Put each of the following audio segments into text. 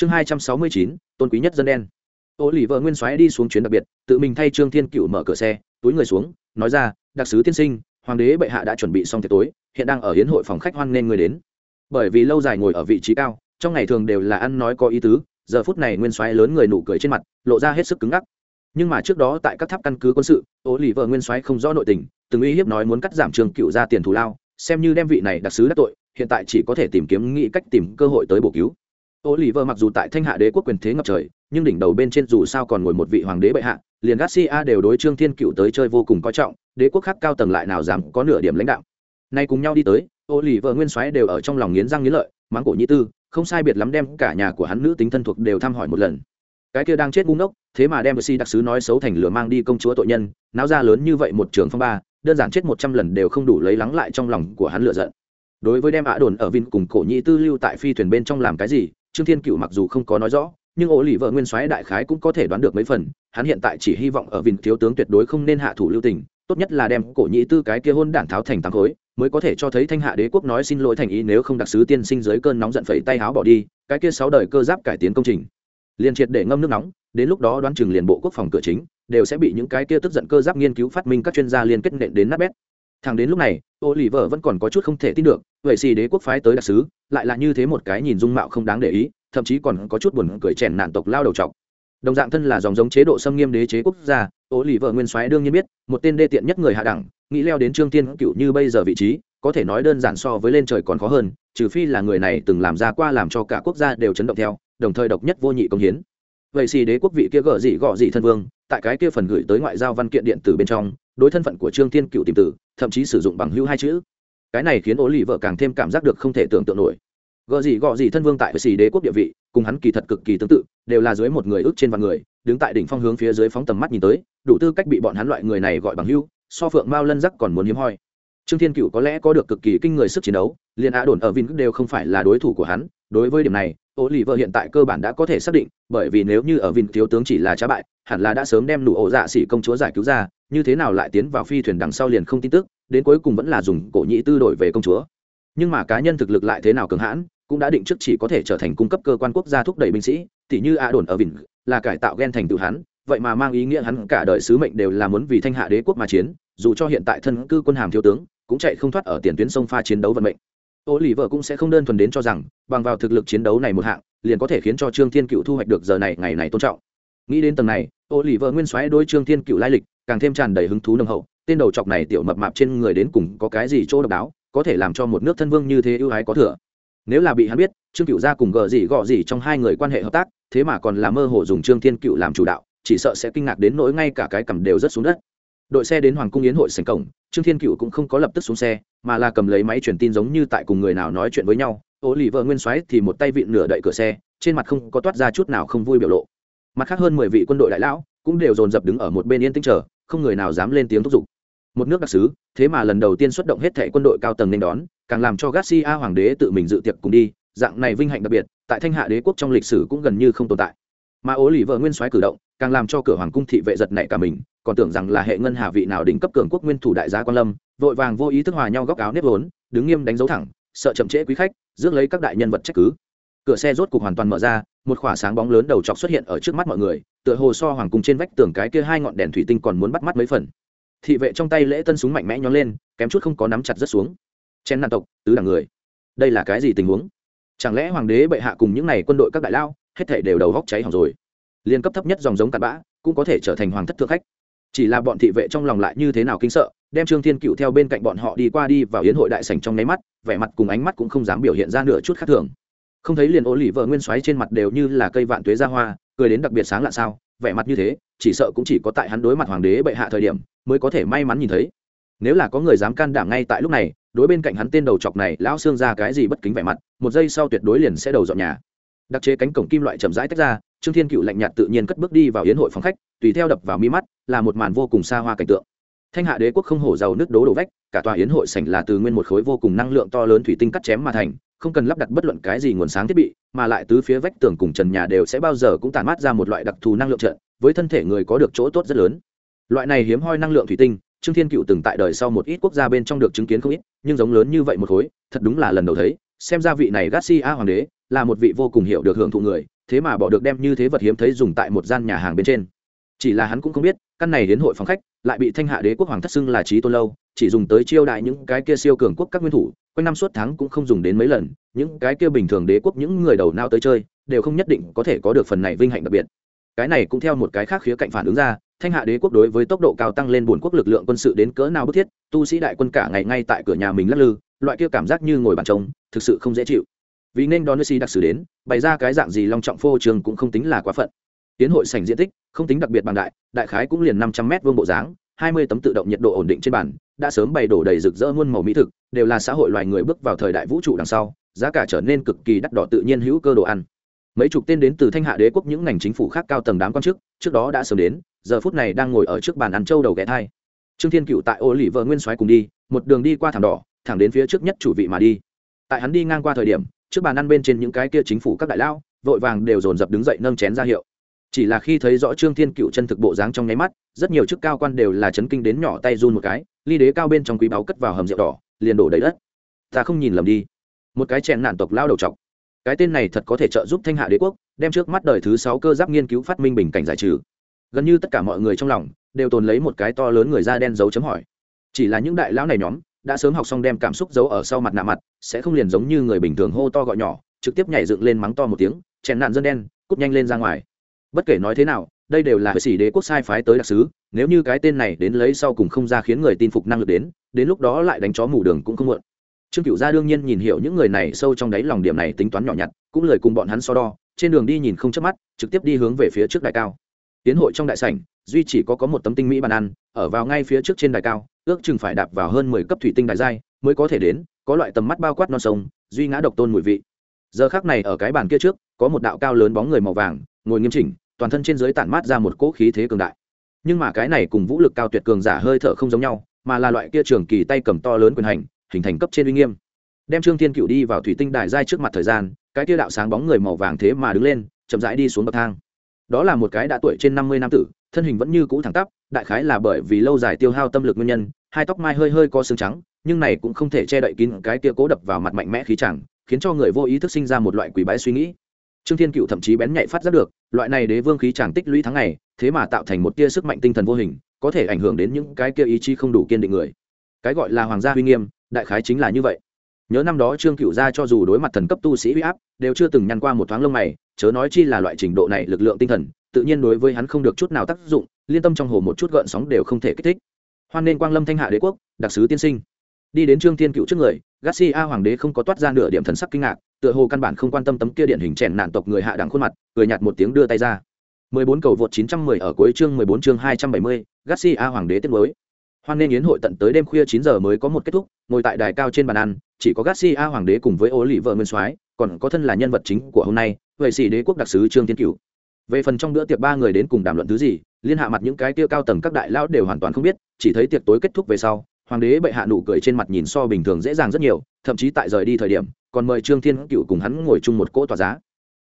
chương hai trăm sáu mươi chín, tôn quý nhất dân đen. Ô lì vợ nguyên soái đi xuống chuyến đặc biệt, tự mình thay trương thiên cựu mở cửa xe, túi người xuống, nói ra, đặc sứ tiên sinh, hoàng đế bệ hạ đã chuẩn bị xong tiệc tối, hiện đang ở hiến hội phòng khách hoan nên người đến. Bởi vì lâu dài ngồi ở vị trí cao, trong ngày thường đều là ăn nói có ý tứ, giờ phút này nguyên soái lớn người nụ cười trên mặt, lộ ra hết sức cứng ngắc. Nhưng mà trước đó tại các tháp căn cứ quân sự ô lì vợ nguyên soái không rõ nội tình, từng uy hiếp nói muốn cắt giảm trường cựu ra tiền thù lao, xem như đem vị này đặc sứ đắc tội, hiện tại chỉ có thể tìm kiếm nghĩ cách tìm cơ hội tới bổ cứu ô lì vợ mặc dù tại thanh hạ đế quốc quyền thế ngập trời, nhưng đỉnh đầu bên trên dù sao còn ngồi một vị hoàng đế bệ hạ, liền garcia đều đối trương thiên cựu tới chơi vô cùng coi trọng, đế quốc khác cao tầng lại nào dám có nửa điểm lãnh đạo. Nay cùng nhau đi tới ô lì vợ nguyên soái đều ở trong lòng nghiến răng nghiến lợi, mắng cổ nhĩ tư, không sai biệt lắm đem cả nhà của hắn nữ tính thân thuộc đều thăm hỏi một lần. Cái kia đang chết ngu ngốc, thế mà đem si đặc sứ nói xấu thành lửa mang đi công chúa tội nhân, náo ra lớn như vậy một trường phong ba, đơn giản chết một trăm lần đều không đủ lấy lắng lại trong lòng của hắn lựa giận. Đối với đem ạ đồn ở vin cùng cổ nhĩ tư lưu tại phi thuyền bên trong làm cái gì trương thiên cựu mặc dù không có nói rõ, nhưng ổ lì vợ nguyên soái đại khái cũng có thể đoán được mấy phần, hắn hiện tại chỉ hy vọng ở vin thiếu tướng tuyệt đối không nên hạ thủ lưu tình, tốt nhất là đem cổ nhĩ tư cái kia hôn đản tháo thành tám khối, mới có thể cho thấy thanh hạ đế quốc nói xin lỗi thành ý nếu không đặc sứ tiên sinh dưới cơn nóng giận phẩy tay háo bỏ đi, cái kia sáu đời cơ giáp cải tiến công trình. Liền triệt để ngâm nước nóng, đến lúc đó đoán chừng liền bộ quốc phòng cửa chính, đều sẽ bị những cái kia tức giận cơ giáp nghiên cứu phát minh các chuyên gia liên kết nện đến nát bét thằng đến lúc này ô lì vợ vẫn còn có chút không thể tin được, vậy xì đế quốc phái tới đặc sứ, lại là như thế một cái nhìn dung mạo không đáng để ý, thậm chí còn có chút buồn cười chèn nạn tộc lao đầu trọc đồng dạng thân là dòng giống chế độ xâm nghiêm đế chế quốc gia ô lì vợ nguyên soái đương nhiên biết, một tên đê tiện nhất người hạ đẳng, nghĩ leo đến trương tiên cựu như bây giờ vị trí, có thể nói đơn giản so với lên trời còn khó hơn, trừ phi là người này từng làm ra qua làm cho cả quốc gia đều chấn động theo, đồng thời độc nhất vô nhị công hiến. Vậy xì đế quốc vị kia gở dị gọ dị thân vương, tại cái kia phần gửi tới ngoại giao văn kiện điện tử bên trong, đối thân phận của trương tiên cựu tìm tử thậm chí sử dụng bằng hữu hai chữ. Cái này khiến ố lì vợ càng thêm cảm giác được không thể tưởng tượng nổi. Gợ gì gọ gì thân vương tại xì đế quốc địa vị, cùng hắn kỳ thật cực kỳ tương tự, đều là dưới một người ước trên vạn người, đứng tại đỉnh phong hướng phía dưới phóng tầm mắt nhìn tới, đủ tư cách bị bọn hắn loại người này gọi bằng hưu so phượng mao lân giắc còn muốn hiếm hoi. Trương thiên cựu có lẽ có được cực kỳ kinh người sức chiến đấu, liền á đồn ở vin đều không phải là đối thủ của hắn, đối với điểm này ô lì vợ hiện tại cơ bản đã có thể xác định, bởi vì nếu như ở vin thiếu tướng chỉ là trá bại, hẳn là đã sớm đem nụ ổ dạ xỉ công chúa giải cứu ra, như thế nào lại tiến vào phi thuyền đằng sau liền không tin tức, đến cuối cùng vẫn là dùng cổ nhĩ tư đổi về công chúa. Nhưng mà cá nhân thực lực lại thế nào cường hãn, cũng đã định trước chỉ có thể trở thành cung cấp cơ quan quốc gia thúc đẩy binh sĩ, tỉ như a đồn ở vịnh là cải tạo ghen thành tự hắn, vậy mà mang ý nghĩa hắn cả đời sứ mệnh đều là muốn vì thanh hạ đế quốc mà chiến, dù cho hiện tại thân cư quân hàm thiếu tướng, cũng chạy không thoát ở tiền tuyến sông pha chiến đấu vận mệnh ô lì vợ cũng sẽ không đơn thuần đến cho rằng, bằng vào thực lực chiến đấu này một hạng, liền có thể khiến cho trương thiên cựu thu hoạch được giờ này ngày này tôn trọng. Nghĩ đến tầng này ô lì vợ nguyên soái đôi trương thiên cựu lai lịch càng thêm tràn đầy hứng thú nồng hậu, tên đầu chọc này tiểu mập mạp trên người đến cùng có cái gì chỗ độc đáo, có thể làm cho một nước thân vương như thế ưu ái có thừa. Nếu là bị hắn biết, trương cựu gia cùng gờ gì gọ gì trong hai người quan hệ hợp tác, thế mà còn là mơ hồ dùng trương thiên cựu làm chủ đạo, chỉ sợ sẽ kinh ngạc đến nỗi ngay cả cái cầm đều rất xuống đất đội xe đến hoàng cung yến hội sành cổng, trương thiên cựu cũng không có lập tức xuống xe, mà là cầm lấy máy truyền tin giống như tại cùng người nào nói chuyện với nhau. Ô lì vợ nguyên soái thì một tay vịn nửa đậy cửa xe, trên mặt không có toát ra chút nào không vui biểu lộ. Mặt khác hơn mười vị quân đội đại lão cũng đều dồn dập đứng ở một bên yên tĩnh chờ, không người nào dám lên tiếng thúc giục. Một nước đặc sứ, thế mà lần đầu tiên xuất động hết thẻ quân đội cao tầng nên đón, càng làm cho garcia hoàng đế tự mình dự tiệc cùng đi, dạng này vinh hạnh đặc biệt, tại thanh hạ đế quốc trong lịch sử cũng gần như không tồn tại. Mà ố lì vợ nguyên soái cử động, càng làm cho cửa hoàng cung thị vệ giật nảy cả mình còn tưởng rằng là hệ ngân hà vị nào đỉnh cấp cường quốc nguyên thủ đại gia quan lâm, vội vàng vô ý thức hòa nhau góc áo nếp vốn, đứng nghiêm đánh dấu thẳng, sợ chậm trễ quý khách, rước lấy các đại nhân vật trách cứ. Cửa xe rốt cục hoàn toàn mở ra, một khỏa sáng bóng lớn đầu chọc xuất hiện ở trước mắt mọi người, tựa hồ so hoàng cung trên vách tường cái kia hai ngọn đèn thủy tinh còn muốn bắt mắt mấy phần. Thị vệ trong tay lễ tân súng mạnh mẽ nhón lên, kém chút không có nắm chặt rất xuống. Chen nạn tộc, tứ đẳng người. Đây là cái gì tình huống? Chẳng lẽ hoàng đế bệ hạ cùng những n à y quân đội các đại lao, hết thể đều đầu góc cháy hỏng rồi? Liên cấp thấp nhất dòng giống cặn bã, cũng có thể trở thành hoàng thất thượng khách chỉ là bọn thị vệ trong lòng lại như thế nào kinh sợ, đem trương thiên cựu theo bên cạnh bọn họ đi qua đi vào yến hội đại sảnh trong nháy mắt, vẻ mặt cùng ánh mắt cũng không dám biểu hiện ra nửa chút khác thường. Không thấy liền ô lì vợ nguyên xoáy trên mặt đều như là cây vạn tuế ra hoa, cười đến đặc biệt sáng lạ sao, vẻ mặt như thế, chỉ sợ cũng chỉ có tại hắn đối mặt hoàng đế bệ hạ thời điểm, mới có thể may mắn nhìn thấy. Nếu là có người dám can đảm ngay tại lúc này, đối bên cạnh hắn tên đầu chọc này, lão xương ra cái gì bất kính vẻ mặt, một giây sau tuyệt đối liền sẽ đầu dọn nhà. Đặc chế cánh cổng kim loại chậm rãi tách ra trương thiên cựu lạnh nhạt tự nhiên cất bước đi vào yến hội phòng khách, tùy theo đập vào mi mắt, là một màn vô cùng xa hoa cảnh tượng. Thanh hạ đế quốc không hổ giàu nước đố đổ vách, cả tòa yến hội sảnh là từ nguyên một khối vô cùng năng lượng to lớn thủy tinh cắt chém mà thành, không cần lắp đặt bất luận cái gì nguồn sáng thiết bị, mà lại tứ phía vách tường cùng trần nhà đều sẽ bao giờ cũng tàn mát ra một loại đặc thù năng lượng trận, với thân thể người có được chỗ tốt rất lớn. Loại này hiếm hoi năng lượng thủy tinh, trương thiên cựu từng tại đời sau một ít quốc gia bên trong được chứng kiến không ít, nhưng giống lớn như vậy một khối, thật đúng là lần đầu thấy, xem ra vị này garcia hoàng đế là một vị vô cùng hiểu được hưởng thụ người thế mà bỏ được đem như thế vật hiếm thấy dùng tại một gian nhà hàng bên trên. Chỉ là hắn cũng không biết, căn này đến hội phòng khách lại bị thanh hạ đế quốc hoàng thất xưng là trí tôn lâu, chỉ dùng tới chiêu đại những cái kia siêu cường quốc các nguyên thủ, quanh năm suốt tháng cũng không dùng đến mấy lần, những cái kia bình thường đế quốc những người đầu nao tới chơi, đều không nhất định có thể có được phần này vinh hạnh đặc biệt. Cái này cũng theo một cái khác khía cạnh phản ứng ra, thanh hạ đế quốc đối với tốc độ cao tăng lên buồn quốc lực lượng quân sự đến cỡ nào bức thiết, tu sĩ đại quân cả ngày ngay tại cửa nhà mình lắc lư, loại kia cảm giác như ngồi bàn trống, thực sự không dễ chịu vì nên đón si đặc sử đến, bày ra cái dạng gì long trọng phô trường cũng không tính là quá phận. Tiến hội sảnh diện tích, không tính đặc biệt bằng đại đại khái cũng liền năm trăm mét vuông bộ dáng, hai mươi tấm tự động nhiệt độ ổn định trên bàn, đã sớm bày đổ đầy rực rỡ muôn màu mỹ thực, đều là xã hội loài người bước vào thời đại vũ trụ đằng sau, giá cả trở nên cực kỳ đắt đỏ tự nhiên hữu cơ đồ ăn. Mấy chục tên đến từ thanh hạ đế quốc những ngành chính phủ khác cao tầng đám quan chức, trước đó đã sớm đến, giờ phút này đang ngồi ở trước bàn ăn châu đầu ghé thai. Trương thiên cựu tại ô lì vợ nguyên soái cùng đi, một đường đi qua thảm đỏ, thẳng đến phía trước nhất chủ vị mà đi. Tại hắn đi ngang qua thời điểm trước bàn ăn bên trên những cái kia chính phủ các đại lao vội vàng đều dồn dập đứng dậy nâng chén ra hiệu. Chỉ là khi thấy rõ trương thiên cựu chân thực bộ dáng trong nháy mắt, rất nhiều chức cao quan đều là chấn kinh đến nhỏ tay run một cái, ly đế cao bên trong quý báu cất vào hầm rượu đỏ, liền đổ đầy đất. Ta không nhìn lầm đi. Một cái chèn nạn tộc lao đầu chọc cái tên này thật có thể trợ giúp thanh hạ đế quốc, đem trước mắt đời thứ sáu cơ giáp nghiên cứu phát minh bình cảnh giải trừ. Gần như tất cả mọi người trong lòng đều tồn lấy một cái to lớn người da đen dấu chấm hỏi. Chỉ là những đại lão này nhóm đã sớm học xong đem cảm xúc giấu ở sau mặt nạ mặt, sẽ không liền giống như người bình thường hô to gọi nhỏ, trực tiếp nhảy dựng lên mắng to một tiếng, chèn nạn dân đen, cút nhanh lên ra ngoài. Bất kể nói thế nào, đây đều là hệ sĩ đế quốc sai phái tới đặc sứ, nếu như cái tên này đến lấy sau cùng không ra khiến người tin phục năng lực đến đến lúc đó lại đánh chó mù đường cũng không muộn. Trương cựu gia đương nhiên nhìn hiểu những người này sâu trong đáy lòng điểm này tính toán nhỏ nhặt, cũng lời cùng bọn hắn so đo, trên đường đi nhìn không chớp mắt, trực tiếp đi hướng về phía trước đại cao tiến hội trong đại sảnh, duy chỉ có có một tấm tinh mỹ bàn ăn, ở vào ngay phía trước trên đài cao, ước chừng phải đạp vào hơn mười cấp thủy tinh đại giai, mới có thể đến, có loại tầm mắt bao quát non sông, duy ngã độc tôn mùi vị. Giờ khác này ở cái bàn kia trước, có một đạo cao lớn bóng người màu vàng, ngồi nghiêm chỉnh, toàn thân trên dưới tản mát ra một cỗ khí thế cường đại. Nhưng mà cái này cùng vũ lực cao tuyệt cường giả hơi thở không giống nhau, mà là loại kia trường kỳ tay cầm to lớn quyền hành, hình thành cấp trên uy nghiêm. Đem trương thiên cựu đi vào thủy tinh đài giai trước mặt thời gian, cái kia đạo sáng bóng người màu vàng thế mà đứng lên, chậm rãi đi xuống bậc thang đó là một cái đã tuổi trên năm mươi năm tử, thân hình vẫn như cũ thẳng tắp, đại khái là bởi vì lâu dài tiêu hao tâm lực nguyên nhân, hai tóc mai hơi hơi co xương trắng, nhưng này cũng không thể che đậy kín cái kia cố đập vào mặt mạnh mẽ khí chẳng khiến cho người vô ý thức sinh ra một loại quỷ bái suy nghĩ. Trương thiên cựu thậm chí bén nhạy phát giác được, loại này đế vương khí chẳng tích lũy tháng ngày, thế mà tạo thành một tia sức mạnh tinh thần vô hình, có thể ảnh hưởng đến những cái kia ý chí không đủ kiên định người. Cái gọi là hoàng gia uy nghiêm, đại khái chính là như vậy nhớ năm đó trương cựu gia cho dù đối mặt thần cấp tu sĩ uy áp đều chưa từng nhăn qua một thoáng lông mày chớ nói chi là loại trình độ này lực lượng tinh thần tự nhiên đối với hắn không được chút nào tác dụng liên tâm trong hồ một chút gợn sóng đều không thể kích thích. Hoan nên quang lâm thanh hạ đế quốc đặc sứ tiên sinh. Đi đến trương thiên cựu trước người garcia hoàng đế không có toát ra nửa điểm thần sắc kinh ngạc tựa hồ căn bản không quan tâm tấm kia điện hình chèn nạn tộc người hạ đẳng khuôn mặt cười nhạt một tiếng đưa tay ra. 14 cầu vượt 910 ở cuối chương 14 chương 270, Garcia hoàng đế tiếp nối. Hoan nên yến hội tận tới đêm khuya 9 giờ mới có một kết thúc, ngồi tại đài cao trên bàn ăn, chỉ có Garcia hoàng đế cùng với Ô Lị vợ Nguyên Soái, còn có thân là nhân vật chính của hôm nay, vậy sĩ đế quốc đặc sứ Trương Thiên Cửu. Về phần trong bữa tiệc ba người đến cùng đàm luận thứ gì, liên hạ mặt những cái kia cao tầng các đại lão đều hoàn toàn không biết, chỉ thấy tiệc tối kết thúc về sau, hoàng đế bệ hạ nụ cười trên mặt nhìn so bình thường dễ dàng rất nhiều, thậm chí tại rời đi thời điểm, còn mời Trương Thiên Cửu cùng hắn ngồi chung một cỗ tòa giá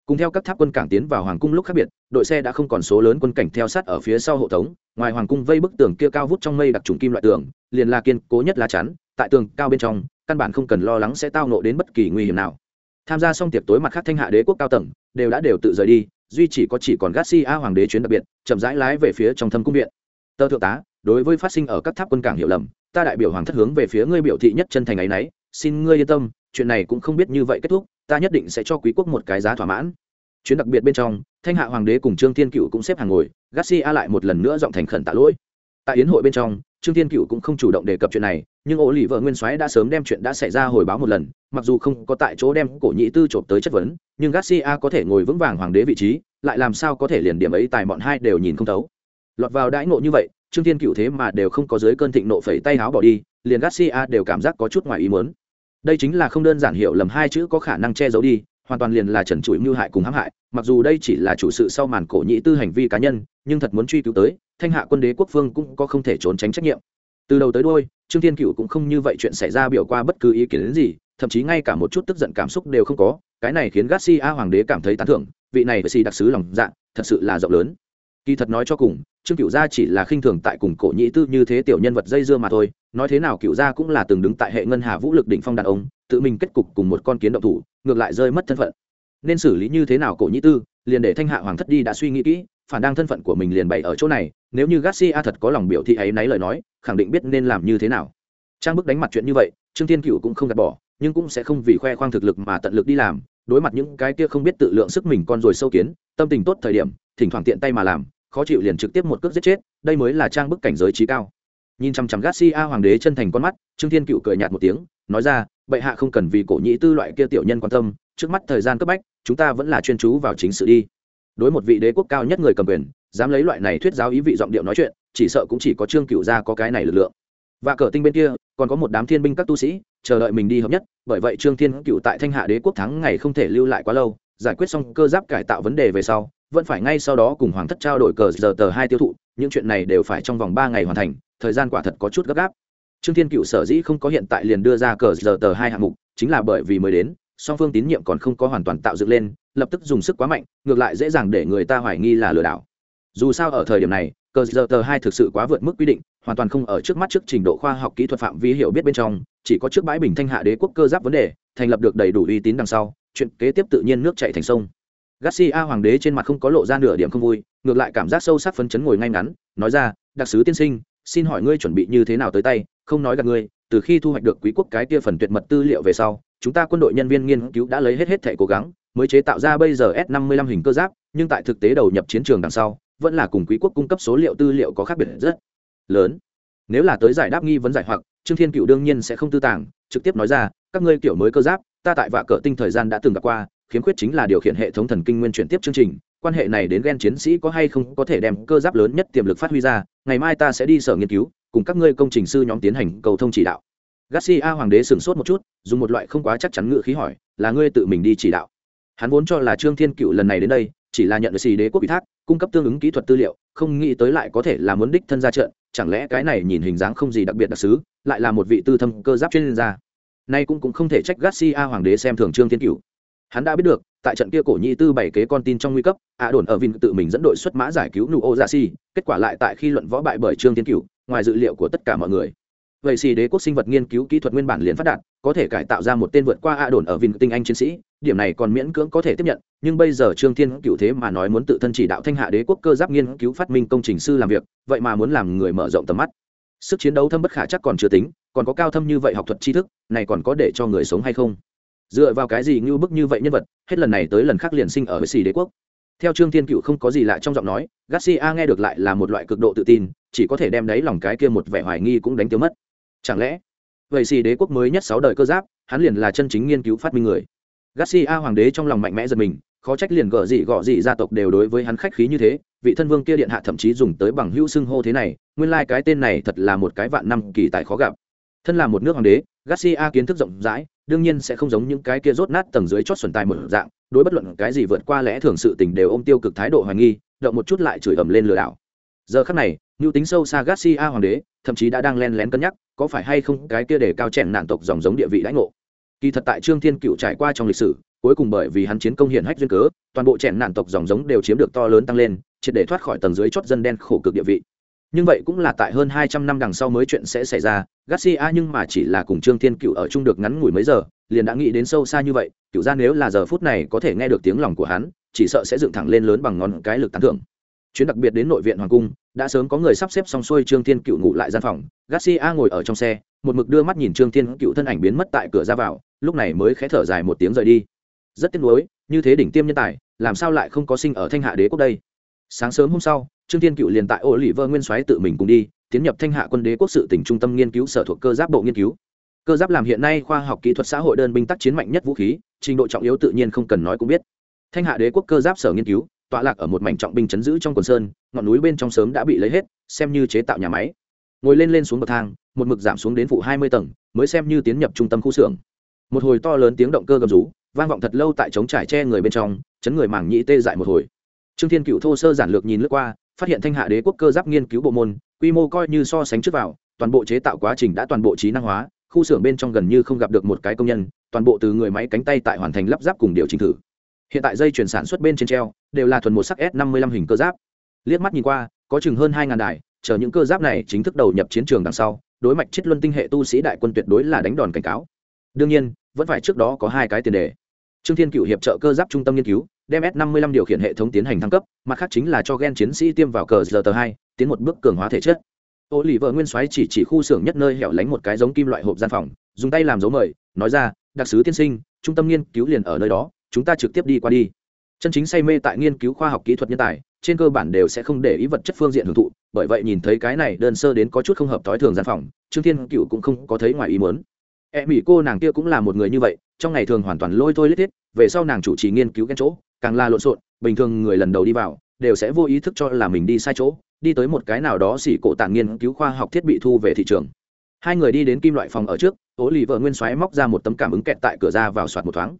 cùng theo các tháp quân cảng tiến vào hoàng cung lúc khác biệt, đội xe đã không còn số lớn quân cảnh theo sát ở phía sau hộ tống, ngoài hoàng cung vây bức tường kia cao vút trong mây đặc trùng kim loại tường, liền là kiên cố nhất lá chắn, tại tường cao bên trong, căn bản không cần lo lắng sẽ tao nộ đến bất kỳ nguy hiểm nào. Tham gia xong tiệc tối mặt khác thanh hạ đế quốc cao tầng, đều đã đều tự rời đi, duy chỉ có chỉ còn garcia hoàng đế chuyến đặc biệt, chậm rãi lái về phía trong thâm cung viện. Tơ thượng tá, đối với phát sinh ở các tháp quân cảng hiểu lầm, ta đại biểu hoàng thất hướng về phía ngươi biểu thị nhất chân thành ấy nấy, xin ngươi yên tâm, chuyện này cũng không biết như vậy kết thúc ta nhất định sẽ cho quý quốc một cái giá thỏa mãn. Chuyến đặc biệt bên trong, thanh hạ hoàng đế cùng trương thiên cựu cũng xếp hàng ngồi, garcia lại một lần nữa giọng thành khẩn tạ lỗi. Tại yến hội bên trong, trương thiên cựu cũng không chủ động đề cập chuyện này, nhưng ổ lì vợ nguyên soái đã sớm đem chuyện đã xảy ra hồi báo một lần, mặc dù không có tại chỗ đem cổ nhị tư trộm tới chất vấn, nhưng garcia có thể ngồi vững vàng hoàng đế vị trí, lại làm sao có thể liền điểm ấy tài bọn hai đều nhìn không thấu. Lọt vào đãi ngộ như vậy, trương thiên cựu thế mà đều không có dưới cơn thịnh nộ phẩy tay áo bỏ đi, liền garcia đều cảm giác có chút ngoài ý muốn đây chính là không đơn giản hiểu lầm hai chữ có khả năng che giấu đi, hoàn toàn liền là trần trụi mưu hại cùng hãm hại, mặc dù đây chỉ là chủ sự sau màn cổ nhị tư hành vi cá nhân, nhưng thật muốn truy cứu tới, thanh hạ quân đế quốc phương cũng có không thể trốn tránh trách nhiệm. Từ đầu tới đôi trương thiên cựu cũng không như vậy chuyện xảy ra biểu qua bất cứ ý kiến đến gì, thậm chí ngay cả một chút tức giận cảm xúc đều không có, cái này khiến garcia hoàng đế cảm thấy tán thưởng, vị này với xì đặc sứ lòng dạ thật sự là rộng lớn kỳ thật nói cho cùng, trương cựu gia chỉ là khinh thường tại cùng cổ nhĩ tư như thế tiểu nhân vật dây dưa mà thôi, nói thế nào cựu gia cũng là từng đứng tại hệ ngân hà vũ lực đỉnh phong đàn ông, tự mình kết cục cùng một con kiến động thủ, ngược lại rơi mất thân phận. Nên xử lý như thế nào cổ nhĩ tư, liền để thanh hạ hoàng thất đi đã suy nghĩ kỹ, phản đang thân phận của mình liền bày ở chỗ này, nếu như garcia thật có lòng biểu thị ấy náy lời nói, khẳng định biết nên làm như thế nào. Trang bức đánh mặt chuyện như vậy, trương thiên cựu cũng không gạt bỏ, nhưng cũng sẽ không vì khoe khoang thực lực mà tận lực đi làm, đối mặt những cái kia không biết tự lượng sức mình con rồi sâu kiến, tâm tình tốt thời điểm, thỉnh thoảng tiện tay mà làm khó chịu liền trực tiếp một cước giết chết, đây mới là trang bức cảnh giới trí cao. Nhìn chằm chằm garcia hoàng đế chân thành con mắt, trương thiên cựu cười nhạt một tiếng, nói ra, bệ hạ không cần vì cổ nhĩ tư loại kia tiểu nhân quan tâm, trước mắt thời gian cấp bách, chúng ta vẫn là chuyên chú vào chính sự đi. Đối một vị đế quốc cao nhất người cầm quyền, dám lấy loại này thuyết giáo ý vị giọng điệu nói chuyện, chỉ sợ cũng chỉ có trương cựu gia có cái này lực lượng. Và cờ tinh bên kia, còn có một đám thiên binh các tu sĩ, chờ đợi mình đi hợp nhất, bởi vậy trương thiên cựu tại thanh hạ đế quốc thắng ngày không thể lưu lại quá lâu, giải quyết xong cơ giáp cải tạo vấn đề về sau vẫn phải ngay sau đó cùng hoàng thất trao đổi cờ giờ tờ hai tiêu thụ, những chuyện này đều phải trong vòng ba ngày hoàn thành, thời gian quả thật có chút gấp gáp. Trương thiên cựu sở dĩ không có hiện tại liền đưa ra cờ giờ tờ hai hạng mục, chính là bởi vì mới đến, song phương tín nhiệm còn không có hoàn toàn tạo dựng lên, lập tức dùng sức quá mạnh, ngược lại dễ dàng để người ta hoài nghi là lừa đảo. Dù sao ở thời điểm này, cờ giờ tờ hai thực sự quá vượt mức quy định, hoàn toàn không ở trước mắt trước trình độ khoa học kỹ thuật phạm vi hiểu biết bên trong, chỉ có trước bãi bình thanh hạ đế quốc cơ giáp vấn đề, thành lập được đầy đủ uy tín đằng sau, chuyện kế tiếp tự nhiên nước chạy thành sông garcia hoàng đế trên mặt không có lộ ra nửa điểm không vui, ngược lại cảm giác sâu sắc phấn chấn ngồi ngay ngắn, nói ra, đặc sứ tiên sinh, xin hỏi ngươi chuẩn bị như thế nào tới tay, không nói gặp ngươi, từ khi thu hoạch được quý quốc cái kia phần tuyệt mật tư liệu về sau, chúng ta quân đội nhân viên nghiên cứu đã lấy hết hết thể cố gắng, mới chế tạo ra bây giờ s 55 hình cơ giáp, nhưng tại thực tế đầu nhập chiến trường đằng sau, vẫn là cùng quý quốc cung cấp số liệu tư liệu có khác biệt rất lớn. Nếu là tới giải đáp nghi vấn giải hoặc, trương thiên cựu đương nhiên sẽ không tư tàng, trực tiếp nói ra, các ngươi kiểu mới cơ giáp, ta tại vạ cỡ tinh thời gian đã từng gặp qua khiếm khuyết chính là điều khiển hệ thống thần kinh nguyên chuyển tiếp chương trình, quan hệ này đến ghen chiến sĩ có hay không có thể đem cơ giáp lớn nhất tiềm lực phát huy ra, ngày mai ta sẽ đi sở nghiên cứu, cùng các ngươi công trình sư nhóm tiến hành cầu thông chỉ đạo. Garcia hoàng đế sửng sốt một chút, dùng một loại không quá chắc chắn ngự khí hỏi, là ngươi tự mình đi chỉ đạo? Hắn vốn cho là trương thiên cựu lần này đến đây, chỉ là nhận được xì đế quốc ủy thác, cung cấp tương ứng kỹ thuật tư liệu, không nghĩ tới lại có thể là muốn đích thân ra trận, chẳng lẽ cái này nhìn hình dáng không gì đặc biệt đặc sứ, lại là một vị tư thâm cơ giáp chuyên gia. Nay cũng cũng không thể trách garcia hoàng đế xem thường trương thiên cựu hắn đã biết được, tại trận kia cổ nhị tư bảy kế con tin trong nguy cấp ạ đồn ở vin tự mình dẫn đội xuất mã giải cứu nụ ô dạ gia si kết quả lại tại khi luận võ bại bởi trương thiên cửu, ngoài dự liệu của tất cả mọi người. Vậy xì đế quốc sinh vật nghiên cứu kỹ thuật nguyên bản liền phát đạt, có thể cải tạo ra một tên vượt qua ạ đồn ở vin tinh anh chiến sĩ, điểm này còn miễn cưỡng có thể tiếp nhận, nhưng bây giờ trương thiên cựu thế mà nói muốn tự thân chỉ đạo thanh hạ đế quốc cơ giáp nghiên cứu phát minh công trình sư làm việc, vậy mà muốn làm người mở rộng tầm mắt. Sức chiến đấu thâm bất khả chắc còn chưa tính, còn có cao thâm như vậy học thuật tri thức, này còn có để cho người sống hay không? Dựa vào cái gì như bức như vậy nhân vật, hết lần này tới lần khác liền sinh ở với xì đế quốc. Theo trương thiên cựu không có gì lạ trong giọng nói, garcia nghe được lại là một loại cực độ tự tin, chỉ có thể đem đấy lòng cái kia một vẻ hoài nghi cũng đánh tiêu mất. Chẳng lẽ, vậy xì đế quốc mới nhất sáu đời cơ giáp, hắn liền là chân chính nghiên cứu phát minh người? Garcia hoàng đế trong lòng mạnh mẽ giật mình, khó trách liền gợ dị gọ dị gia tộc đều đối với hắn khách khí như thế, vị thân vương kia điện hạ thậm chí dùng tới bằng hữu xưng hô thế này, nguyên lai cái tên này thật là một cái vạn năm kỳ tài khó gặp. Thân là một nước hoàng đế, garcia kiến thức rộng rãi đương nhiên sẽ không giống những cái kia rốt nát tầng dưới chót xuẩn tài một dạng, đối bất luận cái gì vượt qua lẽ thường sự tình đều ôm tiêu cực thái độ hoài nghi, động một chút lại chửi ầm lên lừa đảo. Giờ khắc này mưu tính sâu xa garcia hoàng đế, thậm chí đã đang len lén cân nhắc, có phải hay không cái kia để cao chèn nạn tộc dòng giống địa vị lãnh ngộ. Kỳ thật tại trương thiên cựu trải qua trong lịch sử, cuối cùng bởi vì hắn chiến công hiển hách duyên cớ, toàn bộ chèn nạn tộc dòng giống đều chiếm được to lớn tăng lên, triệt để thoát khỏi tầng dưới chót dân đen khổ cực địa vị nhưng vậy cũng là tại hơn hai trăm năm đằng sau mới chuyện sẽ xảy ra, garcia nhưng mà chỉ là cùng trương thiên cựu ở chung được ngắn ngủi mấy giờ, liền đã nghĩ đến sâu xa như vậy, cựu ra nếu là giờ phút này có thể nghe được tiếng lòng của hắn, chỉ sợ sẽ dựng thẳng lên lớn bằng ngón cái lực tán thưởng. Chuyến đặc biệt đến nội viện hoàng cung, đã sớm có người sắp xếp xong xuôi trương thiên cựu ngủ lại gian phòng, garcia ngồi ở trong xe, một mực đưa mắt nhìn trương thiên cựu thân ảnh biến mất tại cửa ra vào, lúc này mới khé thở dài một tiếng rời đi. Rất tiếc nuối, như thế đỉnh tiêm nhân tài, làm sao lại không có sinh ở thanh hạ đế quốc đây? Sáng sớm hôm sau trương thiên cựu liền tại ô lì vơ nguyên soái tự mình cùng đi, tiến nhập thanh hạ quân đế quốc sự tỉnh trung tâm nghiên cứu sở thuộc cơ giáp bộ nghiên cứu. Cơ giáp làm hiện nay khoa học kỹ thuật xã hội đơn binh tác chiến mạnh nhất vũ khí, trình độ trọng yếu tự nhiên không cần nói cũng biết. Thanh hạ đế quốc cơ giáp sở nghiên cứu, tọa lạc ở một mảnh trọng binh chấn giữ trong quần sơn, ngọn núi bên trong sớm đã bị lấy hết, xem như chế tạo nhà máy. Ngồi lên lên xuống bậc thang, một mực giảm xuống đến phụ hai mươi tầng, mới xem như tiến nhập trung tâm khu xưởng. Một hồi to lớn tiếng động cơ gầm rú, vang vọng thật lâu tại trống trải che người bên trong, chấn người mảng nhĩ tê dại một hồi. Trương thiên cựu thô sơ giản lược nhìn lướt qua phát hiện thanh hạ đế quốc cơ giáp nghiên cứu bộ môn, quy mô coi như so sánh trước vào, toàn bộ chế tạo quá trình đã toàn bộ trí năng hóa, khu xưởng bên trong gần như không gặp được một cái công nhân, toàn bộ từ người máy cánh tay tại hoàn thành lắp ráp cùng điều chỉnh thử. Hiện tại dây chuyển sản xuất bên trên treo, đều là thuần một sắc s 55 hình cơ giáp. Liếc mắt nhìn qua, có chừng hơn 2 ngàn đài, chờ những cơ giáp này chính thức đầu nhập chiến trường đằng sau, đối mạch chết luân tinh hệ tu sĩ đại quân tuyệt đối là đánh đòn cảnh cáo. Đương nhiên, vẫn phải trước đó có hai cái tiền đề. Trương thiên cựu hiệp trợ cơ giáp trung tâm nghiên cứu đem s 55 điều khiển hệ thống tiến hành thăng cấp, mặt khác chính là cho gen chiến sĩ tiêm vào cờ giờ tờ hai, tiến một bước cường hóa thể chất. Ô lì vợ nguyên soái chỉ chỉ khu xưởng nhất nơi hẻo lánh một cái giống kim loại hộp gian phòng, dùng tay làm dấu mời, nói ra, đặc sứ tiên sinh, trung tâm nghiên cứu liền ở nơi đó, chúng ta trực tiếp đi qua đi. Chân chính say mê tại nghiên cứu khoa học kỹ thuật nhân tài, trên cơ bản đều sẽ không để ý vật chất phương diện hưởng thụ, bởi vậy nhìn thấy cái này đơn sơ đến có chút không hợp thói thường gian phòng, trương thiên cựu cũng không có thấy ngoài ý muốn. E mỹ cô nàng kia cũng là một người như vậy trong ngày thường hoàn toàn lôi thôi lết thiết, về sau nàng chủ trì nghiên cứu cái chỗ, càng là lộn xộn, bình thường người lần đầu đi vào, đều sẽ vô ý thức cho là mình đi sai chỗ, đi tới một cái nào đó xỉ cổ tạng nghiên cứu khoa học thiết bị thu về thị trường. Hai người đi đến kim loại phòng ở trước ố lì vợ nguyên xoáy móc ra một tấm cảm ứng kẹt tại cửa ra vào soạt một thoáng.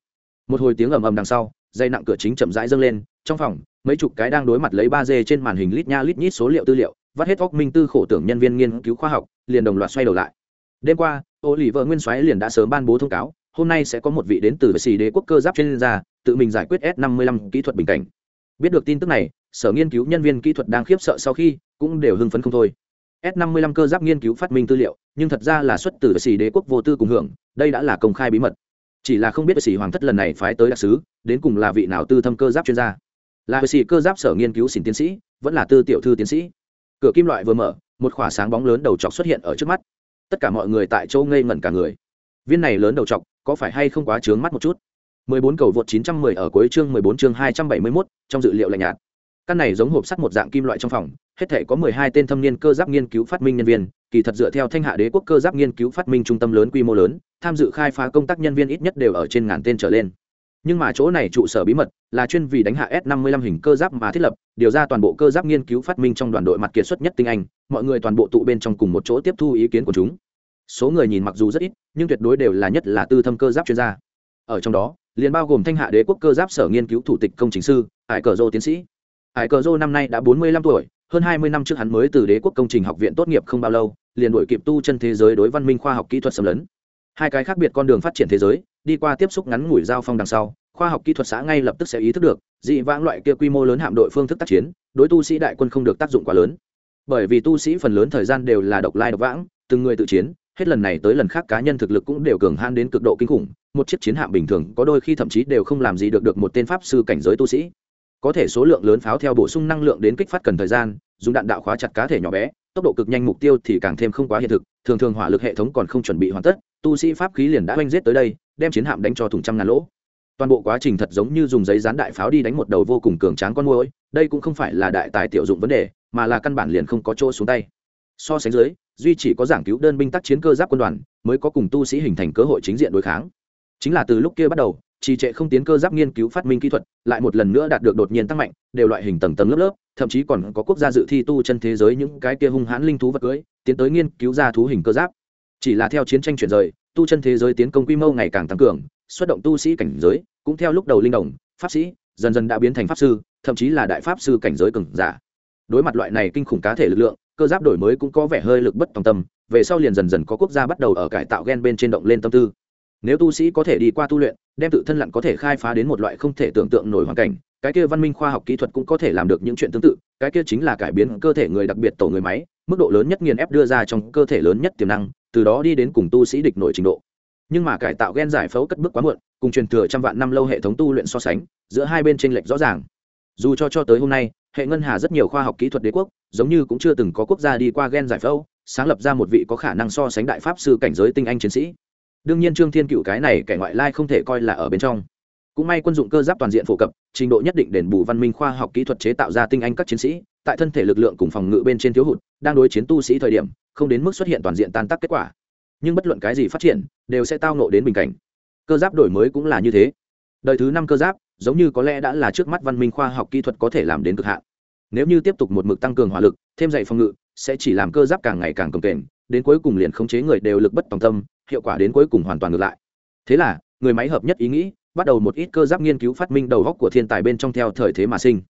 Một hồi tiếng ầm ầm đằng sau, dây nặng cửa chính chậm rãi dâng lên, trong phòng, mấy chục cái đang đối mặt lấy ba d trên màn hình lít nha lít nhít số liệu tư liệu, vắt hết óc minh tư khổ tưởng nhân viên nghiên cứu khoa học, liền đồng loạt xoay đầu lại. Đêm qua ô lì vợ nguyên soái liền đã sớm ban bố thông cáo hôm nay sẽ có một vị đến từ xì đế quốc cơ giáp chuyên gia, tự mình giải quyết s 55 kỹ thuật bình cảnh. Biết được tin tức này, sở nghiên cứu nhân viên kỹ thuật đang khiếp sợ sau khi cũng đều hưng phấn không thôi. S 55 cơ giáp nghiên cứu phát minh tư liệu, nhưng thật ra là xuất từ xì đế quốc vô tư cùng hưởng, đây đã là công khai bí mật. Chỉ là không biết xì hoàng thất lần này phái tới đặc sứ, đến cùng là vị nào tư thâm cơ giáp chuyên gia. Là xì cơ giáp sở nghiên cứu xỉn tiến sĩ, vẫn là tư tiểu thư tiến sĩ. Cửa kim loại vừa mở, một khỏa sáng bóng lớn đầu chọc xuất hiện ở trước mắt. Tất cả mọi người tại châu ngây ngẩn cả người. Viên này lớn đầu chọc có phải hay không quá trướng mắt một chút? 14 cầu vượt 910 ở cuối chương 14 chương 271, trong dự liệu lạnh nhạt. Căn này giống hộp sắt một dạng kim loại trong phòng hết thể có 12 tên thâm niên cơ giáp nghiên cứu phát minh nhân viên kỳ thật dựa theo thanh hạ đế quốc cơ giáp nghiên cứu phát minh trung tâm lớn quy mô lớn tham dự khai phá công tác nhân viên ít nhất đều ở trên ngàn tên trở lên. Nhưng mà chỗ này trụ sở bí mật là chuyên vì đánh hạ s 55 hình cơ giáp mà thiết lập điều ra toàn bộ cơ giáp nghiên cứu phát minh trong đoàn đội mặt kiệt xuất nhất tinh anh mọi người toàn bộ tụ bên trong cùng một chỗ tiếp thu ý kiến của chúng số người nhìn mặc dù rất ít, nhưng tuyệt đối đều là nhất là tư thâm cơ giáp chuyên gia. Ở trong đó, liền bao gồm thanh hạ đế quốc cơ giáp sở nghiên cứu thủ tịch công chính sư ải cờ dô tiến sĩ. Ải cờ dô năm nay đã bốn mươi lăm tuổi, hơn hai mươi năm trước hắn mới từ đế quốc công trình học viện tốt nghiệp không bao lâu, liền đổi kịp tu chân thế giới đối văn minh khoa học kỹ thuật xâm lấn. Hai cái khác biệt con đường phát triển thế giới, đi qua tiếp xúc ngắn ngủi giao phong đằng sau, khoa học kỹ thuật xã ngay lập tức sẽ ý thức được, dị vãng loại kia quy mô lớn hạm đội phương thức tác chiến, đối tu sĩ đại quân không được tác dụng quá lớn. Bởi vì tu sĩ phần lớn thời gian đều là độc lai độc vãng, từng người tự chiến hết lần này tới lần khác cá nhân thực lực cũng đều cường han đến cực độ kinh khủng, một chiếc chiến hạm bình thường có đôi khi thậm chí đều không làm gì được được một tên pháp sư cảnh giới tu sĩ. Có thể số lượng lớn pháo theo bổ sung năng lượng đến kích phát cần thời gian, dùng đạn đạo khóa chặt cá thể nhỏ bé, tốc độ cực nhanh mục tiêu thì càng thêm không quá hiện thực, thường thường hỏa lực hệ thống còn không chuẩn bị hoàn tất, tu sĩ pháp khí liền đã oanh giết tới đây, đem chiến hạm đánh cho thùng trăm ngàn lỗ. Toàn bộ quá trình thật giống như dùng giấy dán đại pháo đi đánh một đầu vô cùng cường tráng con môi đây cũng không phải là đại tài tiểu dụng vấn đề, mà là căn bản liền không có chỗ xuống tay so sánh dưới, duy chỉ có giảng cứu đơn binh tác chiến cơ giáp quân đoàn mới có cùng tu sĩ hình thành cơ hội chính diện đối kháng. Chính là từ lúc kia bắt đầu, trì trệ không tiến cơ giáp nghiên cứu phát minh kỹ thuật, lại một lần nữa đạt được đột nhiên tăng mạnh, đều loại hình tầng tầng lớp lớp, thậm chí còn có quốc gia dự thi tu chân thế giới những cái kia hung hãn linh thú vật cưới, tiến tới nghiên cứu ra thú hình cơ giáp. Chỉ là theo chiến tranh chuyển rời, tu chân thế giới tiến công quy mô ngày càng tăng cường, xuất động tu sĩ cảnh giới cũng theo lúc đầu linh đồng pháp sĩ dần dần đã biến thành pháp sư, thậm chí là đại pháp sư cảnh giới cường giả. Đối mặt loại này kinh khủng cá thể lực lượng cơ giáp đổi mới cũng có vẻ hơi lực bất tòng tâm, về sau liền dần dần có quốc gia bắt đầu ở cải tạo gen bên trên động lên tâm tư. Nếu tu sĩ có thể đi qua tu luyện, đem tự thân lặn có thể khai phá đến một loại không thể tưởng tượng nổi hoàn cảnh, cái kia văn minh khoa học kỹ thuật cũng có thể làm được những chuyện tương tự, cái kia chính là cải biến cơ thể người đặc biệt tổ người máy, mức độ lớn nhất nghiền ép đưa ra trong cơ thể lớn nhất tiềm năng, từ đó đi đến cùng tu sĩ địch nổi trình độ. Nhưng mà cải tạo gen giải phẫu cất bước quá muộn, cùng truyền thừa trăm vạn năm lâu hệ thống tu luyện so sánh, giữa hai bên tranh lệch rõ ràng. Dù cho cho tới hôm nay hệ ngân hà rất nhiều khoa học kỹ thuật đế quốc, giống như cũng chưa từng có quốc gia đi qua gen giải phẫu, sáng lập ra một vị có khả năng so sánh đại pháp sư cảnh giới tinh anh chiến sĩ. Đương nhiên trương thiên cựu cái này kẻ ngoại lai không thể coi là ở bên trong. Cũng may quân dụng cơ giáp toàn diện phổ cập, trình độ nhất định đền bù văn minh khoa học kỹ thuật chế tạo ra tinh anh các chiến sĩ, tại thân thể lực lượng cùng phòng ngự bên trên thiếu hụt, đang đối chiến tu sĩ thời điểm, không đến mức xuất hiện toàn diện tan tác kết quả. Nhưng bất luận cái gì phát triển, đều sẽ tao nộ đến bình cảnh. Cơ giáp đổi mới cũng là như thế. Đời thứ năm cơ giáp giống như có lẽ đã là trước mắt văn minh khoa học kỹ thuật có thể làm đến cực hạn. Nếu như tiếp tục một mực tăng cường hỏa lực, thêm dạy phòng ngự, sẽ chỉ làm cơ giáp càng ngày càng cứng kềnh, đến cuối cùng liền khống chế người đều lực bất tòng tâm, hiệu quả đến cuối cùng hoàn toàn ngược lại. Thế là, người máy hợp nhất ý nghĩ, bắt đầu một ít cơ giáp nghiên cứu phát minh đầu góc của thiên tài bên trong theo thời thế mà sinh.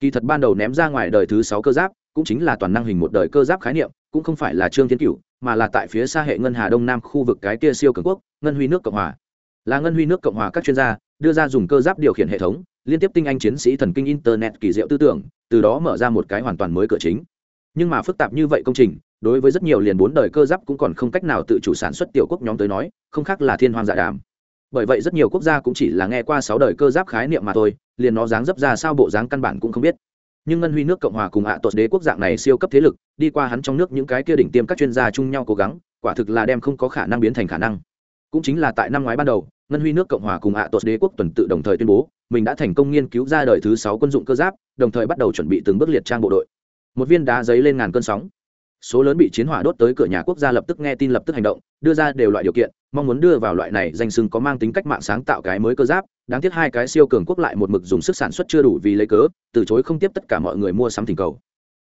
Kỳ thật ban đầu ném ra ngoài đời thứ sáu cơ giáp, cũng chính là toàn năng hình một đời cơ giáp khái niệm, cũng không phải là trương thiên cửu, mà là tại phía xa hệ ngân hà đông nam khu vực cái kia siêu cường quốc, ngân huy nước cộng hòa là ngân huy nước cộng hòa các chuyên gia, đưa ra dùng cơ giáp điều khiển hệ thống, liên tiếp tinh anh chiến sĩ thần kinh internet kỳ diệu tư tưởng, từ đó mở ra một cái hoàn toàn mới cửa chính. Nhưng mà phức tạp như vậy công trình, đối với rất nhiều liền bốn đời cơ giáp cũng còn không cách nào tự chủ sản xuất tiểu quốc nhóm tới nói, không khác là thiên hoàng dạ đàm. Bởi vậy rất nhiều quốc gia cũng chỉ là nghe qua sáu đời cơ giáp khái niệm mà thôi, liền nó dáng dấp ra sao bộ dáng căn bản cũng không biết. Nhưng ngân huy nước cộng hòa cùng ạ à tuột đế quốc dạng này siêu cấp thế lực, đi qua hắn trong nước những cái kia đỉnh tiêm các chuyên gia chung nhau cố gắng, quả thực là đem không có khả năng biến thành khả năng cũng chính là tại năm ngoái ban đầu, ngân huy nước cộng hòa cùng ạ à tuột đế quốc tuần tự đồng thời tuyên bố, mình đã thành công nghiên cứu ra đời thứ sáu quân dụng cơ giáp, đồng thời bắt đầu chuẩn bị từng bước liệt trang bộ đội. Một viên đá giấy lên ngàn cơn sóng. Số lớn bị chiến hỏa đốt tới cửa nhà quốc gia lập tức nghe tin lập tức hành động, đưa ra đều loại điều kiện, mong muốn đưa vào loại này danh sưng có mang tính cách mạng sáng tạo cái mới cơ giáp, đáng tiếc hai cái siêu cường quốc lại một mực dùng sức sản xuất chưa đủ vì lấy cớ, từ chối không tiếp tất cả mọi người mua sắm thỉnh cầu.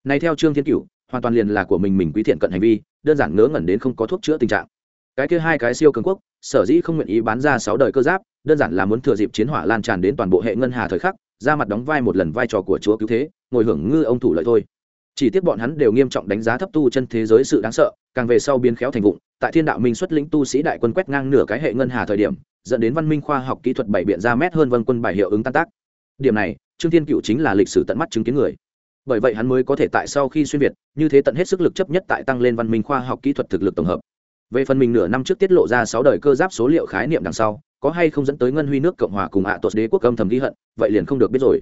Này theo trương thiên cửu, hoàn toàn liền là của mình mình quý thiện cận hành vi, đơn giản ngớ ngẩn đến không có thuốc chữa tình trạng cái kia hai cái siêu cường quốc, sở dĩ không nguyện ý bán ra sáu đời cơ giáp, đơn giản là muốn thừa dịp chiến hỏa lan tràn đến toàn bộ hệ ngân hà thời khắc, ra mặt đóng vai một lần vai trò của chúa cứu thế, ngồi hưởng ngư ông thủ lợi thôi. Chỉ tiếc bọn hắn đều nghiêm trọng đánh giá thấp tu chân thế giới sự đáng sợ, càng về sau biến khéo thành vụng, tại thiên đạo minh xuất lĩnh tu sĩ đại quân quét ngang nửa cái hệ ngân hà thời điểm, dẫn đến văn minh khoa học kỹ thuật bảy biện ra mét hơn vân quân bài hiệu ứng tan tác. Điểm này, trương thiên cựu chính là lịch sử tận mắt chứng kiến người. Bởi vậy hắn mới có thể tại sau khi xuyên việt, như thế tận hết sức lực chấp nhất tại tăng lên văn minh khoa học kỹ thuật thực lực tổng hợp về phần mình nửa năm trước tiết lộ ra sáu đời cơ giáp số liệu khái niệm đằng sau, có hay không dẫn tới ngân huy nước cộng hòa cùng hạ à tuột đế quốc âm thầm ghi hận, vậy liền không được biết rồi.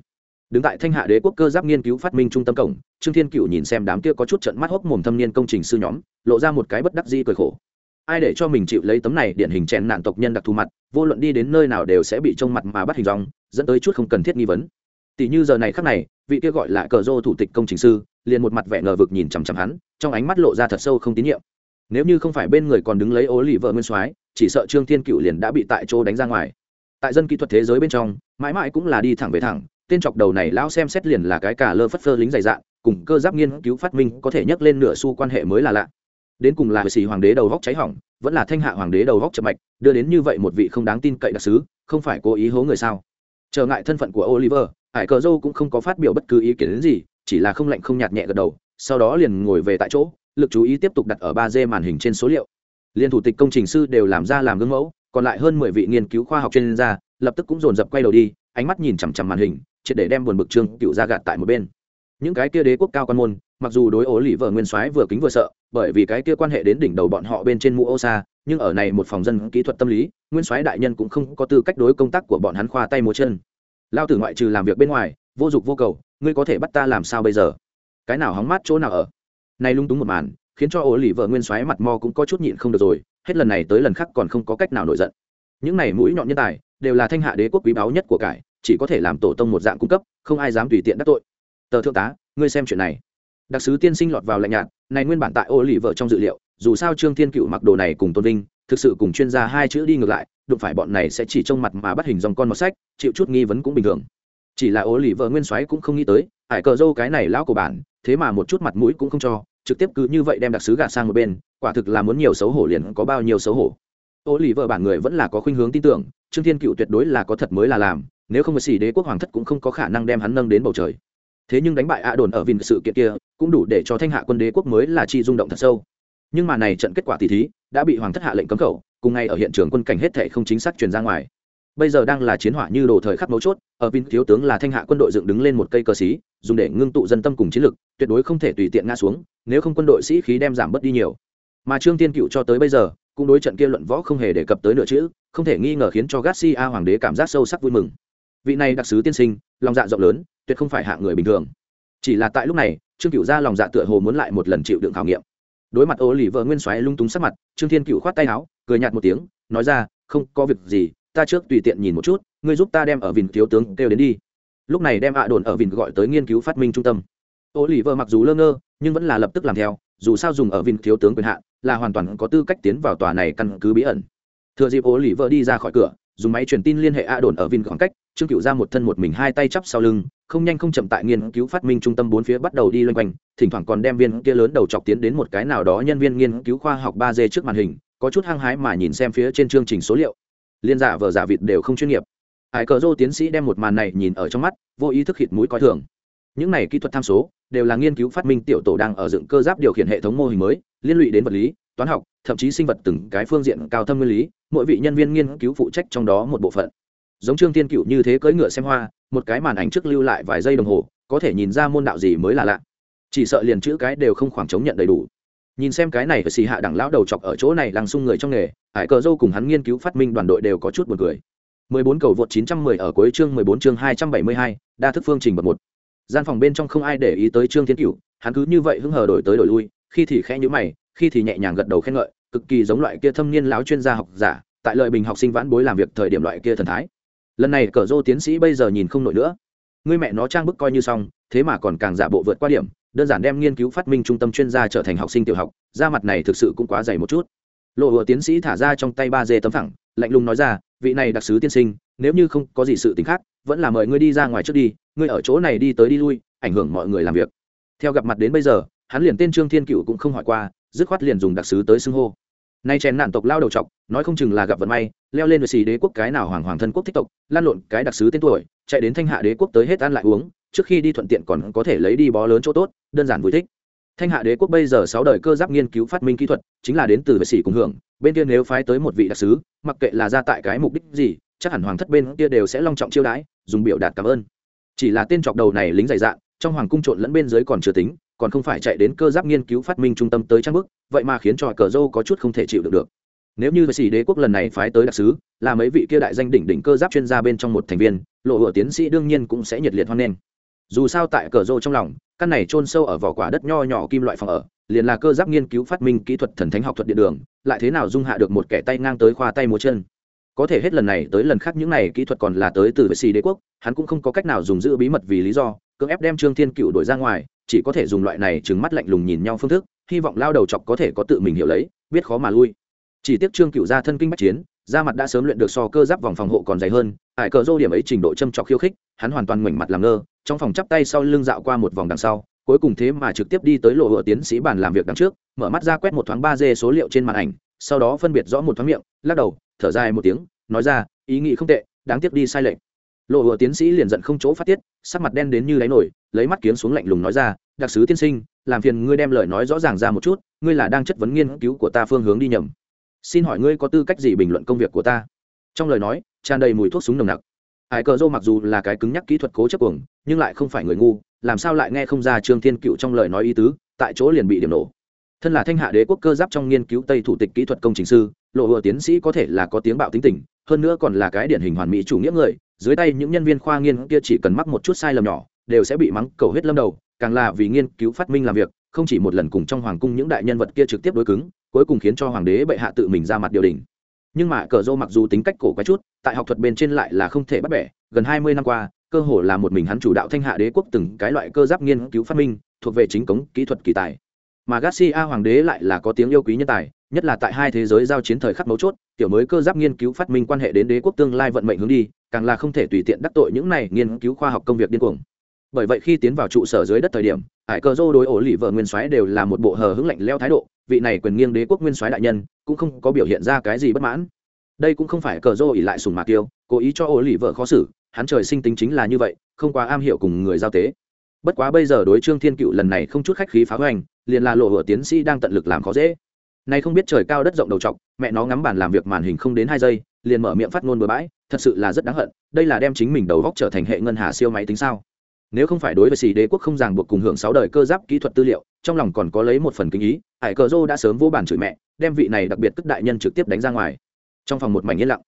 Đứng tại thanh hạ đế quốc cơ giáp nghiên cứu phát minh trung tâm cổng, trương thiên cựu nhìn xem đám kia có chút trận mắt hốc mồm thâm niên công trình sư nhóm, lộ ra một cái bất đắc di cười khổ. Ai để cho mình chịu lấy tấm này điển hình chèn nạn tộc nhân đặc thù mặt, vô luận đi đến nơi nào đều sẽ bị trông mặt mà bắt hình dòng dẫn tới chút không cần thiết nghi vấn. Tỷ như giờ này khắc này, vị kia gọi là cờ rô thủ tịch công trình sư, liền một mặt vẻ ngờ vực nhìn chằm chằm hắn, trong ánh mắt lộ ra thật sâu không tín nhiệm nếu như không phải bên người còn đứng lấy ố lì vợ nguyên soái, chỉ sợ trương thiên cựu liền đã bị tại chỗ đánh ra ngoài. Tại dân kỹ thuật thế giới bên trong, mãi mãi cũng là đi thẳng về thẳng, tên chọc đầu này lão xem xét liền là cái cả lơ phất phơ lính dày dạn, cùng cơ giáp nghiên cứu phát minh có thể nhắc lên nửa xu quan hệ mới là lạ. Đến cùng là xì hoàng đế đầu góc cháy hỏng, vẫn là thanh hạ hoàng đế đầu góc chậm mạch, đưa đến như vậy một vị không đáng tin cậy đặc sứ, không phải cố ý hố người sao? Trở ngại thân phận của oliver, hải cờ dâu cũng không có phát biểu bất cứ ý kiến gì, chỉ là không lạnh không nhạt nhẹ gật đầu, sau đó liền ngồi về tại chỗ lực chú ý tiếp tục đặt ở ba d màn hình trên số liệu. Liên thủ tịch công trình sư đều làm ra làm gương mẫu, còn lại hơn mười vị nghiên cứu khoa học chuyên gia lập tức cũng dồn dập quay đầu đi, ánh mắt nhìn chằm chằm màn hình, triệt để đem buồn bực trương cựu ra gạt tại một bên. Những cái kia đế quốc cao quan môn, mặc dù đối ố lì vợ nguyên soái vừa kính vừa sợ, bởi vì cái kia quan hệ đến đỉnh đầu bọn họ bên trên mũ ô xa nhưng ở này một phòng dân kỹ thuật tâm lý, nguyên soái đại nhân cũng không có tư cách đối công tác của bọn hắn khoa tay múa chân. Lao tử ngoại trừ làm việc bên ngoài, vô dụng vô cầu, ngươi có thể bắt ta làm sao bây giờ? Cái nào hóng mát chỗ nào ở? Nay lung túng một màn, khiến cho ổ lì vợ nguyên soái mặt mo cũng có chút nhịn không được rồi, hết lần này tới lần khác còn không có cách nào nổi giận. Những này mũi nhọn nhân tài, đều là thanh hạ đế quốc quý báu nhất của cải, chỉ có thể làm tổ tông một dạng cung cấp, không ai dám tùy tiện đắc tội. Tờ thượng tá, ngươi xem chuyện này. Đặc sứ tiên sinh lọt vào lạnh nhạt, này nguyên bản tại ô lì vợ trong dự liệu, dù sao trương thiên cựu mặc đồ này cùng tôn vinh, thực sự cùng chuyên gia hai chữ đi ngược lại, đụng phải bọn này sẽ chỉ trông mặt mà bắt hình dòng con một sách, chịu chút nghi vấn cũng bình thường. Chỉ là ô lì vợ nguyên soái cũng không nghĩ tới hải cờ dâu cái này lão của bản, thế mà một chút mặt mũi cũng không cho, trực tiếp cứ như vậy đem đặc sứ gạt sang một bên, quả thực là muốn nhiều xấu hổ liền có bao nhiêu xấu hổ. Ô lì vợ bản người vẫn là có khuynh hướng tin tưởng, trương thiên cựu tuyệt đối là có thật mới là làm, nếu không có xỉ đế quốc hoàng thất cũng không có khả năng đem hắn nâng đến bầu trời. Thế nhưng đánh bại ạ đồn ở vin sự kiện kia, cũng đủ để cho thanh hạ quân đế quốc mới là chi rung động thật sâu. Nhưng mà này trận kết quả tỷ thí, đã bị hoàng thất hạ lệnh cấm khẩu, cùng ngay ở hiện trường quân cảnh hết thệ không chính xác truyền ra ngoài bây giờ đang là chiến hỏa như đồ thời khắc mấu chốt, ở vin thiếu tướng là thanh hạ quân đội dựng đứng lên một cây cờ xí, dùng để ngưng tụ dân tâm cùng chiến lực, tuyệt đối không thể tùy tiện ngã xuống, nếu không quân đội sĩ khí đem giảm bớt đi nhiều. Mà trương tiên cựu cho tới bây giờ, cũng đối trận kia luận võ không hề đề cập tới nửa chữ, không thể nghi ngờ khiến cho garcia hoàng đế cảm giác sâu sắc vui mừng. Vị này đặc sứ tiên sinh, lòng dạ rộng lớn, tuyệt không phải hạ người bình thường. Chỉ là tại lúc này, trương cựu ra lòng dạ tựa hồ muốn lại một lần chịu đựng khảo nghiệm. Đối mặt ô lì vợ nguyên xoáy lung túng sắc mặt, trương thiên cựu khoát tay áo, cười nhạt một tiếng, nói ra, không có việc gì ta trước tùy tiện nhìn một chút, ngươi giúp ta đem ở vìn thiếu tướng kêu đến đi. Lúc này đem ạ đồn ở vìn gọi tới nghiên cứu phát minh trung tâm. Ô lì vợ mặc dù lơ ngơ, nhưng vẫn là lập tức làm theo, dù sao dùng ở vìn thiếu tướng quyền hạn, là hoàn toàn có tư cách tiến vào tòa này căn cứ bí ẩn. Thừa dịp ô lì vợ đi ra khỏi cửa, dùng máy truyền tin liên hệ a đồn ở vin khoảng cách, trương cựu ra một thân một mình hai tay chắp sau lưng, không nhanh không chậm tại nghiên cứu phát minh trung tâm bốn phía bắt đầu đi loanh quanh, thỉnh thoảng còn đem viên kia lớn đầu chọc tiến đến một cái nào đó nhân viên nghiên cứu khoa học ba d trước màn hình, có chút hăng hái mà nhìn xem phía trên chương trình số liệu liên giả vờ giả vịt đều không chuyên nghiệp. Hải cờ dô tiến sĩ đem một màn này nhìn ở trong mắt, vô ý thức hít mũi coi thường. Những này kỹ thuật tham số, đều là nghiên cứu phát minh tiểu tổ đang ở dựng cơ giáp điều khiển hệ thống mô hình mới, liên lụy đến vật lý, toán học, thậm chí sinh vật từng cái phương diện cao thâm nguyên lý, mỗi vị nhân viên nghiên cứu phụ trách trong đó một bộ phận. Giống trương tiên cựu như thế cưỡi ngựa xem hoa, một cái màn ảnh trước lưu lại vài giây đồng hồ, có thể nhìn ra môn đạo gì mới là lạ. Chỉ sợ liền chữ cái đều không khoảng trống nhận đầy đủ nhìn xem cái này phải xì hạ đẳng lão đầu chọc ở chỗ này lăng xung người trong nghề hải cờ dâu cùng hắn nghiên cứu phát minh đoàn đội đều có chút buồn cười 14 cầu vượt 910 ở cuối chương 14 chương 272, đa thức phương trình bậc 1. Gian phòng bên trong không ai để ý tới Trương Thiên Cửu, hắn cứ như vậy hứng hờ đổi tới đổi lui, khi thì khẽ nhíu mày, khi thì nhẹ nhàng gật đầu khen ngợi, cực kỳ giống loại kia thâm niên lão chuyên gia học giả, tại lợi bình học sinh vãn bối làm việc thời điểm loại kia thần thái. Lần này cờ Dô tiến sĩ bây giờ nhìn không nổi nữa. Ngươi mẹ nó trang bức coi như xong, thế mà còn càng giả bộ vượt qua điểm, đơn giản đem nghiên cứu phát minh trung tâm chuyên gia trở thành học sinh tiểu học, da mặt này thực sự cũng quá dày một chút. Lộ Hựa tiến sĩ thả ra trong tay ba dê tấm thẳng, lạnh lùng nói ra, vị này đặc sứ tiên sinh nếu như không có gì sự t ì n h khác vẫn là mời ngươi đi ra ngoài trước đi ngươi ở chỗ này đi tới đi lui ảnh hưởng mọi người làm việc theo gặp mặt đến bây giờ hắn liền tên trương thiên cựu cũng không hỏi qua dứt khoát liền dùng đặc sứ tới xưng hô nay chèn nạn tộc lao đầu chọc nói không chừng là gặp vận may leo lên về xì đế quốc cái nào hoàng hoàng thân quốc thích tộc lan lộn cái đặc sứ tên tuổi chạy đến thanh hạ đế quốc tới hết ăn lại uống trước khi đi thuận tiện còn có thể lấy đi bó lớn chỗ tốt, đơn giản vui thích. Thanh hạ đế quốc bây giờ sáu đời cơ giáp nghiên cứu phát minh kỹ thuật, chính là đến từ vệ sĩ cùng hưởng. Bên kia nếu phái tới một vị đặc sứ, mặc kệ là ra tại cái mục đích gì, chắc hẳn hoàng thất bên kia đều sẽ long trọng chiêu đãi, dùng biểu đạt cảm ơn. Chỉ là tên chọc đầu này lính dày dạn, trong hoàng cung trộn lẫn bên dưới còn chưa tính, còn không phải chạy đến cơ giáp nghiên cứu phát minh trung tâm tới trang bức, vậy mà khiến cho cờ dâu có chút không thể chịu được được. Nếu như vệ sĩ đế quốc lần này phái tới đặc sứ, là mấy vị kia đại danh đỉnh đỉnh cơ giáp chuyên gia bên trong một thành viên, lộ hựa tiến sĩ đương nhiên cũng sẽ nhiệt liệt hoan nghênh dù sao tại cờ rô trong lòng, căn này trôn sâu ở vỏ quả đất nho nhỏ kim loại phòng ở, liền là cơ giáp nghiên cứu phát minh kỹ thuật thần thánh học thuật điện đường, lại thế nào dung hạ được một kẻ tay ngang tới khoa tay múa chân. Có thể hết lần này tới lần khác những này kỹ thuật còn là tới từ vệ sĩ đế quốc, hắn cũng không có cách nào dùng giữ bí mật vì lý do, cưỡng ép đem trương thiên cựu đổi ra ngoài, chỉ có thể dùng loại này trừng mắt lạnh lùng nhìn nhau phương thức, hy vọng lao đầu chọc có thể có tự mình hiểu lấy, biết khó mà lui. Chỉ tiếc trương cựu ra thân kinh bách chiến, da mặt đã sớm luyện được so cơ giáp vòng phòng hộ còn dày hơn ải cờ rô điểm ấy trình độ châm trọc khiêu khích, hắn hoàn toàn ngoảnh mặt làm ngơ, trong phòng chắp tay sau lưng dạo qua một vòng đằng sau, cuối cùng thế mà trực tiếp đi tới lộ hựa tiến sĩ bàn làm việc đằng trước, mở mắt ra quét một thoáng ba d số liệu trên màn ảnh, sau đó phân biệt rõ một thoáng miệng, lắc đầu, thở dài một tiếng, nói ra, ý nghĩ không tệ, đáng tiếc đi sai lệch. Lộ hựa tiến sĩ liền giận không chỗ phát tiết, sắc mặt đen đến như đáy nổi, lấy mắt kiếm xuống lạnh lùng nói ra, đặc sứ tiên sinh, làm phiền ngươi đem lời nói rõ ràng ra một chút, ngươi là đang chất vấn nghiên cứu của ta phương hướng đi nhầm. Xin hỏi ngươi có tư cách gì bình luận công việc của ta? Trong lời nói tràn đầy mùi thuốc súng nồng nặc. Hải cờ dô mặc dù là cái cứng nhắc kỹ thuật cố chấp cuồng, nhưng lại không phải người ngu, làm sao lại nghe không ra trương thiên cựu trong lời nói ý tứ, tại chỗ liền bị điểm nổ. Thân là thanh hạ đế quốc cơ giáp trong nghiên cứu tây thủ tịch kỹ thuật công trình sư, lộ vừa tiến sĩ có thể là có tiếng bạo tính tình, hơn nữa còn là cái điển hình hoàn mỹ chủ nghĩa người, dưới tay những nhân viên khoa nghiên kia chỉ cần mắc một chút sai lầm nhỏ, đều sẽ bị mắng cầu hết lâm đầu, càng là vì nghiên cứu phát minh làm việc, không chỉ một lần cùng trong hoàng cung những đại nhân vật kia trực tiếp đối cứng, cuối cùng khiến cho hoàng đế bệ hạ tự mình ra mặt điều đình nhưng mà cờ dô mặc dù tính cách cổ quá chút, tại học thuật bên trên lại là không thể bắt bẻ. Gần hai mươi năm qua, cơ hồ là một mình hắn chủ đạo thanh hạ đế quốc từng cái loại cơ giáp nghiên cứu phát minh, thuộc về chính cống kỹ thuật kỳ tài. Mà garcia hoàng đế lại là có tiếng yêu quý nhân tài, nhất là tại hai thế giới giao chiến thời khắc mấu chốt, tiểu mới cơ giáp nghiên cứu phát minh quan hệ đến đế quốc tương lai vận mệnh hướng đi, càng là không thể tùy tiện đắc tội những này nghiên cứu khoa học công việc điên cuồng bởi vậy khi tiến vào trụ sở dưới đất thời điểm, ải cơ dô đối ổ lì vợ nguyên soái đều là một bộ hờ hững lạnh leo thái độ, vị này quyền nghiêng đế quốc nguyên soái đại nhân cũng không có biểu hiện ra cái gì bất mãn. Đây cũng không phải cờ dô ỉ lại sùng mạc tiêu cố ý cho ổ lì vợ khó xử, hắn trời sinh tính chính là như vậy, không quá am hiểu cùng người giao tế. Bất quá bây giờ đối trương thiên cựu lần này không chút khách khí phá hoành, liền là lộ hựa tiến sĩ đang tận lực làm khó dễ. Nay không biết trời cao đất rộng đầu trọc, mẹ nó ngắm bàn làm việc màn hình không đến hai giây, liền mở miệng phát ngôn bừa bãi, thật sự là rất đáng hận, đây là đem chính mình đầu góc trở thành hệ ngân hà siêu máy tính sao? Nếu không phải đối với xì đế quốc không ràng buộc cùng hưởng sáu đời cơ giáp kỹ thuật tư liệu, trong lòng còn có lấy một phần kinh ý, hải cờ dô đã sớm vô bàn chửi mẹ, đem vị này đặc biệt tức đại nhân trực tiếp đánh ra ngoài. Trong phòng một mảnh yên lặng.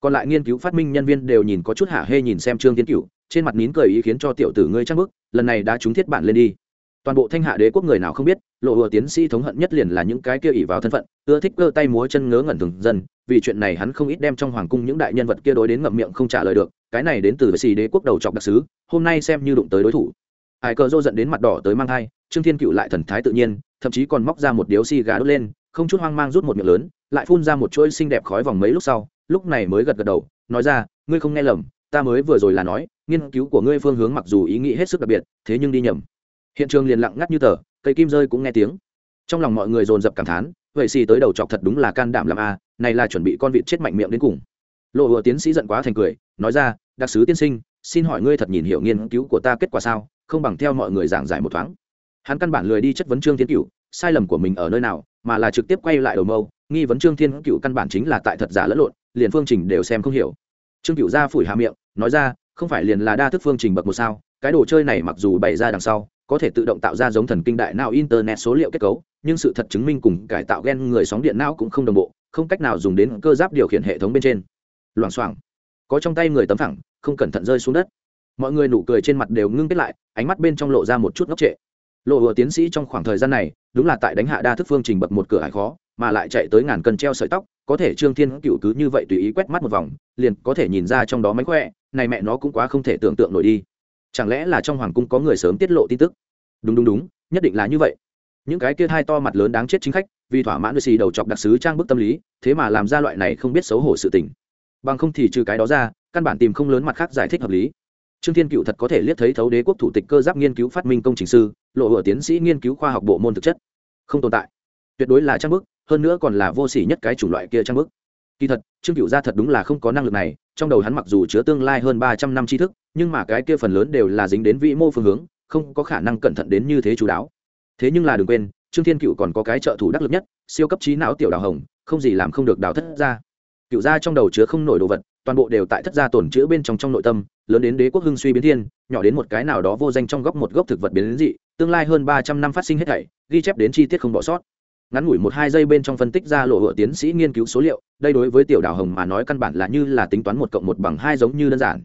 Còn lại nghiên cứu phát minh nhân viên đều nhìn có chút hả hê nhìn xem trương tiến cửu, trên mặt nín cười ý khiến cho tiểu tử ngươi trang bức lần này đã trúng thiết bản lên đi. Toàn bộ thanh hạ đế quốc người nào không biết lộ ùa tiến sĩ thống hận nhất liền là những cái kia ỉ vào thân phận, ưa thích cơ tay múa chân ngớ ngẩn thường dân, vì chuyện này hắn không ít đem trong hoàng cung những đại nhân vật kia đối đến ngậm miệng không trả lời được, cái này đến từ xì đế quốc đầu trọc đặc sứ, hôm nay xem như đụng tới đối thủ. Hải cờ dô dẫn đến mặt đỏ tới mang thai, trương thiên cựu lại thần thái tự nhiên, thậm chí còn móc ra một điếu xì gà đốt lên, không chút hoang mang rút một miệng lớn, lại phun ra một chuỗi xinh đẹp khói vòng mấy lúc sau, lúc này mới gật gật đầu, nói ra, ngươi không nghe lầm, ta mới vừa rồi là nói, nghiên cứu của ngươi phương hướng mặc dù ý nghĩ hết sức đặc biệt, thế nhưng đi nhầm. Hiện trường liền lặng ngắt như tờ cây kim rơi cũng nghe tiếng. Trong lòng mọi người dồn dập cảm thán, vậy xì tới đầu chọc thật đúng là can đảm làm a, này là chuẩn bị con vịt chết mạnh miệng đến cùng. Lộ hùa tiến sĩ giận quá thành cười, nói ra, đặc sứ tiên sinh, xin hỏi ngươi thật nhìn hiểu nghiên cứu của ta kết quả sao, không bằng theo mọi người giảng giải một thoáng. Hắn căn bản lười đi chất vấn trương thiên cựu sai lầm của mình ở nơi nào, mà là trực tiếp quay lại đầu mâu, nghi vấn trương thiên cựu căn bản chính là tại thật giả lẫn lộn, liền phương trình đều xem không hiểu. Trương cựu ra phủi hà miệng, nói ra, không phải liền là đa thức phương trình bậc một sao, cái đồ chơi này mặc dù bày ra đằng sau có thể tự động tạo ra giống thần kinh đại não internet số liệu kết cấu, nhưng sự thật chứng minh cùng cải tạo gen người sóng điện não cũng không đồng bộ, không cách nào dùng đến cơ giáp điều khiển hệ thống bên trên. Loảng xoảng. Có trong tay người tấm thẳng, không cẩn thận rơi xuống đất. Mọi người nụ cười trên mặt đều ngưng kết lại, ánh mắt bên trong lộ ra một chút ngốc trệ. Lộ hùa tiến sĩ trong khoảng thời gian này, đúng là tại đánh hạ đa thức phương trình bật một cửa hải khó, mà lại chạy tới ngàn cân treo sợi tóc, có thể trương thiên cựu cứ như vậy tùy ý quét mắt một vòng, liền có thể nhìn ra trong đó mánh khỏe, này mẹ nó cũng quá không thể tưởng tượng nổi đi chẳng lẽ là trong hoàng cung có người sớm tiết lộ tin tức? Đúng đúng đúng, nhất định là như vậy. Những cái kia hai to mặt lớn đáng chết chính khách, vì thỏa mãn xì đầu chọc đặc sứ trang bức tâm lý, thế mà làm ra loại này không biết xấu hổ sự tình. Bằng không thì trừ cái đó ra, căn bản tìm không lớn mặt khác giải thích hợp lý. Trương thiên cựu thật có thể liếc thấy thấu đế quốc thủ tịch cơ giáp nghiên cứu phát minh công trình sư, lộ hửa tiến sĩ nghiên cứu khoa học bộ môn thực chất. Không tồn tại. Tuyệt đối là trang bức, hơn nữa còn là vô s ỉ nhất cái chủng loại kia trang bức. Kỳ thật, trương cựu gia thật đúng là không có năng lực này, trong đầu hắn mặc dù chứa tương lai hơn ba trăm năm tri thức nhưng mà cái kia phần lớn đều là dính đến vĩ mô phương hướng, không có khả năng cẩn thận đến như thế chú đáo. Thế nhưng là đừng quên, trương thiên cựu còn có cái trợ thủ đắc lực nhất, siêu cấp trí não tiểu đào hồng, không gì làm không được đào thất ra. Cựu gia trong đầu chứa không nổi đồ vật, toàn bộ đều tại thất gia tổn chữa bên trong trong nội tâm, lớn đến đế quốc hưng suy biến thiên, nhỏ đến một cái nào đó vô danh trong góc một gốc thực vật biến đến dị, tương lai hơn ba trăm năm phát sinh hết thảy, ghi chép đến chi tiết không bỏ sót. Ngắn ngủi một hai giây bên trong phân tích ra lộ hựa tiến sĩ nghiên cứu số liệu, đây đối với tiểu đào hồng mà nói căn bản là như là tính toán một cộng một bằng hai giống như đơn giản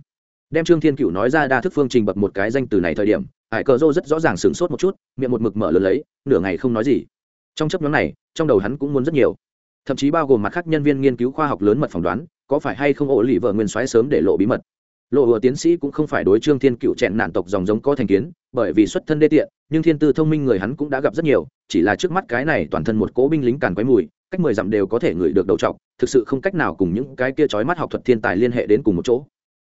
đem trương thiên cựu nói ra đa thức phương trình bậc một cái danh từ này thời điểm, hải cờ rô rất rõ ràng sửng sốt một chút, miệng một mực mở lớn lấy, nửa ngày không nói gì. Trong chấp nhóm này, trong đầu hắn cũng muốn rất nhiều. Thậm chí bao gồm mặt khác nhân viên nghiên cứu khoa học lớn mật phỏng đoán, có phải hay không ổ lì vợ nguyên soái sớm để lộ bí mật. Lộ hùa tiến sĩ cũng không phải đối trương thiên cựu chẹn nạn tộc dòng giống có thành kiến, bởi vì xuất thân đê tiện, nhưng thiên tư thông minh người hắn cũng đã gặp rất nhiều, chỉ là trước mắt cái này toàn thân một cố binh lính càn quấy mùi, cách mười dặm đều có thể ngửi được đầu trọc, thực sự không cách nào cùng những cái kia trói mắt học thuật thiên tài liên hệ đến cùng một chỗ.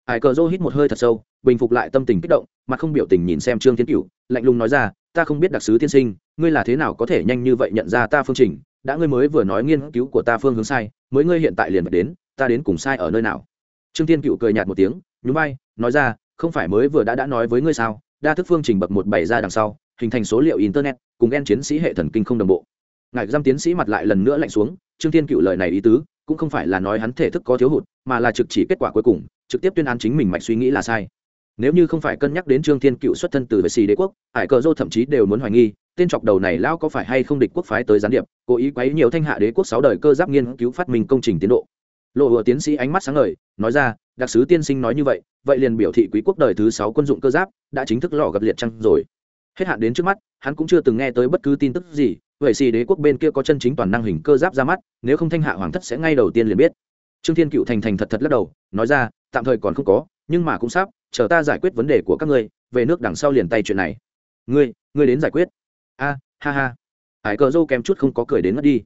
Ải cờ rô hít một hơi thật sâu, bình phục lại tâm tình kích động mà không biểu tình nhìn xem trương thiên cựu lạnh lùng nói ra, ta không biết đặc sứ tiên sinh, ngươi là thế nào có thể nhanh như vậy nhận ra ta phương trình? Đã ngươi mới vừa nói nghiên cứu của ta phương hướng sai, mới ngươi hiện tại liền vật đến, ta đến cùng sai ở nơi nào? Trương thiên cựu cười nhạt một tiếng, nhún vai, nói ra, không phải mới vừa đã đã nói với ngươi sao? Đa thức phương trình bậc một bảy ra đằng sau, hình thành số liệu internet, cùng ghen chiến sĩ hệ thần kinh không đồng bộ. Ngài giam tiến sĩ mặt lại lần nữa lạnh xuống, trương thiên cựu lời này ý tứ, cũng không phải là nói hắn thể thức có thiếu hụt, mà là trực chỉ kết quả cuối cùng trực tiếp tuyên án chính mình mạch suy nghĩ là sai. Nếu như không phải cân nhắc đến trương thiên cựu xuất thân từ vệ xì đế quốc, hải cờ dô thậm chí đều muốn hoài nghi, tên chọc đầu này lão có phải hay không địch quốc phái tới gián điệp, cố ý quấy nhiều thanh hạ đế quốc sáu đời cơ giáp nghiên cứu phát minh công trình tiến độ. Lộ hựa tiến sĩ ánh mắt sáng ngời, nói ra, đặc sứ tiên sinh nói như vậy vậy liền biểu thị quý quốc đời thứ sáu quân dụng cơ giáp đã chính thức lò gặp liệt trăng rồi. Hết hạn đến trước mắt, hắn cũng chưa từng nghe tới bất cứ tin tức gì vậy xì đế quốc bên kia có chân chính toàn năng hình cơ giáp ra mắt, nếu không thanh hạ hoàng thất sẽ ngay đầu tiên liền biết. Trương thiên cựu thành thành thật thật lắc đầu, nói ra tạm thời còn không có nhưng mà cũng sắp chờ ta giải quyết vấn đề của các ngươi về nước đằng sau liền tay chuyện này. Ngươi ngươi đến giải quyết. A ha ha. Hải cờ dâu kém chút không có cười đến mất đi.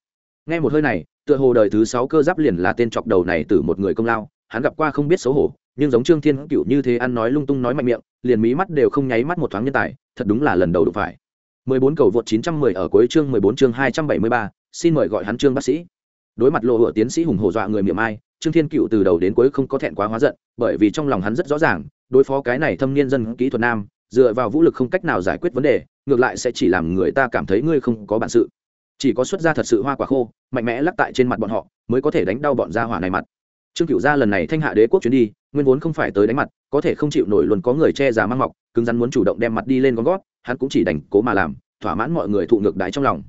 Nghe một hơi này tựa hồ đời thứ sáu cơ giáp liền là tên chọc đầu này từ một người công lao hắn gặp qua không biết xấu hổ nhưng giống trương thiên cựu như thế ăn nói lung tung nói mạnh miệng liền mí mắt đều không nháy mắt một thoáng nhân tài thật đúng là lần đầu đụng phải. 14 cầu vượt 910 ở cuối chương 14 chương 273, xin mời gọi hắn trương bác sĩ đối mặt lộ hựa tiến sĩ hùng hổ dọa người miệng ai, trương thiên cựu từ đầu đến cuối không có thẹn quá hóa giận, bởi vì trong lòng hắn rất rõ ràng, đối phó cái này thâm niên dân kỹ thuật nam, dựa vào vũ lực không cách nào giải quyết vấn đề, ngược lại sẽ chỉ làm người ta cảm thấy ngươi không có bản sự. Chỉ có xuất ra thật sự hoa quả khô, mạnh mẽ lắc tại trên mặt bọn họ, mới có thể đánh đau bọn gia hỏa này mặt. Trương cựu gia lần này thanh hạ đế quốc chuyến đi, nguyên vốn không phải tới đánh mặt, có thể không chịu nổi luôn có người che già mang mọc, cứng rắn muốn chủ động đem mặt đi lên con gót, hắn cũng chỉ đành cố mà làm, thỏa mãn mọi người thụ ngược đái trong lòng.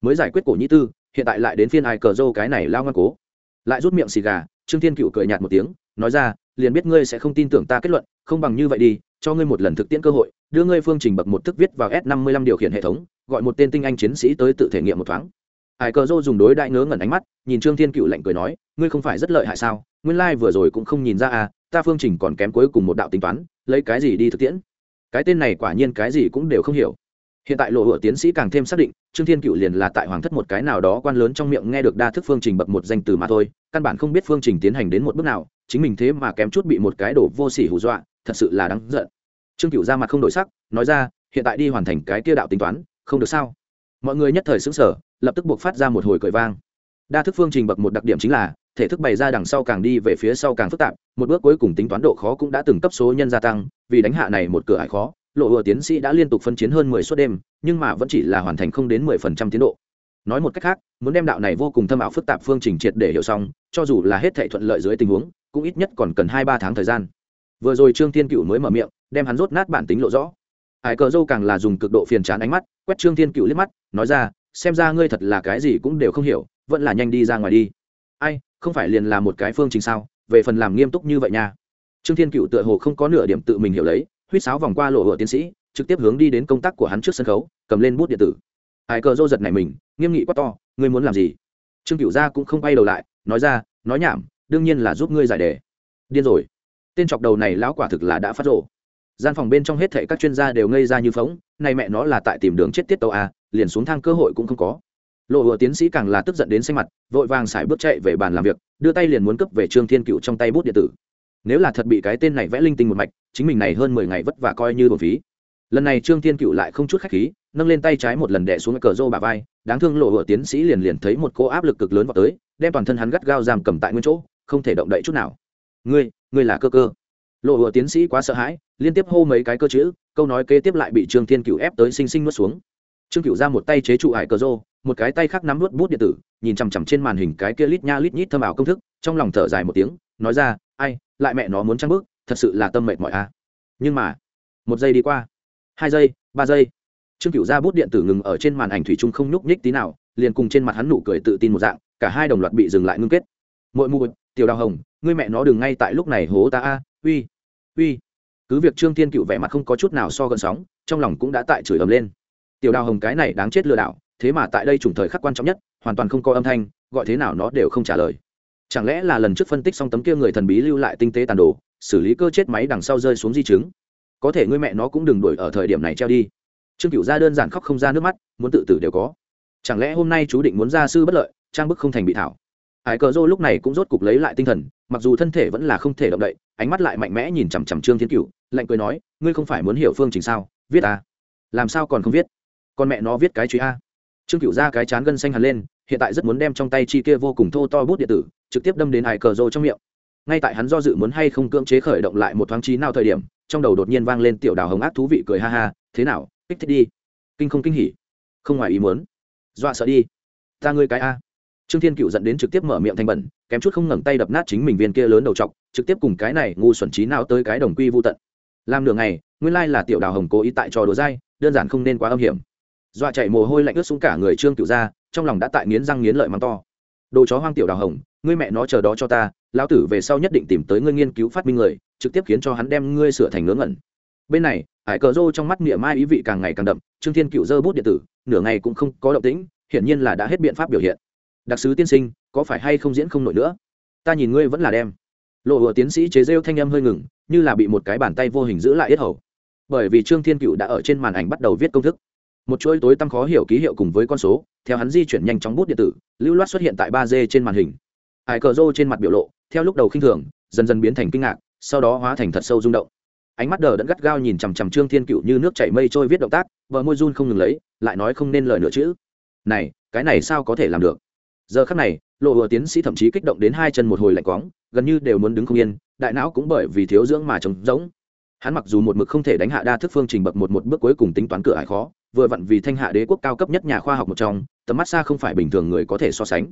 Mới giải quyết cổ nhĩ tư hiện tại lại đến phiên ai cờ dâu cái này lao ngoan cố. Lại rút miệng xì gà, trương thiên cựu cười nhạt một tiếng, nói ra, liền biết ngươi sẽ không tin tưởng ta kết luận, không bằng như vậy đi, cho ngươi một lần thực tiễn cơ hội, đưa ngươi phương trình bậc một thức viết vào s năm mươi lăm điều khiển hệ thống, gọi một tên tinh anh chiến sĩ tới tự thể nghiệm một thoáng. Ai cờ dô dùng đối đại ngớ ngẩn ánh mắt, nhìn trương thiên cựu lạnh cười nói, ngươi không phải rất lợi hại sao, nguyên lai、like、vừa rồi cũng không nhìn ra à ta phương trình còn kém cuối cùng một đạo tính toán, lấy cái gì đi thực tiễn? Cái tên này quả nhiên cái gì cũng đều không hiểu hiện tại lộ hựa tiến sĩ càng thêm xác định, trương thiên cựu liền là tại hoàng thất một cái nào đó quan lớn trong miệng nghe được đa thức phương trình bậc một danh từ mà thôi, căn bản không biết phương trình tiến hành đến một bước nào, chính mình thế mà kém chút bị một cái đổ vô sỉ hù dọa, thật sự là đáng giận. Trương cựu ra mặt không đổi sắc, nói ra, hiện tại đi hoàn thành cái kia đạo tính toán, không được sao? Mọi người nhất thời xứng sở lập tức buộc phát ra một hồi cười vang. Đa thức phương trình bậc một đặc điểm chính là, thể thức bày ra đằng sau càng đi về phía sau càng phức tạp, một bước cuối cùng tính toán độ khó cũng đã từng cấp số nhân gia tăng, vì đánh hạ này một cửa hải khó lộ hùa tiến sĩ đã liên tục phân chiến hơn mười suốt đêm, nhưng mà vẫn chỉ là hoàn thành không đến mười phần trăm tiến độ. Nói một cách khác, muốn đem đạo này vô cùng thâm ảo phức tạp phương trình triệt để hiểu xong, cho dù là hết thảy thuận lợi dưới tình huống, cũng ít nhất còn cần hai ba tháng thời gian. Vừa rồi trương thiên cựu mới mở miệng, đem hắn rốt nát bản tính lộ rõ. Hải cờ dâu càng là dùng cực độ phiền chán ánh mắt, quét trương thiên cựu liếc mắt, nói ra, xem ra ngươi thật là cái gì cũng đều không hiểu, vẫn là nhanh đi ra ngoài đi. Ai, không phải liền là một cái phương trình sao? Về phần làm nghiêm túc như vậy nha. Trương thiên cựu tựa hồ không có nửa điểm tự mình hiểu lấy huýt sáo vòng qua lộ hựa tiến sĩ, trực tiếp hướng đi đến công tác của hắn trước sân khấu, cầm lên bút điện tử. Ai cờ dô giật này mình, nghiêm nghị quá to, ngươi muốn làm gì? Trương cựu gia cũng không quay đầu lại, nói ra, nói nhảm, đương nhiên là giúp ngươi giải đề. Điên rồi. Tên chọc đầu này lão quả thực là đã phát rộ gian phòng bên trong hết thệ các chuyên gia đều ngây ra như phóng, này mẹ nó là tại tìm đường chết tiết tàu à liền xuống thang cơ hội cũng không có. Lộ hựa tiến sĩ càng là tức giận đến xanh mặt, vội vàng xài bước chạy về bàn làm việc, đưa tay liền muốn cấp về trương thiên cựu trong tay bút điện tử nếu là thật bị cái tên này vẽ linh tinh một mạch, chính mình này hơn mười ngày vất vả coi như bổn phí. Lần này trương thiên cựu lại không chút khách khí, nâng lên tay trái một lần đẻ xuống cờ rô bà vai, đáng thương lộ hựa tiến sĩ liền liền thấy một cô áp lực cực lớn vào tới, đem toàn thân hắn gắt gao giam cầm tại nguyên chỗ, không thể động đậy chút nào. Ngươi ngươi là cơ cơ. Lộ hựa tiến sĩ quá sợ hãi, liên tiếp hô mấy cái cơ chữ, câu nói kế tiếp lại bị trương thiên cựu ép tới xinh xinh nuốt xuống. Trương cựu ra một tay chế trụ hải cờ rô, một cái tay khác nắm nuốt bút điện tử, nhìn chằm chằm trên màn hình cái kia lít nha lít nhít thâm ảo công thức, trong lòng thở dài một tiếng, nói ra ai, lại mẹ nó muốn trăng bước, thật sự là tâm mệt mỏi a à. nhưng mà, một giây đi qua, hai giây, ba giây, trương cựu ra bút điện tử ngừng ở trên màn ảnh thủy chung không nhúc nhích tí nào, liền cùng trên mặt hắn nụ cười tự tin một dạng, cả hai đồng loạt bị dừng lại ngưng kết. Mỗi mùi tiểu đào hồng, ngươi mẹ nó đừng ngay tại lúc này hố ta a, uy uy. Cứ việc trương thiên cựu vẻ mặt không có chút nào so gần sóng, trong lòng cũng đã tại chửi ầm lên. Tiểu đào hồng cái này đáng chết lừa đảo, thế mà tại đây trùng thời khắc quan trọng nhất, hoàn toàn không có âm thanh, gọi thế nào nó đều không trả lời chẳng lẽ là lần trước phân tích xong tấm kia người thần bí lưu lại tinh tế tàn đồ, xử lý cơ chết máy đằng sau rơi xuống di chứng? Có thể ngươi mẹ nó cũng đừng đuổi ở thời điểm này treo đi. Trương cựu gia đơn giản khóc không ra nước mắt, muốn tự tử đều có. Chẳng lẽ hôm nay chú định muốn ra sư bất lợi, trang bức không thành bị thảo? Hải cờ dô lúc này cũng rốt cục lấy lại tinh thần, mặc dù thân thể vẫn là không thể động đậy, ánh mắt lại mạnh mẽ nhìn chằm chằm trương thiên cựu lạnh cười nói, ngươi không phải muốn hiểu phương trình sao? Viết à? Làm sao còn không viết? Con mẹ nó viết cái truy a trương cựu ra cái chán gân xanh hẳn lên, hiện tại rất muốn đem trong tay chi kia vô cùng thô to bút điện tử, trực tiếp đâm đến hải cờ rô trong miệng. Ngay tại hắn do dự muốn hay không cưỡng chế khởi động lại một thoáng trí nào thời điểm, trong đầu đột nhiên vang lên tiểu đào hồng ác thú vị cười ha ha, thế nào, kích thích đi. Kinh không kinh hỉ. Không ngoài ý muốn. Dọa sợ đi. Ta ngươi cái a. Trương thiên cựu dẫn đến trực tiếp mở miệng thanh bẩn, kém chút không ngẩng tay đập nát chính mình viên kia lớn đầu t trực tiếp cùng cái này ngu xuẩn trí nào tới cái đồng quy vô tận. Làm nửa ngày, nguyên lai là tiểu đào hồng cố ý tại trò đùa dai, đơn giản không nên quá âm hiểm dọa chạy mồ hôi lạnh ướt xuống cả người trương cựu ra trong lòng đã tại nghiến răng nghiến lợi mắng to. Đồ chó hoang tiểu đào hồng, ngươi mẹ nó chờ đó cho ta, lão tử về sau nhất định tìm tới ngươi nghiên cứu phát minh người, trực tiếp khiến cho hắn đem ngươi sửa thành ngớ ngẩn. Bên này, hải cờ rô trong mắt niệm mai ý vị càng ngày càng đậm, trương thiên cựu dơ bút điện tử, nửa ngày cũng không có động tĩnh, hiển nhiên là đã hết biện pháp biểu hiện. Đặc sứ tiên sinh, có phải hay không diễn không nổi nữa? Ta nhìn ngươi vẫn là đem. Lộ hùa tiến sĩ chế rêu thanh âm hơi ngừng, như là bị một cái bàn tay vô hình giữ lại yết hầu. Bởi vì trương thiên cựu đã ở trên màn ảnh bắt đầu viết công thức một chuỗi tối tăm khó hiểu ký hiệu cùng với con số, theo hắn di chuyển nhanh chóng bút điện tử, lưu loát xuất hiện tại ba d trên màn hình. Hải cờ rô trên mặt biểu lộ, theo lúc đầu khinh thường, dần dần biến thành kinh ngạc, sau đó hóa thành thật sâu rung động. Ánh mắt đờ đẫn gắt gao nhìn chằm chằm trương thiên cựu như nước chảy mây trôi viết động tác vợ môi run không ngừng lấy, lại nói không nên lời nữa chữ này, cái này sao có thể làm được? Giờ khắc này, lộ vừa tiến sĩ thậm chí kích động đến hai chân một hồi lạnh quóng gần như đều muốn đứng không yên, đại não cũng bởi vì thiếu dưỡng mà trống rỗng. Hắn mặc dù một mực không thể đánh hạ đa thức phương trình bậc một một bước cuối cùng tính toán cửa ải khó vừa vặn vì thanh hạ đế quốc cao cấp nhất nhà khoa học một trong, tầm mắt xa không phải bình thường người có thể so sánh.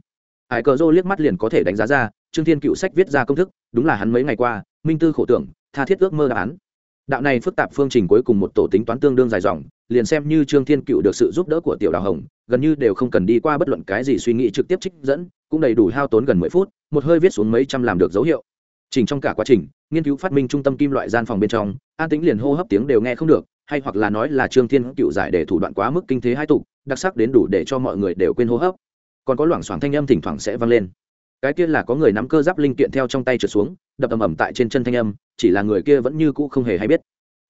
Hải cờ rô liếc mắt liền có thể đánh giá ra, trương thiên cựu sách viết ra công thức, đúng là hắn mấy ngày qua, minh tư khổ tưởng, tha thiết ước mơ đáp án. Đạo này phức tạp phương trình cuối cùng một tổ tính toán tương đương dài dòng, liền xem như trương thiên cựu được sự giúp đỡ của tiểu đào hồng, gần như đều không cần đi qua bất luận cái gì suy nghĩ trực tiếp trích dẫn, cũng đầy đủ hao tốn gần mười phút, một hơi viết xuống mấy trăm làm được dấu hiệu. Chỉnh trong cả quá trình, nghiên cứu phát minh trung tâm kim loại gian phòng bên trong, an tĩnh liền hô hấp tiếng đều nghe không được hay hoặc là nói là trương thiên cựu giải để thủ đoạn quá mức kinh thế hai tục, đặc sắc đến đủ để cho mọi người đều quên hô hấp. Còn có loảng xoảng thanh âm thỉnh thoảng sẽ vang lên. Cái kia là có người nắm cơ giáp linh kiện theo trong tay trượt xuống, đập ầm ầm tại trên chân thanh âm, chỉ là người kia vẫn như cũ không hề hay biết.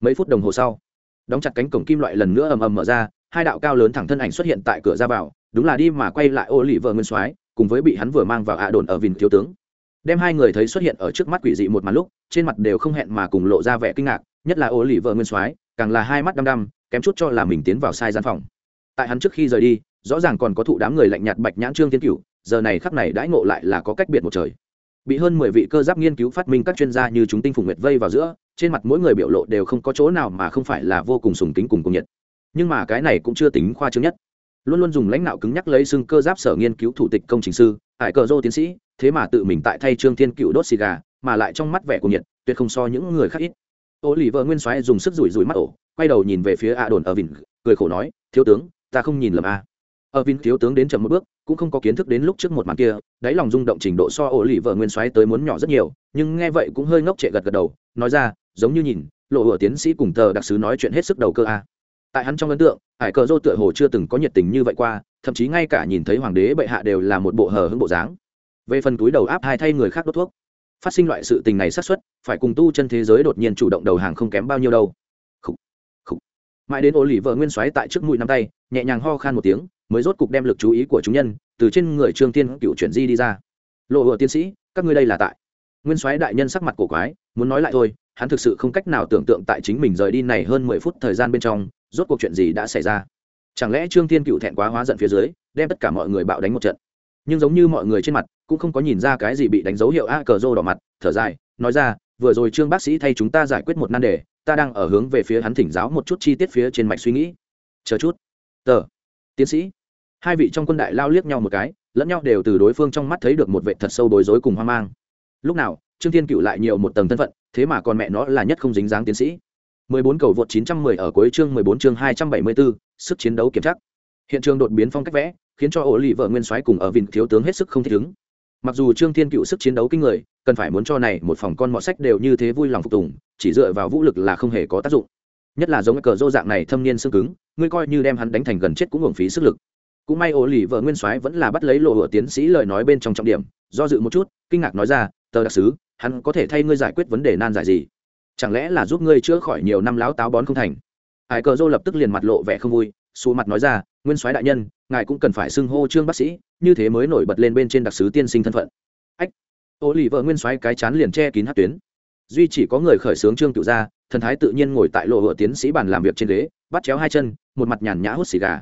Mấy phút đồng hồ sau, đóng chặt cánh cổng kim loại lần nữa ầm ầm mở ra, hai đạo cao lớn thẳng thân ảnh xuất hiện tại cửa ra vào, đúng là đi mà quay lại ô lì vợ nguyên soái, cùng với bị hắn vừa mang vào ạ đồn ở vìn thiếu tướng. Đem hai người thấy xuất hiện ở trước mắt quỷ dị một màn lúc, trên mặt đều không hẹn mà cùng lộ ra vẻ kinh ngạc, nhất là ô lì vợ nguyên soái càng là hai mắt đăm đăm, kém chút cho là mình tiến vào sai gian phòng. Tại hắn trước khi rời đi, rõ ràng còn có thụ đám người lạnh nhạt bạch nhãn trương tiến cửu, giờ này khắc này đãi ngộ lại là có cách biệt một trời. Bị hơn mười vị cơ giáp nghiên cứu phát minh các chuyên gia như chúng tinh phùng nguyệt vây vào giữa, trên mặt mỗi người biểu lộ đều không có chỗ nào mà không phải là vô cùng sùng kính cùng cùng nhiệt. Nhưng mà cái này cũng chưa tính khoa trương nhất. Luôn luôn dùng lãnh đạo cứng nhắc lấy xưng cơ giáp sở nghiên cứu thủ tịch công trình sư, hải cờ dô tiến sĩ, thế mà tự mình tại thay trương thiên cựu đốt xì gà, mà lại trong mắt vẻ của nhiệt, tuyệt không so những người khác ít ô lì vợ nguyên soái dùng sức rủi rủi mắt ổ quay đầu nhìn về phía a đồn ở Vinh, cười khổ nói thiếu tướng ta không nhìn lầm a. Ở Vinh thiếu tướng đến chậm một bước cũng không có kiến thức đến lúc trước một màn kia đáy lòng rung động trình độ so ổ lì vợ nguyên soái tới muốn nhỏ rất nhiều nhưng nghe vậy cũng hơi ngốc trệ gật gật đầu nói ra giống như nhìn lộ hựa tiến sĩ cùng tờ đặc sứ nói chuyện hết sức đầu cơ a. Tại hắn trong ấn tượng hải cờ dô tựa hồ chưa từng có nhiệt tình như vậy qua thậm chí ngay cả nhìn thấy hoàng đế bệ hạ đều là một bộ hờ hững bộ dáng. Về phần túi đầu áp hai thay người khác đốt thuốc phát sinh loại sự tình này xác suất phải cùng tu chân thế giới đột nhiên chủ động đầu hàng không kém bao nhiêu đâu. Khủ, khủ. mãi đến ô lì vợ nguyên soái tại trước mũi năm tay nhẹ nhàng ho khan một tiếng mới rốt cục đem lực chú ý của chúng nhân từ trên người trương tiên cựu chuyển di đi ra. Lộ hựa tiến sĩ các ngươi đây là tại. Nguyên soái đại nhân sắc mặt cổ quái muốn nói lại thôi hắn thực sự không cách nào tưởng tượng tại chính mình rời đi này hơn mười phút thời gian bên trong rốt cuộc chuyện gì đã xảy ra. Chẳng lẽ trương tiên cựu thẹn quá hóa giận phía dưới đem tất cả mọi người bạo đánh một trận? Nhưng giống như mọi người trên mặt cũng không có nhìn ra cái gì bị đánh dấu hiệu a cờ rô đỏ mặt thở dài nói ra vừa rồi trương bác sĩ thay chúng ta giải quyết một nan đề ta đang ở hướng về phía hắn thỉnh giáo một chút chi tiết phía trên mạch suy nghĩ. Chờ chút. Tờ tiến sĩ. Hai vị trong quân đại lao liếc nhau một cái lẫn nhau đều từ đối phương trong mắt thấy được một vệ thật sâu bối rối cùng hoang mang. Lúc nào trương thiên cựu lại nhiều một tầng thân phận thế mà còn mẹ nó là nhất không dính dáng tiến sĩ. 14 cầu vượt 910 ở cuối chương 14 chương 274, sức chiến đấu kiểm chắc Hiện trường đột biến phong cách vẽ, khiến cho ổ lì vợ nguyên soái cùng ở vịnh thiếu tướng hết sức không thích ứng. Mặc dù Trương Thiên Cựu sức chiến đấu kinh người, cần phải muốn cho này một phòng con mọ sách đều như thế vui lòng phục tùng, chỉ dựa vào vũ lực là không hề có tác dụng. Nhất là giống cờ rô dạng này thâm niên xương cứng, ngươi coi như đem hắn đánh thành gần chết cũng hưởng phí sức lực. Cũng may ổ lì vợ nguyên soái vẫn là bắt lấy lộ hựa tiến sĩ lời nói bên trong trọng điểm, do dự một chút, kinh ngạc nói ra, tờ đặc sứ, hắn có thể thay ngươi giải quyết vấn đề nan giải gì? chẳng lẽ là giúp ngươi chữa khỏi nhiều năm láo táo bón không thành ải cờ dô lập tức liền mặt lộ vẻ không vui xù mặt nói ra, nguyên soái đại nhân, ngài cũng cần phải xưng hô trương bác sĩ, như thế mới nổi bật lên bên trên đặc sứ tiên sinh thân phận. Ách ô lì vợ nguyên soái cái chán liền che kín hát tuyến. Duy chỉ có người khởi xướng trương cựu gia, thần thái tự nhiên ngồi tại lộ hựa tiến sĩ bàn làm việc trên ghế, bắt chéo hai chân, một mặt nhàn nhã hút xì gà.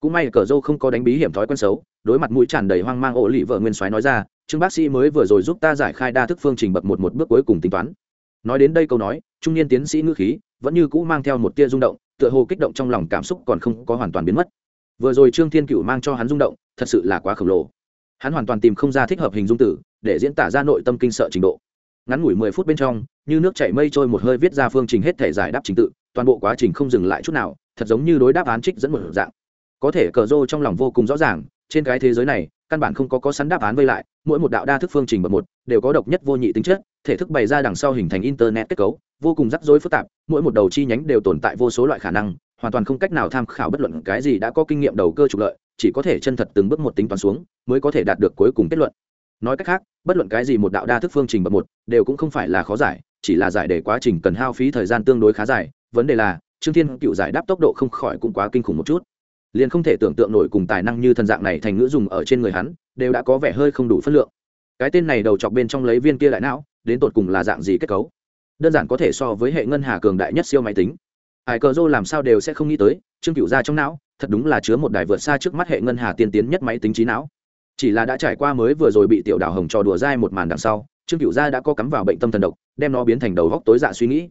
Cũng may cờ dâu không có đánh bí hiểm thói quen xấu, đối mặt mũi tràn đầy hoang mang ổ lì vợ nguyên soái nói ra, trương bác sĩ mới vừa rồi giúp ta giải khai đa thức phương trình bậc một một bước cuối cùng tính toán. Nói đến đây câu nói, trung niên tiến sĩ ngữ khí vẫn như cũ mang theo một tia rung động tựa hồ kích động trong lòng cảm xúc còn không có hoàn toàn biến mất. Vừa rồi trương thiên cựu mang cho hắn rung động, thật sự là quá khổng lồ. Hắn hoàn toàn tìm không ra thích hợp hình dung tử, để diễn tả ra nội tâm kinh sợ trình độ. Ngắn ngủi mười phút bên trong, như nước chảy mây trôi một hơi viết ra phương trình hết thể giải đáp trình tự, toàn bộ quá trình không dừng lại chút nào, thật giống như đối đáp án trích dẫn một dạng. Có thể cờ rô trong lòng vô cùng rõ ràng, trên cái thế giới này, căn bản không có có sẵn đáp án vây lại, mỗi một đạo đa thức phương trình bậc một đều có độc nhất vô nhị tính chất, thể thức bày ra đằng sau hình thành internet kết cấu vô cùng rắc rối phức tạp, mỗi một đầu chi nhánh đều tồn tại vô số loại khả năng, hoàn toàn không cách nào tham khảo bất luận cái gì đã có kinh nghiệm đầu cơ trục lợi, chỉ có thể chân thật từng bước một tính toán xuống, mới có thể đạt được cuối cùng kết luận. Nói cách khác, bất luận cái gì một đạo đa thức phương trình bậc một, đều cũng không phải là khó giải, chỉ là giải để quá trình cần hao phí thời gian tương đối khá dài. Vấn đề là, trương thiên cựu giải đáp tốc độ không khỏi cũng quá kinh khủng một chút. Liền không thể tưởng tượng nổi cùng tài năng như thần dạng này thành ngữ dùng ở trên người hắn, đều đã có vẻ hơi không đủ phân lượng. Cái tên này đầu chọc bên trong lấy viên kia đại não, đến tột cùng là dạng gì kết cấu? Đơn giản có thể so với hệ ngân hà cường đại nhất siêu máy tính. Ải cờ dô làm sao đều sẽ không nghĩ tới, trương cựu ra trong não, thật đúng là chứa một đài vượt xa trước mắt hệ ngân hà tiên tiến nhất máy tính trí não. Chỉ là đã trải qua mới vừa rồi bị tiểu đào hồng trò đùa dai một màn đằng sau, trương cựu gia đã có cắm vào bệnh tâm thần độc, đem nó biến thành đầu góc tối dạ suy nghĩ.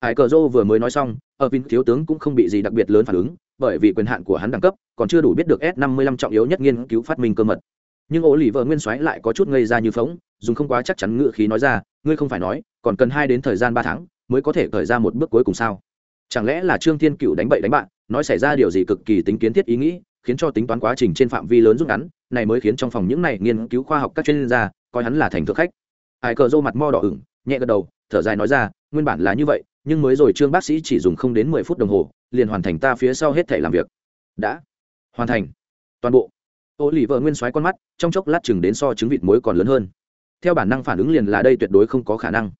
Hải cờ dô vừa mới nói xong, ở vin thiếu tướng cũng không bị gì đặc biệt lớn phản ứng, bởi vì quyền hạn của hắn đẳng cấp còn chưa đủ biết được s 55 trọng yếu nhất nghiên cứu phát minh cơ mật nhưng ổ lì vợ nguyên soái lại có chút ngây ra như phóng, dùng không quá chắc chắn ngựa khí nói ra, ngươi không phải nói, còn cần hai đến thời gian ba tháng mới có thể khởi ra một bước cuối cùng sao? Chẳng lẽ là trương thiên cựu đánh bậy đánh bạn, nói xảy ra điều gì cực kỳ tính kiến thiết ý nghĩ, khiến cho tính toán quá trình trên phạm vi lớn rút ngắn, này mới khiến trong phòng những này nghiên cứu khoa học các chuyên gia coi hắn là thành thực khách. Ai cờ rô mặt mo đỏ ửng, nhẹ gật đầu, thở dài nói ra, nguyên bản là như vậy, nhưng mới rồi trương bác sĩ chỉ dùng không đến mười phút đồng hồ, liền hoàn thành ta phía sau hết thể làm việc. Đã. Hoàn thành. Toàn bộ ô lì vợ nguyên soái con mắt, trong chốc lát chừng đến so trứng vịt muối còn lớn hơn. Theo bản năng phản ứng liền là đây tuyệt đối không có khả năng.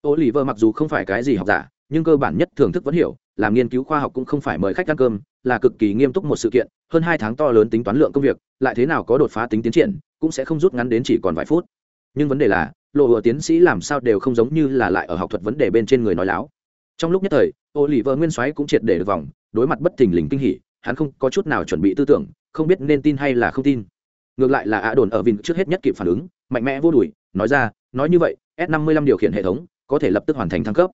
Ô lì vợ mặc dù không phải cái gì học giả, nhưng cơ bản nhất thưởng thức vẫn hiểu, làm nghiên cứu khoa học cũng không phải mời khách ăn cơm, là cực kỳ nghiêm túc một sự kiện, hơn hai tháng to lớn tính toán lượng công việc, lại thế nào có đột phá tính tiến triển, cũng sẽ không rút ngắn đến chỉ còn vài phút. Nhưng vấn đề là, lộ hựa tiến sĩ làm sao đều không giống như là lại ở học thuật vấn đề bên trên người nói láo. Trong lúc nhất thời, ô lì vợ nguyên soái cũng triệt để được vòng, đối mặt bất thình lình kinh hỉ hắn không có chút nào chuẩn bị tư tưởng, không biết nên tin hay là không tin. Ngược lại là ạ đồn ở vin trước hết nhất kịp phản ứng, mạnh mẽ vô đùi nói ra, nói như vậy, s 55 điều khiển hệ thống có thể lập tức hoàn thành thăng cấp.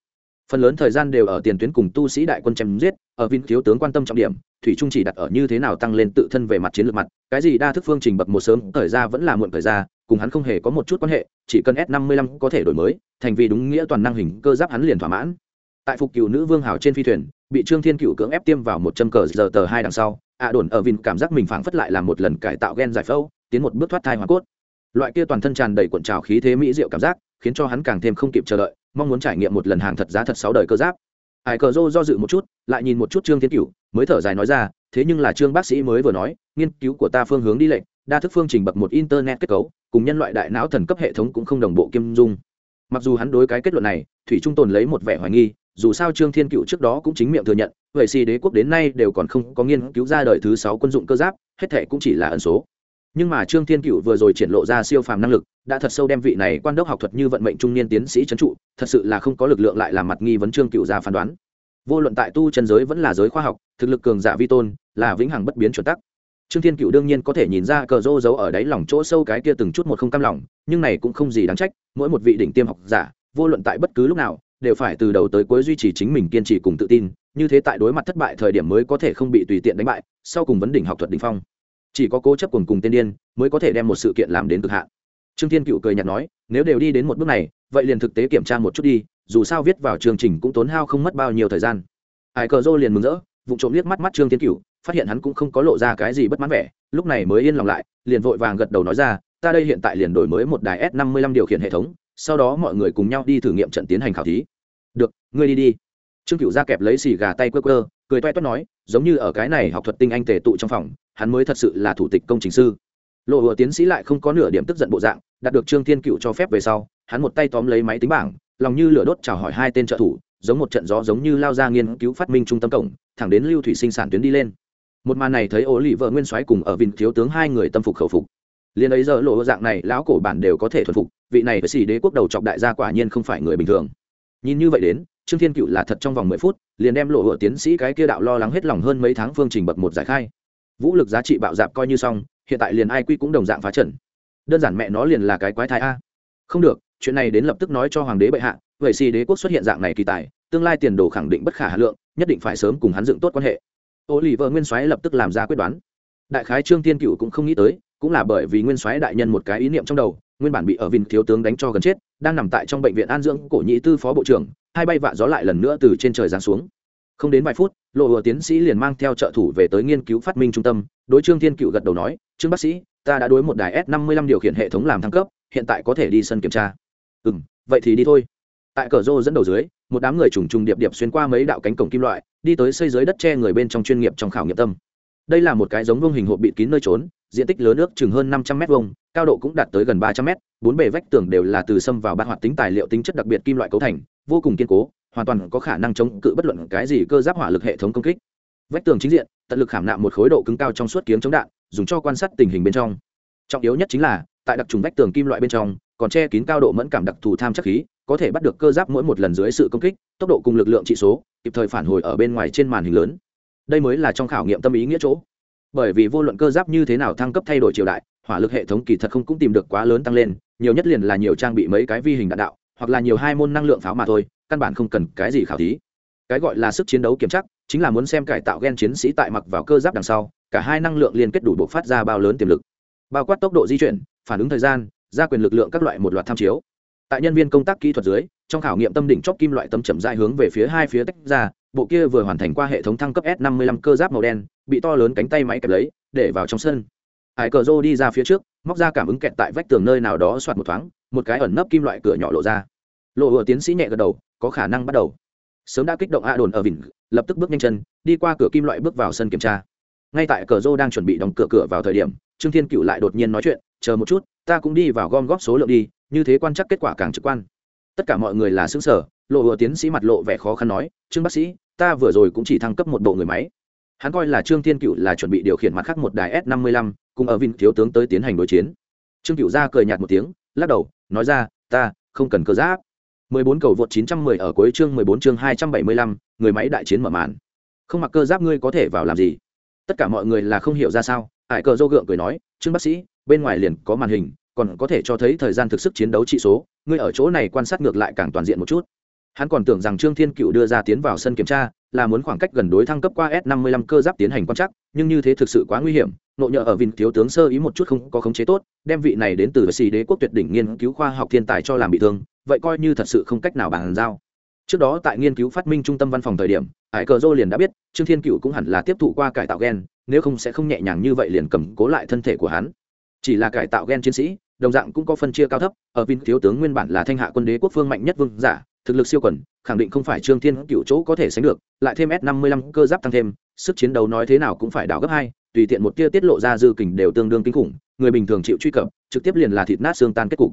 Phần lớn thời gian đều ở tiền tuyến cùng tu sĩ đại quân chém giết, ở vin thiếu tướng quan tâm trọng điểm, thủy trung chỉ đặt ở như thế nào tăng lên tự thân về mặt chiến lược mặt, cái gì đa thức phương trình bậc một sớm, thời ra vẫn là muộn thời ra cùng hắn không hề có một chút quan hệ, chỉ cần s 55 có thể đổi mới, thành vì đúng nghĩa toàn năng hình cơ giáp hắn liền thỏa mãn. Tại phục cựu nữ vương hảo trên phi thuyền bị trương thiên cựu cưỡng ép tiêm vào một châm cờ giờ tờ hai đằng sau, ạ đồn ở vin cảm giác mình phảng phất lại làm một lần cải tạo gen giải phẫu, tiến một bước thoát thai hoa cốt. Loại kia toàn thân tràn đầy cuộn trào khí thế mỹ diệu cảm giác, khiến cho hắn càng thêm không kịp chờ đợi, mong muốn trải nghiệm một lần hàng thật giá thật sáu đời cơ giáp. Ải cờ rô do dự một chút, lại nhìn một chút trương thiên cựu mới thở dài nói ra, thế nhưng là trương bác sĩ mới vừa nói, nghiên cứu của ta phương hướng đi lệnh, đa thức phương trình bậc một internet kết cấu, cùng nhân loại đại não thần cấp hệ thống cũng không đồng bộ kim dung. Mặc dù hắn đối cái kết luận này, thủy trung tồn lấy một vẻ hoài nghi dù sao trương thiên cựu trước đó cũng chính miệng thừa nhận, vậy xì đế quốc đến nay đều còn không có nghiên cứu ra đời thứ sáu quân dụng cơ giáp, hết thệ cũng chỉ là ẩn số. Nhưng mà trương thiên cựu vừa rồi triển lộ ra siêu phàm năng lực, đã thật sâu đem vị này quan đốc học thuật như vận mệnh trung niên tiến sĩ trấn trụ, thật sự là không có lực lượng lại làm mặt nghi vấn trương cựu ra phán đoán. Vô luận tại tu chân giới vẫn là giới khoa học, thực lực cường giả vi tôn, là vĩnh hằng bất biến chuẩn tắc. Trương thiên cựu đương nhiên có thể nhìn ra cờ rô giấu ở đáy lòng chỗ sâu cái kia từng chút một không cam lòng, nhưng này cũng không gì đáng trách, mỗi một vị đỉnh tiêm học giả, vô luận tại bất cứ lúc nào đều phải từ đầu tới cuối duy trì chính mình kiên trì cùng tự tin, như thế tại đối mặt thất bại thời điểm mới có thể không bị tùy tiện đánh bại, sau cùng vấn đỉnh học thuật đỉnh phong. Chỉ có cố chấp cùng cùng tiên điên mới có thể đem một sự kiện làm đến cực hạn. Trương thiên cựu cười nhạt nói, nếu đều đi đến một bước này, vậy liền thực tế kiểm tra một chút đi, dù sao viết vào chương trình cũng tốn hao không mất bao nhiêu thời gian. Ai cờ dô liền mừng rỡ vụ trộm liếc mắt mắt trương thiên cựu, phát hiện hắn cũng không có lộ ra cái gì bất mãn vẻ, lúc này mới yên lòng lại, liền vội vàng gật đầu nói ra, ta đây hiện tại liền đổi mới một đài s 55 điều khiển hệ thống sau đó mọi người cùng nhau đi thử nghiệm trận tiến hành khảo thí. Được, ngươi đi đi. Trương cựu ra kẹp lấy xì gà tay quơ quơ, cười toe toét nói, giống như ở cái này học thuật tinh anh tề tụ trong phòng, hắn mới thật sự là thủ tịch công trình sư. Lộ hựa tiến sĩ lại không có nửa điểm tức giận bộ dạng, đạt được trương thiên cựu cho phép về sau, hắn một tay tóm lấy máy tính bảng, lòng như lửa đốt chào hỏi hai tên trợ thủ, giống một trận gió giống như lao ra nghiên cứu phát minh trung tâm cổng, thẳng đến lưu thủy sinh sản tuyến đi lên. Một màn này thấy ố lì vợ nguyên soái cùng ở vịnh thiếu tướng hai người tâm phục khẩu phục liền ấy giờ lộ dạng này, lão cổ bản đều có thể thuần phục, vị này với xì đế quốc đầu chọc đại gia quả nhiên không phải người bình thường. Nhìn như vậy đến, trương thiên cựu là thật trong vòng mười phút, liền đem lộ hựa tiến sĩ cái kia đạo lo lắng hết lòng hơn mấy tháng phương trình bậc một giải khai. Vũ lực giá trị bạo dạp coi như xong, hiện tại liền ai quy cũng đồng dạng phá trần đơn giản mẹ nó liền là cái quái thai a. Không được, chuyện này đến lập tức nói cho hoàng đế bệ hạ, vậy xì đế quốc xuất hiện dạng này kỳ tài, tương lai tiền đồ khẳng định bất khả hà lượng, nhất định phải sớm cùng hắn dựng tốt quan hệ. Ô lì vợ nguyên soái lập tức làm ra quyết đoán. Đại khái trương tiên cựu cũng không nghĩ tới cũng là bởi vì nguyên soái đại nhân một cái ý niệm trong đầu, nguyên bản bị ở vinh thiếu tướng đánh cho gần chết, đang nằm tại trong bệnh viện an dưỡng cổ nhĩ tư phó bộ trưởng, hai bay vạ gió lại lần nữa từ trên trời giáng xuống. Không đến vài phút, lộ hùa tiến sĩ liền mang theo trợ thủ về tới nghiên cứu phát minh trung tâm, đối trương thiên cựu gật đầu nói, trương bác sĩ, ta đã đối một đài s 55 điều khiển hệ thống làm thăng cấp, hiện tại có thể đi sân kiểm tra. Ừ vậy thì đi thôi. Tại cờ rô dẫn đầu dưới, một đám người trùng trùng điệp điệp xuyên qua mấy đạo cánh cổng kim loại, đi tới xây dưới đất tre người bên trong chuyên nghiệp trong khảo nghiệm tâm. Đây là một cái giống vương hình hộp bịt kín nơi trốn diện tích lớn nước chừng hơn năm trăm m cao độ cũng đạt tới gần ba trăm m bốn bề vách tường đều là từ xâm vào bát hoạt tính tài liệu tính chất đặc biệt kim loại cấu thành, vô cùng kiên cố, hoàn toàn có khả năng chống cự bất luận cái gì cơ giáp hỏa lực hệ thống công kích. Vách tường chính diện, tận lực khảm nạm một khối độ cứng cao trong suốt kiếm chống đạn, dùng cho quan sát tình hình bên trong. Trọng yếu nhất chính là, tại đặc trùng vách tường kim loại bên trong, còn che kín cao độ mẫn cảm đặc thù tham chắc khí, có thể bắt được cơ giáp mỗi một lần dưới sự công kích, tốc độ cùng lực lượng trị số, kịp thời phản hồi ở bên ngoài trên màn hình lớn. Đây mới là trong khảo nghiệm tâm ý nghĩa chỗ bởi vì vô luận cơ giáp như thế nào thăng cấp thay đổi triều đại, hỏa lực hệ thống kỳ thật không cũng tìm được quá lớn tăng lên, nhiều nhất liền là nhiều trang bị mấy cái vi hình đạn đạo, hoặc là nhiều hai môn năng lượng pháo mà thôi, căn bản không cần cái gì khảo thí. Cái gọi là sức chiến đấu kiểm chắc, chính là muốn xem cải tạo gen chiến sĩ tại mặc vào cơ giáp đằng sau, cả hai năng lượng liên kết đủ bộ phát ra bao lớn tiềm lực. Bao quát tốc độ di chuyển, phản ứng thời gian, gia quyền lực lượng các loại một loạt tham chiếu. Tại nhân viên công tác kỹ thuật dưới, trong khảo nghiệm tâm đỉnh chóp kim loại tâm chậm dại hướng về phía hai phía tách ra bộ kia vừa hoàn thành qua hệ thống thăng cấp s 55 cơ giáp màu đen, bị to lớn cánh tay máy kẹp lấy, để vào trong sân. Hải cờ rô đi ra phía trước, móc ra cảm ứng kẹt tại vách tường nơi nào đó soạt một thoáng, một cái ẩn nấp kim loại cửa nhỏ lộ ra. Lộ hựa tiến sĩ nhẹ gật đầu, có khả năng bắt đầu. Sớm đã kích động a đồn ở vịnh, lập tức bước nhanh chân, đi qua cửa kim loại bước vào sân kiểm tra. Ngay tại cờ rô đang chuẩn bị đóng cửa cửa vào thời điểm, trương thiên cựu lại đột nhiên nói chuyện, chờ một chút, ta cũng đi vào gom góp số lượng đi, như thế quan chắc kết quả càng trực quan. Tất cả mọi người là xứng sở lộ vừa tiến sĩ mặt lộ vẻ khó khăn nói trương bác sĩ ta vừa rồi cũng chỉ thăng cấp một bộ người máy. Hắn coi là trương thiên cựu là chuẩn bị điều khiển mặt khác một đài s 55 cùng ở vinh thiếu tướng tới tiến hành đối chiến. Trương cựu ra cười nhạt một tiếng lắc đầu nói ra ta không cần cơ giáp. 14 cầu vượt 910 ở cuối chương 14 chương 275, người máy đại chiến mở màn. Không mặc cơ giáp ngươi có thể vào làm gì? Tất cả mọi người là không hiểu ra sao hải cờ dô gượng cười nói trương bác sĩ bên ngoài liền có màn hình còn có thể cho thấy thời gian thực sức chiến đấu trị số ngươi ở chỗ này quan sát ngược lại càng toàn diện một chút hắn còn tưởng rằng trương thiên cựu đưa ra tiến vào sân kiểm tra, là muốn khoảng cách gần đối thăng cấp qua s 55 cơ giáp tiến hành quan trắc, nhưng như thế thực sự quá nguy hiểm nộ nhờ ở vinh thiếu tướng sơ ý một chút không có khống chế tốt, đem vị này đến từ xì đế quốc tuyệt đỉnh nghiên cứu khoa học thiên tài cho làm bị thương, vậy coi như thật sự không cách nào bàn giao. Trước đó tại nghiên cứu phát minh trung tâm văn phòng thời điểm, hải cờ dô liền đã biết, trương thiên cựu cũng hẳn là tiếp thụ qua cải tạo gen, nếu không sẽ không nhẹ nhàng như vậy liền cầm cố lại thân thể của hắn. Chỉ là cải tạo gen chiến sĩ, đồng dạng cũng có phân chia cao thấp, ở vin thiếu tướng nguyên bản là thanh hạ quân đế quốc phương mạnh nhất vương giả thực lực siêu quần khẳng định không phải trương thiên cựu chỗ có thể sánh được, lại thêm s năm mươi lăm cơ giáp tăng thêm, sức chiến đấu nói thế nào cũng phải đảo gấp hai, tùy tiện một tia tiết lộ ra dư kình đều tương đương kinh khủng, người bình thường chịu truy cập, trực tiếp liền là thịt nát xương tan kết cục.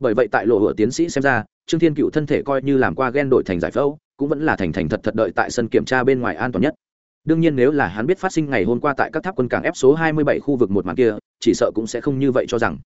Bởi vậy tại lộ hựa tiến sĩ xem ra, trương thiên cựu thân thể coi như làm qua ghen đổi thành giải phẫu, cũng vẫn là thành thành thật thật đợi tại sân kiểm tra bên ngoài an toàn nhất. Đương nhiên nếu là hắn biết phát sinh ngày hôm qua tại các tháp quân cảng ép số 27 khu vực một màn kia, chỉ sợ cũng sẽ không như vậy cho rằng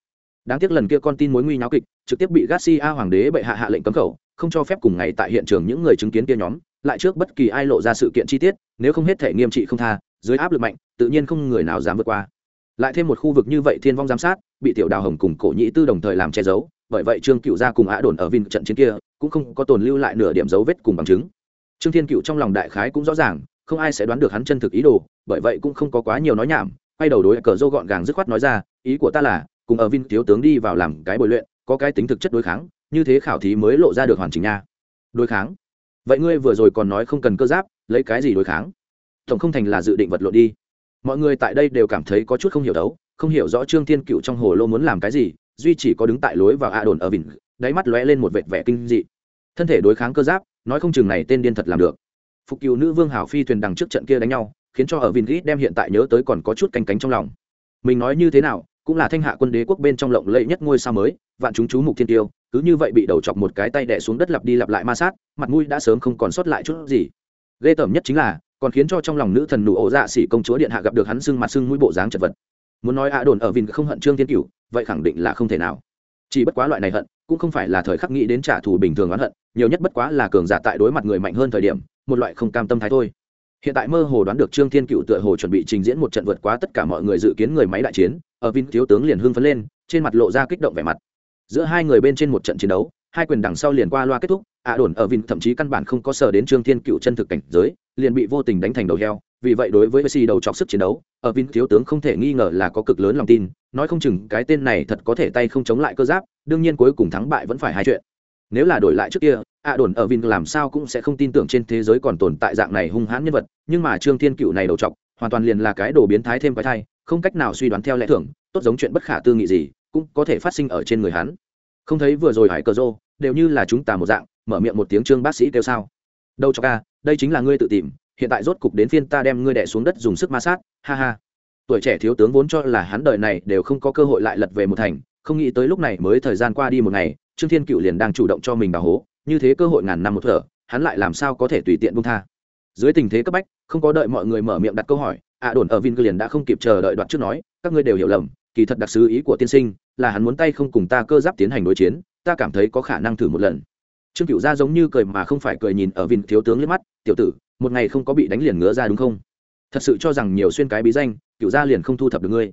đáng tiếc lần kia con tin mối nguy nháo kịch, trực tiếp bị garcia hoàng đế bệ hạ hạ lệnh cấm khẩu, không cho phép cùng ngày tại hiện trường những người chứng kiến kia nhóm, lại trước bất kỳ ai lộ ra sự kiện chi tiết, nếu không hết thể nghiêm trị không tha, dưới áp lực mạnh, tự nhiên không người nào dám vượt qua. Lại thêm một khu vực như vậy thiên vong giám sát, bị tiểu đào hồng cùng cổ nhĩ tư đồng thời làm che giấu, bởi vậy trương cựu gia cùng ạ đồn ở vin trận chiến kia cũng không có tồn lưu lại nửa điểm dấu vết cùng bằng chứng. Trương thiên cựu trong lòng đại khái cũng rõ ràng, không ai sẽ đoán được hắn chân thực ý đồ, bởi vậy cũng không có quá nhiều nói nhảm, quay đầu đối cờ dâu gọn gàng dứt khoát nói ra, ý của ta là cùng ở vin thiếu tướng đi vào làm cái bồi luyện có cái tính thực chất đối kháng như thế khảo thí mới lộ ra được hoàn chỉnh nha. Đối kháng? Vậy ngươi vừa rồi còn nói không cần cơ giáp lấy cái gì đối kháng? Tổng không thành là dự định vật lộn đi. Mọi người tại đây đều cảm thấy có chút không hiểu đấu không hiểu rõ trương thiên cựu trong hồ lô muốn làm cái gì duy chỉ có đứng tại lối vào a đồn ở Vinh, đáy mắt lóe lên một vệt vẻ kinh dị. Thân thể đối kháng cơ giáp nói không chừng này tên điên thật làm được. Phục cựu nữ vương hảo phi thuyền đằng trước trận kia đánh nhau khiến cho ở Vinh git đem hiện tại nhớ tới còn có chút canh cánh trong lòng. Mình nói như thế nào cũng là thanh hạ quân đế quốc bên trong lộng lẫy nhất ngôi sao mới, vạn chúng chú mục thiên tiêu, cứ như vậy bị đầu chọc một cái tay đẻ xuống đất lặp đi lặp lại ma sát, mặt mũi đã sớm không còn sót lại chút gì. Ghê tởm nhất chính là, còn khiến cho trong lòng nữ thần nụ ổ dạ xỉ công chúa điện hạ gặp được hắn sưng mặt sưng mũi bộ dáng chật vật. Muốn nói ạ đồn ở vinh không hận trương thiên cửu, vậy khẳng định là không thể nào. Chỉ bất quá loại này hận, cũng không phải là thời khắc nghĩ đến trả thù bình thường oán hận, nhiều nhất bất quá là cường giả tại đối mặt người mạnh hơn thời điểm, một loại không cam tâm thái thôi hiện tại mơ hồ đoán được trương thiên cựu tựa hồ chuẩn bị trình diễn một trận vượt quá tất cả mọi người dự kiến người máy đại chiến, ở vin thiếu tướng liền hưng phấn lên, trên mặt lộ ra kích động vẻ mặt. Giữa hai người bên trên một trận chiến đấu, hai quyền đằng sau liền qua loa kết thúc, ạ đồn ở vin thậm chí căn bản không có sờ đến trương thiên cựu chân thực cảnh giới, liền bị vô tình đánh thành đầu heo. Vì vậy đối với messi đầu chọc sức chiến đấu, ở vin thiếu tướng không thể nghi ngờ là có cực lớn lòng tin, nói không chừng cái tên này thật có thể tay không chống lại cơ giáp, đương nhiên cuối cùng thắng bại vẫn phải hai chuyện. Nếu là đổi lại trước kia ạ đồn ở vin làm sao cũng sẽ không tin tưởng trên thế giới còn tồn tại dạng này hung hãn nhân vật, nhưng mà trương thiên cựu này đầu chọc, hoàn toàn liền là cái đồ biến thái thêm cái thai, không cách nào suy đoán theo lẽ thường, tốt giống chuyện bất khả tư nghị gì, cũng có thể phát sinh ở trên người hắn. Không thấy vừa rồi hải cờ rô, đều như là chúng ta một dạng, mở miệng một tiếng trương bác sĩ kêu sao. Đâu cho ca à, đây chính là ngươi tự tìm, hiện tại rốt cục đến phiên ta đem ngươi đẻ xuống đất dùng sức ma sát, ha ha. Tuổi trẻ thiếu tướng vốn cho là hắn đời này đều không có cơ hội lại lật về một thành, không nghĩ tới lúc này mới thời gian qua đi một ngày, trương thiên cựu liền đang chủ động cho mình đào hố như thế cơ hội ngàn năm một thở, hắn lại làm sao có thể tùy tiện buông tha. Dưới tình thế cấp bách, không có đợi mọi người mở miệng đặt câu hỏi, ạ đồn ở vin liền đã không kịp chờ đợi đoạn trước nói, các ngươi đều hiểu lầm, kỳ thật đặc sứ ý của tiên sinh là hắn muốn tay không cùng ta cơ giáp tiến hành đối chiến, ta cảm thấy có khả năng thử một lần. Trương cựu gia giống như cười mà không phải cười nhìn ở vin thiếu tướng liếc mắt, tiểu tử, một ngày không có bị đánh liền ngứa ra đúng không? Thật sự cho rằng nhiều xuyên cái bí danh cựu gia liền không thu thập được ngươi.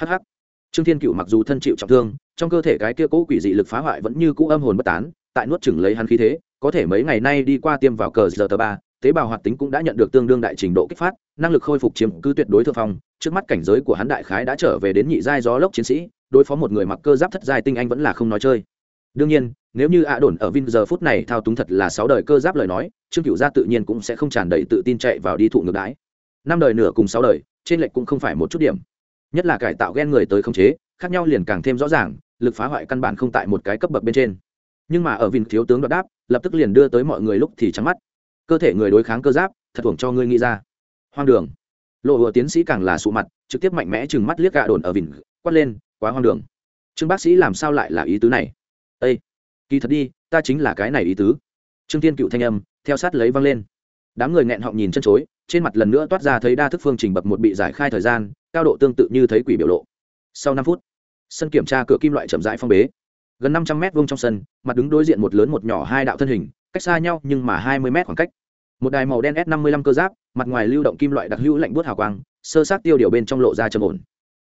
Hh trương thiên cựu mặc dù thân chịu trọng thương, trong cơ thể cái kia cố quỷ dị lực phá hoại vẫn như cũ âm hồn bất tán tại nuốt chửng lấy hắn khí thế, có thể mấy ngày nay đi qua tiêm vào cờ giờ tờ ba, tế bào hoạt tính cũng đã nhận được tương đương đại trình độ kích phát, năng lực khôi phục chiếm cứ tuyệt đối thượng phong. Trước mắt cảnh giới của hắn đại khái đã trở về đến nhị giai gió lốc chiến sĩ, đối phó một người mặc cơ giáp thất giai tinh anh vẫn là không nói chơi. Đương nhiên, nếu như ạ đồn ở vin giờ phút này thao túng thật là sáu đời cơ giáp lời nói, trương cựu gia tự nhiên cũng sẽ không tràn đầy tự tin chạy vào đi thụ ngược đái năm đời nửa cùng sáu đời, trên lệch cũng không phải một chút điểm. Nhất là cải tạo ghen người tới khống chế, khác nhau liền càng thêm rõ ràng, lực phá hoại căn bản không tại một cái cấp bậc bên trên nhưng mà ở vin thiếu tướng đoạt đáp, lập tức liền đưa tới mọi người lúc thì trắng mắt. Cơ thể người đối kháng cơ giáp, thật thuồng cho ngươi nghĩ ra. Hoang đường. Lộ hùa tiến sĩ càng là sụ mặt, trực tiếp mạnh mẽ chừng mắt liếc gạ đồn ở vìn quát lên, quá hoang đường. Trương bác sĩ làm sao lại là ý tứ này? Ây kỳ thật đi, ta chính là cái này ý tứ. Trương tiên cựu thanh âm, theo sát lấy văng lên. Đám người nghẹn họng nhìn chân chối, trên mặt lần nữa toát ra thấy đa thức phương trình bậc một bị giải khai thời gian, cao độ tương tự như thấy quỷ biểu lộ. Sau năm phút, sân kiểm tra cửa kim loại chậm rãi phong bế gần năm trăm mét vuông trong sân, mặt đứng đối diện một lớn một nhỏ hai đạo thân hình, cách xa nhau nhưng mà hai mươi mét khoảng cách. Một đài màu đen s năm mươi lăm cơ giáp, mặt ngoài lưu động kim loại đặc hữu lạnh bút hào quang, sơ sát tiêu điều bên trong lộ ra trầm ổn.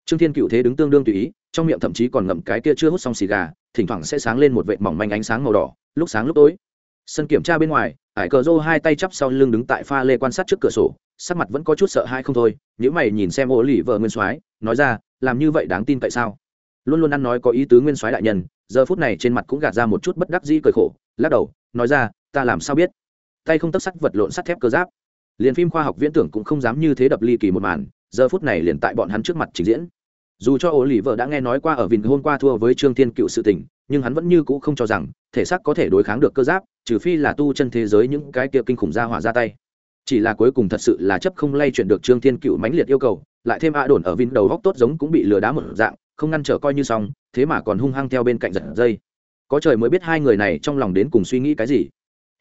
Trương thiên cựu thế đứng tương đương tùy ý, trong miệng thậm chí còn ngậm cái kia chưa hút xong xì gà, thỉnh thoảng sẽ sáng lên một vệt mỏng manh ánh sáng màu đỏ, lúc sáng lúc tối. Sân kiểm tra bên ngoài ải cờ rô hai tay chắp sau lưng đứng tại pha lê quan sát trước cửa sổ, sắc mặt vẫn có chút sợ hai không thôi nếu mày nhìn xem ô lì vợ nguyên soái, nói ra, làm như vậy đáng tin tại sao? Luôn luôn ăn nói có ý tứ nguyên soái đại nhân, giờ phút này trên mặt cũng gạt ra một chút bất đắc dĩ cười khổ, lắc đầu, nói ra, ta làm sao biết? Tay không tấc sắt vật lộn sắt thép cơ giáp. Liền phim khoa học viễn tưởng cũng không dám như thế đập ly kỳ một màn, giờ phút này liền tại bọn hắn trước mặt trình diễn. Dù cho ổ lì vợ đã nghe nói qua ở vịnh hôm qua thua với trương thiên cựu sự tình, nhưng hắn vẫn như cũ không cho rằng thể xác có thể đối kháng được cơ giáp, trừ phi là tu chân thế giới những cái kia kinh khủng ra hỏa ra tay chỉ là cuối cùng thật sự là chấp không lay chuyển được trương thiên cựu mãnh liệt yêu cầu, lại thêm a đồn ở vin đầu góc tốt giống cũng bị lừa đá một dạng, không ngăn trở coi như xong, thế mà còn hung hăng theo bên cạnh giật dây. Có trời mới biết hai người này trong lòng đến cùng suy nghĩ cái gì.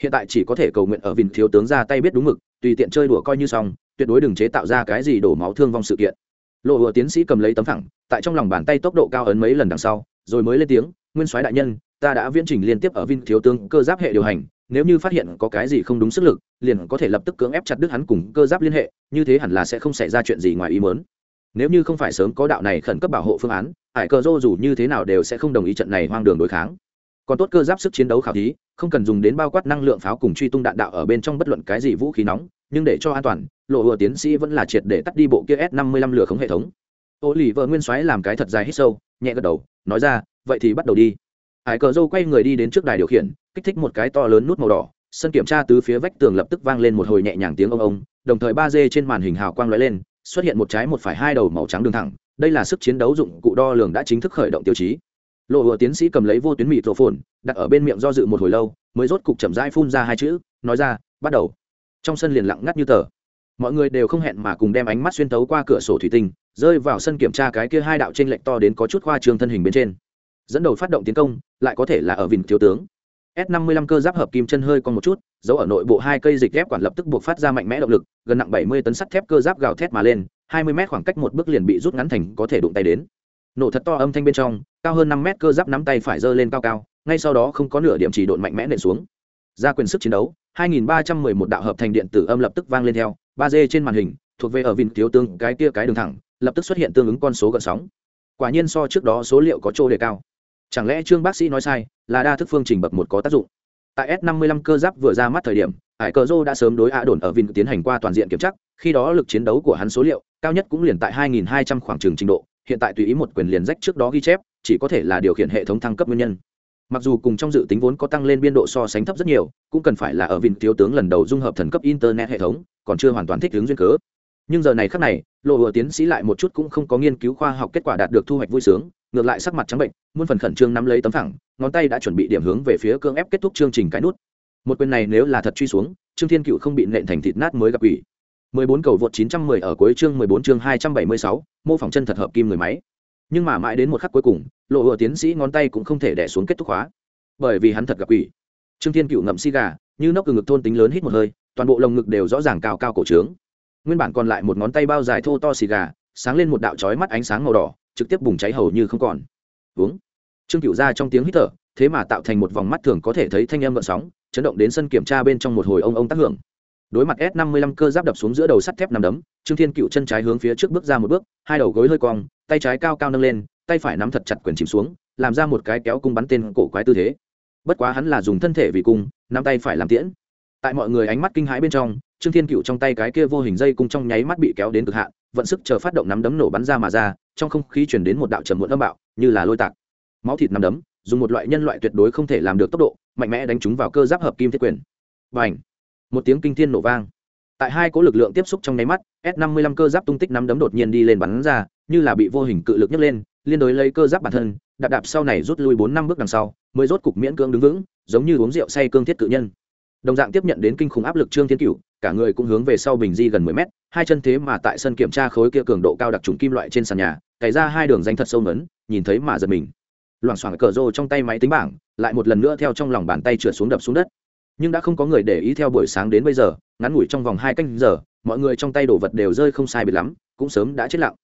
Hiện tại chỉ có thể cầu nguyện ở vin thiếu tướng ra tay biết đúng mực, tùy tiện chơi đùa coi như xong, tuyệt đối đừng chế tạo ra cái gì đổ máu thương vong sự kiện. Lộ hựa tiến sĩ cầm lấy tấm thẳng tại trong lòng bàn tay tốc độ cao ấn mấy lần đằng sau, rồi mới lên tiếng, nguyên soái đại nhân, ta đã viễn trình liên tiếp ở vin thiếu tướng cơ giáp hệ điều hành nếu như phát hiện có cái gì không đúng sức lực, liền có thể lập tức cưỡng ép chặt đứt hắn cùng cơ giáp liên hệ, như thế hẳn là sẽ không xảy ra chuyện gì ngoài ý mớn nếu như không phải sớm có đạo này khẩn cấp bảo hộ phương án, hải cờ dô dù như thế nào đều sẽ không đồng ý trận này hoang đường đối kháng. Còn tốt cơ giáp sức chiến đấu khảo thí, không cần dùng đến bao quát năng lượng pháo cùng truy tung đạn đạo ở bên trong bất luận cái gì vũ khí nóng, nhưng để cho an toàn, lộ hùa tiến sĩ vẫn là triệt để tắt đi bộ kia s năm mươi lăm lửa khống hệ thống. Ô lì vợ nguyên soái làm cái thật dài hít sâu, nhẹ gật đầu, nói ra, vậy thì bắt đầu đi hải cờ dâu quay người đi đến trước đài điều khiển, kích thích một cái to lớn nút màu đỏ, sân kiểm tra từ phía vách tường lập tức vang lên một hồi nhẹ nhàng tiếng ông ông, đồng thời ba d trên màn hình hào quang lóe lên, xuất hiện một trái một phải hai đầu màu trắng đường thẳng, đây là sức chiến đấu dụng cụ đo lường đã chính thức khởi động tiêu chí. Lộ hựa tiến sĩ cầm lấy vô tuyến mịt rộ phồn đặt ở bên miệng do dự một hồi lâu, mới rốt cục chậm rãi phun ra hai chữ, nói ra, bắt đầu. Trong sân liền lặng ngắt như tờ. Mọi người đều không hẹn mà cùng đem ánh mắt xuyên tấu qua cửa sổ thủy tinh, rơi vào sân kiểm tra cái kia hai đạo trên lệnh to đến có chút khoa trương thân hình bên trên dẫn đầu phát động tiến công, lại có thể là ở vịnh thiếu tướng. S 55 cơ giáp hợp kim chân hơi còn một chút, giấu ở nội bộ hai cây dịch ghép quản lập tức buộc phát ra mạnh mẽ động lực, gần nặng 70 tấn sắt thép cơ giáp gào thét mà lên 20 mét khoảng cách một bước liền bị rút ngắn thành có thể đụng tay đến. Nổ thật to âm thanh bên trong, cao hơn 5 mét cơ giáp nắm tay phải giơ lên cao cao, ngay sau đó không có nửa điểm chỉ độn mạnh mẽ nện xuống. Ra quyền sức chiến đấu 2311 đạo hợp thành điện tử âm lập tức vang lên theo 3D trên màn hình, thuộc về ở vịnh thiếu tướng, cái kia cái đường thẳng, lập tức xuất hiện tương ứng con số gợn sóng. Quả nhiên so trước đó số liệu có chỗ đề cao chẳng lẽ trương bác sĩ nói sai, là đa thức phương trình bậc một có tác dụng? Tại s 55 cơ giáp vừa ra mắt thời điểm, hải cờ rô đã sớm đối ạ đồn ở vin tiến hành qua toàn diện kiểm tra, khi đó lực chiến đấu của hắn số liệu cao nhất cũng liền tại 2.200 khoảng trường trình độ, hiện tại tùy ý một quyền liền rách trước đó ghi chép, chỉ có thể là điều khiển hệ thống thăng cấp nguyên nhân. Mặc dù cùng trong dự tính vốn có tăng lên biên độ so sánh thấp rất nhiều, cũng cần phải là ở vin thiếu tướng lần đầu dung hợp thần cấp internet hệ thống, còn chưa hoàn toàn thích ứng duyên cớ. Nhưng giờ này khắc này, lộ hựa tiến sĩ lại một chút cũng không có nghiên cứu khoa học kết quả đạt được thu hoạch vui sướng ngược lại sắc mặt trắng bệnh muôn phần khẩn trương nắm lấy tấm thẳng ngón tay đã chuẩn bị điểm hướng về phía cương ép kết thúc chương trình cái nút. Một quyền này nếu là thật truy xuống trương thiên cựu không bị nện thành thịt nát mới gặp ủy 14 cầu vượt 910 ở cuối chương 14 chương 276, mô phỏng chân thật hợp kim người máy. Nhưng mà mãi đến một khắc cuối cùng lộ hựa tiến sĩ ngón tay cũng không thể đè xuống kết thúc khóa bởi vì hắn thật gặp ủy trương thiên cựu ngậm xi gà như nóc ngực thôn tính lớn hít một hơi toàn bộ lồng ngực đều rõ ràng cao cao cổ trướng. Nguyên bản còn lại một ngón tay bao dài thô to xì gà sáng lên một đạo chói mắt ánh sáng màu đỏ trực tiếp bùng cháy hầu như không còn. Uống. Trương cựu ra trong tiếng hít thở, thế mà tạo thành một vòng mắt thường có thể thấy thanh âm gợn sóng, chấn động đến sân kiểm tra bên trong một hồi ông ông tác hưởng. Đối mặt s 55 cơ giáp đập xuống giữa đầu sắt thép nằm đấm, trương thiên cựu chân trái hướng phía trước bước ra một bước, hai đầu gối hơi cong, tay trái cao cao nâng lên, tay phải nắm thật chặt quyền chìm xuống, làm ra một cái kéo cung bắn tên cổ quái tư thế. Bất quá hắn là dùng thân thể vì cung, nắm tay phải làm tiễn. Tại mọi người ánh mắt kinh hãi bên trong, trương thiên cựu trong tay cái kia vô hình dây cung trong nháy mắt bị kéo đến cực hạn vận sức chờ phát động nắm đấm nổ bắn ra mà ra, trong không khí chuyển đến một đạo trầm muộn âm bạo, như là lôi tạc. Máu thịt nắm đấm, dùng một loại nhân loại tuyệt đối không thể làm được tốc độ, mạnh mẽ đánh chúng vào cơ giáp hợp kim thiết quyền. Và ảnh một tiếng kinh thiên nổ vang. Tại hai cỗ lực lượng tiếp xúc trong nháy mắt, s 55 cơ giáp tung tích nắm đấm đột nhiên đi lên bắn ra, như là bị vô hình cự lực nhấc lên, liên đối lấy cơ giáp bản thân, đạp đạp sau này rút lui bốn năm bước đằng sau, mới rốt cục miễn cưỡng đứng vững, giống như uống rượu say cương thiết cự nhân. Đồng dạng tiếp nhận đến kinh khủng áp lực trương thiên cửu cả người cũng hướng về sau bình di gần mười mét, hai chân thế mà tại sân kiểm tra khối kia cường độ cao đặc trùng kim loại trên sàn nhà, cày ra hai đường danh thật sâu ngấn, nhìn thấy mà giật mình. Loảng xoảng cờ rô trong tay máy tính bảng, lại một lần nữa theo trong lòng bàn tay trượt xuống đập xuống đất. Nhưng đã không có người để ý theo buổi sáng đến bây giờ, ngắn ngủi trong vòng hai canh giờ, mọi người trong tay đồ vật đều rơi không sai biệt lắm, cũng sớm đã chết lặng.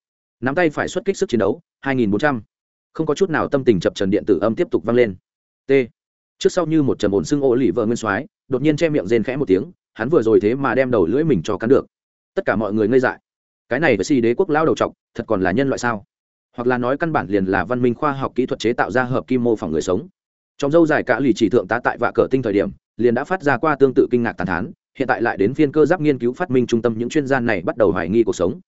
Nắm tay phải xuất kích sức chiến đấu 2.400. không có chút nào tâm tình chập trần điện tử âm tiếp tục vang lên. T. Trước sau như một trầm ổn xưng ô lì vợ nguyên soái, đột nhiên che miệng rên khẽ một tiếng hắn vừa rồi thế mà đem đầu lưỡi mình cho cắn được. Tất cả mọi người ngây dại. Cái này với si đế quốc lao đầu trọc thật còn là nhân loại sao? Hoặc là nói căn bản liền là văn minh khoa học kỹ thuật chế tạo ra hợp kim mô phỏng người sống. Trong dâu dài cả lì chỉ thượng tá tại vạ cờ tinh thời điểm, liền đã phát ra qua tương tự kinh ngạc tàn thán, hiện tại lại đến phiên cơ giáp nghiên cứu phát minh trung tâm những chuyên gia này bắt đầu hoài nghi cuộc sống.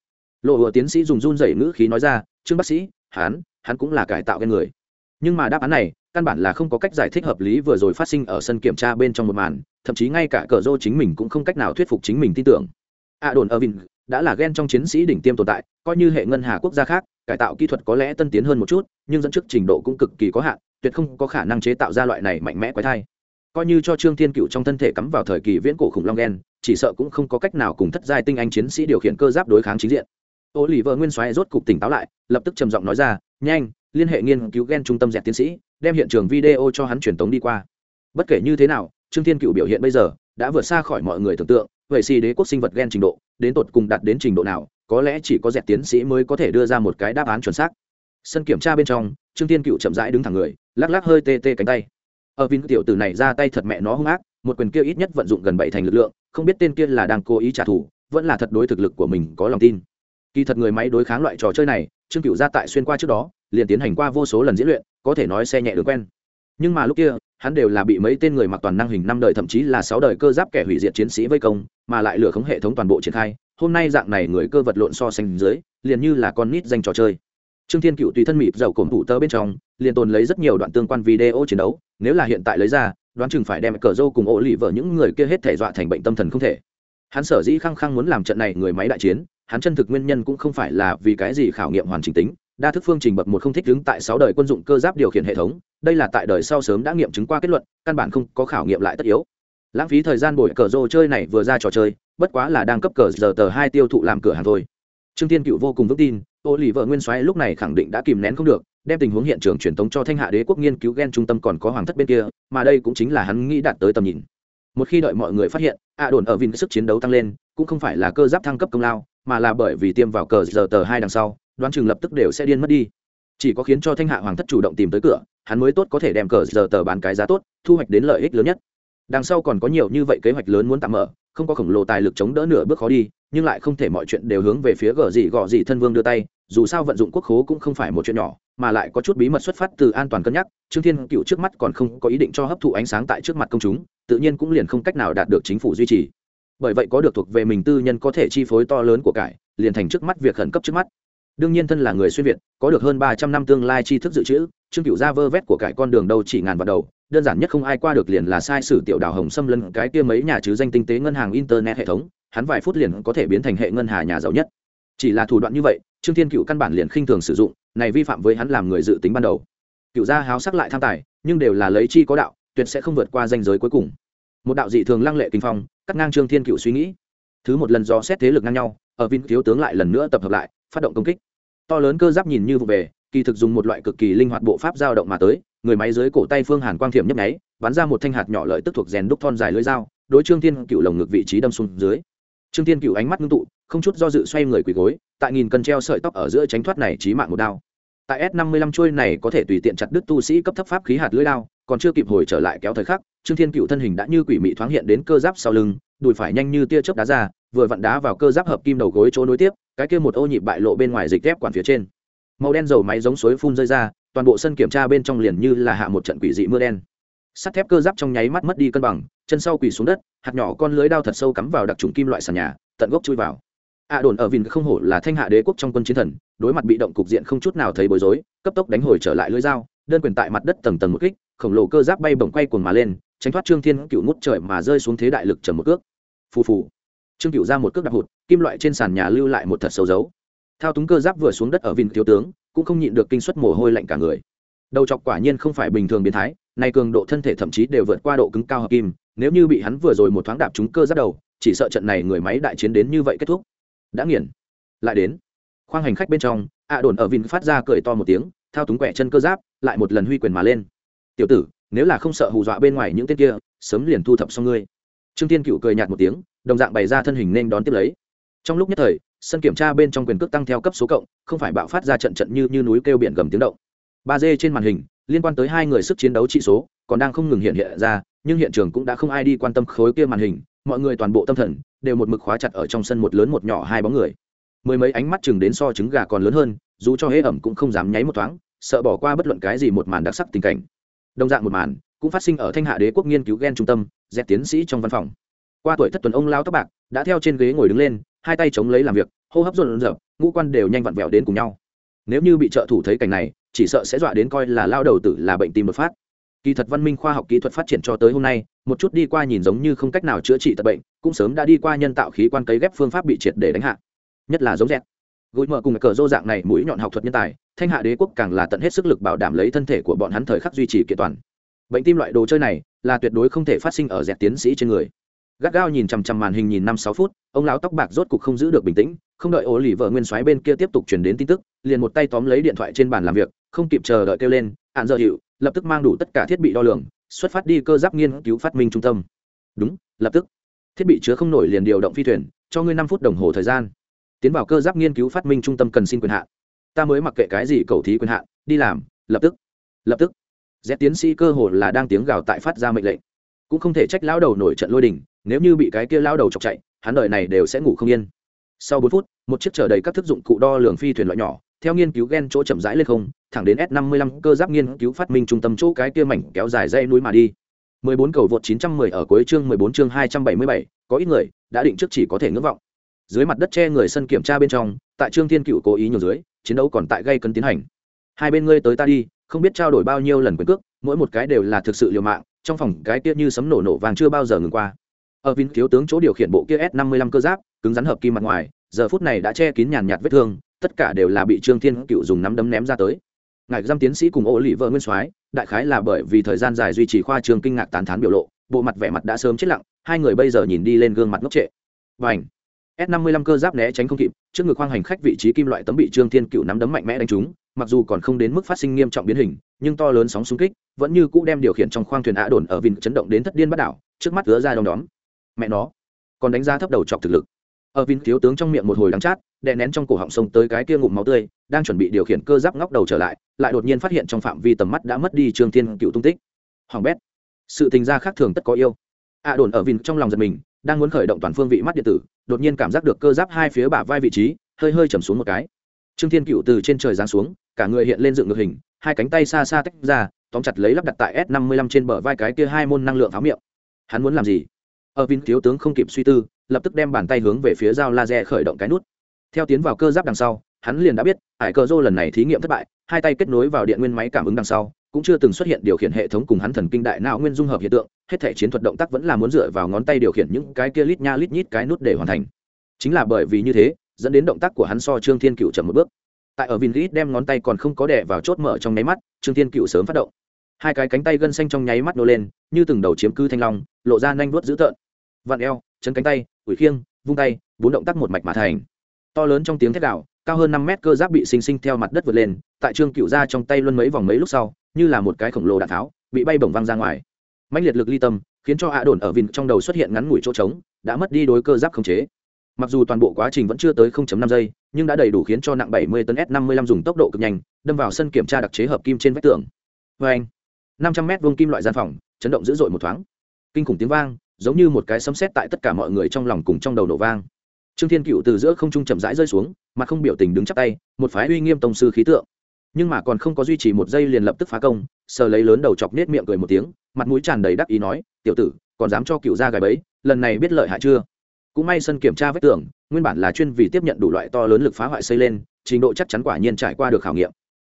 Lộ hựa tiến sĩ dùng run dày ngữ khí nói ra, trương bác sĩ, hắn hắn cũng là cải tạo gen người. Nhưng mà đáp án này căn bản là không có cách giải thích hợp lý vừa rồi phát sinh ở sân kiểm tra bên trong một màn, thậm chí ngay cả cờ rô chính mình cũng không cách nào thuyết phục chính mình tin tưởng. A đồn ở vin đã là ghen trong chiến sĩ đỉnh tiêm tồn tại, coi như hệ ngân hà quốc gia khác, cải tạo kỹ thuật có lẽ tân tiến hơn một chút, nhưng dẫn trước trình độ cũng cực kỳ có hạn, tuyệt không có khả năng chế tạo ra loại này mạnh mẽ quái thai. Coi như cho trương thiên cựu trong thân thể cắm vào thời kỳ viễn cổ khủng long ghen chỉ sợ cũng không có cách nào cùng thất giai tinh anh chiến sĩ điều khiển cơ giáp đối kháng chính diện. Ô lì vợ nguyên soái rốt cục tỉnh táo lại, lập tức trầm giọng nói ra, nhanh, liên hệ nghiên cứu ghen trung tâm dẹt tiến sĩ đem hiện trường video cho hắn truyền tống đi qua. Bất kể như thế nào, trương thiên cựu biểu hiện bây giờ đã vượt xa khỏi mọi người tưởng tượng, vậy xì đế quốc sinh vật gen trình độ, đến tột cùng đạt đến trình độ nào, có lẽ chỉ có dẹt tiến sĩ mới có thể đưa ra một cái đáp án chuẩn xác. Sân kiểm tra bên trong, trương thiên cựu chậm rãi đứng thẳng người, lắc lắc hơi tê tê cánh tay. Ở vin tiểu tử này ra tay thật mẹ nó hung ác, một quyền kia ít nhất vận dụng gần bảy thành lực lượng, không biết tên kia là đang cố ý trả thù, vẫn là thật đối thực lực của mình có lòng tin kỳ thật người máy đối kháng loại trò chơi này, trương cựu ra tại xuyên qua trước đó, liền tiến hành qua vô số lần diễn luyện, có thể nói xe nhẹ được quen. Nhưng mà lúc kia, hắn đều là bị mấy tên người mặc toàn năng hình năm đời thậm chí là sáu đời cơ giáp kẻ hủy diệt chiến sĩ vây công, mà lại lừa khống hệ thống toàn bộ triển khai, hôm nay dạng này người cơ vật lộn so sánh dưới, liền như là con nít danh trò chơi. Trương thiên cựu tùy thân mịp dầu cổm thủ tơ bên trong, liền tồn lấy rất nhiều đoạn tương quan video chiến đấu, nếu là hiện tại lấy ra, đoán chừng phải đem cờ dâu cùng ổ lì vợ những người kia hết thể dọa thành bệnh tâm thần không thể. Hắn sở dĩ khăng khăng muốn làm trận này người máy đại chiến hắn chân thực nguyên nhân cũng không phải là vì cái gì khảo nghiệm hoàn chỉnh tính, đa thức phương trình bậc một không thích đứng tại sáu đời quân dụng cơ giáp điều khiển hệ thống, đây là tại đời sau sớm đã nghiệm chứng qua kết luận, căn bản không có khảo nghiệm lại tất yếu. Lãng phí thời gian buổi cờ rô chơi này vừa ra trò chơi, bất quá là đang cấp cờ giờ tờ hai tiêu thụ làm cửa hàng thôi. Trương Thiên cựu vô cùng vững tin ô lì vợ nguyên soái lúc này khẳng định đã kìm nén không được, đem tình huống hiện trường truyền tống cho thanh hạ đế quốc nghiên cứu gen trung tâm còn có hoàng thất bên kia, mà đây cũng chính là hắn nghĩ đạt tới tầm nhìn. Một khi đợi mọi người phát hiện, ạ đồn ở vin sức chiến đấu tăng lên, cũng không phải là cơ giáp thăng cấp công lao mà là bởi vì tiêm vào cờ giờ tờ hai đằng sau, đoán chừng lập tức đều sẽ điên mất đi. Chỉ có khiến cho thanh hạ hoàng thất chủ động tìm tới cửa, hắn mới tốt có thể đem cờ giờ tờ bán cái giá tốt, thu hoạch đến lợi ích lớn nhất. Đằng sau còn có nhiều như vậy kế hoạch lớn muốn tạm mở, không có khổng lồ tài lực chống đỡ nửa bước khó đi, nhưng lại không thể mọi chuyện đều hướng về phía gờ gì gọ gì thân vương đưa tay, dù sao vận dụng quốc khố cũng không phải một chuyện nhỏ, mà lại có chút bí mật xuất phát từ an toàn cân nhắc, trương thiên cựu trước mắt còn không có ý định cho hấp thụ ánh sáng tại trước mặt công chúng, tự nhiên cũng liền không cách nào đạt được chính phủ duy trì bởi vậy có được thuộc về mình tư nhân có thể chi phối to lớn của cải, liền thành trước mắt việc khẩn cấp trước mắt. Đương nhiên thân là người xuyên việt, có được hơn ba trăm năm tương lai tri thức dự trữ, trương cựu ra vơ vét của cải con đường đâu chỉ ngàn vào đầu, đơn giản nhất không ai qua được liền là sai sử tiểu đào hồng xâm lân cái kia mấy nhà chứ danh tinh tế ngân hàng internet hệ thống, hắn vài phút liền có thể biến thành hệ ngân hà nhà giàu nhất. Chỉ là thủ đoạn như vậy, trương thiên cựu căn bản liền khinh thường sử dụng, này vi phạm với hắn làm người dự tính ban đầu. Cựu gia háo sắc lại tham tài, nhưng đều là lấy chi có đạo, tuyệt sẽ không vượt qua danh giới cuối cùng một đạo dị thường lăng lệ kinh phong, cắt ngang trương thiên cựu suy nghĩ. Thứ một lần do xét thế lực ngang nhau, ở vin thiếu tướng lại lần nữa tập hợp lại, phát động công kích. To lớn cơ giáp nhìn như vụ về, kỳ thực dùng một loại cực kỳ linh hoạt bộ pháp dao động mà tới, người máy dưới cổ tay phương hàn quang thiểm nhấp nháy, bắn ra một thanh hạt nhỏ lợi tức thuộc rèn đúc thon dài lưỡi dao, đối trương thiên cựu lồng ngực vị trí đâm xuống dưới. Trương thiên cựu ánh mắt ngưng tụ, không chút do dự xoay người quỳ gối, tại nghìn cần treo sợi tóc ở giữa tránh thoát này chí mạng một đao. Tại s 55 chuôi này có thể tùy tiện chặt đứt tu sĩ cấp thấp pháp khí hạt lưỡi đao, còn chưa kịp hồi trở lại kéo thời khắc trương thiên cựu thân hình đã như quỷ mị thoáng hiện đến cơ giáp sau lưng, đùi phải nhanh như tia chớp đá ra, vừa vặn đá vào cơ giáp hợp kim đầu gối chỗ nối tiếp, cái kia một ô nhịp bại lộ bên ngoài dịch thép quản phía trên. Màu đen dầu máy giống suối phun rơi ra, toàn bộ sân kiểm tra bên trong liền như là hạ một trận quỷ dị mưa đen. Sắt thép cơ giáp trong nháy mắt mất đi cân bằng, chân sau quỳ xuống đất, hạt nhỏ con lưới đao thật sâu cắm vào đặc trùng kim loại sàn nhà, tận gốc chui vào. A đồn ở vìn không hổ là thanh hạ đế quốc trong quân chiến thần, đối mặt bị động cục diện không chút nào thấy bối rối, cấp tốc đánh hồi trở lại lưới dao, đơn quyền tại mặt đất tầng tầng một kích, khổng lồ cơ giáp bay bổng quay cuồng mà lên tránh thoát trương thiên cựu ngút trời mà rơi xuống thế đại lực trầm một cước. Phù phù. Trương cựu ra một cước đạp hụt, kim loại trên sàn nhà lưu lại một thật sâu dấu. Thao túng cơ giáp vừa xuống đất ở vịn thiếu tướng, cũng không nhịn được kinh suất mồ hôi lạnh cả người. Đầu chọc quả nhiên không phải bình thường biến thái, nay cường độ thân thể thậm chí đều vượt qua độ cứng cao hợp kim, nếu như bị hắn vừa rồi một thoáng đạp trúng cơ giáp đầu, chỉ sợ trận này người máy đại chiến đến như vậy kết thúc. Đã nghiền. Lại đến. Khoang hành khách bên trong ạ đồn ở vịn phát ra cười to một tiếng, thao túng quẻ chân cơ giáp, lại một lần huy quyền mà lên. Tiểu tử nếu là không sợ hù dọa bên ngoài những tên kia, sớm liền thu thập xong ngươi. Trương tiên cựu cười nhạt một tiếng, đồng dạng bày ra thân hình nên đón tiếp lấy. Trong lúc nhất thời, sân kiểm tra bên trong quyền cước tăng theo cấp số cộng, không phải bạo phát ra trận trận như như núi kêu biển gầm tiếng động. Ba d trên màn hình, liên quan tới hai người sức chiến đấu trị số, còn đang không ngừng hiện hiện ra, nhưng hiện trường cũng đã không ai đi quan tâm khối kia màn hình, mọi người toàn bộ tâm thần đều một mực khóa chặt ở trong sân một lớn một nhỏ hai bóng người. Mười mấy ánh mắt chừng đến so trứng gà còn lớn hơn, dù cho hễ ẩm cũng không dám nháy một thoáng, sợ bỏ qua bất luận cái gì một màn đặc sắc tình cảnh đồng dạng một màn, cũng phát sinh ở thanh hạ đế quốc nghiên cứu gen trung tâm dẹp tiến sĩ trong văn phòng. Qua tuổi thất tuần ông lao tóc bạc, đã theo trên ghế ngồi đứng lên, hai tay chống lấy làm việc, hô hấp rộn rợp ngũ quan đều nhanh vặn vẹo đến cùng nhau. Nếu như bị trợ thủ thấy cảnh này, chỉ sợ sẽ dọa đến coi là lao đầu tử là bệnh tim đột phát. Kỳ thật văn minh khoa học kỹ thuật phát triển cho tới hôm nay, một chút đi qua nhìn giống như không cách nào chữa trị tật bệnh, cũng sớm đã đi qua nhân tạo khí quan cấy ghép phương pháp bị triệt để đánh hạ. Nhất là giống dẹt gối mở cùng cờ dô dạng này, mũi nhọn học thuật nhân tài, thanh hạ đế quốc càng là tận hết sức lực bảo đảm lấy thân thể của bọn hắn thời khắc duy trì kiện toàn. Bệnh tim loại đồ chơi này là tuyệt đối không thể phát sinh ở dẹt tiến sĩ trên người. Gắt gao nhìn chằm chằm màn hình nhìn năm sáu phút, ông lão tóc bạc rốt cục không giữ được bình tĩnh, không đợi ố lì vợ nguyên soái bên kia tiếp tục chuyển đến tin tức, liền một tay tóm lấy điện thoại trên bàn làm việc, không kịp chờ đợi kêu lên, hạn dợ hiệu lập tức mang đủ tất cả thiết bị đo lường, xuất phát đi cơ giáp nghiên cứu phát minh trung tâm. Đúng, lập tức. Thiết bị chứa không nổi liền điều động phi thuyền, cho ngươi năm phút đồng hồ thời gian tiến vào cơ giáp nghiên cứu phát minh trung tâm cần xin quyền hạn. Ta mới mặc kệ cái gì cầu thí quyền hạn đi làm lập tức lập tức. Z tiến sĩ cơ hồ là đang tiếng gào tại phát ra mệnh lệnh. Cũng không thể trách lão đầu nổi trận lôi đình nếu như bị cái kia lão đầu chọc chạy hắn đợi này đều sẽ ngủ không yên. Sau bốn phút một chiếc chở đầy các thức dụng cụ đo lường phi thuyền loại nhỏ theo nghiên cứu gen chỗ chậm rãi lên không thẳng đến s 55 cơ giáp nghiên cứu phát minh trung tâm chỗ cái kia mảnh kéo dài dây núi mà đi. 14 cầu vượt 910 ở cuối chương 14 chương 277, có ít người đã định trước chỉ có thể ngưỡng vọng dưới mặt đất che người sân kiểm tra bên trong, tại trương thiên cựu cố ý nhiều dưới, chiến đấu còn tại gây cấn tiến hành. Hai bên ngươi tới ta đi, không biết trao đổi bao nhiêu lần quyền cước, mỗi một cái đều là thực sự liều mạng, trong phòng cái kia như sấm nổ nổ vàng chưa bao giờ ngừng qua. Ở vin thiếu tướng chỗ điều khiển bộ kia s 55 cơ giáp, cứng rắn hợp kim mặt ngoài, giờ phút này đã che kín nhàn nhạt vết thương, tất cả đều là bị trương thiên cựu dùng nắm đấm ném ra tới. Ngài giam tiến sĩ cùng ô lì vợ nguyên soái, đại khái là bởi vì thời gian dài duy trì khoa trường kinh ngạc tán thán biểu lộ, bộ mặt vẻ mặt đã sớm chết lặng, hai người bây giờ nhìn đi lên gương mặt ngốc trệ. Và ảnh s 55 cơ giáp né tránh không kịp, trước ngực khoang hành khách vị trí kim loại tấm bị trương thiên cựu nắm đấm mạnh mẽ đánh trúng, mặc dù còn không đến mức phát sinh nghiêm trọng biến hình, nhưng to lớn sóng xung kích vẫn như cũ đem điều khiển trong khoang thuyền ạ đồn ở vin chấn động đến thất điên bắt đảo, trước mắt ứa ra đom đóm. Mẹ nó, còn đánh giá thấp đầu chọc thực lực. Ở vin thiếu tướng trong miệng một hồi đắng chát, đè nén trong cổ họng sông tới cái kia ngụm máu tươi, đang chuẩn bị điều khiển cơ giáp ngóc đầu trở lại lại đột nhiên phát hiện trong phạm vi tầm mắt đã mất đi trương thiên cựu tung tích. Hoàng bét, sự tình gia khác thường tất có yêu. ạ đồn ở vin trong lòng giật mình đang muốn khởi động toàn phương vị mắt điện tử, đột nhiên cảm giác được cơ giáp hai phía bả vai vị trí hơi hơi chầm xuống một cái. Trương thiên cựu từ trên trời giáng xuống, cả người hiện lên dựng ngược hình, hai cánh tay xa xa tách ra, tóm chặt lấy lắp đặt tại s 55 trên bờ vai cái kia hai môn năng lượng pháo miệng. Hắn muốn làm gì? Ở vin thiếu tướng không kịp suy tư, lập tức đem bàn tay hướng về phía dao laser khởi động cái nút. Theo tiến vào cơ giáp đằng sau, hắn liền đã biết ải cơ rô lần này thí nghiệm thất bại, hai tay kết nối vào điện nguyên máy cảm ứng đằng sau cũng chưa từng xuất hiện điều khiển hệ thống cùng hắn thần kinh đại não nguyên dung hợp hiện tượng, hết thể chiến thuật động tác vẫn là muốn dựa vào ngón tay điều khiển những cái kia lít nha lít nhít cái nút để hoàn thành. Chính là bởi vì như thế, dẫn đến động tác của hắn so trương thiên cựu chậm một bước. Tại ở vingrit đem ngón tay còn không có đẻ vào chốt mở trong nháy mắt, trương thiên cựu sớm phát động. Hai cái cánh tay gân xanh trong nháy mắt nô lên, như từng đầu chiếm cư thanh long, lộ ra nanh vuốt dữ tợn. Vặn eo, chân cánh tay, ủi khiêng, vung tay, bốn động tác một mạch mà thành. To lớn trong tiếng thét đạo cao hơn năm mét cơ giáp bị sinh sinh theo mặt đất vượt lên, tại trương cựu ra trong tay luân mấy vòng mấy lúc sau như là một cái khổng lồ đạn tháo, bị bay bổng văng ra ngoài. Mạnh liệt lực ly tâm, khiến cho hạ đồn ở vìn trong đầu xuất hiện ngắn ngủi chỗ trống, đã mất đi đối cơ giáp khống chế. Mặc dù toàn bộ quá trình vẫn chưa tới 0.5 giây, nhưng đã đầy đủ khiến cho nặng 70 tấn s 55 dùng tốc độ cực nhanh, đâm vào sân kiểm tra đặc chế hợp kim trên vách tường. Vê anh 500 mét vuông kim loại gian phòng, chấn động dữ dội một thoáng. Kinh khủng tiếng vang, giống như một cái sấm sét tại tất cả mọi người trong lòng cùng trong đầu nổ vang. Trương thiên cựu từ giữa không trung chậm rãi rơi xuống mặt không biểu tình đứng chắp tay, một phái uy nghiêm tông sư khí tượng nhưng mà còn không có duy trì một giây liền lập tức phá công, sờ lấy lớn đầu chọc nết miệng cười một tiếng, mặt mũi tràn đầy đắc ý nói, tiểu tử, còn dám cho cựu ra gài bẫy, lần này biết lợi hại chưa? Cũng may sân kiểm tra vết tưởng nguyên bản là chuyên vì tiếp nhận đủ loại to lớn lực phá hoại xây lên, trình độ chắc chắn quả nhiên trải qua được khảo nghiệm.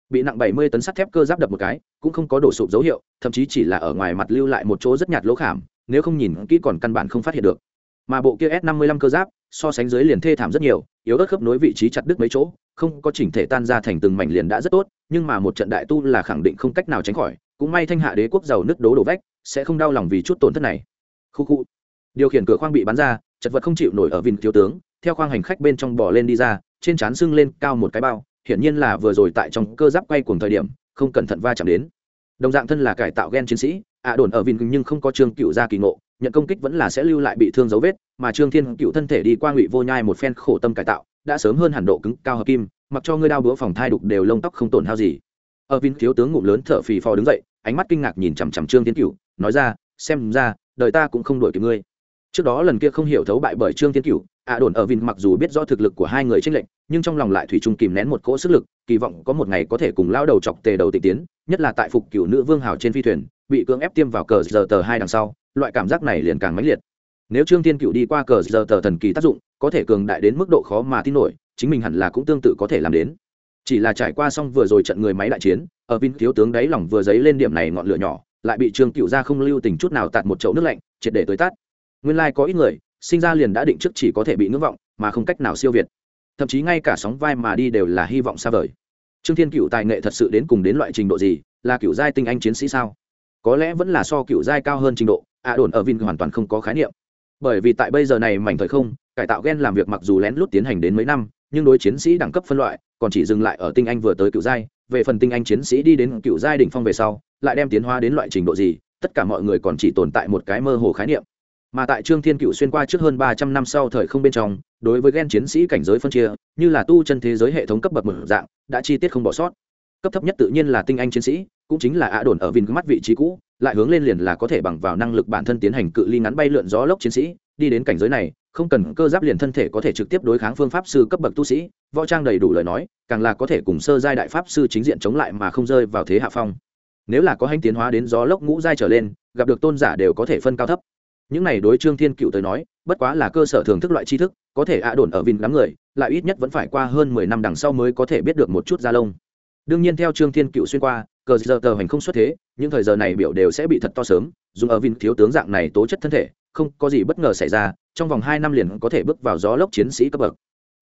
Bị nặng 70 tấn sắt thép cơ giáp đập một cái, cũng không có đổ sụp dấu hiệu, thậm chí chỉ là ở ngoài mặt lưu lại một chỗ rất nhạt lỗ khảm, nếu không nhìn kỹ còn căn bản không phát hiện được. Mà bộ kia s 55 cơ giáp so sánh dưới liền thê thảm rất nhiều, yếu ớt khớp nối vị trí chặt đứt mấy chỗ, không có chỉnh thể tan ra thành từng mảnh liền đã rất tốt, nhưng mà một trận đại tu là khẳng định không cách nào tránh khỏi, cũng may thanh hạ đế quốc giàu nứt đố đổ vách, sẽ không đau lòng vì chút tổn thất này. Khu khu. Điều khiển cửa khoang bị bắn ra, chật vật không chịu nổi ở vinh thiếu tướng, theo khoang hành khách bên trong bỏ lên đi ra, trên trán sưng lên cao một cái bao, hiển nhiên là vừa rồi tại trong cơ giáp quay cùng thời điểm, không cẩn thận va chạm đến. Đồng dạng thân là cải tạo gen chiến sĩ, ạ đồn ở vinh nhưng không có trường cựu ra kỳ ngộ, nhận công kích vẫn là sẽ lưu lại bị thương dấu vết mà trương thiên cựu thân thể đi qua ngụy vô nhai một phen khổ tâm cải tạo, đã sớm hơn hẳn độ cứng, cao hợp kim, mặc cho ngươi đao búa phòng thai đục đều lông tóc không tổn hao gì. Ở vinh thiếu tướng ngụm lớn thở phì phò đứng dậy, ánh mắt kinh ngạc nhìn chằm chằm trương thiên cựu, nói ra, xem ra, đời ta cũng không đổi kịp ngươi. Trước đó lần kia không hiểu thấu bại bởi trương thiên cựu, ạ đồn ở vin mặc dù biết rõ thực lực của hai người tranh lệch, nhưng trong lòng lại thủy chung kìm nén một cỗ sức lực, kỳ vọng có một ngày có thể cùng lao đầu chọc tề đầu tịch tiến, nhất là tại phục cựu nữ vương hào trên phi thuyền, bị cưỡng ép tiêm vào cờ giờ tờ hai đằng sau, loại cảm giác này liền càng mãnh liệt nếu trương thiên cựu đi qua cờ giờ tờ thần kỳ tác dụng, có thể cường đại đến mức độ khó mà tin nổi, chính mình hẳn là cũng tương tự có thể làm đến. Chỉ là trải qua xong vừa rồi trận người máy đại chiến, ở vin thiếu tướng đáy lòng vừa dấy lên điểm này ngọn lửa nhỏ, lại bị trương cựu ra không lưu tình chút nào tạt một chậu nước lạnh, triệt để tới tát. Nguyên lai có ít người, sinh ra liền đã định trước chỉ có thể bị ngưỡng vọng, mà không cách nào siêu việt. Thậm chí ngay cả sóng vai mà đi đều là hy vọng xa vời. Trương thiên cựu tài nghệ thật sự đến cùng đến loại trình độ gì, là cựu giai tinh anh chiến sĩ sao? Có lẽ vẫn là so cựu giai cao hơn trình độ, ạ đồn ở vin hoàn toàn không có khái niệm bởi vì tại bây giờ này mảnh thời không, cải tạo gen làm việc mặc dù lén lút tiến hành đến mấy năm, nhưng đối chiến sĩ đẳng cấp phân loại, còn chỉ dừng lại ở tinh anh vừa tới cựu giai, về phần tinh anh chiến sĩ đi đến cựu giai đỉnh phong về sau, lại đem tiến hóa đến loại trình độ gì, tất cả mọi người còn chỉ tồn tại một cái mơ hồ khái niệm. Mà tại trương thiên cựu xuyên qua trước hơn ba trăm năm sau thời không bên trong, đối với gen chiến sĩ cảnh giới phân chia, như là tu chân thế giới hệ thống cấp bậc một dạng, đã chi tiết không bỏ sót cấp thấp nhất tự nhiên là tinh anh chiến sĩ, cũng chính là ạ đồn ở Vinh mắt vị trí cũ, lại hướng lên liền là có thể bằng vào năng lực bản thân tiến hành cự ly ngắn bay lượn gió lốc chiến sĩ. Đi đến cảnh giới này, không cần cơ giáp liền thân thể có thể trực tiếp đối kháng phương pháp sư cấp bậc tu sĩ, võ trang đầy đủ lời nói, càng là có thể cùng sơ giai đại pháp sư chính diện chống lại mà không rơi vào thế hạ phong. Nếu là có hành tiến hóa đến gió lốc ngũ giai trở lên, gặp được tôn giả đều có thể phân cao thấp. Những này đối trương thiên cựu tới nói, bất quá là cơ sở thưởng thức loại tri thức, có thể ạ đồn ở vin đám người, lại ít nhất vẫn phải qua hơn mười năm đằng sau mới có thể biết được một chút da lông đương nhiên theo trương thiên cựu xuyên qua, cờ giờ tờ hành không xuất thế, những thời giờ này biểu đều sẽ bị thật to sớm dùng ở vin thiếu tướng dạng này tố chất thân thể, không có gì bất ngờ xảy ra, trong vòng hai năm liền có thể bước vào gió lốc chiến sĩ cấp bậc.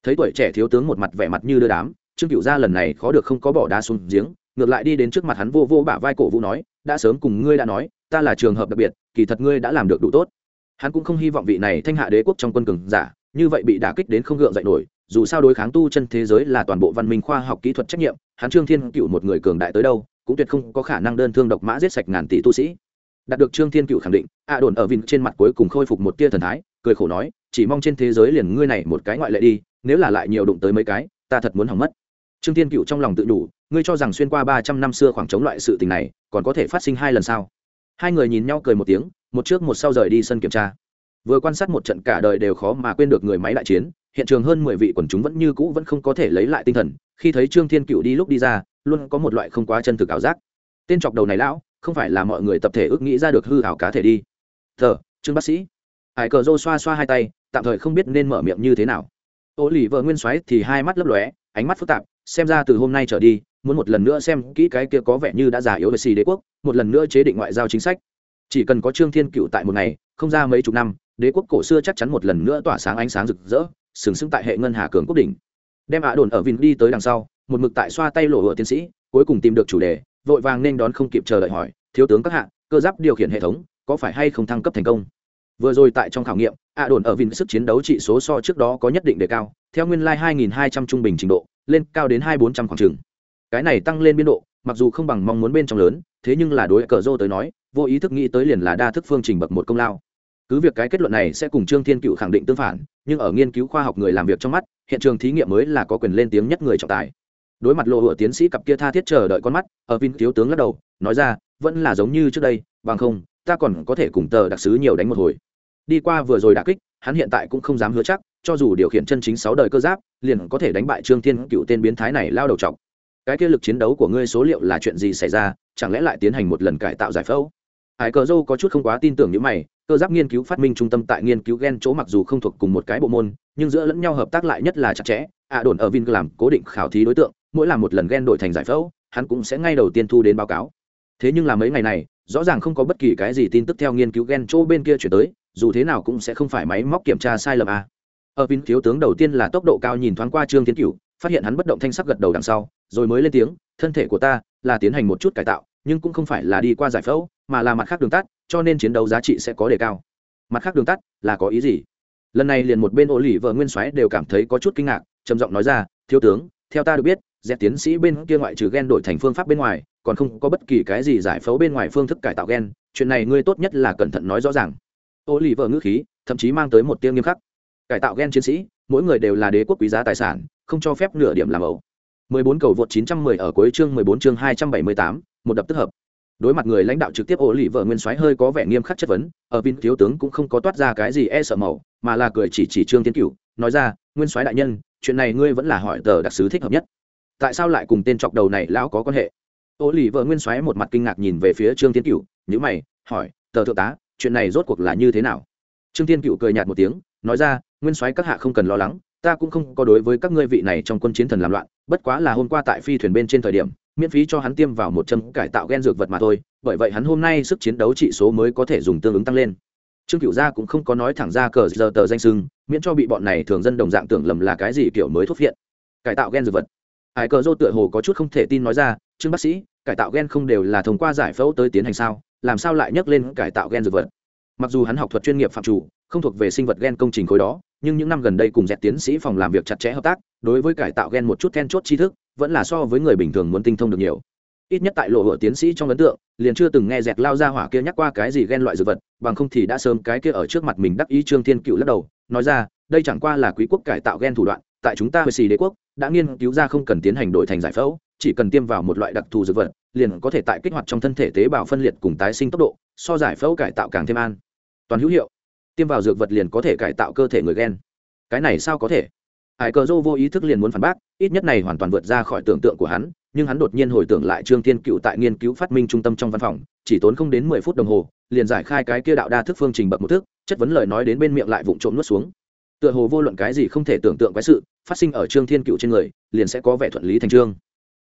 Thấy tuổi trẻ thiếu tướng một mặt vẻ mặt như đưa đám, trương cựu gia lần này khó được không có bỏ đá xuống giếng, ngược lại đi đến trước mặt hắn vô vô bả vai cổ vũ nói, đã sớm cùng ngươi đã nói, ta là trường hợp đặc biệt, kỳ thật ngươi đã làm được đủ tốt. Hắn cũng không hy vọng vị này thanh hạ đế quốc trong quân cường giả, như vậy bị đả kích đến không gượng dậy nổi, dù sao đối kháng tu chân thế giới là toàn bộ văn minh khoa học kỹ thuật trách nhiệm hắn trương thiên cựu một người cường đại tới đâu, cũng tuyệt không có khả năng đơn thương độc mã giết sạch ngàn tỷ tu sĩ. Đạt được trương thiên cựu khẳng định, a đồn ở vin trên mặt cuối cùng khôi phục một tia thần thái, cười khổ nói, chỉ mong trên thế giới liền ngươi này một cái ngoại lệ đi, nếu là lại nhiều đụng tới mấy cái, ta thật muốn hỏng mất. Trương thiên cựu trong lòng tự đủ, ngươi cho rằng xuyên qua ba trăm năm xưa khoảng chống loại sự tình này, còn có thể phát sinh hai lần sao? Hai người nhìn nhau cười một tiếng, một trước một sau rời đi sân kiểm tra. Vừa quan sát một trận cả đời đều khó mà quên được người máy đại chiến hiện trường hơn mười vị quần chúng vẫn như cũ vẫn không có thể lấy lại tinh thần, khi thấy trương thiên cựu đi lúc đi ra, luôn có một loại không quá chân thực ảo giác. Tên chọc đầu này lão, không phải là mọi người tập thể ước nghĩ ra được hư ảo cá thể đi. Thờ, trương bác sĩ. Hải cờ rô xoa xoa hai tay, tạm thời không biết nên mở miệng như thế nào. Ô lì vợ nguyên soái thì hai mắt lấp lóe, ánh mắt phức tạp, xem ra từ hôm nay trở đi, muốn một lần nữa xem kỹ cái kia có vẻ như đã già yếu về xì đế quốc, một lần nữa chế định ngoại giao chính sách. Chỉ cần có trương thiên cựu tại một ngày, không ra mấy chục năm, đế quốc cổ xưa chắc chắn một lần nữa tỏa sáng ánh sáng rực rỡ sừng sững tại hệ ngân hà cường quốc đỉnh. Đem ạ đồn ở vin đi tới đằng sau, một mực tại xoa tay lộ hựa tiến sĩ, cuối cùng tìm được chủ đề, vội vàng nên đón không kịp chờ đợi hỏi, thiếu tướng các hạ, cơ giáp điều khiển hệ thống, có phải hay không thăng cấp thành công? Vừa rồi tại trong khảo nghiệm, ạ đồn ở vin sức chiến đấu trị số so trước đó có nhất định đề cao, theo nguyên lai hai nghìn hai trăm trung bình trình độ, lên cao đến hai bốn trăm khoảng trường cái này tăng lên biên độ, mặc dù không bằng mong muốn bên trong lớn, thế nhưng là đối cờ rô tới nói, vô ý thức nghĩ tới liền là đa thức phương trình bậc một công lao cứ việc cái kết luận này sẽ cùng trương thiên cựu khẳng định tương phản, nhưng ở nghiên cứu khoa học người làm việc trong mắt, hiện trường thí nghiệm mới là có quyền lên tiếng nhất người trọng tài. Đối mặt lộ hựa tiến sĩ cặp kia tha thiết chờ đợi con mắt, ở vin thiếu tướng lắc đầu, nói ra, vẫn là giống như trước đây, bằng không, ta còn có thể cùng tờ đặc sứ nhiều đánh một hồi. Đi qua vừa rồi đã kích, hắn hiện tại cũng không dám hứa chắc, cho dù điều khiển chân chính sáu đời cơ giáp, liền có thể đánh bại trương thiên cựu tên biến thái này lao đầu trọc cái kia lực chiến đấu của ngươi số liệu là chuyện gì xảy ra, chẳng lẽ lại tiến hành một lần cải tạo giải phẫu? Hải cờ dâu có chút không quá tin tưởng những mày cơ giáp nghiên cứu phát minh trung tâm tại nghiên cứu gen chỗ mặc dù không thuộc cùng một cái bộ môn, nhưng giữa lẫn nhau hợp tác lại nhất là chặt chẽ ạ đồn ở vin làm cố định khảo thí đối tượng, mỗi làm một lần gen đổi thành giải phẫu, hắn cũng sẽ ngay đầu tiên thu đến báo cáo thế nhưng là mấy ngày này, rõ ràng không có bất kỳ cái gì tin tức theo nghiên cứu gen chỗ bên kia chuyển tới, dù thế nào cũng sẽ không phải máy móc kiểm tra sai lầm à. ở vin thiếu tướng đầu tiên là tốc độ cao nhìn thoáng qua trương tiến cửu, phát hiện hắn bất động thanh sắc gật đầu đằng sau, rồi mới lên tiếng, thân thể của ta là tiến hành một chút cải tạo, nhưng cũng không phải là đi qua giải phẫu, mà là mặt khác đường tắt cho nên chiến đấu giá trị sẽ có đề cao. Mặt khác đường tắt là có ý gì? Lần này liền một bên ô lì vợ nguyên soái đều cảm thấy có chút kinh ngạc trầm giọng nói ra thiếu tướng theo ta được biết dẹp tiến sĩ bên kia ngoại trừ gen đổi thành phương pháp bên ngoài còn không có bất kỳ cái gì giải phẫu bên ngoài phương thức cải tạo gen chuyện này ngươi tốt nhất là cẩn thận nói rõ ràng. Ô lì vợ ngữ khí thậm chí mang tới một tiêu nghiêm khắc. Cải tạo gen chiến sĩ mỗi người đều là đế quốc quý giá tài sản không cho phép nửa điểm làm ẩu. 14 cầu vượt 910 ở cuối chương 14 chương 278, một đập tức hợp đối mặt người lãnh đạo trực tiếp ổ lì vợ nguyên soái hơi có vẻ nghiêm khắc chất vấn, ở vin thiếu tướng cũng không có toát ra cái gì e sợ màu, mà là cười chỉ chỉ trương tiến cửu, nói ra, nguyên soái đại nhân, chuyện này ngươi vẫn là hỏi tờ đặc sứ thích hợp nhất. Tại sao lại cùng tên chọc đầu này lão có quan hệ? Ổ lì vợ nguyên soái một mặt kinh ngạc nhìn về phía trương tiến cửu nhữ mày, hỏi, tờ thượng tá, chuyện này rốt cuộc là như thế nào? Trương tiên cựu cười nhạt một tiếng, nói ra, nguyên soái các hạ không cần lo lắng, ta cũng không có đối với các ngươi vị này trong quân chiến thần làm loạn, bất quá là hôm qua tại phi thuyền bên trên thời điểm miễn phí cho hắn tiêm vào một châm cải tạo gen dược vật mà thôi, bởi vậy hắn hôm nay sức chiến đấu trị số mới có thể dùng tương ứng tăng lên. Trương cựu gia cũng không có nói thẳng ra cờ giờ tờ danh sưng, miễn cho bị bọn này thường dân đồng dạng tưởng lầm là cái gì kiểu mới thuốc viện cải tạo gen dược vật. Hải cờ dô tựa hồ có chút không thể tin nói ra, trương bác sĩ, cải tạo gen không đều là thông qua giải phẫu tới tiến hành sao? Làm sao lại nhắc lên cải tạo gen dược vật? Mặc dù hắn học thuật chuyên nghiệp phạm chủ, không thuộc về sinh vật gen công trình khối đó, nhưng những năm gần đây cùng dẹt tiến sĩ phòng làm việc chặt chẽ hợp tác, đối với cải tạo gen một chút then chốt tri thức vẫn là so với người bình thường muốn tinh thông được nhiều. Ít nhất tại lộ hựa tiến sĩ trong ấn tượng, liền chưa từng nghe dẹt lao ra hỏa kia nhắc qua cái gì ghen loại dược vật, bằng không thì đã sớm cái kia ở trước mặt mình đắc ý trương thiên cựu lắc đầu, nói ra, đây chẳng qua là quý quốc cải tạo ghen thủ đoạn, tại chúng ta với xì đế quốc, đã nghiên cứu ra không cần tiến hành đổi thành giải phẫu, chỉ cần tiêm vào một loại đặc thù dược vật, liền có thể tại kích hoạt trong thân thể tế bào phân liệt cùng tái sinh tốc độ, so giải phẫu cải tạo càng thêm an. Toàn hữu hiệu, tiêm vào dược vật liền có thể cải tạo cơ thể người ghen cái này sao có thể? Hải cờ dô vô ý thức liền muốn phản bác, ít nhất này hoàn toàn vượt ra khỏi tưởng tượng của hắn, nhưng hắn đột nhiên hồi tưởng lại trương thiên cựu tại nghiên cứu phát minh trung tâm trong văn phòng, chỉ tốn không đến mười phút đồng hồ, liền giải khai cái kia đạo đa thức phương trình bậc một thức, chất vấn lời nói đến bên miệng lại vụng trộm nuốt xuống. Tựa hồ vô luận cái gì không thể tưởng tượng cái sự, phát sinh ở trương thiên cựu trên người, liền sẽ có vẻ thuận lý thành trương.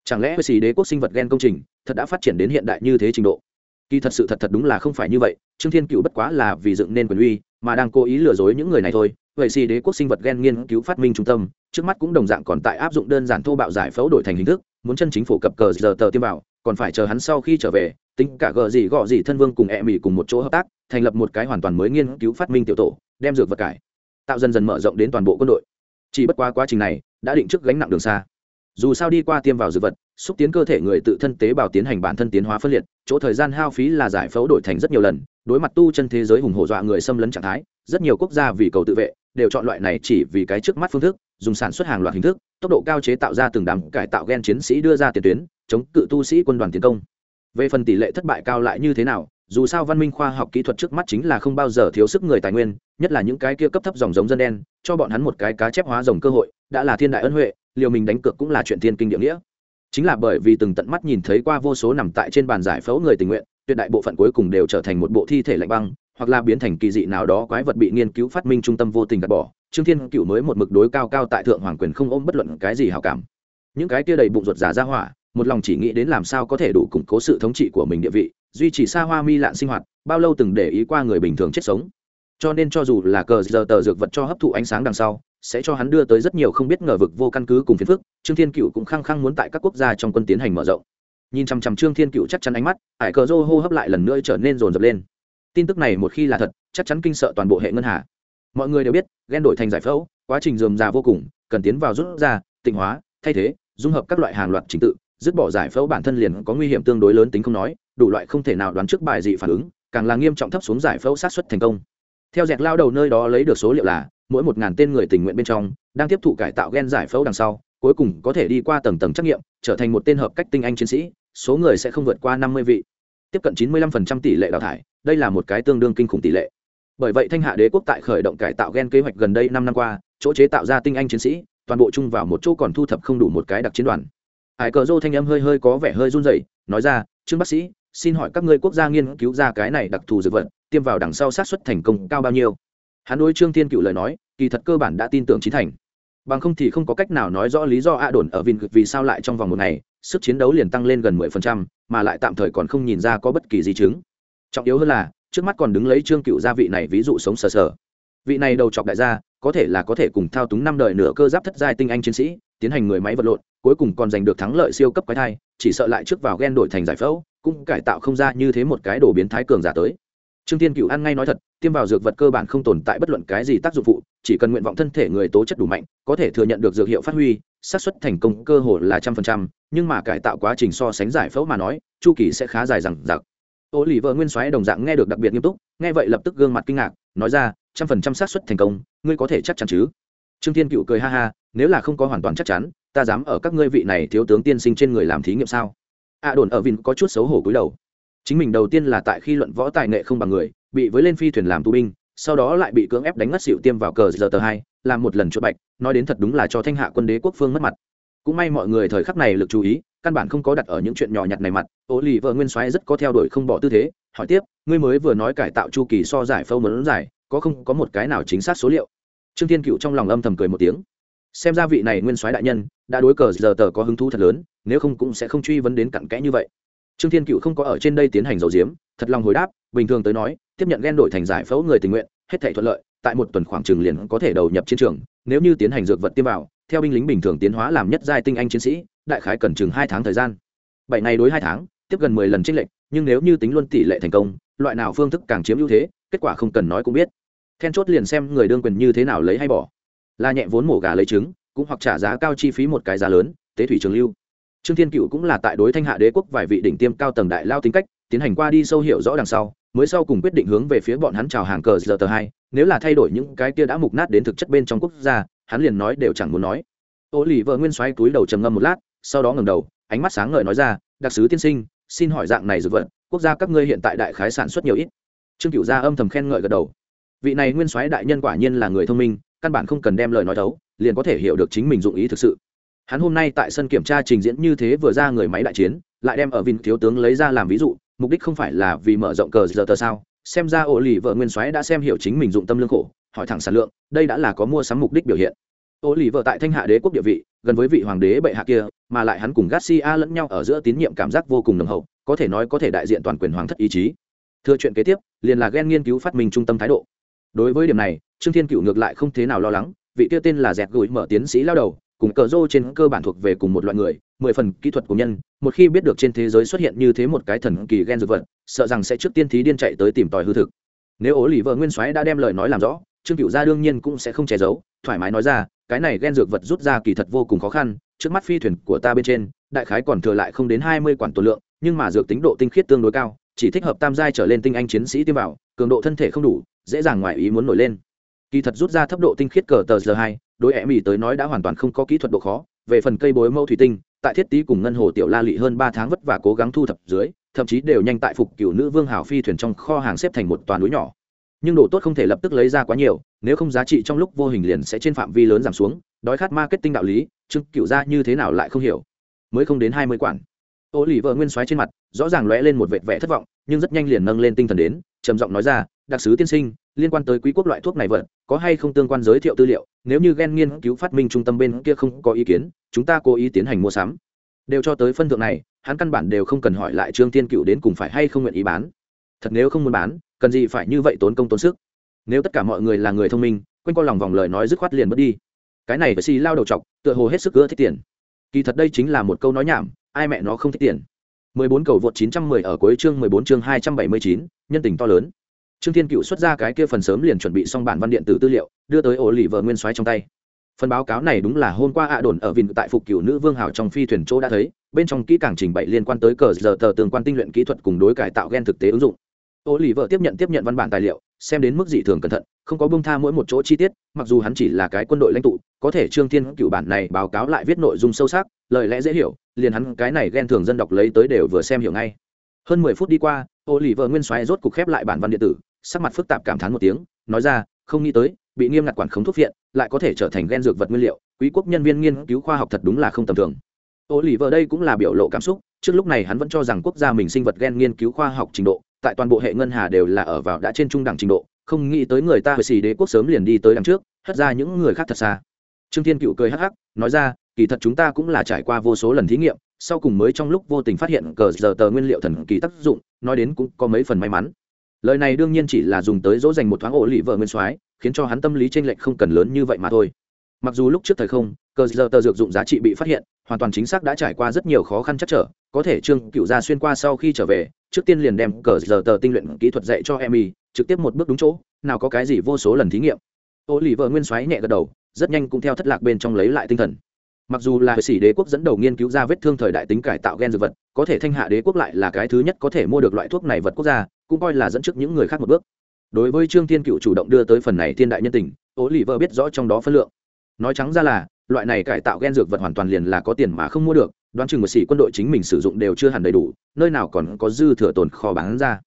Chẳng lẽ xì đế quốc sinh vật gen công trình, thật đã phát triển đến hiện đại như thế trình độ? Kỳ thật sự thật thật đúng là không phải như vậy, trương thiên cựu bất quá là vì dựng nên quyền uy, mà đang cố ý lừa dối những người này thôi vậy xì đế quốc sinh vật gen nghiên cứu phát minh trung tâm, trước mắt cũng đồng dạng còn tại áp dụng đơn giản thô bạo giải phẫu đổi thành hình thức, muốn chân chính phủ cập cờ giờ tờ tiêm vào, còn phải chờ hắn sau khi trở về, tính cả gờ gì gọ gì thân vương cùng e mỹ cùng một chỗ hợp tác, thành lập một cái hoàn toàn mới nghiên cứu phát minh tiểu tổ, đem dược vật cải, tạo dần dần mở rộng đến toàn bộ quân đội. Chỉ bất quá quá trình này, đã định trước gánh nặng đường xa. Dù sao đi qua tiêm vào dược vật, xúc tiến cơ thể người tự thân tế bào tiến hành bản thân tiến hóa phân liệt, chỗ thời gian hao phí là giải phẫu đổi thành rất nhiều lần, đối mặt tu chân thế giới hùng hổ dọa người xâm lấn trạng thái, rất nhiều quốc gia vì cầu tự vệ đều chọn loại này chỉ vì cái trước mắt phương thức, dùng sản xuất hàng loạt hình thức, tốc độ cao chế tạo ra từng đám cải tạo gen chiến sĩ đưa ra tiền tuyến, chống cự tu sĩ quân đoàn tiến công. Về phần tỷ lệ thất bại cao lại như thế nào, dù sao văn minh khoa học kỹ thuật trước mắt chính là không bao giờ thiếu sức người tài nguyên, nhất là những cái kia cấp thấp dòng giống dân đen, cho bọn hắn một cái cá chép hóa dòng cơ hội, đã là thiên đại ân huệ, liều mình đánh cược cũng là chuyện thiên kinh địa nghĩa. Chính là bởi vì từng tận mắt nhìn thấy qua vô số nằm tại trên bàn giải phẫu người tình nguyện, tuyệt đại bộ phận cuối cùng đều trở thành một bộ thi thể lạnh băng hoặc là biến thành kỳ dị nào đó quái vật bị nghiên cứu phát minh trung tâm vô tình gạt bỏ, trương thiên cựu mới một mực đối cao cao tại thượng hoàng quyền không ôm bất luận cái gì hào cảm. Những cái kia đầy bụng ruột giả ra hỏa, một lòng chỉ nghĩ đến làm sao có thể đủ củng cố sự thống trị của mình địa vị, duy trì xa hoa mi lạn sinh hoạt, bao lâu từng để ý qua người bình thường chết sống. Cho nên cho dù là cờ giờ tờ dược vật cho hấp thụ ánh sáng đằng sau, sẽ cho hắn đưa tới rất nhiều không biết ngờ vực vô căn cứ cùng phiền phức, trương thiên cựu cũng khăng khăng muốn tại các quốc gia trong quân tiến hành mở rộng. Nhìn chằm chằm trương thiên cựu chắc chắn ánh mắt ải cờ rô hô hấp lại lần nữa trở nên rồn rập lên tin tức này một khi là thật, chắc chắn kinh sợ toàn bộ hệ ngân hà. Mọi người đều biết, ghen đổi thành giải phẫu, quá trình dườm già vô cùng, cần tiến vào rút ra, tịnh hóa, thay thế, dung hợp các loại hàng loạt trình tự, dứt bỏ giải phẫu bản thân liền có nguy hiểm tương đối lớn tính không nói, đủ loại không thể nào đoán trước bài dị phản ứng, càng là nghiêm trọng thấp xuống giải phẫu sát xuất thành công. Theo dẹt lao đầu nơi đó lấy được số liệu là, mỗi một ngàn tên người tình nguyện bên trong, đang tiếp thụ cải tạo gen giải phẫu đằng sau, cuối cùng có thể đi qua tầng tầng trắc nghiệm, trở thành một tên hợp cách tinh anh chiến sĩ, số người sẽ không vượt qua năm mươi vị. Tiếp cận chín mươi 95% tỷ lệ đào thải đây là một cái tương đương kinh khủng tỷ lệ. Bởi vậy thanh hạ đế quốc tại khởi động cải tạo gen kế hoạch gần đây năm năm qua, chỗ chế tạo ra tinh anh chiến sĩ, toàn bộ chung vào một chỗ còn thu thập không đủ một cái đặc chiến đoàn. Hải cờ dô thanh âm hơi hơi có vẻ hơi run rẩy, nói ra, trương bác sĩ, xin hỏi các ngươi quốc gia nghiên cứu ra cái này đặc thù dược vật, tiêm vào đằng sau sát xuất thành công cao bao nhiêu? Hắn đối trương thiên cựu lời nói, kỳ thật cơ bản đã tin tưởng trí thành. Bằng không thì không có cách nào nói rõ lý do a đồn ở vin vì sao lại trong vòng một ngày, sức chiến đấu liền tăng lên gần mười phần trăm, mà lại tạm thời còn không nhìn ra có bất kỳ di chứng trọng yếu hơn là, trước mắt còn đứng lấy trương cựu gia vị này ví dụ sống sờ sờ. Vị này đầu chọc đại gia, có thể là có thể cùng thao túng năm đời nửa cơ giáp thất giai tinh anh chiến sĩ, tiến hành người máy vật lộn, cuối cùng còn giành được thắng lợi siêu cấp quái thai, chỉ sợ lại trước vào ghen đổi thành giải phẫu, cũng cải tạo không ra như thế một cái đồ biến thái cường giả tới. Trương thiên cựu ăn ngay nói thật, tiêm vào dược vật cơ bản không tồn tại bất luận cái gì tác dụng phụ, chỉ cần nguyện vọng thân thể người tố chất đủ mạnh, có thể thừa nhận được dược hiệu phát huy, xác suất thành công cơ hội là trăm phần trăm, nhưng mà cải tạo quá trình so sánh giải phẫu mà nói, chu kỳ sẽ khá dài rằng giặc ô lì vợ nguyên soái đồng dạng nghe được đặc biệt nghiêm túc, nghe vậy lập tức gương mặt kinh ngạc, nói ra, trăm phần trăm xác suất thành công, ngươi có thể chắc chắn chứ? Trương thiên cựu cười ha ha, nếu là không có hoàn toàn chắc chắn, ta dám ở các ngươi vị này thiếu tướng tiên sinh trên người làm thí nghiệm sao? A đồn ở vin có chút xấu hổ cúi đầu. Chính mình đầu tiên là tại khi luận võ tài nghệ không bằng người, bị với lên phi thuyền làm tù binh, sau đó lại bị cưỡng ép đánh ngất xịu tiêm vào cờ giờ tờ hai, làm một lần chuột bạch, nói đến thật đúng là cho thanh hạ quân đế quốc phương mất mặt. Cũng may mọi người thời khắc này lực chú ý căn bản không có đặt ở những chuyện nhỏ nhặt này mặt. Ô lì vợ nguyên soái rất có theo đuổi không bỏ tư thế, hỏi tiếp, ngươi mới vừa nói cải tạo chu kỳ so giải phâu mớn giải, có không có một cái nào chính xác số liệu? Trương thiên cựu trong lòng âm thầm cười một tiếng. Xem ra vị này nguyên soái đại nhân, đã đối cờ giờ tờ có hứng thú thật lớn, nếu không cũng sẽ không truy vấn đến cặn kẽ như vậy. Trương thiên cựu không có ở trên đây tiến hành dầu diếm thật lòng hồi đáp, bình thường tới nói, tiếp nhận ghen đổi thành giải phẫu người tình nguyện, hết thể thuận lợi, tại một tuần khoảng trường liền có thể đầu nhập chiến trường, nếu như tiến hành dược vật tiêm vào, theo binh lính bình thường tiến hóa làm nhất giai tinh anh chiến sĩ đại khái cần chừng hai tháng thời gian. Bảy ngày đối hai tháng, tiếp gần mười lần trích lệnh nhưng nếu như tính luôn tỷ lệ thành công, loại nào phương thức càng chiếm ưu thế, kết quả không cần nói cũng biết. Then chốt liền xem người đương quyền như thế nào lấy hay bỏ. Là nhẹ vốn mổ gà lấy trứng, cũng hoặc trả giá cao chi phí một cái giá lớn, tế thủy trường lưu. Trương thiên cựu cũng là tại đối thanh hạ đế quốc vài vị đỉnh tiêm cao tầng đại lao tính cách, tiến hành qua đi sâu hiểu rõ đằng sau, mới sau cùng quyết định hướng về phía bọn hắn chào hàng cờ giờ tờ hai. Nếu là thay đổi những cái kia đã mục nát đến thực chất bên trong quốc gia, hắn liền nói đều chẳng muốn nói. Ô lì vợ nguyên xoáy túi đầu trầm ngâm một lát sau đó ngẩng đầu, ánh mắt sáng ngời nói ra, đặc sứ tiên sinh, xin hỏi dạng này dược vật, quốc gia các ngươi hiện tại đại khái sản xuất nhiều ít? Trương cựu gia âm thầm khen ngợi gật đầu. Vị này nguyên soái đại nhân quả nhiên là người thông minh, căn bản không cần đem lời nói thấu, liền có thể hiểu được chính mình dụng ý thực sự. Hắn hôm nay tại sân kiểm tra trình diễn như thế vừa ra người máy đại chiến, lại đem ở vinh thiếu tướng lấy ra làm ví dụ, mục đích không phải là vì mở rộng cờ giờ tờ sao? Xem ra ổ lì vợ nguyên soái đã xem hiểu chính mình dụng tâm lương khổ, hỏi thẳng sản lượng, đây đã là có mua sắm mục đích biểu hiện. Ổ lì vợ tại thanh hạ đế quốc địa vị, gần với vị hoàng đế bệ hạ kia mà lại hắn cùng garcia lẫn nhau ở giữa tín nhiệm cảm giác vô cùng nồng hậu, có thể nói có thể đại diện toàn quyền hoàng thất ý chí. Thừa chuyện kế tiếp, liền là ghen nghiên cứu phát minh trung tâm thái độ. Đối với điểm này, trương thiên cựu ngược lại không thế nào lo lắng, vị kia tên là dẹt gửi mở tiến sĩ lao đầu, cùng cờ rô trên cơ bản thuộc về cùng một loại người, mười phần kỹ thuật của nhân, một khi biết được trên thế giới xuất hiện như thế một cái thần kỳ Gen dược vật, sợ rằng sẽ trước tiên thí điên chạy tới tìm tòi hư thực. Nếu ố lì vợ nguyên soái đã đem lời nói làm rõ, trương cựu gia đương nhiên cũng sẽ không che giấu, thoải mái nói ra, cái này Gen dược vật rút ra kỳ thật vô cùng khó khăn trước mắt phi thuyền của ta bên trên, đại khái còn thừa lại không đến hai mươi quản tổ lượng, nhưng mà dược tính độ tinh khiết tương đối cao, chỉ thích hợp tam giai trở lên tinh anh chiến sĩ tiêm vào, cường độ thân thể không đủ, dễ dàng ngoài ý muốn nổi lên. Kỳ thật rút ra thấp độ tinh khiết cờ tờ giờ hai, đối em ý tới nói đã hoàn toàn không có kỹ thuật độ khó, về phần cây bối mẫu thủy tinh, tại thiết tý cùng ngân hồ tiểu la lị hơn ba tháng vất vả cố gắng thu thập dưới, thậm chí đều nhanh tại phục cựu nữ vương hảo phi thuyền trong kho hàng xếp thành một toàn núi nhỏ. Nhưng độ tốt không thể lập tức lấy ra quá nhiều, nếu không giá trị trong lúc vô hình liền sẽ trên phạm vi lớn giảm xuống đói khát marketing đạo lý, trương cựu ra như thế nào lại không hiểu. Mới không đến hai mươi quản ô lì vợ nguyên soái trên mặt, rõ ràng lóe lên một vệt vẻ thất vọng, nhưng rất nhanh liền nâng lên tinh thần đến, trầm giọng nói ra, đặc sứ tiên sinh, liên quan tới quý quốc loại thuốc này vật có hay không tương quan giới thiệu tư liệu? Nếu như ghen nghiên cứu phát minh trung tâm bên kia không có ý kiến, chúng ta cố ý tiến hành mua sắm. Đều cho tới phân thượng này, hắn căn bản đều không cần hỏi lại trương tiên cựu đến cùng phải hay không nguyện ý bán. Thật nếu không muốn bán, cần gì phải như vậy tốn công tốn sức? Nếu tất cả mọi người là người thông minh quanh co lòng vòng lời nói dứt khoát liền mất đi cái này với xì lao đầu chọc tựa hồ hết sức ưa thích tiền. Kỳ thật đây chính là một câu nói nhảm ai mẹ nó không thích tiền. 14 cầu vượt 910 ở cuối chương 14 chương 279, nhân tình to lớn. Trương thiên cựu xuất ra cái kia phần sớm liền chuẩn bị xong bản văn điện tử tư liệu đưa tới ổ lì vợ nguyên soái trong tay. Phần báo cáo này đúng là hôm qua ạ đồn ở vịnh tại phục cựu nữ vương hào trong phi thuyền chỗ đã thấy bên trong kỹ càng trình bày liên quan tới cờ giờ tờ tương quan tinh luyện kỹ thuật cùng đối cải tạo gen thực tế ứng dụng. Ổ lì vợ tiếp nhận tiếp nhận văn bản tài liệu xem đến mức dị thường cẩn thận không có bông tha mỗi một chỗ chi tiết, mặc dù hắn chỉ là cái quân đội lãnh tụ, có thể trương thiên cựu bản này báo cáo lại viết nội dung sâu sắc, lời lẽ dễ hiểu, liền hắn cái này ghen thường dân đọc lấy tới đều vừa xem hiểu ngay. Hơn mười phút đi qua ô lì vợ nguyên xoáy rốt cục khép lại bản văn điện tử, sắc mặt phức tạp cảm thán một tiếng, nói ra, không nghĩ tới, bị nghiêm ngặt quản khống thuốc viện, lại có thể trở thành gen dược vật nguyên liệu, quý quốc nhân viên nghiên cứu khoa học thật đúng là không tầm thường. Ô lì vợ đây cũng là biểu lộ cảm xúc, trước lúc này hắn vẫn cho rằng quốc gia mình sinh vật gen nghiên cứu khoa học trình độ, tại toàn bộ hệ ngân hà đều là ở vào đã trên trung đẳng trình độ không nghĩ tới người ta hồi xì đế quốc sớm liền đi tới đằng trước, hất ra những người khác thật xa. Trương thiên cựu cười hắc hắc, nói ra, kỳ thật chúng ta cũng là trải qua vô số lần thí nghiệm, sau cùng mới trong lúc vô tình phát hiện cờ giờ tờ nguyên liệu thần kỳ tác dụng, nói đến cũng có mấy phần may mắn. Lời này đương nhiên chỉ là dùng tới dỗ dành một thoáng ổ lì vợ nguyên soái, khiến cho hắn tâm lý tranh lệch không cần lớn như vậy mà thôi. Mặc dù lúc trước thời không, cờ giờ tờ dược dụng giá trị bị phát hiện, hoàn toàn chính xác đã trải qua rất nhiều khó khăn chắc trở có thể trương cựu gia xuyên qua sau khi trở về, trước tiên liền đem cờ giờ tờ tinh luyện kỹ thuật dạy cho em y trực tiếp một bước đúng chỗ, nào có cái gì vô số lần thí nghiệm. Ô lì vợ nguyên soái nhẹ gật đầu, rất nhanh cũng theo thất lạc bên trong lấy lại tinh thần. Mặc dù là sĩ đế quốc dẫn đầu nghiên cứu ra vết thương thời đại tính cải tạo gen dược vật, có thể thanh hạ đế quốc lại là cái thứ nhất có thể mua được loại thuốc này vật quốc gia, cũng coi là dẫn trước những người khác một bước. Đối với trương thiên cựu chủ động đưa tới phần này thiên đại nhân tình ô lì vợ biết rõ trong đó phân lượng. Nói trắng ra là, loại này cải tạo gen dược vật hoàn toàn liền là có tiền mà không mua được đoán chừng một sĩ quân đội chính mình sử dụng đều chưa hẳn đầy đủ, nơi nào còn có dư thừa tồn kho bán ra.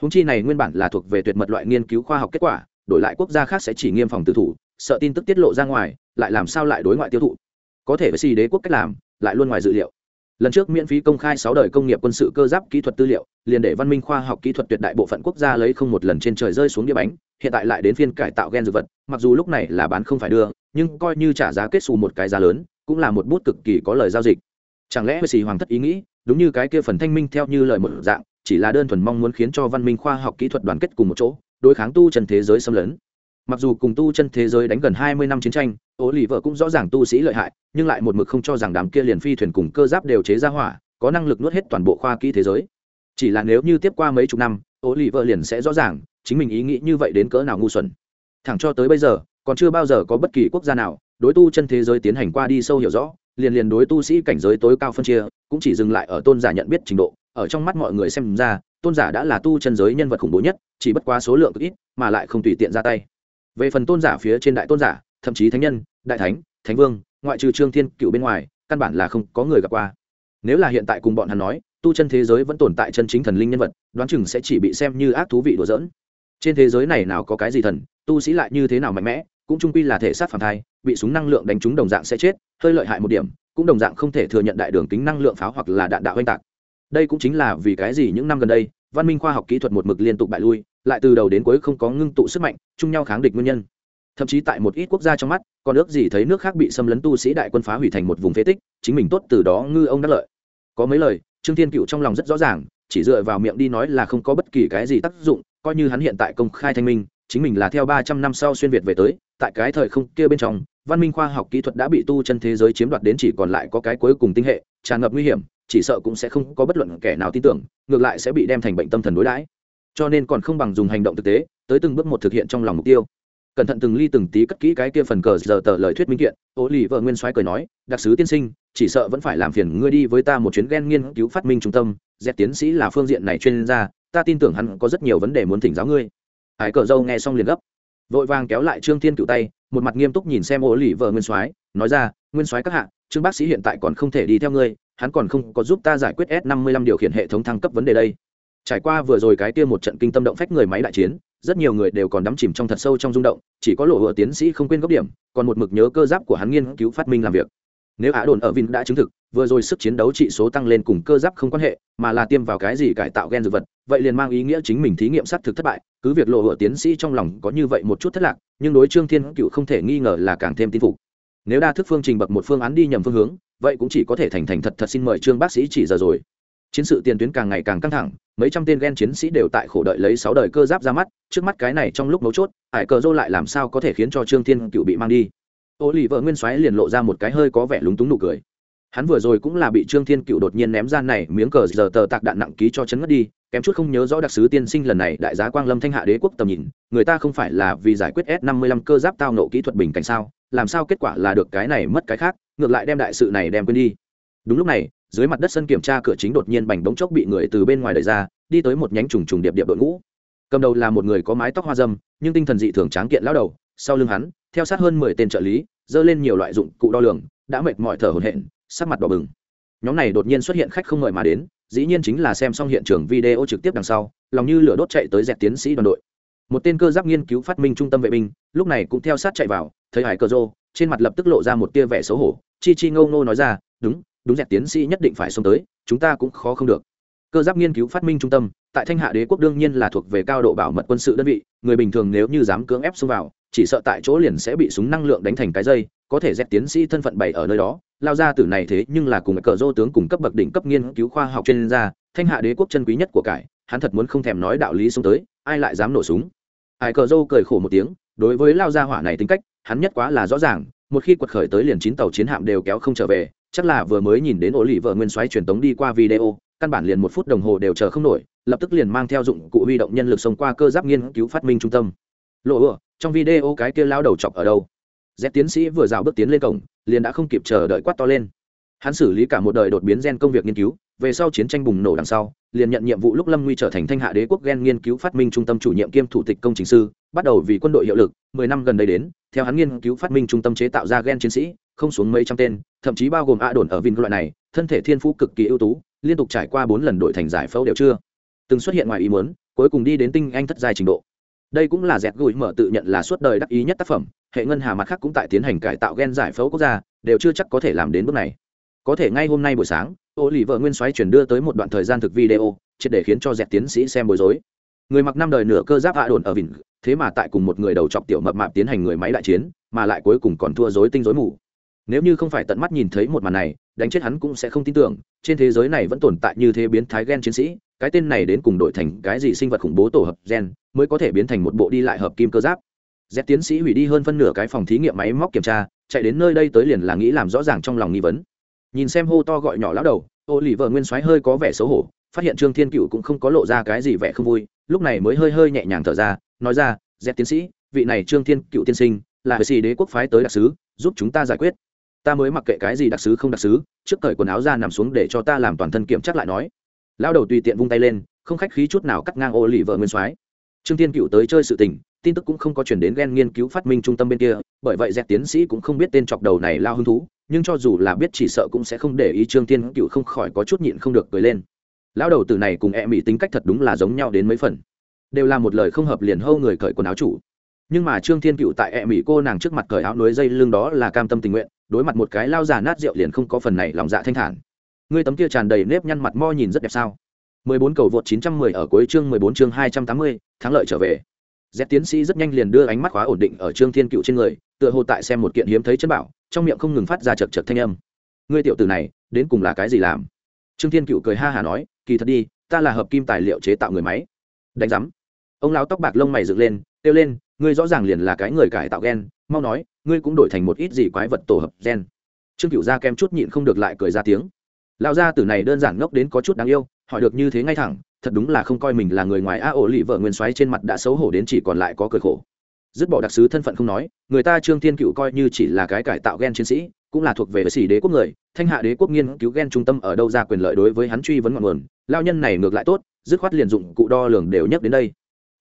Húng chi này nguyên bản là thuộc về tuyệt mật loại nghiên cứu khoa học kết quả, đổi lại quốc gia khác sẽ chỉ nghiêm phòng tự thủ, sợ tin tức tiết lộ ra ngoài, lại làm sao lại đối ngoại tiêu thụ? Có thể với xì đế quốc cách làm, lại luôn ngoài dự liệu. Lần trước miễn phí công khai sáu đời công nghiệp quân sự cơ giáp kỹ thuật tư liệu, liền để văn minh khoa học kỹ thuật tuyệt đại bộ phận quốc gia lấy không một lần trên trời rơi xuống địa bánh, hiện tại lại đến phiên cải tạo gen dược vật, mặc dù lúc này là bán không phải đưa, nhưng coi như trả giá kết xù một cái giá lớn, cũng là một bút cực kỳ có lời giao dịch chẳng lẽ huệ sĩ hoàng thất ý nghĩ, đúng như cái kia phần thanh minh theo như lời một dạng, chỉ là đơn thuần mong muốn khiến cho văn minh khoa học kỹ thuật đoàn kết cùng một chỗ, đối kháng tu chân thế giới xâm lấn. Mặc dù cùng tu chân thế giới đánh gần hai mươi năm chiến tranh, ố lì vợ cũng rõ ràng tu sĩ lợi hại, nhưng lại một mực không cho rằng đám kia liền phi thuyền cùng cơ giáp đều chế ra hỏa, có năng lực nuốt hết toàn bộ khoa kỹ thế giới. Chỉ là nếu như tiếp qua mấy chục năm, ố lì vợ liền sẽ rõ ràng, chính mình ý nghĩ như vậy đến cỡ nào ngu xuẩn. Thẳng cho tới bây giờ, còn chưa bao giờ có bất kỳ quốc gia nào, đối tu chân thế giới tiến hành qua đi sâu hiểu rõ liền liền đối tu sĩ cảnh giới tối cao phân chia, cũng chỉ dừng lại ở tôn giả nhận biết trình độ. Ở trong mắt mọi người xem ra, tôn giả đã là tu chân giới nhân vật khủng bố nhất, chỉ bất quá số lượng cực ít, mà lại không tùy tiện ra tay. Về phần tôn giả phía trên đại tôn giả, thậm chí thánh nhân, đại thánh thánh vương, ngoại trừ trương thiên cựu bên ngoài, căn bản là không có người gặp qua. Nếu là hiện tại cùng bọn hắn nói, tu chân thế giới vẫn tồn tại chân chính thần linh nhân vật, đoán chừng sẽ chỉ bị xem như ác thú vị đùa dỡn trên thế giới này nào có cái gì thần, tu sĩ lại như thế nào mạnh mẽ cũng trung quy là thể sát phản thai, bị súng năng lượng đánh trúng đồng dạng sẽ chết, hơi lợi hại một điểm, cũng đồng dạng không thể thừa nhận đại đường tính năng lượng pháo hoặc là đạn đạo oanh tạc. Đây cũng chính là vì cái gì những năm gần đây, văn minh khoa học kỹ thuật một mực liên tục bại lui, lại từ đầu đến cuối không có ngưng tụ sức mạnh, chung nhau kháng địch nguyên nhân. Thậm chí tại một ít quốc gia trong mắt, còn ước gì thấy nước khác bị xâm lấn tu sĩ đại quân phá hủy thành một vùng phế tích, chính mình tốt từ đó ngư ông đắc lợi. Có mấy lời, trương thiên cựu trong lòng rất rõ ràng, chỉ dựa vào miệng đi nói là không có bất kỳ cái gì tác dụng, coi như hắn hiện tại công khai thanh minh, chính mình là theo ba trăm năm sau xuyên việt về tới tại cái thời không kia bên trong, văn minh khoa học kỹ thuật đã bị tu chân thế giới chiếm đoạt đến chỉ còn lại có cái cuối cùng tinh hệ, tràn ngập nguy hiểm, chỉ sợ cũng sẽ không có bất luận kẻ nào tin tưởng, ngược lại sẽ bị đem thành bệnh tâm thần đối đãi. Cho nên còn không bằng dùng hành động thực tế, tới từng bước một thực hiện trong lòng mục tiêu. Cẩn thận từng ly từng tí cất kỹ cái kia phần cờ giờ tờ lời thuyết minh kiện ô lì vợ nguyên soái cười nói, đặc sứ tiên sinh, chỉ sợ vẫn phải làm phiền ngươi đi với ta một chuyến ghen nghiên cứu phát minh trung tâm dẹp tiến sĩ là phương diện này chuyên gia, ta tin tưởng hắn có rất nhiều vấn đề muốn thỉnh giáo ngươi. Hải cờ dâu nghe xong liền gấp vội vàng kéo lại trương thiên cựu tay, một mặt nghiêm túc nhìn xem ô lì vợ nguyên soái, nói ra, nguyên soái các hạ, trương bác sĩ hiện tại còn không thể đi theo ngươi, hắn còn không có giúp ta giải quyết s 55 điều khiển hệ thống thăng cấp vấn đề đây. Trải qua vừa rồi cái kia một trận kinh tâm động phách người máy đại chiến, rất nhiều người đều còn đắm chìm trong thật sâu trong rung động, chỉ có lộ hựa tiến sĩ không quên góc điểm, còn một mực nhớ cơ giáp của hắn nghiên cứu phát minh làm việc nếu ả đồn ở vin đã chứng thực, vừa rồi sức chiến đấu trị số tăng lên cùng cơ giáp không quan hệ, mà là tiêm vào cái gì cải tạo gen dược vật, vậy liền mang ý nghĩa chính mình thí nghiệm xác thực thất bại, cứ việc lộ hựa tiến sĩ trong lòng có như vậy một chút thất lạc, nhưng đối trương thiên cựu không thể nghi ngờ là càng thêm tin phục. Nếu đa thức phương trình bậc một phương án đi nhầm phương hướng, vậy cũng chỉ có thể thành thành thật thật xin mời trương bác sĩ chỉ giờ rồi. Chiến sự tiền tuyến càng ngày càng căng thẳng, mấy trăm tên gen chiến sĩ đều tại khổ đợi lấy sáu đời cơ giáp ra mắt, trước mắt cái này trong lúc mấu chốt, hải cờ dô lại làm sao có thể khiến cho trương thiên cựu bị mang đi? Ô lì vợ nguyên soái liền lộ ra một cái hơi có vẻ lúng túng nụ cười. Hắn vừa rồi cũng là bị trương thiên cựu đột nhiên ném ra này, miếng cờ giờ tờ tạc đạn nặng ký cho chấn ngất đi, kém chút không nhớ rõ đặc sứ tiên sinh lần này đại giá quang lâm thanh hạ đế quốc tầm nhìn, người ta không phải là vì giải quyết s năm mươi lăm cơ giáp tao nộ kỹ thuật bình cảnh sao, làm sao kết quả là được cái này mất cái khác, ngược lại đem đại sự này đem quên đi. Đúng lúc này, dưới mặt đất sân kiểm tra cửa chính đột nhiên bành bóng chốc bị người từ bên ngoài đẩy ra, đi tới một nhánh trùng trùng điệp điệp đội ngũ. Cầm đầu là một người có mái tóc hoa dâm, nhưng tinh thần dị thường tráng kiện lao đầu sau lưng hắn, theo sát hơn mười tên trợ lý, dơ lên nhiều loại dụng cụ đo lường, đã mệt mỏi thở hổn hển, sắc mặt đỏ bừng. Nhóm này đột nhiên xuất hiện khách không mời mà đến, dĩ nhiên chính là xem xong hiện trường video trực tiếp đằng sau, lòng như lửa đốt chạy tới dẹp tiến sĩ đoàn đội. Một tên cơ giáp nghiên cứu phát minh trung tâm vệ binh, lúc này cũng theo sát chạy vào, thấy hải cơ rô, trên mặt lập tức lộ ra một tia vẻ xấu hổ, chi chi ngâu ngô nói ra, đúng đúng dẹp tiến sĩ nhất định phải xông tới, chúng ta cũng khó không được. Cơ giáp nghiên cứu phát minh trung tâm, tại thanh hạ đế quốc đương nhiên là thuộc về cao độ bảo mật quân sự đơn vị, người bình thường nếu như dám cưỡng ép xông vào chỉ sợ tại chỗ liền sẽ bị súng năng lượng đánh thành cái dây, có thể dẹp tiến sĩ thân phận bày ở nơi đó. Lao ra từ này thế nhưng là cùng cờ dô tướng cùng cấp bậc đỉnh cấp nghiên cứu khoa học chuyên gia, thanh hạ đế quốc chân quý nhất của cải, hắn thật muốn không thèm nói đạo lý xuống tới, ai lại dám nổ súng? Ai cờ dô cười khổ một tiếng, đối với lao gia hỏa này tính cách, hắn nhất quá là rõ ràng, một khi quật khởi tới liền chín tàu chiến hạm đều kéo không trở về, chắc là vừa mới nhìn đến ổ lì vợ nguyên xoáy truyền tống đi qua video, căn bản liền một phút đồng hồ đều chờ không nổi, lập tức liền mang theo dụng cụ huy động nhân lực xông qua cơ giáp nghiên cứu phát minh trung tâm lộ ựa trong video cái kia lao đầu chọc ở đâu? Dép tiến sĩ vừa rào bước tiến lên cổng, liền đã không kịp chờ đợi quát to lên. Hắn xử lý cả một đời đột biến gen công việc nghiên cứu, về sau chiến tranh bùng nổ đằng sau, liền nhận nhiệm vụ lúc lâm nguy trở thành thanh hạ đế quốc gen nghiên cứu phát minh trung tâm chủ nhiệm kiêm thủ tịch công trình sư, bắt đầu vì quân đội hiệu lực, mười năm gần đây đến, theo hắn nghiên cứu phát minh trung tâm chế tạo ra gen chiến sĩ, không xuống mấy trăm tên, thậm chí bao gồm a đồn ở vin loại này, thân thể thiên phú cực kỳ ưu tú, liên tục trải qua bốn lần đội thành giải phẫu đều chưa từng xuất hiện ngoài ý muốn, cuối cùng đi đến tinh anh thất giai trình độ đây cũng là dẹt gửi mở tự nhận là suốt đời đắc ý nhất tác phẩm, hệ ngân hà mặt khác cũng tại tiến hành cải tạo gen giải phẫu quốc gia, đều chưa chắc có thể làm đến bước này. Có thể ngay hôm nay buổi sáng ô lì vợ nguyên xoáy chuyển đưa tới một đoạn thời gian thực video, triệt để khiến cho dẹt tiến sĩ xem bối rối. Người mặc năm đời nửa cơ giáp hạ đồn ở vịnh thế mà tại cùng một người đầu chọc tiểu mập mạp tiến hành người máy đại chiến, mà lại cuối cùng còn thua dối tinh dối mù. Nếu như không phải tận mắt nhìn thấy một màn này, đánh chết hắn cũng sẽ không tin tưởng, trên thế giới này vẫn tồn tại như thế biến thái gen chiến sĩ cái tên này đến cùng đổi thành cái gì sinh vật khủng bố tổ hợp gen mới có thể biến thành một bộ đi lại hợp kim cơ giáp? Z tiến sĩ hủy đi hơn phân nửa cái phòng thí nghiệm máy móc kiểm tra, chạy đến nơi đây tới liền là nghĩ làm rõ ràng trong lòng nghi vấn. Nhìn xem hô to gọi nhỏ lão đầu ô lì vợ nguyên soái hơi có vẻ xấu hổ, phát hiện trương thiên cựu cũng không có lộ ra cái gì vẻ không vui, lúc này mới hơi hơi nhẹ nhàng thở ra, nói ra, z tiến sĩ, vị này trương thiên cựu tiên sinh, là sĩ đế quốc phái tới đặc sứ, giúp chúng ta giải quyết. Ta mới mặc kệ cái gì đặc sứ không đặc sứ, trước cởi quần áo ra nằm xuống để cho ta làm toàn thân kiểm chắc lại nói lão đầu tùy tiện vung tay lên, không khách khí chút nào cắt ngang ô lì vợ nguyên soái. Trương thiên cựu tới chơi sự tình, tin tức cũng không có chuyển đến ghen nghiên cứu phát minh trung tâm bên kia, bởi vậy dẹp tiến sĩ cũng không biết tên chọc đầu này lao hứng thú, nhưng cho dù là biết chỉ sợ cũng sẽ không để ý trương thiên cựu không khỏi có chút nhịn không được cười lên. Lão đầu từ này cùng e mỹ tính cách thật đúng là giống nhau đến mấy phần. Đều là một lời không hợp liền hâu người cởi quần áo chủ. Nhưng mà trương thiên cựu tại e mỹ cô nàng trước mặt cởi áo nối dây lưng đó là cam tâm tình nguyện, đối mặt một cái lao già nát rượu liền không có phần này lòng dạ thanh thản ngươi tấm kia tràn đầy nếp nhăn mặt mo nhìn rất đẹp sao 14 cầu vượt 910 ở cuối chương 14 chương 280, thắng lợi trở về. Z tiến sĩ rất nhanh liền đưa ánh mắt khóa ổn định ở Trương Thiên Cựu trên người, tựa hồ tại xem một kiện hiếm thấy chân bảo, trong miệng không ngừng phát ra chật chật thanh âm. Ngươi tiểu tử này, đến cùng là cái gì làm? Trương Thiên Cựu cười ha hà nói, kỳ thật đi, ta là hợp kim tài liệu chế tạo người máy. Đánh rắm. Ông lão tóc bạc lông mày dựng lên, kêu lên, ngươi rõ ràng liền là cái người cải tạo gen, mau nói, ngươi cũng đổi thành một ít gì quái vật tổ hợp gen. Trương Cựu ra kem chút nhịn không được lại cười ra tiếng. Lão gia tử này đơn giản ngốc đến có chút đáng yêu, hỏi được như thế ngay thẳng thật đúng là không coi mình là người ngoài a ổ lì vợ nguyên soái trên mặt đã xấu hổ đến chỉ còn lại có cười khổ. Dứt bỏ đặc sứ thân phận không nói người ta trương thiên cựu coi như chỉ là cái cải tạo gen chiến sĩ cũng là thuộc về sĩ đế quốc người thanh hạ đế quốc nghiên cứu gen trung tâm ở đâu ra quyền lợi đối với hắn truy vấn ngọn nguồn lao nhân này ngược lại tốt dứt khoát liền dụng cụ đo lường đều nhắc đến đây.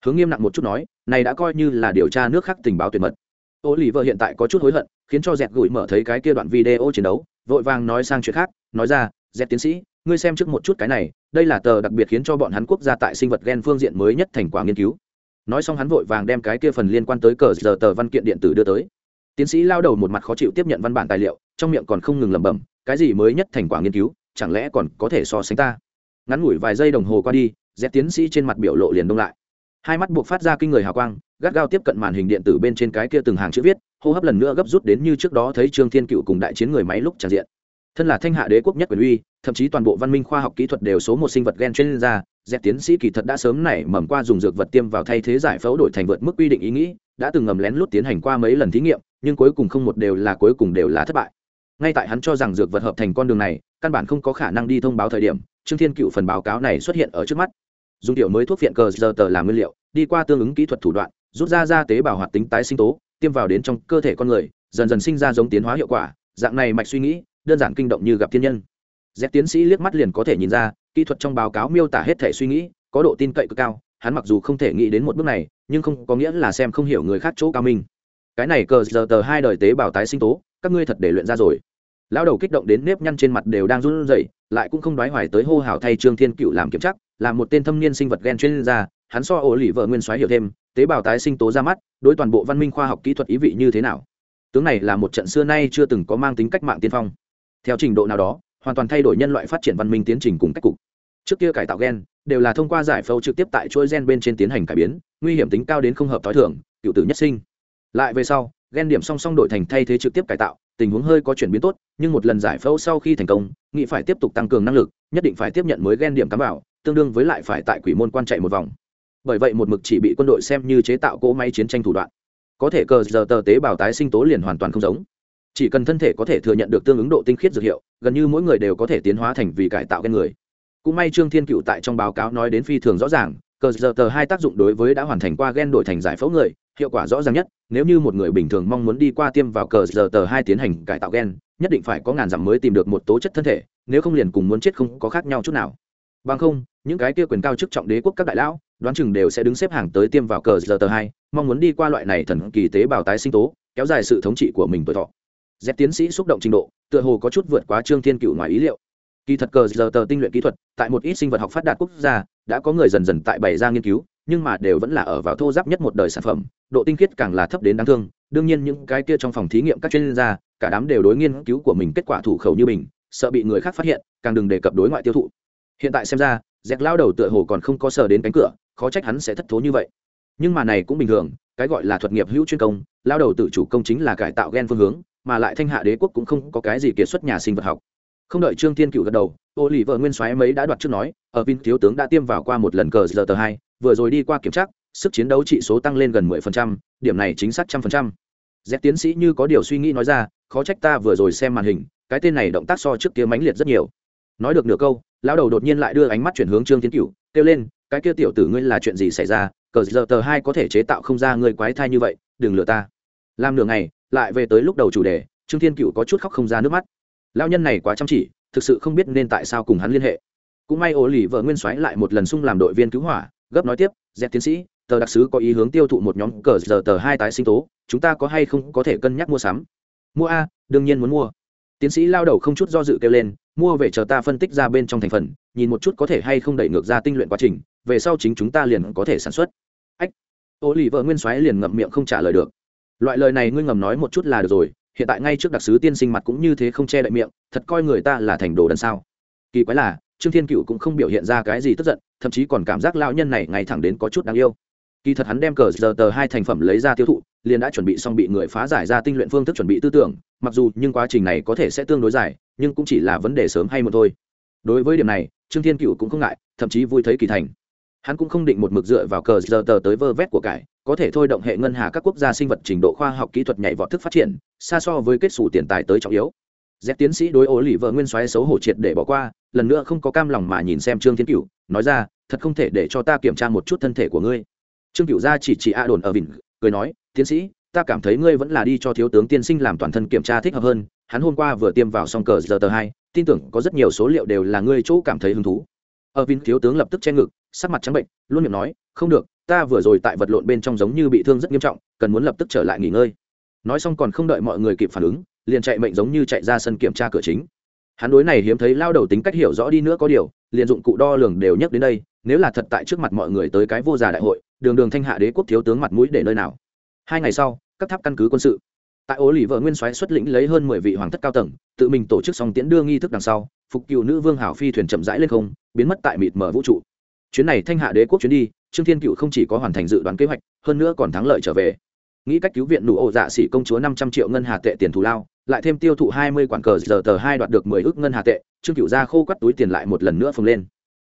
Hướng nghiêm nặng một chút nói này đã coi như là điều tra nước khác tình báo tuyệt mật. Ô lì vợ hiện tại có chút hối hận khiến cho dẹt gửi mở thấy cái kia đoạn video chiến đấu vội vàng nói sang chuyện khác nói ra dẹp tiến sĩ, ngươi xem trước một chút cái này, đây là tờ đặc biệt khiến cho bọn hắn quốc gia tại sinh vật gen phương diện mới nhất thành quả nghiên cứu. Nói xong hắn vội vàng đem cái kia phần liên quan tới cờ giờ tờ văn kiện điện tử đưa tới. Tiến sĩ lao đầu một mặt khó chịu tiếp nhận văn bản tài liệu, trong miệng còn không ngừng lẩm bẩm, cái gì mới nhất thành quả nghiên cứu, chẳng lẽ còn có thể so sánh ta? Ngắn ngủi vài giây đồng hồ qua đi dẹp tiến sĩ trên mặt biểu lộ liền đông lại. Hai mắt buộc phát ra kinh người hào quang, gắt gao tiếp cận màn hình điện tử bên trên cái kia từng hàng chữ viết, hô hấp lần nữa gấp rút đến như trước đó thấy trương thiên cựu cùng đại chiến người máy lúc tràn diện thân là thanh hạ đế quốc nhất quyền uy, thậm chí toàn bộ văn minh khoa học kỹ thuật đều số một sinh vật gen chuyên gia, dẹp tiến sĩ kỳ thật đã sớm nảy mầm qua dùng dược vật tiêm vào thay thế giải phẫu đổi thành vượt mức quy định ý nghĩ, đã từng ngầm lén lút tiến hành qua mấy lần thí nghiệm, nhưng cuối cùng không một đều là cuối cùng đều là thất bại. Ngay tại hắn cho rằng dược vật hợp thành con đường này, căn bản không có khả năng đi thông báo thời điểm, trương thiên cựu phần báo cáo này xuất hiện ở trước mắt. Dùng tiểu mới thuốc viện cờ giờ tờ làm nguyên liệu, đi qua tương ứng kỹ thuật thủ đoạn, rút ra ra tế bào hoạt tính tái sinh tố, tiêm vào đến trong cơ thể con người, dần dần sinh ra giống tiến hóa hiệu quả, dạng này mạch suy nghĩ đơn giản kinh động như gặp thiên nhân. Z tiến sĩ liếc mắt liền có thể nhìn ra, kỹ thuật trong báo cáo miêu tả hết thể suy nghĩ, có độ tin cậy cực cao, hắn mặc dù không thể nghĩ đến một bước này, nhưng không có nghĩa là xem không hiểu người khác chỗ cao minh. Cái này cờ giờ tờ hai đời tế bào tái sinh tố, các ngươi thật để luyện ra rồi. Lão đầu kích động đến nếp nhăn trên mặt đều đang run rẩy, lại cũng không đoái hoài tới hô hào thay trương thiên cựu làm kiểm chắc là một tên thâm niên sinh vật gen chuyên gia, hắn so ổ lì vợ nguyên soái hiểu thêm, tế bào tái sinh tố ra mắt, đối toàn bộ văn minh khoa học kỹ thuật ý vị như thế nào. Tướng này là một trận xưa nay chưa từng có mang tính cách mạng tiên phong theo trình độ nào đó, hoàn toàn thay đổi nhân loại phát triển văn minh tiến trình cùng cách cục. Trước kia cải tạo gen, đều là thông qua giải phẫu trực tiếp tại chuỗi gen bên trên tiến hành cải biến, nguy hiểm tính cao đến không hợp t h o i thường, cựu tử nhất sinh. Lại về sau, gen điểm song song đổi thành thay thế trực tiếp cải tạo, tình huống hơi có chuyển biến tốt, nhưng một lần giải phẫu sau khi thành công, nghị phải tiếp tục tăng cường năng lực, nhất định phải tiếp nhận mới gen điểm cắm vào tương đương với lại phải tại quỷ môn quan chạy một vòng. Bởi vậy một mực chỉ bị quân đội xem như chế tạo cỗ máy chiến tranh thủ đoạn. Có thể cờ giờ tờ tế bào tái sinh tố liền hoàn toàn không giống chỉ cần thân thể có thể thừa nhận được tương ứng độ tinh khiết dược hiệu, gần như mỗi người đều có thể tiến hóa thành vì cải tạo gen người. Cũng may trương thiên cựu tại trong báo cáo nói đến phi thường rõ ràng, cờ giờ tờ hai tác dụng đối với đã hoàn thành qua gen đổi thành giải phẫu người, hiệu quả rõ ràng nhất, nếu như một người bình thường mong muốn đi qua tiêm vào cờ giờ tờ hai tiến hành cải tạo gen, nhất định phải có ngàn dặm mới tìm được một tố chất thân thể, nếu không liền cùng muốn chết không có khác nhau chút nào. Bằng không, những cái kia quyền cao chức trọng đế quốc các đại lão, đoán chừng đều sẽ đứng xếp hàng tới tiêm vào cờ giờ tờ hai, mong muốn đi qua loại này thần kỳ tế bào tái sinh tố, kéo dài sự thống trị của mình tuổi thọ dép tiến sĩ xúc động trình độ, tựa hồ có chút vượt quá trương thiên cựu ngoài ý liệu. Kỳ thật cờ giờ tờ tinh luyện kỹ thuật, tại một ít sinh vật học phát đạt quốc gia, đã có người dần dần tại bày ra nghiên cứu, nhưng mà đều vẫn là ở vào thô giáp nhất một đời sản phẩm, độ tinh khiết càng là thấp đến đáng thương. Đương nhiên những cái kia trong phòng thí nghiệm các chuyên gia, cả đám đều đối nghiên cứu của mình kết quả thủ khẩu như mình, sợ bị người khác phát hiện, càng đừng đề cập đối ngoại tiêu thụ. Hiện tại xem ra dẹt lao đầu tựa hồ còn không có sờ đến cánh cửa, khó trách hắn sẽ thất thố như vậy. Nhưng mà này cũng bình thường, cái gọi là thuật nghiệp hữu chuyên công, lao đầu tự chủ công chính là cải tạo gen phương hướng mà lại thanh hạ đế quốc cũng không có cái gì kiệt xuất nhà sinh vật học. Không đợi trương thiên cựu gật đầu ô lì vợ nguyên soái mấy đã đoạt trước nói, ở vin thiếu tướng đã tiêm vào qua một lần cờ giờ tờ hai, vừa rồi đi qua kiểm tra, sức chiến đấu trị số tăng lên gần mười phần trăm, điểm này chính xác trăm phần trăm. Dép tiến sĩ như có điều suy nghĩ nói ra, khó trách ta vừa rồi xem màn hình, cái tên này động tác so trước kia mãnh liệt rất nhiều. Nói được nửa câu, lão đầu đột nhiên lại đưa ánh mắt chuyển hướng trương tiến cựu kêu lên, cái kia tiểu tử ngươi là chuyện gì xảy ra? Cờ giờ tờ hai có thể chế tạo không ra ngươi quái thai như vậy, đừng lừa ta. Làm nửa ngày lại về tới lúc đầu chủ đề, trương thiên cựu có chút khóc không ra nước mắt. Lao nhân này quá chăm chỉ, thực sự không biết nên tại sao cùng hắn liên hệ. Cũng may ổ lì vợ nguyên soái lại một lần sung làm đội viên cứu hỏa, gấp nói tiếp dẹp tiến sĩ, tờ đặc sứ có ý hướng tiêu thụ một nhóm cờ giờ tờ hai tái sinh tố, chúng ta có hay không có thể cân nhắc mua sắm? Mua a, đương nhiên muốn mua. Tiến sĩ lao đầu không chút do dự kêu lên, mua về chờ ta phân tích ra bên trong thành phần, nhìn một chút có thể hay không đẩy ngược ra tinh luyện quá trình, về sau chính chúng ta liền có thể sản xuất. Ách, ô lì vợ nguyên soái liền ngậm miệng không trả lời được loại lời này ngươi ngầm nói một chút là được rồi, hiện tại ngay trước đặc sứ tiên sinh mặt cũng như thế không che đậy miệng, thật coi người ta là thành đồ đần sao. Kỳ quái là, trương thiên cựu cũng không biểu hiện ra cái gì tức giận, thậm chí còn cảm giác lao nhân này ngay thẳng đến có chút đáng yêu. Kỳ thật hắn đem cờ giờ tờ hai thành phẩm lấy ra tiêu thụ, liền đã chuẩn bị xong bị người phá giải ra tinh luyện phương thức chuẩn bị tư tưởng, mặc dù nhưng quá trình này có thể sẽ tương đối dài, nhưng cũng chỉ là vấn đề sớm hay một thôi. Đối với điểm này, trương thiên cựu cũng không ngại, thậm chí vui thấy kỳ thành. Hắn cũng không định một mực dựa vào cờ giờ tờ tới vơ vét của cải có thể thôi động hệ ngân hà các quốc gia sinh vật trình độ khoa học kỹ thuật nhảy vọt thức phát triển, xa so với kết xù tiền tài tới trọng yếu. Dép tiến sĩ đối ố lì vợ nguyên xoáy xấu hổ triệt để bỏ qua, lần nữa không có cam lòng mà nhìn xem trương thiên cựu nói ra, thật không thể để cho ta kiểm tra một chút thân thể của ngươi. Trương cựu gia chỉ chỉ a đồn ở vịnh cười nói, tiến sĩ, ta cảm thấy ngươi vẫn là đi cho thiếu tướng tiên sinh làm toàn thân kiểm tra thích hợp hơn, hắn hôm qua vừa tiêm vào xong cờ giờ tờ hai, tin tưởng có rất nhiều số liệu đều là ngươi chỗ cảm thấy hứng thú. Ở vin thiếu tướng lập tức che ngực, sắc mặt trắng bệnh, luôn miệng nói, không được ta vừa rồi tại vật lộn bên trong giống như bị thương rất nghiêm trọng, cần muốn lập tức trở lại nghỉ ngơi. Nói xong còn không đợi mọi người kịp phản ứng, liền chạy mệnh giống như chạy ra sân kiểm tra cửa chính. Hắn đối này hiếm thấy lao đầu tính cách hiểu rõ đi nữa có điều, liền dụng cụ đo lường đều nhắc đến đây, nếu là thật tại trước mặt mọi người tới cái vô già đại hội, đường đường thanh hạ đế quốc thiếu tướng mặt mũi để nơi nào? Hai ngày sau, các tháp căn cứ quân sự. Tại ố lì vợ nguyên soái xuất lĩnh lấy hơn mười vị hoàng thất cao tầng, tự mình tổ chức xong tiễn đưa nghi thức đằng sau, phục cựu nữ vương hảo phi thuyền chậm rãi lên không, biến mất tại mịt mở vũ trụ chuyến này thanh hạ đế quốc chuyến đi trương thiên cựu không chỉ có hoàn thành dự đoán kế hoạch hơn nữa còn thắng lợi trở về nghĩ cách cứu viện đủ ổ dạ xỉ công chúa năm trăm triệu ngân hà tệ tiền thù lao lại thêm tiêu thụ hai mươi quản cờ giờ tờ hai đoạt được mười ước ngân hà tệ trương cựu ra khô quắt túi tiền lại một lần nữa phồng lên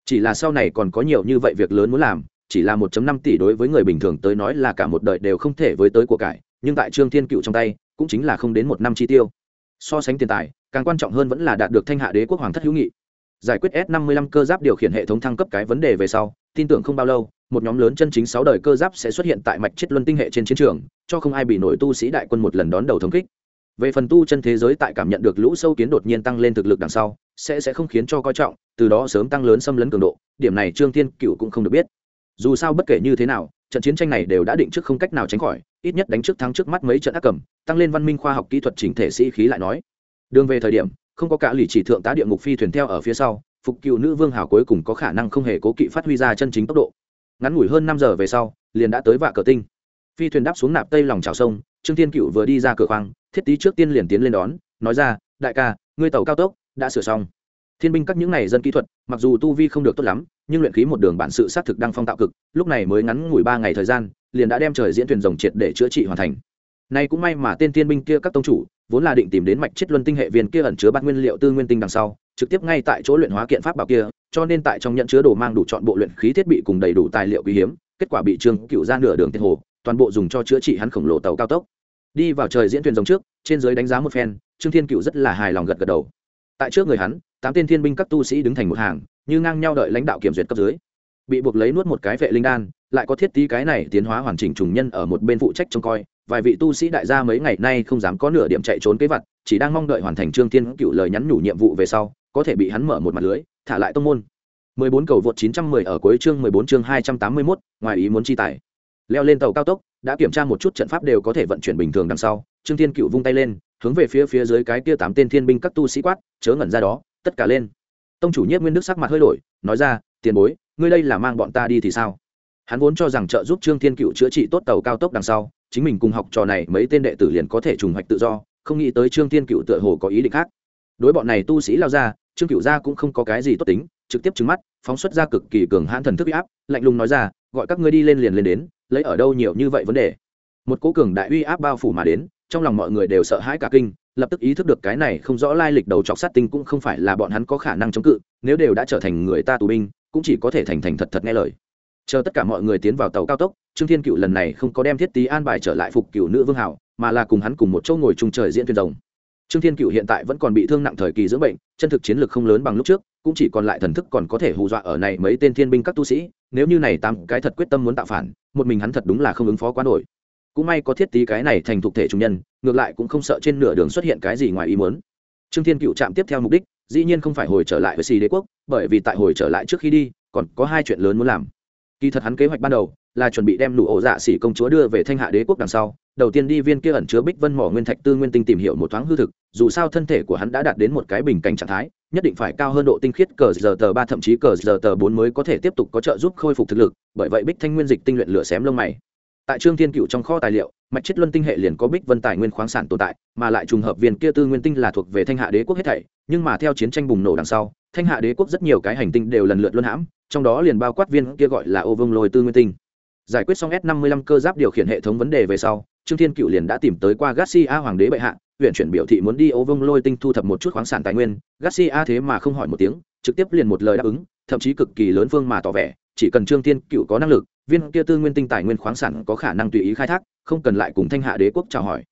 chỉ là sau này còn có nhiều như vậy việc lớn muốn làm chỉ là 1 năm tỷ đối với người bình thường tới nói là cả một đời đều không thể với tới của cải, nhưng tại Trương Thiên Cựu trong tay, cũng chính là không đến một năm chi tiêu. So sánh tiền tài, càng quan trọng hơn vẫn là đạt được thanh hạ đế quốc hoàng thất hữu nghị. Giải quyết S55 cơ giáp điều khiển hệ thống thăng cấp cái vấn đề về sau, tin tưởng không bao lâu, một nhóm lớn chân chính sáu đời cơ giáp sẽ xuất hiện tại mạch chết luân tinh hệ trên chiến trường, cho không ai bị nổi tu sĩ đại quân một lần đón đầu thống kích. Về phần tu chân thế giới tại cảm nhận được lũ sâu kiến đột nhiên tăng lên thực lực đằng sau, sẽ sẽ không khiến cho coi trọng, từ đó sớm tăng lớn xâm lấn cường độ, điểm này Trương Thiên Cựu cũng không được biết dù sao bất kể như thế nào trận chiến tranh này đều đã định trước không cách nào tránh khỏi ít nhất đánh trước thắng trước mắt mấy trận ác cầm tăng lên văn minh khoa học kỹ thuật chỉnh thể sĩ khí lại nói đường về thời điểm không có cả lì chỉ thượng tá địa ngục phi thuyền theo ở phía sau, phục cựu nữ vương hào cuối cùng có khả năng không hề cố kỵ phát huy ra chân chính tốc độ. Ngắn ngủi hơn năm giờ về sau, liền đã tới vạ cờ tinh. Phi thuyền đáp xuống nạp tây lòng trào sông, trương thiên cựu vừa đi ra cửa khoang, thiết tý trước tiên liền tiến lên đón, nói ra, đại ca, ngươi tàu cao tốc, đã sửa xong. Thiên binh các những này dân kỹ thuật, mặc dù tu vi không được tốt lắm, nhưng luyện khí một đường bản sự xác thực đang phong tạo cực, lúc này mới ngắn ngủi ba ngày thời gian, liền đã đem trời diễn thuyền rồng triệt để chữa trị hoàn thành nay cũng may mà tên thiên binh kia các tông chủ, vốn là định tìm đến mạch chết luân tinh hệ viên kia ẩn chứa bát nguyên liệu tư nguyên tinh đằng sau, trực tiếp ngay tại chỗ luyện hóa kiện pháp bảo kia, cho nên tại trong nhận chứa đồ mang đủ chọn bộ luyện khí thiết bị cùng đầy đủ tài liệu quý hiếm, kết quả bị trương cựu ra nửa đường tiền hồ, toàn bộ dùng cho chữa trị hắn khổng lồ tàu cao tốc. Đi vào trời diễn thuyền rồng trước, trên dưới đánh giá một phen, trương thiên cựu rất là hài lòng gật gật đầu. Tại trước người hắn, tám tên thiên binh các tu sĩ đứng thành một hàng, như ngang nhau đợi lãnh đạo kiểm duyệt cấp dưới. Bị buộc lấy nuốt một cái vệ linh đan, lại có thiết tí cái này tiến hóa hoàn chỉnh trùng nhân ở một bên phụ trách trông coi vài vị tu sĩ đại gia mấy ngày nay không dám có nửa điểm chạy trốn kế vật chỉ đang mong đợi hoàn thành trương thiên cựu lời nhắn nhủ nhiệm vụ về sau có thể bị hắn mở một mặt lưới thả lại tông môn. 14 cầu vượt 910 ở cuối chương 14 chương 281, ngoài ý muốn chi tài. Leo lên tàu cao tốc đã kiểm tra một chút trận pháp đều có thể vận chuyển bình thường đằng sau trương thiên cựu vung tay lên hướng về phía phía dưới cái kia tám tên thiên binh các tu sĩ quát chớ ngẩn ra đó tất cả lên. Tông chủ nhiếp nguyên đức sắc mặt hơi đổi nói ra tiền bối ngươi đây là mang bọn ta đi thì sao? Hắn vốn cho rằng trợ giúp trương thiên cựu chữa trị tốt tàu cao tốc đằng sau, chính mình cùng học trò này mấy tên đệ tử liền có thể trùng hoạch tự do, không nghĩ tới trương thiên cựu tựa hồ có ý định khác. Đối bọn này tu sĩ lao ra, trương cựu gia cũng không có cái gì tốt tính, trực tiếp trứng mắt, phóng xuất ra cực kỳ cường hãn thần thức uy áp, lạnh lùng nói ra, gọi các ngươi đi lên liền lên đến, lấy ở đâu nhiều như vậy vấn đề? Một cố cường đại uy áp bao phủ mà đến, trong lòng mọi người đều sợ hãi cả kinh, lập tức ý thức được cái này không rõ lai lịch đầu chọc sát tinh cũng không phải là bọn hắn có khả năng chống cự, nếu đều đã trở thành người ta tù binh, cũng chỉ có thể thành thành thật thật nghe lời chờ tất cả mọi người tiến vào tàu cao tốc, trương thiên cựu lần này không có đem thiết tý an bài trở lại phục cựu nữ vương hảo, mà là cùng hắn cùng một chỗ ngồi chung trời diễn thuyền rồng. Trương thiên cựu hiện tại vẫn còn bị thương nặng thời kỳ dưỡng bệnh, chân thực chiến lược không lớn bằng lúc trước, cũng chỉ còn lại thần thức còn có thể hù dọa ở này mấy tên thiên binh các tu sĩ, nếu như này tám cái thật quyết tâm muốn tạo phản, một mình hắn thật đúng là không ứng phó quá nổi. Cũng may có thiết tí cái này thành thuộc thể trung nhân, ngược lại cũng không sợ trên nửa đường xuất hiện cái gì ngoài ý muốn. Trương thiên cựu chạm tiếp theo mục đích, dĩ nhiên không phải hồi trở lại với xì đế quốc, bởi vì tại hồi trở lại trước khi đi, còn có hai chuyện lớn muốn làm kỳ thật hắn kế hoạch ban đầu là chuẩn bị đem nụ ổ dạ xỉ công chúa đưa về thanh hạ đế quốc đằng sau. Đầu tiên đi viên kia ẩn chứa bích vân mỏ nguyên thạch tư nguyên tinh tìm hiểu một thoáng hư thực, dù sao thân thể của hắn đã đạt đến một cái bình cảnh trạng thái, nhất định phải cao hơn độ tinh khiết cờ giờ tờ ba, thậm chí cờ giờ tờ bốn mới có thể tiếp tục có trợ giúp khôi phục thực lực, bởi vậy bích thanh nguyên dịch tinh luyện lửa xém lông mày. Tại trương thiên cựu trong kho tài liệu, mạch chết luân tinh hệ liền có bích vân tài nguyên khoáng sản tồn tại, mà lại trùng hợp viên kia tư nguyên tinh là thuộc về thanh hạ đế quốc hết thảy, nhưng mà theo chiến tranh bùng nổ đằng sau, thanh hạ đế quốc rất nhiều cái hành tinh đều lần lượt luân hãm trong đó liền bao quát viên kia gọi là ô vương lôi tư nguyên tinh. Giải quyết xong s 55 cơ giáp điều khiển hệ thống vấn đề về sau, trương thiên cựu liền đã tìm tới qua garcia hoàng đế bệ hạ, huyện chuyển biểu thị muốn đi ô vương lôi tinh thu thập một chút khoáng sản tài nguyên. Garcia thế mà không hỏi một tiếng, trực tiếp liền một lời đáp ứng, thậm chí cực kỳ lớn phương mà tỏ vẻ, chỉ cần trương thiên cựu có năng lực, viên kia tư nguyên tinh tài nguyên khoáng sản có khả năng tùy ý khai thác, không cần lại cùng thanh hạ đế quốc chào hỏi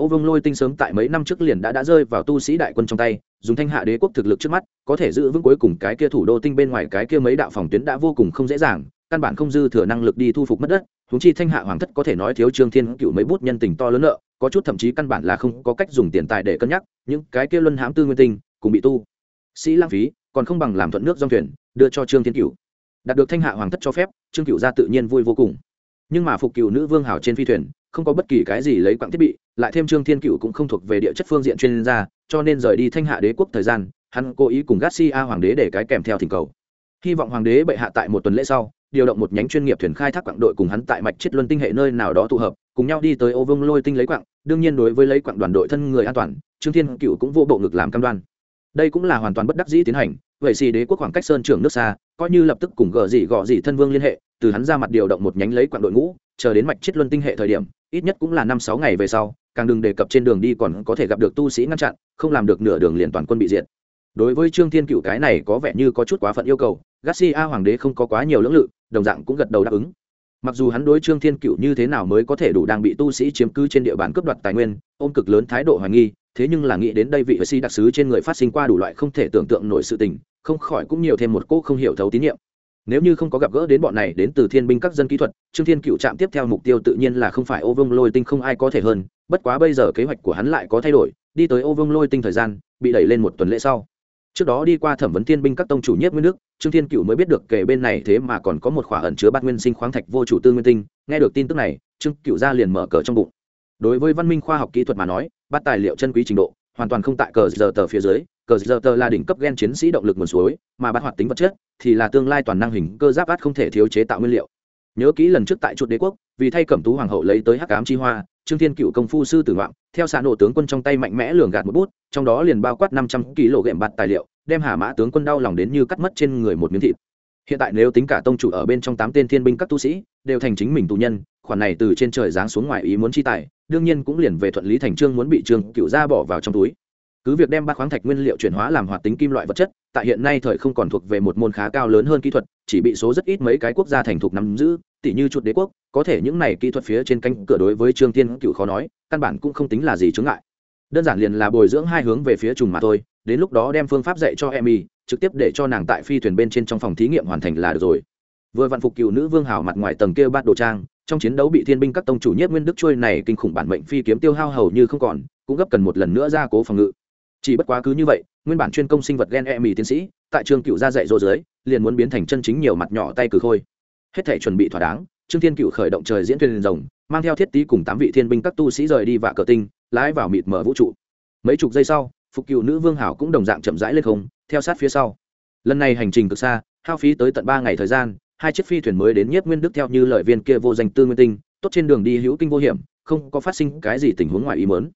ô vương lôi tinh sớm tại mấy năm trước liền đã đã rơi vào tu sĩ đại quân trong tay, dùng thanh hạ đế quốc thực lực trước mắt, có thể giữ vững cuối cùng cái kia thủ đô tinh bên ngoài cái kia mấy đạo phòng tuyến đã vô cùng không dễ dàng, căn bản không dư thừa năng lực đi thu phục mất đất húng chi thanh hạ hoàng thất có thể nói thiếu trương thiên cựu mấy bút nhân tình to lớn nợ, có chút thậm chí căn bản là không có cách dùng tiền tài để cân nhắc, những cái kia luân hãm tư nguyên tinh cùng bị tu sĩ lãng phí, còn không bằng làm thuận nước dòng thuyền, đưa cho trương thiên cựu đạt được thanh hạ hoàng thất cho phép, trương cựu ra tự nhiên vui vô cùng. Nhưng mà phục cựu nữ vương hảo trên phi thuyền không có bất kỳ cái gì lấy quặng thiết bị, lại thêm trương thiên cựu cũng không thuộc về địa chất phương diện chuyên gia, cho nên rời đi thanh hạ đế quốc thời gian, hắn cố ý cùng garcia hoàng đế để cái kèm theo thỉnh cầu. Hy vọng hoàng đế bệ hạ tại một tuần lễ sau, điều động một nhánh chuyên nghiệp thuyền khai thác quặng đội cùng hắn tại mạch chết luân tinh hệ nơi nào đó tụ hợp, cùng nhau đi tới ô vương lôi tinh lấy quặng, đương nhiên đối với lấy quặng đoàn đội thân người an toàn, trương thiên cựu cũng vô bộ ngực làm cam đoan. Đây cũng là hoàn toàn bất đắc dĩ tiến hành, vậy xì đế quốc khoảng cách sơn trưởng nước xa, coi như lập tức cùng gờ gì gọ gì thân vương liên hệ từ hắn ra mặt điều động một nhánh lấy quặng đội ngũ, chờ đến mạch chết luân tinh hệ thời điểm, ít nhất cũng là năm sáu ngày về sau, càng đừng đề cập trên đường đi còn có thể gặp được tu sĩ ngăn chặn, không làm được nửa đường liền toàn quân bị diệt. Đối với trương thiên cựu cái này có vẻ như có chút quá phận yêu cầu, garcia hoàng đế không có quá nhiều lưỡng lự, đồng dạng cũng gật đầu đáp ứng. Mặc dù hắn đối trương thiên cựu như thế nào mới có thể đủ đang bị tu sĩ chiếm cứ trên địa bàn cướp đoạt tài nguyên, ôm cực lớn thái độ hoài nghi, thế nhưng là nghĩ đến đây vị sĩ đặc sứ trên người phát sinh qua đủ loại không thể tưởng tượng nổi sự tình, không khỏi cũng nhiều thêm một cô không hiểu thấu tín nhiệm nếu như không có gặp gỡ đến bọn này đến từ thiên binh các dân kỹ thuật, trương thiên cựu chạm tiếp theo mục tiêu tự nhiên là không phải ô vương lôi tinh không ai có thể hơn, bất quá bây giờ kế hoạch của hắn lại có thay đổi, đi tới ô vương lôi tinh thời gian, bị đẩy lên một tuần lễ sau. Trước đó đi qua thẩm vấn thiên binh các tông chủ nhất nguyên nước trương thiên cựu mới biết được kể bên này thế mà còn có một khỏa ẩn chứa bát nguyên sinh khoáng thạch vô chủ tư nguyên tinh, nghe được tin tức này, trương cựu ra liền mở cờ trong bụng. Đối với văn minh khoa học kỹ thuật mà nói bắt tài liệu chân quý trình độ hoàn toàn không tại cờ giờ tờ phía dưới, cờ giờ tờ là đỉnh cấp gen chiến sĩ động lực nguồn suối, mà bát hoạt tính vật chất thì là tương lai toàn năng hình cơ giáp át không thể thiếu chế tạo nguyên liệu. Nhớ kỹ lần trước tại chuột đế quốc, vì thay cẩm tú hoàng hậu lấy tới hắc ám chi hoa, trương thiên cựu công phu sư tử ngoạm, theo xạ nổ tướng quân trong tay mạnh mẽ lường gạt một bút, trong đó liền bao quát năm trăm kg ghệm bạt tài liệu, đem hà mã tướng quân đau lòng đến như cắt mất trên người một miếng thịt. Hiện tại nếu tính cả tông chủ ở bên trong tám tên thiên binh các tu sĩ, đều thành chính mình tù nhân khoản này từ trên trời giáng xuống ngoài ý muốn chi tài, đương nhiên cũng liền về thuận lý thành trương muốn bị trương cựu gia bỏ vào trong túi. Cứ việc đem ba khoáng thạch nguyên liệu chuyển hóa làm hoạt tính kim loại vật chất, tại hiện nay thời không còn thuộc về một môn khá cao lớn hơn kỹ thuật, chỉ bị số rất ít mấy cái quốc gia thành thục nắm giữ tỷ như chuột đế quốc, có thể những này kỹ thuật phía trên cánh cửa đối với trương tiên cựu khó nói, căn bản cũng không tính là gì chướng ngại. Đơn giản liền là bồi dưỡng hai hướng về phía trùng mà thôi, đến lúc đó đem phương pháp dạy cho emmy trực tiếp để cho nàng tại phi thuyền bên trên trong phòng thí nghiệm hoàn thành là được rồi. Vừa vạn phục cựu nữ vương hào mặt ngoài tầng kia bát đồ trang trong chiến đấu bị thiên binh các tông chủ nhất nguyên đức trôi này kinh khủng bản mệnh phi kiếm tiêu hao hầu như không còn, cũng gấp cần một lần nữa ra cố phòng ngự. Chỉ bất quá cứ như vậy, nguyên bản chuyên công sinh vật gen e mì tiến sĩ, tại trường cựu ra dạy dỗ dưới, liền muốn biến thành chân chính nhiều mặt nhỏ tay cử khôi. Hết thể chuẩn bị thỏa đáng, trương thiên cựu khởi động trời diễn thuyền rồng, mang theo thiết tý cùng tám vị thiên binh các tu sĩ rời đi vạ cờ tinh, lái vào mịt mở vũ trụ. Mấy chục giây sau, phục cựu nữ vương hảo cũng đồng dạng chậm rãi lên không, theo sát phía sau. Lần này hành trình cực xa, hao phí tới tận ba ngày thời gian hai chiếc phi thuyền mới đến nhiếp nguyên đức theo như lời viên kia vô danh tư nguyên tinh, tốt trên đường đi hữu kinh vô hiểm, không có phát sinh cái gì tình huống ngoài ý mớn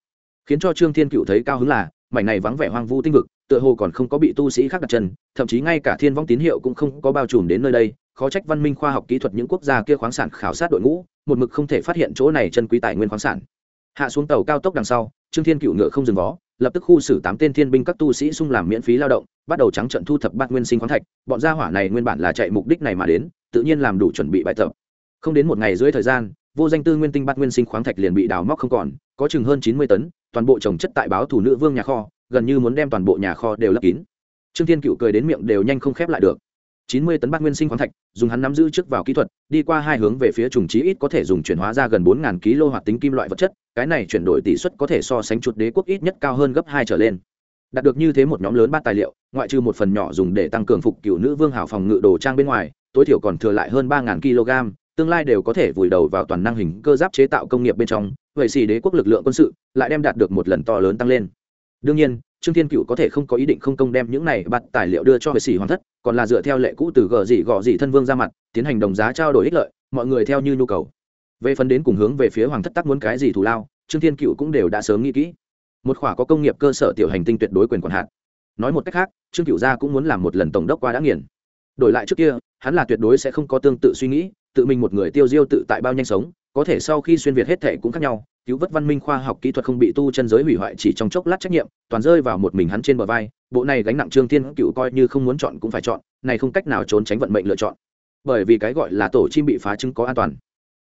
khiến cho trương thiên cựu thấy cao hứng là, mảnh này vắng vẻ hoang vu tinh vực, tựa hồ còn không có bị tu sĩ khác đặt chân, thậm chí ngay cả thiên vong tín hiệu cũng không có bao trùm đến nơi đây. Khó trách văn minh khoa học kỹ thuật những quốc gia kia khoáng sản khảo sát đội ngũ, một mực không thể phát hiện chỗ này chân quý tài nguyên khoáng sản. Hạ xuống tàu cao tốc đằng sau, trương thiên cựu ngựa không dừng vó lập tức khu xử tám tên thiên binh các tu sĩ xung làm miễn phí lao động, bắt đầu trắng trận thu thập bát nguyên sinh khoáng thạch, bọn gia hỏa này nguyên bản là chạy mục đích này mà đến, tự nhiên làm đủ chuẩn bị bài tập. Không đến một ngày dưới thời gian, vô danh tư nguyên tinh bát nguyên sinh khoáng thạch liền bị đào móc không còn, có chừng hơn chín mươi tấn, toàn bộ trồng chất tại báo thủ nữ vương nhà kho, gần như muốn đem toàn bộ nhà kho đều lấp kín. Trương thiên cựu cười đến miệng đều nhanh không khép lại được chín mươi tấn bát nguyên sinh khoáng thạch, dùng hắn nắm giữ trước vào kỹ thuật, đi qua hai hướng về phía trùng chí ít có thể dùng chuyển hóa ra gần bốn kg hoạt tính kim loại vật chất, cái này chuyển đổi tỷ suất có thể so sánh chuột đế quốc ít nhất cao hơn gấp hai trở lên. Đạt được như thế một nhóm lớn bát tài liệu, ngoại trừ một phần nhỏ dùng để tăng cường phục cựu nữ vương hảo phòng ngự đồ trang bên ngoài, tối thiểu còn thừa lại hơn ba kg, tương lai đều có thể vùi đầu vào toàn năng hình cơ giáp chế tạo công nghiệp bên trong, vậy xì đế quốc lực lượng quân sự lại đem đạt được một lần to lớn tăng lên. Đương nhiên trương thiên cựu có thể không có ý định không công đem những này bắt tài liệu đưa cho vệ sĩ hoàng thất, còn là dựa theo lệ cũ từ gờ gì gọ gì thân vương ra mặt, tiến hành đồng giá trao đổi ích lợi, mọi người theo như nhu cầu. Về phần đến cùng hướng về phía hoàng thất tắc muốn cái gì thù lao, trương thiên cựu cũng đều đã sớm nghĩ kỹ. Một khỏa có công nghiệp cơ sở tiểu hành tinh tuyệt đối quyền quản hạt. Nói một cách khác, trương cựu gia cũng muốn làm một lần tổng đốc qua đã nghiền. Đổi lại trước kia, hắn là tuyệt đối sẽ không có tương tự suy nghĩ, tự mình một người tiêu diêu tự tại bao nhanh sống có thể sau khi xuyên việt hết thể cũng khác nhau, cứu vớt văn minh khoa học kỹ thuật không bị tu chân giới hủy hoại chỉ trong chốc lát trách nhiệm, toàn rơi vào một mình hắn trên bờ vai, bộ này gánh nặng trương thiên cựu coi như không muốn chọn cũng phải chọn, này không cách nào trốn tránh vận mệnh lựa chọn. Bởi vì cái gọi là tổ chim bị phá chứng có an toàn.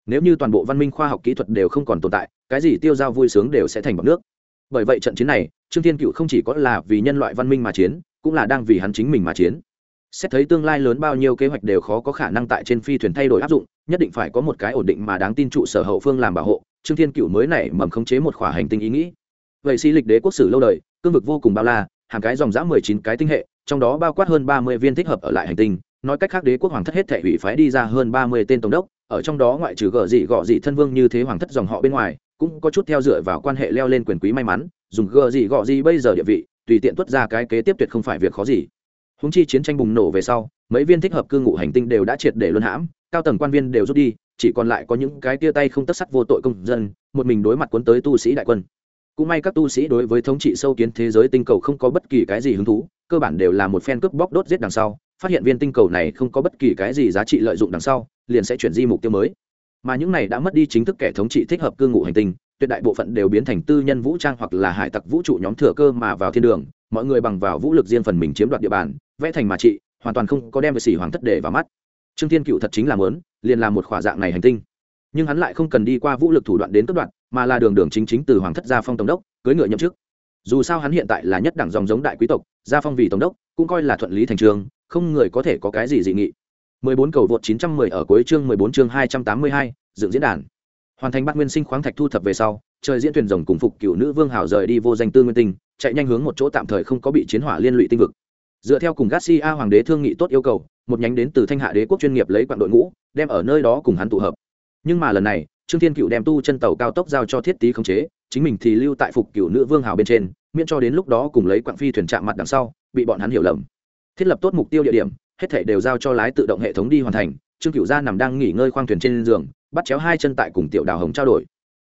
Nếu như toàn bộ văn minh khoa học kỹ thuật đều không còn tồn tại, cái gì tiêu dao vui sướng đều sẽ thành bọc nước. Bởi vậy trận chiến này, trương thiên cựu không chỉ có là vì nhân loại văn minh mà chiến, cũng là đang vì hắn chính mình mà chiến xét thấy tương lai lớn bao nhiêu kế hoạch đều khó có khả năng tại trên phi thuyền thay đổi áp dụng, nhất định phải có một cái ổn định mà đáng tin trụ sở hậu phương làm bảo hộ, trương thiên cựu mới này mầm khống chế một khỏa hành tinh ý nghĩ. Vậy si lịch đế quốc sử lâu đời, cương vực vô cùng bao la, hàng cái dòng dã mười chín cái tinh hệ, trong đó bao quát hơn ba mươi viên thích hợp ở lại hành tinh, nói cách khác đế quốc hoàng thất hết thể hủy phái đi ra hơn ba mươi tên tổng đốc, ở trong đó ngoại trừ gợ dị gọ dị thân vương như thế hoàng thất dòng họ bên ngoài, cũng có chút theo dựa vào quan hệ leo lên quyền quý may mắn, dùng gợ dị gọ dị bây giờ địa vị, tùy tiện tuất ra cái kế tiếp tuyệt không phải việc khó gì húng chi chiến tranh bùng nổ về sau, mấy viên thích hợp cư ngụ hành tinh đều đã triệt để luân hãm, cao tầng quan viên đều rút đi, chỉ còn lại có những cái tia tay không tất sắt vô tội công dân, một mình đối mặt cuốn tới tu sĩ đại quân. Cũng may các tu sĩ đối với thống trị sâu kiến thế giới tinh cầu không có bất kỳ cái gì hứng thú, cơ bản đều là một phen cướp bóc đốt giết đằng sau, phát hiện viên tinh cầu này không có bất kỳ cái gì giá trị lợi dụng đằng sau, liền sẽ chuyển di mục tiêu mới. Mà những này đã mất đi chính thức kẻ thống trị thích hợp cư ngụ hành tinh, tuyệt đại bộ phận đều biến thành tư nhân vũ trang hoặc là hải tặc vũ trụ nhóm thừa cơ mà vào thiên đường, mọi người bằng vào vũ lực riêng phần mình chiếm đoạt địa bàn vẽ thành mà trị hoàn toàn không có đem về xỉ hoàng thất để vào mắt. Trương thiên cựu thật chính là mớn liền làm một khỏa dạng này hành tinh. Nhưng hắn lại không cần đi qua vũ lực thủ đoạn đến cấp đoạn mà là đường đường chính chính từ hoàng thất gia phong tổng đốc cưới ngựa nhậm chức. Dù sao hắn hiện tại là nhất đẳng dòng giống đại quý tộc gia phong vì tổng đốc cũng coi là thuận lý thành trường không người có thể có cái gì dị nghị. 14 cầu vượt 910 ở cuối chương 14 chương 282, dựng diễn đàn. Hoàn thành bát nguyên sinh khoáng thạch thu thập về sau trời diễn thuyền rồng cùng phục cựu nữ vương hảo rời đi vô danh tư nguyên tinh chạy nhanh hướng một chỗ tạm thời không có bị chiến hỏa liên lụy tinh vực dựa theo cùng garcia hoàng đế thương nghị tốt yêu cầu, một nhánh đến từ thanh hạ đế quốc chuyên nghiệp lấy quặng đội ngũ, đem ở nơi đó cùng hắn tụ hợp. Nhưng mà lần này, trương thiên cựu đem tu chân tàu cao tốc giao cho thiết tý khống chế, chính mình thì lưu tại phục cựu nữ vương hào bên trên, miễn cho đến lúc đó cùng lấy quặng phi thuyền chạm mặt đằng sau, bị bọn hắn hiểu lầm. Thiết lập tốt mục tiêu địa điểm, hết thể đều giao cho lái tự động hệ thống đi hoàn thành, trương cựu gia nằm đang nghỉ ngơi khoang thuyền trên giường, bắt chéo hai chân tại cùng tiểu đào hồng trao đổi.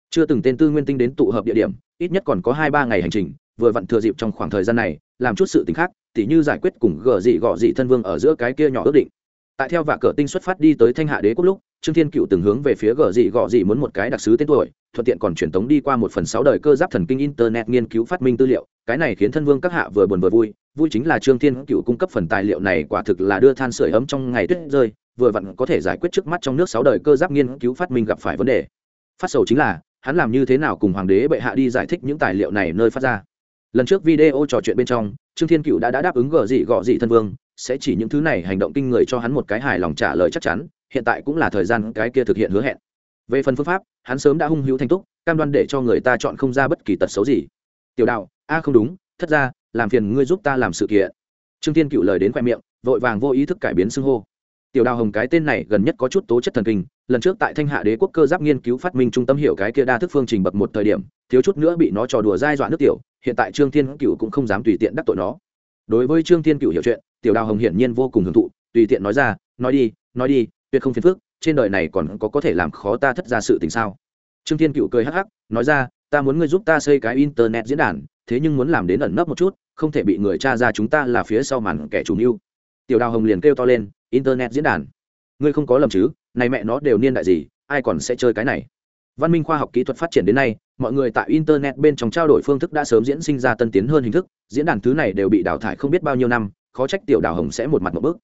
Chưa từng tên tư nguyên tinh đến tụ hợp địa điểm, ít nhất còn có hai ba ngày hành trình, vừa vặn thừa dịp trong khoảng thời gian này, làm chút sự t khác tỉ như giải quyết cùng gờ dị gọ dị thân vương ở giữa cái kia nhỏ ước định. Tại theo vạ cờ tinh xuất phát đi tới thanh hạ đế quốc lúc, trương thiên cựu từng hướng về phía gờ dị gọ dị muốn một cái đặc sứ tên tuổi, thuận tiện còn truyền tống đi qua một phần sáu đời cơ giáp thần kinh internet nghiên cứu phát minh tư liệu, cái này khiến thân vương các hạ vừa buồn vừa vui vui chính là trương thiên cựu cung cấp phần tài liệu này quả thực là đưa than sửa ấm trong ngày tuyết rơi, vừa vặn có thể giải quyết trước mắt trong nước sáu đời cơ giáp nghiên cứu phát minh gặp phải vấn đề. Phát sầu chính là, hắn làm như thế nào cùng hoàng đế bệ hạ đi giải thích những tài liệu này nơi phát ra. Lần trước video trò chuyện bên trong trương thiên cựu đã, đã đáp ứng gờ dị gọ dị thân vương sẽ chỉ những thứ này hành động kinh người cho hắn một cái hài lòng trả lời chắc chắn hiện tại cũng là thời gian cái kia thực hiện hứa hẹn. Về phần phương pháp hắn sớm đã hung hữu thành túc cam đoan để cho người ta chọn không ra bất kỳ tật xấu gì. Tiểu đạo a không đúng thất ra làm phiền ngươi giúp ta làm sự kiện. Trương thiên cựu lời đến khoe miệng vội vàng vô ý thức cải biến xưng hô. Tiểu đào hồng cái tên này gần nhất có chút tố chất thần kinh lần trước tại thanh hạ đế quốc cơ giáp nghiên cứu phát minh trung tâm hiểu cái kia đa thức phương trình bậc một thời điểm thiếu chút nữa bị nó trò đùa dai dọa nước tiểu, hiện tại trương thiên cựu cũng không dám tùy tiện đắc tội nó. Đối với trương thiên cựu hiểu chuyện, tiểu đào hồng hiển nhiên vô cùng hưởng thụ, tùy tiện nói ra, nói đi nói đi, tuyệt không phiền phức, trên đời này còn có có thể làm khó ta thất ra sự tình sao? Trương thiên cựu cười hắc hắc, nói ra, ta muốn ngươi giúp ta xây cái internet diễn đàn, thế nhưng muốn làm đến ẩn nấp một chút, không thể bị người cha ra chúng ta là phía sau màn kẻ chủ mưu. Tiểu đào hồng liền kêu to lên, internet diễn đàn? Ngươi không có lầm chứ, này mẹ nó đều niên đại gì, ai còn sẽ chơi cái này? Văn minh khoa học kỹ thuật phát triển đến nay, mọi người tại internet bên trong trao đổi phương thức đã sớm diễn sinh ra tân tiến hơn hình thức, diễn đàn thứ này đều bị đào thải không biết bao nhiêu năm, khó trách tiểu đào hồng sẽ một mặt một bước.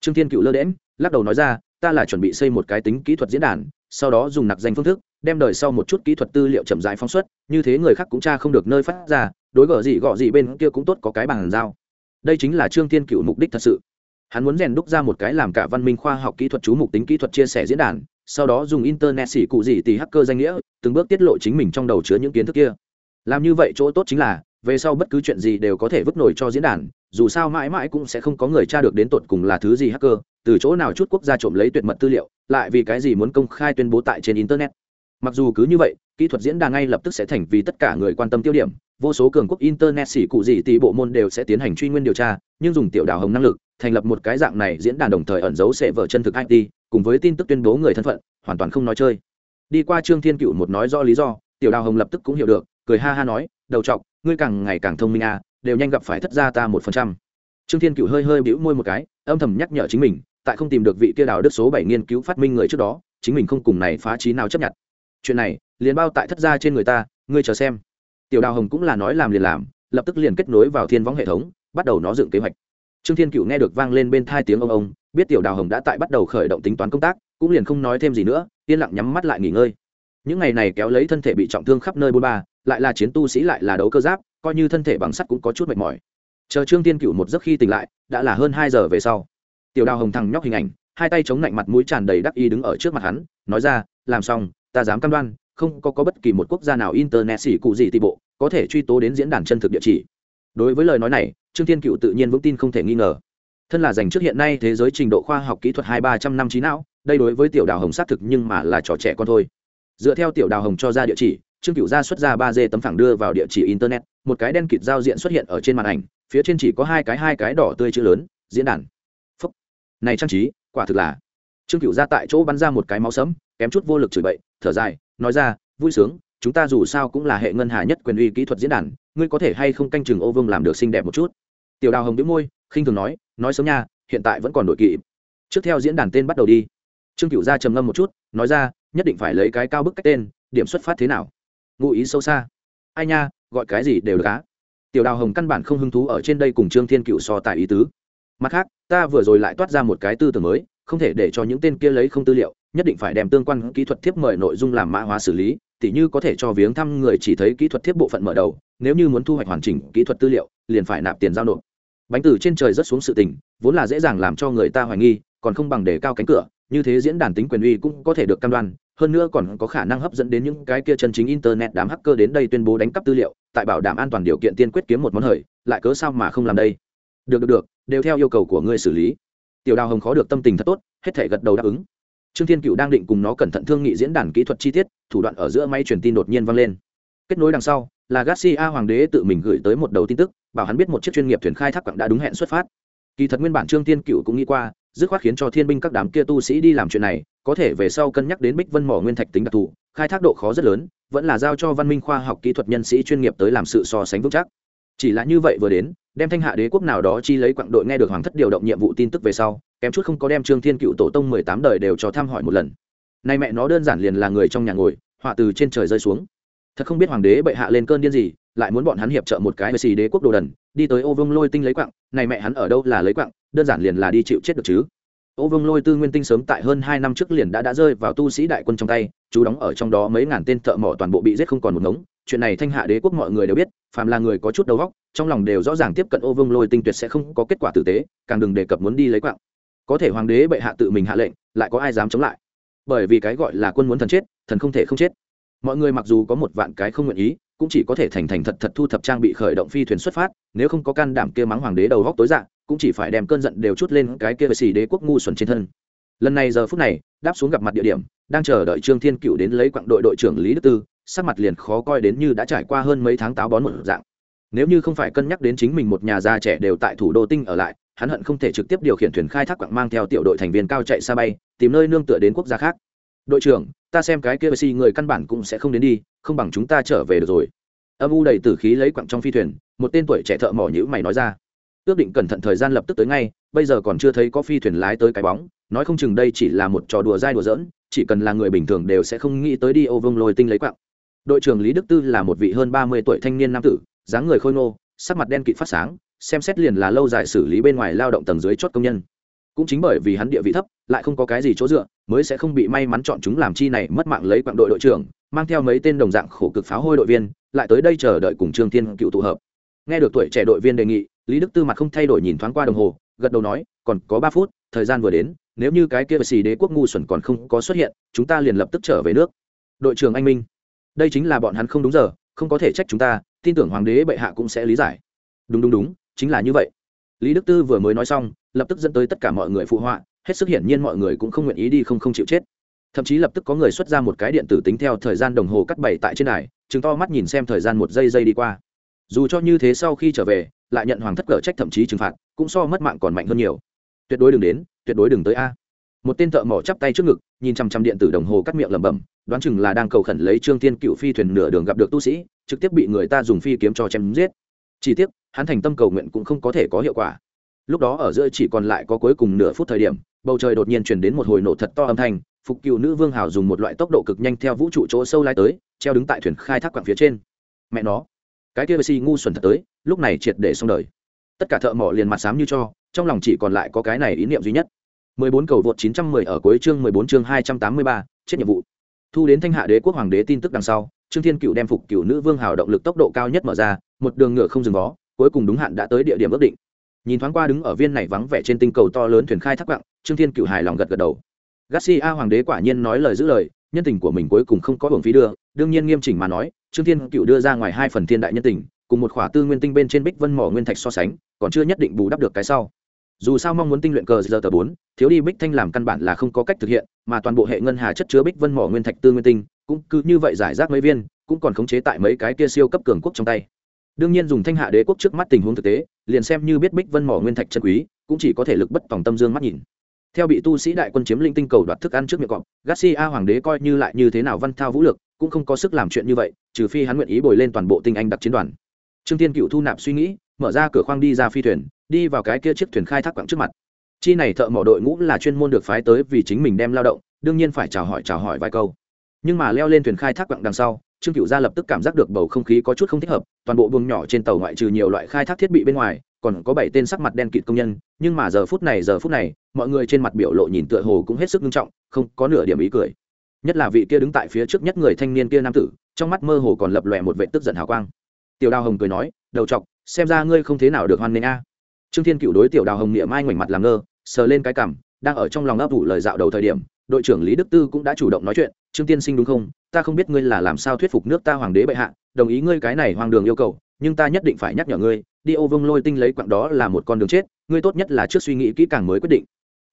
Trương thiên cựu lơ đễm lắc đầu nói ra, ta là chuẩn bị xây một cái tính kỹ thuật diễn đàn, sau đó dùng nặc danh phương thức, đem đời sau một chút kỹ thuật tư liệu chậm rãi phóng xuất, như thế người khác cũng tra không được nơi phát ra, đối gở gì gọ gì bên kia cũng tốt có cái bàn giao. Đây chính là trương thiên cựu mục đích thật sự. Hắn muốn rèn đúc ra một cái làm cả văn minh khoa học kỹ thuật chú mục tính kỹ thuật chia sẻ diễn đàn sau đó dùng internet xỉ cụ gì thì hacker danh nghĩa, từng bước tiết lộ chính mình trong đầu chứa những kiến thức kia. Làm như vậy chỗ tốt chính là, về sau bất cứ chuyện gì đều có thể vứt nổi cho diễn đàn, dù sao mãi mãi cũng sẽ không có người tra được đến tột cùng là thứ gì hacker, từ chỗ nào chút quốc gia trộm lấy tuyệt mật tư liệu, lại vì cái gì muốn công khai tuyên bố tại trên internet. Mặc dù cứ như vậy, kỹ thuật diễn đàn ngay lập tức sẽ thành vì tất cả người quan tâm tiêu điểm, vô số cường quốc internet xỉ cụ gì thì bộ môn đều sẽ tiến hành truy nguyên điều tra, nhưng dùng tiểu đào hồng năng lực, thành lập một cái dạng này diễn đàn đồng thời ẩn giấu sẽ vở chân thực it cùng với tin tức tuyên bố người thân phận, hoàn toàn không nói chơi. Đi qua trương thiên cựu một nói do lý do, tiểu đào hồng lập tức cũng hiểu được, cười ha ha nói, đầu t ngươi càng ngày càng thông minh à đều nhanh gặp phải thất gia ta một phần trăm. Trương thiên cựu hơi hơi bĩu môi một cái, âm thầm nhắc nhở chính mình, tại không tìm được vị kia đào đức số bảy nghiên cứu phát minh người trước đó, chính mình không cùng này phá trí nào chấp nhận. Chuyện này, liền bao tại thất gia trên người ta, ngươi chờ xem. Tiểu đào hồng cũng là nói làm liền làm, lập tức liền kết nối vào thiên võng hệ thống, bắt đầu nó dựng kế hoạch. Trương thiên cựu nghe được vang lên bên thai tiếng ông ông biết tiểu đào hồng đã tại bắt đầu khởi động tính toán công tác cũng liền không nói thêm gì nữa yên lặng nhắm mắt lại nghỉ ngơi. Những ngày này kéo lấy thân thể bị trọng thương khắp nơi bôn ba lại là chiến tu sĩ lại là đấu cơ giáp coi như thân thể bằng sắt cũng có chút mệt mỏi. Chờ trương tiên cựu một giấc khi tỉnh lại đã là hơn hai giờ về sau. Tiểu đào hồng thằng nhóc hình ảnh hai tay chống lạnh mặt mũi tràn đầy đắc y đứng ở trước mặt hắn nói ra làm xong ta dám cam đoan không có, có bất kỳ một quốc gia nào internet xỉ cụ gì tị bộ có thể truy tố đến diễn đàn chân thực địa chỉ. Đối với lời nói này trương thiên cựu tự nhiên vững tin không thể nghi ngờ thân là dành trước hiện nay thế giới trình độ khoa học kỹ thuật hai ba trăm năm trí não, đây đối với tiểu đào hồng xác thực nhưng mà là trò trẻ con thôi. Dựa theo tiểu đào hồng cho ra địa chỉ, trương cựu gia xuất ra ba d tấm phẳng đưa vào địa chỉ internet, một cái đen kịt giao diện xuất hiện ở trên màn ảnh, phía trên chỉ có hai cái hai cái đỏ tươi chữ lớn, diễn đàn. Phúc. Này trang trí, quả thực là. Trương cựu gia tại chỗ bắn ra một cái máu sấm kém chút vô lực chửi bậy, thở dài, nói ra, vui sướng, chúng ta dù sao cũng là hệ ngân hà nhất quyền uy kỹ thuật diễn đàn, ngươi có thể hay không canh chừng ô vương làm được xinh đẹp một chút? Tiểu đào hồng đĩu môi khinh thường nói nói sớm nha, hiện tại vẫn còn đội kỵ trước theo diễn đàn tên bắt đầu đi. Trương cựu gia trầm ngâm một chút, nói ra, nhất định phải lấy cái cao bức cách tên, điểm xuất phát thế nào? Ngụ ý sâu xa. Ai nha, gọi cái gì đều được cá tiểu đào hồng căn bản không hứng thú ở trên đây cùng trương thiên cựu so tài ý tứ. Mặt khác, ta vừa rồi lại toát ra một cái tư tưởng mới, không thể để cho những tên kia lấy không tư liệu, nhất định phải đem tương quan kỹ thuật thiếp mời nội dung làm mã hóa xử lý, tỉ như có thể cho viếng thăm người chỉ thấy kỹ thuật thiếp bộ phận mở đầu, nếu như muốn thu hoạch hoàn chỉnh kỹ thuật tư liệu, liền phải nạp tiền giao nộp bánh từ trên trời rất xuống sự tình, vốn là dễ dàng làm cho người ta hoài nghi, còn không bằng để cao cánh cửa, như thế diễn đàn tính quyền uy cũng có thể được cam đoan, hơn nữa còn có khả năng hấp dẫn đến những cái kia chân chính internet đám hacker đến đây tuyên bố đánh cắp tư liệu, tại bảo đảm an toàn điều kiện tiên quyết kiếm một món hời, lại cớ sao mà không làm đây? Được được được, đều theo yêu cầu của ngươi xử lý. Tiểu đào hồng khó được tâm tình thật tốt, hết thể gật đầu đáp ứng. Trương thiên cựu đang định cùng nó cẩn thận thương nghị diễn đàn kỹ thuật chi tiết, thủ đoạn ở giữa máy truyền tin đột nhiên vang lên. Kết nối đằng sau, là garcia hoàng đế tự mình gửi tới một đầu tin tức bảo hắn biết một chiếc chuyên nghiệp thuyền khai thác quặng đã đúng hẹn xuất phát. Kỳ thật nguyên bản trương thiên cựu cũng nghĩ qua, dứt khoát khiến cho thiên binh các đám kia tu sĩ đi làm chuyện này, có thể về sau cân nhắc đến bích vân mỏ nguyên thạch tính đặc thù, khai thác độ khó rất lớn, vẫn là giao cho văn minh khoa học kỹ thuật nhân sĩ chuyên nghiệp tới làm sự so sánh vững chắc. Chỉ là như vậy vừa đến, đem thanh hạ đế quốc nào đó chi lấy quặng đội nghe được hoàng thất điều động nhiệm vụ tin tức về sau, kém chút không có đem trương thiên cựu tổ tông mười tám đời đều cho thăm hỏi một lần. Nay mẹ nó đơn giản liền là người trong nhà ngồi, họa từ trên trời rơi xuống. Thật không biết hoàng đế bệ hạ lên cơn điên gì lại muốn bọn hắn hiệp trợ một cái với xì đế quốc đồ đần, đi tới ô vương lôi tinh lấy quặng này mẹ hắn ở đâu là lấy quặng đơn giản liền là đi chịu chết được chứ. Ô vương lôi tư nguyên tinh sớm tại hơn hai năm trước liền đã đã rơi vào tu sĩ đại quân trong tay, chú đóng ở trong đó mấy ngàn tên thợ mỏ toàn bộ bị giết không còn một ngống. Chuyện này thanh hạ đế quốc mọi người đều biết, phàm là người có chút đầu óc, trong lòng đều rõ ràng tiếp cận ô vương lôi tinh tuyệt sẽ không có kết quả tử tế, càng đừng đề cập muốn đi lấy quặng có thể hoàng đế bệ hạ tự mình hạ lệnh, lại có ai dám chống lại? Bởi vì cái gọi là quân muốn thần chết, thần không thể không chết. Mọi người mặc dù có một vạn cái không nguyện ý cũng chỉ có thể thành thành thật thật thu thập trang bị khởi động phi thuyền xuất phát, nếu không có can đảm kia mắng hoàng đế đầu góc tối dạng cũng chỉ phải đem cơn giận đều chút lên cái kia xì đế quốc ngu xuẩn trên thân. Lần này giờ phút này, đáp xuống gặp mặt địa điểm, đang chờ đợi trương thiên cựu đến lấy quặng đội đội trưởng lý đức tư, sắc mặt liền khó coi đến như đã trải qua hơn mấy tháng táo bón một dạng. Nếu như không phải cân nhắc đến chính mình một nhà già trẻ đều tại thủ đô tinh ở lại, hắn hận không thể trực tiếp điều khiển thuyền khai thác quặng mang theo tiểu đội thành viên cao chạy xa bay, tìm nơi nương tựa đến quốc gia khác. Đội trưởng ta xem cái kia si người căn bản cũng sẽ không đến đi, không bằng chúng ta trở về được rồi. Âm u đầy tử khí lấy quặng trong phi thuyền, một tên tuổi trẻ thợ mỏ nhữ mày nói ra. Ước định cẩn thận thời gian lập tức tới ngay, bây giờ còn chưa thấy có phi thuyền lái tới cái bóng, nói không chừng đây chỉ là một trò đùa dai đùa dỡn chỉ cần là người bình thường đều sẽ không nghĩ tới đi ô vương lôi tinh lấy quặng. đội trưởng lý đức tư là một vị hơn ba mươi tuổi thanh niên nam tử, dáng người khôi ngô, sắc mặt đen kịt phát sáng, xem xét liền là lâu dài xử lý bên ngoài lao động tầng dưới chốt công nhân. Cũng chính bởi vì hắn địa vị thấp, lại không có cái gì chỗ dựa mới sẽ không bị may mắn chọn chúng làm chi này mất mạng lấy quặng đội đội trưởng, mang theo mấy tên đồng dạng khổ cực pháo hôi đội viên, lại tới đây chờ đợi cùng trương thiên cựu tụ hợp. Nghe được tuổi trẻ đội viên đề nghị, lý đức tư mặt không thay đổi nhìn thoáng qua đồng hồ, gật đầu nói, còn có ba phút, thời gian vừa đến, nếu như cái kia xì đế quốc ngu xuẩn còn không có xuất hiện, chúng ta liền lập tức trở về nước. Đội trưởng anh minh, đây chính là bọn hắn không đúng giờ, không có thể trách chúng ta, tin tưởng hoàng đế bệ hạ cũng sẽ lý giải. Đúng đúng đúng, chính là như vậy. Lý đức tư vừa mới nói xong, lập tức dẫn tới tất cả mọi người phụ họa hết sức hiển nhiên mọi người cũng không nguyện ý đi không không chịu chết. Thậm chí lập tức có người xuất ra một cái điện tử tính theo thời gian đồng hồ cắt bảy tại trên đài, chứng to mắt nhìn xem thời gian một giây giây đi qua. Dù cho như thế sau khi trở về, lại nhận hoàng thất cờ trách thậm chí trừng phạt, cũng so mất mạng còn mạnh hơn nhiều. Tuyệt đối đừng đến, tuyệt đối đừng tới a. Một tên thợ mỏ chắp tay trước ngực, nhìn chằm chằm điện tử đồng hồ cắt miệng lẩm bẩm, đoán chừng là đang cầu khẩn lấy trương tiên cựu phi thuyền nửa đường gặp được tu sĩ, trực tiếp bị người ta dùng phi kiếm cho chém giết. Chỉ tiếc, hắn thành tâm cầu nguyện cũng không có thể có hiệu quả lúc đó ở giữa chỉ còn lại có cuối cùng nửa phút thời điểm bầu trời đột nhiên chuyển đến một hồi nổ thật to âm thanh phục cựu nữ vương hào dùng một loại tốc độ cực nhanh theo vũ trụ chỗ sâu lai tới treo đứng tại thuyền khai thác quạng phía trên. Mẹ nó cái kia si ngu xuẩn thật tới lúc này triệt để xong đời. Tất cả thợ mỏ liền mặt xám như cho trong lòng chỉ còn lại có cái này ý niệm duy nhất. 14 cầu vượt 910 ở cuối chương 14 chương 283, chết nhiệm vụ. Thu đến thanh hạ đế quốc hoàng đế tin tức đằng sau trương thiên cựu đem phục cựu nữ vương hào động lực tốc độ cao nhất mở ra một đường ngựa không dừng vó cuối cùng đúng hạn đã tới địa điểm ước định nhìn thoáng qua đứng ở viên này vắng vẻ trên tinh cầu to lớn thuyền khai thác quặng, trương thiên cựu hài lòng gật gật đầu. Garcia hoàng đế quả nhiên nói lời giữ lời, nhân tình của mình cuối cùng không có hưởng phí đưa, đương nhiên nghiêm chỉnh mà nói, trương thiên cựu đưa ra ngoài hai phần thiên đại nhân tình, cùng một khỏa tư nguyên tinh bên trên bích vân mỏ nguyên thạch so sánh, còn chưa nhất định bù đắp được cái sau. Dù sao mong muốn tinh luyện cờ giờ tờ bốn, thiếu đi bích thanh làm căn bản là không có cách thực hiện, mà toàn bộ hệ ngân hà chất chứa bích vân mỏ nguyên thạch tư nguyên tinh, cũng cứ như vậy giải rác mấy viên, cũng còn khống chế tại mấy cái kia siêu cấp cường quốc trong tay đương nhiên dùng thanh hạ đế quốc trước mắt tình huống thực tế, liền xem như biết bích vân mỏ nguyên thạch chân quý, cũng chỉ có thể lực bất tòng tâm dương mắt nhìn. Theo bị tu sĩ đại quân chiếm linh tinh cầu đoạt thức ăn trước miệng cọp, garcia hoàng đế coi như lại như thế nào văn thao vũ lực, cũng không có sức làm chuyện như vậy, trừ phi hắn nguyện ý bồi lên toàn bộ tinh anh đặc chiến đoàn. Trương tiên cựu thu nạp suy nghĩ, mở ra cửa khoang đi ra phi thuyền, đi vào cái kia chiếc thuyền khai thác quặng trước mặt. Chi này thợ mỏ đội ngũ là chuyên môn được phái tới vì chính mình đem lao động, đương nhiên phải chào hỏi chào hỏi vài câu. Nhưng mà leo lên thuyền khai thác quặng đằng sau trương cựu gia lập tức cảm giác được bầu không khí có chút không thích hợp, toàn bộ buồng nhỏ trên tàu ngoại trừ nhiều loại khai thác thiết bị bên ngoài, còn có bảy tên sắc mặt đen kịt công nhân, nhưng mà giờ phút này, giờ phút này, mọi người trên mặt biểu lộ nhìn tựa hồ cũng hết sức nghiêm trọng, không có nửa điểm ý cười. Nhất là vị kia đứng tại phía trước nhất người thanh niên kia nam tử, trong mắt mơ hồ còn lập lòe một vệ tức giận hào quang. Tiểu đào hồng cười nói, đầu chọc, xem ra ngươi không thế nào được hoan nghênh a. Trương thiên cựu đối tiểu đào hồng niệm ai ngoảnh mặt làm ngơ, sờ lên cái cằm, đang ở trong lòng ấp ủ lời dạo đầu thời điểm, đội trưởng lý đức tư cũng đã chủ động nói chuyện, trương tiên sinh đúng không? Ta không biết ngươi là làm sao thuyết phục nước ta hoàng đế bệ hạ, đồng ý ngươi cái này hoàng đường yêu cầu, nhưng ta nhất định phải nhắc nhở ngươi, đi ô vương lôi tinh lấy quặng đó là một con đường chết, ngươi tốt nhất là trước suy nghĩ kỹ càng mới quyết định.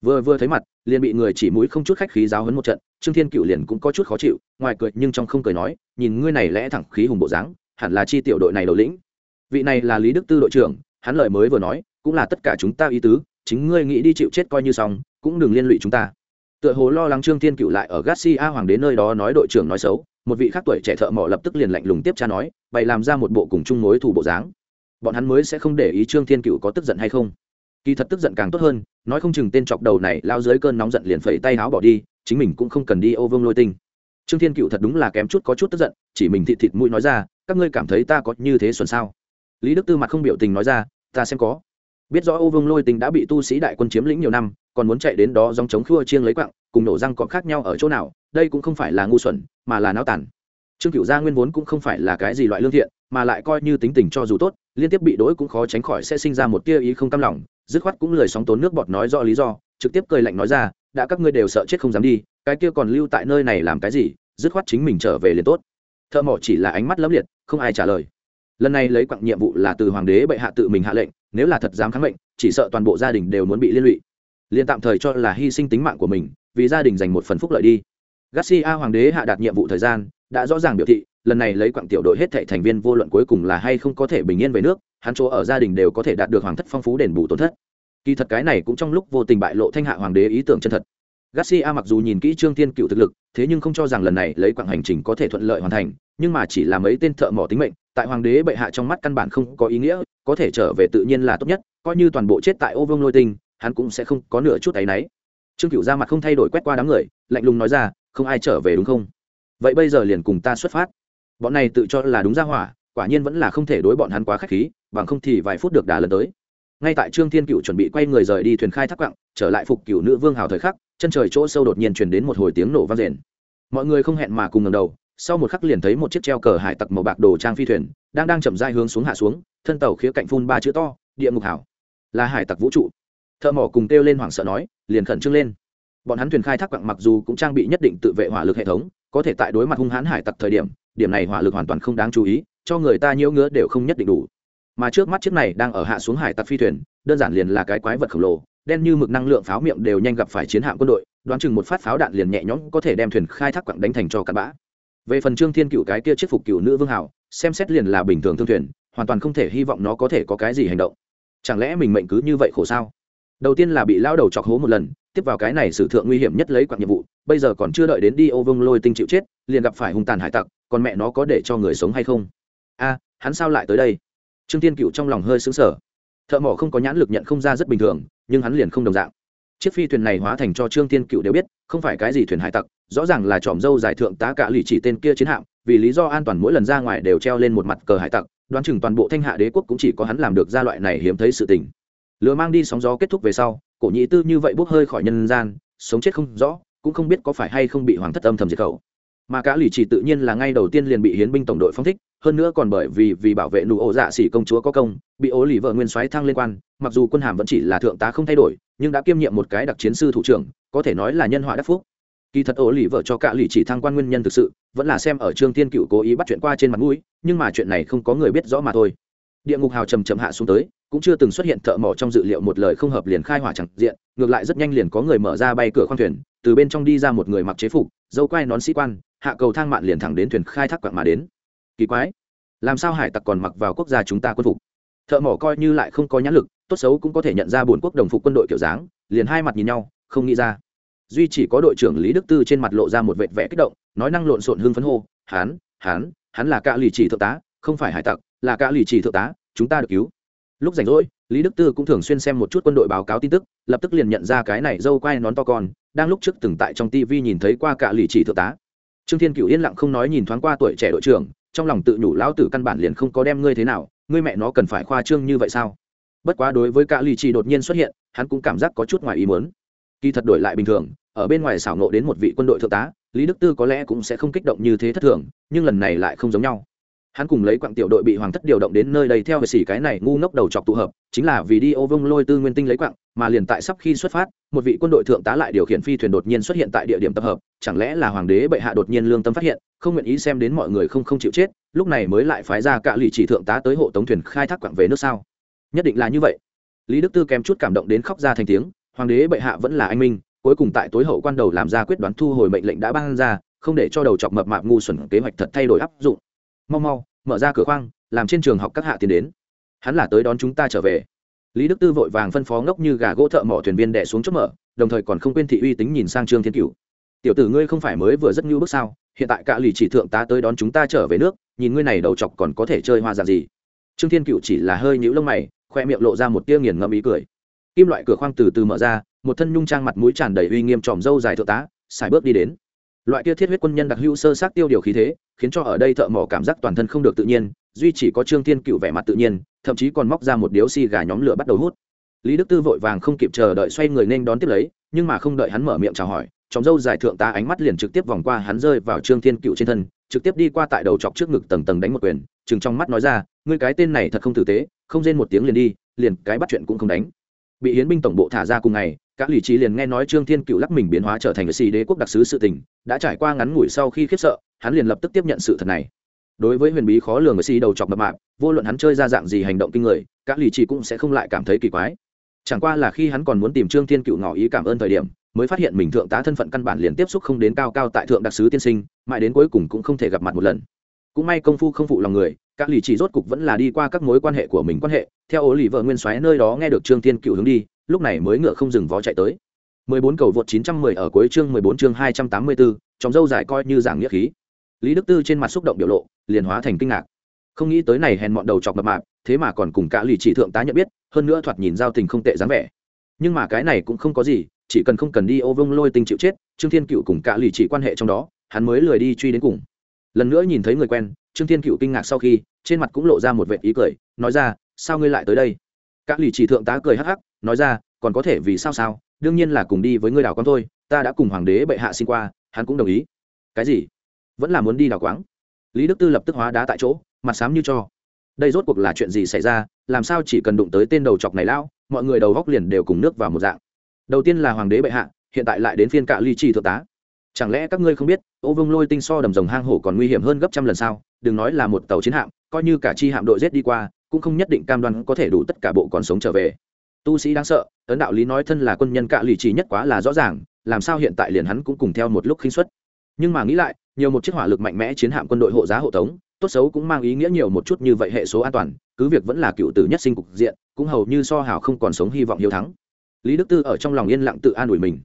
Vừa vừa thấy mặt, liền bị người chỉ mũi không chút khách khí giáo hấn một trận, trương thiên cựu liền cũng có chút khó chịu, ngoài cười nhưng trong không cười nói, nhìn ngươi này lẽ thẳng khí hùng bộ dáng, hẳn là chi tiểu đội này đầu lĩnh. Vị này là lý đức tư đội trưởng, hắn lời mới vừa nói, cũng là tất cả chúng ta ý tứ, chính ngươi nghĩ đi chịu chết coi như xong, cũng đừng liên lụy chúng ta tựa hồ lo lắng trương thiên cựu lại ở garcia hoàng đến nơi đó nói đội trưởng nói xấu, một vị khác tuổi trẻ thợ mỏ lập tức liền lạnh lùng tiếp cha nói, bày làm ra một bộ cùng chung mối thủ bộ dáng. Bọn hắn mới sẽ không để ý trương thiên cựu có tức giận hay không. Kỳ thật tức giận càng tốt hơn, nói không chừng tên chọc đầu này lao dưới cơn nóng giận liền phẩy tay áo bỏ đi, chính mình cũng không cần đi ô vương lôi tinh. Trương thiên cựu thật đúng là kém chút có chút tức giận, chỉ mình thịt thịt mũi nói ra, các ngươi cảm thấy ta có như thế xuân sao? Lý đức tư mặt không biểu tình nói ra, ta xem có biết rõ ô vương lôi tình đã bị tu sĩ đại quân chiếm lĩnh nhiều năm, còn muốn chạy đến đó dòng chống khua chiêng lấy quặng cùng nổ răng cọp khác nhau ở chỗ nào, đây cũng không phải là ngu xuẩn, mà là náo tản trương cựu gia nguyên vốn cũng không phải là cái gì loại lương thiện, mà lại coi như tính tình cho dù tốt, liên tiếp bị đỗi cũng khó tránh khỏi sẽ sinh ra một tia ý không cam lòng, dứt khoát cũng lười sóng tốn nước bọt nói rõ lý do, trực tiếp cười lạnh nói ra, đã các ngươi đều sợ chết không dám đi, cái kia còn lưu tại nơi này làm cái gì, dứt khoát chính mình trở về liền tốt. Thợ mỏ chỉ là ánh mắt lấm liệt, không ai trả lời. Lần này lấy quặng nhiệm vụ là từ hoàng đế bệ hạ tự mình hạ lệnh nếu là thật dám kháng mệnh, chỉ sợ toàn bộ gia đình đều muốn bị liên lụy. Liền tạm thời cho là hy sinh tính mạng của mình, vì gia đình dành một phần phúc lợi đi. Garcia hoàng đế hạ đạt nhiệm vụ thời gian, đã rõ ràng biểu thị, lần này lấy quặng tiểu đội hết thệ thành viên vô luận cuối cùng là hay không có thể bình yên về nước, hắn chỗ ở gia đình đều có thể đạt được hoàng thất phong phú đền bù tổn thất. Kỳ thật cái này cũng trong lúc vô tình bại lộ thanh hạ hoàng đế ý tưởng chân thật. Garcia mặc dù nhìn kỹ trương thiên cựu thực lực, thế nhưng không cho rằng lần này lấy quặng hành trình có thể thuận lợi hoàn thành, nhưng mà chỉ là mấy tên thợ mỏ tính mệnh tại hoàng đế bệ hạ trong mắt căn bản không có ý nghĩa, có thể trở về tự nhiên là tốt nhất, coi như toàn bộ chết tại ô vương lôi tinh, hắn cũng sẽ không có nửa chút áy náy. Trương cựu ra mặt không thay đổi quét qua đám người, lạnh lùng nói ra, không ai trở về đúng không? Vậy bây giờ liền cùng ta xuất phát. Bọn này tự cho là đúng ra hỏa, quả nhiên vẫn là không thể đối bọn hắn quá k h á c h khí, bằng không thì vài phút được đà lần tới. Ngay tại trương thiên cựu chuẩn bị quay người rời đi thuyền khai thác quặng, trở lại phục cựu nữ vương hào thời khắc, chân trời chỗ sâu đột nhiên truyền đến một hồi tiếng nổ vang rền. Mọi người không hẹn mà cùng ngầm đầu sau một khắc liền thấy một chiếc treo cờ hải tặc màu bạc đồ trang phi thuyền, đang đang chậm dai hướng xuống hạ xuống, thân tàu khía cạnh phun ba chữ to, địa ngục hảo. Là hải tặc vũ trụ. Thợ mỏ cùng kêu lên hoảng sợ nói, liền khẩn trương lên. Bọn hắn thuyền khai thác quặng mặc dù cũng trang bị nhất định tự vệ hỏa lực hệ thống, có thể tại đối mặt hung hãn hải tặc thời điểm điểm này hỏa lực hoàn toàn không đáng chú ý, cho người ta nhiễu ngứa đều không nhất định đủ. Mà trước mắt chiếc này đang ở hạ xuống hải tặc phi thuyền, đơn giản liền là cái quái vật khổng lồ, đen như mực năng lượng pháo miệng đều nhanh gặp phải chiến hạm quân đội, đoán chừng một phát pháo đạn liền nhẹ nhõm có thể đem thuyền khai thác quặng đánh thành cho cặn bã về phần trương thiên cựu cái kia chiếc phục cựu nữ vương hảo, xem xét liền là bình thường thương thuyền, hoàn toàn không thể hy vọng nó có thể có cái gì hành động. Chẳng lẽ mình mệnh cứ như vậy khổ sao? Đầu tiên là bị lao đầu chọc hố một lần, tiếp vào cái này sử thượng nguy hiểm nhất lấy quặng nhiệm vụ, bây giờ còn chưa đợi đến đi ô vông lôi tinh chịu chết, liền gặp phải hung tàn hải tặc, còn mẹ nó có để cho người sống hay không? A, hắn sao lại tới đây? Trương tiên cựu trong lòng hơi xứng sở thợ mỏ không có nhãn lực nhận không ra rất bình thường, nhưng hắn liền không đồng dạng chiếc phi thuyền này hóa thành cho trương tiên cựu đều biết, không phải cái gì thuyền hải tặc, rõ ràng là tròm dâu giải thượng tá cả lì chỉ tên kia chiến hạm, vì lý do an toàn mỗi lần ra ngoài đều treo lên một mặt cờ hải tặc, đoán chừng toàn bộ thanh hạ đế quốc cũng chỉ có hắn làm được ra loại này hiếm thấy sự tình. Lừa mang đi sóng gió kết thúc về sau, cổ nhị tư như vậy bốc hơi khỏi nhân gian, sống chết không rõ, cũng không biết có phải hay không bị hoàng thất âm thầm diệt khẩu. Mà cả lì chỉ tự nhiên là ngay đầu tiên liền bị hiến binh tổng đội phong thích hơn nữa còn bởi vì vì bảo vệ nụ ổ dạ xỉ công chúa có công, bị ố lì vợ nguyên soái thăng liên quan, mặc dù quân hàm vẫn chỉ là thượng tá không thay đổi, nhưng đã kiêm nhiệm một cái đặc chiến sư thủ trưởng, có thể nói là nhân họa đắc phúc. Kỳ thật ố lì vợ cho cả lì chỉ thăng quan nguyên nhân thực sự, vẫn là xem ở trương tiên cựu cố ý bắt chuyện qua trên mặt mũi, nhưng mà chuyện này không có người biết rõ mà thôi. Địa ngục hào trầm trầm hạ xuống tới, cũng chưa từng xuất hiện thợ mỏ trong dự liệu một lời không hợp liền khai hỏa chẳng diện, ngược lại rất nhanh liền có người mở ra bay cửa khoang thuyền, từ bên trong đi ra một người mặc chế phục, dâu quai nón sĩ quan, hạ cầu thang mạn liền thẳng đến thuyền khai thác quặng mà đến kỳ quái. Làm sao hải tặc còn mặc vào quốc gia chúng ta quân phục? Thợ mỏ coi như lại không có nhãn lực, tốt xấu cũng có thể nhận ra bốn quốc đồng phục quân đội kiểu dáng, liền hai mặt nhìn nhau, không nghĩ ra. Duy chỉ có đội trưởng lý đức tư trên mặt lộ ra một vệt vẻ kích động, nói năng lộn xộn hưng phấn hô, hán hán, hắn là cạ lì chỉ thượng tá, không phải hải tặc, là cạ lì chỉ thượng tá, chúng ta được cứu. Lúc rảnh rỗi, lý đức tư cũng thường xuyên xem một chút quân đội báo cáo tin tức, lập tức liền nhận ra cái này dâu quai nón to con, đang lúc trước từng tại trong tv nhìn thấy qua cạ lì chỉ thượng tá. Trương thiên cựu yên lặng không nói nhìn thoáng qua tuổi trẻ đội trưởng trong lòng tự nhủ lão tử căn bản liền không có đem ngươi thế nào, ngươi mẹ nó cần phải khoa trương như vậy sao? Bất quá đối với cả lì chỉ đột nhiên xuất hiện, hắn cũng cảm giác có chút ngoài ý muốn. Kỳ thật đổi lại bình thường, ở bên ngoài xảo nộ đến một vị quân đội thượng tá, lý đức tư có lẽ cũng sẽ không kích động như thế thất thường, nhưng lần này lại không giống nhau hắn cùng lấy quặng tiểu đội bị hoàng thất điều động đến nơi đây theo hệ sĩ cái này ngu ngốc đầu chọc tụ hợp, chính là vì đi ô vông lôi tư nguyên tinh lấy quặng, mà liền tại sắp khi xuất phát, một vị quân đội thượng tá lại điều khiển phi thuyền đột nhiên xuất hiện tại địa điểm tập hợp, chẳng lẽ là hoàng đế bệ hạ đột nhiên lương tâm phát hiện, không nguyện ý xem đến mọi người không không chịu chết, lúc này mới lại phái ra cả lì chỉ thượng tá tới hộ tống thuyền khai thác quặng về nước sao? Nhất định là như vậy. Lý đức tư kèm chút cảm động đến khóc ra thành tiếng, hoàng đế bệ hạ vẫn là anh minh, cuối cùng tại tối hậu quan đầu làm ra quyết đoán thu hồi mệnh lệnh đã ban ra, không để cho đầu chọc mập mạp ngu xuẩn kế hoạch thật thay đổi áp dụng mau mau, mở ra cửa khoang, làm trên trường học các hạ tiến đến. Hắn là tới đón chúng ta trở về. Lý đức tư vội vàng phân phó ngốc như gà gỗ thợ mỏ thuyền viên đẻ xuống chốt mở, đồng thời còn không quên thị uy tính nhìn sang trương thiên cửu. Tiểu tử ngươi không phải mới vừa rất nhu bước sao? Hiện tại cả lì chỉ thượng tá tới đón chúng ta trở về nước, nhìn ngươi này đầu chọc còn có thể chơi hoa dạng gì? Trương thiên cựu chỉ là hơi nhũ lông mày, khoe miệng lộ ra một tia nghiền ngẫm ý cười. Kim loại cửa khoang từ từ mở ra, một thân nhung trang mặt mũi tràn đầy uy nghiêm tròm râu dài thượng tá xài bước đi đến loại kia thiết huyết quân nhân đặc hữu sơ sát tiêu điều khí thế, khiến cho ở đây thợ mỏ cảm giác toàn thân không được tự nhiên, duy chỉ có trương thiên cựu vẻ mặt tự nhiên, thậm chí còn móc ra một điếu xì gà nhóm lửa bắt đầu hút. Lý đức tư vội vàng không kịp chờ đợi xoay người nên đón tiếp lấy, nhưng mà không đợi hắn mở miệng chào hỏi chóng dâu dài thượng tá ánh mắt liền trực tiếp vòng qua hắn rơi vào trương thiên cựu trên thân, trực tiếp đi qua tại đầu chọc trước ngực tầng tầng đánh một quyền, chừng trong mắt nói ra, ngươi cái tên này thật không tử tế, không rên một tiếng liền đi, liền cái bắt chuyện cũng không đánh. Bị hiến binh tổng bộ thả ra cùng ngày các lì trí liền nghe nói trương thiên cựu lắc mình biến hóa trở thành người xì đế quốc đặc sứ sự tình, đã trải qua ngắn ngủi sau khi khiếp sợ, hắn liền lập tức tiếp nhận sự thật này. Đối với huyền bí khó lường người xì đầu chọc mập mạp, vô luận hắn chơi ra dạng gì hành động kinh người các lì trí cũng sẽ không lại cảm thấy kỳ quái. Chẳng qua là khi hắn còn muốn tìm trương thiên cựu ngỏ ý cảm ơn thời điểm, mới phát hiện mình thượng tá thân phận căn bản liền tiếp xúc không đến cao cao tại thượng đặc sứ tiên sinh, mãi đến cuối cùng cũng không thể gặp mặt một lần. Cũng may công phu không phụ lòng người các lì chỉ rốt cục vẫn là đi qua các mối quan hệ của mình quan hệ, theo ố lì vợ nguyên soái nơi đó nghe được trương thiên cựu hướng đi lúc này mới ngựa không dừng vó chạy tới. 14 cầu vượt 910 ở cuối chương 14 chương 284, trong dâu dài coi như giảng nghĩa khí. Lý đức tư trên mặt xúc động biểu lộ liền hóa thành kinh ngạc. Không nghĩ tới này hèn mọn đầu chọc mập mạp thế mà còn cùng cả lì chỉ thượng tá nhận biết hơn nữa thoạt nhìn giao tình không tệ dáng vẻ. Nhưng mà cái này cũng không có gì chỉ cần không cần đi ô vông lôi tình chịu chết trương thiên cựu cùng cả lì chỉ quan hệ trong đó hắn mới lười đi truy đến cùng. Lần nữa nhìn thấy người quen trương thiên cựu kinh ngạc sau khi trên mặt cũng lộ ra một vệt ý cười nói ra sao ngươi lại tới đây? Các lì chỉ thượng tá cười hắc hắc nói ra, còn có thể vì sao sao? Đương nhiên là cùng đi với ngươi đào quang thôi, ta đã cùng hoàng đế bệ hạ xin qua, hắn cũng đồng ý. Cái gì? Vẫn là muốn đi đào quáng lý đức tư lập tức hóa đá tại chỗ, mặt sám như cho. Đây rốt cuộc là chuyện gì xảy ra? Làm sao chỉ cần đụng tới tên đầu chọc này lão, mọi người đầu góc liền đều cùng nước vào một dạng? Đầu tiên là hoàng đế bệ hạ, hiện tại lại đến phiên cạ ly trì thượng tá. Chẳng lẽ các ngươi không biết, ô vương lôi tinh so đầm rồng hang hổ còn nguy hiểm hơn gấp trăm lần sao? Đừng nói là một tàu chiến hạm, coi như cả chi hạm đội rết đi qua, cũng không nhất định cam đoan có thể đủ tất cả bộ còn sống trở về tu sĩ đáng sợ, ấn đạo lý nói thân là quân nhân cạ lì chỉ nhất quá là rõ ràng, làm sao hiện tại liền hắn cũng cùng theo một lúc khinh xuất nhưng mà nghĩ lại, nhiều một chiếc hỏa lực mạnh mẽ chiến hạm quân đội hộ giá hộ tống, tốt xấu cũng mang ý nghĩa nhiều một chút như vậy hệ số an toàn, cứ việc vẫn là cựu tử nhất sinh cục diện, cũng hầu như so hào không còn sống hy vọng hiếu thắng. Lý đức tư ở trong lòng yên lặng tự an ủi mình.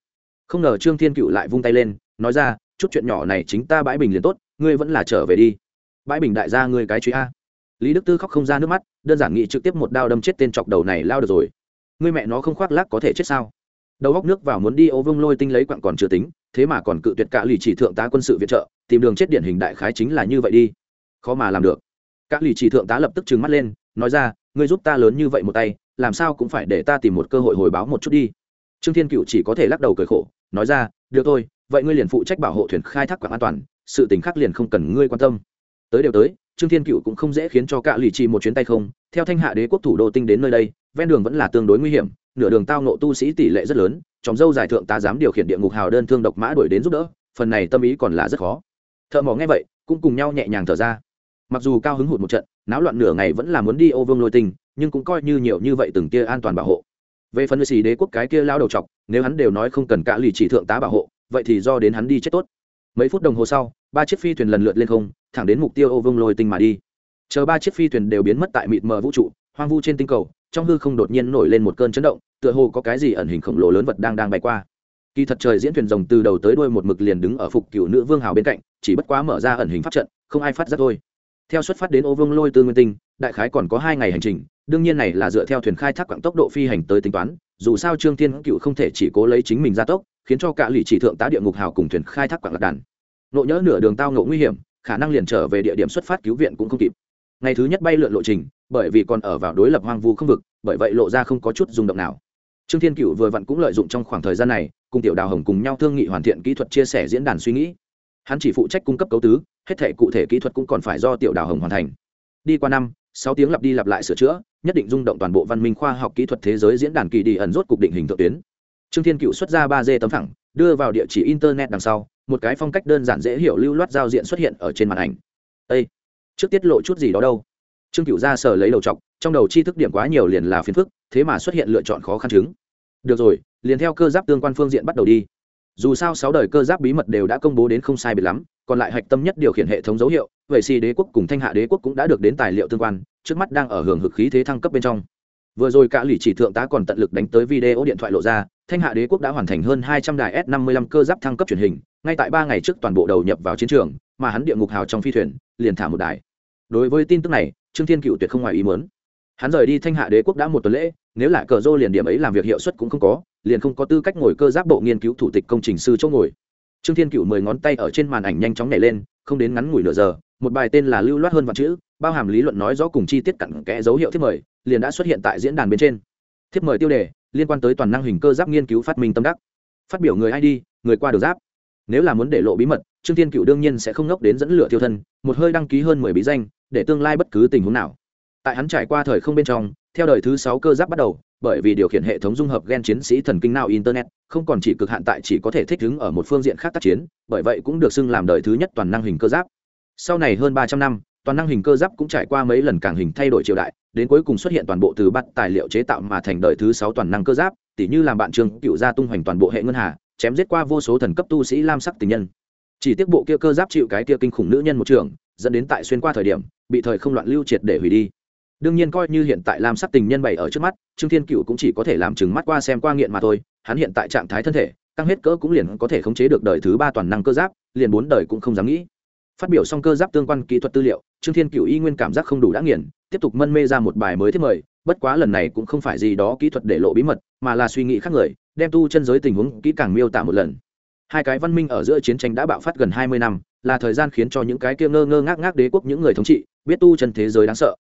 Không ngờ trương thiên cựu lại vung tay lên, nói ra, chút chuyện nhỏ này chính ta bãi bình liền tốt, ngươi vẫn là trở về đi. Bãi bình đại gia ngươi cái truy a. Lý đức tư khóc không ra nước mắt, đơn giản nghĩ trực tiếp một đao đâm chết tên chọc đầu này lao được rồi ngươi mẹ nó không khoác lác có thể chết sao? Đầu góc nước vào muốn đi ô vương lôi tinh lấy quặng còn chưa tính, thế mà còn cự tuyệt cả lì chỉ thượng tá quân sự viện trợ, tìm đường chết điển hình đại khái chính là như vậy đi. Khó mà làm được. Cả lì chỉ thượng tá lập tức trừng mắt lên, nói ra, ngươi giúp ta lớn như vậy một tay, làm sao cũng phải để ta tìm một cơ hội hồi báo một chút đi. Trương thiên cựu chỉ có thể lắc đầu cười khổ, nói ra, được thôi, vậy ngươi liền phụ trách bảo hộ thuyền khai thác quảng an toàn, sự tình khác liền không cần ngươi quan tâm. Tới đều tới, trương thiên cựu cũng không dễ khiến cho cả lì chỉ một chuyến tay không, theo thanh hạ đế quốc thủ đô tinh đến nơi đây ven đường vẫn là tương đối nguy hiểm, nửa đường tao nộ tu sĩ tỷ lệ rất lớn chóng dâu giải thượng tá dám điều khiển địa ngục hào đơn thương độc mã đuổi đến giúp đỡ, phần này tâm ý còn là rất khó. Thợ mỏ nghe vậy, cũng cùng nhau nhẹ nhàng thở ra. Mặc dù cao hứng hụt một trận, náo loạn nửa ngày vẫn là muốn đi ô vương lôi tinh nhưng cũng coi như nhiều như vậy từng kia an toàn bảo hộ. Về phần xì đế quốc cái kia lao đầu chọc, nếu hắn đều nói không cần cả lì chỉ thượng tá bảo hộ, vậy thì do đến hắn đi chết tốt. Mấy phút đồng hồ sau, ba chiếc phi thuyền lần lượt lên không, thẳng đến mục tiêu ô vương lôi tinh mà đi. Chờ ba chiếc phi thuyền đều biến mất tại mịt mờ vũ trụ, hoang vu trên tinh cầu trong hư không đột nhiên nổi lên một cơn chấn động, tựa hồ có cái gì ẩn hình khổng lồ lớn vật đang đang bay qua. Kỳ thật trời diễn thuyền rồng từ đầu tới đuôi một mực liền đứng ở phục cựu nữ vương hào bên cạnh, chỉ bất quá mở ra ẩn hình pháp trận, không ai phát giác thôi. Theo xuất phát đến ô vương lôi tư nguyên tinh, đại khái còn có hai ngày hành trình, đương nhiên này là dựa theo thuyền khai thác quãng tốc độ phi hành tới tính toán, dù sao trương thiên cựu không thể chỉ cố lấy chính mình ra tốc, khiến cho cả lì chỉ thượng tá địa ngục hào cùng thuyền khai thác quãng lạc đàn. Nộ nhỡ nửa đường tao ngộ nguy hiểm, khả năng liền trở về địa điểm xuất phát cứu viện cũng không kịp. Ngày thứ nhất bay lượn lộ trình bởi vì còn ở vào đối lập hoang vu không vực, bởi vậy lộ ra không có chút rung động nào. Trương thiên cựu vừa vặn cũng lợi dụng trong khoảng thời gian này, cùng tiểu đào hồng cùng nhau thương nghị hoàn thiện kỹ thuật chia sẻ diễn đàn suy nghĩ. Hắn chỉ phụ trách cung cấp cấu tứ, hết thể cụ thể kỹ thuật cũng còn phải do tiểu đào hồng hoàn thành. Đi qua năm, sáu tiếng lặp đi lặp lại sửa chữa, nhất định rung động toàn bộ văn minh khoa học kỹ thuật thế giới diễn đàn kỳ đi ẩn rốt cục định hình thượng tuyến. Trương thiên cựu xuất ra ba d tấm phẳng đưa vào địa chỉ internet đằng sau, một cái phong cách đơn giản dễ hiểu lưu loát giao diện xuất hiện ở trên màn ảnh. Â trước tiết lộ chút gì đó đâu? Trương cựu ra sở lấy đầu chọc, trong đầu chi thức điểm quá nhiều liền là phiền phức, thế mà xuất hiện lựa chọn khó khăn chứng. Được rồi, liền theo cơ giáp tương quan phương diện bắt đầu đi. Dù sao sáu đời cơ giáp bí mật đều đã công bố đến không sai biệt lắm, còn lại hạch tâm nhất điều khiển hệ thống dấu hiệu, vậy si đế quốc cùng thanh hạ đế quốc cũng đã được đến tài liệu tương quan, trước mắt đang ở hưởng hực khí thế thăng cấp bên trong. Vừa rồi cả lì chỉ thượng tá còn tận lực đánh tới video điện thoại lộ ra, thanh hạ đế quốc đã hoàn thành hơn hai trăm đài s năm mươi lăm cơ giáp thăng cấp truyền hình, ngay tại ba ngày trước toàn bộ đầu nhập vào chiến trường, mà hắn địa ngục hào trong phi thuyền, liền thả một đài. Đối với tin tức này trương thiên cựu tuyệt không ngoài ý muốn. Hắn rời đi thanh hạ đế quốc đã một tuần lễ, nếu lại cờ rô liền điểm ấy làm việc hiệu suất cũng không có, liền không có tư cách ngồi cơ giáp bộ nghiên cứu thủ tịch công trình sư chỗ ngồi. Trương thiên cựu mười ngón tay ở trên màn ảnh nhanh chóng nhảy lên, không đến ngắn ngủi nửa giờ, một bài tên là lưu loát hơn vạn chữ, bao hàm lý luận nói rõ cùng chi tiết cặn kẽ dấu hiệu thiết mời, liền đã xuất hiện tại diễn đàn bên trên. Thiếp mời tiêu đề, liên quan tới toàn năng hình cơ giáp nghiên cứu phát minh tâm đắc. Phát biểu người id người qua đường giáp. Nếu là muốn để lộ bí mật, trương thiên cựu đương nhiên sẽ không ngốc đến dẫn lửa tiêu thân, một hơi đăng ký hơn mười bí danh để tương lai bất cứ tình huống nào. Tại hắn trải qua thời không bên trong, theo đời thứ sáu cơ giáp bắt đầu, bởi vì điều khiển hệ thống dung hợp gen chiến sĩ thần kinh nào internet, không còn chỉ cực hạn tại chỉ có thể thích ứng ở một phương diện khác tác chiến, bởi vậy cũng được xưng làm đời thứ nhất toàn năng hình cơ giáp. Sau này hơn ba trăm năm, toàn năng hình cơ giáp cũng trải qua mấy lần càng hình thay đổi triều đại, đến cuối cùng xuất hiện toàn bộ từ bắt tài liệu chế tạo mà thành đời thứ sáu toàn năng cơ giáp, tỉ như làm bạn trường cựu gia tung hoành toàn bộ hệ ngân hà, chém giết qua vô số thần cấp tu sĩ lam sắc tình nhân. Chỉ tiếc bộ kia cơ giáp chịu cái kia kinh khủng nữ nhân một trường dẫn đến tại xuyên qua thời điểm, bị thời không loạn lưu triệt để hủy đi. Đương nhiên coi như hiện tại lam sắc tình nhân bày ở trước mắt, trương thiên cựu cũng chỉ có thể làm chừng mắt qua xem qua nghiện mà thôi, hắn hiện tại trạng thái thân thể tăng hết cỡ cũng liền có thể khống chế được đời thứ ba toàn năng cơ giáp, liền bốn đời cũng không dám nghĩ. Phát biểu xong cơ giáp tương quan kỹ thuật tư liệu, trương thiên cựu y nguyên cảm giác không đủ đã nghiền, tiếp tục mân mê ra một bài mới thiết mời, bất quá lần này cũng không phải gì đó kỹ thuật để lộ bí mật, mà là suy nghĩ khác người, đem tu chân giới tình huống kỹ càng miêu tả một lần. Hai cái văn minh ở giữa chiến tranh đã bạo phát gần hai mươi năm là thời gian khiến cho những cái kia ngơ ngơ ngác ngác đế quốc những người thống trị biết tu chân thế giới đáng sợ.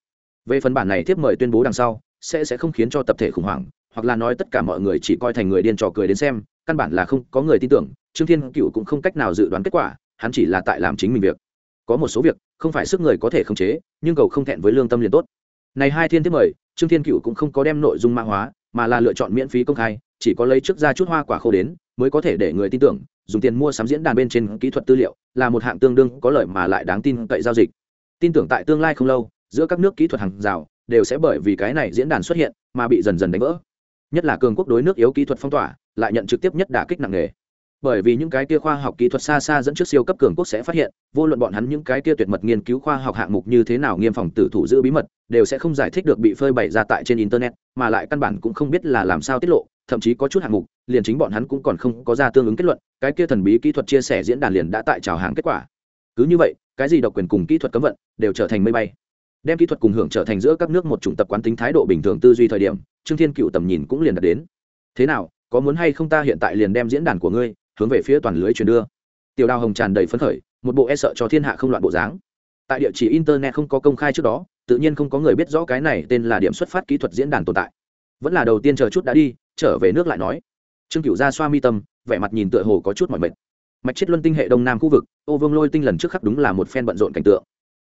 Về phần bản này tiếp mời tuyên bố đằng sau, sẽ sẽ không khiến cho tập thể khủng hoảng, hoặc là nói tất cả mọi người chỉ coi thành người điên trò cười đến xem, căn bản là không có người tin tưởng, trương thiên cựu cũng không cách nào dự đoán kết quả, hắn chỉ là tại làm chính mình việc. Có một số việc, không phải sức người có thể khống chế, nhưng cầu không thẹn với lương tâm liền tốt. Này hai thiên tiếp mời, trương thiên cựu cũng không có đem nội dung mã hóa, mà là lựa chọn miễn phí công khai, chỉ có lấy trước ra chút hoa quả khô đến mới có thể để người tin tưởng, dùng tiền mua sắm diễn đàn bên trên kỹ thuật tư liệu là một hạng tương đương có lợi mà lại đáng tin cậy giao dịch. Tin tưởng tại tương lai không lâu, giữa các nước kỹ thuật hàng rào đều sẽ bởi vì cái này diễn đàn xuất hiện mà bị dần dần đánh vỡ. Nhất là cường quốc đối nước yếu kỹ thuật phong tỏa, lại nhận trực tiếp nhất đả kích nặng nề. Bởi vì những cái kia khoa học kỹ thuật xa xa dẫn trước siêu cấp cường quốc sẽ phát hiện, vô luận bọn hắn những cái kia tuyệt mật nghiên cứu khoa học hạng mục như thế nào nghiêm phòng tử thủ giữ bí mật, đều sẽ không giải thích được bị phơi bày ra tại trên internet, mà lại căn bản cũng không biết là làm sao tiết lộ thậm chí có chút hạng mục, liền chính bọn hắn cũng còn không có ra tương ứng kết luận, cái kia thần bí kỹ thuật chia sẻ diễn đàn liền đã tại trào hàng kết quả. Cứ như vậy, cái gì độc quyền cùng kỹ thuật cấm vận đều trở thành mây bay. Đem kỹ thuật cùng hưởng trở thành giữa các nước một chủng tập quán tính thái độ bình thường tư duy thời điểm, trương thiên cựu tầm nhìn cũng liền đạt đến. Thế nào, có muốn hay không ta hiện tại liền đem diễn đàn của ngươi hướng về phía toàn lưới truyền đưa? Tiểu đào hồng tràn đầy phấn khởi, một bộ e sợ cho thiên hạ không loạn bộ dáng. Tại địa chỉ internet không có công khai trước đó, tự nhiên không có người biết rõ cái này tên là điểm xuất phát kỹ thuật diễn đàn tồn tại. Vẫn là đầu tiên chờ chút đã đi trở về nước lại nói. Trương cựu ra xoa mi tâm, vẻ mặt nhìn tựa hồ có chút mỏi mệt. Mạch chết luân tinh hệ đông nam khu vực, ô vương lôi tinh lần trước khắc đúng là một phen bận rộn cảnh tượng.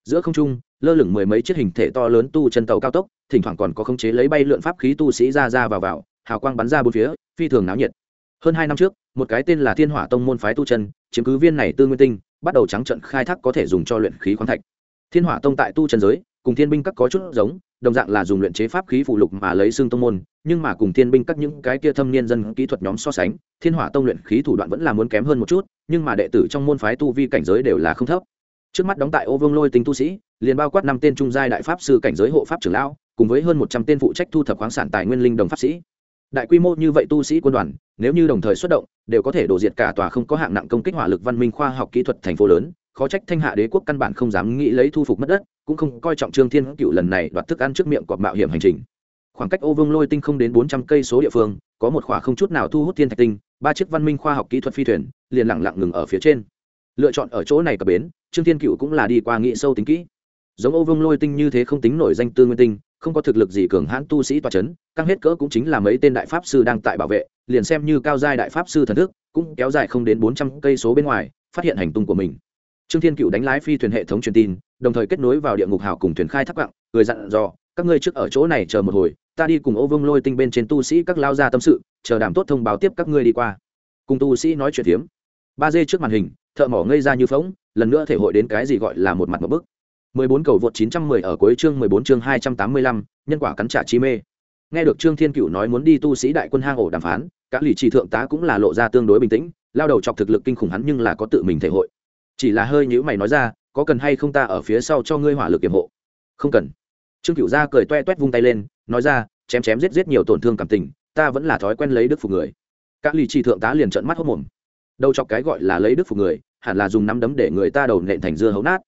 Giữa không trung, lơ lửng mười mấy chiếc hình thể to lớn tu chân tàu cao tốc, thỉnh thoảng còn có khống chế lấy bay lượn pháp khí tu sĩ ra ra vào vào, hào quang bắn ra bốn phía, phi thường náo nhiệt. Hơn hai năm trước, một cái tên là thiên hỏa tông môn phái tu chân, chiếm cứ viên này tư nguyên tinh, bắt đầu trắng trận khai thác có thể dùng cho luyện khí khoáng thạch. Thiên hỏa tông tại tu chân giới, cùng thiên binh các có chút giống, đồng dạng là dùng luyện chế pháp khí phụ lục mà lấy xương tông môn nhưng mà cùng thiên binh các những cái kia thâm niên dân kỹ thuật nhóm so sánh, thiên hỏa tông luyện khí thủ đoạn vẫn là muốn kém hơn một chút, nhưng mà đệ tử trong môn phái tu vi cảnh giới đều là không thấp. Trước mắt đóng tại ô vương lôi tinh tu sĩ, liền bao quát năm tên trung giai đại pháp sư cảnh giới hộ pháp trưởng lão, cùng với hơn một trăm tên phụ trách thu thập khoáng sản tài nguyên linh đồng pháp sĩ. Đại quy mô như vậy tu sĩ quân đoàn, nếu như đồng thời xuất động, đều có thể đổ diệt cả tòa không có hạng nặng công kích hỏa lực văn minh khoa học kỹ thuật thành phố lớn, khó trách thanh hạ đế quốc căn bản không dám nghĩ lấy thu phục mất đất, cũng không coi trọng trương thiên cựu lần này đoạt thức ăn trước miệng cọp mạo hiểm hành trình khoảng cách ô vương lôi tinh không đến bốn trăm cây số địa phương, có một khỏa không chút nào thu hút thiên thạch tinh, ba chiếc văn minh khoa học kỹ thuật phi thuyền, liền lẳng lặng ngừng ở phía trên. Lựa chọn ở chỗ này cập bến, trương thiên cựu cũng là đi qua nghị sâu tính kỹ. Giống ô vương lôi tinh như thế không tính nổi danh tư nguyên tinh, không có thực lực gì cường hãn tu sĩ tòa c h ấ n căng hết cỡ cũng chính là mấy tên đại pháp sư đang tại bảo vệ, liền xem như cao giai đại pháp sư thần thức, cũng kéo dài không đến bốn trăm cây số bên ngoài, phát hiện hành tung của mình. Trương thiên cựu đánh lái phi thuyền hệ thống truyền tin, đồng thời kết nối vào địa ngục hào cùng thuyền khai thác quặng người dặn dò các ngươi trước ở chỗ này chờ một hồi ta đi cùng ô vương lôi tinh bên trên tu sĩ các lao gia tâm sự chờ đảm tốt thông báo tiếp các ngươi đi qua cùng tu sĩ nói chuyện phiếm ba d trước màn hình thợ mỏ ngây ra như phóng lần nữa thể hội đến cái gì gọi là một mặt một bức 14 cầu vượt 910 ở cuối chương 14 chương 285, nhân quả cắn trả chi mê. Nghe được Trương Thiên Cửu nói muốn đi tu sĩ đại quân hang ổ đàm phán, các lì chỉ thượng tá cũng là lộ ra tương đối bình tĩnh, lao đầu chọc thực lực kinh khủng hắn nhưng là có tự mình thể hội. Chỉ là hơi nhíu mày nói ra, có cần hay không ta ở phía sau cho ngươi hỏa lực kiểm hộ? Không cần. Trương Cửu Gia cười toe toét vung tay lên, nói ra, chém chém giết giết nhiều tổn thương cảm tình, ta vẫn là thói quen lấy đức phục người. Các lì chỉ thượng tá liền trợn mắt hốt mồm. Đầu chọc cái gọi là lấy đức phục người, hẳn là dùng nắm đấm để người ta đầu nện thành dưa hấu nát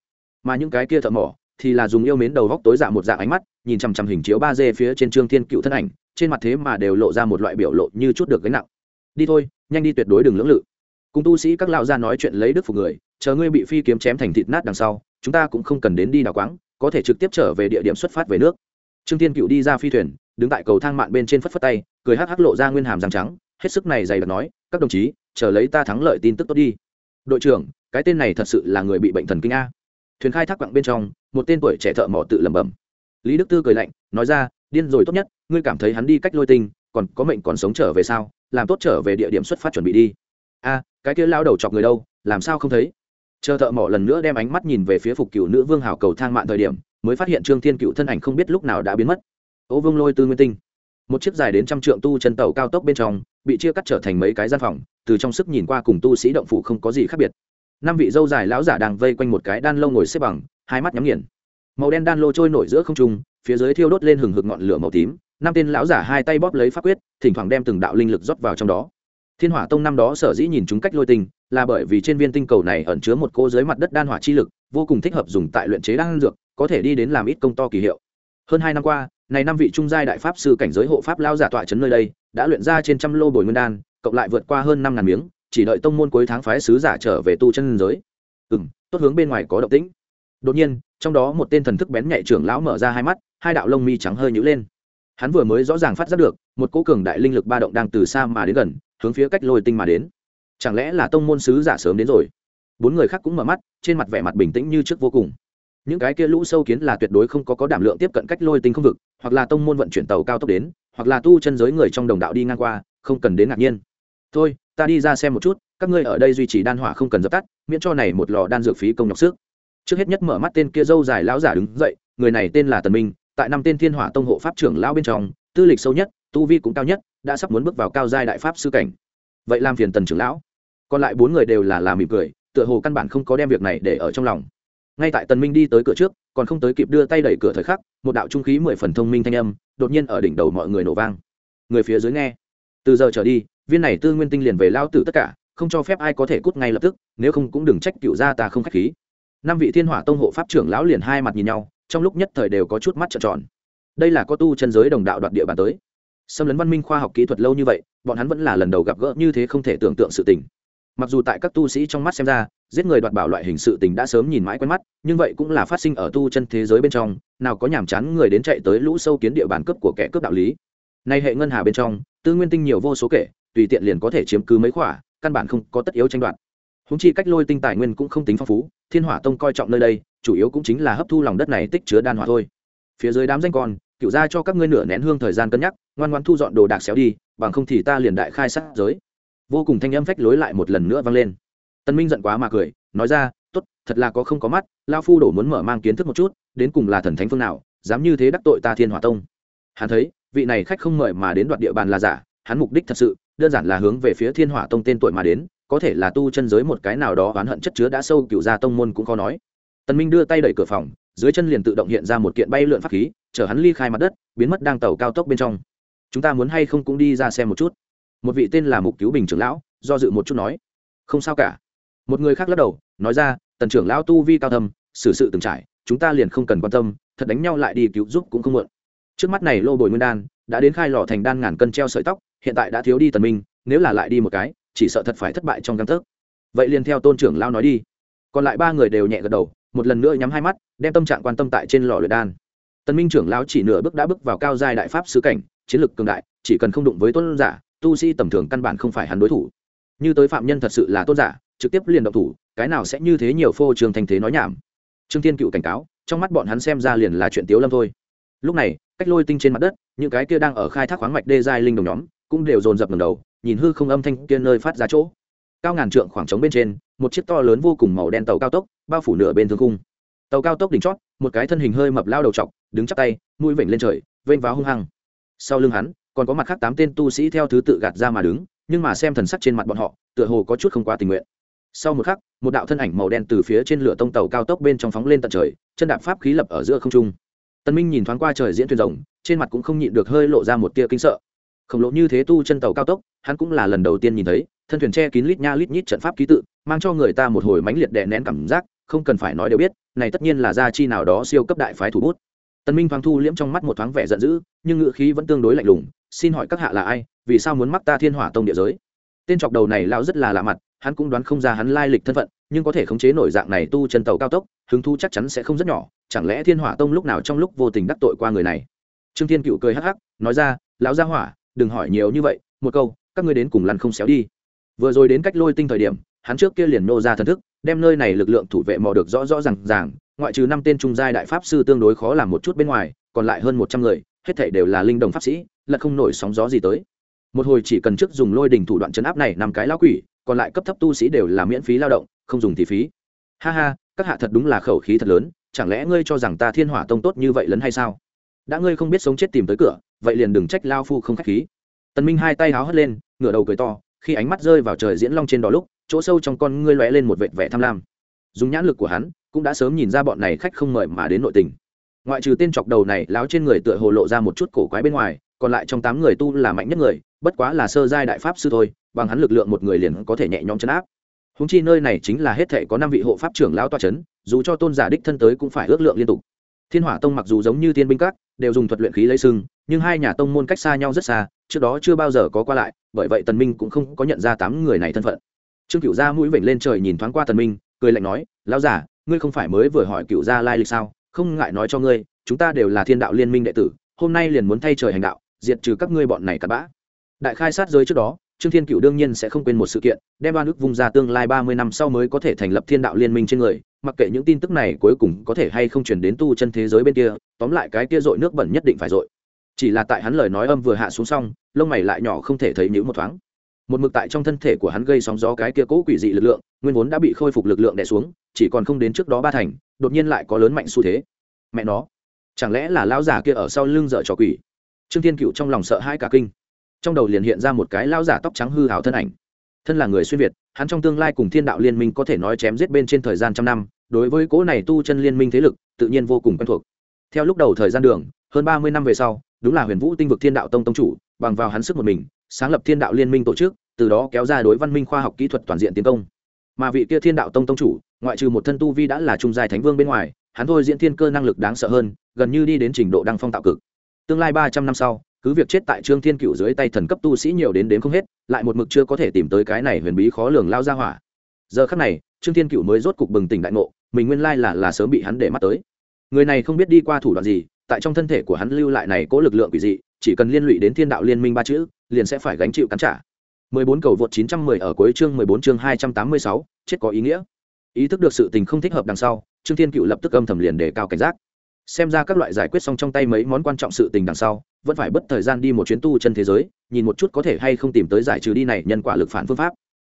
mà những cái kia thợ mỏ thì là dùng yêu mến đầu góc tối dạ một dạng ánh mắt nhìn chằm chằm hình chiếu ba d phía trên trương thiên cựu thân ảnh trên mặt thế mà đều lộ ra một loại biểu lộ như chút được gánh nặng đi thôi nhanh đi tuyệt đối đừng lưỡng lự cùng tu sĩ các lão gia nói chuyện lấy đức phục người chờ ngươi bị phi kiếm chém thành thịt nát đằng sau chúng ta cũng không cần đến đi đào quáng có thể trực tiếp trở về địa điểm xuất phát về nước. Trương thiên cựu đi ra phi thuyền, đứng tại cầu thang mạn bên trên phất phất tay, cười hắc hắc lộ ra nguyên hàm răng trắng, hết sức này dày đặc nói, các đồng chí, chờ lấy ta thắng lợi tin tức tốt đi. Đội trưởng, cái tên này thật sự là người bị bệnh thần kinh a. Thuyền khai thác quặng bên trong, một tên tuổi trẻ thợ mỏ tự lẩm bẩm. Lý đức tư cười lạnh, nói ra, điên rồi tốt nhất, ngươi cảm thấy hắn đi cách lôi tinh, còn có mệnh còn sống trở về sao? Làm tốt trở về địa điểm xuất phát chuẩn bị đi. A, cái kia lao đầu chọc người đâu, làm sao không thấy? Chờ thợ mỏ lần nữa đem ánh mắt nhìn về phía phục cựu nữ vương hảo cầu thang mạn thời điểm, mới phát hiện trương thiên cựu thân ảnh không biết lúc nào đã biến mất. Ô vương lôi tư nguyên tinh. Một chiếc dài đến trăm trượng tu chân tàu cao tốc bên trong, bị chia cắt trở thành mấy cái gian phòng, từ trong sức nhìn qua cùng tu sĩ động phủ không có gì khác biệt. Năm vị dâu dài lão giả đang vây quanh một cái đan lâu ngồi xếp bằng, hai mắt nhắm nghiền. Màu đen đan lô trôi nổi giữa không trung, phía dưới thiêu đốt lên hừng hực ngọn lửa màu tím. Năm tên lão giả hai tay bóp lấy pháp quyết, thỉnh thoảng đem từng đạo linh lực rót vào trong đó thiên hỏa tông năm đó sở dĩ nhìn chúng cách lôi tinh, là bởi vì trên viên tinh cầu này ẩn chứa một cô dưới mặt đất đan hỏa chi lực, vô cùng thích hợp dùng tại luyện chế đan dược, có thể đi đến làm ít công to kỳ hiệu. Hơn hai năm qua, này năm vị trung giai đại pháp sư cảnh giới hộ pháp lao giả tọa trấn nơi đây, đã luyện ra trên trăm lô bồi nguyên đan, cộng lại vượt qua hơn năm ngàn miếng, chỉ đợi tông môn cuối tháng phái sứ giả trở về tu chân giới. Ừ m tốt hướng bên ngoài có động tĩnh. Đột nhiên, trong đó một tên thần thức bén nhạy trưởng lão mở ra hai mắt, hai đạo lông mi trắng hơi nhữ lên. Hắn vừa mới rõ ràng phát giác được, một cỗ cường đại linh lực ba động đang từ xa mà đến gần hướng phía cách lôi tinh mà đến. Chẳng lẽ là tông môn sứ giả sớm đến rồi? Bốn người khác cũng mở mắt, trên mặt vẻ mặt bình tĩnh như trước vô cùng. Những cái kia lũ sâu kiến là tuyệt đối không có có đảm lượng tiếp cận cách lôi tinh không vực, hoặc là tông môn vận chuyển tàu cao tốc đến, hoặc là tu chân giới người trong đồng đạo đi ngang qua, không cần đến ngạc nhiên. Thôi, ta đi ra xem một chút, các ngươi ở đây duy trì đan hỏa không cần dập tắt, miễn cho này một lò đan dược phí công nhọc sức. Trước hết nhất mở mắt tên kia dâu dài lão giả đứng dậy, người này tên là tần minh, tại năm tên thiên hỏa tông hộ pháp trưởng lão bên trong, tư lịch sâu nhất tu vi cũng cao nhất, đã sắp muốn bước vào cao giai đại pháp sư cảnh. Vậy làm phiền tần trưởng lão. Còn lại bốn người đều là làm mỉm cười, tựa hồ căn bản không có đem việc này để ở trong lòng. Ngay tại tần minh đi tới cửa trước, còn không tới kịp đưa tay đẩy cửa thời khắc, một đạo trung khí mười phần thông minh thanh âm đột nhiên ở đỉnh đầu mọi người nổ vang. Người phía dưới nghe. Từ giờ trở đi, viên này tư nguyên tinh liền về lao tử tất cả, không cho phép ai có thể cút ngay lập tức, nếu không cũng đừng trách cựu gia ta không khách khí. Năm vị thiên hỏa tông hộ pháp trưởng lão liền hai mặt nhìn nhau, trong lúc nhất thời đều có chút mắt trợn tròn. Đây là có tu chân giới đồng đạo đoạt địa bàn tới xâm lấn văn minh khoa học kỹ thuật lâu như vậy, bọn hắn vẫn là lần đầu gặp gỡ như thế không thể tưởng tượng sự tình. Mặc dù tại các tu sĩ trong mắt xem ra, giết người đoạt bảo loại hình sự tình đã sớm nhìn mãi quen mắt, nhưng vậy cũng là phát sinh ở tu chân thế giới bên trong, nào có nhàm chán người đến chạy tới lũ sâu kiến địa bàn cướp của kẻ cướp đạo lý. Nay hệ ngân hà bên trong, tư nguyên tinh nhiều vô số kể, tùy tiện liền có thể chiếm cứ mấy khỏa, căn bản không có tất yếu tranh đoạt. Húng chi cách lôi tinh tài nguyên cũng không tính phong phú, thiên hỏa tông coi trọng nơi đây, chủ yếu cũng chính là hấp thu lòng đất này tích chứa đan hỏa thôi. Phía dưới đám danh con cựu ra cho các ngươi nửa nén hương thời gian cân nhắc, ngoan ngoan thu dọn đồ đạc xéo đi, bằng không thì ta liền đại khai sát giới. Vô cùng thanh âm phách lối lại một lần nữa vang lên. Tân minh giận quá mà cười, nói ra, tốt, thật là có không có mắt lao phu đổ muốn mở mang kiến thức một chút, đến cùng là thần thánh phương nào, dám như thế đắc tội ta thiên hỏa tông. Hắn thấy, vị này khách không mời mà đến đoạt địa bàn là giả, hắn mục đích thật sự, đơn giản là hướng về phía thiên hỏa tông tên tuổi mà đến, có thể là tu chân giới một cái nào đó oán hận chất chứa đã sâu cựu gia tông môn cũng khó nói. Tần minh đưa tay đẩy cửa phòng dưới chân liền tự động hiện ra một kiện bay lượn pháp khí, chở hắn ly khai mặt đất, biến mất đang tàu cao tốc bên trong. Chúng ta muốn hay không cũng đi ra xem một chút. Một vị tên là mục cứu bình trưởng lão, do dự một chút nói. Không sao cả. Một người khác lắc đầu, nói ra, tần trưởng lão tu vi cao thâm, xử sự từng trải, chúng ta liền không cần quan tâm, thật đánh nhau lại đi cứu giúp cũng không muộn. Trước mắt này lô bồi nguyên đan, đã đến khai lò thành đan ngàn cân treo sợi tóc, hiện tại đã thiếu đi tần minh, nếu là lại đi một cái, chỉ sợ thật phải thất bại trong căn tấc. Vậy liền theo tôn trưởng lão nói đi. Còn lại ba người đều nhẹ gật đầu một lần nữa nhắm hai mắt, đem tâm trạng quan tâm tại trên lò luyện đan. Tần minh trưởng lão chỉ nửa bước đã bước vào cao giai đại pháp sứ cảnh, chiến lược cường đại, chỉ cần không đụng với tôn giả, tu sĩ tầm thường căn bản không phải hắn đối thủ. Như tới phạm nhân thật sự là tôn giả, trực tiếp liền động thủ, cái nào sẽ như thế nhiều phô trường thành thế nói nhảm. Trương thiên cựu cảnh cáo, trong mắt bọn hắn xem ra liền là chuyện tiếu lâm thôi. Lúc này, cách lôi tinh trên mặt đất, những cái kia đang ở khai thác khoáng mạch đê giai linh đồng nhóm, cũng đều dồn dập ngầm đầu, nhìn hư không âm thanh kia nơi phát ra chỗ. Cao ngàn trượng khoảng trống bên trên một chiếc to lớn vô cùng màu đen tàu cao tốc, bao phủ nửa bên thương cung tàu cao tốc đỉnh chót, một cái thân hình hơi mập lao đầu chọc, đứng chắp tay, mũi vểnh lên trời, vênh váo hung hăng. Sau lưng hắn, còn có mặt khác tám tên tu sĩ theo thứ tự gạt ra mà đứng, nhưng mà xem thần sắc trên mặt bọn họ, tựa hồ có chút không quá tình nguyện. Sau một khắc, một đạo thân ảnh màu đen từ phía trên lửa tông tàu cao tốc bên trong phóng lên tận trời, chân đạp pháp khí lập ở giữa không trung. Tân minh nhìn thoáng qua trời diễn thuyền rồng, trên mặt cũng không nhịn được hơi lộ ra một tia kinh sợ khổng lồ như thế tu chân tàu cao tốc, hắn cũng là lần đầu tiên nhìn thấy, thân thuyền che kín lít nha lít nhít trận pháp ký tự, mang cho người ta một hồi mãnh liệt đè nén cảm giác, không cần phải nói đều biết, này tất nhiên là gia chi nào đó siêu cấp đại phái thủ bút. Tân minh thoáng thu liễm trong mắt một thoáng vẻ giận dữ, nhưng ngữ khí vẫn tương đối lạnh lùng, xin hỏi các hạ là ai, vì sao muốn mắc ta thiên hỏa tông địa giới? Tên chọc đầu này lão rất là lạ mặt, hắn cũng đoán không ra hắn lai lịch thân phận, nhưng có thể khống chế nổi dạng này tu chân tàu cao tốc, hứng thu chắc chắn sẽ không rất nhỏ, chẳng lẽ thiên hỏa tông lúc nào trong lúc vô tình đắc tội qua người này? Trương thiên cựu cười hắc hắc, nói ra, lão gia hỏa đừng hỏi nhiều như vậy, một câu, các ngươi đến cùng lăn không xéo đi. Vừa rồi đến cách lôi tinh thời điểm, hắn trước kia liền nô ra thần thức, đem nơi này lực lượng thủ vệ mò được rõ rõ ràng ràng, ngoại trừ năm tên trung giai đại pháp sư tương đối khó làm một chút bên ngoài, còn lại hơn một trăm người, hết thảy đều là linh đồng pháp sĩ lật không nổi sóng gió gì tới. Một hồi chỉ cần trước dùng lôi đình thủ đoạn chấn áp này năm cái lão quỷ, còn lại cấp thấp tu sĩ đều là miễn phí lao động, không dùng thì phí. Ha ha, các hạ thật đúng là khẩu khí thật lớn, chẳng lẽ ngươi cho rằng ta thiên hỏa tông tốt như vậy lấn hay sao? Đã ngươi không biết sống chết tìm tới cửa, vậy liền đừng trách lao phu không khách khí. Tần minh hai tay háo hất lên, ngửa đầu cười to, khi ánh mắt rơi vào trời diễn long trên đó lúc, chỗ sâu trong con ngươi lóe lên một vệt vẻ tham lam. Dùng nhãn lực của hắn, cũng đã sớm nhìn ra bọn này khách không mời mà đến nội tình. Ngoại trừ tên chọc đầu này láo trên người tựa hồ lộ ra một chút cổ quái bên ngoài, còn lại trong tám người tu là mạnh nhất người, bất quá là sơ giai đại pháp sư thôi, bằng hắn lực lượng một người liền có thể nhẹ nhõm chấn áp. Húng chi nơi này chính là hết thể có năm vị hộ pháp trưởng lão toa c h ấ n dù cho tôn giả đích thân tới cũng phải ước lượng liên tục. Thiên hỏa tông mặc dù giống như tiên binh các đều dùng thuật luyện khí lấy sưng, nhưng hai nhà tông môn cách xa nhau rất xa, trước đó chưa bao giờ có qua lại, bởi vậy tần minh cũng không có nhận ra tám người này thân phận. Trương cựu gia mũi vểnh lên trời nhìn thoáng qua tần minh, cười lạnh nói, lão giả ngươi không phải mới vừa hỏi cựu gia lai lịch sao? Không ngại nói cho ngươi, chúng ta đều là thiên đạo liên minh đệ tử, hôm nay liền muốn thay trời hành đạo, diệt trừ các ngươi bọn này cặn bã. Đại khai sát giới trước đó trương thiên cựu đương nhiên sẽ không quên một sự kiện, đem ba nước vung ra tương lai ba mươi năm sau mới có thể thành lập thiên đạo liên minh trên người, mặc kệ những tin tức này cuối cùng có thể hay không chuyển đến tu chân thế giới bên kia, tóm lại cái kia dội nước bẩn nhất định phải dội. Chỉ là tại hắn lời nói âm vừa hạ xuống xong, lông mày lại nhỏ không thể thấy nhữ một thoáng. Một mực tại trong thân thể của hắn gây sóng gió cái kia cố quỷ dị lực lượng, nguyên vốn đã bị khôi phục lực lượng đè xuống, chỉ còn không đến trước đó ba thành, đột nhiên lại có lớn mạnh xu thế. Mẹ nó, chẳng lẽ là lão giả kia ở sau lưng dở trò quỷ? Trương thiên cựu trong lòng sợ hãi cả kinh trong đầu liền hiện ra một cái lao giả tóc trắng hư hào thân ảnh. Thân là người xuyên việt, hắn trong tương lai cùng thiên đạo liên minh có thể nói chém giết bên trên thời gian trăm năm, đối với cỗ này tu chân liên minh thế lực, tự nhiên vô cùng quen thuộc. Theo lúc đầu thời gian đường, hơn ba mươi năm về sau, đúng là huyền vũ tinh vực thiên đạo tông tông chủ, bằng vào hắn sức một mình, sáng lập thiên đạo liên minh tổ chức, từ đó kéo ra đối văn minh khoa học kỹ thuật toàn diện tiến công. Mà vị kia thiên đạo tông tông chủ, ngoại trừ một thân tu vi đã là trung giai thánh vương bên ngoài, hắn thôi diễn thiên cơ năng lực đáng sợ hơn, gần như đi đến trình độ đăng phong tạo cực. Tương lai ba trăm năm sau cứ việc chết tại trương thiên cựu dưới tay thần cấp tu sĩ nhiều đến đến không hết lại một mực chưa có thể tìm tới cái này huyền bí khó lường lao ra hỏa. Giờ khắc này trương thiên cựu mới rốt cục bừng tỉnh đại ngộ mình nguyên lai là là sớm bị hắn để mắt tới. Người này không biết đi qua thủ đoạn gì tại trong thân thể của hắn lưu lại này có lực lượng quỷ dị chỉ cần liên lụy đến thiên đạo liên minh ba chữ liền sẽ phải gánh chịu cắn trả. 14 cầu vượt 910 ở cuối chương 14 chương 286, chết có ý nghĩa. Ý thức được sự tình không thích hợp đằng sau trương thiên cựu lập tức âm thầm liền đề cao cảnh giác xem ra các loại giải quyết xong trong tay mấy món quan trọng sự tình đằng sau, vẫn phải bất thời gian đi một chuyến tu chân thế giới, nhìn một chút có thể hay không tìm tới giải trừ đi này nhân quả lực phản phương pháp.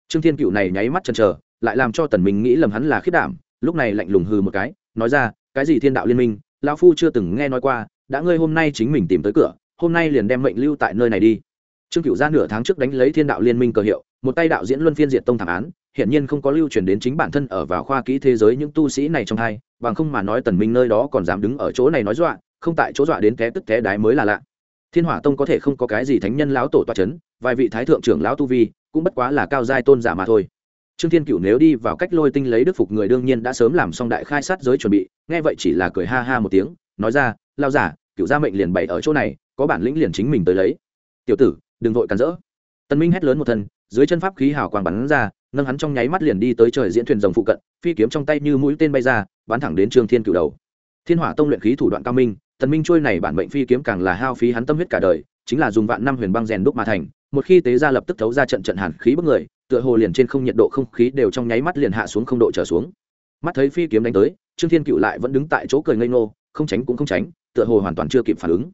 Trương thiên cựu này nháy mắt chần chờ, lại làm cho tần minh nghĩ lầm hắn là khiết đảm, lúc này lạnh lùng hừ một cái, nói ra, cái gì thiên đạo liên minh? Lão phu chưa từng nghe nói qua, đã ngươi hôm nay chính mình tìm tới cửa, hôm nay liền đem mệnh lưu tại nơi này đi. Trương cựu ra nửa tháng trước đánh lấy thiên đạo liên minh cờ hiệu, một tay đạo diễn luân phiên diện tông thảm án hiện nhiên không có lưu truyền đến chính bản thân ở vào khoa kỹ thế giới những tu sĩ này trong hai, bằng không mà nói tần minh nơi đó còn dám đứng ở chỗ này nói dọa, không tại chỗ dọa đến té tức té đái mới là lạ. Thiên hỏa tông có thể không có cái gì thánh nhân lão tổ toa chấn, vài vị thái thượng trưởng lão tu vi, cũng bất quá là cao giai tôn giả mà thôi. Trương thiên cựu nếu đi vào cách lôi tinh lấy đức phục người đương nhiên đã sớm làm xong đại khai sát giới chuẩn bị, nghe vậy chỉ là cười ha ha một tiếng, nói ra lao giả cựu gia mệnh liền bày ở chỗ này, có bản lĩnh liền chính mình tới lấy. Tiểu tử, đừng vội cắn rỡ. Tần minh hét lớn một thân dưới chân pháp khí hào quang bắn ra, nâng hắn trong nháy mắt liền đi tới trời diễn thuyền rồng phụ cận, phi kiếm trong tay như mũi tên bay ra, bắn thẳng đến trương thiên cựu đầu. Thiên hỏa tông luyện khí thủ đoạn cao minh, tần minh trôi này bản mệnh phi kiếm càng là hao phí hắn tâm huyết cả đời, chính là dùng vạn năm huyền băng rèn đúc mà thành, một khi tế ra lập tức thấu ra trận trận hàn khí bức người, tựa hồ liền trên không nhiệt độ không khí đều trong nháy mắt liền hạ xuống không độ trở xuống. Mắt thấy phi kiếm đánh tới, trương thiên cựu lại vẫn đứng tại chỗ cười ngây ngô, không tránh cũng không tránh, tựa hồ hoàn toàn chưa kịp phản ứng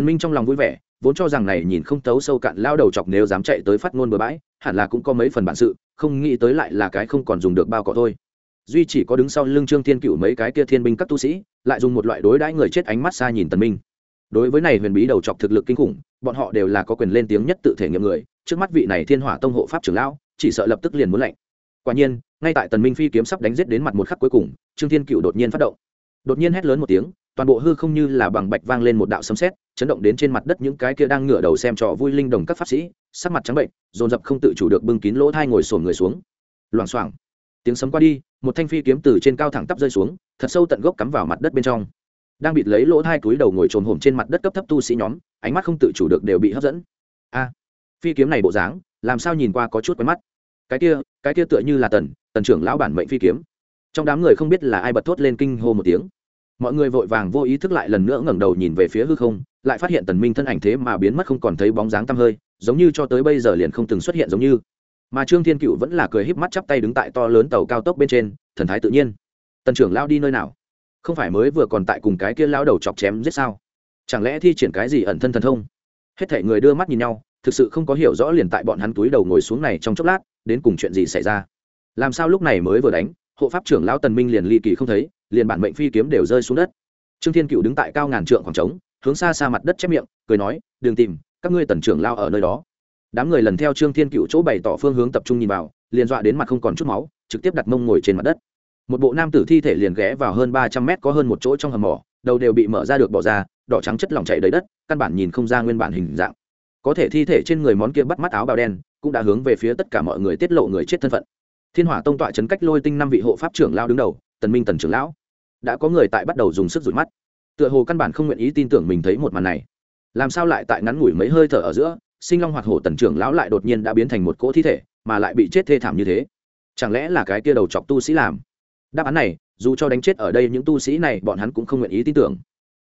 tần minh trong lòng vui vẻ, vốn cho rằng này nhìn không tấu sâu cạn lao đầu chọc nếu dám chạy tới phát ngôn bừa bãi, hẳn là cũng có mấy phần bản sự, không nghĩ tới lại là cái không còn dùng được bao cỏ thôi. Duy chỉ có đứng sau lưng trương thiên cựu mấy cái kia thiên binh các tu sĩ, lại dùng một loại đối đãi người chết ánh mắt xa nhìn tần minh. Đối với này huyền bí đầu chọc thực lực kinh khủng, bọn họ đều là có quyền lên tiếng nhất tự thể nghiệm người, trước mắt vị này thiên hỏa tông hộ pháp trưởng lão, chỉ sợ lập tức liền muốn lạnh. Quả nhiên, ngay tại tần minh phi kiếm sắp đánh giết đến mặt một khắc cuối cùng, trương thiên cựu đột nhiên phát động. Đột nhiên hét lớn một tiếng, toàn bộ hư không như là bằng bạch vang lên một đạo sấm sét chấn động đến trên mặt đất những cái kia đang ngửa đầu xem trò vui linh đồng các pháp sĩ, sắc mặt trắng bệnh, dồn dập không tự chủ được bưng kín lỗ thai ngồi sồn người xuống. Loảng xoảng. Tiếng sấm qua đi, một thanh phi kiếm từ trên cao thẳng tắp rơi xuống, thật sâu tận gốc cắm vào mặt đất bên trong. Đang bịt lấy lỗ thai túi đầu ngồi trồm hổm trên mặt đất cấp thấp tu sĩ nhóm, ánh mắt không tự chủ được đều bị hấp dẫn. A, phi kiếm này bộ dáng, làm sao nhìn qua có chút quen mắt. Cái kia cái kia tựa như là tần tần trưởng lão bản mệnh phi kiếm. Trong đám người không biết là ai bật thốt lên kinh hô một tiếng. Mọi người vội vàng vô ý thức lại lần nữa ngẩng đầu nhìn về phía hư không lại phát hiện tần minh thân ảnh thế mà biến mất không còn thấy bóng dáng tăm hơi, giống như cho tới bây giờ liền không từng xuất hiện giống như. Mà trương thiên cựu vẫn là cười híp mắt chắp tay đứng tại to lớn tàu cao tốc bên trên, thần thái tự nhiên. Tần trưởng lao đi nơi nào? Không phải mới vừa còn tại cùng cái kia lao đầu chọc chém giết sao? Chẳng lẽ thi triển cái gì ẩn thân thần thông? Hết thể người đưa mắt nhìn nhau, thực sự không có hiểu rõ liền tại bọn hắn túi đầu ngồi xuống này trong chốc lát, đến cùng chuyện gì xảy ra? Làm sao lúc này mới vừa đánh, hộ pháp trưởng lão tần minh liền ly kỳ không thấy, liền bản mệnh phi kiếm đều rơi xuống đất. Trương thiên cựu đứng tại cao ngàn trượng khoảng trống hướng xa xa mặt đất chép miệng, cười nói đừng tìm, các ngươi tần trưởng lao ở nơi đó. Đám người lần theo trương thiên cựu chỗ bày tỏ phương hướng tập trung nhìn vào, liền dọa đến mặt không còn chút máu, trực tiếp đặt mông ngồi trên mặt đất. Một bộ nam tử thi thể liền ghé vào hơn ba trăm mét có hơn một chỗ trong hầm mỏ, đầu đều bị mở ra được bỏ ra, đỏ trắng chất lỏng chảy đầy đất, căn bản nhìn không ra nguyên bản hình dạng. Có thể thi thể trên người món kia bắt mắt áo bào đen, cũng đã hướng về phía tất cả mọi người tiết lộ người chết thân phận. Thiên hỏa tông tọa trấn cách lôi tinh năm vị hộ pháp trưởng lao đứng đầu, tần minh tần trưởng lão. Đã có người tại bắt đầu dùng sức rủi mắt tựa hồ căn bản không nguyện ý tin tưởng mình thấy một màn này. Làm sao lại tại ngắn ngủi mấy hơi thở ở giữa, sinh long hoạt hổ tần trưởng lão lại đột nhiên đã biến thành một cỗ thi thể, mà lại bị chết thê thảm như thế? Chẳng lẽ là cái kia đầu chọc tu sĩ làm? Đáp án này, dù cho đánh chết ở đây những tu sĩ này, bọn hắn cũng không nguyện ý tin tưởng.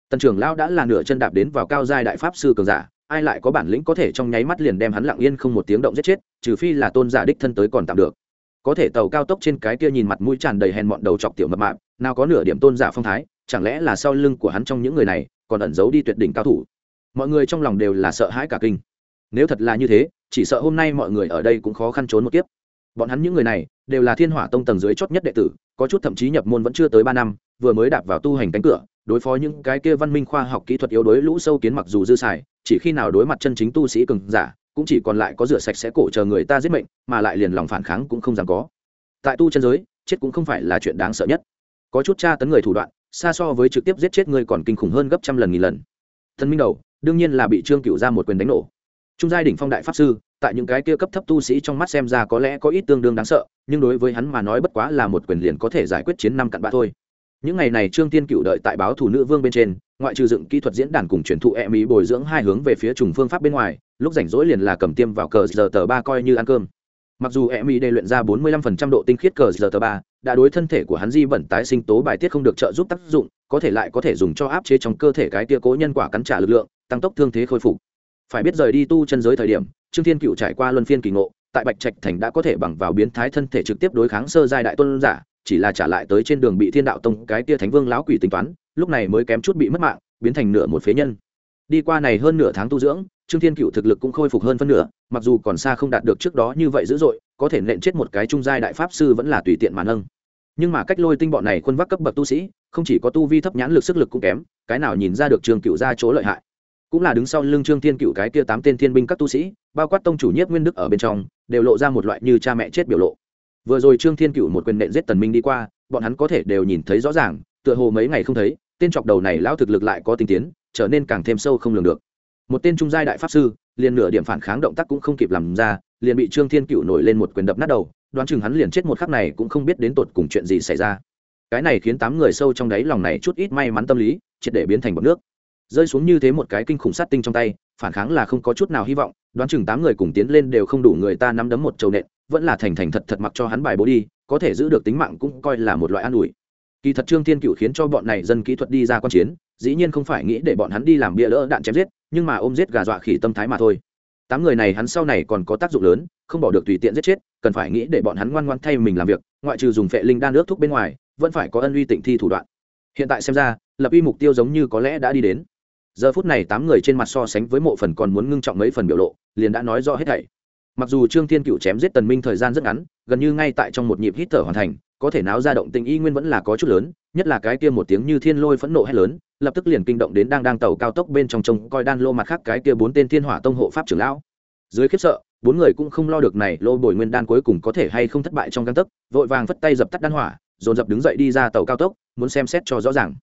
Tần trưởng lão đã là nửa chân đạp đến vào cao giai đại pháp sư cường giả, ai lại có bản lĩnh có thể trong nháy mắt liền đem hắn lặng yên không một tiếng động giết chết, trừ phi là tôn giả đích thân tới còn tạm được. Có thể tàu cao tốc trên cái kia nhìn mặt mũi tràn đầy hèn mọn đầu chọc tiểu mập mạp, nào có nửa điểm tôn giả phong thái chẳng lẽ là sau lưng của hắn trong những người này còn ẩn giấu đi tuyệt đỉnh cao thủ? Mọi người trong lòng đều là sợ hãi cả kinh. Nếu thật là như thế, chỉ sợ hôm nay mọi người ở đây cũng khó khăn trốn một kiếp. Bọn hắn những người này đều là thiên hỏa tông tầng dưới chót nhất đệ tử, có chút thậm chí nhập môn vẫn chưa tới ba năm, vừa mới đạp vào tu hành cánh cửa, đối phó những cái kia văn minh khoa học kỹ thuật yếu đối lũ sâu kiến mặc dù dư xài, chỉ khi nào đối mặt chân chính tu sĩ cường giả, cũng chỉ còn lại có rửa sạch sẽ cổ chờ người ta giết mệnh, mà lại liền lòng phản kháng cũng không dám có. Tại tu chân giới, chết cũng không phải là chuyện đáng sợ nhất. Có chút tra tấn người thủ đoạn xa so với trực tiếp giết chết người còn kinh khủng hơn gấp trăm lần nghìn lần. Thần minh đầu, đương nhiên là bị trương cựu ra một quyền đánh nổ. Trung giai đỉnh phong đại pháp sư, tại những cái kia cấp thấp tu sĩ trong mắt xem ra có lẽ có ít tương đương đáng sợ, nhưng đối với hắn mà nói bất quá là một quyền liền có thể giải quyết chiến năm cặn bã thôi. Những ngày này trương tiên cựu đợi tại báo thủ nữ vương bên trên, ngoại trừ dựng kỹ thuật diễn đàn cùng truyền thụ e mỹ bồi dưỡng hai hướng về phía trùng phương pháp bên ngoài, lúc rảnh rỗi liền là cầm tiêm vào cờ giờ tờ ba coi như ăn cơm mặc dù e y đề luyện ra bốn mươi lăm phần trăm độ tinh khiết cờ giờ tờ ba, đã đối thân thể của hắn di bẩn tái sinh tố bài tiết không được trợ giúp tác dụng, có thể lại có thể dùng cho áp chế trong cơ thể cái tia cố nhân quả cắn trả lực lượng, tăng tốc thương thế khôi phục. Phải biết rời đi tu chân giới thời điểm, trương thiên cựu trải qua luân phiên kỳ ngộ, tại bạch trạch thành đã có thể bằng vào biến thái thân thể trực tiếp đối kháng sơ giai đại tôn giả, chỉ là trả lại tới trên đường bị thiên đạo tông cái tia thánh vương lão quỷ tính toán, lúc này mới kém chút bị mất mạng, biến thành nửa một phế nhân đi qua này hơn nửa tháng tu dưỡng, trương thiên cựu thực lực cũng khôi phục hơn phân nửa, mặc dù còn xa không đạt được trước đó như vậy dữ dội, có thể nện chết một cái trung giai đại pháp sư vẫn là tùy tiện mà nâng. Nhưng mà cách lôi tinh bọn này quân vác cấp bậc tu sĩ, không chỉ có tu vi thấp nhãn lực sức lực cũng kém, cái nào nhìn ra được trương cựu ra chỗ lợi hại. Cũng là đứng sau lưng trương thiên cựu cái kia tám tên thiên binh các tu sĩ, bao quát tông chủ nhất nguyên đức ở bên trong, đều lộ ra một loại như cha mẹ chết biểu lộ. Vừa rồi trương thiên cựu một quyền nện giết tần minh đi qua, bọn hắn có thể đều nhìn thấy rõ ràng, tựa hồ mấy ngày không thấy, tên chọc đầu này lão thực lực lại có tinh tiến trở nên càng thêm sâu không lường được. Một tên trung giai đại pháp sư, liền nửa điểm phản kháng động tác cũng không kịp làm ra, liền bị trương thiên cựu nổi lên một quyền đập nát đầu, đoán chừng hắn liền chết một khắc này cũng không biết đến tột cùng chuyện gì xảy ra. Cái này khiến tám người sâu trong đáy lòng này chút ít may mắn tâm lý, triệt để biến thành bọc nước. Rơi xuống như thế một cái kinh khủng sát tinh trong tay, phản kháng là không có chút nào hy vọng, đoán chừng tám người cùng tiến lên đều không đủ người ta nắm đấm một trầu nện, vẫn là thành thành thật thật mặc cho hắn bài bố đi, có thể giữ được tính mạng cũng coi là một loại an ủi. Kỳ thật trương thiên cựu khiến cho bọn này dân kỹ thuật đi ra quan chiến dĩ nhiên không phải nghĩ để bọn hắn đi làm bia lỡ đạn chém giết, nhưng mà ôm giết gà dọa khỉ tâm thái mà thôi. Tám người này hắn sau này còn có tác dụng lớn, không bỏ được tùy tiện giết chết, cần phải nghĩ để bọn hắn ngoan ngoan thay mình làm việc, ngoại trừ dùng phệ linh đan nước thuốc bên ngoài, vẫn phải có ân uy tịnh thi thủ đoạn. Hiện tại xem ra, lập uy mục tiêu giống như có lẽ đã đi đến. Giờ phút này tám người trên mặt so sánh với mộ phần còn muốn ngưng trọng mấy phần biểu lộ, liền đã nói rõ hết thảy. Mặc dù trương thiên cựu chém giết tần minh thời gian rất ngắn, gần như ngay tại trong một nhịp hít thở hoàn thành, có thể náo ra động tình y nguyên vẫn là có chút lớn, nhất là cái kia một tiếng như thiên lôi phẫn nộ hay lớn lập tức liền kinh động đến đang đang tàu cao tốc bên trong trông coi đan lô mặt khác cái kia bốn tên thiên hỏa tông hộ pháp trưởng lão. Dưới khiếp sợ, bốn người cũng không lo được này lô bồi nguyên đan cuối cùng có thể hay không thất bại trong căn tấc, vội vàng vất tay dập tắt đan hỏa, dồn dập đứng dậy đi ra tàu cao tốc, muốn xem xét cho rõ ràng.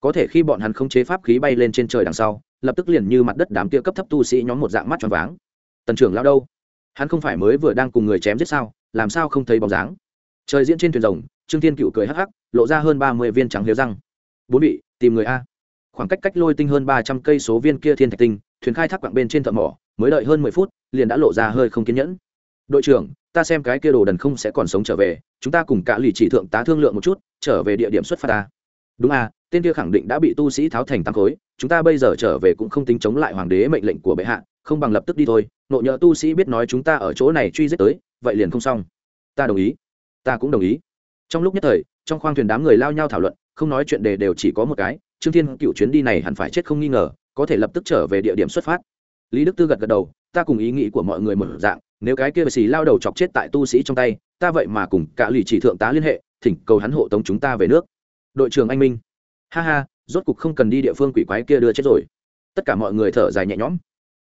Có thể khi bọn hắn không chế pháp khí bay lên trên trời đằng sau, lập tức liền như mặt đất đám kia cấp thấp tu sĩ nhóm một dạng mắt tròn váng. Tần trưởng lao đâu? Hắn không phải mới vừa đang cùng người chém giết sao? Làm sao không thấy bóng dáng? Trời diễn trên thuyền rồng, trương thiên cựu cười hắc hắc, lộ ra hơn ba mươi viên trắng liếu răng. Bốn bị tìm người a khoảng cách cách lôi tinh hơn ba trăm cây số viên kia thiên thạch tinh, thuyền khai thác quặng bên trên thợ mỏ, mới đợi hơn mười phút, liền đã lộ ra hơi không kiên nhẫn. Đội trưởng, ta xem cái kia đồ đần không sẽ còn sống trở về, chúng ta cùng cả lì chỉ thượng tá thương lượng một chút, trở về địa điểm xuất phát ta. Đúng à tên kia khẳng định đã bị tu sĩ tháo thành tăng khối, chúng ta bây giờ trở về cũng không tính chống lại hoàng đế mệnh lệnh của bệ hạ, không bằng lập tức đi thôi, nộ nhỡ tu sĩ biết nói chúng ta ở chỗ này truy giết tới, vậy liền không xong. Ta đồng ý. Ta cũng đồng ý. Trong lúc nhất thời, trong khoang thuyền đám người lao nhau thảo luận, không nói chuyện đề đều chỉ có một cái trương thiên cựu chuyến đi này hẳn phải chết không nghi ngờ, có thể lập tức trở về địa điểm xuất phát. Lý đức tư gật gật đầu, ta cùng ý nghĩ của mọi người một dạng, nếu cái kia xì lao đầu chọc chết tại tu sĩ trong tay, ta vậy mà cùng cả lì chỉ thượng tá liên hệ, thỉnh cầu hắn hộ tống chúng ta về nước. Đội trưởng anh minh. Ha ha, rốt cục không cần đi địa phương quỷ quái kia đưa chết rồi. Tất cả mọi người thở dài nhẹ nhõm.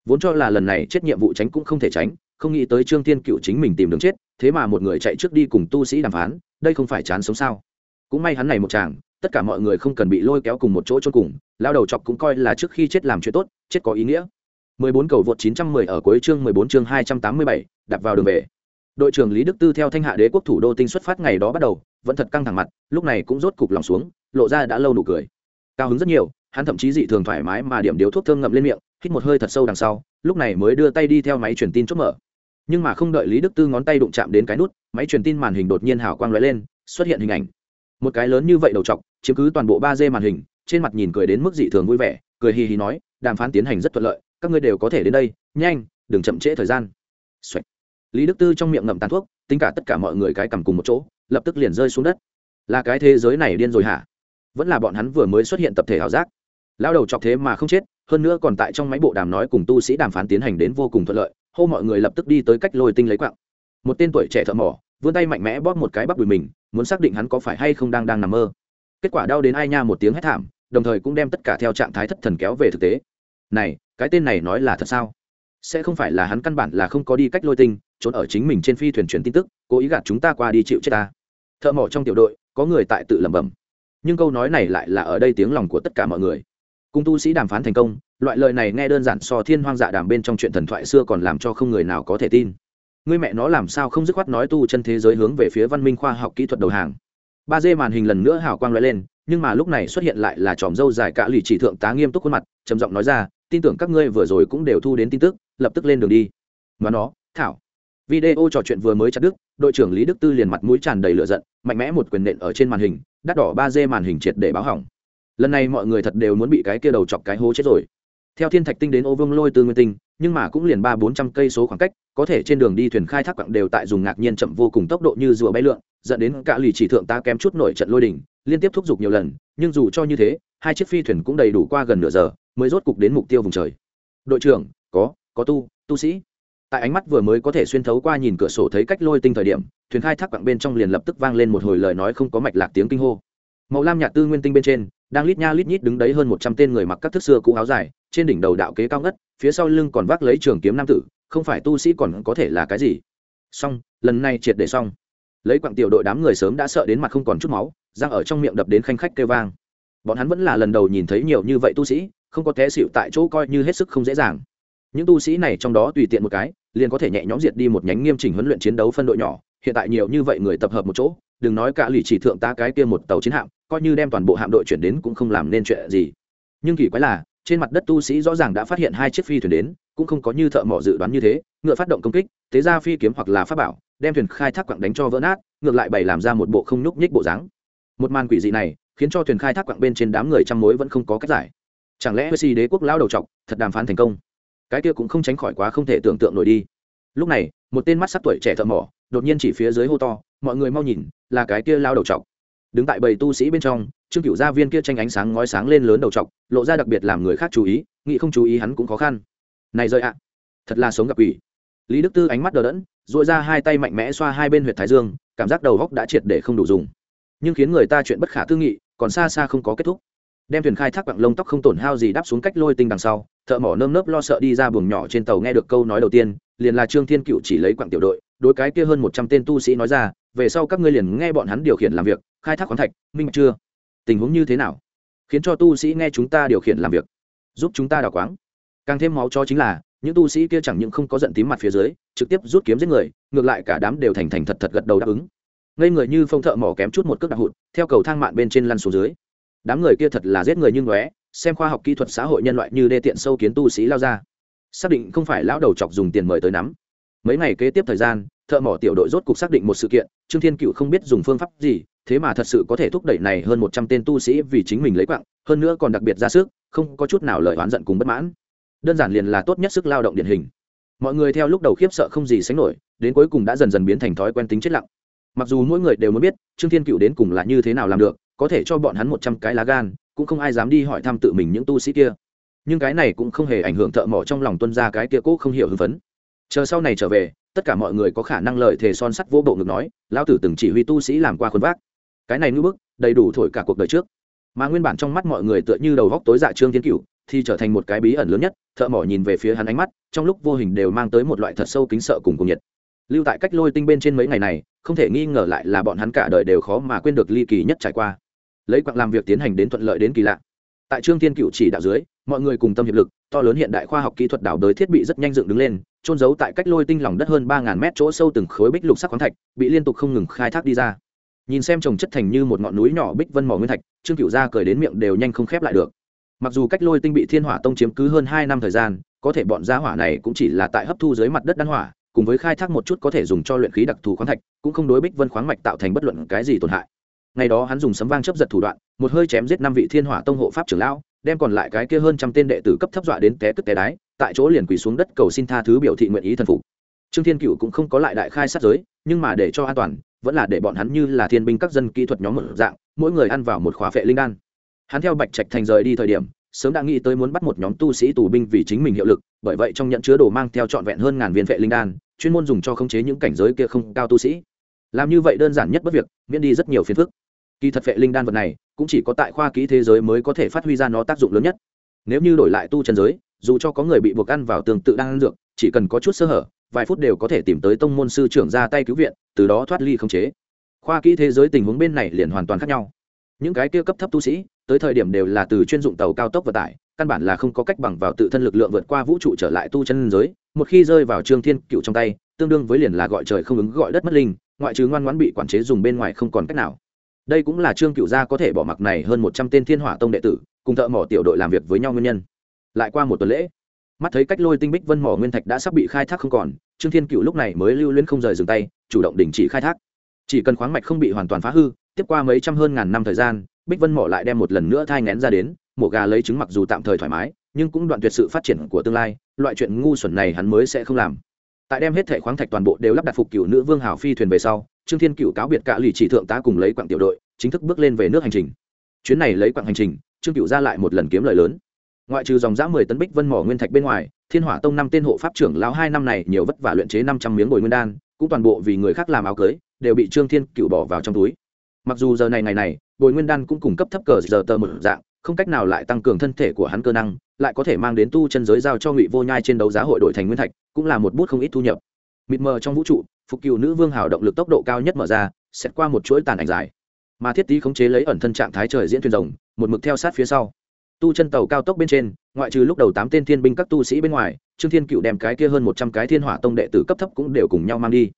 Vốn cho là lần này chết nhiệm vụ tránh cũng không thể tránh, không nghĩ tới trương thiên cựu chính mình tìm đường chết, thế mà một người chạy trước đi cùng tu sĩ đàm phán, đây không phải chán sống sao? Cũng may hắn này một chàng tất cả mọi người không cần bị lôi kéo cùng một chỗ chôn cùng lao đầu chọc cũng coi là trước khi chết làm chuyện tốt chết có ý nghĩa. 14 cầu vượt 910 ở cuối chương 14 chương 287, đặt vào đường về. Đội trưởng lý đức tư theo thanh hạ đế quốc thủ đô tinh xuất phát ngày đó bắt đầu vẫn thật căng thẳng mặt lúc này cũng rốt cục lòng xuống lộ ra đã lâu nụ cười. Cao hứng rất nhiều hắn thậm chí dị thường thoải mái mà điểm điếu thuốc thơm ngậm lên miệng hít một hơi thật sâu đằng sau lúc này mới đưa tay đi theo máy truyền tin chốt mở. Nhưng mà không đợi lý đức tư ngón tay đụng chạm đến cái nút máy truyền tin màn hình đột nhiên hào quang lóe lên xuất hiện hình ảnh một cái lớn như vậy đầu t chiếm cứ toàn bộ ba d màn hình, trên mặt nhìn cười đến mức dị thường vui vẻ, cười hì hì nói, đàm phán tiến hành rất thuận lợi, các ngươi đều có thể đến đây, nhanh, đừng chậm trễ thời gian、Xoay. lý đức tư trong miệng ngậm tàn thuốc, tính cả tất cả mọi người cái cầm cùng một chỗ, lập tức liền rơi xuống đất. Là cái thế giới này điên rồi hả? Vẫn là bọn hắn vừa mới xuất hiện tập thể ảo giác. Lao đầu chọc thế mà không chết, hơn nữa còn tại trong máy bộ đàm nói cùng tu sĩ đàm phán tiến hành đến vô cùng thuận lợi, hô mọi người lập tức đi tới cách lôi tinh lấy quạng. Một tên tuổi trẻ thợ mỏ vươn tay mạnh mẽ bóp một cái bắp đùi mình, muốn xác định hắn có phải hay không đang đang nằm mơ. Kết quả đau đến ai nha một tiếng hét thảm, đồng thời cũng đem tất cả theo trạng thái thất thần kéo về thực tế. Này, cái tên này nói là thật sao? Sẽ không phải là hắn căn bản là không có đi cách lôi tinh, trốn ở chính mình trên phi thuyền truyền tin tức, cố ý gạt chúng ta qua đi chịu chết ta. Thợ mỏ trong tiểu đội, có người tại tự lẩm bẩm. Nhưng câu nói này lại là ở đây tiếng lòng của tất cả mọi người. Cùng tu sĩ đàm phán thành công, loại lời này nghe đơn giản so thiên hoang dạ đàm bên trong chuyện thần thoại xưa còn làm cho không người nào có thể tin ngươi mẹ nó làm sao không dứt khoát nói tu chân thế giới hướng về phía văn minh khoa học kỹ thuật đầu hàng? Ba d màn hình lần nữa hào quang l lên, nhưng mà lúc này xuất hiện lại là tròm dâu dài cả lì chỉ thượng tá nghiêm túc khuôn mặt, trầm giọng nói ra, tin tưởng các ngươi vừa rồi cũng đều thu đến tin tức, lập tức lên đường đi. Mà nó, thảo. Video trò chuyện vừa mới chặt đức đội trưởng lý đức tư liền mặt mũi tràn đầy lửa giận, mạnh mẽ một quyền nện ở trên màn hình, đắt đỏ ba d màn hình triệt để báo hỏng. Lần này mọi người thật đều muốn bị cái kia đầu chọc cái hố chết rồi. Theo thiên thạch tinh đến ô vương lôi tư nguyên tinh, nhưng mà cũng liền ba bốn trăm cây số khoảng cách có thể trên đường đi thuyền khai thác quặng đều tại dùng ngạc nhiên chậm vô cùng tốc độ như rùa bay lượn, dẫn đến cả lì chỉ thượng ta kém chút nổi trận lôi đỉnh liên tiếp thúc giục nhiều lần, nhưng dù cho như thế, hai chiếc phi thuyền cũng đầy đủ qua gần nửa giờ, mới rốt cục đến mục tiêu vùng trời. Đội trưởng, có có tu tu sĩ. Tại ánh mắt vừa mới có thể xuyên thấu qua nhìn cửa sổ thấy cách lôi tinh thời điểm, thuyền khai thác quặng bên trong liền lập tức vang lên một hồi lời nói không có mạch lạc tiếng kinh hô. Màu lam nhạt tư nguyên tinh bên trên, đang lít nha lít nhít đứng đấy hơn một trăm tên người mặc các thức xưa cũ áo dài, trên đỉnh đầu đạo kế cao ngất, phía sau lưng còn vác lấy trường kiếm nam tử không phải tu sĩ còn có thể là cái gì? Xong, lần này triệt để xong. Lấy quặng tiểu đội đám người sớm đã sợ đến mặt không còn chút máu, răng ở trong miệng đập đến khanh khách kêu vang. Bọn hắn vẫn là lần đầu nhìn thấy nhiều như vậy tu sĩ, không có té xịu tại chỗ coi như hết sức không dễ dàng. Những tu sĩ này trong đó tùy tiện một cái, liền có thể nhẹ nhõm diệt đi một nhánh nghiêm chỉnh huấn luyện chiến đấu phân đội nhỏ. Hiện tại nhiều như vậy người tập hợp một chỗ, đừng nói cả lì chỉ thượng ta cái kia một tàu chiến hạm, coi như đem toàn bộ hạm đội chuyển đến cũng không làm nên chuyện gì. Nhưng kỳ quái là trên mặt đất tu sĩ rõ ràng đã phát hiện hai chiếc phi thuyền đến, cũng không có như thợ mỏ dự đoán như thế, ngựa phát động công kích thế ra phi kiếm hoặc là pháp bảo, đem thuyền khai thác quặng đánh cho vỡ nát, ngược lại bày làm ra một bộ không nhúc nhích bộ dáng. Một màn quỷ dị này, khiến cho thuyền khai thác quặng bên trên đám người trăm mối vẫn không có cách giải. Chẳng lẽ huệ đế quốc lao đầu trọc thật đàm phán thành công? Cái kia cũng không tránh khỏi quá không thể tưởng tượng nổi đi. Lúc này, một tên mắt sắc tuổi trẻ thợ mỏ, đột nhiên chỉ phía dưới hô to, mọi người mau nhìn, là cái kia lao đầu trọc đứng tại bầy tu sĩ bên trong trương cựu gia viên kia tranh ánh sáng ngói sáng lên lớn đầu trọc, lộ ra đặc biệt làm người khác chú ý, nghĩ không chú ý hắn cũng khó khăn. Này rơi ạ, thật là sống gặp ủy lý đức tư ánh mắt đờ đẫn dội ra hai tay mạnh mẽ xoa hai bên h u y ệ t thái dương, cảm giác đầu góc đã triệt để không đủ dùng. Nhưng khiến người ta chuyện bất khả tư nghị, còn xa xa không có kết thúc. Đem thuyền khai thác quặng lông tóc không tổn hao gì đáp xuống cách lôi tinh đằng sau, thợ mỏ nơm nớp lo sợ đi ra buồng nhỏ trên tàu nghe được câu nói đầu tiên, liền là trương thiên cựu chỉ lấy quặng tiểu đội, đối cái kia hơn một trăm tên tu sĩ nói ra, về sau các ngươi liền nghe bọn hắn điều khiển làm việc, khai thác khoáng thạch, minh chưa? Tình huống như thế nào? Khiến cho tu sĩ nghe chúng ta điều khiển làm việc, giúp chúng ta đào quáng. Càng thêm máu cho chính là, những tu sĩ kia chẳng những không có giận tím mặt phía dưới, trực tiếp rút kiếm giết người, ngược lại cả đám đều thành thành thật thật gật đầu đáp ứng. Ngây người như phong thợ mỏ kém chút một cước đạp hụt, theo cầu thang mạn bên trên lăn xuống dưới. Đám người kia thật là giết người như ngóe, xem khoa học kỹ thuật xã hội nhân loại như đê tiện sâu kiến tu sĩ lao ra. Xác định không phải lão đầu chọc dùng tiền mời tới nắm. Mấy ngày kế tiếp thời gian, thợ mỏ tiểu đội rốt cục xác định một sự kiện, trương thiên cựu không biết dùng phương pháp gì thế mà thật sự có thể thúc đẩy này hơn một trăm tên tu sĩ vì chính mình lấy quặng hơn nữa còn đặc biệt ra sức, không có chút nào lời oán giận cùng bất mãn. Đơn giản liền là tốt nhất sức lao động điển hình. Mọi người theo lúc đầu khiếp sợ không gì sánh nổi, đến cuối cùng đã dần dần biến thành thói quen tính chết lặng. Mặc dù mỗi người đều muốn biết, trương thiên cựu đến cùng là như thế nào làm được, có thể cho bọn hắn một trăm cái lá gan, cũng không ai dám đi hỏi thăm tự mình những tu sĩ kia. Nhưng cái này cũng không hề ảnh hưởng thợ mỏ trong lòng tuân ra cái kia cố không hiểu hưng phấn. Chờ sau này trở về, tất cả mọi người có khả năng lợi thề son sắt vô bộ ngực nói, lão tử từng chỉ huy tu sĩ làm qua khuôn vác cái này ngưỡng bức, đầy đủ thổi cả cuộc đời trước. Mà nguyên bản trong mắt mọi người tựa như đầu góc tối dạ trương thiên cửu, thì trở thành một cái bí ẩn lớn nhất, thợ mỏ nhìn về phía hắn ánh mắt, trong lúc vô hình đều mang tới một loại thật sâu kính sợ cùng cùng nhiệt. Lưu tại cách lôi tinh bên trên mấy ngày này, không thể nghi ngờ lại là bọn hắn cả đời đều khó mà quên được ly kỳ nhất trải qua. Lấy quặng làm việc tiến hành đến thuận lợi đến kỳ lạ. Tại trương thiên cựu chỉ đạo dưới, mọi người cùng tâm hiệp lực, to lớn hiện đại khoa học kỹ thuật đảo đới thiết bị rất nhanh dựng đứng lên trôn giấu tại cách lôi tinh lòng đất hơn ba ngàn mét chỗ sâu từng khối bích lục sắc khoáng thạch, bị liên tục không ngừng khai thác đi ra nhìn xem trồng chất thành như một ngọn núi nhỏ bích vân mỏ nguyên thạch, trương cựu ra cười đến miệng đều nhanh không khép lại được. Mặc dù cách lôi tinh bị thiên hỏa tông chiếm cứ hơn hai năm thời gian, có thể bọn gia hỏa này cũng chỉ là tại hấp thu dưới mặt đất đan hỏa, cùng với khai thác một chút có thể dùng cho luyện khí đặc thù khoáng thạch, cũng không đối bích vân khoáng mạch tạo thành bất luận cái gì tổn hại. Ngày đó hắn dùng sấm vang chấp giật thủ đoạn, một hơi chém giết năm vị thiên hỏa tông hộ pháp trưởng lão, đem còn lại cái kia hơn trăm tên đệ tử cấp thấp dọa đến té tức té đái, tại chỗ liền quỳ xuống đất cầu xin tha thứ biểu thị nguyện ý thần phục. Trương thiên cựu cũng không có lại đại khai sát giới, nhưng mà để cho an toàn vẫn là để bọn hắn như là thiên binh các dân kỹ thuật nhóm một dạng, mỗi người ăn vào một khóa phệ linh đan. Hắn theo bạch trạch thành rời đi thời điểm, sớm đã nghĩ tới muốn bắt một nhóm tu sĩ tù binh vì chính mình hiệu lực, bởi vậy trong nhận chứa đồ mang theo trọn vẹn hơn ngàn viên phệ linh đan, chuyên môn dùng cho khống chế những cảnh giới kia không cao tu sĩ. Làm như vậy đơn giản nhất bất việc, miễn đi rất nhiều phiền phức. Kỳ thật phệ linh đan vật này, cũng chỉ có tại khoa kỹ thế giới mới có thể phát huy ra nó tác dụng lớn nhất. Nếu như đổi lại tu chân giới, dù cho có người bị buộc ăn vào tương tự đang ăn dược, chỉ cần có chút sơ hở vài phút đều có thể tìm tới tông môn sư trưởng ra tay cứu viện, từ đó thoát ly không chế. Khoa kỹ thế giới tình huống bên này liền hoàn toàn khác nhau. Những cái kia cấp thấp tu sĩ, tới thời điểm đều là từ chuyên dụng tàu cao tốc vận tải, căn bản là không có cách bằng vào tự thân lực lượng vượt qua vũ trụ trở lại tu chân giới, một khi rơi vào trương thiên cựu trong tay, tương đương với liền là gọi trời không ứng gọi đất mất linh, ngoại trừ ngoan ngoãn bị quản chế dùng bên ngoài không còn cách nào. Đây cũng là trương cựu gia có thể bỏ mặc này hơn một trăm tên thiên hỏa tông đệ tử, cùng thợ mỏ tiểu đội làm việc với nhau nguyên nhân. Lại qua một tuần lễ mắt thấy cách lôi tinh bích vân mỏ nguyên thạch đã sắp bị khai thác không còn, trương thiên cựu lúc này mới lưu luyến không rời dừng tay, chủ động đình chỉ khai thác. Chỉ cần khoáng mạch không bị hoàn toàn phá hư, tiếp qua mấy trăm hơn ngàn năm thời gian, bích vân mỏ lại đem một lần nữa thai ngén ra đến, mổ gà lấy trứng mặc dù tạm thời thoải mái, nhưng cũng đoạn tuyệt sự phát triển của tương lai, loại chuyện ngu xuẩn này hắn mới sẽ không làm. Tại đem hết thẻ khoáng thạch toàn bộ đều lắp đặt phục cựu nữ vương hào phi thuyền về sau, trương thiên cựu cáo biệt cả lì chỉ thượng tá cùng lấy quặng tiểu đội, chính thức bước lên về nước hành trình. Chuyến này lấy quặng hành trình, trương cựu ra lại một lần kiếm lời lớn ngoại trừ dòng giã mười tấn bích vân mỏ nguyên thạch bên ngoài, thiên hỏa tông năm tên hộ pháp trưởng lão hai năm này nhiều vất vả luyện chế năm trăm miếng bồi nguyên đan, cũng toàn bộ vì người khác làm áo cưới, đều bị trương thiên cựu bỏ vào trong túi. Mặc dù giờ này ngày này, bồi nguyên đan cũng cung cấp thấp cờ giờ tờ một dạng, không cách nào lại tăng cường thân thể của hắn cơ năng, lại có thể mang đến tu chân giới giao cho ngụy vô nhai trên đấu giá hội đổi thành nguyên thạch, cũng là một bút không ít thu nhập. Mịt mờ trong vũ trụ, phục cựu nữ vương hào động lực tốc độ cao nhất mở ra, xét qua một chuỗi tàn ảnh dài. Mà thiết tý khống chế lấy ẩn thân trạng thái trời diễn thuyền rồng, một mực theo sát phía sau tu chân tàu cao tốc bên trên, ngoại trừ lúc đầu tám tên thiên binh các tu sĩ bên ngoài, trương thiên cựu đem cái kia hơn một trăm cái thiên hỏa tông đệ tử cấp thấp cũng đều cùng nhau mang đi.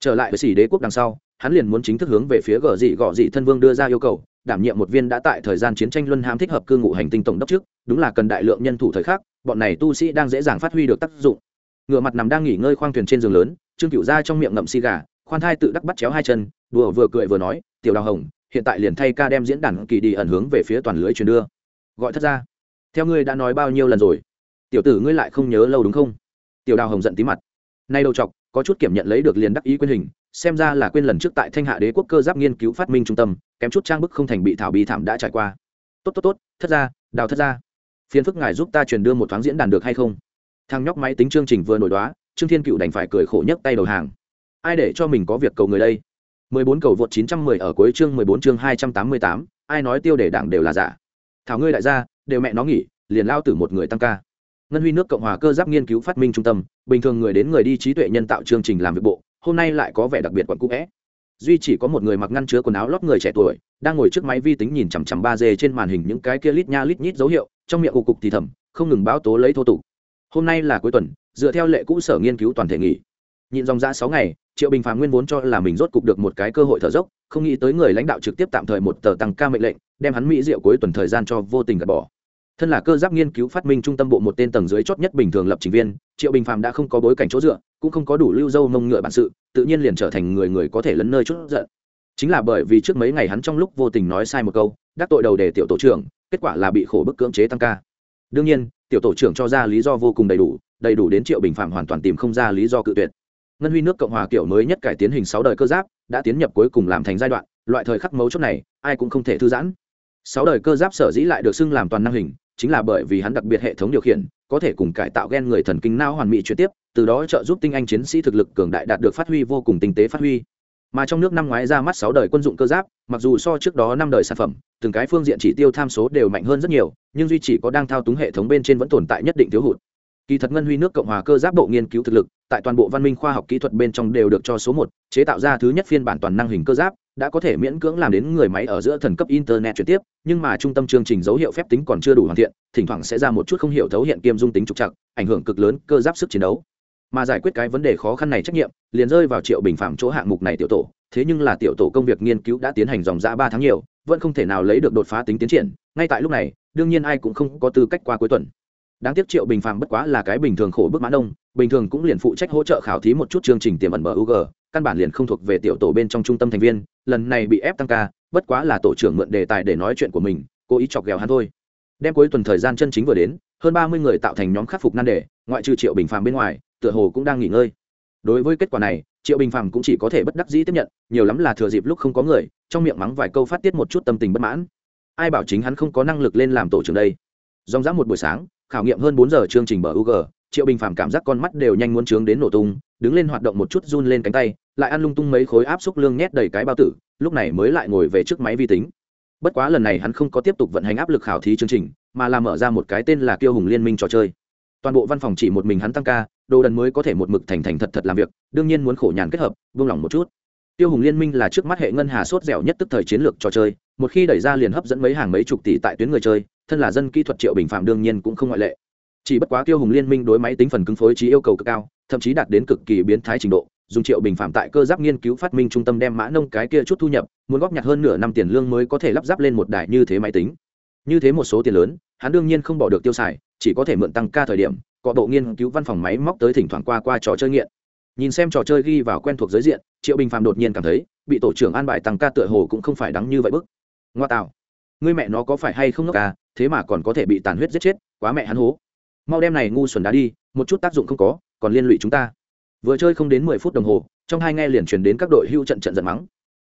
Trở lại với xỉ đế quốc đằng sau, hắn liền muốn chính thức hướng về phía gờ dị gọ dị thân vương đưa ra yêu cầu, đảm nhiệm một viên đã tại thời gian chiến tranh luân hãm thích hợp cư ngụ hành tinh tổng đốc trước, đúng là cần đại lượng nhân thủ thời khắc, bọn này tu sĩ đang dễ dàng phát huy được tác dụng. Ngựa mặt nằm đang nghỉ ngơi khoang thuyền trên giường lớn, trương cựu ra trong miệng ngậm xì gà, khoan thai tự đắc bắt chéo hai chân, đùa vừa cười vừa nói, tiểu đào hồng, hiện tại liền thay ca đem diễn đàn kỳ đi ẩn hướng về phía toàn lưới truyền đưa gọi thất ra. Theo ngươi đã nói bao nhiêu lần rồi? Tiểu tử ngươi lại không nhớ lâu đúng không? Tiểu đào hồng giận tí mặt. Nay đầu chọc có chút kiểm nhận lấy được liền đắc ý quyên hình xem ra là quên lần trước tại thanh hạ đế quốc cơ giáp nghiên cứu phát minh trung tâm kém chút trang bức không thành bị thảo bi thảm đã trải qua. Tốt tốt tốt thất ra đào thất ra. Phiền phức ngài giúp ta truyền đưa một thoáng diễn đàn được hay không? Thằng nhóc máy tính chương trình vừa nổi đoá trương thiên cựu đành phải cười khổ nhất tay đầu hàng. Ai để cho mình có việc cầu người đây? 14 cầu vượt 910 ở cuối chương 14 chương 288, ai nói tiêu đề đảng đều là giả? Thảo ngươi đại gia, đều mẹ nó nghỉ, liền lao tử một người tăng ca. Ngân huy nước cộng hòa cơ giáp nghiên cứu phát minh trung tâm, bình thường người đến người đi trí tuệ nhân tạo chương trình làm việc bộ, hôm nay lại có vẻ đặc biệt quặn cũ vẽ. Duy chỉ có một người mặc ngăn chứa quần áo lót người trẻ tuổi, đang ngồi trước máy vi tính nhìn chằm chằm ba d trên màn hình những cái kia lít nha lít nhít dấu hiệu, trong miệng cục cục thì thầm, không ngừng báo tố lấy thô tục. Hôm nay là cuối tuần, dựa theo lệ cũ sở nghiên cứu toàn thể nghỉ. Nhịn dòng ra sáu ngày, triệu bình phàm nguyên vốn cho là mình rốt cục được một cái cơ hội thở dốc, không nghĩ tới người lãnh đạo trực tiếp tạm thời một tờ tăng ca mệnh lệnh đem hắn mỹ diệu cuối tuần thời gian cho vô tình gạt bỏ. Thân là cơ giáp nghiên cứu phát minh trung tâm bộ một tên tầng dưới chót nhất bình thường lập trình viên, triệu bình phàm đã không có bối cảnh chỗ dựa, cũng không có đủ lưu dâu mông ngựa bản sự, tự nhiên liền trở thành người người có thể lấn nơi chút giận. Chính là bởi vì trước mấy ngày hắn trong lúc vô tình nói sai một câu, đắc tội đầu để tiểu tổ trưởng, kết quả là bị khổ bức cưỡng chế tăng ca. Đương nhiên, tiểu tổ trưởng cho ra lý do vô cùng đầy đủ đầy đủ đến triệu bình phạm hoàn toàn tìm không ra lý do cự tuyệt. Ngân huy nước cộng hòa kiểu mới nhất cải tiến hình sáu đời cơ giáp, đã tiến nhập cuối cùng làm thành giai đoạn, loại thời khắc mấu chốt này, ai cũng không thể thư giãn sáu đời cơ giáp sở dĩ lại được xưng làm toàn năng hình, chính là bởi vì hắn đặc biệt hệ thống điều khiển, có thể cùng cải tạo gen người thần kinh não hoàn mỹ chuyển tiếp, từ đó trợ giúp tinh anh chiến sĩ thực lực cường đại đạt được phát huy vô cùng tinh tế phát huy. Mà trong nước năm ngoái ra mắt sáu đời quân dụng cơ giáp, mặc dù so trước đó năm đời sản phẩm, từng cái phương diện chỉ tiêu tham số đều mạnh hơn rất nhiều, nhưng duy chỉ có đang thao túng hệ thống bên trên vẫn tồn tại nhất định thiếu hụt. Kỳ thật ngân huy nước cộng hòa cơ giáp bộ nghiên cứu thực lực, tại toàn bộ văn minh khoa học kỹ thuật bên trong đều được cho số một, chế tạo ra thứ nhất phiên bản toàn năng hình cơ giáp đã có thể miễn cưỡng làm đến người máy ở giữa thần cấp internet chuyển tiếp nhưng mà trung tâm chương trình dấu hiệu phép tính còn chưa đủ hoàn thiện thỉnh thoảng sẽ ra một chút không hiểu thấu hiện kiêm dung tính trục trặc, ảnh hưởng cực lớn cơ giáp sức chiến đấu. Mà giải quyết cái vấn đề khó khăn này trách nhiệm liền rơi vào triệu bình phạm chỗ hạng mục này tiểu tổ thế nhưng là tiểu tổ công việc nghiên cứu đã tiến hành dòng ra ba tháng nhiều vẫn không thể nào lấy được đột phá tính tiến triển ngay tại lúc này đương nhiên ai cũng không có tư cách qua cuối tuần. Đáng tiếc triệu bình phàm bất quá là cái bình thường khổ bức mã đông, bình thường cũng liền phụ trách hỗ trợ khảo thí một chút chương trình tiềm ẩn bug căn bản liền không thuộc về tiểu tổ bên trong trung tâm thành viên lần này bị ép tăng ca bất quá là tổ trưởng mượn đề tài để nói chuyện của mình cố ý chọc ghẹo hắn thôi. Đem cuối tuần thời gian chân chính vừa đến hơn ba mươi người tạo thành nhóm khắc phục nan đề ngoại trừ triệu bình phàm bên ngoài tựa hồ cũng đang nghỉ ngơi. Đối với kết quả này triệu bình phàm cũng chỉ có thể bất đắc dĩ tiếp nhận nhiều lắm là thừa dịp lúc không có người trong miệng mắng vài câu phát tiết một chút tâm tình bất mãn. Ai bảo chính hắn không có năng lực lên làm tổ trưởng đây? Dòng dã một buổi sáng khảo nghiệm hơn bốn giờ chương trình bờ u g Triệu Bình Phàm cảm giác con mắt đều nhanh muốn trướng đến nổ tung, đứng lên hoạt động một chút run lên cánh tay, lại ăn lung tung mấy khối áp xúc lương nhét đầy cái bao tử, lúc này mới lại ngồi về trước máy vi tính. Bất quá lần này hắn không có tiếp tục vận hành áp lực khảo thí chương trình, mà là mở ra một cái tên là Kiêu Hùng Liên Minh trò chơi. Toàn bộ văn phòng chỉ một mình hắn tăng ca, đồ đần mới có thể một mực thành thành thật thật làm việc, đương nhiên muốn khổ nhàn kết hợp, buông lòng một chút. Tiêu Hùng Liên Minh là trước mắt hệ ngân hà sốt dẻo nhất tức thời chiến lược trò chơi, một khi đẩy ra liền hấp dẫn mấy hàng mấy chục tỷ tại tuyến người chơi, thân là dân kỹ thuật Triệu Bình Phạm đương nhiên cũng không ngoại lệ chỉ bất quá tiêu hùng liên minh đối máy tính phần cứng phối trí yêu cầu cực cao thậm chí đạt đến cực kỳ biến thái trình độ, dùng triệu bình phạm tại cơ giáp nghiên cứu phát minh trung tâm đem mã nông cái kia chút thu nhập, muốn góp nhặt hơn nửa năm tiền lương mới có thể lắp ráp lên một đài như thế máy tính. Như thế một số tiền lớn, hắn đương nhiên không bỏ được tiêu xài, chỉ có thể mượn tăng ca thời điểm, có bộ nghiên cứu văn phòng máy móc tới thỉnh thoảng qua qua trò chơi nghiện. Nhìn xem trò chơi ghi vào quen thuộc giới diện, triệu bình phạm đột nhiên cảm thấy, bị tổ trưởng an bài tăng ca tựa hồ cũng không phải đắng như vậy bức. Ngoa tạo. Ngươi mẹ nó có phải hay không ngốc ca thế mà còn có thể bị tàn huyết giết chết, quá mẹ hắn hố. Mau đem này ngu xuẩn đá đi, một chút tác dụng không có còn liên lụy chúng ta. Vừa chơi không đến mười phút đồng hồ, trong hai nghe liền truyền đến các đội hưu trận trận giận mắng.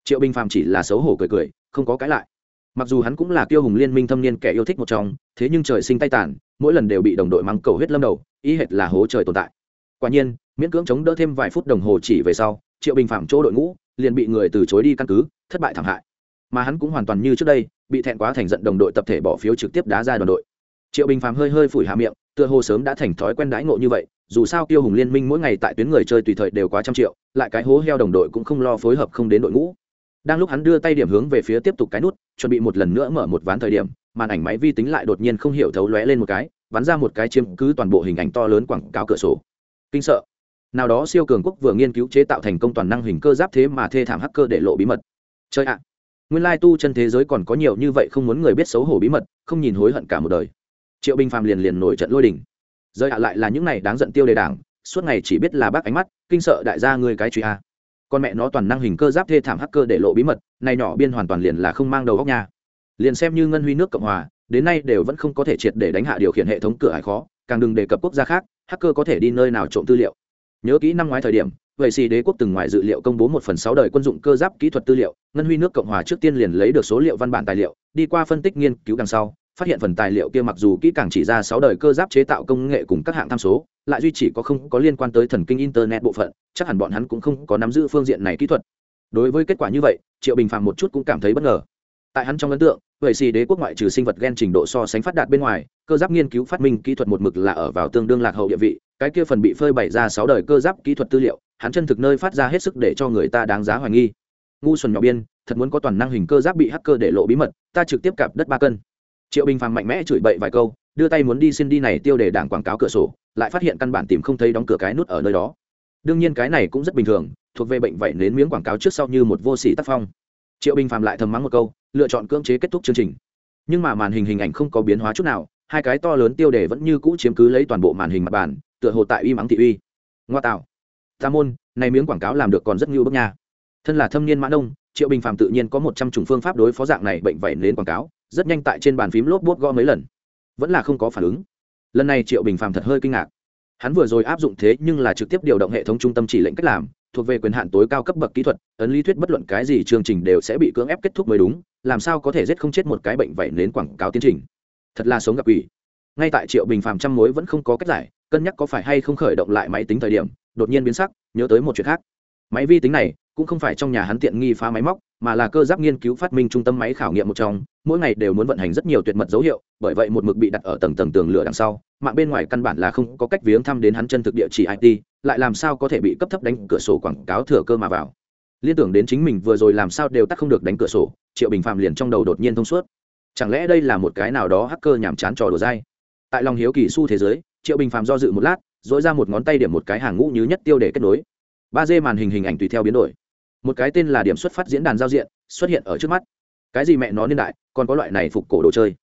Triệu bình phàm chỉ là xấu hổ cười cười, không có cãi lại. Mặc dù hắn cũng là kiêu hùng liên minh thâm niên kẻ yêu thích một trong, thế nhưng trời sinh tay tàn, mỗi lần đều bị đồng đội mắng cầu huyết lâm đầu ý hệt là hố trời tồn tại. Quả nhiên, miễn cưỡng chống đỡ thêm vài phút đồng hồ chỉ về sau, triệu bình phạm chỗ đội ngũ liền bị người từ chối đi căn cứ, thất bại thảm hại. Mà hắn cũng hoàn toàn như trước đây, bị thẹn quá thành giận đồng đội tập thể bỏ phiếu trực tiếp đá ra đoàn đội. Triệu bình phàm hơi hơi phủi hạ miệng tựa hồ sớm đã thành thói quen đãi ngộ như vậy, dù sao tiêu hùng liên minh mỗi ngày tại tuyến người chơi tùy thời đều quá trăm triệu, lại cái hố heo đồng đội cũng không lo phối hợp không đến đội ngũ. Đang lúc hắn đưa tay điểm hướng về phía tiếp tục cái nút, chuẩn bị một lần nữa mở một ván thời điểm, màn ảnh máy vi tính lại đột nhiên không hiểu thấu lóe lên một cái, bắn ra một cái chiếm cứ toàn bộ hình ảnh to lớn quảng cáo cửa sổ. Kinh sợ. Nào đó siêu cường quốc vừa nghiên cứu chế tạo thành công toàn năng hình cơ giáp thế mà thê thảm hacker để lộ bí mật. Chơi ạ. Nguyên lai tu chân thế giới còn có nhiều như vậy không muốn người biết xấu hổ bí mật, không nhìn hối hận cả một đời triệu bình phàm liền liền nổi trận lôi đình. Rơi hạ lại là những này đáng giận tiêu đề đảng suốt ngày chỉ biết là bác ánh mắt kinh sợ đại gia người cái truy a. Con mẹ nó toàn năng hình cơ giáp thê thảm hacker để lộ bí mật này nhỏ biên hoàn toàn liền là không mang đầu góc nhà, liền xem như ngân huy nước cộng hòa đến nay đều vẫn không có thể triệt để đánh hạ điều khiển hệ thống cửa hải khó càng đừng đề cập quốc gia khác hacker có thể đi nơi nào trộm tư liệu. Nhớ kỹ năm ngoái thời điểm vậy xì đế quốc từng ngoài dự liệu công bố một phần sáu đời quân dụng cơ giáp kỹ thuật tư liệu ngân huy nước cộng hòa trước tiên liền lấy được số liệu văn bản tài liệu đi qua phân tích nghiên cứu đằng sau phát hiện phần tài liệu kia mặc dù kỹ càng chỉ ra sáu đời cơ giáp chế tạo công nghệ cùng các hạng tham số, lại duy chỉ có không có liên quan tới thần kinh internet bộ phận, chắc hẳn bọn hắn cũng không có nắm giữ phương diện này kỹ thuật. Đối với kết quả như vậy, triệu bình phàm một chút cũng cảm thấy bất ngờ. Tại hắn trong ấn tượng, vậy xì đế quốc ngoại trừ sinh vật gen trình độ so sánh phát đạt bên ngoài, cơ giáp nghiên cứu phát minh kỹ thuật một mực là ở vào tương đương lạc hậu địa vị, cái kia phần bị phơi bày ra sáu đời cơ giáp kỹ thuật tư liệu, hắn chân thực nơi phát ra hết sức để cho người ta đáng giá hoài nghi. Ngu xuẩn nhỏ biên, thật muốn có toàn năng hình cơ giáp bị hacker để lộ bí mật, ta trực tiếp cạp đất ba cân triệu bình phàm mạnh mẽ chửi bậy vài câu, đưa tay muốn đi xin đi này tiêu để đảng quảng cáo cửa sổ, lại phát hiện căn bản tìm không thấy đóng cửa cái nút ở nơi đó. Đương nhiên cái này cũng rất bình thường, thuộc về bệnh vậy nến miếng quảng cáo trước sau như một vô sĩ tác phong. Triệu bình phàm lại thầm mắng một câu, lựa chọn cưỡng chế kết thúc chương trình. Nhưng mà màn hình hình ảnh không có biến hóa chút nào, hai cái to lớn tiêu đề vẫn như cũ chiếm cứ lấy toàn bộ màn hình mặt bàn, tựa hồ tại uy mắng thị uy. Ngoa tạo. Ta môn, này miếng quảng cáo làm được còn rất ngưu bức nha. Thân là thâm niên mã nông, triệu bình phàm tự nhiên có một trăm chủng phương pháp đối phó dạng này bệnh vẩy nến quảng cáo rất nhanh tại trên bàn phím lốp bốt gõ mấy lần. Vẫn là không có phản ứng. Lần này triệu bình phàm thật hơi kinh ngạc. Hắn vừa rồi áp dụng thế nhưng là trực tiếp điều động hệ thống trung tâm chỉ lệnh cách làm, thuộc về quyền hạn tối cao cấp bậc kỹ thuật, ấn lý thuyết bất luận cái gì chương trình đều sẽ bị cưỡng ép kết thúc mới đúng, làm sao có thể giết không chết một cái bệnh vẩy nến quảng cáo tiến trình. Thật là sống gặp ủy ngay tại triệu bình phàm trăm mối vẫn không có cách giải, cân nhắc có phải hay không khởi động lại máy tính thời điểm, đột nhiên biến sắc, nhớ tới một chuyện khác. Máy vi tính này cũng không phải trong nhà hắn tiện nghi phá máy móc mà là cơ giáp nghiên cứu phát minh trung tâm máy khảo nghiệm một trong, mỗi ngày đều muốn vận hành rất nhiều tuyệt mật dấu hiệu, bởi vậy một mực bị đặt ở tầng tầng tường lửa đằng sau, mạng bên ngoài căn bản là không có cách viếng thăm đến hắn chân thực địa chỉ it lại làm sao có thể bị cấp thấp đánh cửa sổ quảng cáo thừa cơ mà vào. Liên tưởng đến chính mình vừa rồi làm sao đều tắt không được đánh cửa sổ, triệu bình phạm liền trong đầu đột nhiên thông suốt. Chẳng lẽ đây là một cái nào đó hacker nhàm chán trò đùa dai? Tại lòng hiếu kỳ su thế giới, triệu bình phạm do dự một lát dỗi ra một ngón tay điểm một cái hàng ngũ như nhất tiêu để kết nối. Ba d màn hình hình ảnh tùy theo biến đổi một cái tên là điểm xuất phát diễn đàn giao diện, xuất hiện ở trước mắt. Cái gì mẹ nó niên đại, còn có loại này phục cổ đồ chơi.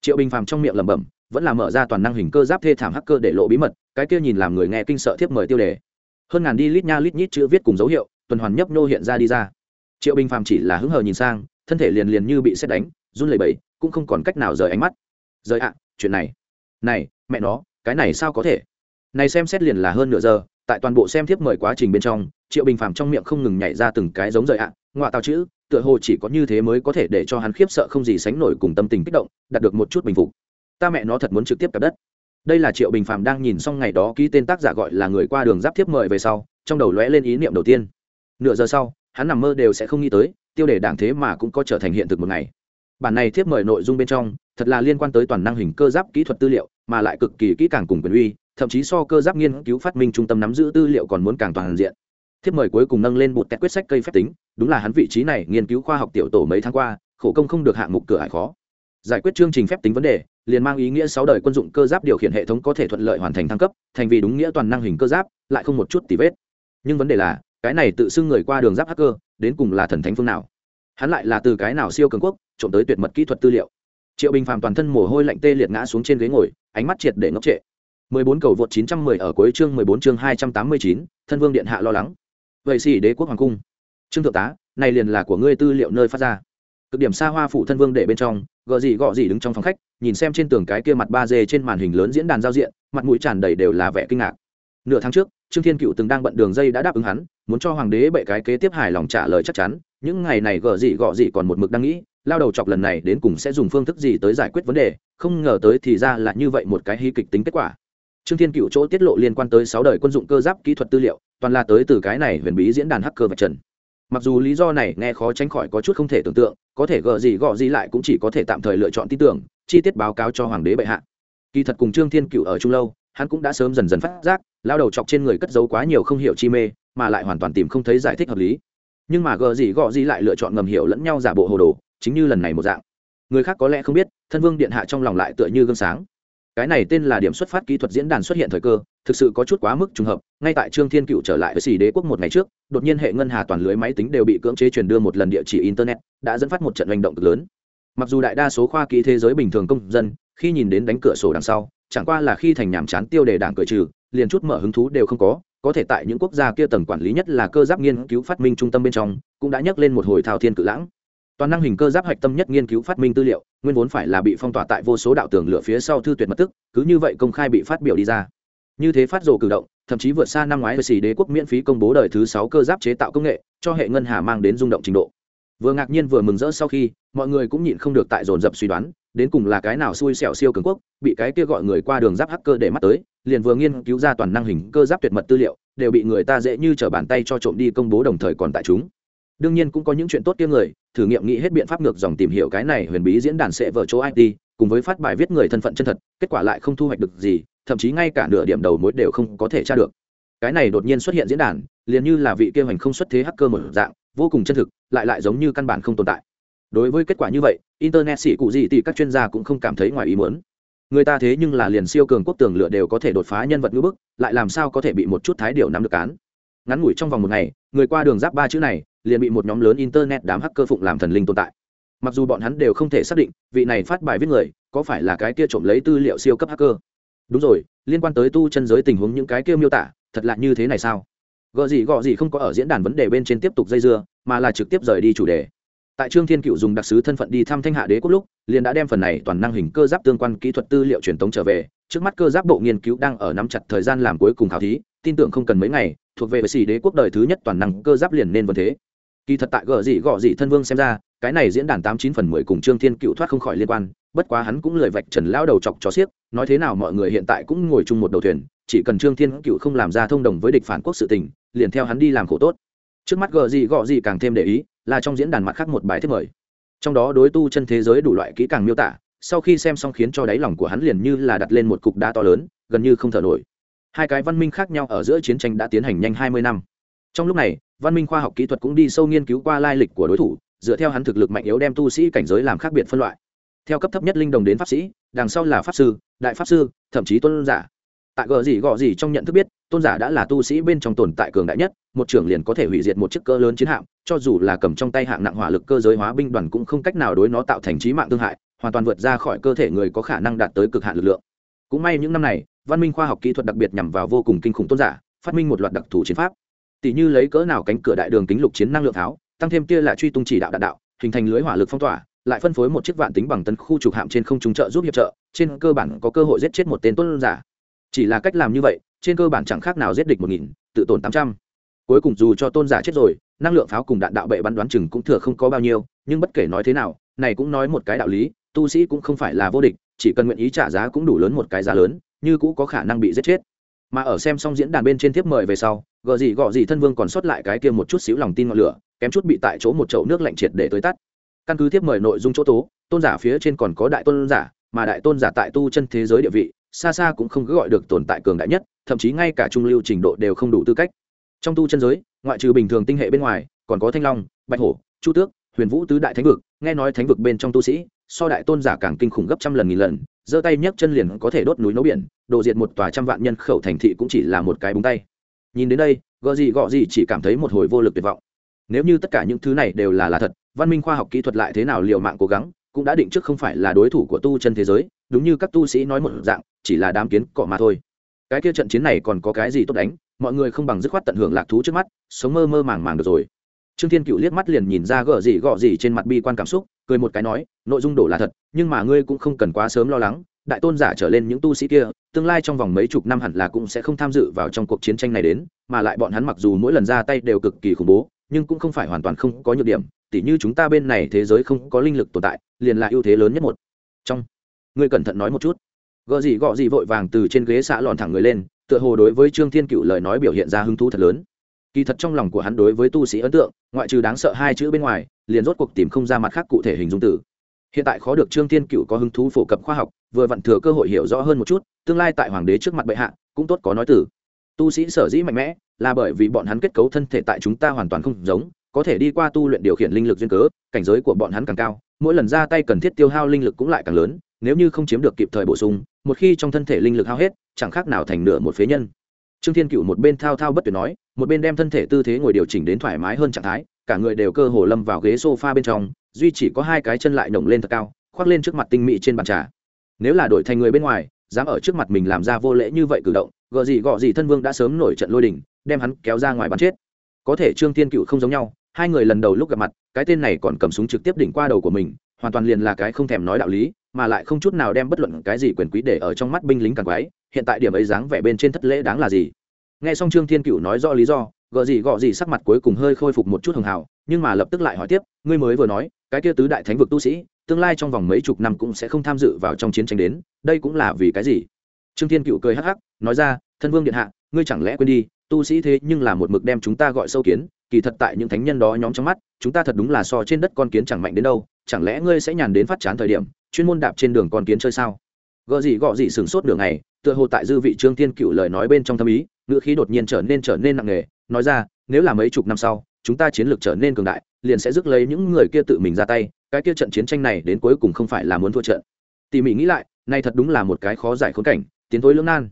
Triệu bình phàm trong miệng lẩm bẩm, vẫn là mở ra toàn năng hình cơ giáp thê thảm hacker để lộ bí mật, cái kia nhìn làm người nghe kinh sợ thiếp mời tiêu đề. Hơn ngàn đi lít nha lít nhít chữ viết cùng dấu hiệu, tuần hoàn nhấp nô hiện ra đi ra. Triệu bình phàm chỉ là hứng hờ nhìn sang, thân thể liền liền như bị xét đánh, run lẩy bẩy, cũng không còn cách nào rời ánh mắt. Rời ạ, chuyện này. Này, mẹ nó, cái này sao có thể? Này xem xét liền là hơn nửa giờ, tại toàn bộ xem thiếp mời quá trình bên trong triệu bình phàm trong miệng không ngừng nhảy ra từng cái giống rời ạ. À, ngoại tào chữ tựa hồ chỉ có như thế mới có thể để cho hắn khiếp sợ không gì sánh nổi cùng tâm tình kích động đạt được một chút bình phục. Ta mẹ nó thật muốn trực tiếp cặp đất. Đây là triệu bình phàm đang nhìn xong ngày đó ký tên tác giả gọi là người qua đường giáp thiếp mời về sau trong đầu lóe lên ý niệm đầu tiên. Nửa giờ sau hắn nằm mơ đều sẽ không nghĩ tới tiêu đề đảng thế mà cũng có trở thành hiện thực một ngày. Bản này thiếp mời nội dung bên trong thật là liên quan tới toàn năng hình cơ giáp kỹ thuật tư liệu mà lại cực kỳ kỹ càng cùng quyền uy thậm chí so cơ giáp nghiên cứu phát minh trung tâm nắm giữ tư liệu còn muốn càng toàn diện thiếp mời cuối cùng nâng lên một tẹt quyết sách cây phép tính đúng là hắn vị trí này nghiên cứu khoa học tiểu tổ mấy tháng qua khổ công không được hạng mục cửa hải khó. Giải quyết chương trình phép tính vấn đề liền mang ý nghĩa sáu đời quân dụng cơ giáp điều khiển hệ thống có thể thuận lợi hoàn thành thăng cấp thành vì đúng nghĩa toàn năng hình cơ giáp lại không một chút tì vết. Nhưng vấn đề là cái này tự xưng người qua đường giáp hacker đến cùng là thần thánh phương nào? Hắn lại là từ cái nào siêu cường quốc trộm tới tuyệt mật kỹ thuật tư liệu? Triệu bình phàm toàn thân mồ hôi lạnh tê liệt ngã xuống trên ghế ngồi ánh mắt triệt để ngốc trệ. 14 cầu vượt 910 ở cuối chương 14 chương 289, thân vương điện hạ lo lắng vậy xỉ đế quốc hoàng cung. Trương thượng tá, này liền là của ngươi tư liệu nơi phát ra. Cực điểm xa hoa phụ thân vương để bên trong gợ gì gọ gì đứng trong phòng khách, nhìn xem trên tường cái kia mặt ba d trên màn hình lớn diễn đàn giao diện, mặt mũi tràn đầy đều là vẻ kinh ngạc. Nửa tháng trước, trương thiên cựu từng đang bận đường dây đã đáp ứng hắn, muốn cho hoàng đế bệ cái kế tiếp hài lòng trả lời chắc chắn, những ngày này gợ gì gọ gì còn một mực đang nghĩ, lao đầu chọc lần này đến cùng sẽ dùng phương thức gì tới giải quyết vấn đề, không ngờ tới thì ra là như vậy một cái hy kịch tính kết quả. Trương thiên cựu chỗ tiết lộ liên quan tới sáu đời quân dụng cơ giáp kỹ thuật tư liệu toàn là tới từ cái này huyền bí diễn đàn hacker và trần. Mặc dù lý do này nghe khó tránh khỏi có chút không thể tưởng tượng, có thể gợ gì gọ gì lại cũng chỉ có thể tạm thời lựa chọn tin tưởng, chi tiết báo cáo cho hoàng đế bệ hạ. Kỳ thật cùng trương thiên cựu ở trung lâu, hắn cũng đã sớm dần dần phát giác, lao đầu chọc trên người cất giấu quá nhiều không hiểu chi mê, mà lại hoàn toàn tìm không thấy giải thích hợp lý. Nhưng mà gợ gì gọ gì lại lựa chọn ngầm hiểu lẫn nhau giả bộ hồ đồ, chính như lần này một dạng. Người khác có lẽ không biết, thân vương điện hạ trong lòng lại tựa như gương sáng. Cái này tên là điểm xuất phát kỹ thuật diễn đàn xuất hiện thời cơ thực sự có chút quá mức trùng hợp, ngay tại trương thiên cựu trở lại với xì đế quốc một ngày trước, đột nhiên hệ ngân hà toàn lưới máy tính đều bị cưỡng chế truyền đưa một lần địa chỉ internet, đã dẫn phát một trận hành động cực lớn. Mặc dù đại đa số khoa kỹ thế giới bình thường công dân, khi nhìn đến đánh cửa sổ đằng sau, chẳng qua là khi thành nhàm chán tiêu đề đảng cởi trừ, liền chút mở hứng thú đều không có có thể tại những quốc gia kia tầng quản lý nhất là cơ giáp nghiên cứu phát minh trung tâm bên trong, cũng đã nhắc lên một hồi thao thiên cự lãng. Toàn năng hình cơ giáp hạch tâm nhất nghiên cứu phát minh tư liệu, nguyên vốn phải là bị phong tỏa tại vô số đạo tường lửa phía sau thư tuyệt mật tức, cứ như vậy công khai bị phát biểu đi ra như thế phát rồ cử động, thậm chí vượt xa năm ngoái với xì đế quốc miễn phí công bố đời thứ sáu cơ giáp chế tạo công nghệ, cho hệ ngân hà mang đến rung động trình độ. Vừa ngạc nhiên vừa mừng rỡ sau khi, mọi người cũng nhịn không được tại dồn dập suy đoán, đến cùng là cái nào xui xẻo siêu cường quốc, bị cái kia gọi người qua đường giáp hacker để mắt tới, liền vừa nghiên cứu ra toàn năng hình cơ giáp tuyệt mật tư liệu, đều bị người ta dễ như t bàn tay cho trộm đi công bố đồng thời còn tại chúng. Đương nhiên cũng có những chuyện tốt kia người, thử nghiệm nghĩ hết biện pháp ngược dòng tìm hiểu cái này huyền bí diễn đàn sẽ vở chỗ it cùng với phát bài viết người thân phận chân thật, kết quả lại không thu hoạch được gì, thậm chí ngay cả nửa điểm đầu mối đều không có thể tra được. Cái này đột nhiên xuất hiện diễn đàn, liền như là vị kia hành không xuất thế hacker một dạng, vô cùng chân thực, lại lại giống như căn bản không tồn tại. Đối với kết quả như vậy, internet xỉ cụ gì thì các chuyên gia cũng không cảm thấy ngoài ý muốn. Người ta thế nhưng là liền siêu cường quốc tường lựa đều có thể đột phá nhân vật ngữ bức, lại làm sao có thể bị một chút thái điều nắm được cán ngắn ngủi trong vòng một ngày, người qua đường giáp ba chữ này, liền bị một nhóm lớn internet đám hacker phụng làm thần linh tồn tại mặc dù bọn hắn đều không thể xác định vị này phát bài viết người có phải là cái kia trộm lấy tư liệu siêu cấp hacker. Đúng rồi, liên quan tới tu chân giới tình huống những cái kia miêu tả, thật lạ như thế này sao? Gợ gì gọ gì không có ở diễn đàn vấn đề bên trên tiếp tục dây dưa, mà là trực tiếp rời đi chủ đề. Tại trương thiên cựu dùng đặc sứ thân phận đi thăm thanh hạ đế quốc lúc, liền đã đem phần này toàn năng hình cơ giáp tương quan kỹ thuật tư liệu truyền thống trở về, trước mắt cơ giáp bộ nghiên cứu đang ở nắm chặt thời gian làm cuối cùng khảo thí, tin tưởng không cần mấy ngày, thuộc về xì đế quốc đời thứ nhất toàn năng cơ giáp liền nên vân thế. Kỳ thật tại gờ dị gọ dị thân vương xem ra cái này diễn đàn tám chín phần mười cùng trương thiên cựu thoát không khỏi liên quan, bất quá hắn cũng lười vạch trần lao đầu chọc cho xiếc, nói thế nào mọi người hiện tại cũng ngồi chung một đầu thuyền, chỉ cần trương thiên cựu không làm ra thông đồng với địch phản quốc sự tình, liền theo hắn đi làm khổ tốt. Trước mắt gờ gì gọ gì càng thêm để ý, là trong diễn đàn mặt khác một bài thiết mời. Trong đó đối tu chân thế giới đủ loại kỹ càng miêu tả, sau khi xem xong khiến cho đáy lòng của hắn liền như là đặt lên một cục đá to lớn, gần như không thở nổi. Hai cái văn minh khác nhau ở giữa chiến tranh đã tiến hành nhanh hai mươi năm. Trong lúc này, văn minh khoa học kỹ thuật cũng đi sâu nghiên cứu qua lai lịch của đối thủ dựa theo hắn thực lực mạnh yếu đem tu sĩ cảnh giới làm khác biệt phân loại. Theo cấp thấp nhất linh đồng đến pháp sĩ, đằng sau là pháp sư, đại pháp sư, thậm chí tôn giả. Tại gờ gì gọ gì trong nhận thức biết, tôn giả đã là tu sĩ bên trong tồn tại cường đại nhất, một trưởng liền có thể hủy diệt một chiếc cơ lớn chiến hạm, cho dù là cầm trong tay hạng nặng hỏa lực cơ giới hóa binh đoàn cũng không cách nào đối nó tạo thành trí mạng thương hại, hoàn toàn vượt ra khỏi cơ thể người có khả năng đạt tới cực hạn lực lượng. Cũng may những năm này, văn minh khoa học kỹ thuật đặc biệt nhằm vào vô cùng kinh khủng tôn giả, phát minh một loạt đặc thù chiến pháp. Tỷ như lấy cỡ nào cánh cửa đại đường kính lục chiến năng lượng tháo tăng thêm kia là truy tung chỉ đạo đạn đạo, hình thành lưới hỏa lực phong tỏa, lại phân phối một chiếc vạn tính bằng tấn khu trục hạm trên không trung trợ giúp hiệp trợ, trên cơ bản có cơ hội giết chết một tên tôn giả. Chỉ là cách làm như vậy, trên cơ bản chẳng khác nào giết địch một nghìn, tự tổn tám trăm. Cuối cùng dù cho tôn giả chết rồi, năng lượng pháo cùng đạn đạo bệ bắn đoán chừng cũng thừa không có bao nhiêu, nhưng bất kể nói thế nào, này cũng nói một cái đạo lý, tu sĩ cũng không phải là vô địch, chỉ cần nguyện ý trả giá cũng đủ lớn một cái giá lớn, như cũ có khả năng bị giết chết. Mà ở xem xong diễn đàn bên trên tiếp mời về sau gợ gì gọ gì thân vương còn sót lại cái kia một chút xíu lòng tin ngọn lửa kém chút bị tại chỗ một chậu nước lạnh triệt để tới tắt. Căn cứ tiếp mời nội dung chỗ tố, tôn giả phía trên còn có đại tôn giả, mà đại tôn giả tại tu chân thế giới địa vị, xa xa cũng không cứ gọi được tồn tại cường đại nhất, thậm chí ngay cả trung lưu trình độ đều không đủ tư cách. Trong tu chân giới, ngoại trừ bình thường tinh hệ bên ngoài, còn có thanh long, bạch hổ, chu tước, huyền vũ tứ đại thánh vực. Nghe nói thánh vực bên trong tu sĩ, so đại tôn giả càng kinh khủng gấp trăm lần nghìn lần, giơ tay nhấc chân liền có thể đốt núi nấu biển, đồ diệt một tòa trăm vạn nhân khẩu thành thị cũng chỉ là một cái búng tay. Nhìn đến đây gợ gì gọ gì chỉ cảm thấy một hồi vô lực tuyệt vọng nếu như tất cả những thứ này đều là là thật, văn minh khoa học kỹ thuật lại thế nào liều mạng cố gắng, cũng đã định trước không phải là đối thủ của tu chân thế giới, đúng như các tu sĩ nói một dạng, chỉ là đám kiến cọ mà thôi. Cái kia trận chiến này còn có cái gì tốt đánh, mọi người không bằng dứt khoát tận hưởng lạc thú trước mắt, sống mơ mơ màng màng được rồi. Trương thiên cựu liếc mắt liền nhìn ra gợ gì gọ gì trên mặt bi quan cảm xúc, cười một cái nói, nội dung đổ là thật, nhưng mà ngươi cũng không cần quá sớm lo lắng, đại tôn giả trở lên những tu sĩ kia, tương lai trong vòng mấy chục năm hẳn là cũng sẽ không tham dự vào trong cuộc chiến tranh này đến, mà lại bọn hắn mặc dù mỗi lần ra tay đều cực kỳ khủng bố nhưng cũng không phải hoàn toàn không có nhược điểm, tỉ như chúng ta bên này thế giới không có linh lực tồn tại, liền là ưu thế lớn nhất một. Trong, ngươi cẩn thận nói một chút. Gợ gì gọ gì vội vàng từ trên ghế xạ lòn thẳng người lên, tựa hồ đối với trương thiên cựu lời nói biểu hiện ra hứng thú thật lớn. Kỳ thật trong lòng của hắn đối với tu sĩ ấn tượng, ngoại trừ đáng sợ hai chữ bên ngoài, liền rốt cuộc tìm không ra mặt khác cụ thể hình dung tử hiện tại khó được trương thiên cựu có hứng thú phổ cập khoa học, vừa vặn thừa cơ hội hiểu rõ hơn một chút, tương lai tại hoàng đế trước mặt bệ hạ, cũng tốt có nói tử tu sĩ sở dĩ mạnh mẽ là bởi vì bọn hắn kết cấu thân thể tại chúng ta hoàn toàn không giống, có thể đi qua tu luyện điều khiển linh lực duyên cớ, cảnh giới của bọn hắn càng cao, mỗi lần ra tay cần thiết tiêu hao linh lực cũng lại càng lớn, nếu như không chiếm được kịp thời bổ sung, một khi trong thân thể linh lực hao hết, chẳng khác nào thành nửa một phế nhân. Trương thiên cựu một bên thao thao bất tuyệt nói, một bên đem thân thể tư thế ngồi điều chỉnh đến thoải mái hơn trạng thái, cả người đều cơ hồ lâm vào ghế sofa bên trong, duy chỉ có hai cái chân lại nổng lên thật cao, khoác lên trước mặt tinh mỹ trên bàn trà. Nếu là đổi thành người bên ngoài, dám ở trước mặt mình làm ra vô lễ như vậy cử động gợ gì gọ gì thân vương đã sớm nổi trận lôi đình, đem hắn kéo ra ngoài bắn chết. Có thể trương thiên cựu không giống nhau, hai người lần đầu lúc gặp mặt, cái tên này còn cầm súng trực tiếp đỉnh qua đầu của mình, hoàn toàn liền là cái không thèm nói đạo lý, mà lại không chút nào đem bất luận cái gì quyền quý để ở trong mắt binh lính càng quái, hiện tại điểm ấy dáng vẻ bên trên thất lễ đáng là gì? Nghe xong trương thiên cựu nói rõ lý do gợ gì gọ gì sắc mặt cuối cùng hơi khôi phục một chút hường hào, nhưng mà lập tức lại hỏi tiếp, ngươi mới vừa nói, cái kia tứ đại thánh vực tu sĩ, tương lai trong vòng mấy chục năm cũng sẽ không tham dự vào trong chiến tranh đến, đây cũng là vì cái gì? Trương thiên cựu cười hắc hắc, nói ra, thân vương điện hạ, ngươi chẳng lẽ quên đi, tu sĩ thế nhưng là một mực đem chúng ta gọi sâu kiến, kỳ thật tại những thánh nhân đó nhóm trong mắt, chúng ta thật đúng là so trên đất con kiến chẳng mạnh đến đâu, chẳng lẽ ngươi sẽ nhàn đến phát chán thời điểm, chuyên môn đạp trên đường con kiến chơi sao? Gợ gì gọ gì sửng sốt đường này tựa hồ tại dư vị trương thiên cựu lời nói bên trong thâm ý, ngữ khí đột nhiên trở nên trở nên nặng nề, nói ra, nếu là mấy chục năm sau, chúng ta chiến lược trở nên cường đại, liền sẽ rước lấy những người kia tự mình ra tay, cái kia trận chiến tranh này đến cuối cùng không phải là muốn thua trận. Tỉ mỉ nghĩ lại, nay thật đúng là một cái khó giải khốn cảnh tiến thối lưỡng nan.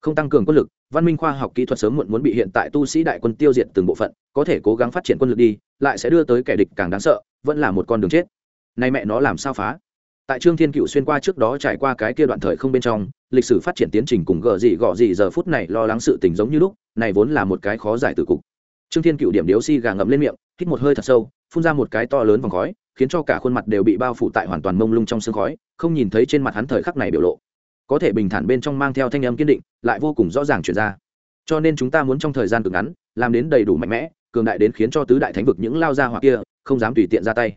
Không tăng cường quân lực, văn minh khoa học kỹ thuật sớm muộn muốn bị hiện tại tu sĩ đại quân tiêu diệt từng bộ phận, có thể cố gắng phát triển quân lực đi, lại sẽ đưa tới kẻ địch càng đáng sợ, vẫn là một con đường chết. Nay mẹ nó làm sao phá? Tại trương thiên cựu xuyên qua trước đó trải qua cái kia đoạn thời không bên trong, lịch sử phát triển tiến trình cùng gờ gì gọ gì giờ phút này lo lắng sự tình giống như lúc, này vốn là một cái khó giải từ cục. Trương thiên cựu điểm điếu si gà ngậm lên miệng, hít một hơi thật sâu, phun ra một cái to lớn vòng khói, khiến cho cả khuôn mặt đều bị bao phủ tại hoàn toàn mông lung trong sương khói, không nhìn thấy trên mặt hắn thời khắc này biểu lộ có thể bình thản bên trong mang theo thanh âm kiên định lại vô cùng rõ ràng chuyển ra. Cho nên chúng ta muốn trong thời gian cực ngắn làm đến đầy đủ mạnh mẽ cường đại đến khiến cho tứ đại thánh vực những lao ra hoặc kia không dám tùy tiện ra tay.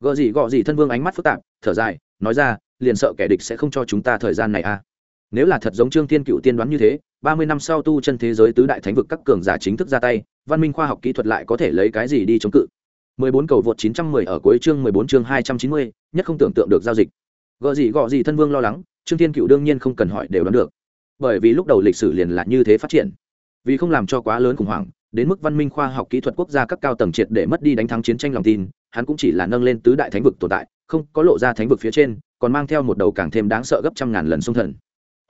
Gợ gì gọ gì thân vương ánh mắt phức tạp thở dài nói ra liền sợ kẻ địch sẽ không cho chúng ta thời gian này à. Nếu là thật giống trương thiên cựu tiên đoán như thế ba mươi năm sau tu chân thế giới tứ đại thánh vực các cường giả chính thức ra tay văn minh khoa học kỹ thuật lại có thể lấy cái gì đi chống cự? 14 cầu vượt 910 ở cuối chương 14 chương 290, nhất không tưởng tượng được giao dịch. gõ gì gọ gì thân vương lo lắng, Trương Thiên Cựu đương nhiên không cần hỏi đều đoán được. Bởi vì lúc đầu lịch sử liền là như thế phát triển. Vì không làm cho quá lớn khủng hoảng, đến mức văn minh khoa học kỹ thuật quốc gia các cao tầng triệt để mất đi đánh thắng chiến tranh lòng tin, hắn cũng chỉ là nâng lên tứ đại thánh vực tồn tại, không có lộ ra thánh vực phía trên, còn mang theo một đầu càng thêm đáng sợ gấp trăm ngàn lần sông thần.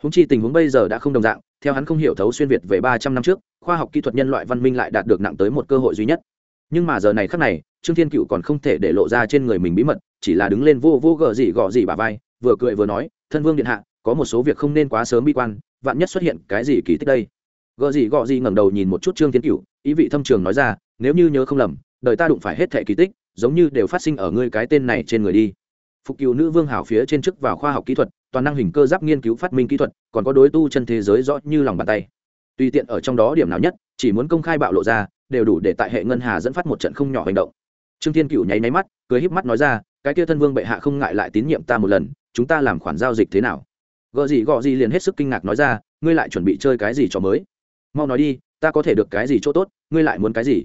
Húng chi tình huống bây giờ đã không đồng dạng, theo hắn không hiểu thấu xuyên việt về 300 năm trước, khoa học kỹ thuật nhân loại văn minh lại đạt được nặng tới một cơ hội duy nhất. Nhưng mà giờ này khắc này, trương thiên cựu còn không thể để lộ ra trên người mình bí mật chỉ là đứng lên vô vô gờ gì gọ gì bà vai vừa cười vừa nói thân vương điện hạ, có một số việc không nên quá sớm bi quan, vạn nhất xuất hiện cái gì kỳ tích đây? Gợ gì gọ gì ngẩng đầu nhìn một chút trương tiến cựu ý vị thâm trường nói ra, nếu như nhớ không lầm, đời ta đụng phải hết thệ kỳ tích, giống như đều phát sinh ở ngươi cái tên này trên người đi. Phục cựu nữ vương hảo phía trên chức vào khoa học kỹ thuật, toàn năng hình cơ giáp nghiên cứu phát minh kỹ thuật, còn có đối tu chân thế giới rõ như lòng bàn tay. Tùy tiện ở trong đó điểm nào nhất, chỉ muốn công khai bạo lộ ra, đều đủ để tại hệ ngân hà dẫn phát một trận không nhỏ hành động. Trương thiên cựu nháy máy mắt, cười híp mắt nói ra cái kia thân vương bệ hạ không ngại lại tín nhiệm ta một lần, chúng ta làm khoản giao dịch thế nào? Gợ gì gọ gì liền hết sức kinh ngạc nói ra, ngươi lại chuẩn bị chơi cái gì cho mới? Mau nói đi, ta có thể được cái gì chỗ tốt, ngươi lại muốn cái gì?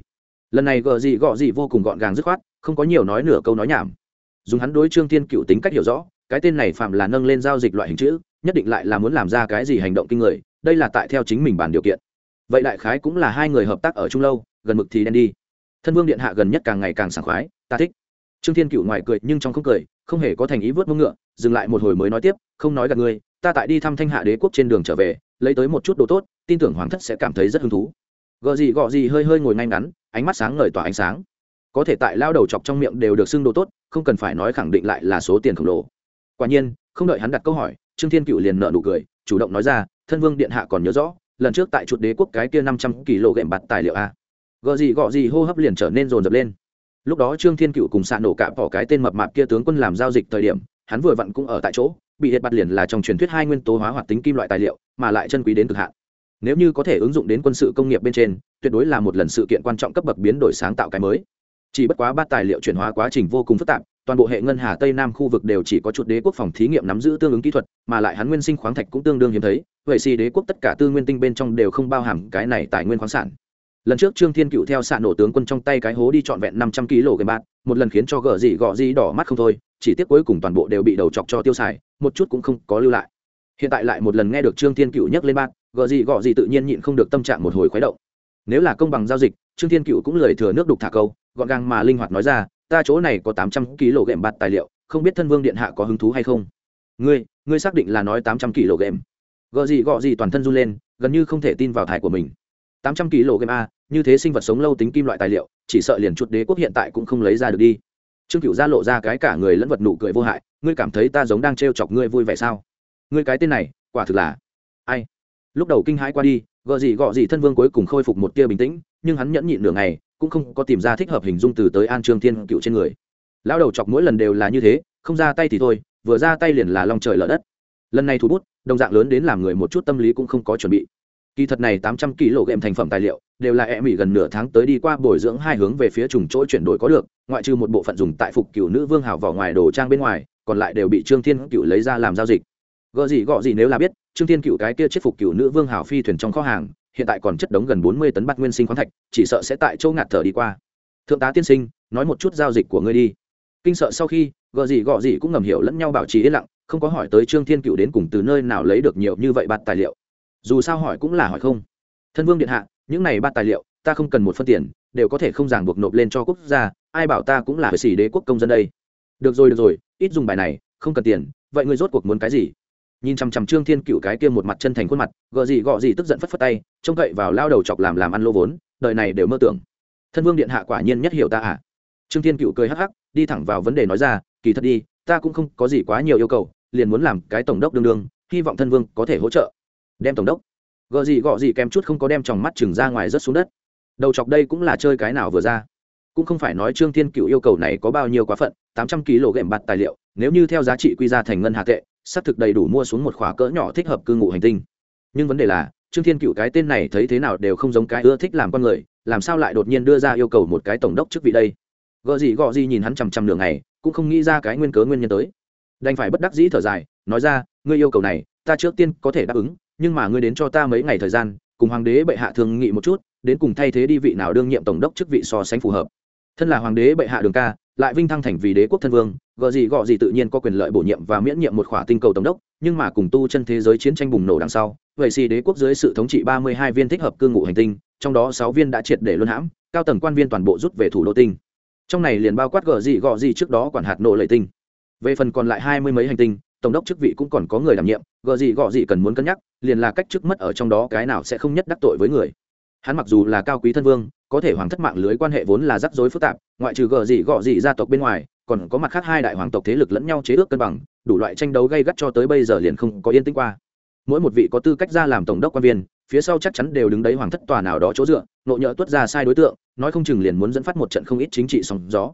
Lần này gợ gì gọ gì vô cùng gọn gàng dứt khoát, không có nhiều nói nửa câu nói nhảm. Dùng hắn đối trương thiên cựu tính cách hiểu rõ, cái tên này phạm là nâng lên giao dịch loại hình chữ, nhất định lại là muốn làm ra cái gì hành động kinh người, đây là tại theo chính mình bàn điều kiện. Vậy đại khái cũng là hai người hợp tác ở chung lâu, gần mực thì đen đi. Thân vương điện hạ gần nhất càng ngày càng sảng khoái, ta thích trương thiên cựu ngoài cười nhưng trong không cười, không hề có thành ý vớt mông ngựa, dừng lại một hồi mới nói tiếp, không nói gặp ngươi, ta tại đi thăm thanh hạ đế quốc trên đường trở về, lấy tới một chút đồ tốt, tin tưởng hoàng thất sẽ cảm thấy rất hứng thú. Gợ gì gọ gì hơi hơi ngồi ngay ngắn, ánh mắt sáng ngời tỏa ánh sáng. Có thể tại lao đầu chọc trong miệng đều được xưng đồ tốt, không cần phải nói khẳng định lại là số tiền khổng lồ. Quả nhiên, không đợi hắn đặt câu hỏi, trương thiên cựu liền nợ nụ cười, chủ động nói ra, thân vương điện hạ còn nhớ rõ, lần trước tại chuột đế quốc cái kia năm trăm kg gệm bạt tài liệu a. Gợ gì gọ gì hô hấp liền trở nên rồn rập lên lúc đó trương thiên cựu cùng xạ nổ cạm bỏ cái tên mập mạp kia tướng quân làm giao dịch thời điểm, hắn vừa vặn cũng ở tại chỗ, bị hiệt bạt liền là trong truyền thuyết hai nguyên tố hóa hoạt tính kim loại tài liệu, mà lại chân quý đến cực hạn. Nếu như có thể ứng dụng đến quân sự công nghiệp bên trên, tuyệt đối là một lần sự kiện quan trọng cấp bậc biến đổi sáng tạo cái mới. Chỉ bất quá ba tài liệu chuyển hóa quá trình vô cùng phức tạp, toàn bộ hệ ngân hà tây nam khu vực đều chỉ có chuột đế quốc phòng thí nghiệm nắm giữ tương ứng kỹ thuật, mà lại hắn nguyên sinh khoáng thạch cũng tương đương hiếm thấy, vậy xì đế quốc tất cả tư nguyên tinh bên trong đều không bao hàm cái này tài nguyên khoáng sản lần trước trương thiên cựu theo xạ nổ tướng quân trong tay cái hố đi trọn vẹn năm trăm kg game bạt một lần khiến cho gờ gì gọ gì đỏ mắt không thôi, chỉ tiếc cuối cùng toàn bộ đều bị đầu chọc cho tiêu xài, một chút cũng không có lưu lại. Hiện tại lại một lần nghe được trương thiên cựu nhắc lên bạt gờ gì gọ gì tự nhiên nhịn không được tâm trạng một hồi khuấy động. Nếu là công bằng giao dịch, trương thiên cựu cũng lời thừa nước đục thả câu, gọn gàng mà linh hoạt nói ra, ta chỗ này có tám trăm kg game bạt tài liệu, không biết thân vương điện hạ có hứng thú hay không? Ngươi ngươi xác định là nói tám trăm kg game? Gợ gì gọ gì toàn thân run lên, gần như không thể tin vào thải của mình. Tám trăm kg a như thế sinh vật sống lâu tính kim loại tài liệu, chỉ sợ liền chuột đế quốc hiện tại cũng không lấy ra được đi. Trương cựu gia lộ ra cái cả người lẫn vật nụ cười vô hại, ngươi cảm thấy ta giống đang t chọc ngươi vui vẻ sao? Ngươi cái tên này, quả thực là ai? Lúc đầu kinh hãi qua đi gợ gì gọ gì thân vương cuối cùng khôi phục một tia bình tĩnh, nhưng hắn nhẫn nhịn nửa ngày, cũng không có tìm ra thích hợp hình dung từ tới an trương thiên cựu trên người. Lão đầu chọc mỗi lần đều là như thế, không ra tay thì thôi, vừa ra tay liền là lòng trời lở đất. Lần này thủ bút, đồng dạng lớn đến làm người một chút tâm lý cũng không có chuẩn bị kỳ thật này tám trăm kg game thành phẩm tài liệu đều là e mỹ gần nửa tháng tới đi qua bồi dưỡng hai hướng về phía trùng chỗ chuyển đổi có được, ngoại trừ một bộ phận dùng tại phục cựu nữ vương hào vỏ ngoài đồ trang bên ngoài, còn lại đều bị trương thiên cựu lấy ra làm giao dịch. Gợ gì gọ gì nếu là biết, trương thiên cựu cái kia chết phục cựu nữ vương hào phi thuyền trong kho hàng, hiện tại còn chất đống gần bốn mươi tấn bát nguyên sinh khoáng thạch, chỉ sợ sẽ tại châu ngạt thở đi qua. Thượng tá tiên sinh, nói một chút giao dịch của ngươi đi. Kinh sợ sau khi gợ gì gọ gì cũng ngầm hiểu lẫn nhau bảo trì yên lặng, không có hỏi tới trương thiên cựu đến cùng từ nơi nào lấy được nhiều như vậy bạt tài liệu dù sao hỏi cũng là hỏi không. Thân vương điện hạ, những này ba tài liệu, ta không cần một phân tiền, đều có thể không ràng buộc nộp lên cho quốc gia, ai bảo ta cũng là xỉ đế quốc công dân đây. Được rồi được rồi, ít dùng bài này, không cần tiền, vậy ngươi rốt cuộc muốn cái gì? Nhìn chằm chằm trương thiên cựu cái kia một mặt chân thành khuôn mặt gợ gì gọ gì tức giận phất phất tay, trông cậy vào lao đầu chọc làm làm ăn lô vốn, đời này đều mơ tưởng. Thân vương điện hạ quả nhiên nhất hiểu ta à? Trương thiên cựu cười hắc hắc, đi thẳng vào vấn đề nói ra, kỳ thật đi, ta cũng không có gì quá nhiều yêu cầu, liền muốn làm cái tổng đốc đương đương, hy vọng thân vương có thể hỗ trợ đem tổng đốc. Gợ gì gọ gì kèm chút không có đem tròng mắt chừng ra ngoài rớt xuống đất. Đầu chọc đây cũng là chơi cái nào vừa ra. Cũng không phải nói trương thiên cựu yêu cầu này có bao nhiêu quá phận, tám trăm kg ghệm bạt tài liệu, nếu như theo giá trị quy ra thành ngân hạ tệ, xác thực đầy đủ mua xuống một khóa cỡ nhỏ thích hợp cư ngụ hành tinh. Nhưng vấn đề là, trương thiên cựu cái tên này thấy thế nào đều không giống cái ưa thích làm con người, làm sao lại đột nhiên đưa ra yêu cầu một cái tổng đốc chức vị đây? Gợ gì gọ gì nhìn hắn chằm chằm đường này cũng không nghĩ ra cái nguyên cớ nguyên nhân tới. Đành phải bất đắc dĩ thở dài, nói ra, ngươi yêu cầu này, ta trước tiên có thể đáp ứng nhưng mà ngươi đến cho ta mấy ngày thời gian, cùng hoàng đế bệ hạ thương nghị một chút, đến cùng thay thế đi vị nào đương nhiệm tổng đốc chức vị so sánh phù hợp. Thân là hoàng đế bệ hạ đường ca, lại vinh thăng thành vì đế quốc thân vương, gợ gì gọ gì tự nhiên có quyền lợi bổ nhiệm và miễn nhiệm một khỏa tinh cầu tổng đốc, nhưng mà cùng tu chân thế giới chiến tranh bùng nổ đằng sau, vậy xì đế quốc dưới sự thống trị ba mươi hai viên thích hợp cư ngụ hành tinh, trong đó sáu viên đã triệt để luân hãm, cao tầng quan viên toàn bộ rút về thủ đô tinh. Trong này liền bao quát gợ gì gọ gì trước đó quản hạt nộ lệ tinh. Về phần còn lại hai mươi mấy hành tinh tổng đốc chức vị cũng còn có người đảm nhiệm gợ gì gọ gì cần muốn cân nhắc, liền là cách chức mất ở trong đó cái nào sẽ không nhất đắc tội với người. Hắn mặc dù là cao quý thân vương, có thể hoàng thất mạng lưới quan hệ vốn là rắc rối phức tạp, ngoại trừ gợ gì gọ gì gia tộc bên ngoài, còn có mặt khác hai đại hoàng tộc thế lực lẫn nhau chế ước cân bằng, đủ loại tranh đấu gây gắt cho tới bây giờ liền không có yên tĩnh qua. Mỗi một vị có tư cách ra làm tổng đốc quan viên, phía sau chắc chắn đều đứng đấy hoàng thất tòa nào đó chỗ dựa, nộ nhỡ tuất ra sai đối tượng, nói không chừng liền muốn dẫn phát một trận không ít chính trị sóng gió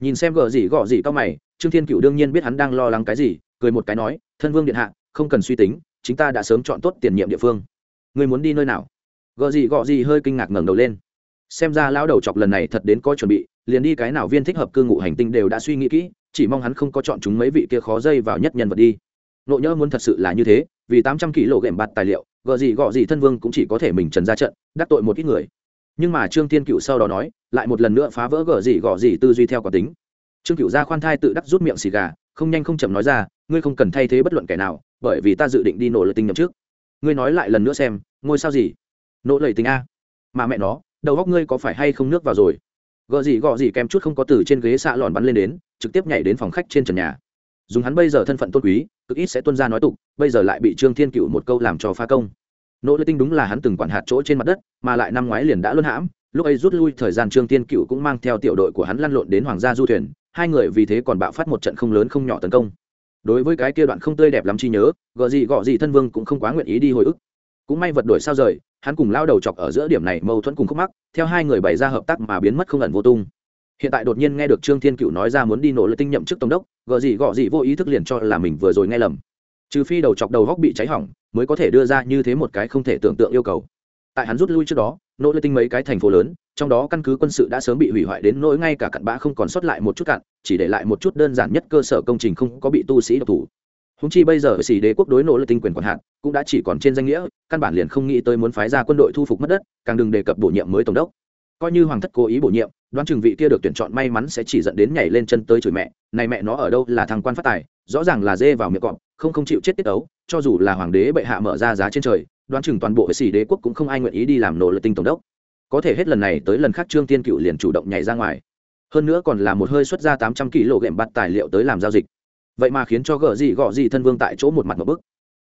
nhìn xem gờ gì gọ gì cao mày, trương thiên cựu đương nhiên biết hắn đang lo lắng cái gì, cười một cái nói, thân vương điện hạ, không cần suy tính chúng ta đã sớm chọn tốt tiền nhiệm địa phương. Người muốn đi nơi nào? Gợ gì gọ gì hơi kinh ngạc ngẩng đầu lên. Xem ra lão đầu chọc lần này thật đến có chuẩn bị, liền đi cái nào viên thích hợp cư ngụ hành tinh đều đã suy nghĩ kỹ, chỉ mong hắn không có chọn chúng mấy vị kia khó dây vào nhất nhân vật đi. Nộ nhỡ muốn thật sự là như thế, vì tám trăm lộ ghệm bạt tài liệu gợ gì gọ gì thân vương cũng chỉ có thể mình trần ra trận, đắc tội một ít người. Nhưng mà trương tiên cựu sau đó nói lại một lần nữa phá vỡ gở gì gọ gì tư duy theo quả tính. Trương cựu Gia khoan thai tự đắc rút miệng xì gà, không nhanh không chậm nói ra, ngươi không cần thay thế bất luận kẻ nào, bởi vì ta dự định đi nổ lợi tinh nhậm trước. Ngươi nói lại lần nữa xem, ngôi sao gì? Nỗ lợi tình a. Mà mẹ nó, đầu góc ngươi có phải hay không nước vào rồi? Gợ gì gọ gì kèm chút không có từ trên ghế xạ lòn bắn lên đến, trực tiếp nhảy đến phòng khách trên trần nhà. Dùng hắn bây giờ thân phận tôn quý, cực ít sẽ tuân ra nói tục, bây giờ lại bị trương thiên cựu một câu làm cho pha công. Nỗ lợi tinh đúng là hắn từng quản hạt chỗ trên mặt đất, mà lại năm ngoái liền đã luân hãm lúc ấy rút lui thời gian trương thiên cựu cũng mang theo tiểu đội của hắn lăn lộn đến hoàng gia du thuyền, hai người vì thế còn bạo phát một trận không lớn không nhỏ tấn công. Đối với cái kia đoạn không tươi đẹp lắm chi nhớ, gợ gì gọ gì thân vương cũng không quá nguyện ý đi hồi ức. Cũng may vật đổi sao rời, hắn cùng lao đầu chọc ở giữa điểm này mâu thuẫn cùng khúc mắc, theo hai người bày ra hợp tác mà biến mất không ẩn vô tung. Hiện tại đột nhiên nghe được trương thiên cựu nói ra muốn đi nổ lợi tinh nhậm chức tổng đốc, gợ gì gọ gì vô ý thức liền cho là mình vừa rồi nghe lầm. Trừ phi đầu chọc đầu góc bị cháy hỏng, mới có thể đưa ra như thế một cái không thể tưởng tượng yêu cầu tại hắn rút lui trước đó, nỗ lợi tinh mấy cái thành phố lớn, trong đó căn cứ quân sự đã sớm bị hủy hoại đến nỗi ngay cả cặn bã không còn sót lại một chút cặn, chỉ để lại một chút đơn giản nhất cơ sở công trình không có bị tu sĩ độc thủ. Húng chi bây giờ xì đế quốc đối nỗ lợi tinh quyền quản hạn cũng đã chỉ còn trên danh nghĩa, căn bản liền không nghĩ tới muốn phái ra quân đội thu phục mất đất, càng đừng đề cập bổ nhiệm mới tổng đốc. Coi như hoàng thất cố ý bổ nhiệm, đoán chừng vị kia được tuyển chọn may mắn sẽ chỉ dẫn đến nhảy lên chân tới chửi mẹ, này mẹ nó ở đâu là thằng quan phát tài, rõ ràng là dê vào miệng cọp, không không chịu chết tiết ấu, cho dù là hoàng đế bệ hạ mở ra giá trên trời đoán chừng toàn bộ xỉ đế quốc cũng không ai nguyện ý đi làm nổ lợi tinh tổng đốc. Có thể hết lần này tới lần khác trương tiên cựu liền chủ động nhảy ra ngoài. Hơn nữa còn là một hơi xuất ra tám trăm kg ghệm bắt tài liệu tới làm giao dịch. Vậy mà khiến cho gợ gì gọ gì thân vương tại chỗ một mặt một bức.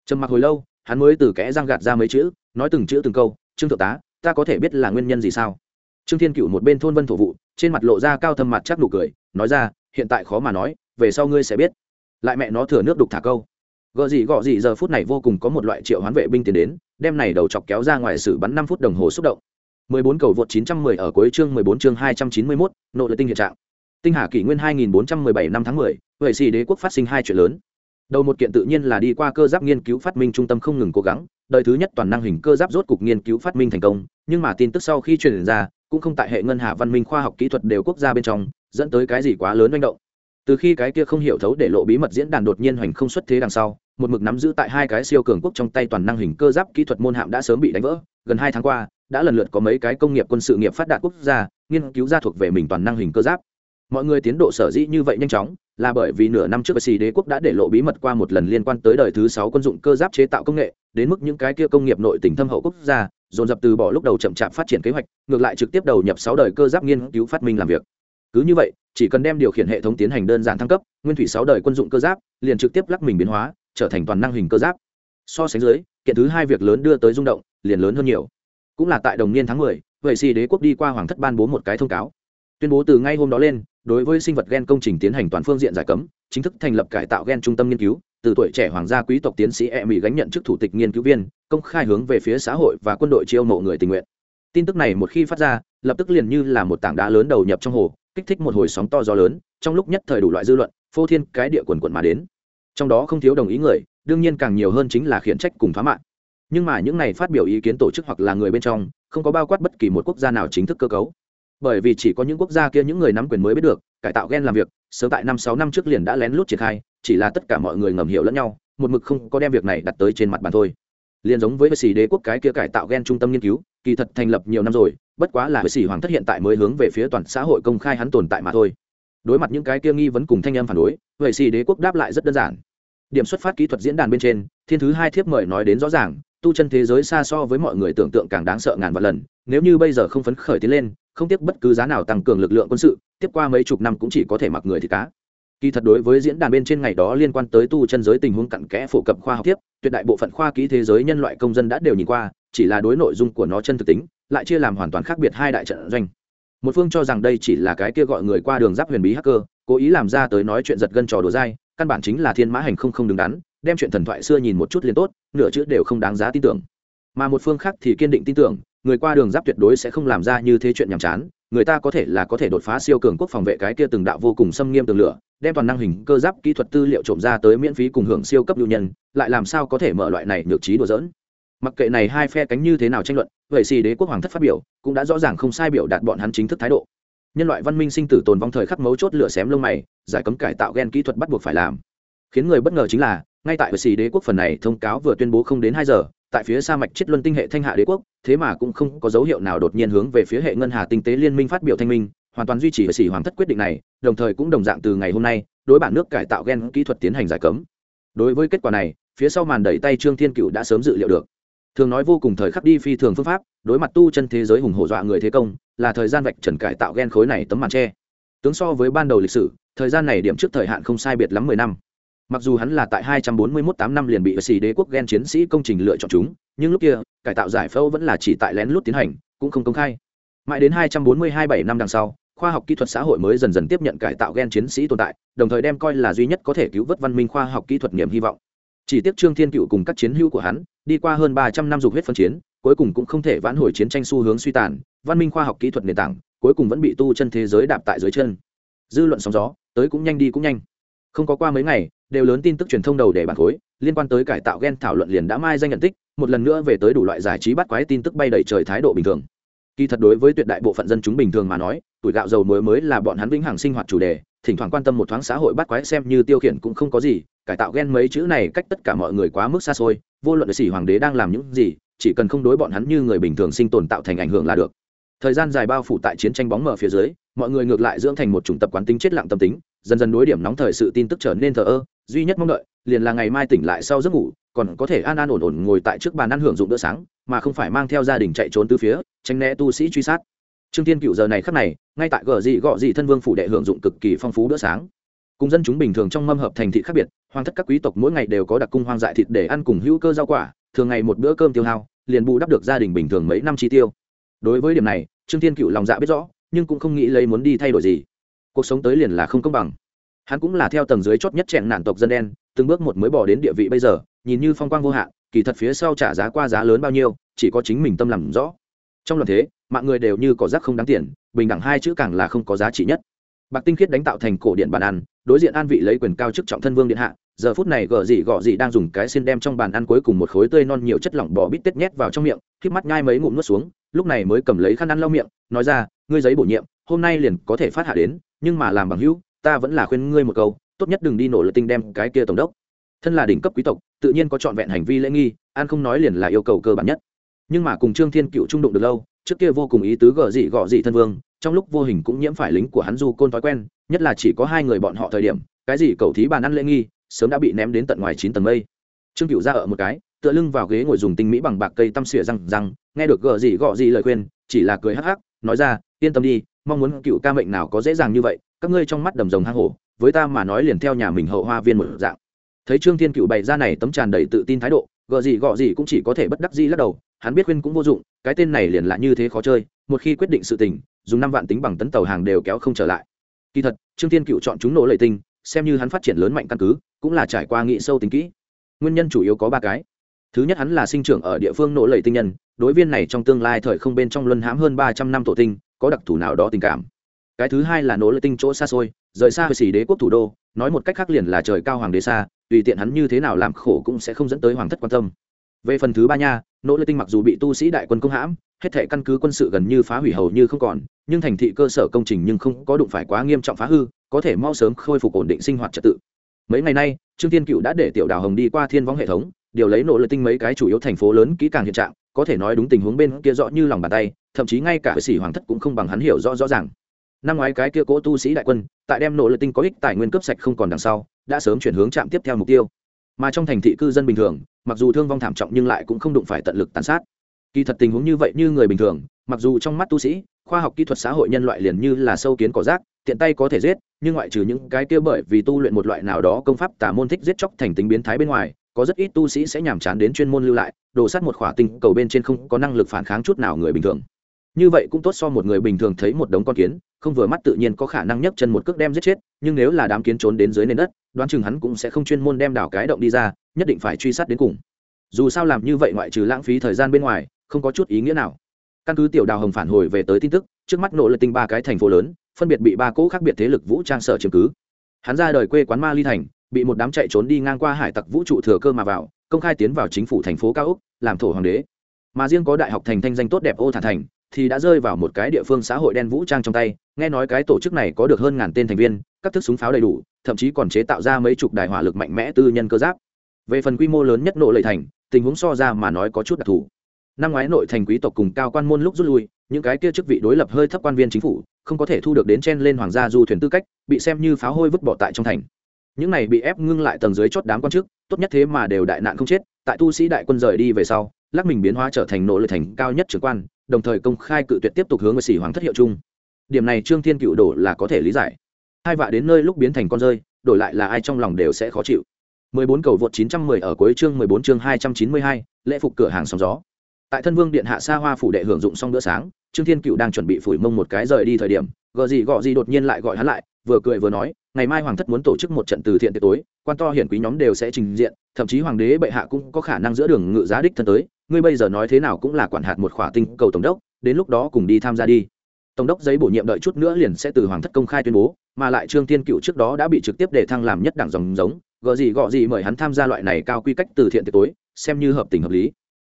Trầm mặc hồi lâu, hắn mới từ kẽ răng gạt ra mấy chữ, nói từng chữ từng câu, trương thượng tá, ta có thể biết là nguyên nhân gì sao? Trương thiên cựu một bên thôn vân thổ vụ, trên mặt lộ ra cao thâm mặt chắc nụ cười, nói ra, hiện tại khó mà nói, về sau ngươi sẽ biết. Lại mẹ nó thừa nước đục thả câu. Gợ gì gọ gì giờ phút này vô cùng có một loại triệu hoán vệ binh tiến đến đem này đầu chọc kéo ra ngoài xử bắn năm phút đồng hồ xúc động 14 cầu vượt 910 ở cuối chương 14 chương 291, nội lực tinh hiện trạng. Tinh Hà kỷ nguyên 2417 năm tháng 10, vậy xì đế quốc phát sinh hai chuyện lớn. Đầu một kiện tự nhiên là đi qua cơ giáp nghiên cứu phát minh trung tâm không ngừng cố gắng, đời thứ nhất toàn năng hình cơ giáp rốt cục nghiên cứu phát minh thành công, nhưng mà tin tức sau khi truyền ra, cũng không tại hệ ngân hà văn minh khoa học kỹ thuật đều quốc gia bên trong, dẫn tới cái gì quá lớn manh động. Từ khi cái kia không hiểu thấu để lộ bí mật diễn đàn đột nhiên hoành không xuất thế đằng sau, một mực nắm giữ tại hai cái siêu cường quốc trong tay toàn năng hình cơ giáp kỹ thuật môn hạm đã sớm bị đánh vỡ, gần hai tháng qua, đã lần lượt có mấy cái công nghiệp quân sự nghiệp phát đạt quốc gia nghiên cứu ra thuộc về mình toàn năng hình cơ giáp. Mọi người tiến độ sở dĩ như vậy nhanh chóng là bởi vì nửa năm trước xì đế quốc đã để lộ bí mật qua một lần liên quan tới đời thứ sáu quân dụng cơ giáp chế tạo công nghệ đến mức những cái kia công nghiệp nội tỉnh thâm hậu quốc gia dồn dập từ bỏ lúc đầu chậm chạp phát triển kế hoạch ngược lại trực tiếp đầu nhập sáu đời cơ giáp nghiên cứu phát minh làm việc. Cứ như vậy chỉ cần đem điều khiển hệ thống tiến hành đơn giản thăng cấp nguyên thủy sáu đời quân dụng cơ giáp liền trực tiếp lắc mình biến hóa trở thành toàn năng hình cơ giáp. So sánh dưới kiện thứ hai việc lớn đưa tới rung động liền lớn hơn nhiều. Cũng là tại đồng niên tháng 10, vậy xì đế quốc đi qua hoàng thất ban bố một cái thông cáo. Tuyên bố từ ngay hôm đó lên đối với sinh vật gen công trình tiến hành toàn phương diện giải cấm chính thức thành lập cải tạo gen trung tâm nghiên cứu từ tuổi trẻ hoàng gia quý tộc tiến sĩ e mỹ gánh nhận chức thủ tịch nghiên cứu viên công khai hướng về phía xã hội và quân đội chiêu mộ người tình nguyện. Tin tức này một khi phát ra lập tức liền như là một tảng đá lớn đầu nhập trong hồ kích thích một hồi sóng to gió lớn trong lúc nhất thời đủ loại dư luận phô thiên cái địa quần quận mà đến trong đó không thiếu đồng ý người, đương nhiên càng nhiều hơn chính là khiển trách cùng phá mạng. Nhưng mà những này phát biểu ý kiến tổ chức hoặc là người bên trong, không có bao quát bất kỳ một quốc gia nào chính thức cơ cấu. Bởi vì chỉ có những quốc gia kia những người nắm quyền mới biết được, cải tạo gen làm việc, sớm tại năm sáu năm trước liền đã lén lút triển khai, chỉ là tất cả mọi người ngầm hiểu lẫn nhau, một mực không có đem việc này đặt tới trên mặt bàn thôi. Liền giống với xì đế quốc cái kia cải tạo gen trung tâm nghiên cứu, kỳ thật thành lập nhiều năm rồi, bất quá là xì hoàng thất hiện tại mới hướng về phía toàn xã hội công khai hắn tồn tại mà thôi đối mặt những cái kia nghi vấn cùng thanh em phản đối, vậy xì đế quốc đáp lại rất đơn giản. Điểm xuất phát kỹ thuật diễn đàn bên trên, thiên thứ hai thiếp mời nói đến rõ ràng, tu chân thế giới xa so với mọi người tưởng tượng càng đáng sợ ngàn vạn lần, nếu như bây giờ không phấn khởi tiến lên, không tiếc bất cứ giá nào tăng cường lực lượng quân sự, tiếp qua mấy chục năm cũng chỉ có thể mặc người thì cá. Kỳ thật đối với diễn đàn bên trên ngày đó liên quan tới tu chân giới tình huống cặn kẽ phổ cập khoa học tiếp tuyệt đại bộ phận khoa kỹ thế giới nhân loại công dân đã đều nhìn qua, chỉ là đối nội dung của nó chân thực tính, lại chia làm hoàn toàn khác biệt hai đại trận doanh một phương cho rằng đây chỉ là cái kia gọi người qua đường giáp huyền bí hacker, cố ý làm ra tới nói chuyện giật gân trò đùa dai, căn bản chính là thiên mã hành không không đứng đắn, đem chuyện thần thoại xưa nhìn một chút liền tốt, nửa chữ đều không đáng giá tin tưởng. Mà một phương khác thì kiên định tin tưởng, người qua đường giáp tuyệt đối sẽ không làm ra như thế chuyện nhàm chán, người ta có thể là có thể đột phá siêu cường quốc phòng vệ cái kia từng đạo vô cùng xâm nghiêm tường lửa, đem toàn năng hình cơ giáp kỹ thuật tư liệu trộm ra tới miễn phí cùng hưởng siêu cấp lưu nhân, lại làm sao có thể mở loại này nhược trí đùa dỡn mặc kệ này hai phe cánh như thế nào tranh luận, vậy xì đế quốc hoàng thất phát biểu cũng đã rõ ràng không sai biểu đạt bọn hắn chính thức thái độ. Nhân loại văn minh sinh tử tồn vong thời khắc mấu chốt lửa xém lông mày, giải cấm cải tạo gen kỹ thuật bắt buộc phải làm. Khiến người bất ngờ chính là, ngay tại xì đế quốc phần này thông cáo vừa tuyên bố không đến hai giờ, tại phía sa mạch chết luân tinh hệ thanh hạ đế quốc, thế mà cũng không có dấu hiệu nào đột nhiên hướng về phía hệ ngân hà tinh tế liên minh phát biểu thanh minh, hoàn toàn duy trì xỉ hoàng thất quyết định này, đồng thời cũng đồng dạng từ ngày hôm nay, đối bản nước cải tạo gen kỹ thuật tiến hành giải cấm. Đối với kết quả này, phía sau màn đẩy tay trương thiên cựu đã sớm dự liệu được thường nói vô cùng thời khắc đi phi thường phương pháp, đối mặt tu chân thế giới hùng hổ dọa người thế công, là thời gian vạch trần cải tạo gen khối này tấm màn tre. Tướng so với ban đầu lịch sử, thời gian này điểm trước thời hạn không sai biệt lắm mười năm. Mặc dù hắn là tại 241 8 năm liền bị xì đế quốc gen chiến sĩ công trình lựa chọn chúng, nhưng lúc kia, cải tạo giải phẫu vẫn là chỉ tại lén lút tiến hành, cũng không công khai. Mãi đến 242 7 năm đằng sau, khoa học kỹ thuật xã hội mới dần dần tiếp nhận cải tạo gen chiến sĩ tồn tại, đồng thời đem coi là duy nhất có thể cứu vớt văn minh khoa học kỹ thuật niềm hy vọng chỉ tiếc trương thiên cựu cùng các chiến hữu của hắn, đi qua hơn 300 năm dục huyết phân chiến, cuối cùng cũng không thể vãn hồi chiến tranh xu hướng suy tàn, văn minh khoa học kỹ thuật nền tảng, cuối cùng vẫn bị tu chân thế giới đạp tại dưới chân. Dư luận sóng gió, tới cũng nhanh đi cũng nhanh. Không có qua mấy ngày, đều lớn tin tức truyền thông đầu để bàn khối, liên quan tới cải tạo gen thảo luận liền đã mai danh nhận tích, một lần nữa về tới đủ loại giải trí bắt quái tin tức bay đầy trời thái độ bình thường. Kỳ thật đối với tuyệt đại bộ phận dân chúng bình thường mà nói, tuổi gạo dầu mới mới là bọn hắn vĩnh hằng sinh hoạt chủ đề, thỉnh thoảng quan tâm một thoáng xã hội bắt quái xem như tiêu khiển cũng không có gì cải tạo gen mấy chữ này cách tất cả mọi người quá mức xa xôi, vô luận sĩ hoàng đế đang làm những gì, chỉ cần không đối bọn hắn như người bình thường sinh tồn tạo thành ảnh hưởng là được. Thời gian dài bao phủ tại chiến tranh bóng mở phía dưới, mọi người ngược lại dưỡng thành một chủng tập quán tính chết lặng tâm tính, dần dần đối điểm nóng thời sự tin tức trở nên thờ ơ, duy nhất mong đợi, liền là ngày mai tỉnh lại sau giấc ngủ, còn có thể an an ổn ổn ngồi tại trước bàn ăn hưởng dụng bữa sáng, mà không phải mang theo gia đình chạy trốn từ phía, tránh né tu sĩ truy sát. Trương tiên cựu giờ này khắc này, ngay tại gờ dị gọ dị thân vương phủ đệ hưởng dụng cực kỳ phong phú bữa sáng cùng dân chúng bình thường trong mâm hợp thành thị khác biệt, hoàng thất các quý tộc mỗi ngày đều có đặc cung hoang dại thịt để ăn cùng hữu cơ rau quả, thường ngày một bữa cơm tiêu hao, liền bù đắp được gia đình bình thường mấy năm chi tiêu. Đối với điểm này, trương thiên cựu lòng dạ biết rõ, nhưng cũng không nghĩ lấy muốn đi thay đổi gì. Cuộc sống tới liền là không công bằng. Hắn cũng là theo tầng dưới chót nhất chèn nạn tộc dân đen, từng bước một mới bỏ đến địa vị bây giờ, nhìn như phong quang vô hạn, kỳ thật phía sau trả giá qua giá lớn bao nhiêu, chỉ có chính mình tâm làm rõ. Trong lần thế, mạng người đều như có rác không đáng tiền, bình đẳng hai chữ càng là không có giá trị nhất. Bạc tinh khiết đánh tạo thành cổ điện bàn ăn đối diện an vị lấy quyền cao chức trọng thân vương điện hạ, giờ phút này gờ dị gọ dị đang dùng cái xin đem trong bàn ăn cuối cùng một khối tươi non nhiều chất lỏng bò bít tết nhét vào trong miệng k mắt nhai mấy ngụm nuốt xuống, lúc này mới cầm lấy khăn ăn lau miệng, nói ra, ngươi giấy bổ nhiệm, hôm nay liền có thể phát hạ đến, nhưng mà làm bằng hữu, ta vẫn là khuyên ngươi một câu, tốt nhất đừng đi nổ lợi tinh đem cái kia tổng đốc. Thân là đỉnh cấp quý tộc, tự nhiên có trọn vẹn hành vi lễ nghi an không nói liền là yêu cầu cơ bản nhất. Nhưng mà cùng trương thiên cựu trung đụng được lâu, trước kia vô cùng ý tứ gờ dị gọ dị thân vương, trong lúc vô hình cũng nhiễm phải lính của hắn du côn thói quen nhất là chỉ có hai người bọn họ thời điểm, cái gì cầu thí bàn ăn lễ nghi, sớm đã bị ném đến tận ngoài chín tầng mây. Trương cựu ra ở một cái, tựa lưng vào ghế ngồi dùng tinh mỹ bằng bạc cây tăm xỉa răng răng, nghe được gờ gì gọ gì lời khuyên, chỉ là cười hắc hắc, nói ra, yên tâm đi, mong muốn cựu ca mệnh nào có dễ dàng như vậy, các ngươi trong mắt đầm rồng hang hổ, với ta mà nói liền theo nhà mình hậu hoa viên một dạng. Thấy trương thiên cựu bày ra này tấm tràn đầy tự tin thái độ gợ gì gọ gì cũng chỉ có thể bất đắc gì lắc đầu, hắn biết khuyên cũng vô dụng, cái tên này liền là như thế khó chơi, một khi quyết định sự tình, dùng năm vạn tính bằng tấn tàu hàng đều kéo không trở lại kỳ thật, trương thiên cựu chọn chúng nổ lệ tinh xem như hắn phát triển lớn mạnh căn cứ, cũng là trải qua nghị sâu tính kỹ. Nguyên nhân chủ yếu có ba cái. Thứ nhất hắn là sinh trưởng ở địa phương nổ lệ tinh nhân, đối viên này trong tương lai thời không bên trong luân hãm hơn ba trăm năm tổ tinh, có đặc thù nào đó tình cảm. Cái thứ hai là nổ lệ tinh chỗ xa xôi, rời xa với xỉ đế quốc thủ đô, nói một cách khác liền là trời cao hoàng đế xa, tùy tiện hắn như thế nào làm khổ cũng sẽ không dẫn tới hoàng thất quan tâm. Về phần thứ ba nha, nỗ lệ tinh mặc dù bị tu sĩ đại quân công hãm hết thể căn cứ quân sự gần như phá hủy hầu như không còn, nhưng thành thị cơ sở công trình nhưng không có đụng phải quá nghiêm trọng phá hư, có thể mau sớm khôi phục ổn định sinh hoạt trật tự. Mấy ngày nay, trương thiên cựu đã để tiểu đào hồng đi qua thiên võng hệ thống, điều lấy nỗ lực tinh mấy cái chủ yếu thành phố lớn kỹ càng hiện trạng, có thể nói đúng tình huống bên kia rõ như lòng bàn tay, thậm chí ngay cả sĩ hoàng thất cũng không bằng hắn hiểu rõ rõ ràng. Năm ngoái cái kia cố tu sĩ đại quân, tại đem nỗ lực tinh có ích tài nguyên cấp sạch không còn đằng sau, đã sớm chuyển hướng chạm tiếp theo mục tiêu. Mà trong thành thị cư dân bình thường, mặc dù thương vong thảm trọng nhưng lại cũng không đụng phải tận lực tàn sát kỳ thật tình huống như vậy như người bình thường, mặc dù trong mắt tu sĩ, khoa học kỹ thuật xã hội nhân loại liền như là sâu kiến cỏ rác, tiện tay có thể giết, nhưng ngoại trừ những cái kia bởi vì tu luyện một loại nào đó công pháp tả môn thích giết chóc thành tính biến thái bên ngoài, có rất ít tu sĩ sẽ nhàm chán đến chuyên môn lưu lại đổ sát một khỏa tinh cầu bên trên không có năng lực phản kháng chút nào người bình thường. Như vậy cũng tốt so một người bình thường thấy một đống con kiến, không vừa mắt tự nhiên có khả năng nhấc chân một cước đem giết chết, nhưng nếu là đám kiến trốn đến dưới nền đất, đoán chừng hắn cũng sẽ không chuyên môn đem đảo cái động đi ra, nhất định phải truy sát đến cùng. Dù sao làm như vậy ngoại trừ lãng phí thời gian bên ngoài không có chút ý nghĩa nào. Căn cứ tiểu đào hồng phản hồi về tới tin tức, trước mắt nỗ lực tinh ba cái thành phố lớn, phân biệt bị ba cỗ khác biệt thế lực vũ trang sở chiếm cứ. Hắn ra đời quê quán ma ly thành, bị một đám chạy trốn đi ngang qua hải tặc vũ trụ thừa cơ mà vào, công khai tiến vào chính phủ thành phố cao úc, làm thổ hoàng đế. Mà riêng có đại học thành thanh danh tốt đẹp ô thả thành, thì đã rơi vào một cái địa phương xã hội đen vũ trang trong tay, nghe nói cái tổ chức này có được hơn ngàn tên thành viên, các thức súng pháo đầy đủ, thậm chí còn chế tạo ra mấy chục đài hỏa lực mạnh mẽ tư nhân cơ giáp. Về phần quy mô lớn nhất nội lệ thành, tình huống so ra mà nói có chút đặc thù năm ngoái nội thành quý tộc cùng cao quan môn lúc rút lui những cái kia chức vị đối lập hơi thấp quan viên chính phủ không có thể thu được đến chen lên hoàng gia du thuyền tư cách bị xem như pháo hôi vứt bỏ tại trong thành. Những này bị ép ngưng lại tầng dưới chót đám quan chức tốt nhất thế mà đều đại nạn không chết tại tu sĩ đại quân rời đi về sau lắc mình biến hóa trở thành nội lực thành cao nhất trưởng quan đồng thời công khai cự tuyệt tiếp tục hướng về sỉ hoàng thất hiệu chung. Điểm này trương thiên cựu đổ là có thể lý giải. Hai vạ đến nơi lúc biến thành con rơi đổi lại là ai trong lòng đều sẽ khó chịu. 14 cầu vượt 910 ở cuối chương 14 chương 292, lễ phục cửa hàng sóng gió tại thân vương điện hạ xa hoa phủ đệ hưởng dụng xong bữa sáng, trương thiên cựu đang chuẩn bị phủi mông một cái rời đi thời điểm gợ gì gọ gì đột nhiên lại gọi hắn lại, vừa cười vừa nói, ngày mai hoàng thất muốn tổ chức một trận từ thiện tiệc tối, quan to hiển quý nhóm đều sẽ trình diện, thậm chí hoàng đế bệ hạ cũng có khả năng giữa đường ngự giá đích thân tới, ngươi bây giờ nói thế nào cũng là quản hạt một khỏa tinh cầu tổng đốc, đến lúc đó cùng đi tham gia đi. Tổng đốc giấy bổ nhiệm đợi chút nữa liền sẽ từ hoàng thất công khai tuyên bố, mà lại trương thiên cựu trước đó đã bị trực tiếp để thăng làm nhất đảng dòng giống gợ gì gọ gì mời hắn tham gia loại này cao quy cách từ thiện tiệc tối, xem như hợp tình hợp lý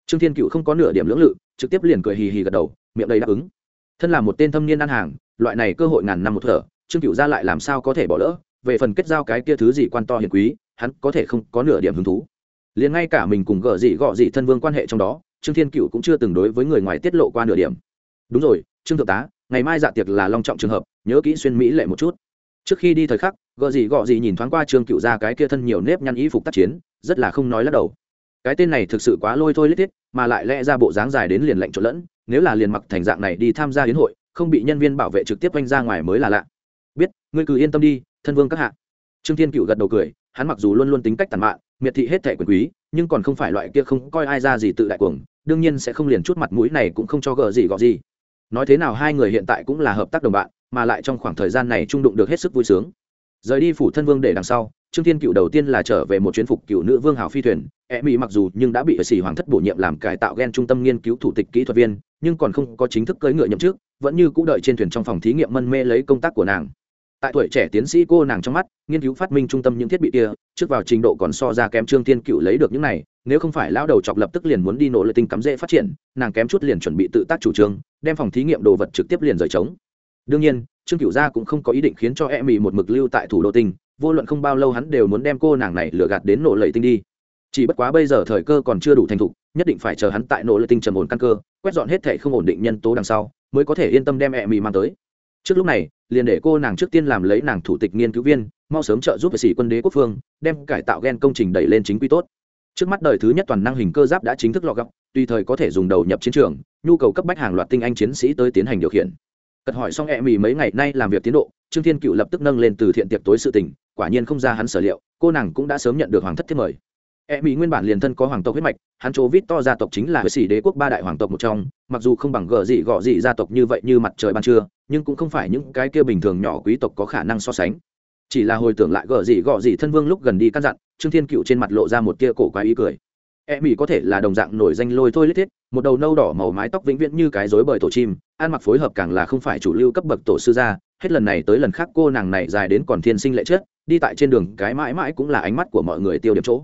trương thiên cựu không có nửa điểm lưỡng lự, trực tiếp liền cười hì hì gật đầu, miệng đầy đáp ứng. Thân là một tên thâm niên ăn hàng, loại này cơ hội ngàn năm một thở, trương cựu ra lại làm sao có thể bỏ lỡ, về phần kết giao cái kia thứ gì quan to hiền quý, hắn có thể không có nửa điểm hứng thú. Liền ngay cả mình cùng gợ dị gọ dị thân vương quan hệ trong đó, trương thiên cựu cũng chưa từng đối với người ngoài tiết lộ qua nửa điểm. Đúng rồi, trương thượng tá, ngày mai dạ tiệc là long trọng trường hợp, nhớ kỹ xuyên mỹ lệ một chút. Trước khi đi thời khắc, gợ gì gọ gì nhìn thoáng qua trương cựu ra cái kia thân nhiều nếp nhăn y phục tác chiến, rất là không nói lắc đầu. Cái tên này thực sự quá lôi thôi lết thiết mà lại lẽ ra bộ dáng dài đến liền lệnh trộn lẫn, nếu là liền mặc thành dạng này đi tham gia hiến hội, không bị nhân viên bảo vệ trực tiếp oanh ra ngoài mới là lạ. Biết, ngươi cứ yên tâm đi, thân vương các hạ. Trương thiên cựu gật đầu cười, hắn mặc dù luôn luôn tính cách tàn mạn, miệt thị hết thẻ quyền quý, nhưng còn không phải loại kia không coi ai ra gì tự đại cuồng, đương nhiên sẽ không liền chút mặt mũi này cũng không cho gờ gì gọ gì. Nói thế nào hai người hiện tại cũng là hợp tác đồng bạn, mà lại trong khoảng thời gian này trung đụng được hết sức vui sướng. Rời đi phủ thân vương để đằng sau, trương thiên cựu đầu tiên là trở về một chuyến phục cựu nữ vương hào phi thuyền e mỹ mặc dù nhưng đã bị sĩ hoàng thất bổ nhiệm làm cải tạo g e n trung tâm nghiên cứu thủ tịch kỹ thuật viên, nhưng còn không có chính thức cưỡi ngựa nhậm trước vẫn như cũ đợi trên thuyền trong phòng thí nghiệm mân mê lấy công tác của nàng. Tại tuổi trẻ tiến sĩ cô nàng trong mắt, nghiên cứu phát minh trung tâm những thiết bị kia, trước vào trình độ còn so ra kém trương thiên cựu lấy được những này, nếu không phải lao đầu chọc lập tức liền muốn đi nổ lợi tinh cắm dễ phát triển, nàng kém chút liền chuẩn bị tự tác chủ trương, đem phòng thí nghiệm đồ vật trực tiếp liền rời trống. Đương nhiên, trương cựu gia cũng không có ý định khiến cho e mỹ một mực lưu tại thủ đô tinh, vô luận không bao lâu hắn đều muốn đem cô nàng này lừa gạt đến nổ lợi tinh đi chỉ bất quá bây giờ thời cơ còn chưa đủ thành thục, nhất định phải chờ hắn tại nỗ lực tinh trầm ổn căn cơ, quét dọn hết thể không ổn định nhân tố đằng sau, mới có thể yên tâm đem e mì mang tới. Trước lúc này, liền để cô nàng trước tiên làm lấy nàng thủ tịch nghiên cứu viên, mau sớm trợ giúp vệ sĩ quân đế quốc phương, đem cải tạo gen công trình đẩy lên chính quy tốt. Trước mắt đời thứ nhất toàn năng hình cơ giáp đã chính thức lọ gấp tùy thời có thể dùng đầu nhập chiến trường, nhu cầu cấp bách hàng loạt tinh anh chiến sĩ tới tiến hành điều khiển. Cật hỏi xong e mì mấy ngày nay làm việc tiến độ, trương thiên cựu lập tức nâng lên từ thiện tiệc tối sự tình, quả nhiên không ra hắn sở liệu, cô nàng cũng đã sớm nhận được hoàng thất thiết mời e mỹ nguyên bản liền thân có hoàng tộc huyết mạch, hắn chỗ vít to gia tộc chính là vệ sĩ đế quốc ba đại hoàng tộc một trong, mặc dù không bằng gờ gì gọ gì gia tộc như vậy như mặt trời ban trưa, nhưng cũng không phải những cái kia bình thường nhỏ quý tộc có khả năng so sánh. Chỉ là hồi tưởng lại gờ gì gọ gì thân vương lúc gần đi căn dặn, trương thiên cựu trên mặt lộ ra một tia cổ quái ý cười. E mỹ có thể là đồng dạng nổi danh lôi thôi lết thiết, một đầu nâu đỏ màu mái tóc vĩnh viễn như cái rối bời tổ chim, ăn mặc phối hợp càng là không phải chủ lưu cấp bậc tổ sư gia, hết lần này tới lần khác cô nàng này dài đến còn thiên sinh lệ chết, đi tại trên đường cái mãi mãi cũng là ánh mắt của mọi người tiêu điểm chỗ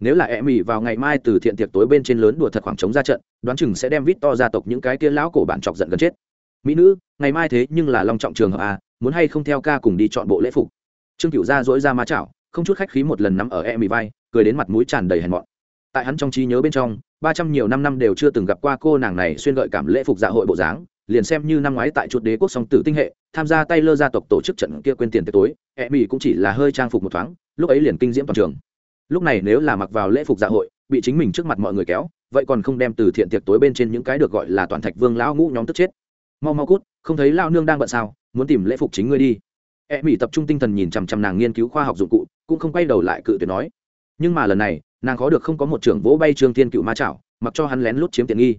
nếu là e mỹ vào ngày mai từ thiện tiệc tối bên trên lớn đùa thật khoảng trống ra trận, đoán chừng sẽ đem vít to gia tộc những cái kia lão cổ bản chọc giận gần chết. Mỹ nữ, ngày mai thế nhưng là long trọng trường hợp à muốn hay không theo ca cùng đi chọn bộ lễ phục? Trương cửu gia dỗi ra má chảo, không chút khách khí một lần nắm ở e mỹ vai, cười đến mặt mũi tràn đầy hèn mọn. Tại hắn trong trí nhớ bên trong, ba trăm nhiều năm năm đều chưa từng gặp qua cô nàng này xuyên gợi cảm lễ phục dạ hội bộ dáng, liền xem như năm ngoái tại chuột đế quốc song tử tinh hệ, tham gia tay lơ gia tộc tổ chức trận kia quên tiền tới tối e mỹ cũng chỉ là hơi trang phục một thoáng, lúc ấy liền kinh diễm toàn trường lúc này nếu là mặc vào lễ phục dạ hội, bị chính mình trước mặt mọi người kéo, vậy còn không đem từ thiện tiệc tối bên trên những cái được gọi là toàn thạch vương lão ngũ nhóm tức chết. Mau mau cút, không thấy lao nương đang bận sao, muốn tìm lễ phục chính ngươi đi. E mỹ tập trung tinh thần nhìn chằm chằm nàng nghiên cứu khoa học dụng cụ, cũng không quay đầu lại cự tuyệt nói. Nhưng mà lần này, nàng khó được không có một trưởng vỗ bay trương thiên cựu ma chảo, mặc cho hắn lén lút chiếm tiện nghi.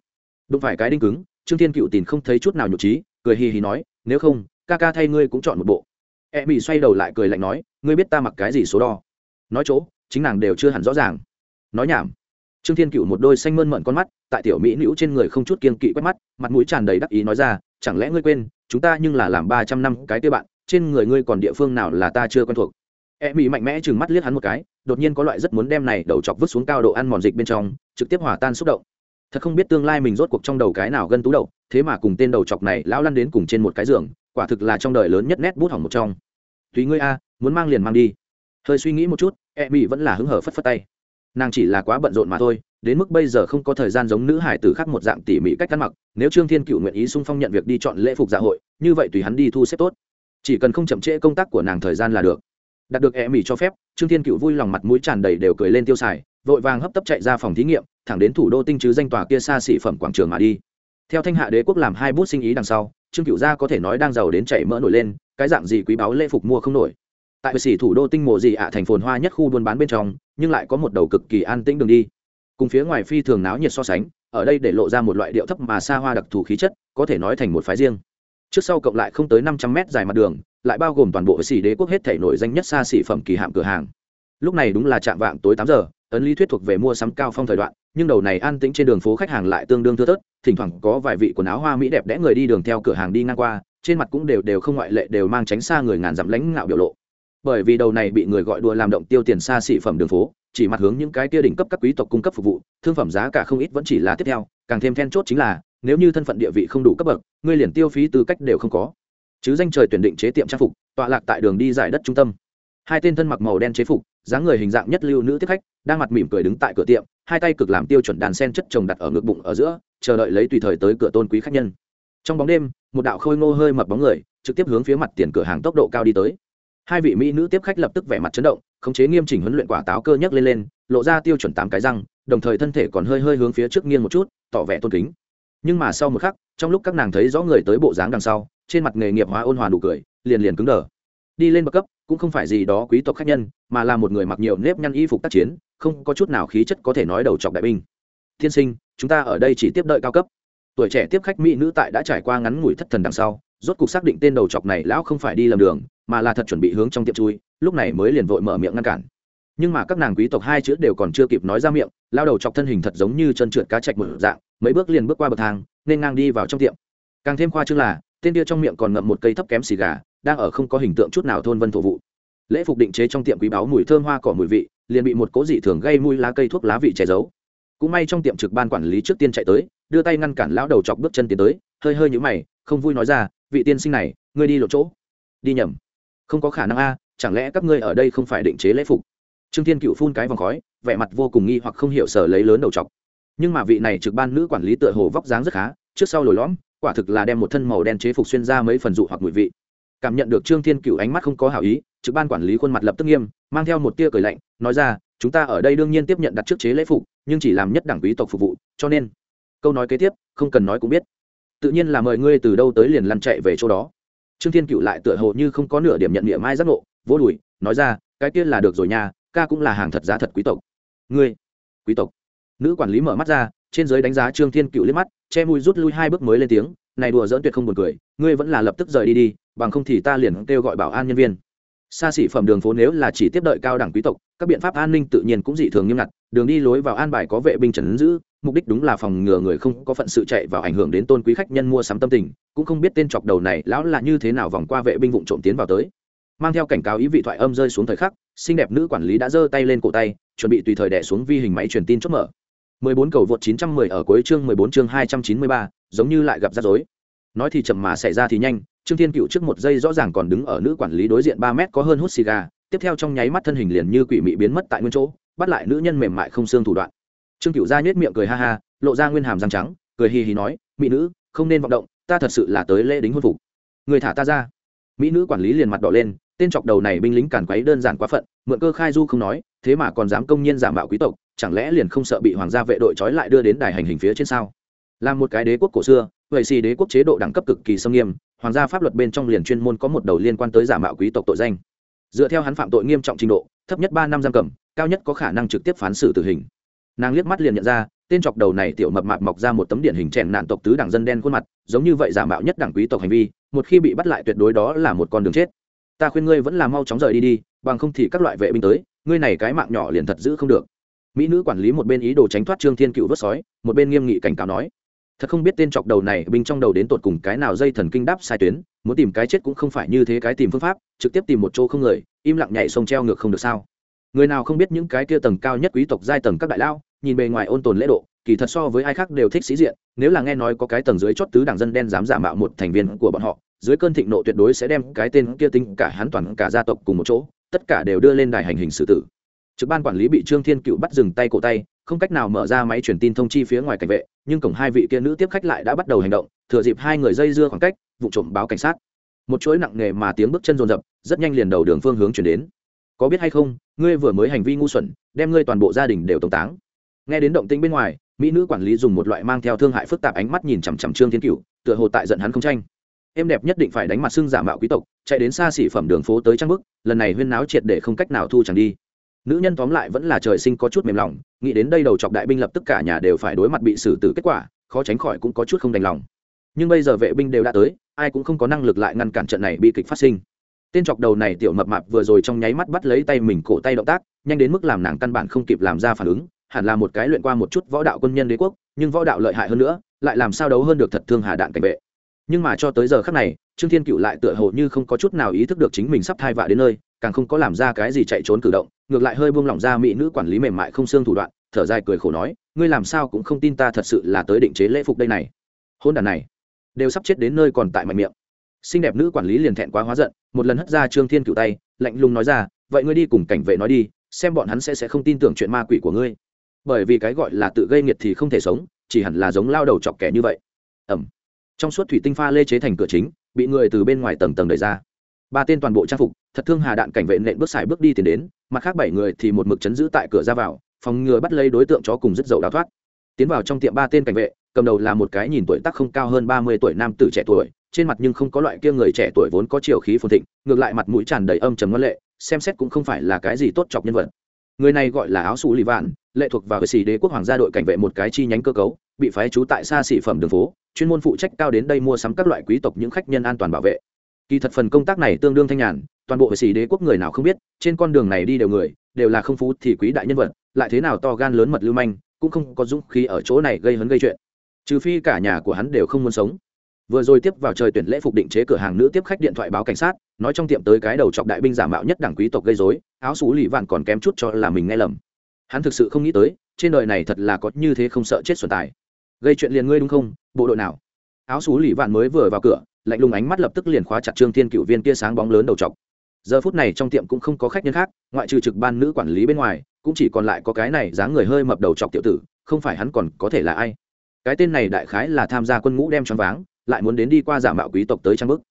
Đụng phải cái đinh cứng, trương thiên cựu tìm không thấy chút nào nhục trí cười hì hì nói, nếu không, ca ca thay ngươi cũng chọn một bộ. E mỹ xoay đầu lại cười lạnh nói, ngươi biết ta mặc cái gì số đo? Nói chỗ chính nàng đều chưa hẳn rõ ràng. Nói nhảm. Trương thiên cựu một đôi xanh mơn mận con mắt, tại tiểu mỹ nữ trên người không chút kiên kỵ quét mắt, mặt mũi tràn đầy đắc ý nói ra, chẳng lẽ ngươi quên, chúng ta nhưng là làm ba trăm năm cái tiêu bạn, trên người ngươi còn địa phương nào là ta chưa quen thuộc? E mỹ mạnh mẽ chừng mắt liếc hắn một cái, đột nhiên có loại rất muốn đem này đầu chọc vứt xuống cao độ ăn mòn dịch bên trong, trực tiếp hòa tan xúc động. Thật không biết tương lai mình rốt cuộc trong đầu cái nào gân tú đậu, thế mà cùng tên đầu chọc này lão lăn đến cùng trên một cái giường, quả thực là trong đời lớn nhất nét bút hỏng một trong. Tùy ngươi a, muốn mang liền mang đi hơi suy nghĩ một chút e mỹ vẫn là hứng hở phất phất tay. Nàng chỉ là quá bận rộn mà thôi, đến mức bây giờ không có thời gian giống nữ hải tử khác một dạng tỉ mỉ cách ăn mặc, nếu trương thiên cựu nguyện ý sung phong nhận việc đi chọn lễ phục dạ hội, như vậy tùy hắn đi thu xếp tốt. Chỉ cần không chậm trễ công tác của nàng thời gian là được. Đạt được e mỹ cho phép, trương thiên cựu vui lòng mặt mũi tràn đầy đều cười lên tiêu xài, vội vàng hấp tấp chạy ra phòng thí nghiệm, thẳng đến thủ đô tinh chứ danh tòa kia xa xỉ phẩm quảng trường mà đi. Theo thanh hạ đế quốc làm hai bút sinh ý đằng sau, trương cựu gia có thể nói đang giàu đến chảy mỡ nổi lên, cái dạng gì quý báu lễ phục mua không nổi tại xỉ thủ đô tinh mộ gì ạ, thành phồn hoa nhất khu buôn bán bên trong, nhưng lại có một đầu cực kỳ an tĩnh đường đi. Cùng phía ngoài phi thường náo nhiệt so sánh, ở đây để lộ ra một loại điệu thấp mà xa hoa đặc thù khí chất, có thể nói thành một phái riêng. Trước sau cộng lại không tới năm trăm mét dài mặt đường, lại bao gồm toàn bộ xỉ đế quốc hết thể nổi danh nhất xa xỉ phẩm kỳ hạm cửa hàng. Lúc này đúng là chạm vạng tối tám giờ, ấn lý thuyết thuộc về mua sắm cao phong thời đoạn, nhưng đầu này an tĩnh trên đường phố khách hàng lại tương đương thưa thớt, thỉnh thoảng có vài vị quần áo hoa mỹ đẹp đẽ người đi đường theo cửa hàng đi ngang qua, trên mặt cũng đều đều không ngoại lệ, đều mang tránh xa người ngàn dặm lãnh ngạo biểu lộ bởi vì đầu này bị người gọi đùa làm động tiêu tiền xa xỉ phẩm đường phố, chỉ mặt hướng những cái kia đỉnh cấp các quý tộc cung cấp phục vụ, thương phẩm giá cả không ít vẫn chỉ là tiếp theo, càng thêm then chốt chính là, nếu như thân phận địa vị không đủ cấp bậc, ngươi liền tiêu phí tư cách đều không có. Chứ danh trời tuyển định chế tiệm trang phục, tọa lạc tại đường đi giải đất trung tâm. Hai tên thân mặc màu đen chế phục, dáng người hình dạng nhất lưu nữ tiếp khách, đang mặt mỉm cười đứng tại cửa tiệm, hai tay cực làm tiêu chuẩn đàn sen chất trồng đặt ở ngực bụng ở giữa, chờ đợi lấy tùy thời tới cửa tôn quý khách nhân. Trong bóng đêm, một đạo khôi ngô hơi mập bóng người, trực tiếp hướng phía mặt tiền cửa hàng tốc độ cao đi tới hai vị mỹ nữ tiếp khách lập tức vẻ mặt chấn động, khống chế nghiêm chỉnh huấn luyện quả táo cơ nhấc lên lên, lộ ra tiêu chuẩn tám cái răng, đồng thời thân thể còn hơi hơi hướng phía trước nghiêng một chút, tỏ vẻ tôn kính. Nhưng mà sau một khắc, trong lúc các nàng thấy rõ người tới bộ dáng đằng sau, trên mặt nghề nghiệp hóa ôn hòa nụ cười, liền liền cứng đờ. Đi lên bậc cấp, cũng không phải gì đó quý tộc khách nhân, mà là một người mặc nhiều nếp nhăn y phục tác chiến, không có chút nào khí chất có thể nói đầu chọc đại binh. Tiên sinh, chúng ta ở đây chỉ tiếp đợi cao cấp. Tuổi trẻ tiếp khách mỹ nữ tại đã trải qua ngắn ngủi thất thần đằng sau, rốt cục xác định tên đầu chọc này lão không phải đi lầm đường mà là thật chuẩn bị hướng trong tiệm chui, lúc này mới liền vội mở miệng ngăn cản. Nhưng mà các nàng quý tộc hai chữ đều còn chưa kịp nói ra miệng, lao đầu chọc thân hình thật giống như chân trượt cá chạch một dạng, mấy bước liền bước qua bậc thang, nên ngang đi vào trong tiệm. Càng thêm khoa chương là, tên kia trong miệng còn ngậm một cây thấp kém xì gà, đang ở không có hình tượng chút nào thôn vân thổ vụ. Lễ phục định chế trong tiệm quý báo mùi thơm hoa cỏ mùi vị, liền bị một cố dị thường gây mùi lá cây thuốc lá vị che giấu. Cũng may trong tiệm trực ban quản lý trước tiên chạy tới, đưa tay ngăn cản lão đầu chọc bước chân tiến tới, hơi hơi nhũ mày, không vui nói ra, vị tiên sinh này, ngươi đi lộ chỗ. Đi nhầm không có khả năng a, chẳng lẽ các ngươi ở đây không phải định chế lễ phục? Trương thiên cựu phun cái vòng khói, vẻ mặt vô cùng nghi hoặc không hiểu sở lấy lớn đầu chọc. Nhưng mà vị này trực ban nữ quản lý tựa hồ vóc dáng rất khá, trước sau lồi lõm, quả thực là đem một thân màu đen chế phục xuyên ra mấy phần dụ hoặc mùi vị. Cảm nhận được trương thiên cựu ánh mắt không có hảo ý, trực ban quản lý khuôn mặt lập tức nghiêm, mang theo một tia cười lạnh, nói ra, chúng ta ở đây đương nhiên tiếp nhận đặt trước chế lễ phục, nhưng chỉ làm nhất đảng quý tộc phục vụ, cho nên câu nói kế tiếp, không cần nói cũng biết. Tự nhiên là mời ngươi từ đâu tới liền lăn chạy về chỗ đó trương thiên cựu lại tựa hồ như không có nửa điểm nhận địa mai giác ngộ vô đùi, nói ra, cái kia là được rồi nha, ca cũng là hàng thật giá thật quý tộc. Ngươi, quý tộc? Nữ quản lý mở mắt ra, trên giới đánh giá trương thiên cựu liếc mắt, che mùi rút lui hai bước mới lên tiếng, này đùa dỡn tuyệt không buồn cười, ngươi vẫn là lập tức rời đi đi, bằng không thì ta liền kêu gọi bảo an nhân viên. Xa xỉ phẩm đường phố nếu là chỉ tiếp đợi cao đẳng quý tộc, các biện pháp an ninh tự nhiên cũng dị thường nghiêm ngặt, đường đi lối vào an bài có vệ binh trần giữ mục đích đúng là phòng ngừa người không có phận sự chạy vào ảnh hưởng đến tôn quý khách nhân mua sắm tâm tình cũng không biết tên chọc đầu này lão là như thế nào vòng qua vệ binh vụn trộm tiến vào tới. Mang theo cảnh cáo ý vị thoại âm rơi xuống thời khắc xinh đẹp nữ quản lý đã giơ tay lên cổ tay chuẩn bị tùy thời đẻ xuống vi hình máy truyền tin chốt mở. 14 cầu vượt 910 ở cuối chương 14 chương 293, giống như lại gặp rắc rối. Nói thì chậm mà xảy ra thì nhanh trương thiên cựu trước một giây rõ ràng còn đứng ở nữ quản lý đối diện ba mét có hơn hút xì gà tiếp theo trong nháy mắt thân hình liền như quỷ mị biến mất tại nguyên chỗ bắt lại nữ nhân mềm mại không xương thủ đoạn trương cựu ra nhếch miệng cười ha ha, lộ ra nguyên hàm răng trắng, cười hì hì nói, mỹ nữ, không nên vọng động, ta thật sự là tới lễ đính hôn phục. Người thả ta ra. Mỹ nữ quản lý liền mặt đỏ lên, tên chọc đầu này binh lính càn quấy đơn giản quá phận, mượn cơ khai du không nói, thế mà còn dám công nhiên giả mạo quý tộc, chẳng lẽ liền không sợ bị hoàng gia vệ đội trói lại đưa đến đài hành hình phía trên sao? Là một cái đế quốc cổ xưa, vậy xì đế quốc chế độ đẳng cấp cực kỳ xâm nghiêm, hoàng gia pháp luật bên trong liền chuyên môn có một đầu liên quan tới giả mạo quý tộc tội danh. Dựa theo hắn phạm tội nghiêm trọng trình độ, thấp nhất ba năm giam cầm, cao nhất có khả năng trực tiếp phán xử tử hình nàng liếc mắt liền nhận ra, tên chọc đầu này tiểu mập mạp mọc ra một tấm điển hình chèn nạn tộc tứ đảng dân đen khuôn mặt, giống như vậy giả mạo nhất đảng quý tộc hành vi, một khi bị bắt lại tuyệt đối đó là một con đường chết. Ta khuyên ngươi vẫn là mau chóng rời đi đi, bằng không thì các loại vệ binh tới, ngươi này cái mạng nhỏ liền thật giữ không được. Mỹ nữ quản lý một bên ý đồ tránh thoát trương thiên cựu vớt sói, một bên nghiêm nghị cảnh cáo nói, thật không biết tên chọc đầu này binh trong đầu đến tột cùng cái nào dây thần kinh đáp sai tuyến, muốn tìm cái chết cũng không phải như thế cái tìm phương pháp, trực tiếp tìm một chỗ không người, im lặng nhảy sông treo ngược không được sao? Người nào không biết những cái kia tầng cao nhất quý tộc giai tầng các đại lao, nhìn bề ngoài ôn tồn lễ độ, kỳ thật so với ai khác đều thích sĩ diện, nếu là nghe nói có cái tầng dưới chót tứ đảng dân đen dám giả mạo một thành viên của bọn họ, dưới cơn thịnh nộ tuyệt đối sẽ đem cái tên kia tính cả hắn toàn cả gia tộc cùng một chỗ, tất cả đều đưa lên đài hành hình xử tử. Trực ban quản lý bị trương thiên cựu bắt dừng tay cổ tay, không cách nào mở ra máy truyền tin thông chi phía ngoài cảnh vệ, nhưng cổng hai vị kia nữ tiếp khách lại đã bắt đầu hành động, thừa dịp hai người dây dưa khoảng cách, vụ trộm báo cảnh sát. Một chuỗi nặng nề mà tiếng bước chân rồn rập rất nhanh liền đầu đường phương hướng chuyển đến có biết hay không, ngươi vừa mới hành vi ngu xuẩn, đem ngươi toàn bộ gia đình đều tống táng. Nghe đến động tĩnh bên ngoài, mỹ nữ quản lý dùng một loại mang theo thương hại phức tạp ánh mắt nhìn chằm chằm trương thiên cựu tựa hồ tại giận hắn không tranh. Em đẹp nhất định phải đánh mặt xưng giả mạo quý tộc, chạy đến xa xỉ phẩm đường phố tới trang bức lần này huyên náo triệt để không cách nào thu chẳng đi. Nữ nhân tóm lại vẫn là trời sinh có chút mềm lòng, nghĩ đến đây đầu chọc đại binh lập tất cả nhà đều phải đối mặt bị xử tử kết quả, khó tránh khỏi cũng có chút không đành lòng. Nhưng bây giờ vệ binh đều đã tới, ai cũng không có năng lực lại ngăn cản trận này bi kịch phát sinh tên chọc đầu này tiểu mập mạp vừa rồi trong nháy mắt bắt lấy tay mình cổ tay động tác, nhanh đến mức làm nàng căn bản không kịp làm ra phản ứng, hẳn là một cái luyện qua một chút võ đạo quân nhân đế quốc, nhưng võ đạo lợi hại hơn nữa, lại làm sao đấu hơn được thật thương hà đạn cảnh vệ. Nhưng mà cho tới giờ khắc này, trương thiên cựu lại tựa hồ như không có chút nào ý thức được chính mình sắp thai vạ đến nơi, càng không có làm ra cái gì chạy trốn cử động, ngược lại hơi buông lỏng ra mỹ nữ quản lý mềm mại không xương thủ đoạn, thở dài cười khổ nói, ngươi làm sao cũng không tin ta thật sự là tới định chế lễ phục đây này. Hôn đàn này, đều sắp chết đến nơi còn tại mạnh miệng xinh đẹp nữ quản lý liền thẹn quá hóa giận, một lần hất ra trương thiên cựu tay, lạnh lùng nói ra, vậy ngươi đi cùng cảnh vệ nói đi, xem bọn hắn sẽ sẽ không tin tưởng chuyện ma quỷ của ngươi. Bởi vì cái gọi là tự gây nghiệt thì không thể sống, chỉ hẳn là giống lao đầu chọc kẻ như vậy. Ẩm. Trong suốt thủy tinh pha lê chế thành cửa chính, bị người từ bên ngoài tầng tầng đẩy ra. Ba tên toàn bộ trang phục, thật thương hà đạn cảnh vệ nện bước xài bước đi tiến đến, mặt khác bảy người thì một mực chấn giữ tại cửa ra vào, phòng ngừa bắt lấy đối tượng chó cùng rất dậu đào thoát. Tiến vào trong tiệm ba tên cảnh vệ, cầm đầu là một cái nhìn tuổi tác không cao hơn ba mươi tuổi nam tử trẻ tuổi trên mặt nhưng không có loại kia người trẻ tuổi vốn có chiều khí phồn thịnh, ngược lại mặt mũi tràn đầy âm trầm ngân lệ, xem xét cũng không phải là cái gì tốt chọc nhân vật. Người này gọi là áo xù lì vạn, lệ thuộc vào xì đế quốc hoàng gia đội cảnh vệ một cái chi nhánh cơ cấu, bị phái trú tại xa xỉ phẩm đường phố, chuyên môn phụ trách cao đến đây mua sắm các loại quý tộc những khách nhân an toàn bảo vệ. Kỳ thật phần công tác này tương đương thanh nhàn, toàn bộ xì đế quốc người nào không biết, trên con đường này đi đều người, đều là không phú thì quý đại nhân vật, lại thế nào to gan lớn mật lưu manh, cũng không có dũng khí ở chỗ này gây hấn gây chuyện. Trừ phi cả nhà của hắn đều không muốn sống vừa rồi tiếp vào trời tuyển lễ phục định chế cửa hàng nữ tiếp khách điện thoại báo cảnh sát, nói trong tiệm tới cái đầu chọc đại binh giả mạo nhất đảng quý tộc gây dối áo xú lì vạn còn kém chút cho là mình nghe lầm. Hắn thực sự không nghĩ tới, trên đời này thật là có như thế không sợ chết xuân tài. Gây chuyện liền ngươi đúng không, bộ đội nào? Áo xú lì vạn mới vừa vào cửa, lạnh lùng ánh mắt lập tức liền khóa chặt trương thiên cựu viên kia sáng bóng lớn đầu chọc. Giờ phút này trong tiệm cũng không có khách nhân khác, ngoại trừ trực ban nữ quản lý bên ngoài, cũng chỉ còn lại có cái này dáng người hơi mập đầu chọc tiểu tử, không phải hắn còn có thể là ai. Cái tên này đại khái là tham gia quân ngũ đem choáng váng lại muốn đến đi qua giả mạo quý tộc tới trang bức.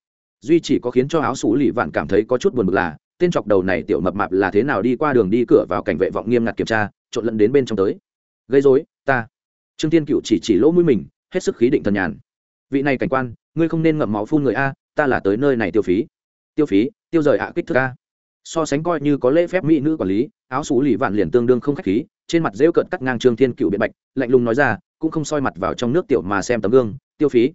Duy chỉ có khiến cho áo xú lì vạn cảm thấy có chút buồn bực là, tên chọc đầu này tiểu mập mạp là thế nào đi qua đường đi cửa vào cảnh vệ vọng nghiêm ngặt kiểm tra, trộn lẫn đến bên trong tới. Gây dối ta. Trương tiên cựu chỉ chỉ lỗ mũi mình, hết sức khí định thần nhàn. Vị này cảnh quan, ngươi không nên ngậm máu phun người a, ta là tới nơi này tiêu phí. Tiêu phí, tiêu rời ạ, kích thước a. So sánh coi như có lễ phép mỹ nữ quản lý, áo xú lì vạn liền tương đương không khách khí, trên mặt rêu cợt cắt ngang trương thiên cựu biện bạch, lạnh lùng nói ra, cũng không soi mặt vào trong nước tiểu mà xem tấm gương, tiêu phí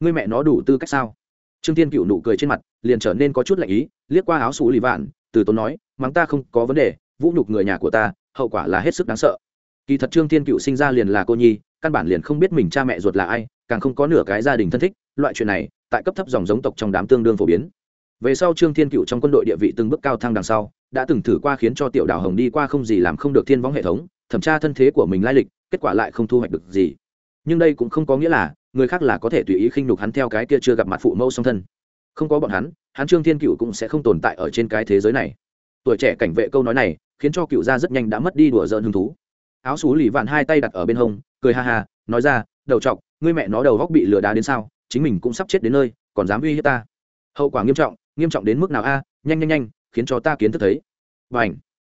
ngươi mẹ nó đủ tư cách sao? Trương thiên cựu nụ cười trên mặt, liền trở nên có chút lạnh ý, liếc qua áo xù lì vạn, từ tốn nói, mắng ta không có vấn đề, vũ nhục người nhà của ta, hậu quả là hết sức đáng sợ. Kỳ thật trương thiên cựu sinh ra liền là cô nhi, căn bản liền không biết mình cha mẹ ruột là ai, càng không có nửa cái gia đình thân thích, loại chuyện này, tại cấp thấp dòng giống tộc trong đám tương đương phổ biến. Về sau trương thiên cựu trong quân đội địa vị từng bước cao thăng đằng sau, đã từng thử qua khiến cho tiểu đào hồng đi qua không gì làm không được thiên võng hệ thống, thẩm tra thân thế của mình lai lịch, kết quả lại không thu hoạch được gì. Nhưng đây cũng không có nghĩa là người khác là có thể tùy ý khinh nhục hắn theo cái kia chưa gặp mặt phụ mẫu song thân. Không có bọn hắn hắn trương thiên cựu cũng sẽ không tồn tại ở trên cái thế giới này. Tuổi trẻ cảnh vệ câu nói này, khiến cho cựu gia rất nhanh đã mất đi đùa giỡn hứng thú. Áo xú lì vạn hai tay đặt ở bên hông, cười ha ha, nói ra, đầu chọc ngươi mẹ nó đầu góc bị lừa đá đến sao, chính mình cũng sắp chết đến nơi, còn dám uy hiếp ta. Hậu quả nghiêm trọng nghiêm trọng đến mức nào a? Nhanh nhanh nhanh, khiến cho ta kiến thức thấy. Và ảnh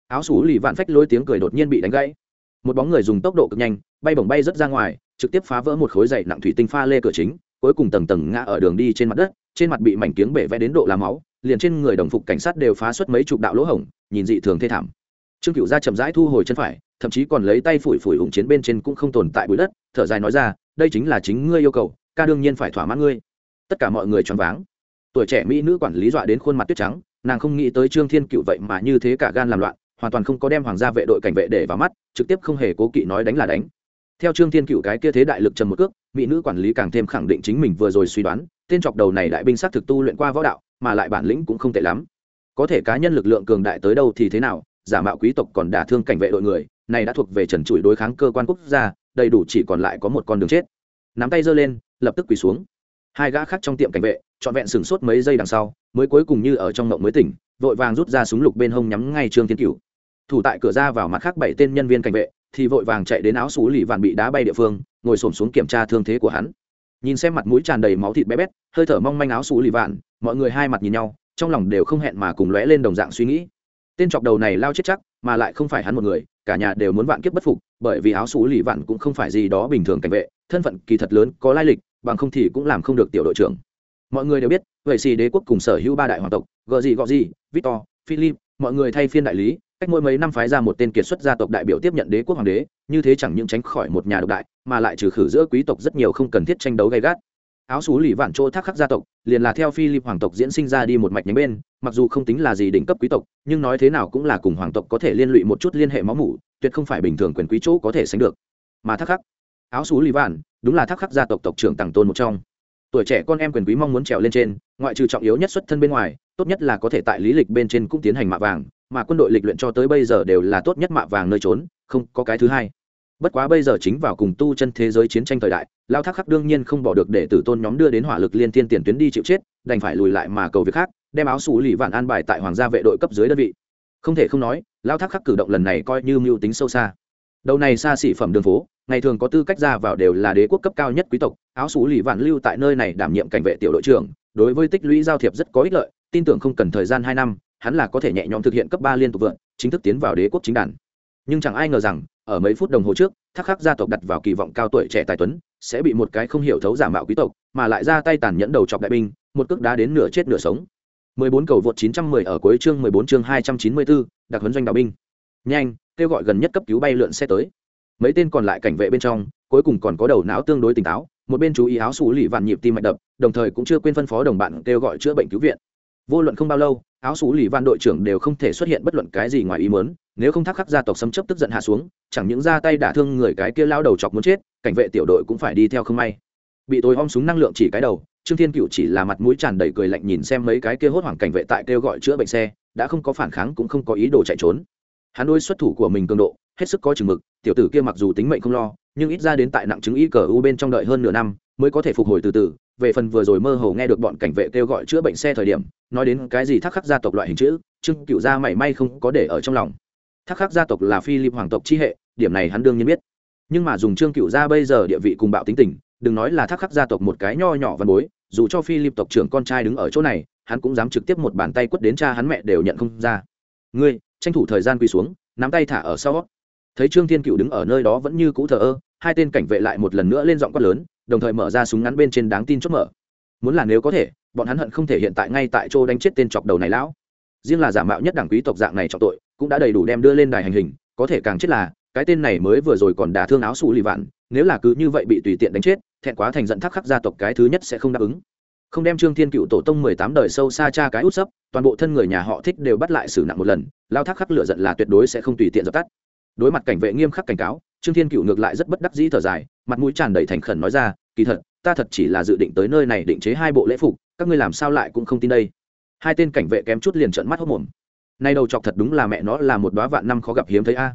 áo xú lì vạn phách lôi tiếng cười đột nhiên bị đánh gãy. Một bóng người dùng tốc độ cực nhanh, bay bổng bay rất ra ngoài trực tiếp phá vỡ một khối dày nặng thủy tinh pha lê cửa chính, cuối cùng tầng tầng ngã ở đường đi trên mặt đất, trên mặt bị mảnh kiếng bể vẽ đến độ là máu, liền trên người đồng phục cảnh sát đều phá xuất mấy chục đạo lỗ hổng, nhìn dị thường thê thảm. Trương cựu gia chậm rãi thu hồi chân phải, thậm chí còn lấy tay phủi phủi ủng chiến bên trên cũng không tồn tại bụi đất, thở dài nói ra, đây chính là chính ngươi yêu cầu, ca đương nhiên phải thỏa mãn ngươi. Tất cả mọi người choáng váng. Tuổi trẻ mỹ nữ quản lý dọa đến khuôn mặt tuyết trắng, nàng không nghĩ tới trương thiên cựu vậy mà như thế cả gan làm loạn, hoàn toàn không có đem hoàng gia vệ đội cảnh vệ để vào mắt, trực tiếp không hề cố kỵ nói đánh là đánh theo trương thiên cựu cái kia thế đại lực trầm một cước, mỹ nữ quản lý càng thêm khẳng định chính mình vừa rồi suy đoán, tên chọc đầu này đại binh xác thực tu luyện qua võ đạo, mà lại bản lĩnh cũng không tệ lắm. Có thể cá nhân lực lượng cường đại tới đâu thì thế nào, giả mạo quý tộc còn đả thương cảnh vệ đội người, này đã thuộc về trần trụi đối kháng cơ quan quốc gia, đầy đủ chỉ còn lại có một con đường chết. Nắm tay giơ lên, lập tức quỳ xuống. Hai gã khác trong tiệm cảnh vệ, trọn vẹn sửng sốt mấy giây đằng sau, mới cuối cùng như ở trong mộng mới tỉnh, vội vàng rút ra súng lục bên hông nhắm ngay trương thiên cửu. Thủ tại cửa ra vào mặt khác bảy tên nhân viên cảnh vệ thì vội vàng chạy đến áo xú lì vạn bị đá bay địa phương, ngồi xổm xuống kiểm tra thương thế của hắn. Nhìn xem mặt mũi tràn đầy máu thịt bé bét, hơi thở mong manh áo xú lì vạn, mọi người hai mặt nhìn nhau, trong lòng đều không hẹn mà cùng lóe lên đồng dạng suy nghĩ. Tên chọc đầu này lao chết chắc, mà lại không phải hắn một người, cả nhà đều muốn vạn kiếp bất phục, bởi vì áo xú lì vạn cũng không phải gì đó bình thường cảnh vệ, thân phận kỳ thật lớn, có lai lịch, bằng không thì cũng làm không được tiểu đội trưởng. Mọi người đều biết vậy xì đế quốc cùng sở hữu ba đại hoàng tộc gợ gì gọ gì, victor, philip mọi người thay phiên đại lý, cách mỗi mấy năm phái ra một tên kiệt xuất gia tộc đại biểu tiếp nhận đế quốc hoàng đế, như thế chẳng những tránh khỏi một nhà độc đại, mà lại trừ khử giữa quý tộc rất nhiều không cần thiết tranh đấu gay gắt. Áo xú lì vạn chỗ thác khắc gia tộc, liền là theo phi lip hoàng tộc diễn sinh ra đi một mạch nhánh bên, mặc dù không tính là gì đỉnh cấp quý tộc, nhưng nói thế nào cũng là cùng hoàng tộc có thể liên lụy một chút liên hệ máu mủ, tuyệt không phải bình thường quyền quý chỗ có thể sánh được. Mà thác khắc, áo xú lì vạn, đúng là thác khắc gia tộc tộc trưởng tàng tôn một trong. Tuổi trẻ con em quyền quý mong muốn trèo lên trên, ngoại trừ trọng yếu nhất xuất thân bên ngoài tốt nhất là có thể tại lý lịch bên trên cũng tiến hành mạ vàng, mà quân đội lịch luyện cho tới bây giờ đều là tốt nhất mạ vàng nơi trốn, không có cái thứ hai. Bất quá bây giờ chính vào cùng tu chân thế giới chiến tranh thời đại, lao thác khắc đương nhiên không bỏ được để tử tôn nhóm đưa đến hỏa lực liên thiên tiền tuyến đi chịu chết, đành phải lùi lại mà cầu việc khác, đem áo xù lì vạn an bài tại hoàng gia vệ đội cấp dưới đơn vị. Không thể không nói, lao thác khắc cử động lần này coi như mưu tính sâu xa. Đầu này xa xỉ phẩm đường phố, ngày thường có tư cách ra vào đều là đế quốc cấp cao nhất quý tộc, áo xù lì vạn lưu tại nơi này đảm nhiệm cảnh vệ tiểu đội trưởng, đối với tích lũy giao thiệp rất có ích lợi tin tưởng không cần thời gian hai năm hắn là có thể nhẹ nhõm thực hiện cấp ba liên tục vượn chính thức tiến vào đế quốc chính đàn. Nhưng chẳng ai ngờ rằng ở mấy phút đồng hồ trước thác khắc gia tộc đặt vào kỳ vọng cao tuổi trẻ tài tuấn sẽ bị một cái không hiểu thấu giả mạo quý tộc mà lại ra tay tàn nhẫn đầu chọc đại binh một cước đá đến nửa chết nửa sống. 14 cầu vượt 910 ở cuối chương 14 chương 294, đặc huấn doanh đạo binh. Nhanh kêu gọi gần nhất cấp cứu bay lượn xe tới. Mấy tên còn lại cảnh vệ bên trong cuối cùng còn có đầu não tương đối tỉnh táo một bên chú ý áo xù lì vạn nhịp tim mạch đập đồng thời cũng chưa quên phân phó đồng bạn kêu gọi chữa bệnh cứu viện vô luận không bao lâu, áo xú lì van đội trưởng đều không thể xuất hiện bất luận cái gì ngoài ý muốn, nếu không thác khắc gia tộc xâm chấp tức giận hạ xuống, chẳng những ra tay đả thương người cái kia lao đầu chọc muốn chết, cảnh vệ tiểu đội cũng phải đi theo không may. Bị tối om súng năng lượng chỉ cái đầu, trương thiên cựu chỉ là mặt mũi tràn đầy cười lạnh nhìn xem mấy cái kia hốt hoảng cảnh vệ tại kêu gọi chữa bệnh xe, đã không có phản kháng cũng không có ý đồ chạy trốn. Hắn đôi xuất thủ của mình cường độ, hết sức có chừng mực, tiểu tử kia mặc dù tính mệnh không lo, nhưng ít ra đến tại nặng chứng y cờ u bên trong đợi hơn nửa năm mới có thể phục hồi từ từ. Về phần vừa rồi mơ hồ nghe được bọn cảnh vệ kêu gọi chữa bệnh xe thời điểm, nói đến cái gì thắc khắc gia tộc loại hình chữ, trương cựu gia mảy may không có để ở trong lòng. Thắc khắc gia tộc là phi lịp hoàng tộc chi hệ, điểm này hắn đương nhiên biết. Nhưng mà dùng trương cựu gia bây giờ địa vị cùng bạo tính tình, đừng nói là thắc khắc gia tộc một cái nho nhỏ văn bối, dù cho phi lịp tộc trưởng con trai đứng ở chỗ này, hắn cũng dám trực tiếp một bàn tay quất đến cha hắn mẹ đều nhận không ra. Ngươi, tranh thủ thời gian quỳ xuống, nắm tay thả ở sau. Thấy trương thiên cựu đứng ở nơi đó vẫn như cũ thờ ơ, hai tên cảnh vệ lại một lần nữa lên giọng quát lớn đồng thời mở ra súng ngắn bên trên đáng tin chốt mở. Muốn là nếu có thể, bọn hắn hận không thể hiện tại ngay tại chỗ đánh chết tên chọc đầu này lão. Riêng là giả mạo nhất đảng quý tộc dạng này trọng tội, cũng đã đầy đủ đem đưa lên đài hành hình, có thể càng chết là, cái tên này mới vừa rồi còn đả thương áo xù lì vạn, nếu là cứ như vậy bị tùy tiện đánh chết, thẹn quá thành giận thắc khắc gia tộc cái thứ nhất sẽ không đáp ứng. Không đem trương thiên cựu tổ tông mười tám đời sâu xa cha cái út sấp, toàn bộ thân người nhà họ thích đều bắt lại xử nặng một lần, lao thác khắc lựa giận là tuyệt đối sẽ không tùy tiện dập tắt. Đối mặt cảnh vệ nghiêm khắc cảnh cáo trương thiên cựu ngược lại rất bất đắc dĩ thở dài, mặt mũi tràn đầy thành khẩn nói ra, kỳ thật, ta thật chỉ là dự định tới nơi này định chế hai bộ lễ phục, các ngươi làm sao lại cũng không tin đây. Hai tên cảnh vệ kém chút liền trợn mắt hốc mồm nay đầu chọc thật đúng là mẹ nó, là một đóa vạn năm khó gặp hiếm thấy a.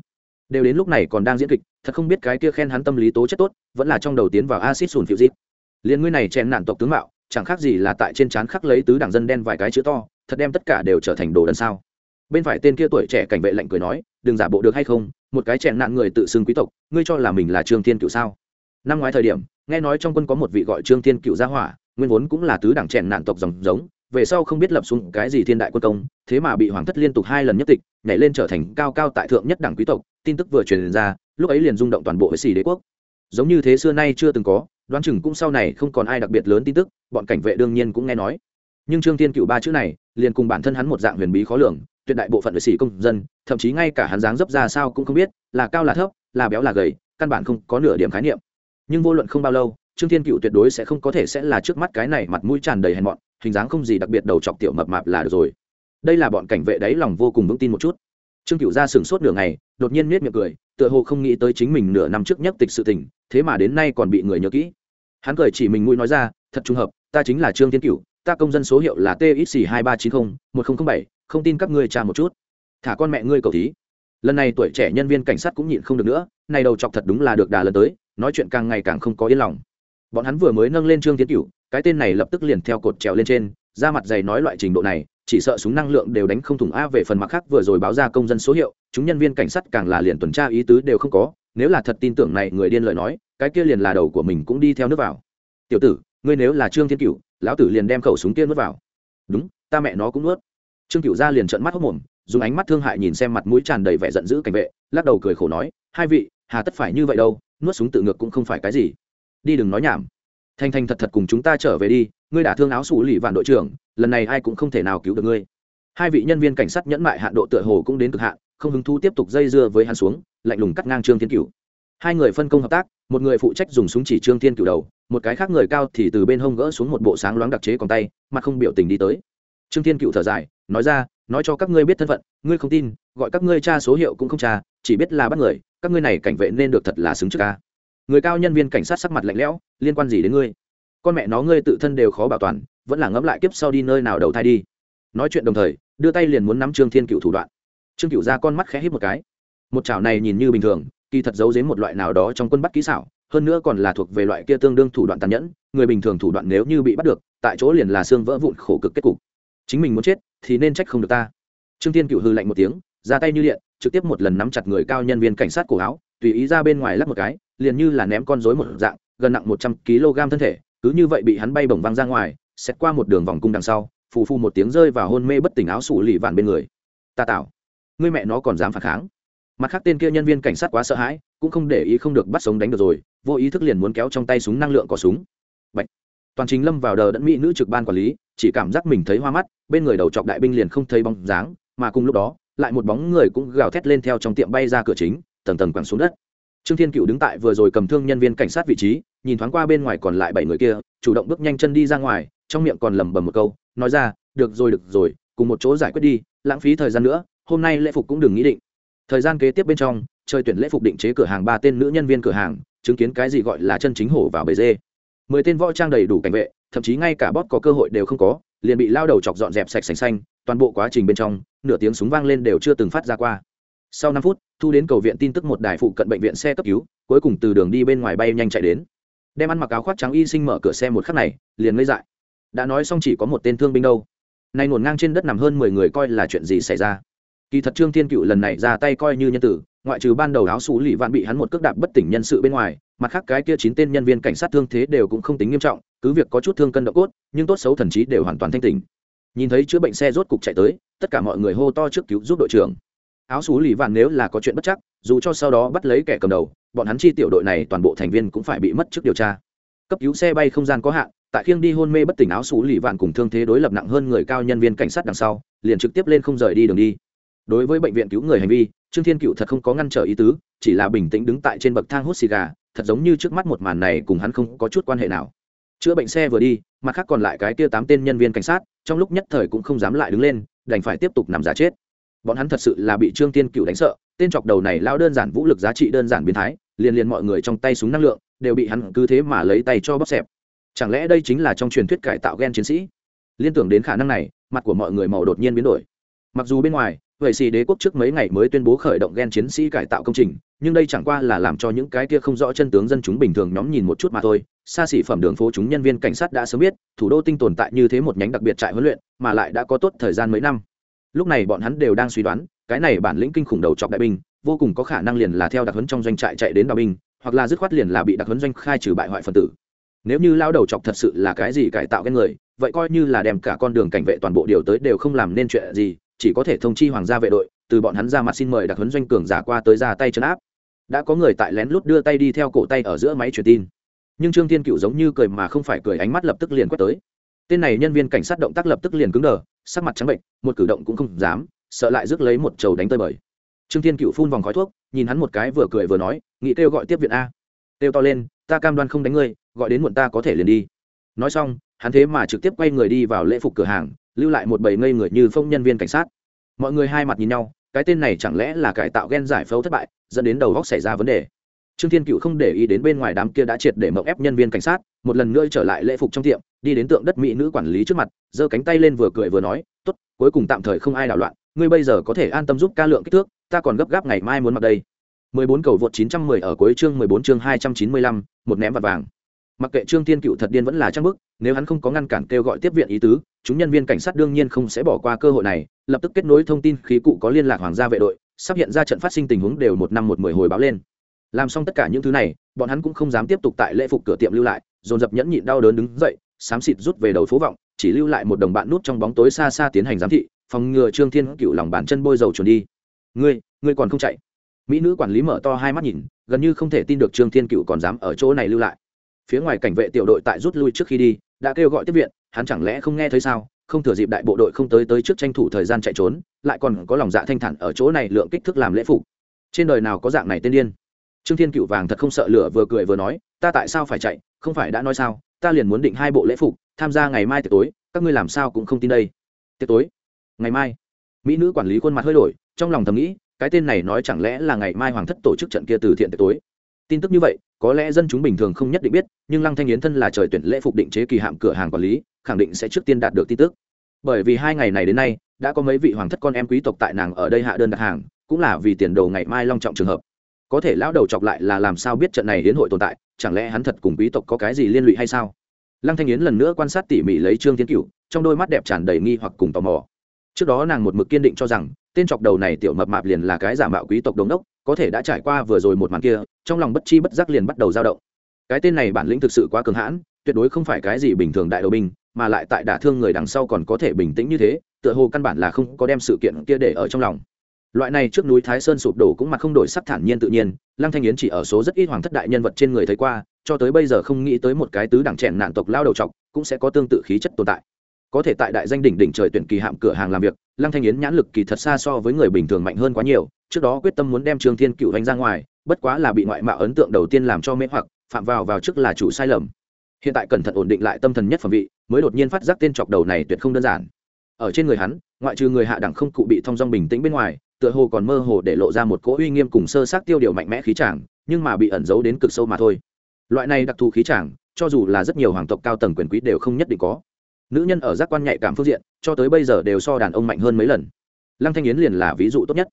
Đều đến lúc này còn đang diễn kịch, thật không biết cái kia khen hắn tâm lý tố chất tốt, vẫn là trong đầu tiến vào acid sùn phiêu dịp. Liền ngươi này chèn nạn tộc tướng mạo, chẳng khác gì là tại trên trán khắc lấy tứ đảng dân đen vài cái chữ to, thật đem tất cả đều trở thành đồ đần sao. Bên phải tên kia tuổi trẻ cảnh vệ lạnh cười nói, đừng giả bộ được hay không một cái chèn nạn người tự xưng quý tộc, ngươi cho là mình là trương thiên cựu sao? Năm ngoái thời điểm, nghe nói trong quân có một vị gọi trương thiên cựu gia hỏa, nguyên vốn cũng là tứ đảng chèn nạn tộc dòng giống, về sau không biết lập xuống cái gì thiên đại quân công, thế mà bị hoàng thất liên tục hai lần nhất tịch, nhảy lên trở thành cao cao tại thượng nhất đảng quý tộc, tin tức vừa truyền ra, lúc ấy liền rung động toàn bộ hệ xì đế quốc. Giống như thế xưa nay chưa từng có, đoán chừng cũng sau này không còn ai đặc biệt lớn tin tức, bọn cảnh vệ đương nhiên cũng nghe nói. Nhưng trương thiên cựu ba chữ này, liền cùng bản thân hắn một dạng huyền bí khó lường tuyệt đại bộ phận người sĩ công dân, thậm chí ngay cả hắn dáng dấp ra sao cũng không biết, là cao là thấp, là béo là gầy, căn bản không có nửa điểm khái niệm. Nhưng vô luận không bao lâu, trương thiên cựu tuyệt đối sẽ không có thể sẽ là trước mắt cái này mặt mũi tràn đầy hèn mọn, hình dáng không gì đặc biệt đầu chọc tiểu mập mạp là được rồi. Đây là bọn cảnh vệ đáy lòng vô cùng vững tin một chút. Trương cựu ra sửng sốt nửa ngày, đột nhiên miết miệng cười, tựa hồ không nghĩ tới chính mình nửa năm trước nhất tịch sự tình, thế mà đến nay còn bị người nhớ kỹ. Hắn cười chỉ mình mũi nói ra, thật trùng hợp, ta chính là trương thiên cựu, ta công dân số hiệu là txc hai ba chín mươi một nghìn bảy không tin các ngươi tra một chút. Thả con mẹ ngươi cầu thí. Lần này tuổi trẻ nhân viên cảnh sát cũng nhịn không được nữa, này đầu chọc thật đúng là được đà lần tới, nói chuyện càng ngày càng không có yên lòng. Bọn hắn vừa mới nâng lên trương tiến cửu, cái tên này lập tức liền theo cột trèo lên trên ra mặt dày nói loại trình độ này, chỉ sợ súng năng lượng đều đánh không thủng a về phần mặt khác vừa rồi báo ra công dân số hiệu, chúng nhân viên cảnh sát càng là liền tuần tra ý tứ đều không có, nếu là thật tin tưởng này người điên lời nói, cái kia liền là đầu của mình cũng đi theo nước vào. Tiểu tử, ngươi nếu là trương thiên cửu, lão tử liền đem khẩu súng kia nuốt vào. Đúng, ta mẹ nó cũng nuốt trương cựu gia liền trợn mắt hốc mồm, dùng ánh mắt thương hại nhìn xem mặt mũi tràn đầy vẻ giận dữ cảnh vệ, lắc đầu cười khổ nói, hai vị, hà tất phải như vậy đâu, nuốt súng tự ngược cũng không phải cái gì. Đi đừng nói nhảm. Thanh thanh thật thật cùng chúng ta trở về đi, ngươi đã thương áo xù lì vạn đội trưởng, lần này ai cũng không thể nào cứu được ngươi. Hai vị nhân viên cảnh sát nhẫn mại hạn độ tựa hồ cũng đến cực hạn, không hứng thú tiếp tục dây dưa với hắn xuống, lạnh lùng cắt ngang trương thiên cửu. Hai người phân công hợp tác, một người phụ trách dùng súng chỉ trương thiên cửu đầu, một cái khác người cao thì từ bên hông gỡ xuống một bộ sáng loáng đặc chế còn tay, mặt không biểu tình đi tới. Trương thiên cựu thở dài nói ra, nói cho các ngươi biết thân phận, ngươi không tin, gọi các ngươi tra số hiệu cũng không tra, chỉ biết là bắt người, các ngươi này cảnh vệ nên được thật là xứng trước ca. Người cao nhân viên cảnh sát sắc mặt lạnh lẽo, liên quan gì đến ngươi? Con mẹ nó ngươi tự thân đều khó bảo toàn, vẫn là ngẫm lại kiếp sau đi nơi nào đầu thai đi. Nói chuyện đồng thời, đưa tay liền muốn nắm trương thiên cựu thủ đoạn. Trương cựu ra con mắt khẽ hít một cái. Một chảo này nhìn như bình thường, kỳ thật giấu dếm một loại nào đó trong quân bắt kỹ xảo, hơn nữa còn là thuộc về loại kia tương đương thủ đoạn tàn nhẫn, người bình thường thủ đoạn nếu như bị bắt được, tại chỗ liền là xương vỡ vụn khổ cực kết cục chính mình muốn chết thì nên trách không được ta. Trương thiên cựu hư lạnh một tiếng, ra tay như điện, trực tiếp một lần nắm chặt người cao nhân viên cảnh sát cổ áo, tùy ý ra bên ngoài lắp một cái, liền như là ném con rối một dạng, gần nặng một trăm kg thân thể, cứ như vậy bị hắn bay bổng văng ra ngoài xét qua một đường vòng cung đằng sau, phù phù một tiếng rơi vào hôn mê bất tỉnh áo sủ lì vạn bên người. Ta tạo, ngươi mẹ nó còn dám phản kháng. Mặt khác tên kia nhân viên cảnh sát quá sợ hãi, cũng không để ý không được bắt sống đánh được rồi, vô ý thức liền muốn kéo trong tay súng năng lượng có súng. Bạch. toàn trình lâm vào đờ đẫn mỹ nữ trực ban quản lý chỉ cảm giác mình thấy hoa mắt, bên người đầu chọc đại binh liền không thấy bóng dáng, mà cùng lúc đó, lại một bóng người cũng gào thét lên theo trong tiệm bay ra cửa chính, tầng tầng quẳng xuống đất. Trương thiên cựu đứng tại vừa rồi cầm thương nhân viên cảnh sát vị trí, nhìn thoáng qua bên ngoài còn lại bảy người kia, chủ động bước nhanh chân đi ra ngoài, trong miệng còn lẩm bẩm một câu, nói ra, được rồi được rồi, cùng một chỗ giải quyết đi, lãng phí thời gian nữa, hôm nay lễ phục cũng đừng nghĩ định. Thời gian kế tiếp bên trong chơi tuyển lễ phục định chế cửa hàng ba tên nữ nhân viên cửa hàng, chứng kiến cái gì gọi là chân chính hổ vào bề dê. Mười tên võ trang đầy đủ cảnh vệ thậm chí ngay cả bóp có cơ hội đều không có, liền bị lao đầu chọc dọn dẹp sạch sành xanh, toàn bộ quá trình bên trong, nửa tiếng súng vang lên đều chưa từng phát ra qua. Sau năm phút, thu đến cầu viện tin tức một đài phụ cận bệnh viện xe cấp cứu, cuối cùng từ đường đi bên ngoài bay nhanh chạy đến. Đem ăn mặc áo khoác trắng y sinh mở cửa xe một khắc này, liền ngây dại. Đã nói xong chỉ có một tên thương binh đâu. Nay nổn ngang trên đất nằm hơn mười người coi là chuyện gì xảy ra? Kỳ thật trương thiên cựu lần này ra tay coi như nhân tử, ngoại trừ ban đầu áo xú lì vạn bị hắn một cước đạp bất tỉnh nhân sự bên ngoài mặt khác cái kia chín tên nhân viên cảnh sát thương thế đều cũng không tính nghiêm trọng, cứ việc có chút thương cân độ cốt, nhưng tốt xấu thần trí đều hoàn toàn thanh tỉnh. Nhìn thấy chữa bệnh xe rốt cục chạy tới, tất cả mọi người hô to trước cứu giúp đội trưởng. Áo xú lì vạn nếu là có chuyện bất chắc, dù cho sau đó bắt lấy kẻ cầm đầu, bọn hắn chi tiểu đội này toàn bộ thành viên cũng phải bị mất trước điều tra. Cấp cứu xe bay không gian có hạn, tại khiêng đi hôn mê bất tỉnh áo xú lì vạn cùng thương thế đối lập nặng hơn người cao nhân viên cảnh sát đằng sau, liền trực tiếp lên không rời đi đường đi. Đối với bệnh viện cứu người hành vi trương thiên cựu thật không có ngăn trở ý tứ, chỉ là bình tĩnh đứng tại trên bậc thang hút xì gà, thật giống như trước mắt một màn này cùng hắn không có chút quan hệ nào. Chữa bệnh xe vừa đi, mặt khác còn lại cái kia tám tên nhân viên cảnh sát, trong lúc nhất thời cũng không dám lại đứng lên, đành phải tiếp tục nằm giả chết. Bọn hắn thật sự là bị trương tiên cựu đánh sợ, tên chọc đầu này lao đơn giản vũ lực giá trị đơn giản biến thái, liền liền mọi người trong tay súng năng lượng, đều bị hắn cứ thế mà lấy tay cho bóp xẹp. Chẳng lẽ đây chính là trong truyền thuyết cải tạo g e n chiến sĩ? Liên tưởng đến khả năng này, mặt của mọi người màu đột nhiên biến đổi. Mặc dù bên ngoài vậy xì đế quốc trước mấy ngày mới tuyên bố khởi động gen chiến sĩ cải tạo công trình, nhưng đây chẳng qua là làm cho những cái kia không rõ chân tướng dân chúng bình thường nhóm nhìn một chút mà thôi. Xa xỉ phẩm đường phố chúng nhân viên cảnh sát đã sớm biết, thủ đô tinh tồn tại như thế một nhánh đặc biệt trại huấn luyện, mà lại đã có tốt thời gian mấy năm. Lúc này bọn hắn đều đang suy đoán, cái này bản lĩnh kinh khủng đầu chọc đại binh, vô cùng có khả năng liền là theo đặc huấn trong doanh trại chạy đến đào binh, hoặc là dứt khoát liền là bị đặc huấn doanh khai trừ bại hoại phần tử. Nếu như lao đầu chọc thật sự là cái gì cải tạo cái người, vậy coi như là đem cả con đường cảnh vệ toàn bộ điều tới đều không làm nên chuyện gì chỉ có thể thông chi hoàng gia vệ đội, từ bọn hắn ra mặt xin mời đặc huấn doanh cường giả qua tới ra tay chấn áp. Đã có người tại lén lút đưa tay đi theo cổ tay ở giữa máy truyền tin. Nhưng trương thiên cựu giống như cười mà không phải cười, ánh mắt lập tức liền quét tới. Tên này nhân viên cảnh sát động tác lập tức liền cứng đờ, sắc mặt trắng bệnh một cử động cũng không dám, sợ lại rước lấy một trầu đánh tơi bời. Trương thiên cựu phun vòng khói thuốc, nhìn hắn một cái vừa cười vừa nói nghĩ kêu gọi tiếp viện a. Kêu to lên, ta cam đoan không đánh ngươi, gọi đến muộn ta có thể liền đi. Nói xong, hắn thế mà trực tiếp quay người đi vào lễ phục cửa hàng lưu lại một bầy ngây người như phong nhân viên cảnh sát. Mọi người hai mặt nhìn nhau cái tên này chẳng lẽ là cải tạo gen giải phẫu thất bại dẫn đến đầu góc xảy ra vấn đề. Trương thiên cựu không để ý đến bên ngoài đám kia đã triệt để mậu ép nhân viên cảnh sát một lần nữa trở lại lễ phục trong tiệm đi đến tượng đất mỹ nữ quản lý trước mặt giơ cánh tay lên vừa cười vừa nói tốt cuối cùng tạm thời không ai đảo loạn ngươi bây giờ có thể an tâm giúp ca lượng kích thước ta còn gấp gáp ngày mai muốn mặc đây. 14 cầu vượt 910 ở cuối chương 14 chương 295, một ném vật vàng mặc kệ trương thiên cựu thật điên vẫn là trang bức, nếu hắn không có ngăn cản kêu gọi tiếp viện ý tứ, chúng nhân viên cảnh sát đương nhiên không sẽ bỏ qua cơ hội này, lập tức kết nối thông tin khí cụ có liên lạc hoàng gia vệ đội, sắp hiện ra trận phát sinh tình huống đều một năm một mười hồi báo lên. Làm xong tất cả những thứ này, bọn hắn cũng không dám tiếp tục tại lễ phục cửa tiệm lưu lại, dồn dập nhẫn nhịn đau đớn đứng dậy, xám xịt rút về đầu phố vọng, chỉ lưu lại một đồng bạn nút trong bóng tối xa xa tiến hành giám thị, phòng ngừa trương thiên cựu lòng bàn chân bôi dầu chuồn đi. Ngươi ngươi còn không chạy? Mỹ nữ quản lý mở to hai mắt nhìn, gần như không thể tin được trương thiên cựu còn dám ở chỗ này lưu lại phía ngoài cảnh vệ tiểu đội tại rút lui trước khi đi, đã kêu gọi tiếp viện, hắn chẳng lẽ không nghe thấy sao? Không thừa dịp đại bộ đội không tới tới trước tranh thủ thời gian chạy trốn, lại còn có lòng dạ thanh thản ở chỗ này lượng kích thước làm lễ phục. Trên đời nào có dạng này tên điên? Trương thiên cựu vàng thật không sợ lửa vừa cười vừa nói, ta tại sao phải chạy? Không phải đã nói sao? Ta liền muốn định hai bộ lễ phục, tham gia ngày mai tiệc tối, các ngươi làm sao cũng không tin đây. Tiệc tối? Ngày mai? Mỹ nữ quản lý khuôn mặt hơi đổi, trong lòng thầm nghĩ, cái tên này nói chẳng lẽ là ngày mai hoàng thất tổ chức trận kia từ thiện tiệc tối? Tin tức như vậy, có lẽ dân chúng bình thường không nhất định biết, nhưng lăng thanh yến thân là trời tuyển lễ phục định chế kỳ hạm cửa hàng quản lý, khẳng định sẽ trước tiên đạt được tin tức. Bởi vì hai ngày này đến nay, đã có mấy vị hoàng thất con em quý tộc tại nàng ở đây hạ đơn đặt hàng, cũng là vì tiền đồ ngày mai long trọng trường hợp. Có thể lão đầu chọc lại là làm sao biết trận này hiến hội tồn tại, chẳng lẽ hắn thật cùng quý tộc có cái gì liên lụy hay sao? Lăng thanh yến lần nữa quan sát tỉ mỉ lấy trương tiến cửu, trong đôi mắt đẹp tràn đầy nghi hoặc cùng tò mò. Trước đó nàng một mực kiên định cho rằng, tên chọc đầu này tiểu mập mạp liền là cái giả mạo quý tộc đống đốc có thể đã trải qua vừa rồi một màn kia, trong lòng bất chi bất giác liền bắt đầu dao động. Cái tên này bản lĩnh thực sự quá cường hãn, tuyệt đối không phải cái gì bình thường đại đầu binh, mà lại tại đả thương người đằng sau còn có thể bình tĩnh như thế, tựa hồ căn bản là không có đem sự kiện kia để ở trong lòng. Loại này trước núi thái sơn sụp đổ cũng mặt không đổi sắc thản nhiên tự nhiên, lăng thanh yến chỉ ở số rất ít hoàng thất đại nhân vật trên người thấy qua, cho tới bây giờ không nghĩ tới một cái tứ đẳng chèn nạn tộc lao đầu trọc, cũng sẽ có tương tự khí chất tồn tại có thể tại đại danh đỉnh đỉnh trời tuyển kỳ hạm cửa hàng làm việc, lăng thanh yến nhãn lực kỳ thật xa so với người bình thường mạnh hơn quá nhiều, trước đó quyết tâm muốn đem trương thiên cựu đánh ra ngoài, bất quá là bị ngoại mạo ấn tượng đầu tiên làm cho mê hoặc, phạm vào vào trước là chủ sai lầm. Hiện tại cẩn thận ổn định lại tâm thần nhất phẩm vị, mới đột nhiên phát giác tên chọc đầu này tuyệt không đơn giản. Ở trên người hắn, ngoại trừ người hạ đẳng không cụ bị thong dong bình tĩnh bên ngoài, tựa hồ còn mơ hồ để lộ ra một cỗ uy nghiêm cùng sơ sát tiêu điều mạnh mẽ khí chàng, nhưng mà bị ẩn giấu đến cực sâu mà thôi. Loại này đặc thù khí chàng, cho dù là rất nhiều hoàng tộc cao tầng quyền quý đều không nhất định có nữ nhân ở giác quan nhạy cảm phương diện, cho tới bây giờ đều so đàn ông mạnh hơn mấy lần. Lăng thanh yến liền là ví dụ tốt nhất.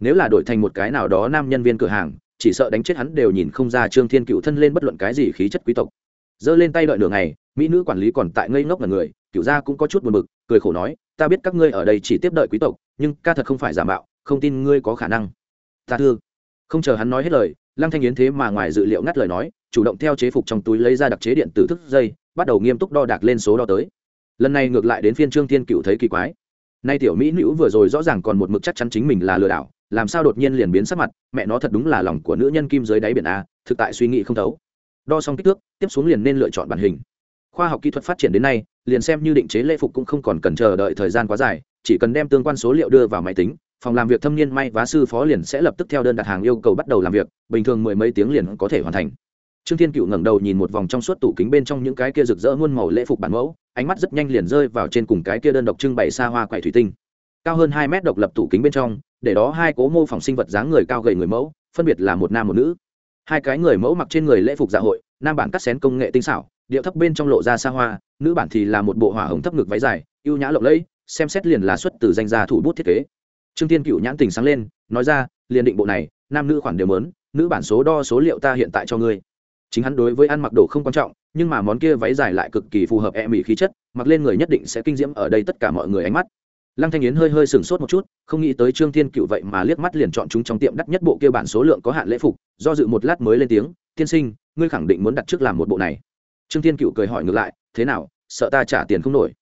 Nếu là đổi thành một cái nào đó nam nhân viên cửa hàng, chỉ sợ đánh chết hắn đều nhìn không ra trương thiên cựu thân lên bất luận cái gì khí chất quý tộc. Giơ lên tay đợi nửa ngày, mỹ nữ quản lý còn tại ngây ngốc là người, cựu gia cũng có chút buồn bực, cười khổ nói, ta biết các ngươi ở đây chỉ tiếp đợi quý tộc, nhưng ca thật không phải giả mạo, không tin ngươi có khả năng. Ta thương không chờ hắn nói hết lời, lăng thanh yến thế mà ngoài dự liệu ngắt lời nói, chủ động theo chế phục trong túi lấy ra đặc chế điện tử thức dây, bắt đầu nghiêm túc đo đạc lên số đo tới lần này ngược lại đến phiên trương thiên cựu thấy kỳ quái. Nay tiểu mỹ nữ vừa rồi rõ ràng còn một mực chắc chắn chính mình là lừa đảo, làm sao đột nhiên liền biến sắc mặt, mẹ nó thật đúng là lòng của nữ nhân kim dưới đáy biển a, thực tại suy nghĩ không thấu. Đo xong kích thước, tiếp xuống liền nên lựa chọn bản hình. Khoa học kỹ thuật phát triển đến nay, liền xem như định chế lễ phục cũng không còn cần chờ đợi thời gian quá dài, chỉ cần đem tương quan số liệu đưa vào máy tính, phòng làm việc thâm niên may vá sư phó liền sẽ lập tức theo đơn đặt hàng yêu cầu bắt đầu làm việc, bình thường mười mấy tiếng liền có thể hoàn thành trương thiên cựu ngẩng đầu nhìn một vòng trong suốt tủ kính bên trong những cái kia rực rỡ muôn màu lễ phục bản mẫu, ánh mắt rất nhanh liền rơi vào trên cùng cái kia đơn độc trưng bày xa hoa quậy thủy tinh. Cao hơn hai mét độc lập tủ kính bên trong, để đó hai cố mô phỏng sinh vật dáng người cao gầy người mẫu, phân biệt là một nam một nữ. Hai cái người mẫu mặc trên người lễ phục dạ hội, nam bản cắt xén công nghệ tinh xảo, điệu thấp bên trong lộ ra xa hoa, nữ bản thì là một bộ hỏa hồng thấp ngực váy dài, ưu nhã lộng lẫy, xem xét liền là xuất từ danh gia thủ bút thiết kế. Trương tiên cựu nhãn tình sáng lên, nói ra, liền định bộ này, nam nữ khoản đều mớn nữ bản số đo số liệu ta hiện tại cho ngươi chính hắn đối với ăn mặc đồ không quan trọng, nhưng mà món kia váy dài lại cực kỳ phù hợp e mỹ khí chất, mặc lên người nhất định sẽ kinh diễm ở đây tất cả mọi người ánh mắt. Lăng thanh yến hơi hơi sừng sốt một chút, không nghĩ tới trương thiên cựu vậy mà liếc mắt liền chọn chúng trong tiệm đắt nhất bộ kia bản số lượng có hạn lễ phục, do dự một lát mới lên tiếng, tiên sinh, ngươi khẳng định muốn đặt trước làm một bộ này. Trương thiên cựu cười hỏi ngược lại, thế nào, sợ ta trả tiền không nổi?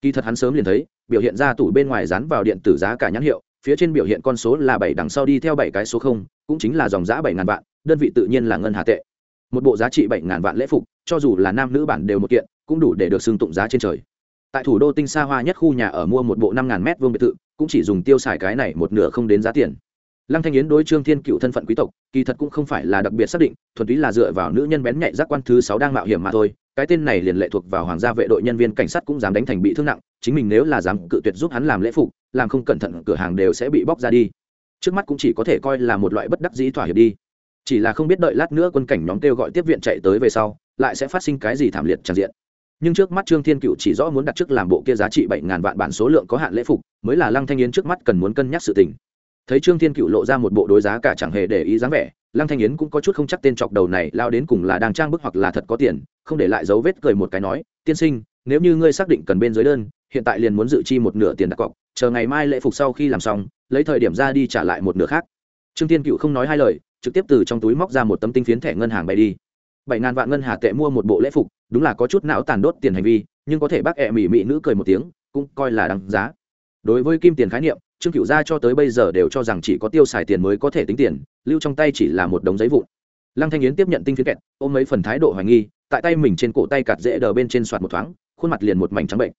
Kỳ thật hắn sớm liền thấy, biểu hiện ra tủ bên ngoài dán vào điện tử giá cả nhãn hiệu, phía trên biểu hiện con số là bảy đằng sau đi theo bảy cái số không, cũng chính là dòng giá bảy ngàn vạn, đơn vị tự nhiên là ngân hà tệ một bộ giá trị bảy ngàn vạn lễ phục, cho dù là nam nữ bản đều một kiện, cũng đủ để được xưng tụng giá trên trời. Tại thủ đô tinh xa hoa nhất khu nhà ở mua một bộ năm ngàn mét vuông biệt thự, cũng chỉ dùng tiêu xài cái này một nửa không đến giá tiền. Lăng thanh yến đối trương thiên cựu thân phận quý tộc, kỳ thật cũng không phải là đặc biệt xác định, thuần túy là dựa vào nữ nhân bén nhạy giác quan thứ sáu đang mạo hiểm mà thôi. Cái tên này liền lệ thuộc vào hoàng gia vệ đội nhân viên cảnh sát cũng dám đánh thành bị thương nặng, chính mình nếu là dám cự tuyệt giúp hắn làm lễ phục, làm không cẩn thận, cửa hàng đều sẽ bị bóc ra đi. Trước mắt cũng chỉ có thể coi là một loại bất đắc dĩ thỏa hiệp đi chỉ là không biết đợi lát nữa quân cảnh nhóm kêu gọi tiếp viện chạy tới về sau, lại sẽ phát sinh cái gì thảm liệt tràn diện. Nhưng trước mắt trương thiên cựu chỉ rõ muốn đặt trước làm bộ kia giá trị bảy ngàn vạn bản số lượng có hạn lễ phục, mới là lăng thanh yến trước mắt cần muốn cân nhắc sự tình. Thấy trương thiên cựu lộ ra một bộ đối giá cả chẳng hề để ý dáng vẻ, lăng thanh yến cũng có chút không chắc tên chọc đầu này lao đến cùng là đang trang bức hoặc là thật có tiền, không để lại dấu vết cười một cái nói, tiên sinh, nếu như ngươi xác định cần bên dưới đơn, hiện tại liền muốn dự chi một nửa tiền đặt cọc, chờ ngày mai lễ phục sau khi làm xong, lấy thời điểm ra đi trả lại một nửa khác. Trương thiên cựu không nói hai lời trực tiếp từ trong túi móc ra một tấm tinh phiến thẻ ngân hàng bay đi. Bảy ngàn vạn ngân hà tệ mua một bộ lễ phục, đúng là có chút não tàn đốt tiền hành vi, nhưng có thể bác ẹ mỹ mỹ nữ cười một tiếng, cũng coi là đáng giá. Đối với kim tiền khái niệm, trương cựu gia cho tới bây giờ đều cho rằng chỉ có tiêu xài tiền mới có thể tính tiền, lưu trong tay chỉ là một đống giấy vụn. Lăng thanh yến tiếp nhận tinh phiến kẹt, ôm mấy phần thái độ hoài nghi, tại tay mình trên cổ tay cạt dễ đờ bên trên soạt một thoáng, khuôn mặt liền một mảnh trắng bệnh.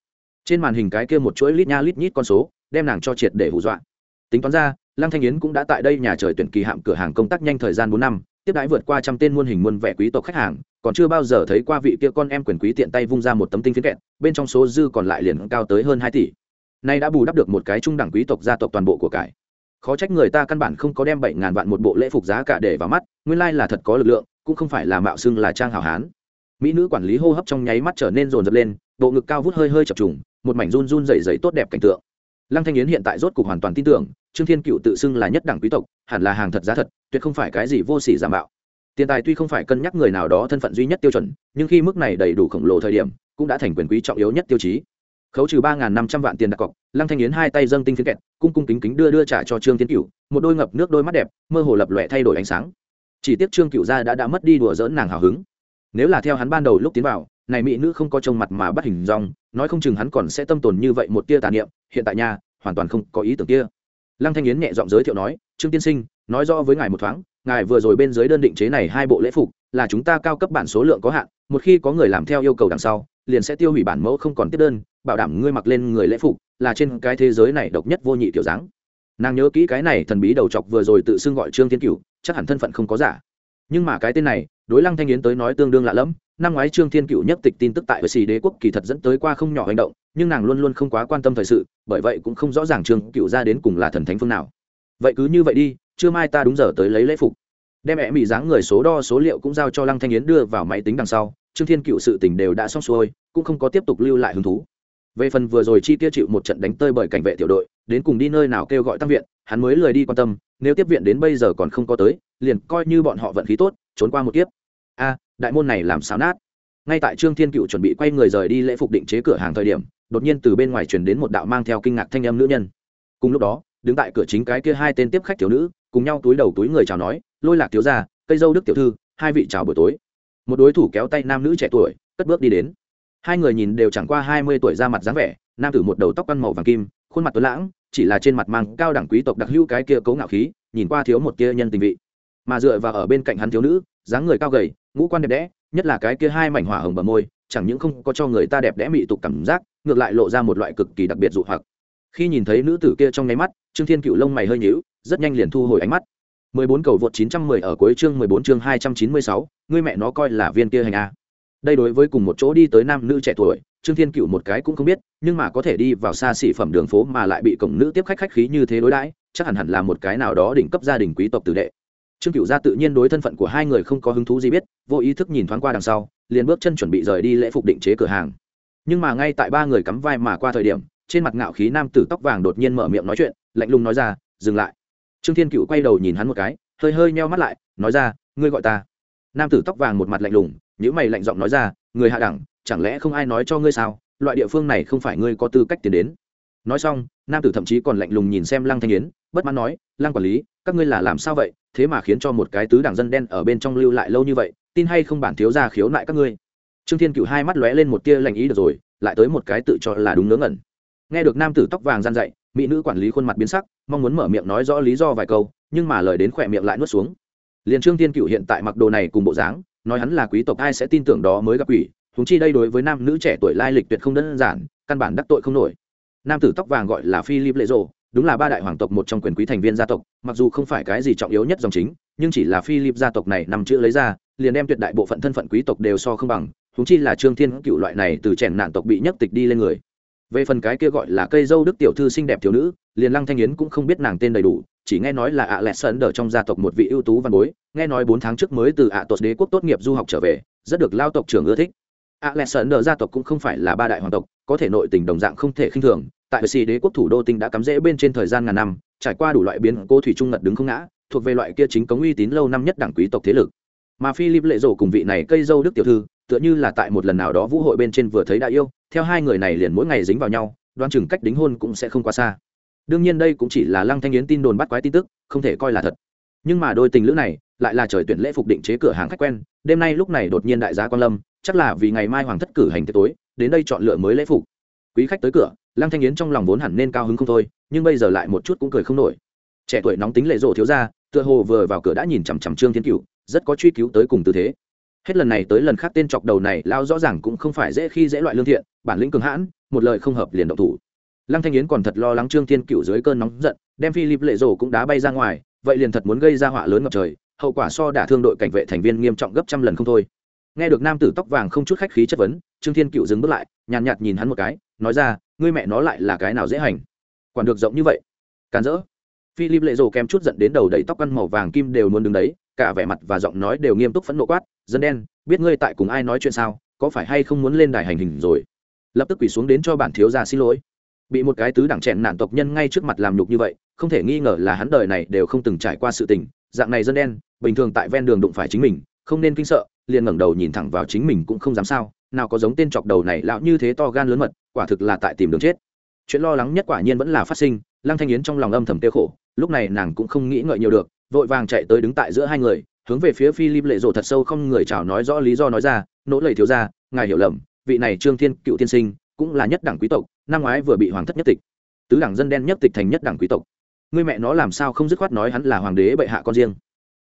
Trên màn hình cái kia một chuỗi lít nha lít nhít con số, đem nàng cho triệt để hù dọa tính toán ra, lăng thanh yến cũng đã tại đây nhà trời tuyển kỳ hạm cửa hàng công tác nhanh thời gian bốn năm, tiếp đãi vượt qua trăm tên muôn hình muôn vẻ quý tộc khách hàng, còn chưa bao giờ thấy qua vị kia con em quyền quý tiện tay vung ra một tấm tinh phiến kẹt, bên trong số dư còn lại liền cao tới hơn hai tỷ. Nay đã bù đắp được một cái trung đẳng quý tộc gia tộc toàn bộ của cải. Khó trách người ta căn bản không có đem bảy ngàn vạn một bộ lễ phục giá cả để vào mắt, nguyên lai là thật có lực lượng, cũng không phải là mạo xưng là trang hảo hán. Mỹ nữ quản lý hô hấp trong nháy mắt trở nên rồn rập lên, bộ ngực cao vút hơi hơi chập trùng, một mảnh run run dày dày tốt đẹp cảnh tượng lăng thanh yến hiện tại rốt cục hoàn toàn tin tưởng, trương thiên cựu tự xưng là nhất đẳng quý tộc, hẳn là hàng thật giá thật, tuyệt không phải cái gì vô sỉ giả mạo. Tiền tài tuy không phải cân nhắc người nào đó thân phận duy nhất tiêu chuẩn, nhưng khi mức này đầy đủ khổng lồ thời điểm, cũng đã thành quyền quý trọng yếu nhất tiêu chí. Khấu trừ ba năm trăm vạn tiền đặt cọc, lăng thanh yến hai tay dâng tinh phiến kẹt, cung cung kính kính đưa đưa trả cho trương Thiên cựu, một đôi ngập nước đôi mắt đẹp, mơ hồ lập lòe thay đổi ánh sáng. Chỉ tiếc trương cựu gia đã đã mất đi đùa dỡn nàng hào hứng. Nếu là theo hắn ban đầu lúc tiến vào, này mỹ nữ không có trông mặt mà bắt hình dong, nói không chừng hắn còn sẽ tâm tồn như vậy một tia tà niệm hiện tại nhà hoàn toàn không có ý tưởng kia. Lăng thanh yến nhẹ giọng giới thiệu nói, trương tiên sinh, nói rõ với ngài một thoáng, ngài vừa rồi bên dưới đơn định chế này hai bộ lễ phục, là chúng ta cao cấp bản số lượng có hạn, một khi có người làm theo yêu cầu đằng sau, liền sẽ tiêu hủy bản mẫu không còn tiếp đơn, bảo đảm ngươi mặc lên người lễ phục, là trên cái thế giới này độc nhất vô nhị kiểu dáng. Nàng nhớ kỹ cái này thần bí đầu chọc vừa rồi tự xưng gọi trương thiên cửu, chắc hẳn thân phận không có giả. Nhưng mà cái tên này, đối lăng thanh yến tới nói tương đương lạ lẫm năm ngoái trương thiên cựu nhất tịch tin tức tại ở xì đế quốc kỳ thật dẫn tới qua không nhỏ hành động, nhưng nàng luôn luôn không quá quan tâm thời sự, bởi vậy cũng không rõ ràng trương cựu ra đến cùng là thần thánh phương nào. Vậy cứ như vậy đi chưa mai ta đúng giờ tới lấy lễ phục. Đem mẹ mỹ dáng người số đo số liệu cũng giao cho lăng thanh yến đưa vào máy tính đằng sau, trương thiên cựu sự tình đều đã xong xuôi, cũng không có tiếp tục lưu lại hứng thú. Về phần vừa rồi chi tiêu chịu một trận đánh tơi bởi cảnh vệ tiểu đội, đến cùng đi nơi nào kêu gọi tăng viện, hắn mới lười đi quan tâm, nếu tiếp viện đến bây giờ còn không có tới, liền coi như bọn họ vận khí tốt, trốn qua một kiếp. A đại môn này làm sao nát. Ngay tại trương thiên cựu chuẩn bị quay người rời đi lễ phục định chế cửa hàng thời điểm, đột nhiên từ bên ngoài truyền đến một đạo mang theo kinh ngạc thanh âm nữ nhân. Cùng lúc đó, đứng tại cửa chính cái kia hai tên tiếp khách thiếu nữ, cùng nhau túi đầu túi người chào nói, lôi lạc thiếu gia, cây dâu đức tiểu thư, hai vị chào buổi tối. Một đối thủ kéo tay nam nữ trẻ tuổi, cất bước đi đến. Hai người nhìn đều chẳng qua hai mươi tuổi ra mặt dáng vẻ, nam tử một đầu tóc ăn màu vàng kim, khuôn mặt tuấn lãng, chỉ là trên mặt mang cao đẳng quý tộc đặc hữu cái kia cấu ngạo khí, nhìn qua thiếu một kia nhân tình vị. Mà dựa vào ở bên cạnh hắn thiếu nữ, dáng người cao gầy ngũ quan đẹp đẽ nhất là cái kia hai mảnh hỏa hồng bờ môi chẳng những không có cho người ta đẹp đẽ mị tục cảm giác ngược lại lộ ra một loại cực kỳ đặc biệt dụ hoặc khi nhìn thấy nữ tử kia trong nháy mắt trương thiên cựu lông mày hơi nhíu rất nhanh liền thu hồi ánh mắt 14 cầu vượt 910 ở cuối chương 14 chương 296, ngươi mẹ nó coi là viên kia hành a. Đây đối với cùng một chỗ đi tới nam nữ trẻ tuổi, Trương Thiên Cựu một cái cũng không biết, nhưng mà có thể đi vào xa xỉ phẩm đường phố mà lại bị cổng nữ tiếp khách khách khí như thế đối đãi, chắc hẳn hẳn là một cái nào đó đỉnh cấp gia đình quý tộc tử đệ. Trương Cựu gia tự nhiên đối thân phận của hai người không có hứng thú gì biết, vô ý thức nhìn thoáng qua đằng sau, liền bước chân chuẩn bị rời đi lễ phục định chế cửa hàng. Nhưng mà ngay tại ba người cắm vai mà qua thời điểm, trên mặt ngạo khí nam tử tóc vàng đột nhiên mở miệng nói chuyện, lạnh lùng nói ra, dừng lại. Trương thiên cựu quay đầu nhìn hắn một cái hơi hơi meo mắt lại nói ra ngươi gọi ta. Nam tử tóc vàng một mặt lạnh lùng nhữ mày lạnh giọng nói ra người hạ đẳng chẳng lẽ không ai nói cho ngươi sao? Loại địa phương này không phải ngươi có tư cách tiến đến. Nói xong nam tử thậm chí còn lạnh lùng nhìn xem lăng thanh yến bất mãn nói lăng quản lý các ngươi là làm sao vậy? Thế mà khiến cho một cái tứ đảng dân đen ở bên trong lưu lại lâu như vậy, tin hay không bản thiếu ra khiếu nại các ngươi. Trương thiên cựu hai mắt lóe lên một tia lạnh ý được rồi, lại tới một cái tự cho là đúng ngớ ngẩn. Nghe được nam tử tóc vàng gian dậy mỹ nữ quản lý khuôn mặt biến sắc, mong muốn mở miệng nói rõ lý do vài câu, nhưng mà lời đến khỏe miệng lại nuốt xuống. Liền trương thiên cựu hiện tại mặc đồ này cùng bộ dáng, nói hắn là quý tộc ai sẽ tin tưởng đó mới gặp quỷ húng chi đây đối với nam nữ trẻ tuổi lai lịch tuyệt không đơn giản, căn bản đắc tội không nổi. Nam tử tóc vàng gọi là philip lệ rộ đúng là ba đại hoàng tộc một trong quyền quý thành viên gia tộc, mặc dù không phải cái gì trọng yếu nhất dòng chính, nhưng chỉ là philip gia tộc này nằm chữ lấy ra, liền đem tuyệt đại bộ phận thân phận quý tộc đều so không bằng húng chi là trương thiên cựu loại này từ chèn nạn tộc bị nhất tịch đi lên người. Về phần cái kia gọi là cây dâu đức tiểu thư xinh đẹp thiếu nữ, liền lăng thanh yến cũng không biết nàng tên đầy đủ, chỉ nghe nói là ạ lẹt sơn đờ trong gia tộc một vị ưu tú văn bối, nghe nói bốn tháng trước mới từ ạ tột đế quốc tốt nghiệp du học trở về, rất được lao tộc trưởng ưa thích. Ạ lẹt sơn đờ gia tộc cũng không phải là ba đại hoàng tộc, có thể nội tình đồng dạng không thể khinh thường tại xì đế quốc thủ đô tinh đã cắm rễ bên trên thời gian ngàn năm, trải qua đủ loại biến cô thủy trung ngật đứng không ngã, thuộc về loại kia chính cống uy tín lâu năm nhất đảng quý tộc thế lực. Mà philip lệ rổ cùng vị này cây dâu đức tiểu thư, tựa như là tại một lần nào đó vũ hội bên trên vừa thấy đại yêu, theo hai người này liền mỗi ngày dính vào nhau đoan chừng cách đính hôn cũng sẽ không quá xa. Đương nhiên đây cũng chỉ là lăng thanh yến tin đồn bắt quái tin tức, không thể coi là thật. Nhưng mà đôi tình lữ này, lại là trời tuyển lễ phục định chế cửa hàng khách quen, đêm nay lúc này đột nhiên đại gia quan lâm, chắc là vì ngày mai hoàng thất cử hành tiệc tối, đến đây chọn lựa mới lễ phục. Quý khách tới cửa lăng thanh yến trong lòng vốn hẳn nên cao hứng không thôi, nhưng bây giờ lại một chút cũng cười không nổi. Trẻ tuổi nóng tính lệ rộ thiếu ra tựa hồ vừa vào cửa đã nhìn chằm chằm trương thiên cựu rất có truy cứu tới cùng tư thế. Hết lần này tới lần khác tên chọc đầu này lao rõ ràng cũng không phải dễ khi dễ loại lương thiện, bản lĩnh cường hãn, một lời không hợp liền động thủ. Lăng thanh yến còn thật lo lắng trương thiên cựu dưới cơn nóng giận, đem philip lệ rổ cũng đá bay ra ngoài, vậy liền thật muốn gây ra họa lớn ngập trời, hậu quả so đả thương đội cảnh vệ thành viên nghiêm trọng gấp trăm lần không thôi nghe được nam tử tóc vàng không chút khách khí chất vấn trương thiên cựu dừng bước lại nhàn nhạt, nhạt nhìn hắn một cái nói ra ngươi mẹ nó lại là cái nào dễ hành? Quản được rộng như vậy càn rỡ. Philip lệ rồ kèm chút giận đến đầu đầy tóc ăn màu vàng kim đều muốn đứng đấy cả vẻ mặt và giọng nói đều nghiêm túc phẫn nộ quát dân đen biết ngươi tại cùng ai nói chuyện sao? Có phải hay không muốn lên đài hành hình rồi? Lập tức quỳ xuống đến cho bản thiếu gia xin lỗi. Bị một cái tứ đẳng chèn nản tộc nhân ngay trước mặt làm nhục như vậy không thể nghi ngờ là hắn đời này đều không từng trải qua sự tình dạng này dân đen bình thường tại ven đường đụng phải chính mình không nên kinh sợ liền ngẩng đầu nhìn thẳng vào chính mình cũng không dám sao, nào có giống tên chọc đầu này lão như thế to gan lớn mật, quả thực là tại tìm đường chết. Chuyện lo lắng nhất quả nhiên vẫn là phát sinh, lăng thanh yến trong lòng âm thầm tiêu khổ, lúc này nàng cũng không nghĩ ngợi nhiều được, vội vàng chạy tới đứng tại giữa hai người, hướng về phía philip lệ rộ thật sâu không người chào nói rõ lý do nói ra, nỗ lầy thiếu ra ngài hiểu lầm, vị này trương thiên cựu tiên sinh cũng là nhất đảng quý tộc, năm ngoái vừa bị hoàng thất nhất tịch, tứ đảng dân đen nhất tịch thành nhất đảng quý tộc. Người mẹ nó làm sao không dứt khoát nói hắn là hoàng đế bệ hạ con riêng?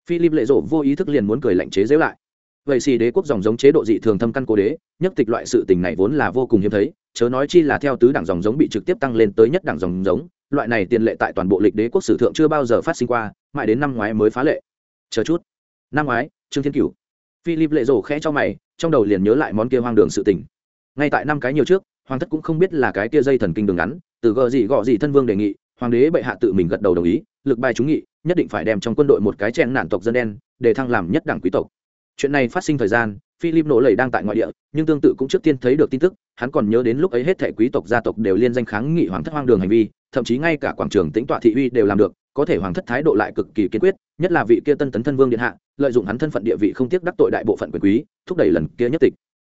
Philip lệ rộ vô ý thức liền muốn cười lạnh chế dễu lại vậy xì đế quốc dòng giống chế độ dị thường thâm căn cố đế nhất tịch loại sự tình này vốn là vô cùng hiếm thấy, chớ nói chi là theo tứ đảng dòng giống bị trực tiếp tăng lên tới nhất đảng dòng giống, loại này tiền lệ tại toàn bộ lịch đế quốc sử thượng chưa bao giờ phát sinh qua, mãi đến năm ngoái mới phá lệ. Chờ chút. Năm ngoái, trương thiên cửu, philip lệ rổ khẽ cho mày, trong đầu liền nhớ lại món kia hoang đường sự tình. Ngay tại năm cái nhiều trước, hoàng thất cũng không biết là cái kia dây thần kinh đường ngắn, từ gờ gì gọ gì thân vương đề nghị, hoàng đế bệ hạ tự mình gật đầu đồng ý, lực bài chúng nghị, nhất định phải đem trong quân đội một cái chèn nản tộc dân đen, để thăng làm nhất đảng quý tộc chuyện này phát sinh thời gian, philip nổ lầy đang tại ngoại địa, nhưng tương tự cũng trước tiên thấy được tin tức, hắn còn nhớ đến lúc ấy hết thẻ quý tộc gia tộc đều liên danh kháng nghị hoàng thất hoang đường hành vi, thậm chí ngay cả quảng trường tĩnh tọa thị uy đều làm được, có thể hoàng thất thái độ lại cực kỳ kiên quyết, nhất là vị kia tân tấn thân vương điện hạ, lợi dụng hắn thân phận địa vị không tiếc đắc tội đại bộ phận quyền quý, thúc đẩy lần kia nhất tịch.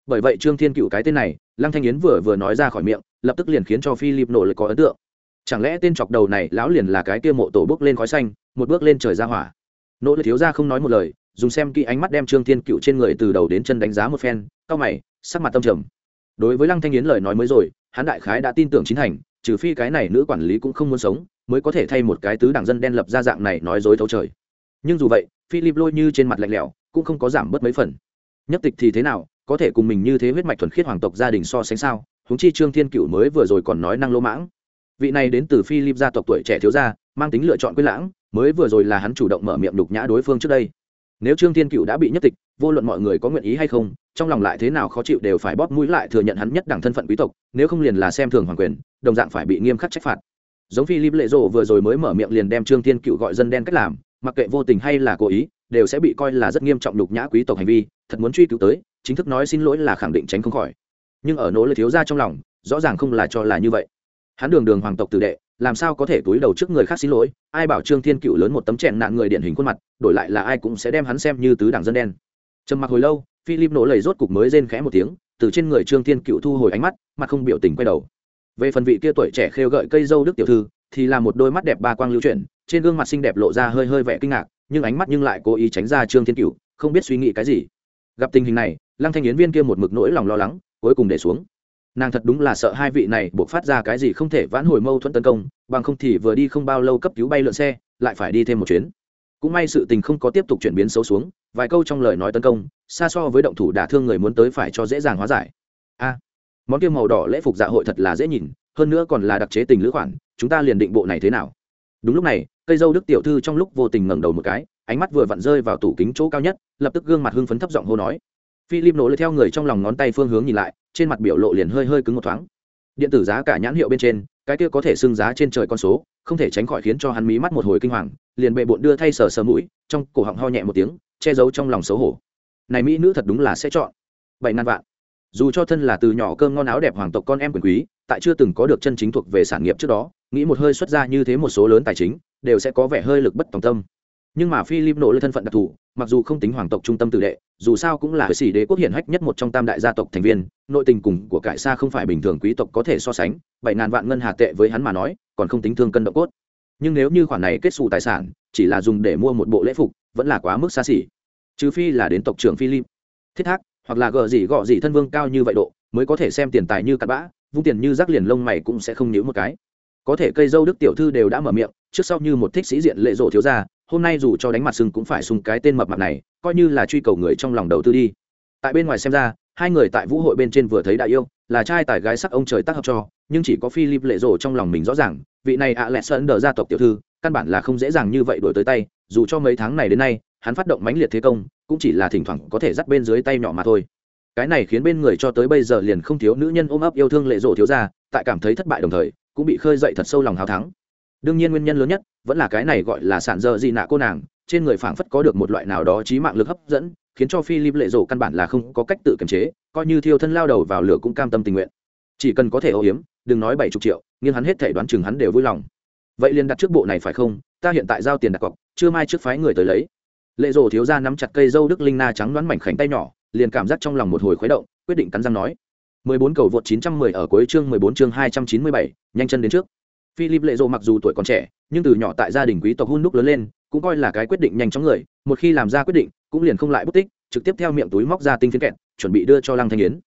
Bởi vậy trương thiên cựu cái tên này, lăng thanh yến vừa vừa nói ra khỏi miệng, lập tức liền khiến cho philip nổ lực có ấn tượng. Chẳng lẽ tên chọc đầu này lão liền là cái kia mộ tổ bước lên khói xanh, một bước lên trời ra hỏa? Nỗ lực thiếu ra không nói một lời dùng xem kỹ ánh mắt đem trương thiên cựu trên người từ đầu đến chân đánh giá một phen, cao mày, sắc mặt tâm trầm. Đối với lăng thanh yến lời nói mới rồi, hắn đại khái đã tin tưởng chính thành trừ phi cái này nữ quản lý cũng không muốn sống, mới có thể thay một cái tứ đảng dân đen lập ra dạng này nói dối thấu trời. Nhưng dù vậy, philip lôi như trên mặt lạnh lẽo, cũng không có giảm bớt mấy phần. Nhất tịch thì thế nào, có thể cùng mình như thế huyết mạch thuần khiết hoàng tộc gia đình so sánh sao? Huống chi trương thiên cựu mới vừa rồi còn nói năng lỗ mãng. Vị này đến từ philip gia tộc tuổi trẻ thiếu gia, mang tính lựa chọn quyết lãng, mới vừa rồi là hắn chủ động mở miệng đục nhã đối phương trước đây nếu trương thiên cựu đã bị nhất tịch, vô luận mọi người có nguyện ý hay không, trong lòng lại thế nào khó chịu đều phải bóp mũi lại thừa nhận hắn nhất đẳng thân phận quý tộc, nếu không liền là xem thường hoàng quyền, đồng dạng phải bị nghiêm khắc trách phạt. Giống phi philip lệ rộ vừa rồi mới mở miệng liền đem trương thiên cựu gọi dân đen cách làm, mặc kệ vô tình hay là cố ý, đều sẽ bị coi là rất nghiêm trọng đục nhã quý tộc hành vi, thật muốn truy cứu tới, chính thức nói xin lỗi là khẳng định tránh không khỏi. Nhưng ở nỗ lực thiếu ra trong lòng, rõ ràng không là cho là như vậy. Hắn đường đường hoàng tộc tử đệ làm sao có thể túi đầu trước người khác xin lỗi, ai bảo trương thiên cựu lớn một tấm chèn nạn người điển hình khuôn mặt, đổi lại là ai cũng sẽ đem hắn xem như tứ đảng dân đen. Trầm mặc hồi lâu, philip nổ lầy rốt cục mới rên khẽ một tiếng, từ trên người trương thiên cựu thu hồi ánh mắt, mặt không biểu tình quay đầu. Về phần vị kia tuổi trẻ khêu gợi cây dâu đức tiểu thư, thì là một đôi mắt đẹp ba quang lưu chuyển, trên gương mặt xinh đẹp lộ ra hơi hơi vẻ kinh ngạc, nhưng ánh mắt nhưng lại cố ý tránh ra trương thiên cựu, không biết suy nghĩ cái gì. Gặp tình hình này, lăng thanh yến viên kia một mực nỗi lòng lo lắng, cuối cùng để xuống nàng thật đúng là sợ hai vị này buộc phát ra cái gì không thể vãn hồi mâu thuẫn tấn công, bằng không thì vừa đi không bao lâu cấp cứu bay lượn xe, lại phải đi thêm một chuyến. Cũng may sự tình không có tiếp tục chuyển biến xấu xuống, vài câu trong lời nói tấn công, xa so với động thủ đả thương người muốn tới phải cho dễ dàng hóa giải. A, món kia màu đỏ lễ phục dạ hội thật là dễ nhìn, hơn nữa còn là đặc chế tình lữ khoản, chúng ta liền định bộ này thế nào? Đúng lúc này, cây dâu đức tiểu thư trong lúc vô tình ngẩng đầu một cái, ánh mắt vừa vặn rơi vào tủ kính chỗ cao nhất, lập tức gương mặt hưng phấn thấp giọng hô nói philip nỗ lời theo người trong lòng ngón tay phương hướng nhìn lại, trên mặt biểu lộ liền hơi hơi cứng một thoáng. Điện tử giá cả nhãn hiệu bên trên, cái kia có thể xưng giá trên trời con số, không thể tránh khỏi khiến cho hắn mí mắt một hồi kinh hoàng, liền bệ bộn đưa thay sờ sờ mũi, trong cổ họng ho nhẹ một tiếng, che giấu trong lòng xấu hổ. Này mỹ nữ thật đúng là sẽ chọn. Bảy ngàn vạn. Dù cho thân là từ nhỏ cơm ngon áo đẹp hoàng tộc con em quyền quý, tại chưa từng có được chân chính thuộc về sản nghiệp trước đó, nghĩ một hơi xuất ra như thế một số lớn tài chính, đều sẽ có vẻ hơi lực bất tòng tâm nhưng mà philip nỗ lên thân phận đặc thù, mặc dù không tính hoàng tộc trung tâm tử đệ, dù sao cũng là sĩ đế quốc hiển hách nhất một trong tam đại gia tộc thành viên, nội tình cùng của cải xa không phải bình thường quý tộc có thể so sánh, bảy ngàn vạn ngân hà tệ với hắn mà nói, còn không tính thương cân độ cốt. Nhưng nếu như khoản này kết xù tài sản, chỉ là dùng để mua một bộ lễ phục, vẫn là quá mức xa xỉ. Trừ phi là đến tộc trưởng philip. Thiết thác hoặc là gờ gì gọ gì thân vương cao như vậy độ, mới có thể xem tiền tài như cặn bã, vung tiền như rác liền lông mày cũng sẽ không nhíu một cái. Có thể cây dâu đức tiểu thư đều đã mở miệng, trước sau như một thích sĩ diện lệ rộ thiếu gia hôm nay dù cho đánh mặt sưng cũng phải sung cái tên mập mặt này, coi như là truy cầu người trong lòng đầu tư đi. Tại bên ngoài xem ra, hai người tại vũ hội bên trên vừa thấy đại yêu, là trai tài gái sắc ông trời tác hợp cho, nhưng chỉ có philip lệ rổ trong lòng mình rõ ràng, vị này ạ lẹ sơn đờ gia tộc tiểu thư, căn bản là không dễ dàng như vậy đổi tới tay, dù cho mấy tháng này đến nay, hắn phát động mãnh liệt thế công, cũng chỉ là thỉnh thoảng có thể dắt bên dưới tay nhỏ mà thôi. Cái này khiến bên người cho tới bây giờ liền không thiếu nữ nhân ôm ấp yêu thương lệ rổ thiếu ra tại cảm thấy thất bại đồng thời, cũng bị khơi dậy thật sâu lòng hào thắng đương nhiên nguyên nhân lớn nhất vẫn là cái này gọi là sản dơ dị nạ cô nàng trên người phảng phất có được một loại nào đó trí mạng lực hấp dẫn khiến cho philip lệ rổ căn bản là không có cách tự kiềm chế coi như thiêu thân lao đầu vào lửa cũng cam tâm tình nguyện. Chỉ cần có thể ô hiếm đừng nói bảy chục triệu nhưng hắn hết thể đoán chừng hắn đều vui lòng. Vậy liền đặt trước bộ này phải không? Ta hiện tại giao tiền đặt cọc chưa mai trước phái người tới lấy. Lệ rổ thiếu ra nắm chặt cây dâu đức linh na trắng đoán mảnh khảnh tay nhỏ liền cảm giác trong lòng một hồi khuấy động quyết định cắn răng nói. 14 cầu vượt 910 ở cuối chương 14 chương 297, nhanh chân đến trước philip lệ rồ mặc dù tuổi còn trẻ, nhưng từ nhỏ tại gia đình quý tộc hun đúc lớn lên, cũng coi là cái quyết định nhanh chóng người, một khi làm ra quyết định, cũng liền không lại bất tích, trực tiếp theo miệng túi móc ra tinh phiến kẹt, chuẩn bị đưa cho lăng thanh yến.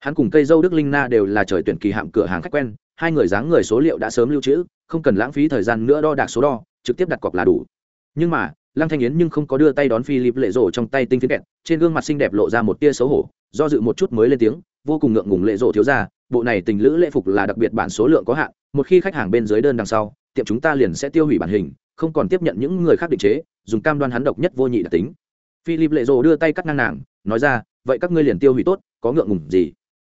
Hắn cùng cây dâu đức linh na đều là trời tuyển kỳ hạm cửa hàng khách quen, hai người dáng người số liệu đã sớm lưu trữ, không cần lãng phí thời gian nữa đo đạc số đo, trực tiếp đặt cọc là đủ. Nhưng mà, lăng thanh yến nhưng không có đưa tay đón philip lệ rổ trong tay tinh phiến kẹt, trên gương mặt xinh đẹp lộ ra một tia xấu hổ, do dự một chút mới lên tiếng, vô cùng ngượng ngùng lệ rổ thiếu ra bộ này tình lữ lễ phục là đặc biệt bản số lượng có hạn, một khi khách hàng bên dưới đơn đằng sau, tiệm chúng ta liền sẽ tiêu hủy bản hình, không còn tiếp nhận những người khác định chế, dùng cam đoan hắn độc nhất vô nhị đặc tính. Philip lệ rồ đưa tay cắt ngang nàng, nói ra, vậy các ngươi liền tiêu hủy tốt, có ngượng ngùng gì?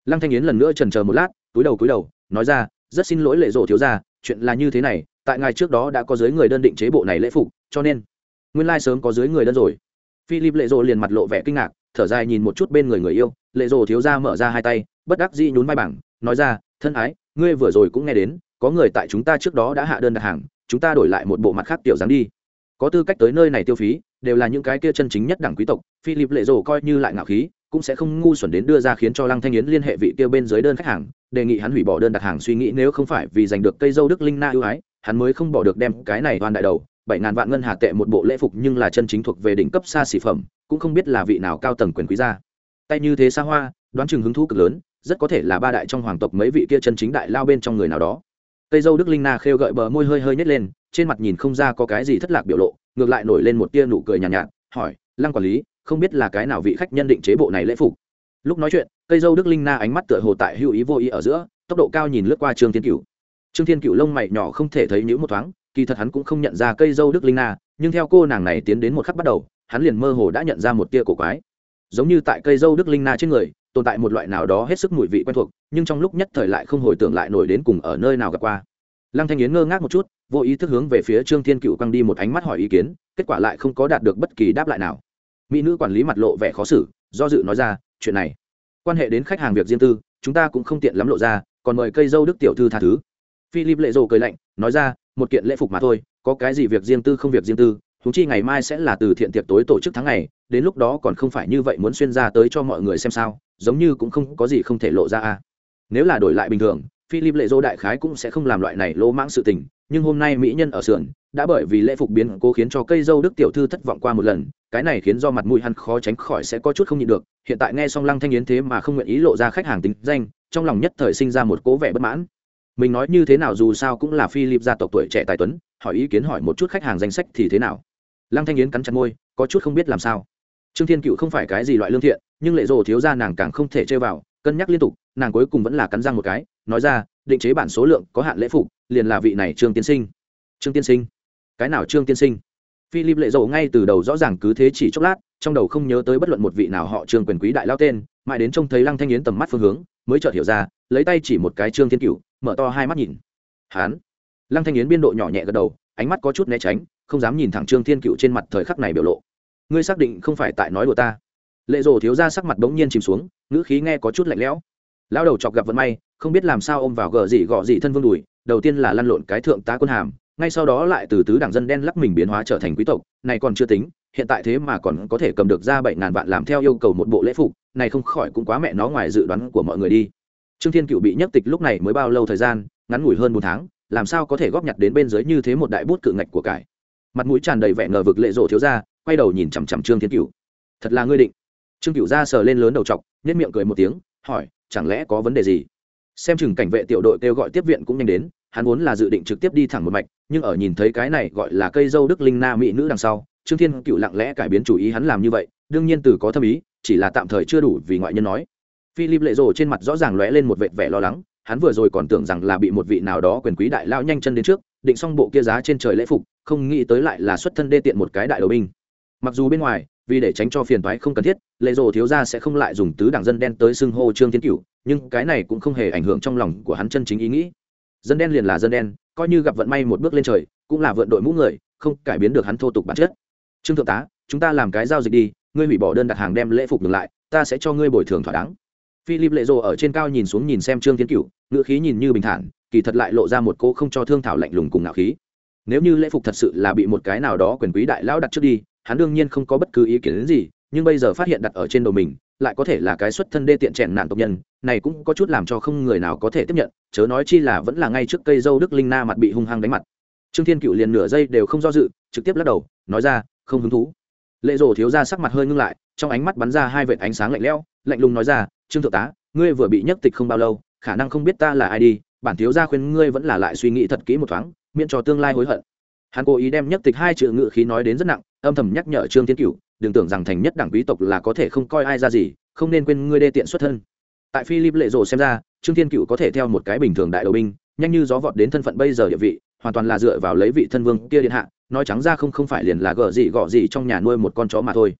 Lăng thanh yến lần nữa trần chờ một lát, túi đầu túi đầu, nói ra, rất xin lỗi lệ rồ thiếu ra chuyện là như thế này, tại ngày trước đó đã có dưới người đơn định chế bộ này lễ phục, cho nên nguyên lai sớm có dưới người đơn rồi. Philip lệ rồ liền mặt lộ vẻ kinh ngạc thở dài nhìn một chút bên người người yêu, lệ rồ thiếu ra mở ra hai tay, bất đắc dĩ nhún vai bảng, nói ra, thân ái, ngươi vừa rồi cũng nghe đến, có người tại chúng ta trước đó đã hạ đơn đặt hàng, chúng ta đổi lại một bộ mặt khác tiểu dáng đi. Có tư cách tới nơi này tiêu phí, đều là những cái kia chân chính nhất đẳng quý tộc, philip lệ rồ coi như lại ngạo khí, cũng sẽ không ngu xuẩn đến đưa ra khiến cho lăng thanh yến liên hệ vị tiêu bên dưới đơn khách hàng, đề nghị hắn hủy bỏ đơn đặt hàng suy nghĩ nếu không phải vì giành được cây dâu đức linh na ưu ái, hắn mới không bỏ được đem cái này toàn đại đầu, bảy ngàn vạn ngân hà tệ một bộ lễ phục nhưng là chân chính thuộc về đỉnh cấp xa xỉ phẩm cũng không biết là vị nào cao tầng quyền quý gia. Tay như thế xa hoa đoán chừng hứng thú cực lớn rất có thể là ba đại trong hoàng tộc mấy vị kia chân chính đại lao bên trong người nào đó. Tây dâu đức linh na khêu gợi bờ môi hơi hơi nhét lên trên mặt nhìn không ra có cái gì thất lạc biểu lộ ngược lại nổi lên một tia nụ cười nhàn nhạt, nhạt hỏi lăng quản lý không biết là cái nào vị khách nhân định chế bộ này lễ phục? Lúc nói chuyện cây dâu đức linh na ánh mắt tựa hồ tại hữu ý vô ý ở giữa tốc độ cao nhìn lướt qua trương thiên cửu. Trương thiên cửu lông mày nhỏ không thể thấy những một thoáng kỳ thật hắn cũng không nhận ra cây dâu đức linh na nhưng theo cô nàng này tiến đến một khắc bắt đầu hắn liền mơ hồ đã nhận ra một tia cổ quái. Giống như tại cây dâu đức linh na trên người, tồn tại một loại nào đó hết sức mùi vị quen thuộc, nhưng trong lúc nhất thời lại không hồi tưởng lại nổi đến cùng ở nơi nào gặp qua. Lăng thanh yến ngơ ngác một chút, vô ý thức hướng về phía trương thiên cựu quăng đi một ánh mắt hỏi ý kiến, kết quả lại không có đạt được bất kỳ đáp lại nào. Mỹ nữ quản lý mặt lộ vẻ khó xử, do dự nói ra, chuyện này, quan hệ đến khách hàng việc riêng tư, chúng ta cũng không tiện lắm lộ ra, còn mời cây dâu đức tiểu thư tha thứ. Philip lệ rồ cười lạnh, nói ra, một kiện lễ phục mà thôi, có cái gì việc riêng tư không việc riêng tư thú chi ngày mai sẽ là từ thiện tiệc tối tổ chức tháng này, đến lúc đó còn không phải như vậy muốn xuyên ra tới cho mọi người xem sao giống như cũng không có gì không thể lộ ra a nếu là đổi lại bình thường philip lệ dô đại khái cũng sẽ không làm loại này lỗ mãng sự tình nhưng hôm nay mỹ nhân ở sườn đã bởi vì lễ phục biến cố khiến cho cây dâu đức tiểu thư thất vọng qua một lần cái này khiến do mặt mũi hắn khó tránh khỏi sẽ có chút không nhịn được hiện tại nghe song lăng thanh yến thế mà không nguyện ý lộ ra khách hàng tính danh trong lòng nhất thời sinh ra một cố vẻ bất mãn. Mình nói như thế nào dù sao cũng là philip gia tộc tuổi trẻ tài tuấn hỏi ý kiến hỏi một chút khách hàng danh sách thì thế nào? Lăng thanh yến cắn chặt môi có chút không biết làm sao. Trương thiên cựu không phải cái gì loại lương thiện nhưng lệ rồ thiếu ra nàng càng không thể chơi vào cân nhắc liên tục nàng cuối cùng vẫn là cắn răng một cái nói ra định chế bản số lượng có hạn lễ phục liền là vị này trương tiên sinh. Trương tiên sinh? Cái nào trương tiên sinh? Philip lệ rồ ngay từ đầu rõ ràng cứ thế chỉ chốc lát trong đầu không nhớ tới bất luận một vị nào họ trương quyền quý đại lao tên mãi đến trông thấy lăng thanh yến tầm mắt phương hướng mới chợt hiểu ra lấy tay chỉ một cái trương thiên Cựu, mở to hai mắt nhìn. Hán lăng thanh yến biên độ nhỏ nhẹ gật đầu ánh mắt có chút né tránh không dám nhìn thẳng trương thiên cựu trên mặt thời khắc này biểu lộ. Ngươi xác định không phải tại nói đùa ta? Lệ rồ thiếu ra sắc mặt bỗng nhiên chìm xuống, ngữ khí nghe có chút lạnh lẽo. Lao đầu chọc gặp vận may, không biết làm sao ôm vào gờ gì gọ gì thân vương đùi, đầu tiên là lăn lộn cái thượng tá quân hàm, ngay sau đó lại từ tứ đảng dân đen lắc mình biến hóa trở thành quý tộc, này còn chưa tính, hiện tại thế mà còn có thể cầm được ra bảy ngàn vạn làm theo yêu cầu một bộ lễ phục, này không khỏi cũng quá mẹ nó ngoài dự đoán của mọi người đi. Trương thiên cựu bị nhất tịch lúc này mới bao lâu thời gian, ngắn ngủi hơn một tháng, làm sao có thể góp nhặt đến bên dưới như thế một đại bút cự ngạch của cải? Mặt mũi tràn đầy vẻ ngờ vực lệ rộ thiếu ra quay đầu nhìn chằm chằm trương thiên cựu thật là ngươi định. Trương cựu ra sờ lên lớn đầu t nhất miệng cười một tiếng, hỏi, chẳng lẽ có vấn đề gì? Xem chừng cảnh vệ tiểu đội kêu gọi tiếp viện cũng nhanh đến, hắn vốn là dự định trực tiếp đi thẳng một mạch, nhưng ở nhìn thấy cái này gọi là cây dâu đức linh na mỹ nữ đằng sau, trương thiên cựu lặng lẽ cải biến chủ ý hắn làm như vậy, đương nhiên từ có thâm ý, chỉ là tạm thời chưa đủ vì ngoại nhân nói. Philip lệ rồ trên mặt rõ ràng lóe lên một vệt vẻ lo lắng, hắn vừa rồi còn tưởng rằng là bị một vị nào đó quyền quý đại lao nhanh chân đến trước, định xong bộ kia giá trên trời lễ phục không nghĩ tới lại là xuất thân đê tiện một cái đại đầu binh. Mặc dù bên ngoài, vì để tránh cho phiền toái không cần thiết, lệ rồ thiếu gia sẽ không lại dùng tứ đảng dân đen tới xưng hô trương tiến cửu, nhưng cái này cũng không hề ảnh hưởng trong lòng của hắn chân chính ý nghĩ. Dân đen liền là dân đen, coi như gặp vận may một bước lên trời, cũng là vượn đội mũ người, không cải biến được hắn thô tục bản chất. Trương thượng tá, chúng ta làm cái giao dịch đi, ngươi hủy bỏ đơn đặt hàng đem lễ phục ngược lại, ta sẽ cho ngươi bồi thường thỏa đáng. Philip lệ rồ ở trên cao nhìn xuống nhìn xem trương tiến cửu ngựa khí nhìn như bình thản, kỳ thật lại lộ ra một cô không cho thương thảo lạnh lùng cùng ngạo khí nếu như lễ phục thật sự là bị một cái nào đó quyền quý đại lão đặt trước đi, hắn đương nhiên không có bất cứ ý kiến đến gì, nhưng bây giờ phát hiện đặt ở trên đầu mình, lại có thể là cái xuất thân đê tiện chèn nạn tộc nhân, này cũng có chút làm cho không người nào có thể tiếp nhận, chớ nói chi là vẫn là ngay trước cây dâu đức linh na mặt bị hung hăng đánh mặt. Trương thiên cựu liền nửa giây đều không do dự, trực tiếp lắc đầu, nói ra, không hứng thú. Lệ rổ thiếu ra sắc mặt hơi ngưng lại, trong ánh mắt bắn ra hai vệt ánh sáng lạnh lẽo, lạnh lùng nói ra, trương thượng tá, ngươi vừa bị nhấc tịch không bao lâu, khả năng không biết ta là ai đi, bản thiếu gia khuyên ngươi vẫn là lại suy nghĩ thật kỹ một thoáng miễn cho tương lai hối hận. Hắn cố ý đem nhất tịch hai chữ ngự khí nói đến rất nặng, âm thầm nhắc nhở trương thiên cửu, đừng tưởng rằng thành nhất đảng quý tộc là có thể không coi ai ra gì, không nên quên ngươi đê tiện xuất thân. Tại philip lệ rồ xem ra, trương thiên cựu có thể theo một cái bình thường đại đầu binh, nhanh như gió vọt đến thân phận bây giờ địa vị, hoàn toàn là dựa vào lấy vị thân vương kia điện hạ, nói trắng ra không không phải liền là gở gì gọ gì trong nhà nuôi một con chó mà thôi.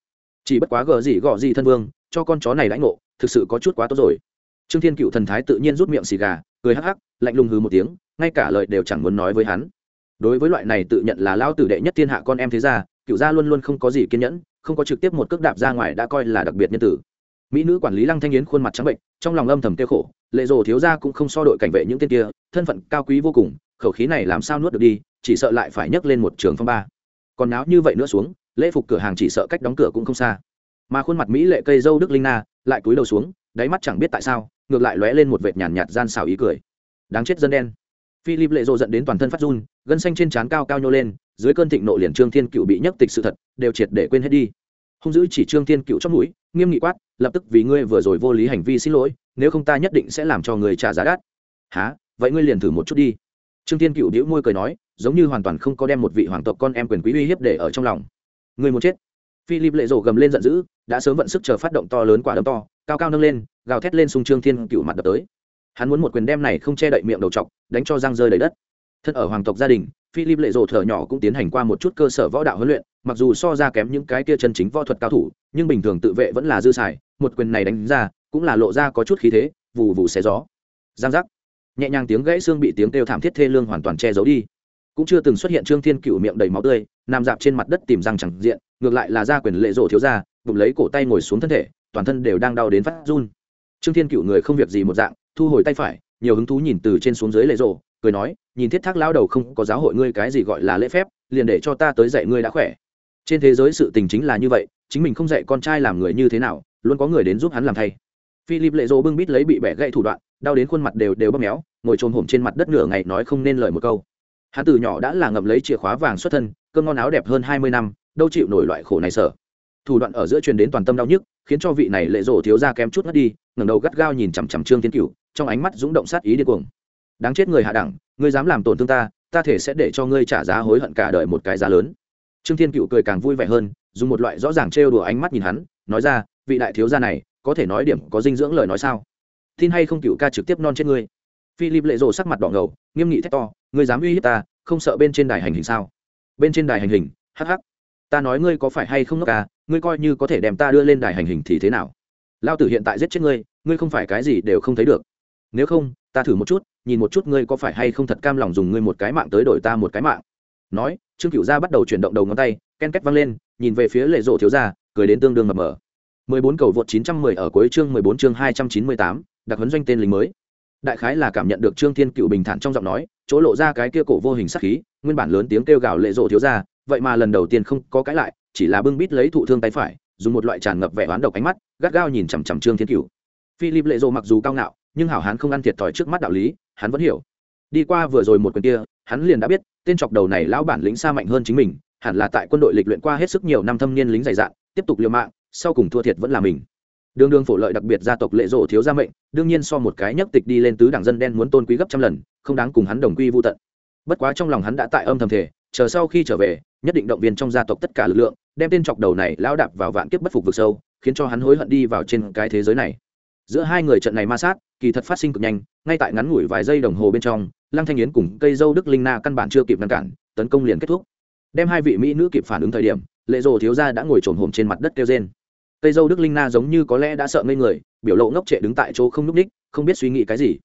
Chỉ bất quá gở gì gọ gì thân vương, cho con chó này lãnh ngộ, thực sự có chút quá tốt rồi. Trương thiên cựu thần thái tự nhiên rút miệng xì gà, cười hắc hắc, lạnh lùng hừ một tiếng ngay cả lời đều chẳng muốn nói với hắn. Đối với loại này tự nhận là lao tử đệ nhất thiên hạ con em thế gia cựu gia luôn luôn không có gì kiên nhẫn không có trực tiếp một cước đạp ra ngoài đã coi là đặc biệt nhân tử. Mỹ nữ quản lý lăng thanh yến khuôn mặt trắng bệnh trong lòng âm thầm tiêu khổ lệ rồ thiếu gia cũng không so đội cảnh vệ những tên kia thân phận cao quý vô cùng khẩu khí này làm sao nuốt được đi chỉ sợ lại phải nhấc lên một trường phong ba. Còn náo như vậy nữa xuống lễ phục cửa hàng chỉ sợ cách đóng cửa cũng không xa. Mà khuôn mặt mỹ lệ cây dâu đức linh na lại cúi đầu xuống đáy mắt chẳng biết tại sao ngược lại lóe lên một vệt nhàn nhạt, gian xảo ý cười. Đáng chết dân đen philip lệ rộ dẫn đến toàn thân phát run, gân xanh trên trán cao cao nhô lên, dưới cơn thịnh nộ liền trương thiên cựu bị nhấc tịch sự thật, đều triệt để quên hết đi. Hung dữ chỉ trương thiên cựu trong mũi, nghiêm nghị quát, lập tức vì ngươi vừa rồi vô lý hành vi xin lỗi, nếu không ta nhất định sẽ làm cho người trả giá đắt. Há vậy ngươi liền thử một chút đi. Trương thiên cựu đĩu môi cười nói, giống như hoàn toàn không có đem một vị hoàng tộc con em quyền quý uy hiếp để ở trong lòng. Người muốn chết? Philip lệ rồ gầm lên giận dữ, đã sớm vận sức chờ phát động to lớn quả đấm to, cao cao nâng lên, gào thét lên sung trương thiên cựu mặt đập tới hắn muốn một quyền đem này không che đậy miệng đầu chọc, đánh cho răng rơi đầy đất. Thân ở hoàng tộc gia đình, philip lệ rộ thở nhỏ cũng tiến hành qua một chút cơ sở võ đạo huấn luyện, mặc dù so ra kém những cái kia chân chính võ thuật cao thủ, nhưng bình thường tự vệ vẫn là dư xài, một quyền này đánh ra, cũng là lộ ra có chút khí thế, vù vù xé gió. Giang giác. Nhẹ nhàng tiếng gãy xương bị tiếng kêu thảm thiết thê lương hoàn toàn che giấu đi. Cũng chưa từng xuất hiện trương thiên cựu miệng đầy máu tươi, nằm dạp trên mặt đất tìm răng chẳng diện, ngược lại là ra quyền lệ rộ thiếu ra, bụng lấy cổ tay ngồi xuống thân thể, toàn thân đều đang đau đến phát run. Trương thiên cựu người không việc gì một dạng thu hồi tay phải, nhiều hứng thú nhìn từ trên xuống dưới lệ rộ, cười nói, nhìn thiết thác lao đầu không có giáo hội ngươi cái gì gọi là lễ phép, liền để cho ta tới dạy ngươi đã khỏe. Trên thế giới sự tình chính là như vậy, chính mình không dạy con trai làm người như thế nào, luôn có người đến giúp hắn làm thay. Philip lệ rộ bưng bít lấy bị bẻ gãy thủ đoạn, đau đến khuôn mặt đều đều bóp méo, ngồi trồm hổm trên mặt đất nửa ngày nói không nên lời một câu. Hắn từ nhỏ đã là ngậm lấy chìa khóa vàng xuất thân, cơm ngon áo đẹp hơn hai mươi năm, đâu chịu nổi loại khổ này sở thủ đoạn ở giữa truyền đến toàn tâm đau nhức khiến cho vị này lệ rổ thiếu ra kém chút mất đi, ngẩng đầu gắt gao nhìn chằm chằm trương thiên cựu trong ánh mắt dũng động sát ý điên cuồng. Đáng chết người hạ đẳng, ngươi dám làm tổn thương ta ta thể sẽ để cho ngươi trả giá hối hận cả đời một cái giá lớn. Trương thiên cựu cười càng vui vẻ hơn, dùng một loại rõ ràng trêu đùa ánh mắt nhìn hắn, nói ra, vị đại thiếu gia này, có thể nói điểm có dinh dưỡng lời nói sao? Tin hay không cựu ca trực tiếp non chết ngươi? Philip lệ rổ sắc mặt đỏ ngầu, nghiêm nghị thét to, ngươi dám uy hiếp ta, không sợ bên trên đài hành hình sao? Bên trên đài hành hình hh ta nói ngươi có phải hay không nước ca à, ngươi coi như có thể đem ta đưa lên đài hành hình thì thế nào? Lao tử hiện tại giết chết ngươi ngươi không phải cái gì đều không thấy được. Nếu không ta thử một chút nhìn một chút ngươi có phải hay không thật cam lòng dùng ngươi một cái mạng tới đổi ta một cái mạng. Nói trương cựu gia bắt đầu chuyển động đầu ngón tay ken két văng lên nhìn về phía lệ rộ thiếu gia cười đến tương đương mập mờ. 14 cầu vượt 910 ở cuối chương 14 chương 298, đặc huấn doanh tên lính mới. Đại khái là cảm nhận được trương thiên cựu bình thản trong giọng nói chỗ lộ ra cái kia cổ vô hình sắc khí nguyên bản lớn tiếng kêu gào lệ rộ thiếu gia vậy mà lần đầu tiên không có cái lại chỉ là bưng bít lấy thụ thương tay phải, dùng một loại tràn ngập vẻ oán độc ánh mắt, gắt gao nhìn chằm chằm trương thiên cựu philip lệ rộ mặc dù cao ngạo, nhưng hảo hán không ăn thiệt thòi trước mắt đạo lý, hắn vẫn hiểu. Đi qua vừa rồi một quyền kia, hắn liền đã biết, tên chọc đầu này lão bản lính xa mạnh hơn chính mình, hẳn là tại quân đội lịch luyện qua hết sức nhiều năm thâm niên lính dày dạn, tiếp tục liều mạng, sau cùng thua thiệt vẫn là mình. Đường đương phổ lợi đặc biệt gia tộc lệ rộ thiếu gia mệnh, đương nhiên so một cái nhất tịch đi lên tứ đảng dân đen muốn tôn quý gấp trăm lần, không đáng cùng hắn đồng quy vô tận. Bất quá trong lòng hắn đã tại âm thầm thể chờ sau khi trở về, nhất định động viên trong gia tộc tất cả lực lượng đem tên chọc đầu này lao đạp vào vạn kiếp bất phục vực sâu, khiến cho hắn hối hận đi vào trên cái thế giới này. Giữa hai người trận này ma sát, kỳ thật phát sinh cực nhanh, ngay tại ngắn ngủi vài giây đồng hồ bên trong, lăng thanh yến cùng cây dâu đức linh na căn bản chưa kịp ngăn cản, tấn công liền kết thúc. Đem hai vị mỹ nữ kịp phản ứng thời điểm, lệ rồ thiếu gia đã ngồi trồn hổm trên mặt đất kêu rên. Cây dâu đức linh na giống như có lẽ đã sợ ngây người, biểu lộ ngốc trệ đứng tại chỗ không n ú c ních không biết suy nghĩ cái gì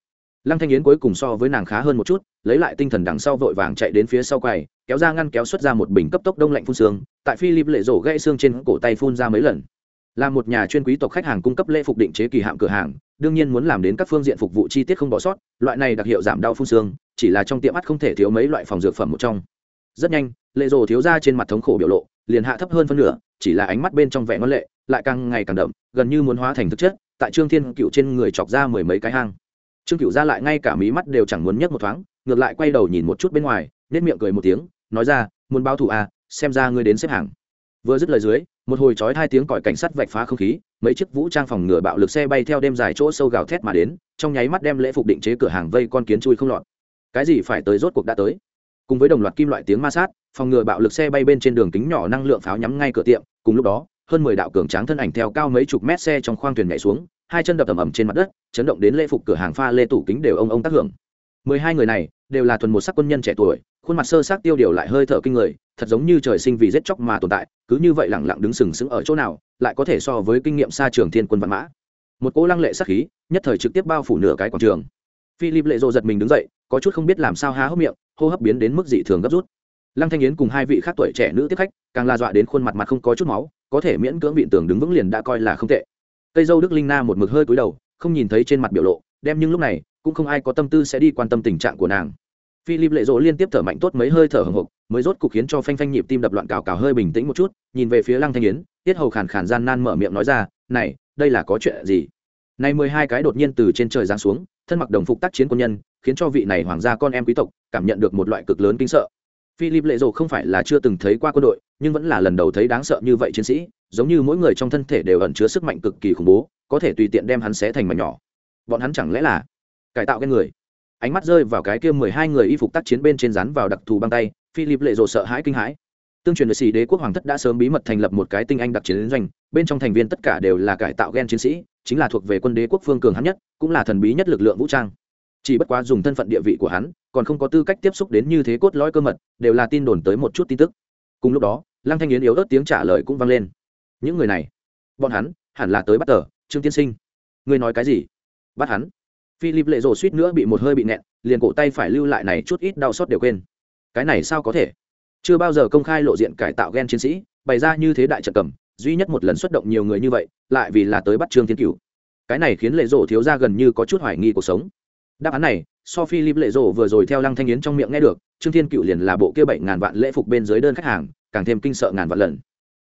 lăng thanh yến cuối cùng so với nàng khá hơn một chút, lấy lại tinh thần đằng sau vội vàng chạy đến phía sau quầy, kéo ra ngăn kéo xuất ra một bình cấp tốc đông lạnh phun xương, tại philip lệ rổ gãy xương trên cổ tay phun ra mấy lần. Là một nhà chuyên quý tộc khách hàng cung cấp lễ phục định chế kỳ hạm cửa hàng, đương nhiên muốn làm đến các phương diện phục vụ chi tiết không bỏ sót, loại này đặc hiệu giảm đau phun xương, chỉ là trong tiệm mắt không thể thiếu mấy loại phòng dược phẩm một trong. Rất nhanh, lệ rổ thiếu ra trên mặt thống khổ biểu lộ, liền hạ thấp hơn phân nửa, chỉ là ánh mắt bên trong vẻ ngon lệ, lại càng ngày càng đậm, gần như muốn hóa thành thực chất, tại trương thiên cựu trên người chọc ra mười mấy cái hang trương cựu ra lại ngay cả mí mắt đều chẳng muốn nhấc một thoáng, ngược lại quay đầu nhìn một chút bên ngoài nết miệng cười một tiếng, nói ra, muốn báo thù à xem ra ngươi đến xếp hàng. Vừa dứt lời dưới, một hồi chói hai tiếng còi cảnh sát vạch phá không khí, mấy chiếc vũ trang phòng ngừa bạo lực xe bay theo đêm dài chỗ sâu gào thét mà đến, trong nháy mắt đem lễ phục định chế cửa hàng vây con kiến chui không lọt. Cái gì phải tới rốt cuộc đã tới? Cùng với đồng loạt kim loại tiếng ma sát, phòng ngừa bạo lực xe bay bên trên đường kính nhỏ năng lượng pháo nhắm ngay cửa tiệm, cùng lúc đó, hơn mười đạo cường tráng thân ảnh theo cao mấy chục mét xe trong khoang thuyền nhảy xuống hai chân đập ầm ầm trên mặt đất, chấn động đến lễ phục cửa hàng pha lê tủ kính đều ông ông tác hưởng. Mười hai người này đều là thuần một sắc quân nhân trẻ tuổi, khuôn mặt sơ sát tiêu điều lại hơi thở kinh người, thật giống như trời sinh vì giết chóc mà tồn tại, cứ như vậy lẳng lặng đứng sừng sững ở chỗ nào, lại có thể so với kinh nghiệm xa trường thiên quân văn mã. Một cỗ lăng lệ sắc khí, nhất thời trực tiếp bao phủ nửa cái quảng trường. Philip lệ rộ giật mình đứng dậy, có chút không biết làm sao há hốc miệng, hô hấp biến đến mức dị thường gấp rút. Lăng thanh yến cùng hai vị khác tuổi trẻ nữ tiếp khách, càng la dọa đến khuôn mặt mặt không có chút máu, có thể miễn cưỡng vịn tường đứng vững liền đã coi là không tệ cây dâu đức linh na một mực hơi cúi đầu, không nhìn thấy trên mặt biểu lộ, đem nhưng lúc này, cũng không ai có tâm tư sẽ đi quan tâm tình trạng của nàng. Philip lệ rỗ liên tiếp thở mạnh tốt mấy hơi thở hồng hộc mới rốt cục khiến cho phanh phanh nhịp tim đập loạn cào cào hơi bình tĩnh một chút, nhìn về phía lăng thanh yến, tiết hầu khàn khàn gian nan mở miệng nói ra, này, đây là có chuyện gì? Này mười hai cái đột nhiên từ trên trời giáng xuống, thân mặc đồng phục tác chiến quân nhân, khiến cho vị này hoàng gia con em quý tộc cảm nhận được một loại cực lớn kinh sợ philip lệ rộ không phải là chưa từng thấy qua quân đội, nhưng vẫn là lần đầu thấy đáng sợ như vậy chiến sĩ, giống như mỗi người trong thân thể đều ẩn chứa sức mạnh cực kỳ khủng bố, có thể tùy tiện đem hắn xé thành mảnh nhỏ. Bọn hắn chẳng lẽ là cải tạo cái người? Ánh mắt rơi vào cái kia mười hai người y phục tác chiến bên trên rắn vào đặc thù băng tay, philip lệ rộ sợ hãi kinh hãi. Tương truyền về sĩ đế quốc hoàng thất đã sớm bí mật thành lập một cái tinh anh đặc chiến doanh, bên trong thành viên tất cả đều là cải tạo gen chiến sĩ, chính là thuộc về quân đế quốc phương cường hắn nhất, cũng là thần bí nhất lực lượng vũ trang chỉ bất quá dùng thân phận địa vị của hắn, còn không có tư cách tiếp xúc đến như thế cốt lõi cơ mật, đều là tin đồn tới một chút tin tức. Cùng lúc đó, lăng thanh yến yếu ớt tiếng trả lời cũng vang lên. Những người này, bọn hắn, hẳn là tới bắt tờ, trương tiên sinh. Ngươi nói cái gì? Bắt hắn. Philip lệ rồ suýt nữa bị một hơi bị nẹn liền cổ tay phải lưu lại này chút ít đau xót đều quên. Cái này sao có thể? Chưa bao giờ công khai lộ diện cải tạo ghen chiến sĩ, bày ra như thế đại trận cầm, duy nhất một lần xuất động nhiều người như vậy, lại vì là tới bắt trương thiên cửu. Cái này khiến lệ rộ thiếu ra gần như có chút hoài nghi cuộc sống đáp án này, so philip lệ rộ vừa rồi theo lăng thanh yến trong miệng nghe được, trương thiên cựu liền là bộ kia bảy ngàn vạn lễ phục bên dưới đơn khách hàng, càng thêm kinh sợ ngàn vạn lần.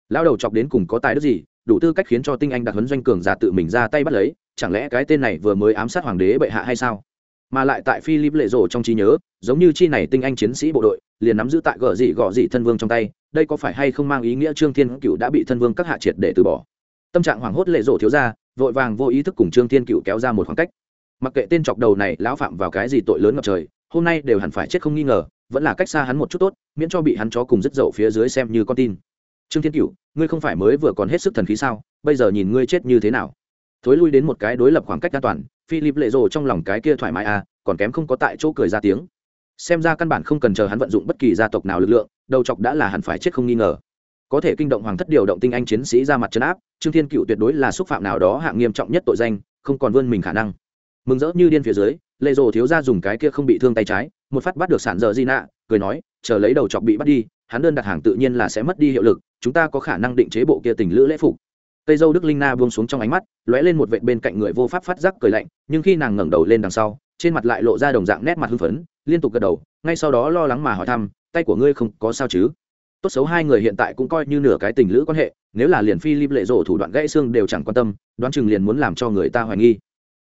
Lao đầu chọc đến cùng có tài đức gì, đủ tư cách khiến cho tinh anh đặc huấn doanh cường giả tự mình ra tay bắt lấy, chẳng lẽ cái tên này vừa mới ám sát hoàng đế bệ hạ hay sao? Mà lại tại philip lệ rộ trong trí nhớ, giống như chi này tinh anh chiến sĩ bộ đội, liền nắm giữ tại gờ dị gọ dị thân vương trong tay, đây có phải hay không mang ý nghĩa trương thiên cựu đã bị thân vương các hạ triệt để từ bỏ? Tâm trạng hoảng hốt lệ rộ thiếu ra, vội vàng vô ý thức cùng trương thiên cựu kéo ra một khoảng cách mặc kệ tên chọc đầu này lão phạm vào cái gì tội lớn ngập trời, hôm nay đều hẳn phải chết không nghi ngờ, vẫn là cách xa hắn một chút tốt, miễn cho bị hắn chó cùng dứt dậu phía dưới xem như con tin. Trương thiên cựu ngươi không phải mới vừa còn hết sức thần khí sao, bây giờ nhìn ngươi chết như thế nào? Thối lui đến một cái đối lập khoảng cách an toàn, philip lệ rồ trong lòng cái kia thoải mái à còn kém không có tại chỗ cười ra tiếng. Xem ra căn bản không cần chờ hắn vận dụng bất kỳ gia tộc nào lực lượng, đầu chọc đã là hẳn phải chết không nghi ngờ. Có thể kinh động hoàng thất điều động tinh anh chiến sĩ ra mặt trấn áp, trương thiên cựu tuyệt đối là xúc phạm nào đó hạng nghiêm trọng nhất tội danh, không còn vươn mình khả năng mừng rỡ như điên phía dưới lệ rồ thiếu ra dùng cái kia không bị thương tay trái, một phát bắt được sản dở di nạ, cười nói, chờ lấy đầu chọc bị bắt đi, hắn đơn đặt hàng tự nhiên là sẽ mất đi hiệu lực, chúng ta có khả năng định chế bộ kia tình lữ lễ phục. Cây dâu đức linh na buông xuống trong ánh mắt, lóe lên một vệ bên cạnh người vô pháp phát giác cười lạnh, nhưng khi nàng ngẩng đầu lên đằng sau, trên mặt lại lộ ra đồng dạng nét mặt hưng phấn, liên tục gật đầu, ngay sau đó lo lắng mà hỏi thăm, tay của ngươi không có sao chứ? Tốt xấu hai người hiện tại cũng coi như nửa cái tình lữ quan hệ, nếu là liền phi lim lệ rổ thủ đoạn gãy xương đều chẳng quan tâm, đoán chừng liền muốn làm cho người ta hoài nghi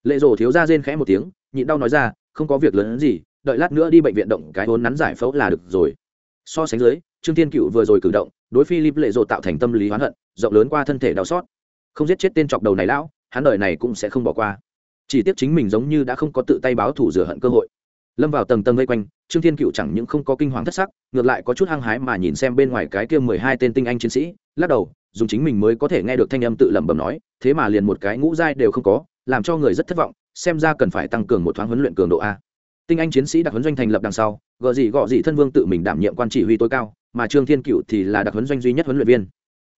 lệ rồ thiếu ra rên khẽ một tiếng, nhịn đau nói ra, không có việc lớn gì, đợi lát nữa đi bệnh viện động cái vốn nắn giải phẫu là được rồi. So sánh dưới, trương thiên cựu vừa rồi cử động, đối phi lim lệ rồ tạo thành tâm lý hoán hận, rộng lớn qua thân thể đau xót. Không giết chết tên chọc đầu này lão, hắn đời này cũng sẽ không bỏ qua. Chỉ tiếc chính mình giống như đã không có tự tay báo thủ rửa hận cơ hội. Lâm vào tầng tầng vây quanh, trương thiên cựu chẳng những không có kinh hoàng thất sắc, ngược lại có chút hăng hái mà nhìn xem bên ngoài cái kia mười hai tên tinh anh chiến sĩ, lắc đầu, dùng chính mình mới có thể nghe được thanh âm tự lẩm bẩm nói, thế mà liền một cái ngũ giai đều không có làm cho người rất thất vọng, xem ra cần phải tăng cường một thoáng huấn luyện cường độ a. Tinh anh chiến sĩ đặc huấn doanh thành lập đằng sau gợ gì gọ gì thân vương tự mình đảm nhiệm quan chỉ huy tối cao, mà trương thiên cựu thì là đặc huấn doanh duy nhất huấn luyện viên.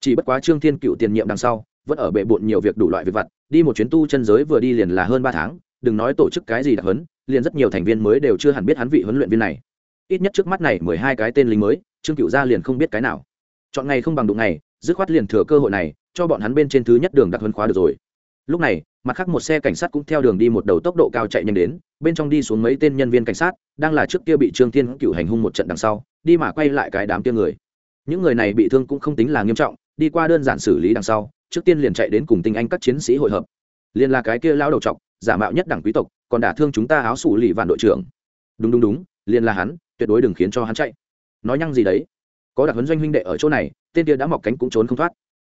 Chỉ bất quá trương thiên cựu tiền nhiệm đằng sau, vẫn ở bệ bộn nhiều việc đủ loại việc vặt, đi một chuyến tu chân giới vừa đi liền là hơn ba tháng, đừng nói tổ chức cái gì đặc huấn, liền rất nhiều thành viên mới đều chưa hẳn biết hắn vị huấn luyện viên này. Ít nhất trước mắt này mười hai cái tên lính mới, trương cựu ra liền không biết cái nào. Chọn ngày không bằng đụng ngày, dứt khoát liền thừa cơ hội này, cho bọn hắn bên trên thứ nhất đường đặc huấn khóa được rồi lúc này, mặt khác một xe cảnh sát cũng theo đường đi một đầu tốc độ cao chạy nhanh đến, bên trong đi xuống mấy tên nhân viên cảnh sát, đang là trước kia bị trương thiên cựu hành hung một trận đằng sau, đi mà quay lại cái đám kia người. Những người này bị thương cũng không tính là nghiêm trọng, đi qua đơn giản xử lý đằng sau, trước tiên liền chạy đến cùng tinh anh các chiến sĩ hội hợp. Liền là cái kia lao đầu trọc giả mạo nhất đảng quý tộc, còn đả thương chúng ta áo sủ lì vạn đội trưởng. Đúng đúng đúng liền là hắn, tuyệt đối đừng khiến cho hắn chạy. Nói nhăng gì đấy? Có đặc huấn doanh huynh đệ ở chỗ này, tên kia đã mọc cánh cũng trốn không thoát.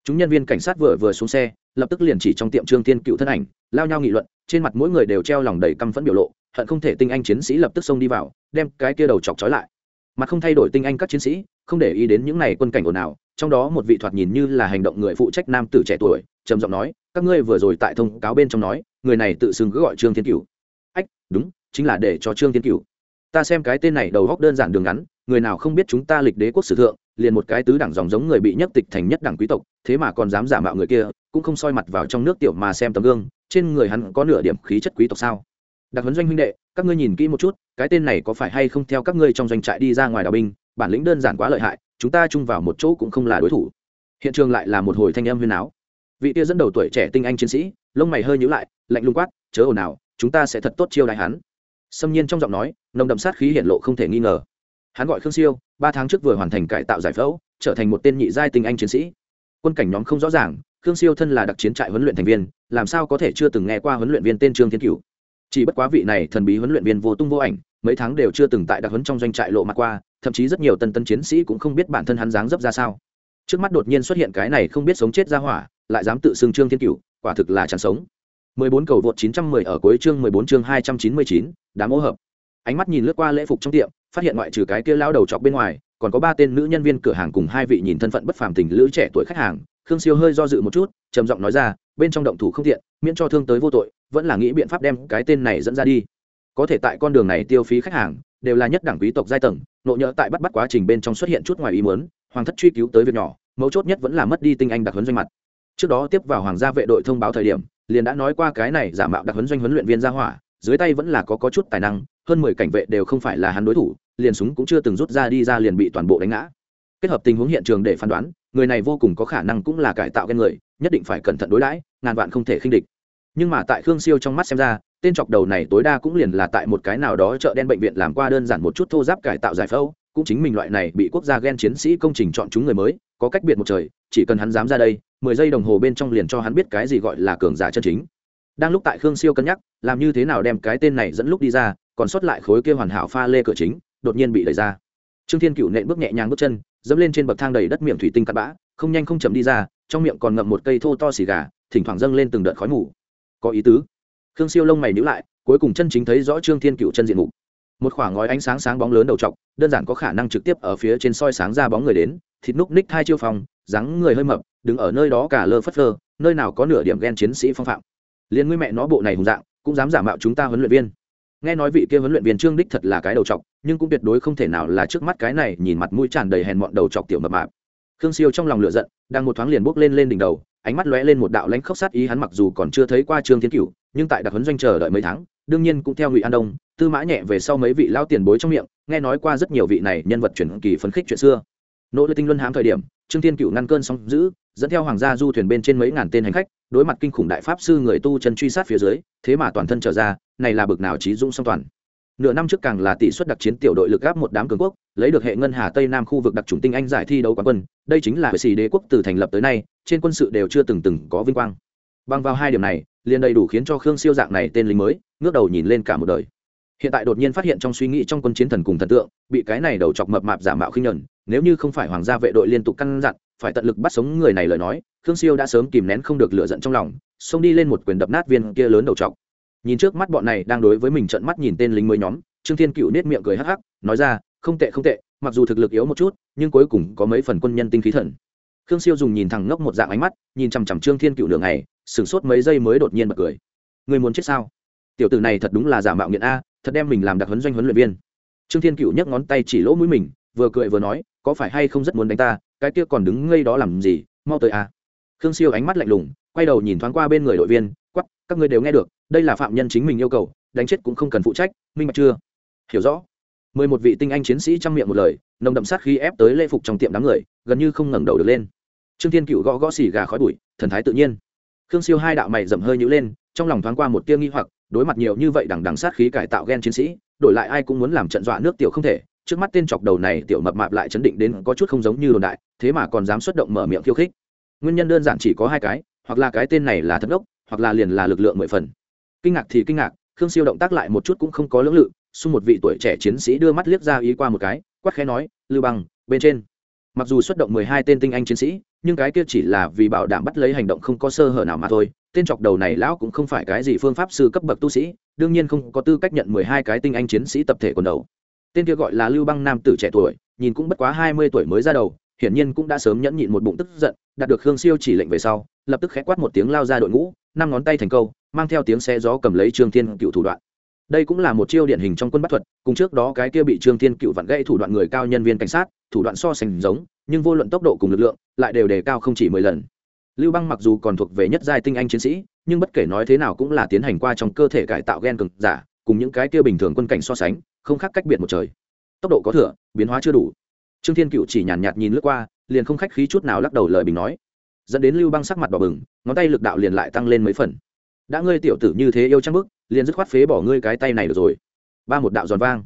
Chúng nhân viên cảnh sát vừa vừa xuống xe lập tức liền chỉ trong tiệm trương thiên cựu thân ảnh, lao nhau nghị luận, trên mặt mỗi người đều treo lòng đầy căm phẫn biểu lộ, hận không thể tinh anh chiến sĩ lập tức xông đi vào, đem cái kia đầu chọc trói lại. Mặt không thay đổi tinh anh các chiến sĩ, không để ý đến những này quân cảnh ồn ào, trong đó một vị thoạt nhìn như là hành động người phụ trách nam tử trẻ tuổi, trầm giọng nói, các ngươi vừa rồi tại thông cáo bên trong nói, người này tự xưng cứ gọi trương thiên cửu ách, đúng, chính là để cho trương thiên cửu ta xem cái tên này đầu góc đơn giản đường ngắn, người nào không biết chúng ta lịch đế quốc sử thượng liền một cái tứ đẳng dòng giống người bị nhất tịch thành nhất đẳng quý tộc, thế mà còn dám giả mạo người kia, cũng không soi mặt vào trong nước tiểu mà xem tấm gương, trên người hắn có nửa điểm khí chất quý tộc sao? Đặc huấn doanh huynh đệ, các ngươi nhìn kỹ một chút, cái tên này có phải hay không theo các ngươi trong doanh trại đi ra ngoài đào binh, bản lĩnh đơn giản quá lợi hại, chúng ta chung vào một chỗ cũng không là đối thủ. Hiện trường lại là một hồi thanh âm huyên áo vị tia dẫn đầu tuổi trẻ tinh anh chiến sĩ, lông mày hơi nhữ lại, lạnh lùng quát, chớ ồn ào, chúng ta sẽ thật tốt chiêu đại hắn. Xâm nhiên trong giọng nói, nồng đậm sát khí hiện lộ không thể nghi ngờ hắn gọi khương siêu ba tháng trước vừa hoàn thành cải tạo giải phẫu trở thành một tên nhị giai tinh anh chiến sĩ. Quân cảnh nhóm không rõ ràng khương siêu thân là đặc chiến trại huấn luyện thành viên làm sao có thể chưa từng nghe qua huấn luyện viên tên trương thiên cửu. Chỉ bất quá vị này thần bí huấn luyện viên vô tung vô ảnh mấy tháng đều chưa từng tại đặc huấn trong doanh trại lộ mặt qua thậm chí rất nhiều tân tân chiến sĩ cũng không biết bản thân hắn dáng dấp ra sao. Trước mắt đột nhiên xuất hiện cái này không biết sống chết ra hỏa lại dám tự xưng trương thiên cửu quả thực là chẳng sống. 14 cầu vượt 910 ở cuối chương 14 chương 299, đám ô hợp. Ánh mắt nhìn lướt qua lễ phục trong tiệm phát hiện ngoại trừ cái kia lao đầu chọc bên ngoài, còn có ba tên nữ nhân viên cửa hàng cùng hai vị nhìn thân phận bất phàm tình lữ trẻ tuổi khách hàng. Khương siêu hơi do dự một chút, trầm giọng nói ra, bên trong động thủ không thiện miễn cho thương tới vô tội, vẫn là nghĩ biện pháp đem cái tên này dẫn ra đi. Có thể tại con đường này tiêu phí khách hàng, đều là nhất đẳng quý tộc giai tầng, nộ nhỡ tại bắt bắt quá trình bên trong xuất hiện chút ngoài ý muốn, hoàng thất truy cứu tới việc nhỏ, mấu chốt nhất vẫn là mất đi tinh anh đặc huấn doanh mặt. Trước đó tiếp vào hoàng gia vệ đội thông báo thời điểm, liền đã nói qua cái này giả mạo đặc huấn doanh huấn luyện viên gia hỏa dưới tay vẫn là có có chút tài năng, hơn mười cảnh vệ đều không phải là hắn đối thủ, liền súng cũng chưa từng rút ra đi ra liền bị toàn bộ đánh ngã. Kết hợp tình huống hiện trường để phán đoán, người này vô cùng có khả năng cũng là cải tạo gen người, nhất định phải cẩn thận đối đãi, ngàn vạn không thể khinh địch. Nhưng mà tại khương siêu trong mắt xem ra, tên chọc đầu này tối đa cũng liền là tại một cái nào đó chợ đen bệnh viện làm qua đơn giản một chút thô giáp cải tạo giải phẫu, cũng chính mình loại này bị quốc gia ghen chiến sĩ công trình chọn chúng người mới, có cách biệt một trời, chỉ cần hắn dám ra đây, mười giây đồng hồ bên trong liền cho hắn biết cái gì gọi là cường giả chân chính đang lúc tại khương siêu cân nhắc, làm như thế nào đem cái tên này dẫn lúc đi ra, còn sót lại khối kia hoàn hảo pha lê cửa chính, đột nhiên bị đẩy ra. Trương thiên cựu nện bước nhẹ nhàng bước chân, dẫm lên trên bậc thang đầy đất miệng thủy tinh cắt bã, không nhanh không chậm đi ra, trong miệng còn ngậm một cây thô to xì gà, thỉnh thoảng dâng lên từng đợt khói mù. Có ý tứ. Khương siêu lông mày nhữ lại, cuối cùng chân chính thấy rõ trương thiên cựu chân diện mục. Một khoảng ngói ánh sáng sáng bóng lớn đầu t đơn giản có khả năng trực tiếp ở phía trên soi sáng ra bóng người đến, thịt núc ních hai chiêu phòng, dáng người hơi mập, đứng ở nơi đó cả lơ phất lơ nơi nào có nửa điểm ghen chiến sĩ phong phạm liền ngươi mẹ nó bộ này hùng dạng, cũng dám giả mạo chúng ta huấn luyện viên. Nghe nói vị kia huấn luyện viên trương đích thật là cái đầu chọc, nhưng cũng tuyệt đối không thể nào là trước mắt cái này nhìn mặt mũi tràn đầy hèn mọn đầu chọc tiểu mập mạp. Khương siêu trong lòng lửa giận, đang một thoáng liền bốc lên lên đỉnh đầu, ánh mắt lóe lên một đạo lãnh khốc sát ý hắn mặc dù còn chưa thấy qua trương thiên cửu, nhưng tại đặc huấn doanh chờ đợi mấy tháng, đương nhiên cũng theo ngụy an đông, tư mã nhẹ về sau mấy vị lao tiền bối trong miệng, nghe nói qua rất nhiều vị này nhân vật chuyển kỳ phấn khích chuyện xưa. Nỗ lực tinh luân hám thời điểm, trương thiên cửu ngăn cơn sóng giữ dẫn theo hoàng gia du thuyền bên trên mấy ngàn tên hành khách, đối mặt kinh khủng đại pháp sư người tu chân truy sát phía dưới, thế mà toàn thân trở ra, này là bực nào trí dũng song toàn. Nửa năm trước càng là tỷ suất đặc chiến tiểu đội lực gáp một đám cường quốc, lấy được hệ ngân hà tây nam khu vực đặc trùng tinh anh giải thi đấu quán quân, đây chính là vệ sĩ đế quốc từ thành lập tới nay, trên quân sự đều chưa từng từng có vinh quang. Bằng vào hai điểm này, liền đầy đủ khiến cho khương siêu dạng này tên lính mới, ngước đầu nhìn lên cả một đời. Hiện tại đột nhiên phát hiện trong suy nghĩ trong quân chiến thần cùng thần tượng, bị cái này đầu chọc mập mạp giả mạo khinh nhẫn, nếu như không phải hoàng gia vệ đội liên tục căn dặn phải tận lực bắt sống người này lời nói, khương siêu đã sớm kìm nén không được lựa giận trong lòng, xông đi lên một quyền đập nát viên kia lớn đầu trọc. Nhìn trước mắt bọn này đang đối với mình trận mắt nhìn tên lính mới nhóm, trương thiên cựu nết miệng cười hắc hắc, nói ra, không tệ không tệ, mặc dù thực lực yếu một chút, nhưng cuối cùng có mấy phần quân nhân tinh khí thần. Khương siêu dùng nhìn thẳng ngốc một dạng ánh mắt, nhìn chằm chằm trương thiên cựu đường này sửng sốt mấy giây mới đột nhiên bật cười. Người muốn chết sao? Tiểu tử này thật đúng là giả mạo nghiện a, thật đem mình làm đặc huấn doanh huấn luyện viên. Trương thiên cựu nhấc ngón tay chỉ lỗ mũi mình, vừa cười vừa nói, có phải hay không rất muốn đánh ta cái kia còn đứng ngây đó làm gì, mau tới à! khương siêu ánh mắt lạnh lùng, quay đầu nhìn thoáng qua bên người đội viên quắp các ngươi đều nghe được, đây là phạm nhân chính mình yêu cầu, đánh chết cũng không cần phụ trách, minh bạch chưa? Hiểu rõ. Mười một vị tinh anh chiến sĩ trong miệng một lời, nồng đậm sát khí ép tới lễ phục trong tiệm đám người, gần như không ngẩng đầu được lên. Trương thiên cựu gõ gõ xì gà khói bụi, thần thái tự nhiên. Khương siêu hai đạo mày dậm hơi nhữ lên, trong lòng thoáng qua một tia nghi hoặc, đối mặt nhiều như vậy đằng đằng sát khí cải tạo ghen chiến sĩ, đổi lại ai cũng muốn làm trận dọa nước tiểu không thể trước mắt tên chọc đầu này tiểu mập mạp lại chấn định đến có chút không giống như đồn đại, thế mà còn dám xuất động mở miệng khiêu khích. Nguyên nhân đơn giản chỉ có hai cái, hoặc là cái tên này là thất ốc hoặc là liền là lực lượng mười phần. Kinh ngạc thì kinh ngạc, khương siêu động tác lại một chút cũng không có lưỡng lự, xung một vị tuổi trẻ chiến sĩ đưa mắt liếc ra ý qua một cái quắc khẽ nói, lưu bằng bên trên. Mặc dù xuất động mười hai tên tinh anh chiến sĩ, nhưng cái kia chỉ là vì bảo đảm bắt lấy hành động không có sơ hở nào mà thôi, tên chọc đầu này lão cũng không phải cái gì phương pháp sư cấp bậc tu sĩ, đương nhiên không có tư cách nhận mười hai cái tinh anh chiến sĩ tập thể quần đầu tên kia gọi là lưu băng nam tử trẻ tuổi, nhìn cũng bất quá hai mươi tuổi mới ra đầu, hiển nhiên cũng đã sớm nhẫn nhịn một bụng tức giận, đạt được khương siêu chỉ lệnh về sau, lập tức khẽ quát một tiếng lao ra đội ngũ, năm ngón tay thành câu, mang theo tiếng xe gió cầm lấy trương thiên cựu thủ đoạn. Đây cũng là một chiêu điển hình trong quân bắt thuật, cùng trước đó cái kia bị trương thiên cựu vặn gãy thủ đoạn người cao nhân viên cảnh sát, thủ đoạn so sánh giống, nhưng vô luận tốc độ cùng lực lượng, lại đều đề cao không chỉ mười lần. Lưu băng mặc dù còn thuộc về nhất giai tinh anh chiến sĩ, nhưng bất kể nói thế nào cũng là tiến hành qua trong cơ thể cải tạo gen cực giả, cùng những cái kia bình thường quân cảnh so sánh không khác cách biệt một trời. Tốc độ có thừa biến hóa chưa đủ. Trương thiên cựu chỉ nhàn nhạt, nhạt nhìn lướt qua liền không khách khí chút nào lắc đầu lời bình nói. Dẫn đến lưu băng sắc mặt đỏ bừng ngón tay lực đạo liền lại tăng lên mấy phần. Đã ngươi tiểu tử như thế yêu trang bức liền dứt khoát phế bỏ ngươi cái tay này được rồi. Ba một đạo giòn vang.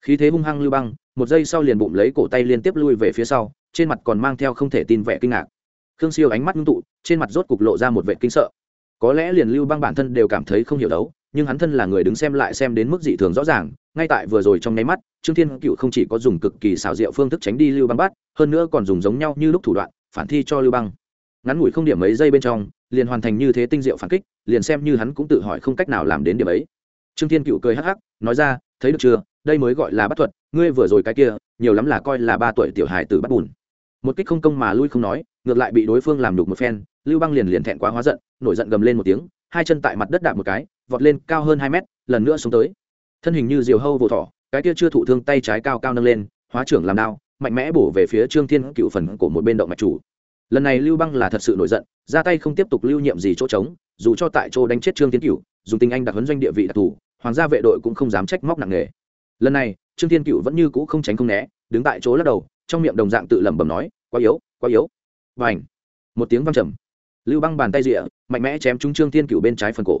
Khí thế hung hăng lưu băng một giây sau liền bụng lấy cổ tay liên tiếp lui về phía sau trên mặt còn mang theo không thể tin vẻ kinh ngạc. Khương siêu ánh mắt ngưng tụ trên mặt rốt cục lộ ra một vệ kinh sợ. Có lẽ liền lưu băng bản thân đều cảm thấy không hiểu đấu nhưng hắn thân là người đứng xem lại xem đến mức dị thường rõ ràng, ngay tại vừa rồi trong nháy mắt, trương thiên cựu không chỉ có dùng cực kỳ xảo diệu phương thức tránh đi lưu băng bắt hơn nữa còn dùng giống nhau như lúc thủ đoạn, phản thi cho lưu băng. Ngắn ngủi không điểm mấy giây bên trong, liền hoàn thành như thế tinh diệu phản kích, liền xem như hắn cũng tự hỏi không cách nào làm đến điểm ấy. Trương thiên cựu cười hắc hắc, nói ra, thấy được chưa? Đây mới gọi là bắt thuật, ngươi vừa rồi cái kia, nhiều lắm là coi là ba tuổi tiểu hài tử bắt bùn. Một kích không công mà lui không nói, ngược lại bị đối phương làm đục một phen, lưu băng liền liền thẹn quá hóa giận, nổi giận gầm lên một tiếng hai chân tại mặt đất đạp một cái, vọt lên cao hơn hai mét, lần nữa xuống tới. Thân hình như diều hâu vỗ thỏ, cái kia chưa thụ thương tay trái cao cao nâng lên, hóa trưởng làm đao, mạnh mẽ bổ về phía trương thiên cựu phần của một bên động mạch chủ. Lần này lưu băng là thật sự nổi giận, ra tay không tiếp tục lưu nhiệm gì chỗ trống, dù cho tại chỗ đánh chết trương thiên cựu, dùng tình anh đặc huấn doanh địa vị đặc thù, hoàng gia vệ đội cũng không dám trách móc nặng nề. Lần này, trương thiên cựu vẫn như cũ không tránh không né, đứng tại chỗ lắc đầu, trong miệng đồng dạng tự lẩm bẩm nói, quá yếu quá yếu. Và ảnh một tiếng văng trầm lưu băng bàn tay rịa, mạnh mẽ chém trúng trương thiên cựu bên trái phần cổ.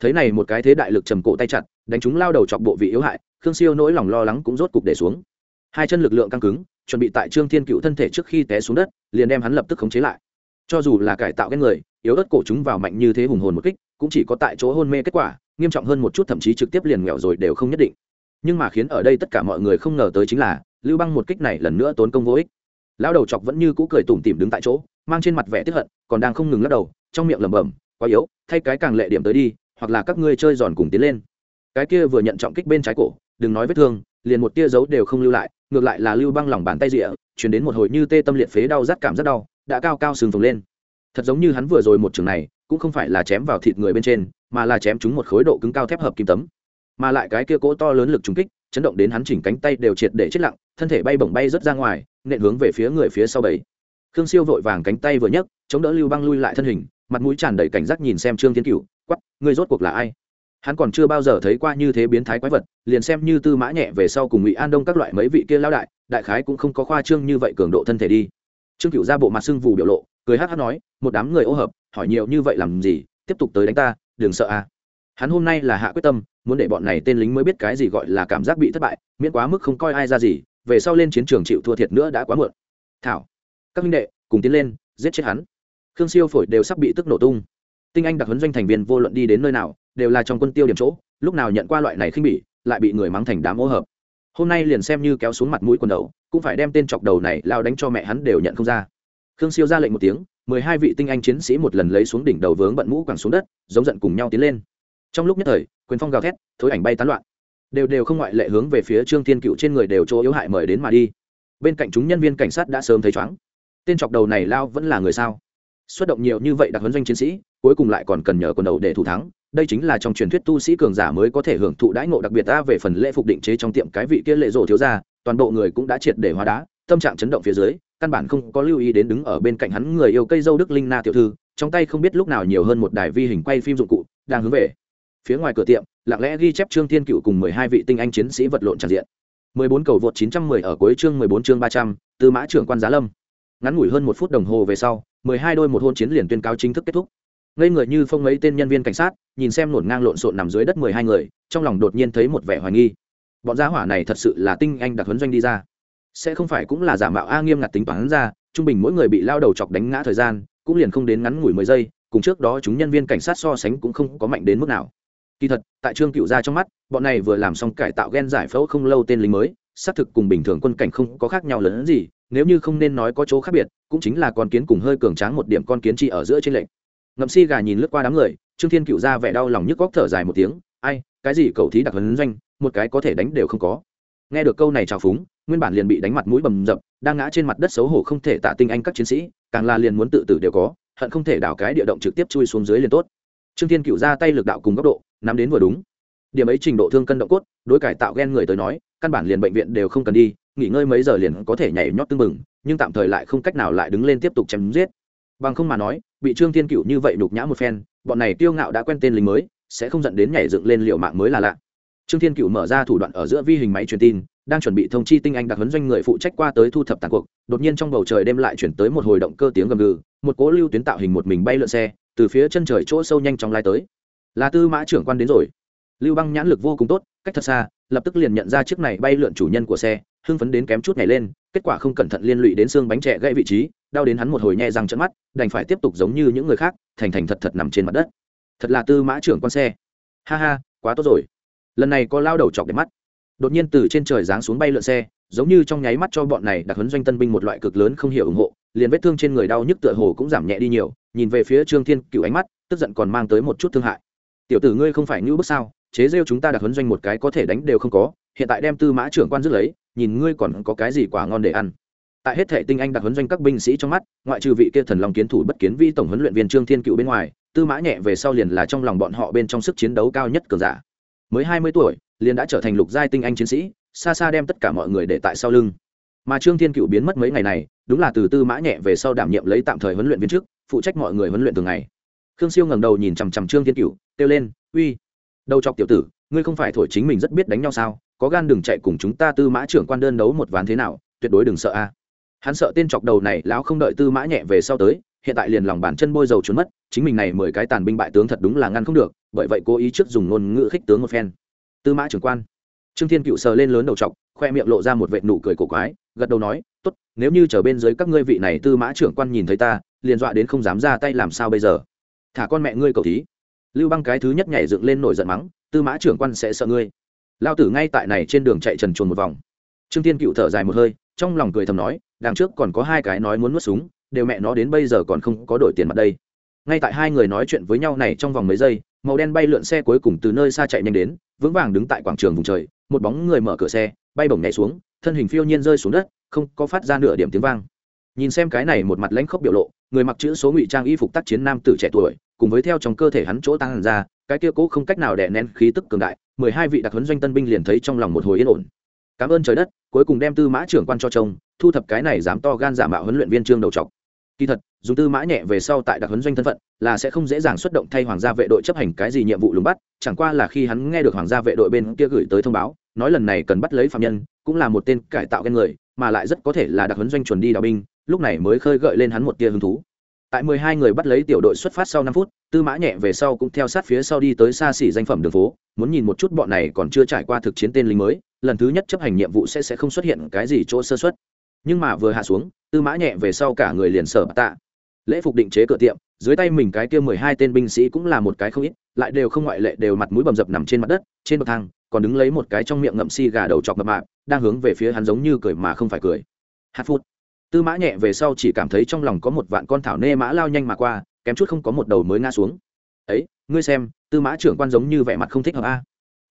Thấy này một cái thế đại lực trầm cổ tay chặt, đánh chúng lao đầu chọc bộ vị yếu hại, khương siêu nỗi lòng lo lắng cũng rốt cục để xuống. Hai chân lực lượng căng cứng, chuẩn bị tại trương thiên cựu thân thể trước khi té xuống đất, liền đem hắn lập tức khống chế lại. Cho dù là cải tạo cái người, yếu ớt cổ chúng vào mạnh như thế hùng hồn một kích, cũng chỉ có tại chỗ hôn mê kết quả, nghiêm trọng hơn một chút thậm chí trực tiếp liền nghèo rồi đều không nhất định. Nhưng mà khiến ở đây tất cả mọi người không ngờ tới chính là, lưu băng một kích này lần nữa tốn công vô ích. Lao đầu chọc vẫn như cũ cười tủm tỉm đứng tại chỗ mang trên mặt vẻ tiếp hận, còn đang không ngừng lắc đầu, trong miệng lẩm bẩm, quá yếu, thay cái càng lệ điểm tới đi, hoặc là các ngươi chơi giòn cùng tiến lên. Cái kia vừa nhận trọng kích bên trái cổ, đừng nói vết thương, liền một tia dấu đều không lưu lại, ngược lại là lưu băng lòng bàn tay rịa chuyển đến một hồi như tê tâm liệt phế đau rát cảm rất đau, đã cao cao sừng phồng lên. Thật giống như hắn vừa rồi một trường này, cũng không phải là chém vào thịt người bên trên, mà là chém chúng một khối độ cứng cao thép hợp kim tấm. Mà lại cái kia cỗ to lớn lực trúng kích, chấn động đến hắn chỉnh cánh tay đều triệt để chết lặng, thân thể bay bổng bay rớt ra ngoài, nện hướng về phía người phía sau bảy khương siêu vội vàng cánh tay vừa nhấc, chống đỡ lưu băng lui lại thân hình, mặt mũi tràn đầy cảnh giác nhìn xem trương thiên cựu quắp người rốt cuộc là ai? Hắn còn chưa bao giờ thấy qua như thế biến thái quái vật, liền xem như tư mã nhẹ về sau cùng ngụy an đông các loại mấy vị kia lao đại đại khái cũng không có khoa trương như vậy cường độ thân thể đi. Trương cựu ra bộ mặt sưng vù biểu lộ, cười hát hát nói, một đám người ô hợp, hỏi nhiều như vậy làm gì, tiếp tục tới đánh ta, đừng sợ à hắn hôm nay là hạ quyết tâm, muốn để bọn này tên lính mới biết cái gì gọi là cảm giác bị thất bại, miễn quá mức không coi ai ra gì, về sau lên chiến trường chịu thua thiệt nữa đã quá muộn. Thảo các minh đệ, cùng tiến lên, giết chết hắn. Khương siêu phổi đều sắp bị tức nổ tung. Tinh anh đặc huấn doanh thành viên vô luận đi đến nơi nào, đều là trong quân tiêu điểm chỗ, lúc nào nhận qua loại này khinh bỉ, lại bị người mắng thành đám ô hợp. Hôm nay liền xem như kéo xuống mặt mũi quần đầu, cũng phải đem tên chọc đầu này lao đánh cho mẹ hắn đều nhận không ra. Khương siêu ra lệnh một tiếng, mười hai vị tinh anh chiến sĩ một lần lấy xuống đỉnh đầu vướng bận mũ quẳng xuống đất, giống giận cùng nhau tiến lên. Trong lúc nhất thời, quyền phong gào thét, thối ảnh bay tán loạn. Đều đều không ngoại lệ hướng về phía trương thiên cựu trên người đều chỗ yếu hại mời đến mà đi. Bên cạnh chúng nhân viên cảnh sát đã sớm thấy chóng tên chọc đầu này lao vẫn là người sao? Xuất động nhiều như vậy đặc huấn doanh chiến sĩ, cuối cùng lại còn cần nhờ quần đầu để thủ thắng. Đây chính là trong truyền thuyết tu sĩ cường giả mới có thể hưởng thụ đãi ngộ đặc biệt ta về phần lễ phục định chế trong tiệm cái vị kia lệ rộ thiếu ra toàn bộ người cũng đã triệt để hóa đá, tâm trạng chấn động phía dưới, căn bản không có lưu ý đến đứng ở bên cạnh hắn người yêu cây dâu đức linh na tiểu thư, trong tay không biết lúc nào nhiều hơn một đài vi hình quay phim dụng cụ, đang hướng về phía ngoài cửa tiệm, lặng lẽ ghi chép trương thiên cựu cùng mười hai vị tinh anh chiến sĩ vật lộn tràn diện. mười bốn cầu vượt chín trăm mười ở cuối chương mười bốn chương ba trăm, tư mã trưởng quan giá lâm ngắn ngủi hơn một phút đồng hồ về sau, mười hai đôi một hôn chiến liền tuyên cáo chính thức kết thúc. Ngây người như phong mấy tên nhân viên cảnh sát, nhìn xem nổn ngang lộn xộn nằm dưới đất mười hai người, trong lòng đột nhiên thấy một vẻ hoài nghi. Bọn gia hỏa này thật sự là tinh anh đặc huấn doanh đi ra. Sẽ không phải cũng là giả mạo a nghiêm ngặt tính toán ra, trung bình mỗi người bị lao đầu chọc đánh ngã thời gian, cũng liền không đến ngắn ngủi mười giây, cùng trước đó chúng nhân viên cảnh sát so sánh cũng không có mạnh đến mức nào. Kỳ thật, tại trương cựu gia trong mắt, bọn này vừa làm xong cải tạo gen giải phẫu không lâu tên lính mới xác thực cùng bình thường quân cảnh không có khác nhau lớn gì, nếu như không nên nói có chỗ khác biệt, cũng chính là con kiến cùng hơi cường tráng một điểm con kiến chi ở giữa trên lệnh. Ngậm si gà nhìn lướt qua đám người, trương thiên cựu ra vẻ đau lòng nhức góc thở dài một tiếng, ai, cái gì cầu thí đặc hấn doanh, một cái có thể đánh đều không có. Nghe được câu này trào phúng, nguyên bản liền bị đánh mặt mũi bầm dập, đang ngã trên mặt đất xấu hổ không thể tạ tinh anh các chiến sĩ, càng là liền muốn tự tử đều có, hận không thể đảo cái địa động trực tiếp chui xuống dưới liền tốt. Trương thiên cựu ra tay lực đạo cùng góc độ, nắm đến vừa đúng điểm ấy trình độ thương cân động cốt, đối cải tạo ghen người tới nói, căn bản liền bệnh viện đều không cần đi, nghỉ ngơi mấy giờ liền có thể nhảy nhót tưng bừng, nhưng tạm thời lại không cách nào lại đứng lên tiếp tục chém giết. Bằng không mà nói, bị trương thiên cựu như vậy đục nhã một phen, bọn này tiêu ngạo đã quen tên lính mới, sẽ không dẫn đến nhảy dựng lên liệu mạng mới là lạ. Trương thiên cựu mở ra thủ đoạn ở giữa vi hình máy truyền tin, đang chuẩn bị thông chi tinh anh đặc huấn doanh người phụ trách qua tới thu thập tàn cuộc, đột nhiên trong bầu trời đêm lại chuyển tới một hồi động cơ tiếng gầm gừ, một cố lưu tuyến tạo hình một mình bay lượn xe, từ phía chân trời chỗ sâu nhanh chóng lai tới. Là tư mã trưởng quan đến rồi lưu băng nhãn lực vô cùng tốt, cách thật xa, lập tức liền nhận ra chiếc này bay lượn chủ nhân của xe, hưng phấn đến kém chút nhảy lên, kết quả không cẩn thận liên lụy đến xương bánh trẻ gãy vị trí, đau đến hắn một hồi nhẹ răng trận mắt, đành phải tiếp tục giống như những người khác, thành thành thật thật nằm trên mặt đất. Thật là tư mã trưởng con xe. Ha ha, quá tốt rồi. Lần này có lao đầu chọc đẹp mắt. Đột nhiên từ trên trời giáng xuống bay lượn xe, giống như trong nháy mắt cho bọn này đặc huấn doanh tân binh một loại cực lớn không hiểu ủng hộ, liền vết thương trên người đau nhức tựa hồ cũng giảm nhẹ đi nhiều, nhìn về phía trương thiên cựu ánh mắt, tức giận còn mang tới một chút thương hại. Tiểu tử ngươi không phải ngữ bức sao? Chế rêu chúng ta đặc huấn doanh một cái có thể đánh đều không có, hiện tại đem tư mã trưởng quan dứt lấy, nhìn ngươi còn có cái gì quả ngon để ăn. Tại hết thể tinh anh đặc huấn doanh các binh sĩ trong mắt, ngoại trừ vị kia thần lòng kiến thủ bất kiến vi tổng huấn luyện viên trương thiên cựu bên ngoài, tư mã nhẹ về sau liền là trong lòng bọn họ bên trong sức chiến đấu cao nhất cường giả. Mới hai mươi tuổi, liền đã trở thành lục giai tinh anh chiến sĩ, xa xa đem tất cả mọi người để tại sau lưng. Mà trương thiên cựu biến mất mấy ngày này, đúng là từ tư mã nhẹ về sau đảm nhiệm lấy tạm thời huấn luyện viên trước, phụ trách mọi người huấn luyện thường ngày. Khương siêu ngẩng đầu nhìn chằm chằm trương thiên cựu, kêu lên, uy đầu chọc tiểu tử, ngươi không phải thổi chính mình rất biết đánh nhau sao? Có gan đừng chạy cùng chúng ta tư mã trưởng quan đơn đấu một ván thế nào, tuyệt đối đừng sợ a. Hắn sợ tên chọc đầu này lão không đợi tư mã nhẹ về sau tới, hiện tại liền lòng bàn chân bôi dầu trốn mất, chính mình này mười cái tàn binh bại tướng thật đúng là ngăn không được, bởi vậy cố ý trước dùng ngôn ngữ khích tướng một phen. Tư mã trưởng quan. Trương thiên cựu sờ lên lớn đầu chọc, khoe miệng lộ ra một vệ nụ cười cổ quái, gật đầu nói, tốt, nếu như chờ bên dưới các ngươi vị này tư mã trưởng quan nhìn thấy ta, liền dọa đến không dám ra tay làm sao bây giờ? Thả con mẹ ngươi cầu thí lưu băng cái thứ nhất nhảy dựng lên nổi giận mắng, tư mã trưởng quan sẽ sợ ngươi. Lao tử ngay tại này trên đường chạy trần chuồn một vòng. Trương thiên cựu thở dài một hơi, trong lòng cười thầm nói, đằng trước còn có hai cái nói muốn nuốt súng, đều mẹ nó đến bây giờ còn không có đổi tiền mặt đây. Ngay tại hai người nói chuyện với nhau này trong vòng mấy giây, màu đen bay lượn xe cuối cùng từ nơi xa chạy nhanh đến, vững vàng đứng tại quảng trường vùng trời, một bóng người mở cửa xe, bay bổng nhảy xuống, thân hình phiêu nhiên rơi xuống đất, không có phát ra nửa điểm tiếng vang. Nhìn xem cái này một mặt lãnh khốc biểu lộ người mặc chữ số ngụy trang y phục tác chiến nam tử trẻ tuổi, cùng với theo trong cơ thể hắn chỗ tăng ra, cái kia cố không cách nào đè nén khí tức cường đại, mười hai vị đặc huấn doanh tân binh liền thấy trong lòng một hồi yên ổn. Cảm ơn trời đất, cuối cùng đem tư mã trưởng quan cho trông, thu thập cái này dám to gan giả mạo huấn luyện viên trương đầu trọc. Kỳ thật, dùng tư mã nhẹ về sau tại đặc huấn doanh thân phận, là sẽ không dễ dàng xuất động thay hoàng gia vệ đội chấp hành cái gì nhiệm vụ lùng bắt, chẳng qua là khi hắn nghe được hoàng gia vệ đội bên kia gửi tới thông báo, nói lần này cần bắt lấy phạm nhân, cũng là một tên cải tạo ghen người, mà lại rất có thể là đặc huấn doanh chuẩn đi đào binh lúc này mới khơi gợi lên hắn một tia hứng thú. Tại mười hai người bắt lấy tiểu đội xuất phát sau năm phút, tư mã nhẹ về sau cũng theo sát phía sau đi tới xa xỉ danh phẩm đường phố, muốn nhìn một chút bọn này còn chưa trải qua thực chiến tên lính mới, lần thứ nhất chấp hành nhiệm vụ sẽ sẽ không xuất hiện cái gì chỗ sơ xuất nhưng mà vừa hạ xuống, tư mã nhẹ về sau cả người liền sở tạ. Lễ phục định chế cửa tiệm, dưới tay mình cái kia mười hai tên binh sĩ cũng là một cái không ít, lại đều không ngoại lệ đều mặt mũi bầm dập nằm trên mặt đất, trên bậc thang, còn đứng lấy một cái trong miệng ngậm si gà đầu chọc mập mạp, đang hướng về phía hắn giống như cười mà không phải cười. Hạt phút tư mã nhẹ về sau chỉ cảm thấy trong lòng có một vạn con thảo nê mã lao nhanh mà qua, kém chút không có một đầu mới ngã xuống. Ấy, ngươi xem, tư mã trưởng quan giống như vẻ mặt không thích hợp a.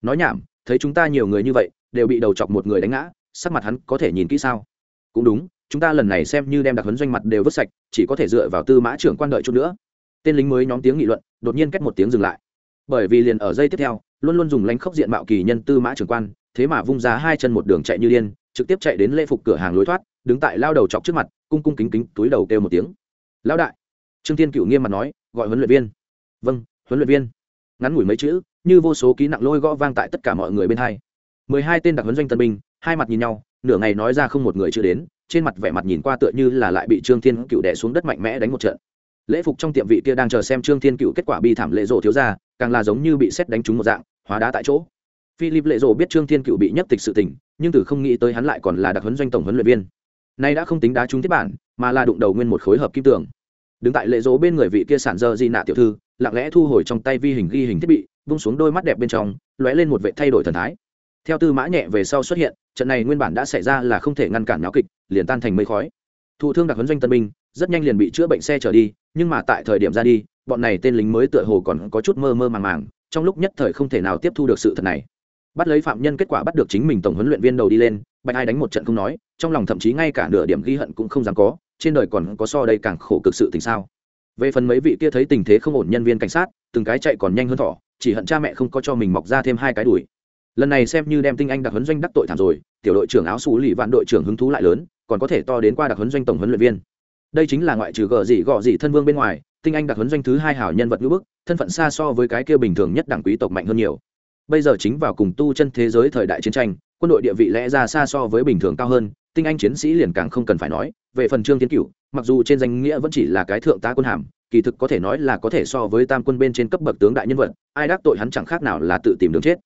Nói nhảm, thấy chúng ta nhiều người như vậy, đều bị đầu chọc một người đánh ngã, sắc mặt hắn có thể nhìn kỹ sao? Cũng đúng, chúng ta lần này xem như đem đặc huấn doanh mặt đều vứt sạch, chỉ có thể dựa vào tư mã trưởng quan đợi chút nữa. Tên lính mới nhóm tiếng nghị luận, đột nhiên cách một tiếng dừng lại. Bởi vì liền ở dây tiếp theo, luôn luôn dùng lánh khốc diện mạo kỳ nhân tư mã trưởng quan thế mà vung ra hai chân một đường chạy như điên, trực tiếp chạy đến lễ phục cửa hàng lối thoát, đứng tại lao đầu chọc trước mặt, cung cung kính kính, túi đầu kêu một tiếng. Lão đại! Trương thiên cựu nghiêm mặt nói, gọi huấn luyện viên. Vâng huấn luyện viên. Ngắn ngủi mấy chữ, như vô số ký nặng lôi gõ vang tại tất cả mọi người bên hai. Mười hai tên đặc huấn doanh tân binh, hai mặt nhìn nhau, nửa ngày nói ra không một người chưa đến, trên mặt vẻ mặt nhìn qua tựa như là lại bị trương thiên cựu đẻ xuống đất mạnh mẽ đánh một trận. Lễ phục trong tiệm vị kia đang chờ xem trương thiên cựu kết quả bi thảm lệ rộ thiếu ra, càng là giống như bị xét đánh trúng một dạng, hóa đá tại chỗ philip lệ rộ biết trương thiên cựu bị nhất tịch sự tình, nhưng từ không nghĩ tới hắn lại còn là đặc huấn doanh tổng huấn luyện viên. Nay đã không tính đá trúng tiếp bản, mà là đụng đầu nguyên một khối hợp kim tường. Đứng tại lệ rộ bên người vị kia sản dơ di nạ tiểu thư, lặng lẽ thu hồi trong tay vi hình ghi hình thiết bị bung xuống đôi mắt đẹp bên trong, lóe lên một vệ thay đổi thần thái. Theo tư mã nhẹ về sau xuất hiện, trận này nguyên bản đã xảy ra là không thể ngăn cản náo kịch, liền tan thành mây khói. Thụ thương đặc huấn doanh tân binh, rất nhanh liền bị chữa bệnh xe trở đi, nhưng mà tại thời điểm ra đi, bọn này tên lính mới tựa hồ còn có chút mơ mơ màng màng, trong lúc nhất thời không thể nào tiếp thu được sự thật này bắt lấy phạm nhân kết quả bắt được chính mình tổng huấn luyện viên đầu đi lên, bạch ai đánh một trận không nói, trong lòng thậm chí ngay cả nửa điểm ghi hận cũng không dám có, trên đời còn có so đây càng khổ cực sự tình sao? Về phần mấy vị kia thấy tình thế không ổn nhân viên cảnh sát, từng cái chạy còn nhanh hơn thỏ, chỉ hận cha mẹ không có cho mình mọc ra thêm hai cái đùi. Lần này xem như đem tinh anh đặc huấn doanh đắc tội thảm rồi, tiểu đội trưởng áo xù lì vạn đội trưởng hứng thú lại lớn, còn có thể to đến qua đặc huấn doanh tổng huấn luyện viên. Đây chính là ngoại trừ gờ gì gọ gì thân vương bên ngoài, tinh anh đặc huấn doanh thứ hai hảo nhân vật ngữ bức, thân phận xa so với cái kia bình thường nhất đảng quý tộc mạnh hơn nhiều bây giờ chính vào cùng tu chân thế giới thời đại chiến tranh, quân đội địa vị lẽ ra xa so với bình thường cao hơn, tinh anh chiến sĩ liền càng không cần phải nói. Về phần trương tiến cửu, mặc dù trên danh nghĩa vẫn chỉ là cái thượng tá quân hàm, kỳ thực có thể nói là có thể so với tam quân bên trên cấp bậc tướng đại nhân vật, ai đắc tội hắn chẳng khác nào là tự tìm đường chết.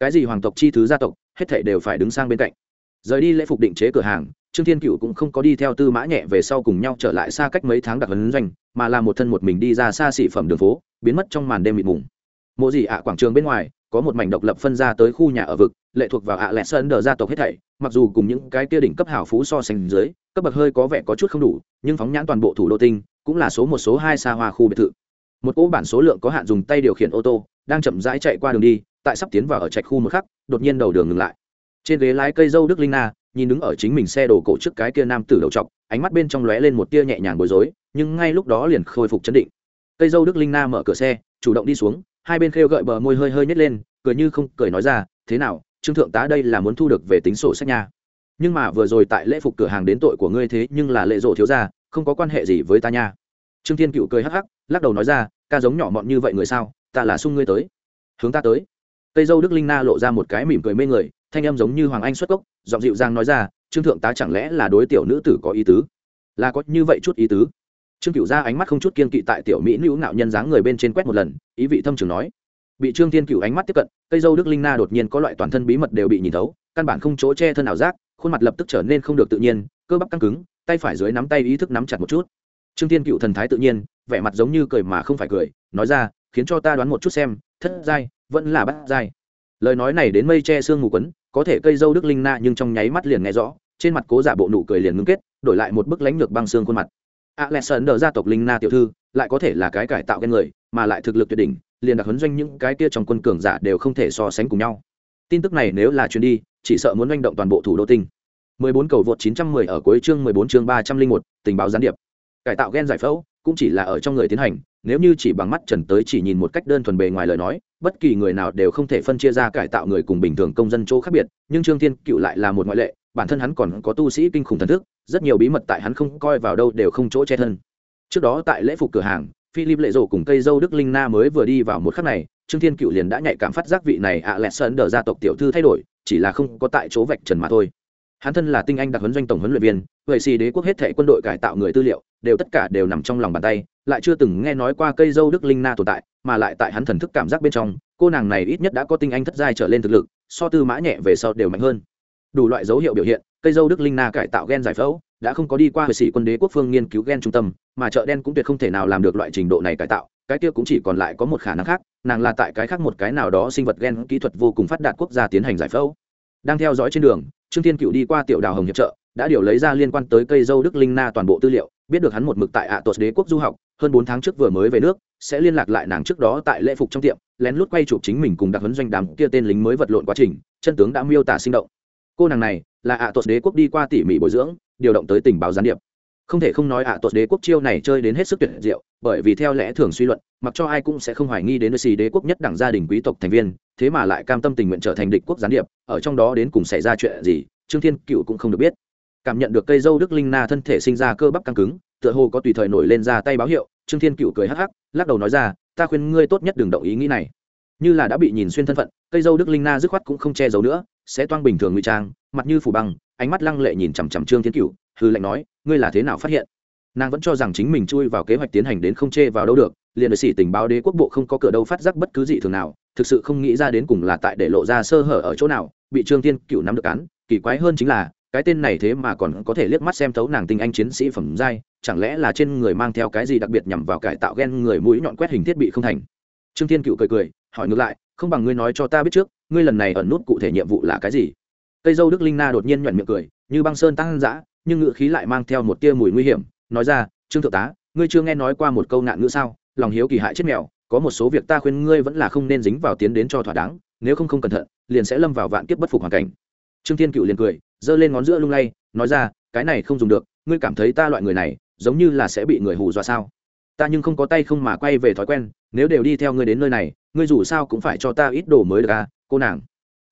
Cái gì hoàng tộc chi thứ gia tộc, hết thể đều phải đứng sang bên cạnh. Rời đi lễ phục định chế cửa hàng, trương thiên cựu cũng không có đi theo tư mã nhẹ về sau cùng nhau trở lại xa cách mấy tháng đặc hấn doanh, mà là một thân một mình đi ra xa xỉ phẩm đường phố, biến mất trong màn đêm mịt mùng. Mộ gì ạ quảng trường bên ngoài có một mảnh độc lập phân ra tới khu nhà ở vực, lệ thuộc vào ạ lẹ sơn đờ gia tộc hết thảy, mặc dù cùng những cái kia đỉnh cấp hảo phú so sánh dưới, cấp bậc hơi có vẻ có chút không đủ, nhưng phóng nhãn toàn bộ thủ đô tinh, cũng là số một số hai xa hoa khu biệt thự. Một cỗ bản số lượng có hạn dùng tay điều khiển ô tô, đang chậm rãi chạy qua đường đi, tại sắp tiến vào ở trạch khu một khắc, đột nhiên đầu đường ngừng lại. Trên ghế lái cây dâu đức linh na, nhìn đứng ở chính mình xe đổ cổ trước cái kia nam tử đầu trọc, ánh mắt bên trong lóe lên một tia nhẹ nhàng bối rối, nhưng ngay lúc đó liền khôi phục chấn định. Cây dâu đức linh na mở cửa xe, chủ động đi xuống hai bên khêu gợi bờ môi hơi hơi nhét lên, cười như không cười nói ra, thế nào, trương thượng tá đây là muốn thu được về tính sổ sách nha? Nhưng mà vừa rồi tại lễ phục cửa hàng đến tội của ngươi thế nhưng là lệ rộ thiếu ra không có quan hệ gì với ta nha. Trương thiên cựu cười hắc hắc, lắc đầu nói ra, ca giống nhỏ mọn như vậy người sao, ta là sung ngươi tới. Hướng ta tới. Tây dâu đức linh na lộ ra một cái mỉm cười mê người, thanh âm giống như hoàng anh xuất cốc giọng dịu dàng nói ra, trương thượng tá chẳng lẽ là đối tiểu nữ tử có ý tứ? Là có như vậy chút ý tứ trương cựu ra ánh mắt không chút kiên kỵ tại tiểu mỹ nữ ngạo nhân dáng người bên trên quét một lần, ý vị thâm trường nói. Bị trương thiên cựu ánh mắt tiếp cận, cây dâu đức linh na đột nhiên có loại toàn thân bí mật đều bị nhìn thấu, căn bản không chỗ che thân ảo giác, khuôn mặt lập tức trở nên không được tự nhiên, cơ bắp căng cứng, tay phải dưới nắm tay ý thức nắm chặt một chút. Trương thiên cựu thần thái tự nhiên, vẻ mặt giống như cười mà không phải cười, nói ra, khiến cho ta đoán một chút xem, thất giai, vẫn là bắt giai. Lời nói này đến mây che xương mù quấn, có thể cây dâu đức linh na nhưng trong nháy mắt liền nghe rõ, trên mặt cố giả bộ nụ cười liền ngưng kết, đổi lại một bức lánh lược băng xương khuôn mặt alexander gia tộc linh na tiểu thư lại có thể là cái cải tạo gen người mà lại thực lực tuyệt đỉnh liền đặc huấn doanh những cái kia trong quân cường giả đều không thể so sánh cùng nhau. Tin tức này nếu là chuyến đi chỉ sợ muốn manh động toàn bộ thủ đô tinh. 14 cầu vượt 910 ở cuối chương 14 chương 301, tình báo gián điệp. Cải tạo gen giải phẫu cũng chỉ là ở trong người tiến hành nếu như chỉ bằng mắt trần tới chỉ nhìn một cách đơn thuần bề ngoài lời nói bất kỳ người nào đều không thể phân chia ra cải tạo người cùng bình thường công dân chỗ khác biệt nhưng trương thiên cựu lại là một ngoại lệ bản thân hắn còn có tu sĩ kinh khủng thần thức, rất nhiều bí mật tại hắn không coi vào đâu đều không chỗ che thân. Trước đó tại lễ phục cửa hàng, philip lệ rổ cùng cây dâu đức linh na mới vừa đi vào một khắc này, trương thiên cựu liền đã nhạy cảm phát giác vị này ạ lẹ sơn đờ gia tộc tiểu thư thay đổi, chỉ là không có tại chỗ vạch trần mà thôi. Hắn thân là tinh anh đặc huấn doanh tổng huấn luyện viên vậy xì đế quốc hết thệ quân đội cải tạo người tư liệu, đều tất cả đều nằm trong lòng bàn tay, lại chưa từng nghe nói qua cây dâu đức linh na tồn tại, mà lại tại hắn thần thức cảm giác bên trong, cô nàng này ít nhất đã có tinh anh thất giai trở lên thực lực, so tư mã nhẹ về sau đều mạnh hơn đủ loại dấu hiệu biểu hiện, cây dâu đức linh na cải tạo gen giải phẫu, đã không có đi qua hệ sĩ quân đế quốc phương nghiên cứu gen trung tâm, mà chợ đen cũng tuyệt không thể nào làm được loại trình độ này cải tạo, cái kia cũng chỉ còn lại có một khả năng khác, nàng là tại cái khác một cái nào đó sinh vật gen kỹ thuật vô cùng phát đạt quốc gia tiến hành giải phẫu. Đang theo dõi trên đường, trương thiên cựu đi qua tiểu đào hồng hiệp trợ đã điều lấy ra liên quan tới cây dâu đức linh na toàn bộ tư liệu, biết được hắn một mực tại ạ tuột đế quốc du học, hơn bốn tháng trước vừa mới về nước, sẽ liên lạc lại nàng trước đó tại lễ phục trong tiệm, lén lút quay chụp chính mình cùng đặc huấn doanh đám kia tên lính mới vật lộn quá trình, chân tướng đã miêu tả sinh động cô nàng này là ạ tuột đế quốc đi qua tỉ mỉ bồi dưỡng, điều động tới tình báo gián điệp. Không thể không nói ạ tuột đế quốc chiêu này chơi đến hết sức tuyệt diệu, bởi vì theo lẽ thường suy luận, mặc cho ai cũng sẽ không hoài nghi đến nơi xì đế quốc nhất đẳng gia đình quý tộc thành viên, thế mà lại cam tâm tình nguyện trở thành địch quốc gián điệp, ở trong đó đến cùng xảy ra chuyện gì, trương thiên cựu cũng không được biết. Cảm nhận được cây dâu đức linh na thân thể sinh ra cơ bắp căng cứng, tựa hồ có tùy thời nổi lên ra tay báo hiệu, trương thiên cựu cười hắc hắc, lắc đầu nói ra, ta khuyên ngươi tốt nhất đừng động ý nghĩ này. Như là đã bị nhìn xuyên thân phận, cây dâu đức linh na dứt khoát cũng không che giấu nữa sẽ toang bình thường ngụy trang, mặt như phủ băng, ánh mắt lăng lệ nhìn chằm chằm trương thiên cựu hư lệnh nói, ngươi là thế nào phát hiện? Nàng vẫn cho rằng chính mình chui vào kế hoạch tiến hành đến không chê vào đâu được, liền sĩ tình báo đế quốc bộ không có cửa đâu phát giác bất cứ gì thường nào, thực sự không nghĩ ra đến cùng là tại để lộ ra sơ hở ở chỗ nào, bị trương thiên cựu nắm được án, kỳ quái hơn chính là, cái tên này thế mà còn có thể liếc mắt xem thấu nàng tinh anh chiến sĩ phẩm giai, chẳng lẽ là trên người mang theo cái gì đặc biệt nhằm vào cải tạo ghen người mũi nhọn quét hình thiết bị không thành? Trương thiên cựu cười cười, hỏi ngược lại không bằng ngươi nói cho ta biết trước, ngươi lần này ẩn nút cụ thể nhiệm vụ là cái gì? Cây dâu đức linh na đột nhiên nhoẹn miệng cười, như băng sơn tăng dã, nhưng ngự khí lại mang theo một tia mùi nguy hiểm, nói ra, trương thượng tá, ngươi chưa nghe nói qua một câu nạn ngữ sao? Lòng hiếu kỳ hại chết mèo, có một số việc ta khuyên ngươi vẫn là không nên dính vào tiến đến cho thỏa đáng, nếu không không cẩn thận, liền sẽ lâm vào vạn kiếp bất phục hoàn cảnh. Trương thiên cựu liền cười, giơ lên ngón giữa lung lay, nói ra, cái này không dùng được, ngươi cảm thấy ta loại người này, giống như là sẽ bị người hù dọa sao? Ta nhưng không có tay không mà quay về thói quen, nếu đều đi theo ngươi đến nơi này ngươi dù sao cũng phải cho ta ít đồ mới được à cô nàng.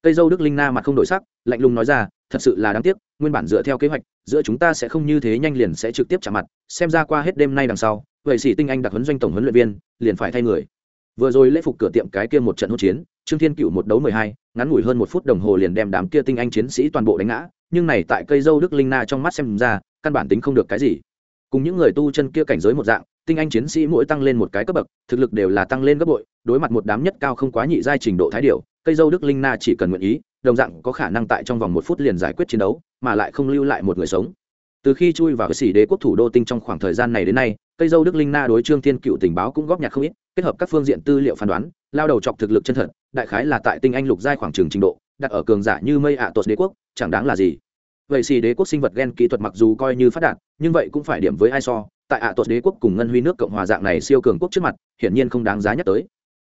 Cây dâu đức linh na mặt không đổi sắc, lạnh lùng nói ra, thật sự là đáng tiếc, nguyên bản dựa theo kế hoạch, giữa chúng ta sẽ không như thế nhanh liền sẽ trực tiếp chạm mặt, xem ra qua hết đêm nay đằng sau, vậy sĩ tinh anh đặc huấn doanh tổng huấn luyện viên, liền phải thay người. Vừa rồi lễ phục cửa tiệm cái kia một trận hỗn chiến, trương thiên cựu một đấu mười hai, ngắn ngủi hơn một phút đồng hồ liền đem đám kia tinh anh chiến sĩ toàn bộ đánh ngã, nhưng này tại cây dâu đức linh na trong mắt xem ra, căn bản tính không được cái gì. Cùng những người tu chân kia cảnh giới một dạng tinh anh chiến sĩ mỗi tăng lên một cái cấp bậc, thực lực đều là tăng lên gấp bội, đối mặt một đám nhất cao không quá nhị giai trình độ thái điệu cây dâu đức linh na chỉ cần nguyện ý, đồng dạng có khả năng tại trong vòng một phút liền giải quyết chiến đấu, mà lại không lưu lại một người sống. Từ khi chui vào cái xỉ đế quốc thủ đô tinh trong khoảng thời gian này đến nay, cây dâu đức linh na đối trương thiên cựu tình báo cũng góp nhặt không ít, kết hợp các phương diện tư liệu phán đoán, lao đầu chọc thực lực chân thật, đại khái là tại tinh anh lục giai khoảng trường trình độ, đặt ở cường giả như mây ạ à đế quốc, chẳng đáng là gì. Vậy xì đế quốc sinh vật gen kỹ thuật mặc dù coi như phát đạt, nhưng vậy cũng phải điểm với ai so tại ạ à đế quốc cùng ngân huy nước cộng hòa dạng này siêu cường quốc trước mặt, hiển nhiên không đáng giá nhắc tới.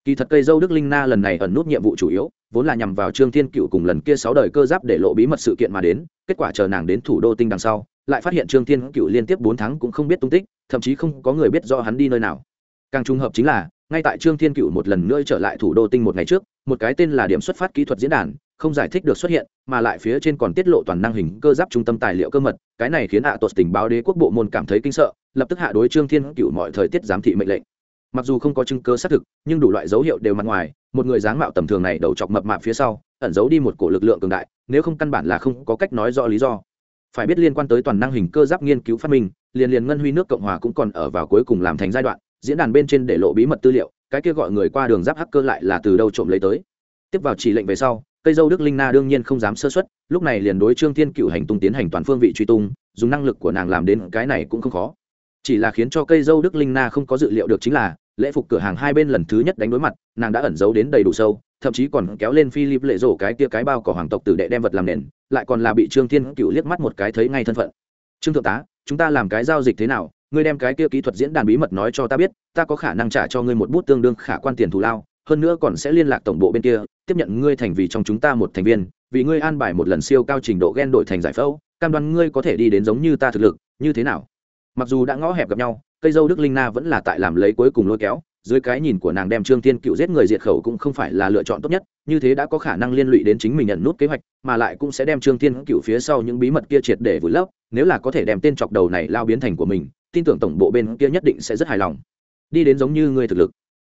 Kỳ thật cây dâu đức linh na lần này ẩn nút nhiệm vụ chủ yếu, vốn là nhằm vào trương thiên cựu cùng lần kia sáu đời cơ giáp để lộ bí mật sự kiện mà đến, kết quả chờ nàng đến thủ đô tinh đằng sau, lại phát hiện trương thiên cựu liên tiếp bốn tháng cũng không biết tung tích, thậm chí không có người biết do hắn đi nơi nào. Càng trùng hợp chính là ngay tại trương thiên cựu một lần nữa trở lại thủ đô tinh một ngày trước, một cái tên là điểm xuất phát kỹ thuật diễn đàn, không giải thích được xuất hiện, mà lại phía trên còn tiết lộ toàn năng hình cơ giáp trung tâm tài liệu cơ mật, cái này khiến hạ à tình báo đế quốc bộ môn cảm thấy kinh sợ, lập tức hạ đối trương thiên cựu mọi thời tiết giám thị mệnh lệnh. Mặc dù không có chứng cơ xác thực, nhưng đủ loại dấu hiệu đều mặt ngoài, một người dáng mạo tầm thường này đầu chọc mập mạp phía sau, ẩn giấu đi một cổ lực lượng cường đại, nếu không căn bản là không có cách nói rõ lý do. Phải biết liên quan tới toàn năng hình cơ giáp nghiên cứu phát minh, liền liền ngân huy nước cộng hòa cũng còn ở vào cuối cùng làm thành giai đoạn diễn đàn bên trên để lộ bí mật tư liệu, cái kia gọi người qua đường giáp hacker lại là từ đâu trộm lấy tới. Tiếp vào chỉ lệnh về sau, cây dâu đức linh na đương nhiên không dám sơ xuất lúc này liền đối trương thiên cựu hành tung tiến hành toàn phương vị truy tung, dùng năng lực của nàng làm đến cái này cũng không khó. Chỉ là khiến cho cây dâu đức linh na không có dự liệu được chính là, lễ phục cửa hàng hai bên lần thứ nhất đánh đối mặt, nàng đã ẩn giấu đến đầy đủ sâu, thậm chí còn kéo lên philip lệ rổ cái tia cái bao của hoàng tộc tử đệ đem vật làm nền, lại còn là bị trương thiên cựu liếc mắt một cái thấy ngay thân phận. Trương thượng tá, chúng ta làm cái giao dịch thế nào? Ngươi đem cái kia kỹ thuật diễn đàn bí mật nói cho ta biết, ta có khả năng trả cho ngươi một bút tương đương khả quan tiền thù lao, hơn nữa còn sẽ liên lạc tổng bộ bên kia, tiếp nhận ngươi thành vì trong chúng ta một thành viên, vì ngươi an bài một lần siêu cao trình độ ghen đổi thành giải phẫu, cam đoan ngươi có thể đi đến giống như ta thực lực, như thế nào? Mặc dù đã ngõ hẹp gặp nhau, cây dâu đức linh na vẫn là tại làm lấy cuối cùng lôi kéo, dưới cái nhìn của nàng đem trương thiên cựu giết người diệt khẩu cũng không phải là lựa chọn tốt nhất, như thế đã có khả năng liên lụy đến chính mình nhận nút kế hoạch, mà lại cũng sẽ đem trương thiên cựu phía sau những bí mật kia triệt để vùi lấp, nếu là có thể đem tên chọc đầu này lao biến thành của mình tin tưởng tổng bộ bên kia nhất định sẽ rất hài lòng. Đi đến giống như ngươi thực lực.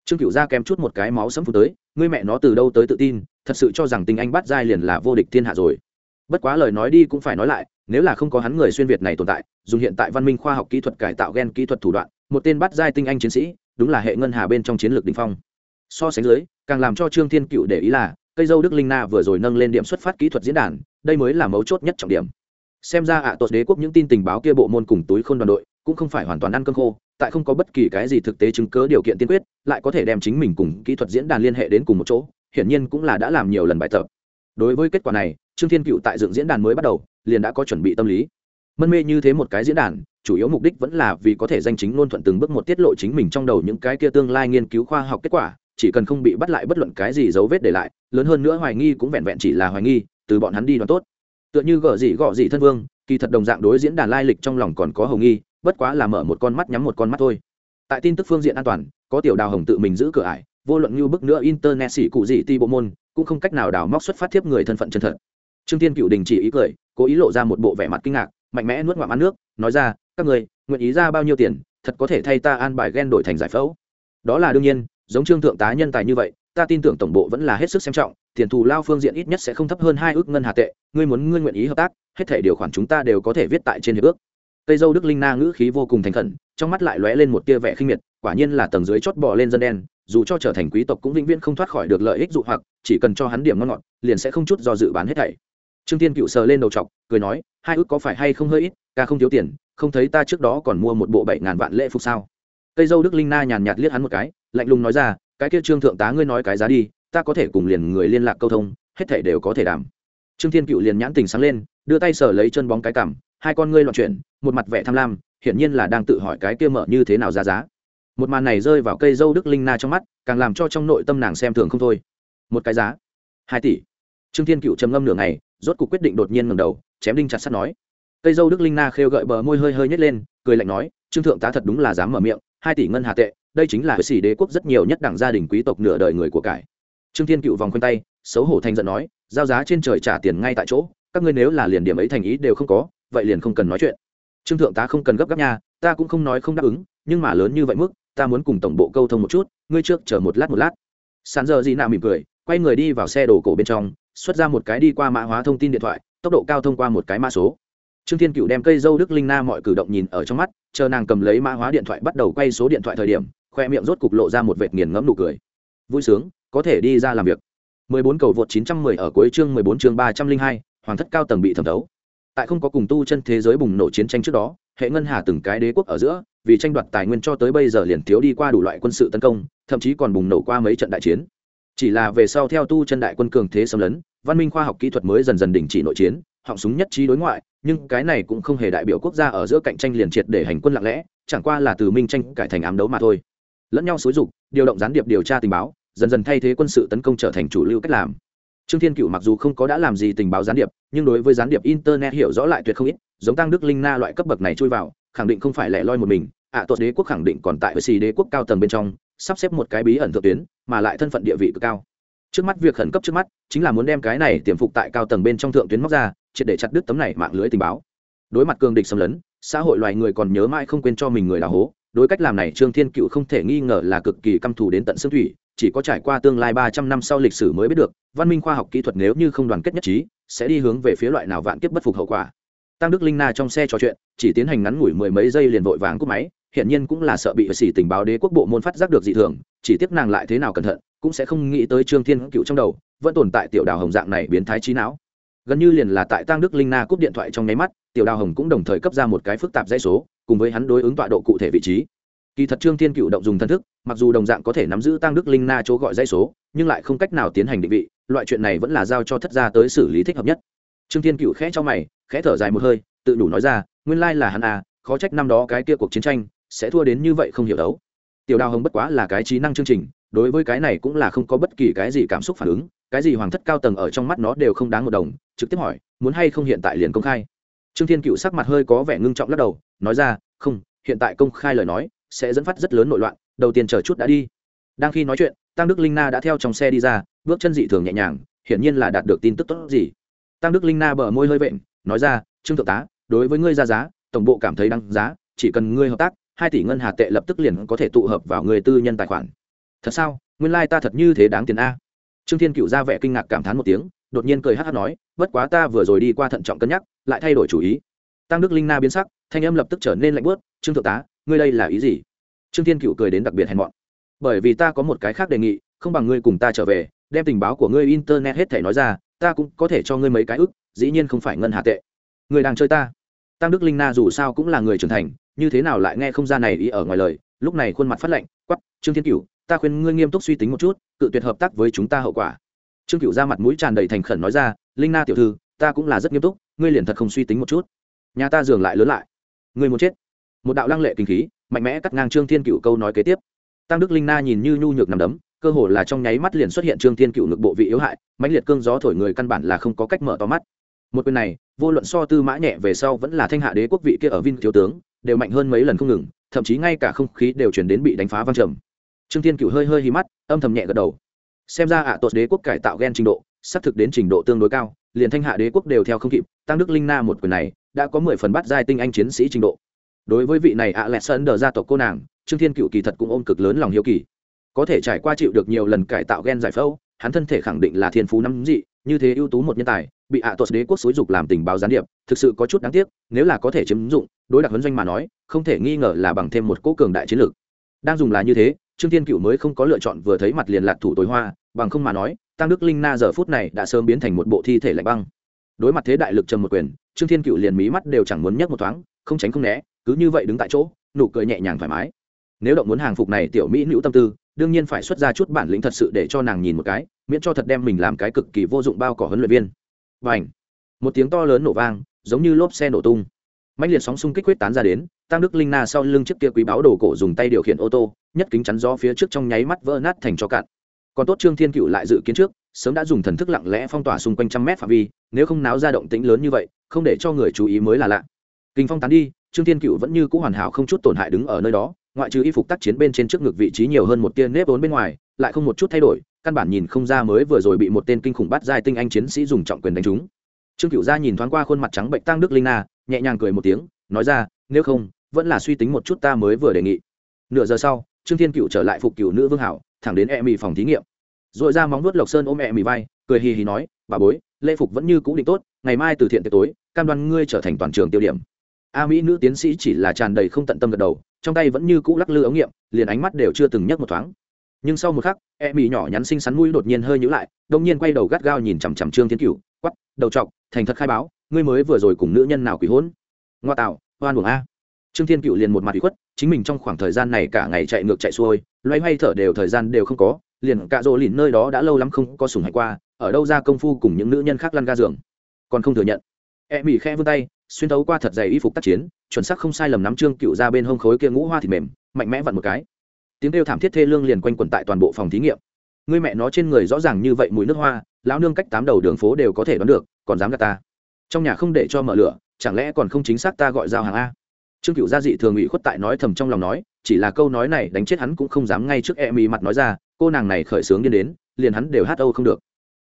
Trương cựu ra kém chút một cái máu sấm phụ tới ngươi mẹ nó từ đâu tới tự tin thật sự cho rằng tình anh bắt giai liền là vô địch thiên hạ rồi. Bất quá lời nói đi cũng phải nói lại nếu là không có hắn người xuyên việt này tồn tại dùng hiện tại văn minh khoa học kỹ thuật cải tạo g e n kỹ thuật thủ đoạn một tên bắt giai tinh anh chiến sĩ đúng là hệ ngân hà bên trong chiến lược đình phong. So sánh dưới càng làm cho trương thiên cựu để ý là cây dâu đức linh na vừa rồi nâng lên điểm xuất phát kỹ thuật diễn đàn đây mới là mấu chốt nhất trọng điểm. Xem ra ạ à, đế quốc những tin tình báo kia bộ môn cùng túi khôn đoàn đội cũng không phải hoàn toàn ăn cơm khô, tại không có bất kỳ cái gì thực tế chứng cớ điều kiện tiên quyết, lại có thể đem chính mình cùng kỹ thuật diễn đàn liên hệ đến cùng một chỗ, hiển nhiên cũng là đã làm nhiều lần bài tập. Đối với kết quả này, trương thiên cựu tại dựng diễn đàn mới bắt đầu, liền đã có chuẩn bị tâm lý. Mân mê như thế một cái diễn đàn, chủ yếu mục đích vẫn là vì có thể danh chính luôn thuận từng bước một tiết lộ chính mình trong đầu những cái kia tương lai nghiên cứu khoa học kết quả, chỉ cần không bị bắt lại bất luận cái gì dấu vết để lại, lớn hơn nữa hoài nghi cũng vẹn vẹn chỉ là hoài nghi, từ bọn hắn đi đoán tốt. Tựa như gõ gì gõ gì thân vương, kỳ thật đồng dạng đối diễn đàn lai lịch trong lòng còn có hầu nghi bất quá là mở một con mắt nhắm một con mắt thôi. Tại tin tức phương diện an toàn, có tiểu đào hồng tự mình giữ cửa ải, vô luận như bức nữa internet xỉ cụ gì ti bộ môn, cũng không cách nào đào móc xuất phát thiếp người thân phận chân thật. Trương tiên cựu đình chỉ ý cười, cố ý lộ ra một bộ vẻ mặt kinh ngạc, mạnh mẽ nuốt ngoạm ăn nước, nói ra, các người, nguyện ý ra bao nhiêu tiền, thật có thể thay ta an bài ghen đổi thành giải phẫu. Đó là đương nhiên, giống trương thượng tá nhân tài như vậy, ta tin tưởng tổng bộ vẫn là hết sức xem trọng, tiền thù lao phương diện ít nhất sẽ không thấp hơn hai ước ngân hà tệ, ngươi muốn ngươi nguyện ý hợp tác, hết thể điều khoản chúng ta đều có thể viết tại trên hiệp ước tây dâu đức linh na ngữ khí vô cùng thành khẩn, trong mắt lại lóe lên một tia vẻ khinh miệt, quả nhiên là tầng dưới chót bỏ lên dân đen, dù cho trở thành quý tộc cũng vĩnh viễn không thoát khỏi được lợi ích dụ hoặc, chỉ cần cho hắn điểm ngon ngọt, liền sẽ không chút do dự bán hết thảy. Trương tiên cựu sờ lên đầu chọc, cười nói, hai ước có phải hay không hơi ít, ca không thiếu tiền, không thấy ta trước đó còn mua một bộ bảy ngàn vạn lễ phục sao? Cây dâu đức linh na nhàn nhạt liếc hắn một cái, lạnh lùng nói ra, cái kia trương thượng tá ngươi nói cái giá đi, ta có thể cùng liền người liên lạc câu thông, hết thảy đều có thể đảm. Trương thiên cựu liền nhãn tình sáng lên, đưa tay sờ lấy chân bóng cái cảm hai con ngươi loạn chuyển, một mặt vẻ tham lam, hiển nhiên là đang tự hỏi cái kia mở như thế nào ra giá. Một màn này rơi vào cây dâu đức linh na trong mắt, càng làm cho trong nội tâm nàng xem thường không thôi. Một cái giá, hai tỷ. Trương thiên cựu trầm ngâm nửa ngày, rốt cuộc quyết định đột nhiên ngầm đầu, chém đinh chặt sắt nói. Cây dâu đức linh na khêu gợi bờ môi hơi hơi nhét lên, cười lạnh nói, trương thượng tá thật đúng là dám mở miệng, hai tỷ ngân hà tệ, đây chính là xỉ đế quốc rất nhiều nhất đảng gia đình quý tộc nửa đời người của cải. Trương thiên cựu vòng quanh tay, xấu hổ thành giận nói, giao giá trên trời trả tiền ngay tại chỗ, các ngươi nếu là liền điểm ấy thành ý đều không có vậy liền không cần nói chuyện. Trương thượng tá không cần gấp gáp nha ta cũng không nói không đáp ứng nhưng mà lớn như vậy mức ta muốn cùng tổng bộ câu thông một chút ngươi trước chờ một lát một lát. Sàn giờ gì nạ mỉm cười quay người đi vào xe đồ cổ bên trong xuất ra một cái đi qua mã hóa thông tin điện thoại tốc độ cao thông qua một cái mã số. Trương thiên cựu đem cây dâu đức linh na mọi cử động nhìn ở trong mắt chờ nàng cầm lấy mã hóa điện thoại bắt đầu quay số điện thoại thời điểm khoe miệng rốt cục lộ ra một vệt nghiền ngẫm nụ cười. Vui sướng có thể đi ra làm việc. 14 cầu vượt 910 ở cuối chương 14 chương 302, hoàng thất cao tầng bị thẩm thấu tại không có cùng tu chân thế giới bùng nổ chiến tranh trước đó, hệ ngân hà từng cái đế quốc ở giữa, vì tranh đoạt tài nguyên cho tới bây giờ liền thiếu đi qua đủ loại quân sự tấn công, thậm chí còn bùng nổ qua mấy trận đại chiến. Chỉ là về sau theo tu chân đại quân cường thế xâm lấn, văn minh khoa học kỹ thuật mới dần dần đình chỉ nội chiến, họng súng nhất trí đối ngoại, nhưng cái này cũng không hề đại biểu quốc gia ở giữa cạnh tranh liền triệt để hành quân lặng lẽ, chẳng qua là từ minh tranh cải thành ám đấu mà thôi. Lẫn nhau xúi dục, điều động gián điệp điều tra tình báo, dần dần thay thế quân sự tấn công trở thành chủ lưu cách làm trương thiên cựu mặc dù không có đã làm gì tình báo gián điệp nhưng đối với gián điệp internet hiểu rõ lại tuyệt không ít giống tăng đức linh na loại cấp bậc này chui vào khẳng định không phải lẻ loi một mình ạ à, tuột đế quốc khẳng định còn tại với xì đế quốc cao tầng bên trong sắp xếp một cái bí ẩn thượng tuyến mà lại thân phận địa vị cực cao. Trước mắt việc khẩn cấp trước mắt chính là muốn đem cái này tiềm phục tại cao tầng bên trong thượng tuyến móc ra triệt để chặt đứt tấm này mạng lưới tình báo. Đối mặt cường địch xâm lấn xã hội loài người còn nhớ mãi không quên cho mình người là hố đối cách làm này trương thiên cựu không thể nghi ngờ là cực kỳ căm thù đến tận xương thủy chỉ có trải qua tương lai ba trăm năm sau lịch sử mới biết được, văn minh khoa học kỹ thuật nếu như không đoàn kết nhất trí, sẽ đi hướng về phía loại nào vạn kiếp bất phục hậu quả. Tăng đức linh na trong xe trò chuyện, chỉ tiến hành ngắn ngủi mười mấy giây liền vội vàng cúp máy hiện nhiên cũng là sợ bị xỉ tình báo đế quốc bộ môn phát giác được dị thường, chỉ tiếc nàng lại thế nào cẩn thận, cũng sẽ không nghĩ tới trương thiên cựu trong đầu, vẫn tồn tại tiểu đào hồng dạng này biến thái trí não. Gần như liền là tại tăng đức linh na cúp điện thoại trong nháy mắt, tiểu đào hồng cũng đồng thời cấp ra một cái phức tạp dãy số, cùng với hắn đối ứng tọa độ cụ thể vị trí. Kỳ thật trương thiên cựu động dùng thân thức mặc dù đồng dạng có thể nắm giữ tăng đức linh na chỗ gọi dãy số, nhưng lại không cách nào tiến hành định vị, loại chuyện này vẫn là giao cho thất gia tới xử lý thích hợp nhất. Trương thiên cựu khẽ cho mày, khẽ thở dài một hơi, tự đủ nói ra, nguyên lai là hắn à khó trách năm đó cái kia cuộc chiến tranh, sẽ thua đến như vậy không hiểu đấu. Tiểu đào hồng bất quá là cái trí năng chương trình, đối với cái này cũng là không có bất kỳ cái gì cảm xúc phản ứng, cái gì hoàng thất cao tầng ở trong mắt nó đều không đáng một đồng, trực tiếp hỏi, muốn hay không hiện tại liền công khai. Trương thiên cựu sắc mặt hơi có vẻ ngưng trọng lắc đầu, nói ra, không, hiện tại công khai lời nói, sẽ dẫn phát rất lớn nội loạn đầu tiên chờ chút đã đi. Đang khi nói chuyện, tăng đức linh na đã theo trong xe đi ra, bước chân dị thường nhẹ nhàng, hiển nhiên là đạt được tin tức tốt gì. Tăng đức linh na bờ môi hơi vện, nói ra, trương thượng tá, đối với ngươi ra giá, tổng bộ cảm thấy đăng giá, chỉ cần ngươi hợp tác, hai tỷ ngân hà tệ lập tức liền có thể tụ hợp vào người tư nhân tài khoản. Thật sao? Nguyên lai、like、ta thật như thế đáng tiền a. Trương thiên cựu ra vẻ kinh ngạc cảm thán một tiếng, đột nhiên cười hát hát nói, bất quá ta vừa rồi đi qua thận trọng cân nhắc, lại thay đổi chủ ý. Tăng đức linh na biến sắc, thanh âm lập tức trở nên lạnh bớt trương thượng tá, ngươi đây là ý gì? Trương thiên cựu cười đến đặc biệt hèn mọn. Bởi vì ta có một cái khác đề nghị, không bằng ngươi cùng ta trở về, đem tình báo của ngươi internet hết thể nói ra, ta cũng có thể cho ngươi mấy cái ức, dĩ nhiên không phải ngân hà tệ. Người đang chơi ta. Tăng đức linh na dù sao cũng là người trưởng thành, như thế nào lại nghe không ra này ý ở ngoài lời, lúc này khuôn mặt phát lệnh quắp trương thiên cựu ta khuyên ngươi nghiêm túc suy tính một chút, cự tuyệt hợp tác với chúng ta hậu quả. Trương cựu ra mặt mũi tràn đầy thành khẩn nói ra, linh na tiểu thư, ta cũng là rất nghiêm túc, ngươi liền thật không suy tính một chút. Nhà ta dường lại lớn lại. Ngươi muốn chết. Một đạo lăng lệ kinh khí mạnh mẽ cắt ngang trương thiên cửu câu nói kế tiếp. Tăng đức linh na nhìn như nhu nhược nằm đấm, cơ hồ là trong nháy mắt liền xuất hiện trương thiên cựu ngực bộ vị yếu hại, mãnh liệt cương gió thổi người căn bản là không có cách mở to mắt. Một quyền này, vô luận so tư mã nhẹ về sau vẫn là thanh hạ đế quốc vị kia ở vin thiếu tướng, đều mạnh hơn mấy lần không ngừng, thậm chí ngay cả không khí đều chuyển đến bị đánh phá văng trầm. Trương thiên cựu hơi hơi hí mắt, âm thầm nhẹ gật đầu. Xem ra ạ à đế quốc cải tạo gen trình độ, xác thực đến trình độ tương đối cao, liền thanh hạ đế quốc đều theo không kịp, tăng đức linh na một quyền này, đã có mười phần bắt giai tinh anh chiến sĩ trình độ đối với vị này ạ lẹ sơn đờ gia tộc cô nàng, trương thiên cựu kỳ thật cũng ôm cực lớn lòng hiếu kỳ. Có thể trải qua chịu được nhiều lần cải tạo gen giải phẫu, hắn thân thể khẳng định là thiên phú năm dị, như thế ưu tú một nhân tài, bị ạ à tuột đế quốc xúi dục làm tình báo gián điệp, thực sự có chút đáng tiếc, nếu là có thể chiếm dụng, đối đặc huấn doanh mà nói, không thể nghi ngờ là bằng thêm một cố cường đại chiến lược. Đang dùng là như thế, trương thiên cựu mới không có lựa chọn vừa thấy mặt liền lạc thủ tối hoa, bằng không mà nói, tăng đức linh na giờ phút này đã sớm biến thành một bộ thi thể lạnh băng. Đối mặt thế đại lực trầm một quyền, trương thiên cựu liền mí mắt đều chẳng muốn nhấc một thoáng, không tránh không né cứ như vậy đứng tại chỗ, nụ cười nhẹ nhàng thoải mái. Nếu động muốn hàng phục này tiểu mỹ nữ tâm tư, đương nhiên phải xuất ra chút bản lĩnh thật sự để cho nàng nhìn một cái, miễn cho thật đem mình làm cái cực kỳ vô dụng bao cỏ huấn luyện viên. Và ảnh một tiếng to lớn nổ vang, giống như lốp xe nổ tung. Mạnh liệt sóng xung kích quyết tán ra đến, tăng đức linh na sau lưng chiếc kia quý báo đồ cổ dùng tay điều khiển ô tô, nhất kính chắn gió phía trước trong nháy mắt vỡ nát thành cho cạn. Còn tốt trương thiên cựu lại dự kiến trước, sớm đã dùng thần thức lặng lẽ phong tỏa xung quanh trăm mét phạm vi, nếu không náo ra động tĩnh lớn như vậy, không để cho người chú ý mới là lạ. Kinh phong tán đi trương thiên cựu vẫn như c ũ hoàn hảo không chút tổn hại đứng ở nơi đó, ngoại trừ y phục tác chiến bên trên trước ngực vị trí nhiều hơn một tia nếp vốn bên ngoài, lại không một chút thay đổi, căn bản nhìn không ra mới vừa rồi bị một tên kinh khủng bắt giai tinh anh chiến sĩ dùng trọng quyền đánh trúng. Trương cựu gia nhìn thoáng qua khuôn mặt trắng bệnh tăng đức linh na, nhẹ nhàng cười một tiếng, nói ra, nếu không, vẫn là suy tính một chút ta mới vừa đề nghị. Nửa giờ sau, trương thiên cựu trở lại phục cựu nữ vương hảo, thẳng đến e mì phòng thí nghiệm. R ồ i ra móng nuốt lộc sơn ôm e mì vai, cười hì hì nói, bà bối, lễ phục vẫn như cũ định tốt, ngày mai từ thiện tiệc tối, cam đoan ngươi trở thành toàn trường tiêu điểm a mỹ nữ tiến sĩ chỉ là tràn đầy không tận tâm gật đầu, trong tay vẫn như cũ lắc lư ống nghiệm, liền ánh mắt đều chưa từng nhấc một thoáng. Nhưng sau một khắc e mỹ nhỏ nhắn xinh xắn mũi đột nhiên hơi nhữ lại đông nhiên quay đầu gắt gao nhìn chằm chằm trương thiên cửu quắp đầu trọc, thành thật khai báo, ngươi mới vừa rồi cùng nữ nhân nào quỷ hôn? Ngoa tạo hoan buồng a. Trương thiên cựu liền một mặt bị khuất, chính mình trong khoảng thời gian này cả ngày chạy ngược chạy xuôi, loay hoay thở đều thời gian đều không có, liền cạ rỗ lìn nơi đó đã lâu lắm không có sùng hạnh qua, ở đâu ra công phu cùng những nữ nhân khác lăn ga giường. Còn không thừa nhận e mỹ khe vươn tay xuyên thấu qua thật dày y phục tác chiến, chuẩn xác không sai lầm nắm trương cựu ra bên hông khối kia ngũ hoa thịt mềm, mạnh mẽ vặn một cái. Tiếng kêu thảm thiết thê lương liền quanh quẩn tại toàn bộ phòng thí nghiệm. Người mẹ nó trên người rõ ràng như vậy mùi nước hoa, lão nương cách tám đầu đường phố đều có thể đoán được, còn dám gạt ta. Trong nhà không để cho mở lửa, chẳng lẽ còn không chính xác ta gọi giao hàng a? Trương cựu gia dị thường ủy khuất tại nói thầm trong lòng nói, chỉ là câu nói này đánh chết hắn cũng không dám ngay trước e mì mặt nói ra, cô nàng này khởi sướng điên đến, liền hắn đều hát âu không được.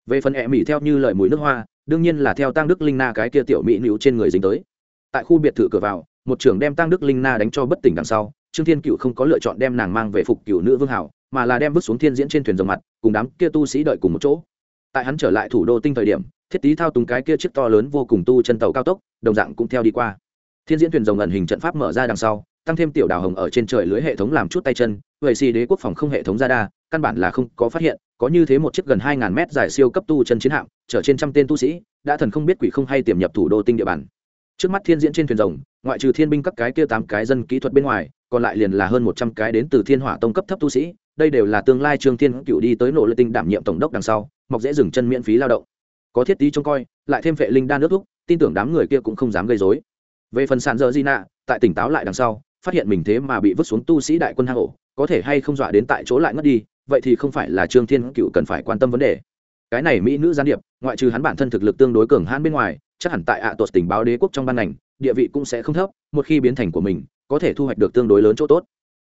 Về phần e mì theo như lời mùi nước hoa đương nhiên là theo tăng đức linh na cái kia tiểu mỹ nữ trên người dính tới. Tại khu biệt thự cửa vào, một trưởng đem tăng đức linh na đánh cho bất tỉnh đằng sau, trương thiên cựu không có lựa chọn đem nàng mang về phục cựu nữ vương hảo, mà là đem vứt xuống thiên diễn trên thuyền rồng mặt, cùng đám kia tu sĩ đợi cùng một chỗ. Tại hắn trở lại thủ đô tinh thời điểm, thiết tý thao túng cái kia chiếc to lớn vô cùng tu chân tàu cao tốc, đồng dạng cũng theo đi qua. Thiên diễn thuyền rồng ẩn hình trận pháp mở ra đằng sau, tăng thêm tiểu đào hồng ở trên trời lưới hệ thống làm chút tay chân, vậy xì đế quốc phòng không hệ thống ra đa căn bản là không có phát hiện có như thế một chiếc gần hai ngàn mét dài siêu cấp tu chân chiến hạm, chở trên trăm tên tu sĩ, đã thần không biết quỷ không hay tiềm nhập thủ đô tinh địa bàn. Trước mắt thiên diễn trên thuyền rồng, ngoại trừ thiên binh các cái kia tám cái dân kỹ thuật bên ngoài, còn lại liền là hơn một trăm cái đến từ thiên hỏa tông cấp thấp tu sĩ, đây đều là tương lai trương thiên cựu đi tới nỗ lực tinh đảm nhiệm tổng đốc đằng sau, mọc dễ dừng chân miễn phí lao động. Có thiết tí trông coi, lại thêm vệ linh đan nước thúc, tin tưởng đám người kia cũng không dám gây dối về phần sàn dơ di nạ tại tỉnh táo lại đằng sau, phát hiện mình thế mà bị vứt xuống tu sĩ đại quân hang ổ, có thể hay không dọa đến tại chỗ lại ngất đi vậy thì không phải là trương thiên cựu cần phải quan tâm vấn đề. Cái này mỹ nữ gián điệp, ngoại trừ hắn bản thân thực lực tương đối cường hãn bên ngoài, chắc hẳn tại ạ tuột tình báo đế quốc trong ban ngành, địa vị cũng sẽ không thấp, một khi biến thành của mình, có thể thu hoạch được tương đối lớn chỗ tốt.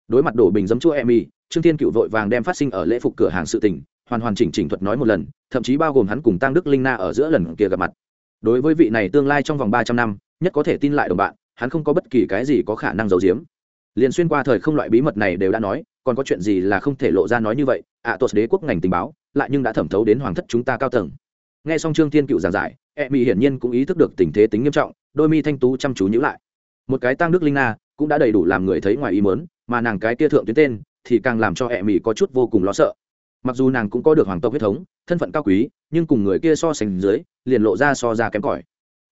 Đối mặt đổ bình giấm chua emi trương thiên cựu vội vàng đem phát sinh ở lễ phục cửa hàng sự tình, hoàn hoàn chỉnh chỉnh thuật nói một lần, thậm chí bao gồm hắn cùng tăng đức linh na ở giữa lần kia gặp mặt. Đối với vị này tương lai trong vòng ba trăm năm, nhất có thể tin lại đồng bạn, hắn không có bất kỳ cái gì có khả năng giấu giếm liền xuyên qua thời không loại bí mật này đều đã nói còn có chuyện gì là không thể lộ ra nói như vậy? Ạ à, tuột đế quốc ngành tình báo lại nhưng đã thẩm thấu đến hoàng thất chúng ta cao tầng. Nghe xong trương thiên cựu giảng giải e mỹ hiển nhiên cũng ý thức được tình thế tính nghiêm trọng đôi mi thanh tú chăm chú nhữ lại. Một cái tăng đức linh na cũng đã đầy đủ làm người thấy ngoài ý mớn mà nàng cái tia thượng tuyến tên thì càng làm cho e mỹ có chút vô cùng lo sợ. Mặc dù nàng cũng có được hoàng tộc huyết thống thân phận cao quý nhưng cùng người kia so sánh dưới liền lộ ra so ra kém cỏi.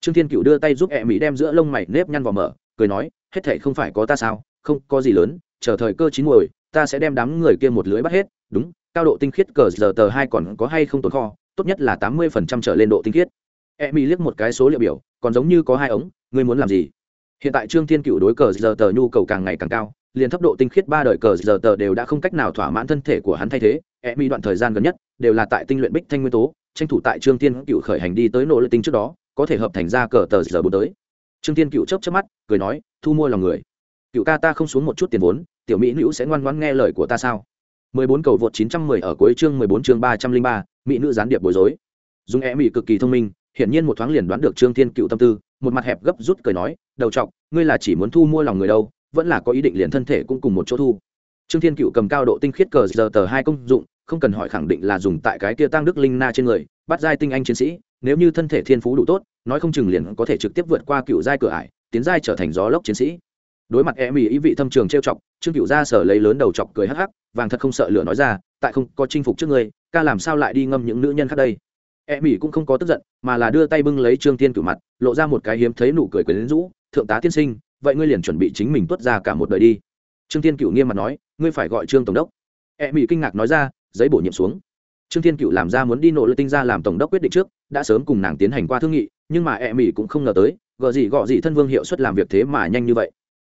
Trương thiên cựu đưa tay giúp e mỹ đem giữa lông mày nếp nhăn vào mở cười nói hết thể không phải có ta sao? Không có gì lớn, chờ thời cơ chín muồi, ta sẽ đem đám người kia một lưới bắt hết, đúng, cao độ tinh khiết cờ giờ tờ hai còn có hay không tồn kho, tốt nhất là tám mươi phần trăm trở lên độ tinh khiết. E mỹ liếc một cái số liệu biểu, còn giống như có hai ống, ngươi muốn làm gì? Hiện tại trương thiên cựu đối cờ giờ tờ nhu cầu càng ngày càng cao, liền thấp độ tinh khiết ba đời cờ giờ tờ đều đã không cách nào thỏa mãn thân thể của hắn thay thế e mỹ đoạn thời gian gần nhất, đều là tại tinh luyện bích thanh nguyên tố, tranh thủ tại trương thiên cựu khởi hành đi tới nỗ lực tinh trước đó, có thể hợp thành ra cờ tờ giờ bốn tới. Trương thiên cựu chấp chấp mắt, cười nói, thu mua lòng người cựu ca ta không xuống một chút tiền vốn tiểu mỹ nữ sẽ ngoan ngoãn nghe lời của ta sao 14 cầu vượt 910 ở cuối chương 14 chương 303, mỹ nữ gián điệp bối rối. Dung E mỹ cực kỳ thông minh, hiển nhiên một thoáng liền đoán được Trương Thiên Cựu tâm tư, một mặt hẹp gấp rút cười nói, "Đầu trọc, ngươi là chỉ muốn thu mua lòng người đâu, vẫn là có ý định liền thân thể cũng cùng một chỗ thu." Trương Thiên Cựu cầm cao độ tinh khiết cờ giờ tờ hai công dụng, không cần hỏi khẳng định là dùng tại cái kia tăng đức linh na trên người, bắt giai tinh anh chiến sĩ, nếu như thân thể thiên phú đủ tốt, nói không chừng liền có thể trực tiếp vượt qua cựu giai cửa ải, tiến giai trở thành gió lốc chiến sĩ đối mặt em ý ý vị thâm trường trêu chọc, trương cựu ra sở lấy lớn đầu chọc cười hắc hắc, vàng thật không sợ lửa nói ra, tại không có chinh phục trước ngươi, ca làm sao lại đi ngâm những nữ nhân khác đây? Em ý cũng không có tức giận, mà là đưa tay bưng lấy trương tiên cựu mặt, lộ ra một cái hiếm thấy nụ cười quyến rũ, thượng tá tiên sinh, vậy ngươi liền chuẩn bị chính mình tuất ra cả một đời đi. Trương tiên cựu nghiêm mặt nói, ngươi phải gọi trương tổng đốc. Em ý kinh ngạc nói ra, giấy bổ nhiệm xuống. Trương tiên cựu làm ra muốn đi nộ lợi tinh ra làm tổng đốc quyết định trước, đã sớm cùng nàng tiến hành qua thương nghị, nhưng mà em ý cũng không ngờ tới gợ gì gọ gì thân vương hiệu suất làm việc thế mà nhanh như vậy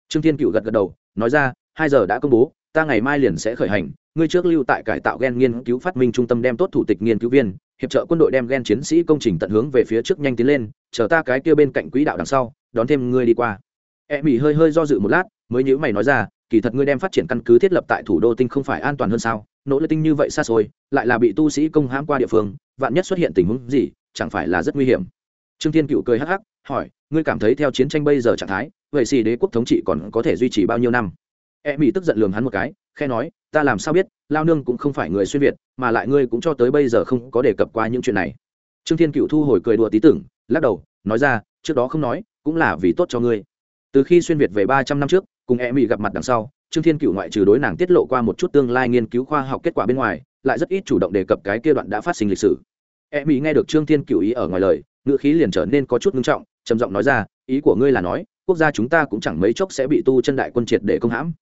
trương thiên cựu gật gật đầu, nói ra, hai giờ đã công bố, ta ngày mai liền sẽ khởi hành. Ngươi trước lưu tại cải tạo gen nghiên cứu phát minh trung tâm đem tốt thủ tịch nghiên cứu viên, hiệp trợ quân đội đem gen chiến sĩ công trình tận hướng về phía trước nhanh tiến lên, chờ ta cái kia bên cạnh quỹ đạo đằng sau, đón thêm ngươi đi qua. E mỹ hơi hơi do dự một lát, mới nhữ mày nói ra, kỳ thật ngươi đem phát triển căn cứ thiết lập tại thủ đô tinh không phải an toàn hơn sao? Nỗ lực tinh như vậy xa xôi, lại là bị tu sĩ công hãm qua địa phương, vạn nhất xuất hiện tình huống gì, chẳng phải là rất nguy hiểm. Trương thiên cựu cười hắc hắc, hỏi, ngươi cảm thấy theo chiến tranh bây giờ trạng thái vậy xì đế quốc thống trị còn có thể duy trì bao nhiêu năm? E mỹ tức giận lường hắn một cái khe nói, ta làm sao biết, lao nương cũng không phải người xuyên việt, mà lại ngươi cũng cho tới bây giờ không có đề cập qua những chuyện này. Trương thiên cựu thu hồi cười đùa tí tưởng, lắc đầu, nói ra, trước đó không nói, cũng là vì tốt cho ngươi. Từ khi xuyên việt về ba trăm năm trước, cùng e mỹ gặp mặt đằng sau, trương thiên cựu ngoại trừ đối nàng tiết lộ qua một chút tương lai nghiên cứu khoa học kết quả bên ngoài, lại rất ít chủ động đề cập cái kia đoạn đã phát sinh lịch sử. E mỹ nghe được trương thiên cựu ý ở ngoài lời, ngữ khí liền trở nên có chút ngưng trọng, trầm giọng nói ra, ý của ngươi là nói quốc gia chúng ta cũng chẳng mấy chốc sẽ bị tu chân đại quân triệt để công hãm.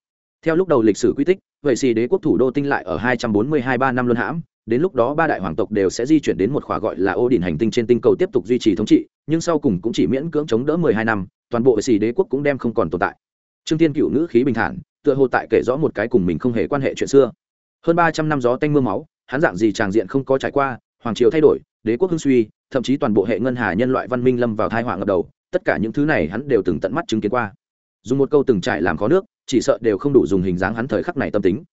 Theo lúc đầu lịch sử quy tích, vậy xì đế quốc thủ đô tinh lại ở hai trăm bốn mươi hai ba năm luân hãm, đến lúc đó ba đại hoàng tộc đều sẽ di chuyển đến một khóa gọi là ô đỉnh hành tinh trên tinh cầu tiếp tục duy trì thống trị, nhưng sau cùng cũng chỉ miễn cưỡng chống đỡ mười hai năm, toàn bộ vậy xì đế quốc cũng đem không còn tồn tại. Trương tiên cựu ngữ khí bình thản, tựa hồ tại kể rõ một cái cùng mình không hề quan hệ chuyện xưa. Hơn ba trăm năm gió tanh mưa máu, hắn dạng gì tràng diện không có trải qua, hoàng triều thay đổi, đế quốc hưng suy, thậm chí toàn bộ hệ ngân hà nhân loại văn minh lâm vào thai họa ngập đầu tất cả những thứ này hắn đều từng tận mắt chứng kiến qua. Dùng một câu từng trải làm khó nước, chỉ sợ đều không đủ dùng hình dáng hắn thời khắc này tâm tính.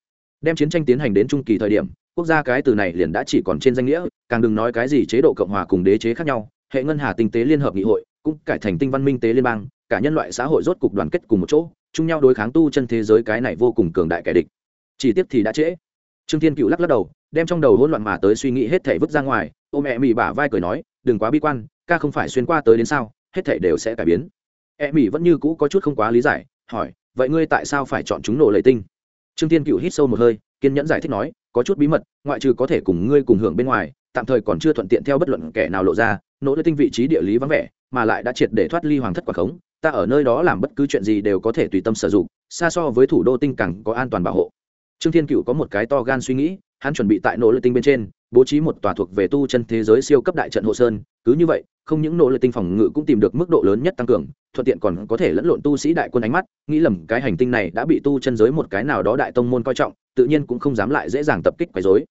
Đem chiến tranh tiến hành đến trung kỳ thời điểm, quốc gia cái từ này liền đã chỉ còn trên danh nghĩa, càng đừng nói cái gì chế độ cộng hòa cùng đế chế khác nhau, hệ ngân hà tinh tế liên hợp nghị hội, cũng cải thành tinh văn minh tế liên bang, cả nhân loại xã hội rốt cục đoàn kết cùng một chỗ, chung nhau đối kháng tu chân thế giới cái này vô cùng cường đại kẻ địch. Chỉ tiếp thì đã trễ. Trương thiên cựu lắc lắc đầu, đem trong đầu hỗn loạn mà tới suy nghĩ hết thể vứt ra ngoài ô mẹ mì bả vai cười nói, đừng quá bi quan, ca không phải xuyên qua tới đến sao? Hết thảy đều sẽ cải biến. E mỹ vẫn như cũ có chút không quá lý giải, hỏi, vậy ngươi tại sao phải chọn chúng nổ lầy tinh? Trương tiên cựu hít sâu một hơi, kiên nhẫn giải thích nói, có chút bí mật, ngoại trừ có thể cùng ngươi cùng hưởng bên ngoài, tạm thời còn chưa thuận tiện theo bất luận kẻ nào lộ ra nỗ lây tinh vị trí địa lý vắng vẻ, mà lại đã triệt để thoát ly hoàng thất quả khống, ta ở nơi đó làm bất cứ chuyện gì đều có thể tùy tâm sử dụng, xa so với thủ đô tinh càng có an toàn bảo hộ. Trương thiên cựu có một cái to gan suy nghĩ, hắn chuẩn bị tại nỗ lực tinh bên trên bố trí một tòa thuộc về tu chân thế giới siêu cấp đại trận hộ sơn, cứ như vậy, không những nỗ lực tinh phòng ngự cũng tìm được mức độ lớn nhất tăng cường, thuận tiện còn có thể lẫn lộn tu sĩ đại quân ánh mắt, nghĩ lầm cái hành tinh này đã bị tu chân giới một cái nào đó đại tông môn coi trọng, tự nhiên cũng không dám lại dễ dàng tập kích quấy dối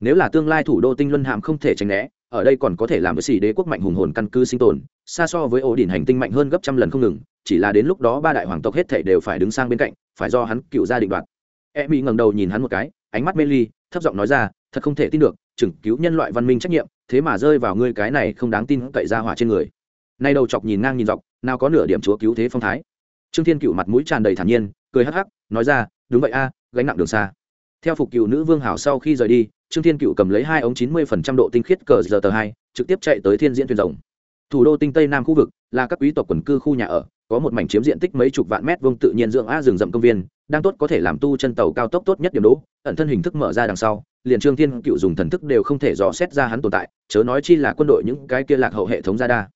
nếu là tương lai thủ đô tinh luân hàm không thể tránh né, ở đây còn có thể làm với xì đế quốc mạnh hùng hồn căn cứ sinh tồn, xa so với ổ đỉnh hành tinh mạnh hơn gấp trăm lần không ngừng, chỉ là đến lúc đó ba đại hoàng tộc hết thể đều phải đứng sang bên cạnh, phải do hắn cựu gia định đoạt. E mỹ ngẩng đầu nhìn hắn một cái, ánh mắt mê ly, thấp giọng nói ra thật không thể tin được chừng cứu nhân loại văn minh trách nhiệm, thế mà rơi vào ngươi cái này không đáng tin cậy ra hỏa trên người. Nay đầu chọc nhìn ngang nhìn dọc, nào có nửa điểm chúa cứu thế phong thái. Trương thiên cựu mặt mũi tràn đầy thản nhiên, cười hắc hắc, nói ra, đúng vậy a, gánh nặng đường xa. Theo phục cựu nữ vương hảo sau khi rời đi, trương thiên cựu cầm lấy hai ống chín mươi phần trăm độ tinh khiết cờ giờ tờ hai, trực tiếp chạy tới thiên diễn thuyền rồng. Thủ đô tinh tây nam khu vực là các quý tộc quần cư khu nhà ở, có một mảnh chiếm diện tích mấy chục vạn mét vuông tự nhiên dưỡng a rừng rậm công viên, đang tốt có thể làm tu chân tàu cao tốc tốt nhất điểm đỗ, ẩn thân hình thức mở ra đằng sau liền trương thiên cựu dùng thần thức đều không thể dò xét ra hắn tồn tại, chớ nói chi là quân đội những cái kia lạc hậu hệ thống ra đa.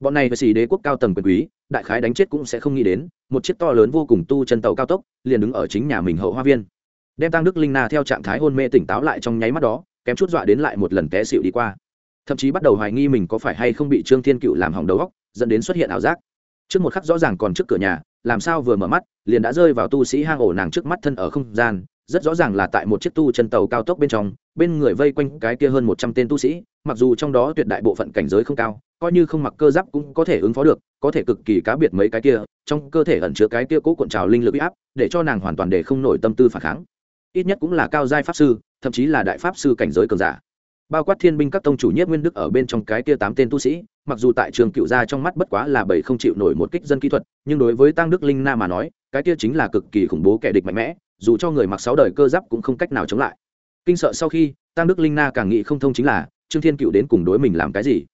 Bọn này với xì đế quốc cao tầng quyền quý, đại khái đánh chết cũng sẽ không nghĩ đến, một chiếc to lớn vô cùng tu chân tàu cao tốc, liền đứng ở chính nhà mình hậu hoa viên. Đem tăng đức linh na theo trạng thái hôn mê tỉnh táo lại trong nháy mắt đó, kém chút dọa đến lại một lần té xịu đi qua. Thậm chí bắt đầu hoài nghi mình có phải hay không bị trương thiên cựu làm hỏng đầu óc, dẫn đến xuất hiện ảo giác. Trước một khắc rõ ràng còn trước cửa nhà, làm sao vừa mở mắt, liền đã rơi vào tu sĩ hang ổ nàng trước mắt thân ở không gian rất rõ ràng là tại một chiếc tu chân tàu cao tốc bên trong, bên người vây quanh cái kia hơn một trăm tên tu sĩ, mặc dù trong đó tuyệt đại bộ phận cảnh giới không cao, coi như không mặc cơ giáp cũng có thể ứng phó được, có thể cực kỳ cá biệt mấy cái kia, trong cơ thể ẩn chứa cái kia cố cuộn trào linh lực áp, để cho nàng hoàn toàn để không nổi tâm tư phản kháng. Ít nhất cũng là cao giai pháp sư, thậm chí là đại pháp sư cảnh giới cường giả. Bao quát thiên binh các tông chủ nhất nguyên đức ở bên trong cái kia tám tên tu sĩ, mặc dù tại trường cựu gia trong mắt bất quá là bảy không chịu nổi một kích dân kỹ thuật, nhưng đối với tăng đức linh na mà nói, cái kia chính là cực kỳ khủng bố kẻ địch mạnh mẽ dù cho người mặc sáu đời cơ giáp cũng không cách nào chống lại. Kinh sợ sau khi tăng đức linh na càng nghĩ không thông chính là, trương thiên cựu đến cùng đối mình làm cái gì?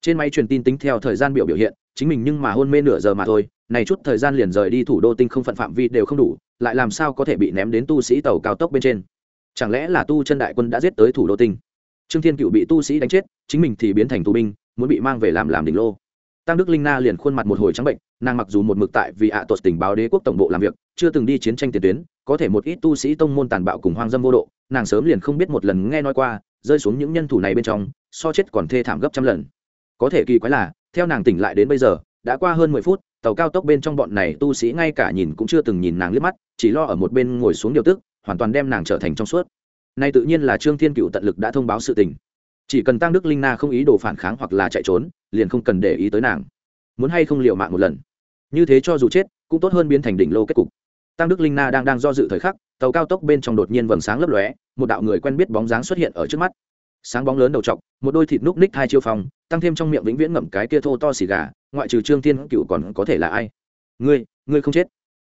Trên máy truyền tin tính theo thời gian biểu biểu hiện, chính mình nhưng mà hôn mê nửa giờ mà thôi, này chút thời gian liền rời đi thủ đô tinh không phận phạm vi đều không đủ, lại làm sao có thể bị ném đến tu sĩ tàu cao tốc bên trên? Chẳng lẽ là tu chân đại quân đã giết tới thủ đô tinh? Trương thiên cựu bị tu sĩ đánh chết, chính mình thì biến thành tù binh, muốn bị mang về làm làm đỉnh lô. Tăng đức linh na liền khuôn mặt một hồi trắng bệnh, nàng mặc dù một mực tại vì ạ à tuột tình báo đế quốc tổng bộ làm việc, chưa từng đi chiến tranh tiền tuyến có thể một ít tu sĩ tông môn tàn bạo cùng hoang dâm vô độ, nàng sớm liền không biết một lần nghe nói qua, rơi xuống những nhân thủ này bên trong, so chết còn thê thảm gấp trăm lần. Có thể kỳ quái là, theo nàng tỉnh lại đến bây giờ, đã qua hơn mười phút, tàu cao tốc bên trong bọn này tu sĩ ngay cả nhìn cũng chưa từng nhìn nàng liếc mắt, chỉ lo ở một bên ngồi xuống điều tức, hoàn toàn đem nàng trở thành trong suốt. Nay tự nhiên là trương thiên cựu tận lực đã thông báo sự tình. Chỉ cần tăng đức linh na không ý đồ phản kháng hoặc là chạy trốn, liền không cần để ý tới nàng. Muốn hay không liệu mạng một lần. Như thế cho dù chết, cũng tốt hơn biến thành đỉnh lô kết cục tăng đức linh na đang đang do dự thời khắc, tàu cao tốc bên trong đột nhiên vầng sáng lấp lóe, một đạo người quen biết bóng dáng xuất hiện ở trước mắt. Sáng bóng lớn đầu t một đôi thịt núc ních hai chiêu phòng, tăng thêm trong miệng vĩnh viễn ngậm cái kia thô to xì gà, ngoại trừ trương thiên cựu còn có thể là ai? Ngươi ngươi không chết.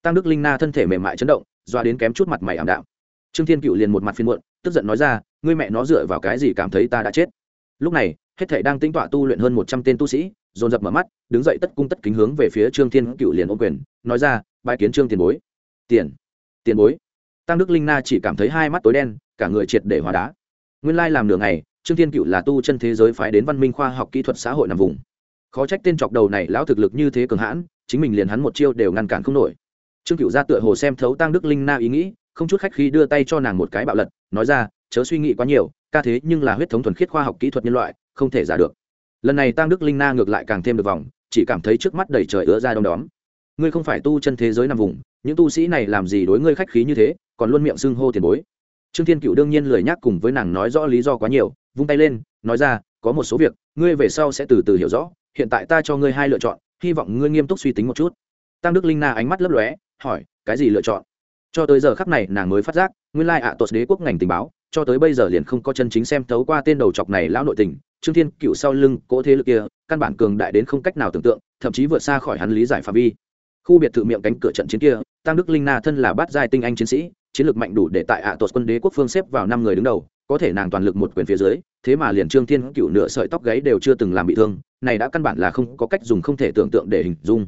Tăng đức linh na thân thể mềm mại chấn động, doa đến kém chút mặt mày ảm đạm. Trương thiên cựu liền một mặt phiên muộn, tức giận nói ra, ngươi mẹ nó dựa vào cái gì cảm thấy ta đã chết? Lúc này, hết thể đang tính tọa tu luyện hơn một trăm tên tu sĩ, dồn dập mở mắt, đứng dậy tất cung tất kính hướng về phía trương thiên cựu liền ô quyền, nói ra bài kiến trương tiền bối tiền. Tiền bối. Tăng đức linh na chỉ cảm thấy hai mắt tối đen, cả người triệt để hóa đá. Nguyên lai làm nửa ngày, trương thiên cựu là tu chân thế giới phái đến văn minh khoa học kỹ thuật xã hội nằm vùng. Khó trách tên chọc đầu này lão thực lực như thế cường hãn, chính mình liền hắn một chiêu đều ngăn cản không nổi. Trương cựu ra tựa hồ xem thấu tăng đức linh na ý nghĩ, không chút khách khi đưa tay cho nàng một cái bạo lật, nói ra, chớ suy nghĩ quá nhiều, ca thế nhưng là huyết thống thuần khiết khoa học kỹ thuật nhân loại, không thể giả được. Lần này tăng đức linh na ngược lại càng thêm được vòng, chỉ cảm thấy trước mắt đầy trời ứa ra đông đóm ngươi không phải tu chân thế giới nằm vùng, những tu sĩ này làm gì đối ngươi khách khí như thế, còn luôn miệng xưng hô tiền bối. Trương thiên cựu đương nhiên lười nhắc cùng với nàng nói rõ lý do quá nhiều, vung tay lên, nói ra, có một số việc, ngươi về sau sẽ từ từ hiểu rõ, hiện tại ta cho ngươi hai lựa chọn, hy vọng ngươi nghiêm túc suy tính một chút. Tăng đức linh na ánh mắt lấp lóe, hỏi, cái gì lựa chọn? Cho tới giờ khắc này nàng mới phát giác, nguyên lai ạ à tuột đế quốc ngành tình báo, cho tới bây giờ liền không có chân chính xem thấu qua tên đầu chọc này lão nội tình, trương thiên cựu sau lưng cỗ thế lực kia, căn bản cường đại đến không cách nào tưởng tượng, thậm chí vượt xa khỏi hắn lý giải phạm vi khu biệt thự miệng cánh cửa trận chiến kia, tăng đức linh na thân là bát giai tinh anh chiến sĩ, chiến lược mạnh đủ để tại ạ à tuột quân đế quốc phương xếp vào năm người đứng đầu, có thể nàng toàn lực một quyền phía dưới, thế mà liền trương thiên cựu nửa sợi tóc gáy đều chưa từng làm bị thương, này đã căn bản là không có cách dùng không thể tưởng tượng để hình dung.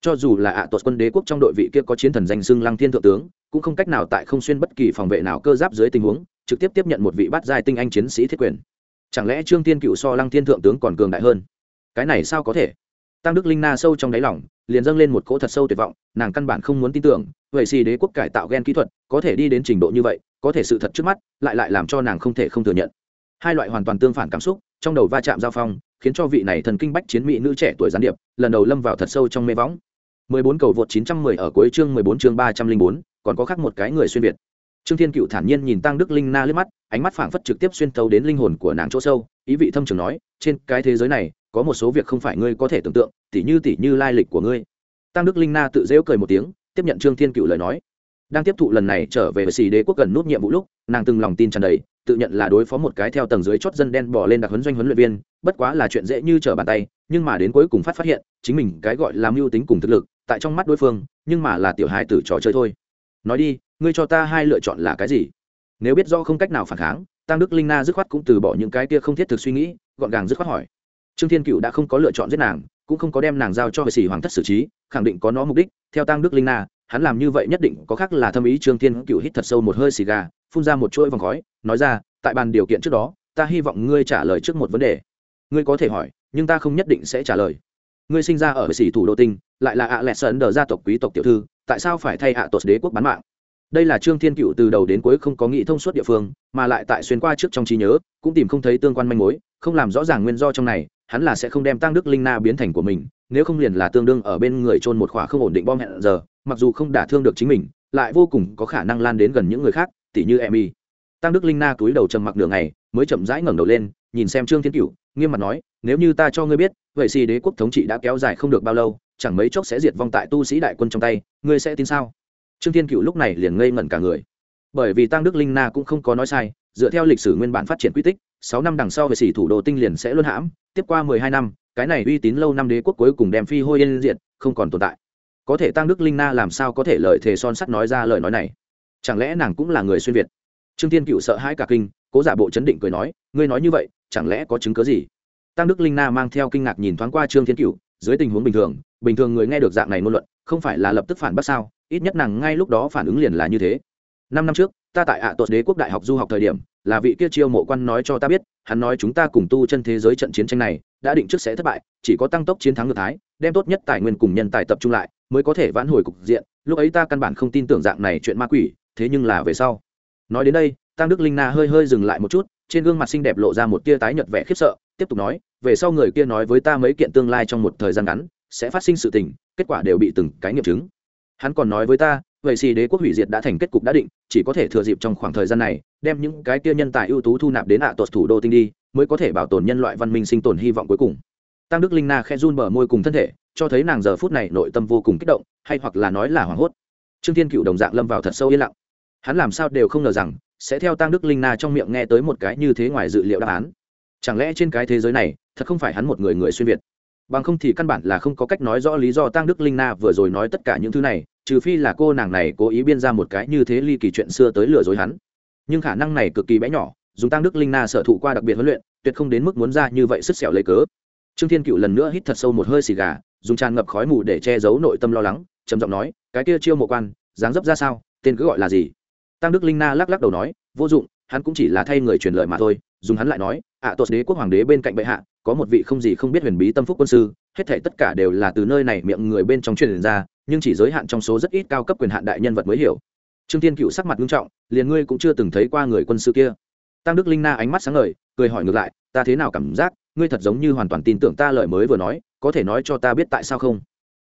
Cho dù là ạ à tuột quân đế quốc trong đội vị kia có chiến thần danh xưng lăng thiên thượng tướng, cũng không cách nào tại không xuyên bất kỳ phòng vệ nào cơ giáp dưới tình huống, trực tiếp tiếp nhận một vị bát giai tinh anh chiến sĩ thiết quyền. Chẳng lẽ trương Thiên cựu so lăng thiên thượng tướng còn cường đại hơn? Cái này sao có thể? Tăng đức linh na sâu trong đáy lòng liền dâng lên một cỗ thật sâu tuyệt vọng nàng căn bản không muốn tin tưởng vậy xì đế quốc cải tạo g e n kỹ thuật có thể đi đến trình độ như vậy có thể sự thật trước mắt lại lại làm cho nàng không thể không thừa nhận. Hai loại hoàn toàn tương phản cảm xúc trong đầu va chạm giao phong khiến cho vị này thần kinh bách chiến mỹ nữ trẻ tuổi gián điệp lần đầu lâm vào thật sâu trong mê võng. 14 cầu vượt 910 ở cuối chương 14 chương 304, còn có khác một cái người xuyên việt. Trương thiên cựu thản nhiên nhìn tăng đức linh na liếc mắt ánh mắt phảng phất trực tiếp xuyên thấu đến linh hồn của nàng chỗ sâu ý vị thâm trường nói trên cái thế giới này có một số việc không phải ngươi có thể tưởng tượng, tỉ như tỉ như lai lịch của ngươi. Tăng đức linh na tự dễu cười một tiếng, tiếp nhận trương thiên cựu lời nói. Đang tiếp thụ lần này trở về với xì đế quốc gần nút nhiệm vụ lúc, nàng từng lòng tin tràn đầy, tự nhận là đối phó một cái theo tầng dưới chót dân đen bỏ lên đặc huấn doanh huấn luyện viên, bất quá là chuyện dễ như trở bàn tay, nhưng mà đến cuối cùng phát phát hiện, chính mình cái gọi là mưu tính cùng thực lực, tại trong mắt đối phương, nhưng mà là tiểu hài tử trò chơi thôi. Nói đi, ngươi cho ta hai lựa chọn là cái gì? Nếu biết do không cách nào phản kháng, tăng đức linh na dứt khoát cũng từ bỏ những cái kia không thiết thực suy nghĩ, gọn gàng dứt khoát hỏi trương thiên cựu đã không có lựa chọn giết nàng, cũng không có đem nàng giao cho vệ sĩ hoàng thất xử trí, khẳng định có nó mục đích. Theo tăng đức linh na, hắn làm như vậy nhất định có khác là thâm ý trương thiên cựu hít thật sâu một hơi xì gà, phun ra một chuỗi vòng khói, nói ra, tại bàn điều kiện trước đó, ta hy vọng ngươi trả lời trước một vấn đề. Ngươi có thể hỏi, nhưng ta không nhất định sẽ trả lời. Ngươi sinh ra ở vệ sĩ thủ đô tinh, lại là ạ lẹ sơn đờ gia tộc quý tộc tiểu thư, tại sao phải thay ạ à tột đế quốc bán mạng? Đây là trương thiên cựu từ đầu đến cuối không có nghĩ thông suốt địa phương, mà lại tại xuyên qua trước trong trí nhớ, cũng tìm không thấy tương quan manh mối, không làm rõ ràng nguyên do trong này hắn là sẽ không đem tăng đức linh na biến thành của mình, nếu không liền là tương đương ở bên người trôn một khỏa không ổn định bom hẹn giờ, mặc dù không đả thương được chính mình, lại vô cùng có khả năng lan đến gần những người khác, tỉ như em y tăng đức linh na túi đầu trầm mặc nửa ngày, mới chậm rãi ngẩng đầu lên, nhìn xem trương thiên cựu nghiêm mặt nói, nếu như ta cho ngươi biết, vậy xì đế quốc thống trị đã kéo dài không được bao lâu, chẳng mấy chốc sẽ diệt vong tại tu sĩ đại quân trong tay, ngươi sẽ tin sao? Trương thiên cựu lúc này liền ngây ngẩn cả người. Bởi vì tăng đức linh na cũng không có nói sai, dựa theo lịch sử nguyên bản phát triển quy tích, sáu năm đằng sau về xỉ thủ đô tinh liền sẽ luân hãm tiếp qua mười hai năm, cái này uy tín lâu năm đế quốc cuối cùng đem phi hôi yên diện không còn tồn tại. Có thể tăng đức linh na làm sao có thể lợi thề son sắt nói ra lời nói này? Chẳng lẽ nàng cũng là người xuyên việt? Trương thiên cựu sợ hãi cả kinh, cố giả bộ chấn định cười nói, ngươi nói như vậy, chẳng lẽ có chứng cớ gì? Tăng đức linh na mang theo kinh ngạc nhìn thoáng qua trương thiên cựu, dưới tình huống bình thường bình thường người nghe được dạng này ngôn luận, không phải là lập tức phản bác sao? Ít nhất nàng ngay lúc đó phản ứng liền là như thế. Năm năm trước ta tại ạ à tuột đế quốc đại học du học thời điểm, là vị kia chiêu mộ quan nói cho ta biết, hắn nói chúng ta cùng tu chân thế giới trận chiến tranh này, đã định trước sẽ thất bại, chỉ có tăng tốc chiến thắng ngược thái, đem tốt nhất tài nguyên cùng nhân tài tập trung lại, mới có thể vãn hồi cục diện, lúc ấy ta căn bản không tin tưởng dạng này chuyện ma quỷ, thế nhưng là về sau. Nói đến đây, tăng đức linh na hơi hơi dừng lại một chút, trên gương mặt xinh đẹp lộ ra một tia tái nhợt vẻ khiếp sợ, tiếp tục nói, về sau người kia nói với ta mấy kiện tương lai trong một thời gian ngắn, sẽ phát sinh sự tình, kết quả đều bị từng cái nghiệm chứng. Hắn còn nói với ta vậy xì đế quốc hủy diệt đã thành kết cục đã định, chỉ có thể thừa dịp trong khoảng thời gian này, đem những cái kia nhân tài ưu tú thu nạp đến ạ à tuột thủ đô tinh đi, mới có thể bảo tồn nhân loại văn minh sinh tồn hy vọng cuối cùng. Tăng đức linh na khe run bờ môi cùng thân thể, cho thấy nàng giờ phút này nội tâm vô cùng kích động, hay hoặc là nói là hoảng hốt. Trương thiên cựu đồng dạng lâm vào thật sâu yên lặng. Hắn làm sao đều không ngờ rằng, sẽ theo tăng đức linh na trong miệng nghe tới một cái như thế ngoài dự liệu đáp án. Chẳng lẽ trên cái thế giới này, thật không phải hắn một người người xuyên việt? Bằng không thì căn bản là không có cách nói rõ lý do tăng đức linh na vừa rồi nói tất cả những thứ này trừ phi là cô nàng này cố ý biên ra một cái như thế ly kỳ chuyện xưa tới lừa dối hắn. Nhưng khả năng này cực kỳ bé nhỏ dùng tăng đức linh na sở thụ qua đặc biệt huấn luyện tuyệt không đến mức muốn ra như vậy sứt xẻo lấy cớ. Trương thiên cựu lần nữa hít thật sâu một hơi xì gà dùng tràn ngập khói mù để che giấu nội tâm lo lắng trầm giọng nói cái kia chiêu mộ quan dáng dấp ra sao tên cứ gọi là gì? Tăng đức linh na lắc lắc đầu nói vô dụng hắn cũng chỉ là thay người truyền lời mà thôi. Dùng hắn lại nói ạ à, đế quốc hoàng đế bên cạnh bệ hạ có một vị không gì không biết huyền bí tâm phúc quân sư hết thể tất cả đều là từ nơi này miệng người bên trong truyền ra nhưng chỉ giới hạn trong số rất ít cao cấp quyền hạn đại nhân vật mới hiểu. Trương thiên cựu sắc mặt nghiêm trọng, liền ngươi cũng chưa từng thấy qua người quân sư kia. Tăng đức linh na ánh mắt sáng ngời, cười hỏi ngược lại, ta thế nào cảm giác, ngươi thật giống như hoàn toàn tin tưởng ta lời mới vừa nói, có thể nói cho ta biết tại sao không?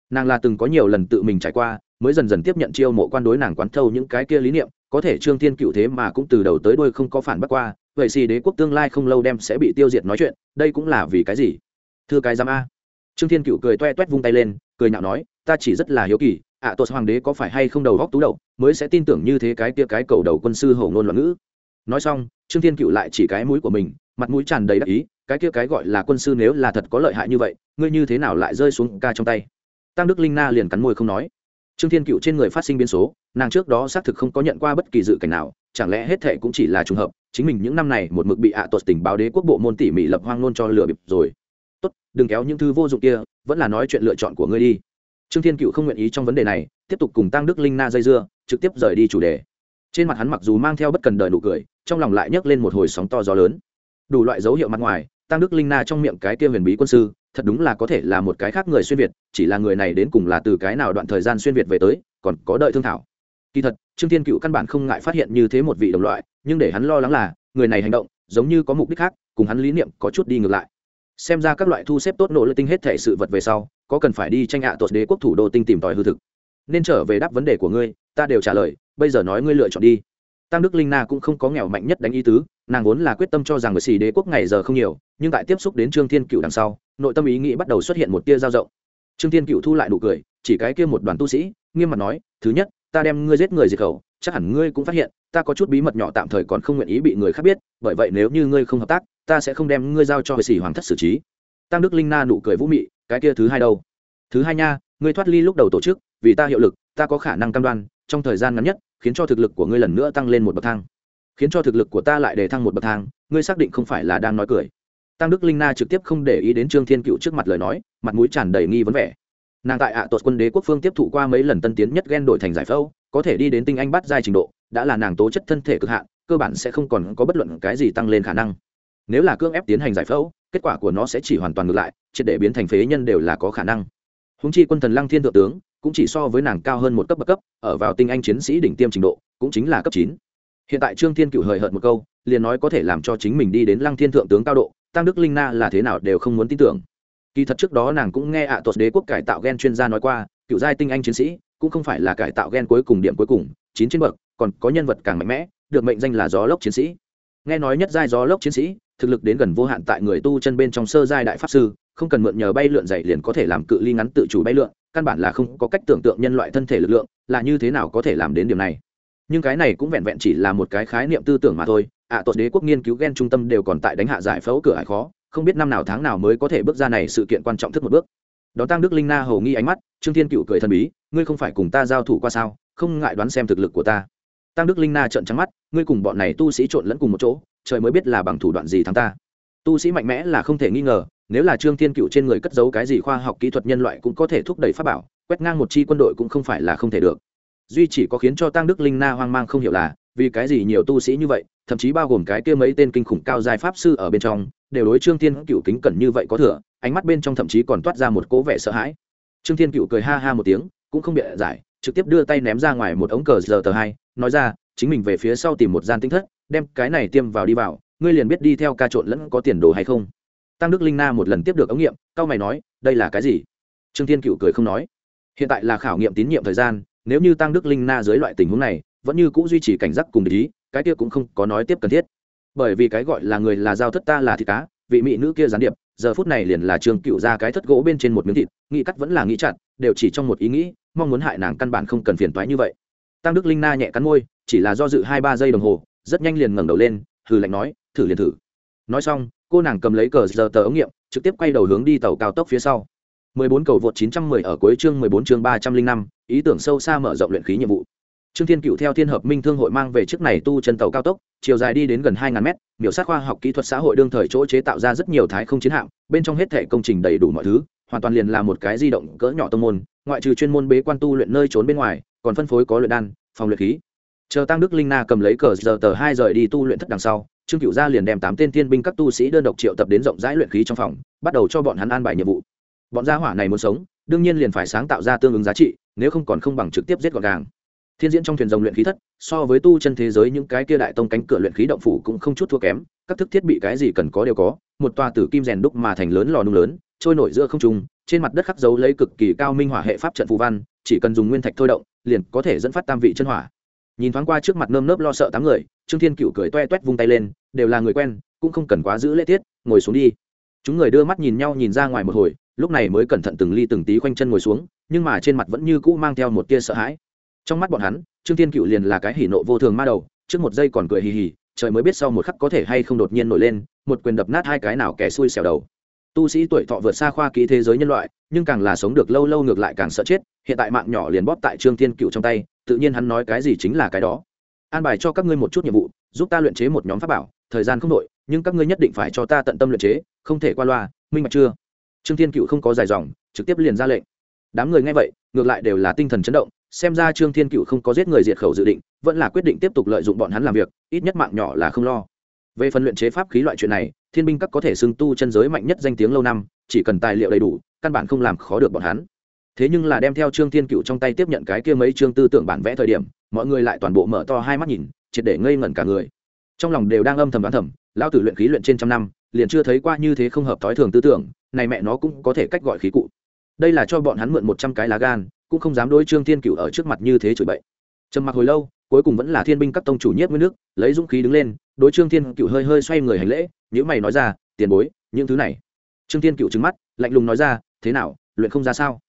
Nàng là từng có nhiều lần tự mình trải qua, mới dần dần tiếp nhận chiêu mộ quan đối nàng quán thâu những cái kia lý niệm, có thể trương thiên cựu thế mà cũng từ đầu tới đuôi không có phản bác qua, vậy xì đế quốc tương lai không lâu đem sẽ bị tiêu diệt nói chuyện, đây cũng là vì cái gì? Thưa cái giám a. Trương thiên cựu cười toe toét vung tay lên, cười nhạo nói ta chỉ rất là hiếu kỳ ạ à, tuột hoàng đế có phải hay không đầu góc tú đầu mới sẽ tin tưởng như thế cái kia cái cầu đầu quân sư hầu ngôn loạn ngữ. Nói xong trương thiên cựu lại chỉ cái mũi của mình mặt mũi tràn đầy đắc ý cái kia cái gọi là quân sư nếu là thật có lợi hại như vậy ngươi như thế nào lại rơi xuống ca trong tay? Tăng đức linh na liền cắn môi không nói. Trương thiên cựu trên người phát sinh biến số nàng trước đó xác thực không có nhận qua bất kỳ dự cảnh nào chẳng lẽ hết thệ cũng chỉ là trùng hợp chính mình những năm này một mực bị ạ à tuột tình báo đế quốc bộ môn tỉ mỉ lập hoang nôn cho lừa bịp rồi. Tốt đừng kéo những thứ vô dụng kia vẫn là nói chuyện lựa chọn của ngươi đi trương thiên cựu không nguyện ý trong vấn đề này, tiếp tục cùng tăng đức linh na dây dưa, trực tiếp rời đi chủ đề. Trên mặt hắn mặc dù mang theo bất cần đời nụ cười, trong lòng lại nhấc lên một hồi sóng to gió lớn. Đủ loại dấu hiệu mặt ngoài tăng đức linh na trong miệng cái kia huyền bí quân sư, thật đúng là có thể là một cái khác người xuyên việt, chỉ là người này đến cùng là từ cái nào đoạn thời gian xuyên việt về tới, còn có đợi thương thảo. Kỳ thật, trương thiên cựu căn bản không ngại phát hiện như thế một vị đồng loại, nhưng để hắn lo lắng là, người này hành động, giống như có mục đích khác, cùng hắn lý niệm có chút đi ngược lại. Xem ra các loại thu xếp tốt nỗ lực tinh hết thể sự vật về sau có cần phải đi tranh ạ à tuột đế quốc thủ đô tinh tìm tòi hư thực. Nên trở về đáp vấn đề của ngươi, ta đều trả lời, bây giờ nói ngươi lựa chọn đi. Tăng đức linh na cũng không có nghèo mạnh nhất đánh ý tứ, nàng vốn là quyết tâm cho rằng người xì đế quốc ngày giờ không nhiều, nhưng tại tiếp xúc đến trương thiên cựu đằng sau, nội tâm ý nghĩ bắt đầu xuất hiện một tia dao rộng trương thiên cựu thu lại nụ cười, chỉ cái kia một đoàn tu sĩ, nghiêm mặt nói, thứ nhất, ta đem ngươi giết người diệt khẩu, chắc hẳn ngươi cũng phát hiện, ta có chút bí mật nhỏ tạm thời còn không nguyện ý bị người khác biết, bởi vậy nếu như ngươi không hợp tác, ta sẽ không đem ngươi giao cho hệ sĩ hoàng thất xử trí. Tăng đức linh na nụ cười vũ mị cái kia thứ hai đâu? Thứ hai nha, ngươi thoát ly lúc đầu tổ chức, vì ta hiệu lực, ta có khả năng cam đoan, trong thời gian ngắn nhất, khiến cho thực lực của ngươi lần nữa tăng lên một bậc thang. Khiến cho thực lực của ta lại đề thăng một bậc thang, ngươi xác định không phải là đang nói cười. Tăng đức linh na trực tiếp không để ý đến trương thiên cựu trước mặt lời nói, mặt mũi tràn đầy nghi vấn vẻ. Nàng tại ạ à tuột quân đế quốc phương tiếp thụ qua mấy lần tân tiến nhất ghen đổi thành giải phẫu, có thể đi đến tinh anh bắt giai trình độ, đã là nàng tố chất thân thể cực hạn, cơ bản sẽ không còn có bất luận cái gì tăng lên khả năng nếu là cưỡng ép tiến hành giải phẫu, kết quả của nó sẽ chỉ hoàn toàn ngược lại, triệt để biến thành phế nhân đều là có khả năng. Húng chi quân thần lăng thiên thượng tướng, cũng chỉ so với nàng cao hơn một cấp bậc cấp, ở vào tinh anh chiến sĩ đỉnh tiêm trình độ, cũng chính là cấp chín. Hiện tại trương thiên cựu hời hợt một câu, liền nói có thể làm cho chính mình đi đến lăng thiên thượng tướng cao độ, tăng đức linh na là thế nào đều không muốn tin tưởng. Kỳ thật trước đó nàng cũng nghe ạ à tuột đế quốc cải tạo gen chuyên gia nói qua, cựu giai tinh anh chiến sĩ, cũng không phải là cải tạo gen cuối cùng điểm cuối cùng, chín trên bậc, còn có nhân vật càng mạnh mẽ, được mệnh danh là gió lốc chiến sĩ. Nghe nói nhất giai gió lốc chiến sĩ thực lực đến gần vô hạn tại người tu chân bên trong sơ giai đại pháp sư không cần mượn nhờ bay lượn dày liền có thể làm cự ly ngắn tự chủ bay lượn căn bản là không có cách tưởng tượng nhân loại thân thể lực lượng là như thế nào có thể làm đến điều này. Nhưng cái này cũng vẹn vẹn chỉ là một cái khái niệm tư tưởng mà thôi ạ à, đế quốc nghiên cứu gen trung tâm đều còn tại đánh hạ giải phẫu cửa hải khó không biết năm nào tháng nào mới có thể bước ra này sự kiện quan trọng thức một bước. Đó tăng đức linh na hầu nghi ánh mắt trương thiên cựu cười thần bí ngươi không phải cùng ta giao thủ qua sao không ngại đoán xem thực lực của ta. Tăng đức linh na trợn trắng mắt ngươi cùng bọn này tu sĩ trộn lẫn cùng một chỗ trời mới biết là bằng thủ đoạn gì thắng ta. Tu sĩ mạnh mẽ là không thể nghi ngờ, nếu là trương thiên cựu trên người cất giấu cái gì khoa học kỹ thuật nhân loại cũng có thể thúc đẩy pháp bảo, quét ngang một chi quân đội cũng không phải là không thể được. Duy chỉ có khiến cho tăng đức linh na hoang mang không hiểu là, vì cái gì nhiều tu sĩ như vậy, thậm chí bao gồm cái kia mấy tên kinh khủng cao giai pháp sư ở bên trong, đều đối trương thiên cựu kính cẩn như vậy có thừa, ánh mắt bên trong thậm chí còn toát ra một cố vẻ sợ hãi. Trương thiên cựu cười ha ha một tiếng, cũng không bịa giải, trực tiếp đưa tay ném ra ngoài một ống cờ giờ tờ hai, nói ra, chính mình về phía sau tìm một gian tinh thất đem cái này tiêm vào đi vào, ngươi liền biết đi theo ca trộn lẫn có tiền đồ hay không. Tăng đức linh na một lần tiếp được ống nghiệm, cao mày nói, đây là cái gì? Trương thiên cựu cười không nói. Hiện tại là khảo nghiệm tín nhiệm thời gian, nếu như tăng đức linh na dưới loại tình huống này, vẫn như c ũ duy trì cảnh giác cùng ý, cái kia cũng không có nói tiếp cần thiết. Bởi vì cái gọi là người là giao thất ta là thịt cá, vị mỹ nữ kia gián điệp, giờ phút này liền là trường cựu ra cái thất gỗ bên trên một miếng thịt, nghĩ cắt vẫn là nghĩ chặt, đều chỉ trong một ý nghĩ, mong muốn hại nàng căn bản không cần phiền toái như vậy. Tăng đức linh na nhẹ cắn môi, chỉ là do dự hai ba giây đồng hồ rất nhanh liền ngẩng đầu lên hừ lạnh nói thử liền thử nói xong cô nàng cầm lấy cờ giờ tờ ống nghiệm trực tiếp quay đầu hướng đi tàu cao tốc phía sau 14 cầu vượt 910 ở cuối chương 14 chương 305, ý tưởng sâu xa mở rộng luyện khí nhiệm vụ. Trương Thiên Cựu theo Thiên Hợp Minh Thương hội mang về chiếc này tu chân tàu cao tốc, chiều dài đi đến gần 2000 mét, miểu sát khoa học kỹ thuật xã hội đương thời chỗ chế tạo ra rất nhiều thái không chiến hạm, bên trong hết thể công trình đầy đủ mọi thứ, hoàn toàn liền là một cái di động cỡ nhỏ tông môn, ngoại trừ chuyên môn bế quan tu luyện nơi trốn bên ngoài, còn phân phối có luyện đan, phòng luyện khí. Chờ Tăng Đức Linh Na cầm lấy cờ giờ tờ hai rời đi tu luyện thất đằng sau, Trương Cựu gia liền đem tám tên tiên binh các tu sĩ đơn độc triệu tập đến rộng rãi luyện khí trong phòng, bắt đầu cho bọn hắn an bài nhiệm vụ. Bọn gia hỏa này muốn sống, đương nhiên liền phải sáng tạo ra tương ứng giá trị, nếu không còn không bằng trực tiếp giết gọn gàng thiên diễn trong thuyền rồng luyện khí thất so với tu chân thế giới những cái kia đại tông cánh cửa luyện khí động phủ cũng không chút thua kém các thức thiết bị cái gì cần có đều có một tòa tử kim rèn đúc mà thành lớn lò nung lớn trôi nổi giữa không trung trên mặt đất khắc dấu lấy cực kỳ cao minh hỏa hệ pháp trận phù văn chỉ cần dùng nguyên thạch thôi động liền có thể dẫn phát tam vị chân hỏa nhìn thoáng qua trước mặt nơm nớp lo sợ tám người, trương thiên cựu cười toe toét vung tay lên, đều là người quen, cũng không cần quá giữ lễ tiết, ngồi xuống đi. Chúng người đưa mắt nhìn nhau nhìn ra ngoài một hồi, lúc này mới cẩn thận từng ly từng tí khoanh chân ngồi xuống, nhưng mà trên mặt vẫn như cũ mang theo một tia sợ hãi. Trong mắt bọn hắn, trương thiên cựu liền là cái hỉ nộ vô thường ma đầu, trước một giây còn cười hì hì, trời mới biết sau một khắc có thể hay không đột nhiên nổi lên, một quyền đập nát hai cái nào kẻ xui xẻo đầu tu sĩ tuổi thọ vượt xa khoa kỹ thế giới nhân loại, nhưng càng là sống được lâu lâu ngược lại càng sợ chết, hiện tại mạng nhỏ liền bóp tại trương thiên cựu trong tay, tự nhiên hắn nói cái gì chính là cái đó. An bài cho các ngươi một chút nhiệm vụ, giúp ta luyện chế một nhóm pháp bảo, thời gian không đội, nhưng các ngươi nhất định phải cho ta tận tâm luyện chế, không thể qua loa, minh bạch chưa? Trương thiên cựu không có dài dòng, trực tiếp liền ra lệnh. Đám người nghe vậy, ngược lại đều là tinh thần chấn động, xem ra trương thiên cựu không có giết người diệt khẩu dự định, vẫn là quyết định tiếp tục lợi dụng bọn hắn làm việc, ít nhất mạng nhỏ là không lo về phần luyện chế pháp khí loại chuyện này, thiên binh các có thể xưng tu chân giới mạnh nhất danh tiếng lâu năm, chỉ cần tài liệu đầy đủ, căn bản không làm khó được bọn hắn. Thế nhưng là đem theo trương thiên cựu trong tay tiếp nhận cái kia mấy chương tư tưởng bản vẽ thời điểm, mọi người lại toàn bộ mở to hai mắt nhìn, triệt để ngây ngẩn cả người. Trong lòng đều đang âm thầm đoán thầm lao tử luyện khí luyện trên trăm năm, liền chưa thấy qua như thế không hợp thói thường tư tưởng, này mẹ nó cũng có thể cách gọi khí cụ. Đây là cho bọn hắn mượn một trăm cái lá gan, cũng không dám đối trương thiên cựu ở trước mặt như thế chửi bậy. Trầm mặc hồi lâu cuối cùng vẫn là thiên binh các tông chủ nhất nguyên nước lấy dũng khí đứng lên đối trương thiên cựu hơi hơi xoay người hành lễ nếu mày nói ra tiền bối những thứ này. Trương thiên cựu trứng mắt lạnh lùng nói ra thế nào luyện không ra sao?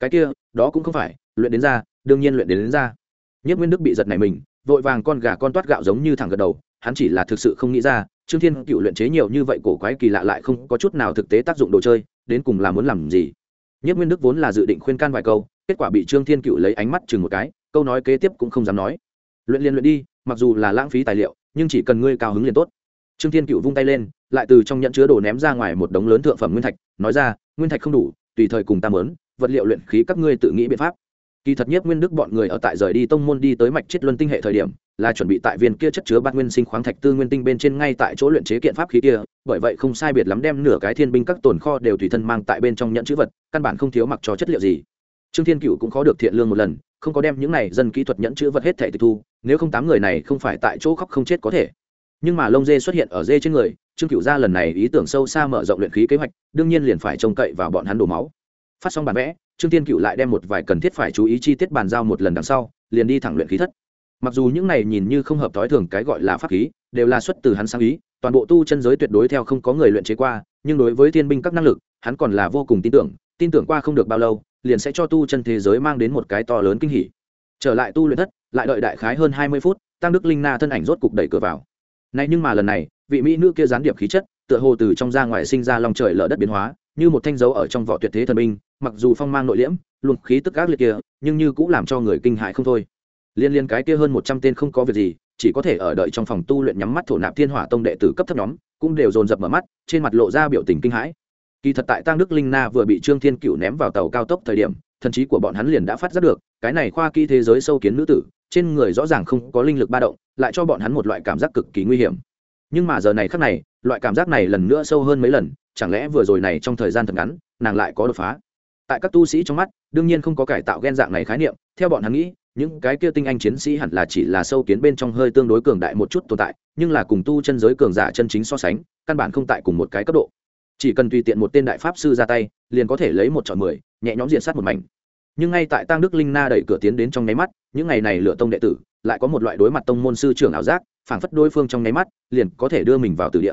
Cái kia đó cũng không phải luyện đến ra đương nhiên luyện đến, đến ra. Nhất nguyên đức bị giật này mình vội vàng con gà con toát gạo giống như thẳng gật đầu hắn chỉ là thực sự không nghĩ ra trương thiên cựu luyện chế nhiều như vậy cổ quái kỳ lạ lại không có chút nào thực tế tác dụng đồ chơi đến cùng là muốn làm gì? Nhất nguyên đức vốn là dự định khuyên can vài câu kết quả bị trương thiên cựu lấy ánh mắt chừng một cái câu nói kế tiếp cũng không dám nói luyện liền luyện đi, mặc dù là lãng phí tài liệu, nhưng chỉ cần ngươi cao hứng liền tốt. Trương thiên cựu vung tay lên, lại từ trong nhận chứa đồ ném ra ngoài một đống lớn thượng phẩm nguyên thạch, nói ra, nguyên thạch không đủ, tùy thời cùng ta mớn, vật liệu luyện khí các ngươi tự nghĩ biện pháp. Kỳ thật nhất nguyên đức bọn người ở tại rời đi tông môn đi tới mạch chết luân tinh hệ thời điểm, là chuẩn bị tại viên kia chất chứa bát nguyên sinh khoáng thạch tư nguyên tinh bên trên ngay tại chỗ luyện chế kiện pháp khí kia, bởi vậy không sai biệt lắm đem nửa cái thiên binh các tồn kho đều tùy thân mang tại bên trong nhận chữ vật, căn bản không thiếu mặc cho chất liệu gì. Trương thiên cựu cũng khó được thiện lương một lần, không có đem những này dân kỹ thuật nhẫn chữ vật hết thể tịch thu nếu không tám người này không phải tại chỗ khóc không chết có thể. Nhưng mà lông dê xuất hiện ở dê trên người, trương cựu gia lần này ý tưởng sâu xa mở rộng luyện khí kế hoạch, đương nhiên liền phải trông cậy vào bọn hắn đổ máu. Phát xong bản vẽ, trương tiên cựu lại đem một vài cần thiết phải chú ý chi tiết bàn giao một lần đằng sau, liền đi thẳng luyện khí thất. Mặc dù những này nhìn như không hợp thói thường cái gọi là pháp khí, đều là xuất từ hắn sáng ý, toàn bộ tu chân giới tuyệt đối theo không có người luyện chế qua, nhưng đối với thiên binh các năng lực, hắn còn là vô cùng tin tưởng tin tưởng qua không được bao lâu, liền sẽ cho tu chân thế giới mang đến một cái to lớn kinh hỉ. Trở lại tu luyện thất lại đợi đại khái hơn hai mươi phút, tăng đức linh na thân ảnh rốt cục đẩy cửa vào. Này nhưng mà lần này, vị mỹ nữ kia gián điệp khí chất, tựa hồ từ trong ra ngoài sinh ra lòng trời lở đất biến hóa, như một thanh dấu ở trong vỏ tuyệt thế thần binh, mặc dù phong mang nội liễm, luồng khí tức ác liệt kia, nhưng như cũng làm cho người kinh hại không thôi. Liên liên cái kia hơn một trăm tên không có việc gì, chỉ có thể ở đợi trong phòng tu luyện nhắm mắt thổ nạp thiên hỏa tông đệ tử cấp thấp nhóm, cũng đều dồn dập mở mắt, trên mặt lộ ra biểu tình kinh hãi. Kỳ thật tại tăng đức linh na vừa bị trương thiên cựu ném vào tàu cao tốc thời điểm, thần trí của bọn hắn liền đã phát giác được, cái này khoa kỹ thế giới sâu kiến nữ tử trên người rõ ràng không có linh lực ba động, lại cho bọn hắn một loại cảm giác cực kỳ nguy hiểm. Nhưng mà giờ này khác này, loại cảm giác này lần nữa sâu hơn mấy lần, chẳng lẽ vừa rồi này trong thời gian thật ngắn, nàng lại có đột phá? Tại các tu sĩ trong mắt, đương nhiên không có cải tạo ghen dạng này khái niệm, theo bọn hắn nghĩ, những cái kia tinh anh chiến sĩ hẳn là chỉ là sâu kiến bên trong hơi tương đối cường đại một chút tồn tại, nhưng là cùng tu chân giới cường giả chân chính so sánh, căn bản không tại cùng một cái cấp độ. Chỉ cần tùy tiện một tên đại pháp sư ra tay, liền có thể lấy một chọn mười, nhẹ nhõm diện sát một mảnh nhưng ngay tại tang đức linh na đẩy cửa tiến đến trong nháy mắt, những ngày này lựa tông đệ tử lại có một loại đối mặt tông môn sư trưởng ảo giác, phảng phất đối phương trong nháy mắt liền có thể đưa mình vào từ địa.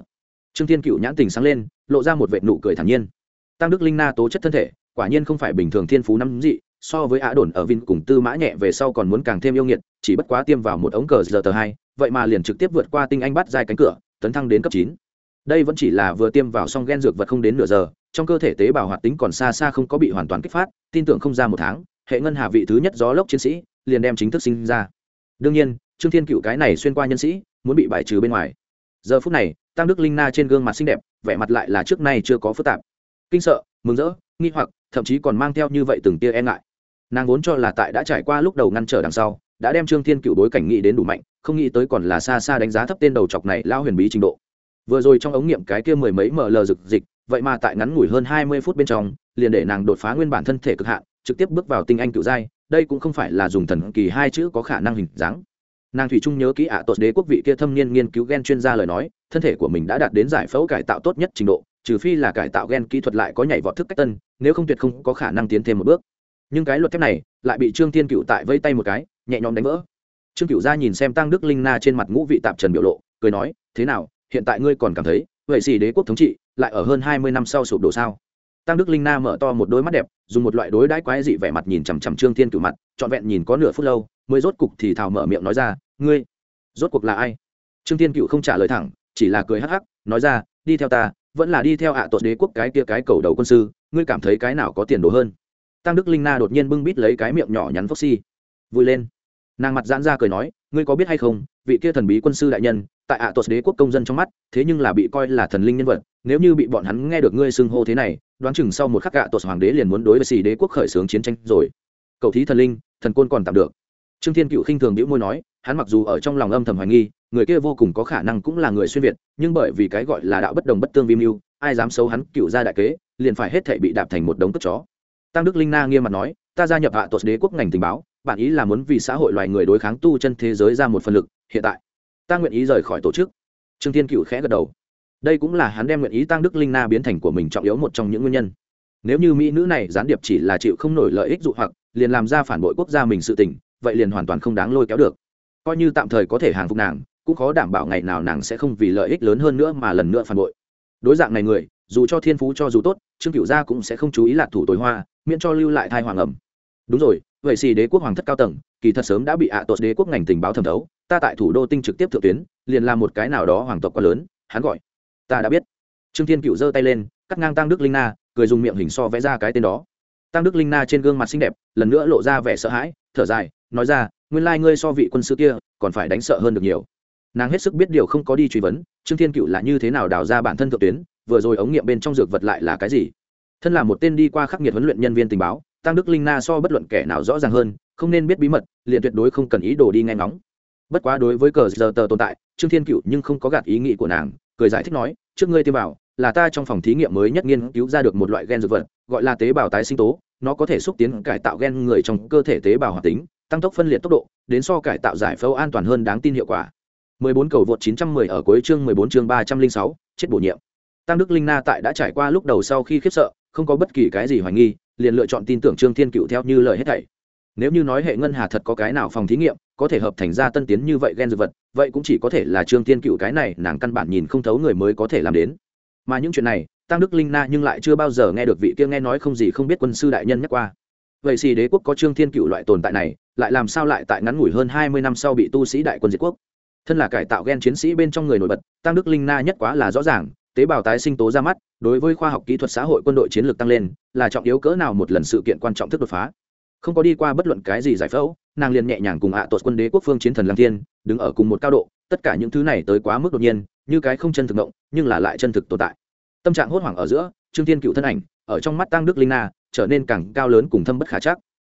Trương thiên cựu nhãn tình sáng lên, lộ ra một vệ nụ cười thản nhiên. Tăng đức linh na tố chất thân thể, quả nhiên không phải bình thường thiên phú năm dị, so với á đồn ở vin cùng tư mã nhẹ về sau còn muốn càng thêm yêu nghiệt, chỉ bất quá tiêm vào một ống cờ giờ tờ hai, vậy mà liền trực tiếp vượt qua tinh anh bắt dài cánh cửa, tấn thăng đến cấp chín đây vẫn chỉ là vừa tiêm vào xong gen dược vật không đến nửa giờ, trong cơ thể tế bào hoạt tính còn xa xa không có bị hoàn toàn kích phát, tin tưởng không ra một tháng, hệ ngân hà vị thứ nhất gió lốc chiến sĩ liền đem chính thức sinh ra. Đương nhiên, trương thiên cựu cái này xuyên qua nhân sĩ, muốn bị bài trừ bên ngoài. Giờ phút này, tăng đức linh na trên gương mặt xinh đẹp, vẻ mặt lại là trước nay chưa có phức tạp. Kinh sợ, mừng rỡ, nghi hoặc, thậm chí còn mang theo như vậy từng tia e ngại. Nàng vốn cho là tại đã trải qua lúc đầu ngăn trở đằng sau, đã đem trương thiên cựu bối cảnh nghĩ đến đủ mạnh, không nghĩ tới còn là xa xa đánh giá thấp tên đầu chọc này lao huyền bí trình độ vừa rồi trong ống nghiệm cái kia mười mấy ml rực dịch vậy mà tại ngắn ngủi hơn hai mươi phút bên trong, liền để nàng đột phá nguyên bản thân thể cực hạn, trực tiếp bước vào tinh anh cựu giai, đây cũng không phải là dùng thần kỳ hai chữ có khả năng hình dáng. Nàng thủy trung nhớ kỹ ạ à đế quốc vị kia thâm niên nghiên cứu gen chuyên gia lời nói, thân thể của mình đã đạt đến giải phẫu cải tạo tốt nhất trình độ, trừ phi là cải tạo gen kỹ thuật lại có nhảy vọt thức cách tân, nếu không tuyệt không có khả năng tiến thêm một bước. Nhưng cái luật thép này, lại bị trương thiên cựu tại vây tay một cái, nhẹ nhõm đánh vỡ. Trương cựu ra nhìn xem tăng đức linh na trên mặt ngũ vị tạp trần biểu lộ, cười nói, thế nào hiện tại ngươi còn cảm thấy, vậy gì đế quốc thống trị lại ở hơn hai mươi năm sau sụp đổ sao? Tăng đức linh na mở to một đôi mắt đẹp, dùng một loại đối đãi quái dị vẻ mặt nhìn chằm chằm trương thiên Cửu mặt, trọn vẹn nhìn có nửa phút lâu, mới rốt cục thì thào mở miệng nói ra, ngươi, rốt cuộc là ai? Trương thiên cựu không trả lời thẳng, chỉ là cười hắc hắc, nói ra, đi theo ta, vẫn là đi theo ạ à đế quốc cái kia cái cầu đầu quân sư, ngươi cảm thấy cái nào có tiền đồ hơn? Tăng đức linh na đột nhiên bưng bít lấy cái miệng nhỏ nhắn phốc vui lên. Nàng mặt giãn ra cười nói, ngươi có biết hay không, vị kia thần bí quân sư đại nhân tại ạ à tuột đế quốc công dân trong mắt, thế nhưng là bị coi là thần linh nhân vật, nếu như bị bọn hắn nghe được ngươi xưng hô thế này, đoán chừng sau một khắc ạ à tuột hoàng đế liền muốn đối với xì đế quốc khởi xướng chiến tranh rồi. Cậu thí thần linh, thần côn còn tạm được. Trương thiên cựu khinh thường đĩu môi nói, hắn mặc dù ở trong lòng âm thầm hoài nghi, người kia vô cùng có khả năng cũng là người xuyên việt, nhưng bởi vì cái gọi là đạo bất đồng bất tương vi mưu, ai dám xấu hắn cựu ra đại kế, liền phải hết thể bị đạp thành một đống cất chó. Tăng đức linh na nghiêm mặt nói, ta gia nhập hạ tuột đế quốc ngành tình báo, bản ý là muốn vì xã hội loài người đối kháng tu chân thế giới ra một phần lực, hiện tại ta nguyện ý rời khỏi tổ chức. Trương thiên cựu khẽ gật đầu. Đây cũng là hắn đem nguyện ý tăng đức linh na biến thành của mình trọng yếu một trong những nguyên nhân. Nếu như mỹ nữ này gián điệp chỉ là chịu không nổi lợi ích dụ hoặc, liền làm ra phản bội quốc gia mình sự tình, vậy liền hoàn toàn không đáng lôi kéo được. Coi như tạm thời có thể hàng phục nàng, cũng khó đảm bảo ngày nào nàng sẽ không vì lợi ích lớn hơn nữa mà lần nữa phản bội. Đối dạng này người, dù cho thiên phú cho dù tốt, trương cửu gia cũng sẽ không chú ý lạc thủ tối hoa, miễn cho lưu lại thai hoàng ẩm. Đúng rồi, vậy xì đế quốc hoàng thất cao tầng, kỳ thật sớm đã bị ạ à đế quốc ngành tình báo thẩm thấu ta tại thủ đô tinh trực tiếp thượng tuyến, liền làm một cái nào đó hoàng tộc quá lớn, hắn gọi. Ta đã biết. Trương thiên cựu giơ tay lên, cắt ngang tăng đức linh na, cười dùng miệng hình so vẽ ra cái tên đó. Tăng đức linh na trên gương mặt xinh đẹp, lần nữa lộ ra vẻ sợ hãi, thở dài, nói ra, nguyên lai ngươi so vị quân sư kia, còn phải đánh sợ hơn được nhiều. Nàng hết sức biết điều không có đi truy vấn, trương thiên cựu là như thế nào đào ra bản thân thượng tuyến, vừa rồi ống nghiệm bên trong dược vật lại là cái gì? Thân là một tên đi qua khắc nghiệt huấn luyện nhân viên tình báo, tăng đức linh na so bất luận kẻ nào rõ ràng hơn, không nên biết bí mật, liền tuyệt đối không cần ý đồ đi nghe ngóng bất quá đối với cờ giờ tờ tồn tại trương thiên cựu nhưng không có gạt ý nghĩ của nàng cười giải thích nói trước ngươi tiêm bảo là ta trong phòng thí nghiệm mới nhất nghiên cứu ra được một loại gen dược vật gọi là tế bào tái sinh tố nó có thể xúc tiến cải tạo gen người trong cơ thể tế bào hoạt tính tăng tốc phân liệt tốc độ đến so cải tạo giải phẫu an toàn hơn đáng tin hiệu quả. 14 cầu vượt 910 ở cuối chương 14 chương 306, chết bổ nhiệm. Tăng đức linh na tại đã trải qua lúc đầu sau khi khiếp sợ không có bất kỳ cái gì hoài nghi liền lựa chọn tin tưởng trương thiên cựu theo như lời hết thảy. Nếu như nói hệ ngân hà thật có cái nào phòng thí nghiệm có thể hợp thành ra tân tiến như vậy gen dược vật, vậy cũng chỉ có thể là trương thiên cựu cái này, nàng căn bản nhìn không thấu người mới có thể làm đến. Mà những chuyện này, tăng đức linh na nhưng lại chưa bao giờ nghe được vị kia nghe nói không gì không biết quân sư đại nhân nhắc qua. Vậy xì đế quốc có trương thiên cựu loại tồn tại này, lại làm sao lại tại ngắn ngủi hơn hai mươi năm sau bị tu sĩ đại quân diệt quốc? Thân là cải tạo gen chiến sĩ bên trong người nổi bật, tăng đức linh na nhất quá là rõ ràng, tế bào tái sinh tố ra mắt, đối với khoa học kỹ thuật xã hội quân đội chiến lược tăng lên, là trọng yếu cỡ nào một lần sự kiện quan trọng thức đột phá. Không có đi qua bất luận cái gì giải phẫu nàng liền nhẹ nhàng cùng ạ à tuột quân đế quốc phương chiến thần lăng thiên, đứng ở cùng một cao độ, tất cả những thứ này tới quá mức đột nhiên, như cái không chân thực động nhưng là lại chân thực tồn tại. Tâm trạng hốt hoảng ở giữa, trương thiên cựu thân ảnh, ở trong mắt tăng đức linh na, trở nên càng cao lớn cùng thâm bất khả chắc.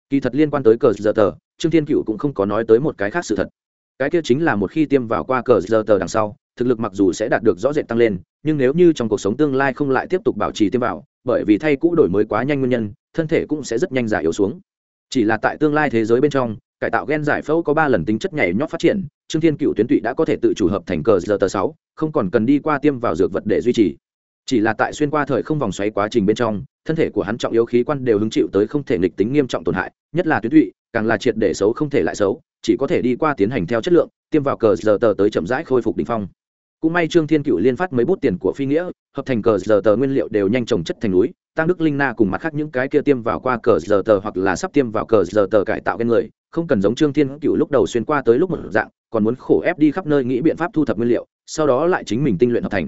Kỳ thật liên quan tới cờ giờ tờ, trương thiên cựu cũng không có nói tới một cái khác sự thật. Cái kia chính là một khi tiêm vào qua cờ giờ tờ đằng sau, thực lực mặc dù sẽ đạt được rõ rệt tăng lên, nhưng nếu như trong cuộc sống tương lai không lại tiếp tục bảo trì tiêm vào, bởi vì thay cũ đổi mới quá nhanh nguyên nhân, thân thể cũng sẽ rất nhanh giả yếu xuống. Chỉ là tại tương lai thế giới bên trong cải tạo gen giải phẫu có ba lần tính chất nhảy nhót phát triển, trương thiên cựu tuyến tụy đã có thể tự chủ hợp thành cờ giờ tờ sáu, không còn cần đi qua tiêm vào dược vật để duy trì. Chỉ là tại xuyên qua thời không vòng xoáy quá trình bên trong, thân thể của hắn trọng yếu khí quan đều hứng chịu tới không thể nghịch tính nghiêm trọng tổn hại, nhất là tuyến tụy, càng là triệt để xấu không thể lại xấu, chỉ có thể đi qua tiến hành theo chất lượng, tiêm vào cờ giờ tờ tới chậm rãi khôi phục đ ỉ n h phong. Cũng may trương thiên cựu liên phát mấy bút tiền của phi nghĩa, hợp thành cờ giờ tờ nguyên liệu đều nhanh trồng chất thành núi, tăng đức linh na cùng mặt khác những cái kia tiêm vào qua cờ giờ tờ hoặc là sắp tiêm vào cờ giờ tờ cải tạo gen người không cần giống trương thiên cựu lúc đầu xuyên qua tới lúc một dạng, còn muốn khổ ép đi khắp nơi nghĩ biện pháp thu thập nguyên liệu, sau đó lại chính mình tinh luyện hợp thành.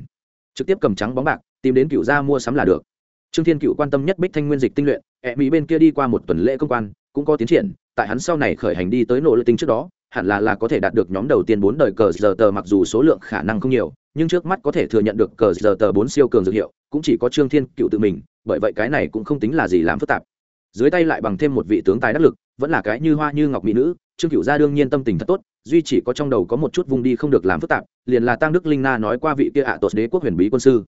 Trực tiếp cầm trắng bóng bạc, tìm đến cựu gia mua sắm là được. Trương thiên cựu quan tâm nhất bích thanh nguyên dịch tinh luyện, ẹ mỹ bên kia đi qua một tuần lễ công quan, cũng có tiến triển, tại hắn sau này khởi hành đi tới nỗ lực tinh trước đó, hẳn là là có thể đạt được nhóm đầu tiên bốn đời cờ giờ tờ mặc dù số lượng khả năng không nhiều, nhưng trước mắt có thể thừa nhận được cờ giờ tờ bốn siêu cường dược hiệu, cũng chỉ có trương thiên cựu tự mình, bởi vậy cái này cũng không tính là gì làm phức tạp dưới tay lại bằng thêm một vị tướng tài đắc lực, vẫn là cái như hoa như ngọc mỹ nữ, trương cựu gia đương nhiên tâm tình thật tốt, duy chỉ có trong đầu có một chút vùng đi không được làm phức tạp, liền là tăng đức linh na nói qua vị kia ạ à tột đế quốc huyền bí quân sư.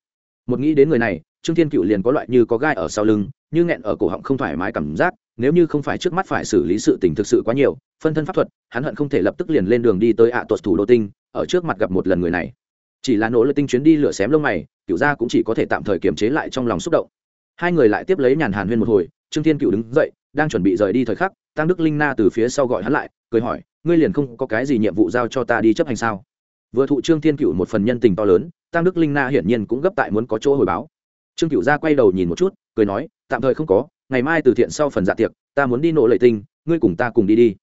Một nghĩ đến người này, trương thiên cựu liền có loại như có gai ở sau lưng, như nghẹn ở cổ họng không thoải mái cảm giác, nếu như không phải trước mắt phải xử lý sự tình thực sự quá nhiều, phân thân pháp thuật, hắn hận không thể lập tức liền lên đường đi tới ạ à tuột thủ đô tinh, ở trước mặt gặp một lần người này. Chỉ là nỗ lực tinh chuyến đi lửa xém lông mày cựu gia cũng chỉ có thể tạm thời kiềm chế lại trong lòng xúc động. Hai người lại tiếp lấy nhàn hàn huyên một hồi trương thiên cựu đứng dậy, đang chuẩn bị rời đi thời khắc, tăng đức linh na từ phía sau gọi hắn lại, cười hỏi, ngươi liền không có cái gì nhiệm vụ giao cho ta đi chấp hành sao? Vừa thụ trương thiên cựu một phần nhân tình to lớn, tăng đức linh na hiển nhiên cũng gấp tại muốn có chỗ hồi báo. Trương cựu ra quay đầu nhìn một chút, cười nói, tạm thời không có, ngày mai từ thiện sau phần dạ tiệc, ta muốn đi nổ lợi tinh, ngươi cùng ta cùng đi đi.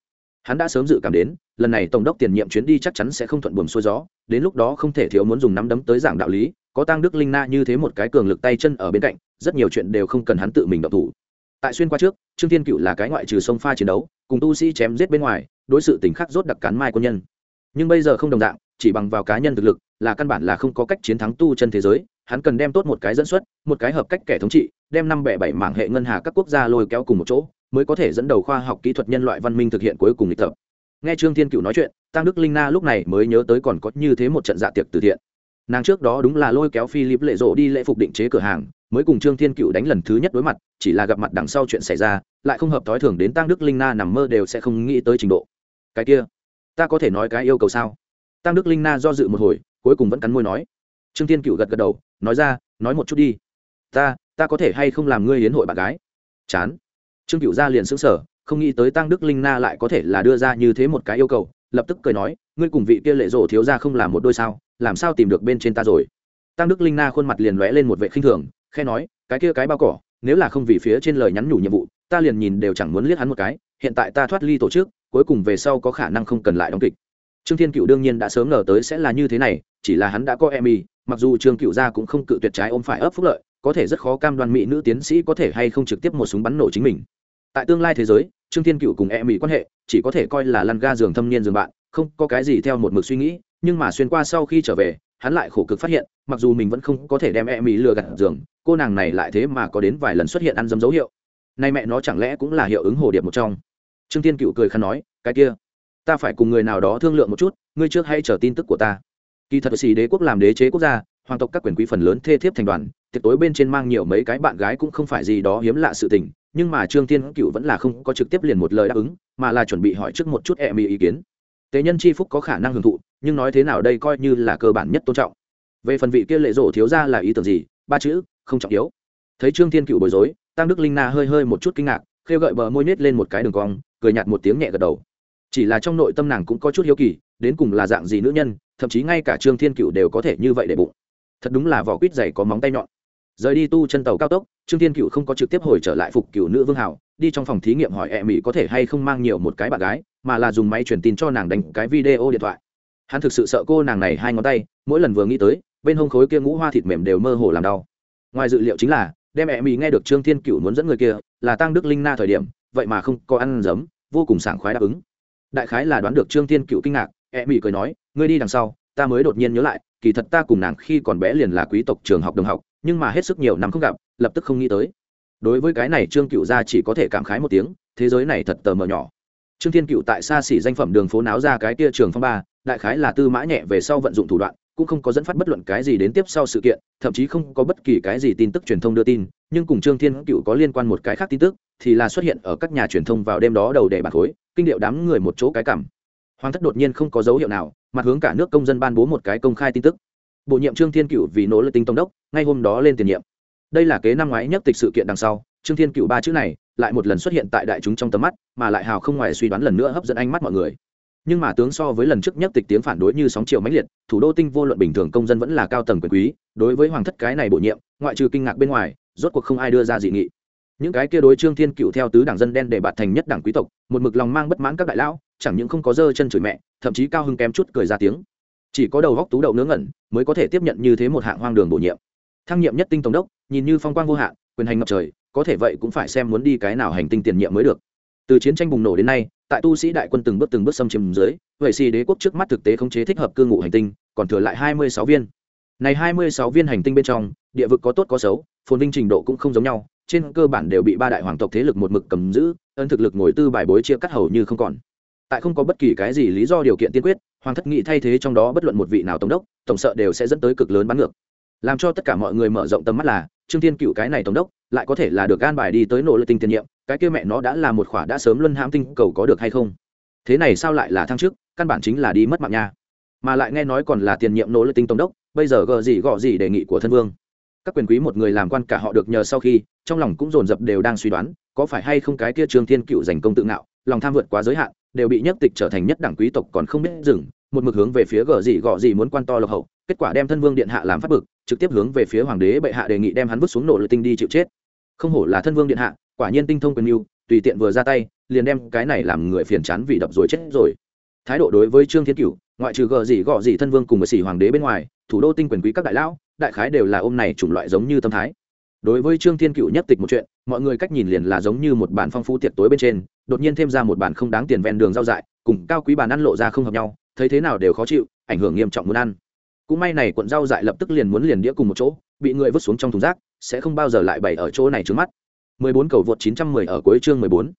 Hắn đã sớm dự cảm đến, lần này tổng đốc tiền nhiệm chuyến đi chắc chắn sẽ không thuận buồm xuôi gió, đến lúc đó không thể thiếu muốn dùng nắm đấm tới giảng đạo lý, có tăng đức linh na như thế một cái cường lực tay chân ở bên cạnh, rất nhiều chuyện đều không cần hắn tự mình động thủ tại xuyên qua trước, trương thiên cựu là cái ngoại trừ sông pha chiến đấu, cùng tu sĩ chém giết bên ngoài, đối sự tình khắc rốt đặc cán mai quân nhân. Nhưng bây giờ không đồng dạng, chỉ bằng vào cá nhân thực lực, là căn bản là không có cách chiến thắng tu chân thế giới, hắn cần đem tốt một cái dẫn xuất, một cái hợp cách kẻ thống trị, đem năm bẻ bảy mảng hệ ngân hà các quốc gia lôi kéo cùng một chỗ, mới có thể dẫn đầu khoa học kỹ thuật nhân loại văn minh thực hiện cuối cùng lịch tập. Nghe trương thiên cựu nói chuyện, tăng đức linh na lúc này mới nhớ tới còn có như thế một trận dạ tiệc từ thiện. Nàng trước đó đúng là lôi kéo philip lệ rộ đi lễ phục định chế cửa hàng mới cùng trương thiên cựu đánh lần thứ nhất đối mặt, chỉ là gặp mặt đằng sau chuyện xảy ra, lại không hợp thói thường đến tăng đức linh na nằm mơ đều sẽ không nghĩ tới trình độ. Cái kia, ta có thể nói cái yêu cầu sao? Tăng đức linh na do dự một hồi, cuối cùng vẫn cắn môi nói. Trương thiên cựu gật gật đầu, nói ra, nói một chút đi. Ta ta có thể hay không làm ngươi hiến hội bạn gái? Chán. Trương cựu ra liền xứng sở không nghĩ tới tăng đức linh na lại có thể là đưa ra như thế một cái yêu cầu, lập tức cười nói, ngươi cùng vị kia lệ rổ thiếu ra không làm một đôi sao, làm sao tìm được bên trên ta rồi? Tăng đức linh na khuôn mặt liền lóe lên một vệ khinh thường khe nói, cái kia cái bao cỏ, nếu là không vì phía trên lời nhắn nhủ nhiệm vụ, ta liền nhìn đều chẳng muốn liếc hắn một cái, hiện tại ta thoát ly tổ chức, cuối cùng về sau có khả năng không cần lại đóng kịch. Trương thiên cựu đương nhiên đã sớm ngờ tới sẽ là như thế này, chỉ là hắn đã có emmy, mặc dù trương cựu gia cũng không cự tuyệt trái ôm phải ấp phúc lợi, có thể rất khó cam đoan mỹ nữ tiến sĩ có thể hay không trực tiếp một súng bắn nổ chính mình. Tại tương lai thế giới, trương thiên cựu cùng emmy quan hệ, chỉ có thể coi là lăn ga giường thâm niên giường bạn, không có cái gì theo một mực suy nghĩ, nhưng mà xuyên qua sau khi trở về hắn lại khổ cực phát hiện, mặc dù mình vẫn không có thể đem e mỹ lừa gạt giường, cô nàng này lại thế mà có đến vài lần xuất hiện ăn dấm dấu hiệu. Nay mẹ nó chẳng lẽ cũng là hiệu ứng hồ điệp một trong? Trương thiên cựu cười khăn nói, cái kia, ta phải cùng người nào đó thương lượng một chút, ngươi trước hay chờ tin tức của ta. Kỳ thật xì đế quốc làm đế chế quốc gia, hoàng tộc các quyền quý phần lớn thê thiếp thành đoàn, tiệc tối bên trên mang nhiều mấy cái bạn gái cũng không phải gì đó hiếm lạ sự tình, nhưng mà trương thiên cựu vẫn là không có trực tiếp liền một lời đáp ứng, mà là chuẩn bị hỏi trước một chút e mỹ ý kiến tế nhân c h i phúc có khả năng hưởng thụ, nhưng nói thế nào đây coi như là cơ bản nhất tôn trọng. Về phần vị kia lệ rổ thiếu ra là ý tưởng gì? Ba chữ, không trọng yếu. Thấy trương thiên cựu bối rối, tăng đức linh na hơi hơi một chút kinh ngạc, khêu gợi bờ môi nết lên một cái đường cong, cười nhạt một tiếng nhẹ gật đầu. Chỉ là trong nội tâm nàng cũng có chút hiếu kỳ, đến cùng là dạng gì nữ nhân, thậm chí ngay cả trương thiên cựu đều có thể như vậy để bụng. Thật đúng là vỏ quýt dày có móng tay nhọn. Rời đi tu chân tàu cao tốc, trương thiên cựu không có trực tiếp hồi trở lại phục cựu nữ vương hảo, đi trong phòng thí nghiệm hỏi ẹ mỹ có thể hay không mang nhiều một cái bạn gái mà là dùng máy truyền tin cho nàng đánh cái video điện thoại. Hắn thực sự sợ cô nàng này hai ngón tay, mỗi lần vừa nghĩ tới, bên hông khối kia ngũ hoa thịt mềm đều mơ hồ làm đau. Ngoài dự liệu chính là, đem mẹ mỹ nghe được trương thiên cựu muốn dẫn người kia, là tăng đức linh na thời điểm, vậy mà không có ăn giấm, vô cùng sảng khoái đáp ứng. Đại khái là đoán được trương thiên cựu kinh ngạc, mẹ mỹ cười nói, ngươi đi đằng sau, ta mới đột nhiên nhớ lại, kỳ thật ta cùng nàng khi còn bé liền là quý tộc trường học đồng học, nhưng mà hết sức nhiều năm không gặp, lập tức không nghĩ tới. Đối với cái này trương cựu gia chỉ có thể cảm khái một tiếng, thế giới này thật tờ mờ nhỏ trương thiên cựu tại xa xỉ danh phẩm đường phố náo ra cái tia trường phong ba, đại khái là tư mã nhẹ về sau vận dụng thủ đoạn, cũng không có dẫn phát bất luận cái gì đến tiếp sau sự kiện, thậm chí không có bất kỳ cái gì tin tức truyền thông đưa tin, nhưng cùng trương thiên cựu có liên quan một cái khác tin tức, thì là xuất hiện ở các nhà truyền thông vào đêm đó đầu để bàn khối kinh điệu đám người một chỗ cái cảm. Hoàng thất đột nhiên không có dấu hiệu nào, mặt hướng cả nước công dân ban bố một cái công khai tin tức. Bổ nhiệm trương thiên cựu vì nỗ lực tinh tổng đốc, ngay hôm đó lên tiền nhiệm. Đây là kế năm ngoái nhất tịch sự kiện đằng sau, trương thiên cựu ba chữ này lại một lần xuất hiện tại đại chúng trong tầm mắt, mà lại hào không ngoài suy đoán lần nữa hấp dẫn ánh mắt mọi người. Nhưng mà tướng so với lần trước nhất tịch tiếng phản đối như sóng chiều mãnh liệt, thủ đô tinh vô luận bình thường công dân vẫn là cao tầng quyền quý, đối với hoàng thất cái này bổ nhiệm, ngoại trừ kinh ngạc bên ngoài, rốt cuộc không ai đưa ra dị nghị. Những cái kia đối trương thiên cựu theo tứ đảng dân đen để bạt thành nhất đảng quý tộc, một mực lòng mang bất mãn các đại lão, chẳng những không có dơ chân chửi mẹ, thậm chí cao hưng kém chút cười ra tiếng. Chỉ có đầu góc tú đậu nướng ngẩn, mới có thể tiếp nhận như thế một hạng hoang đường bổ nhiệm. Thăng nhiệm nhất tinh tổng đốc, nhìn như phong quang vô hạn quyền hành ngập trời, có thể vậy cũng phải xem muốn đi cái nào hành tinh tiền nhiệm mới được. Từ chiến tranh bùng nổ đến nay, tại tu sĩ đại quân từng bước từng bước xâm chiếm dưới vậy xì đế quốc trước mắt thực tế không chế thích hợp cư ngụ hành tinh, còn thừa lại hai mươi sáu viên. Này hai mươi sáu viên hành tinh bên trong, địa vực có tốt có xấu, phồn vinh trình độ cũng không giống nhau, trên cơ bản đều bị ba đại hoàng tộc thế lực một mực cầm giữ ân thực lực ngồi tư bài bối chia cắt hầu như không còn. Tại không có bất kỳ cái gì lý do điều kiện tiên quyết, hoàng thất nghị thay thế trong đó bất luận một vị nào tổng đốc, tổng sợ đều sẽ dẫn tới cực lớn bắn ngược. Làm cho tất cả mọi người mở rộng tầm mắt là trương thiên cựu cái này tổng đốc, lại có thể là được gan bài đi tới nỗ lực tinh tiền nhiệm, cái kia mẹ nó đã là một khỏa đã sớm luân hãm tinh cầu có được hay không? Thế này sao lại là thăng chức, căn bản chính là đi mất mạng nha. Mà lại nghe nói còn là tiền nhiệm nỗ lực tinh tổng đốc, bây giờ gờ gì gọ gì đề nghị của thân vương. Các quyền quý một người làm quan cả họ được nhờ sau khi, trong lòng cũng dồn dập đều đang suy đoán, có phải hay không cái kia trương thiên cựu giành công tự ngạo, lòng tham vượt quá giới hạn, đều bị nhất tịch trở thành nhất đảng quý tộc còn không biết dừng, một mực hướng về phía gờ gì gọ gì muốn quan to lộc hậu kết quả đem thân vương điện hạ làm phát bực, trực tiếp hướng về phía hoàng đế bệ hạ đề nghị đem hắn vứt xuống nổ lợi tinh đi chịu chết. Không hổ là thân vương điện hạ, quả nhiên tinh thông quyền mưu, tùy tiện vừa ra tay, liền đem cái này làm người phiền chán vì đập rồi chết rồi. Thái độ đối với trương thiên cửu, ngoại trừ gờ gì gọ gì thân vương cùng với sĩ hoàng đế bên ngoài, thủ đô tinh quyền quý các đại lão, đại khái đều là ôm này chủng loại giống như tâm thái. Đối với trương thiên cựu nhất tịch một chuyện, mọi người cách nhìn liền là giống như một bản phong phú tiệc tối bên trên, đột nhiên thêm ra một bản không đáng tiền ven đường giao dại, cùng cao quý bàn ăn lộ ra không hợp nhau, thấy thế nào đều khó chịu, ảnh hưởng nghiêm trọng muốn ăn cũng may này cuộn rau dại lập tức liền muốn liền đĩa cùng một chỗ bị người vứt xuống trong thùng rác sẽ không bao giờ lại bày ở chỗ này trước mắt. 14 cầu vượt 910 ở cuối chương 14,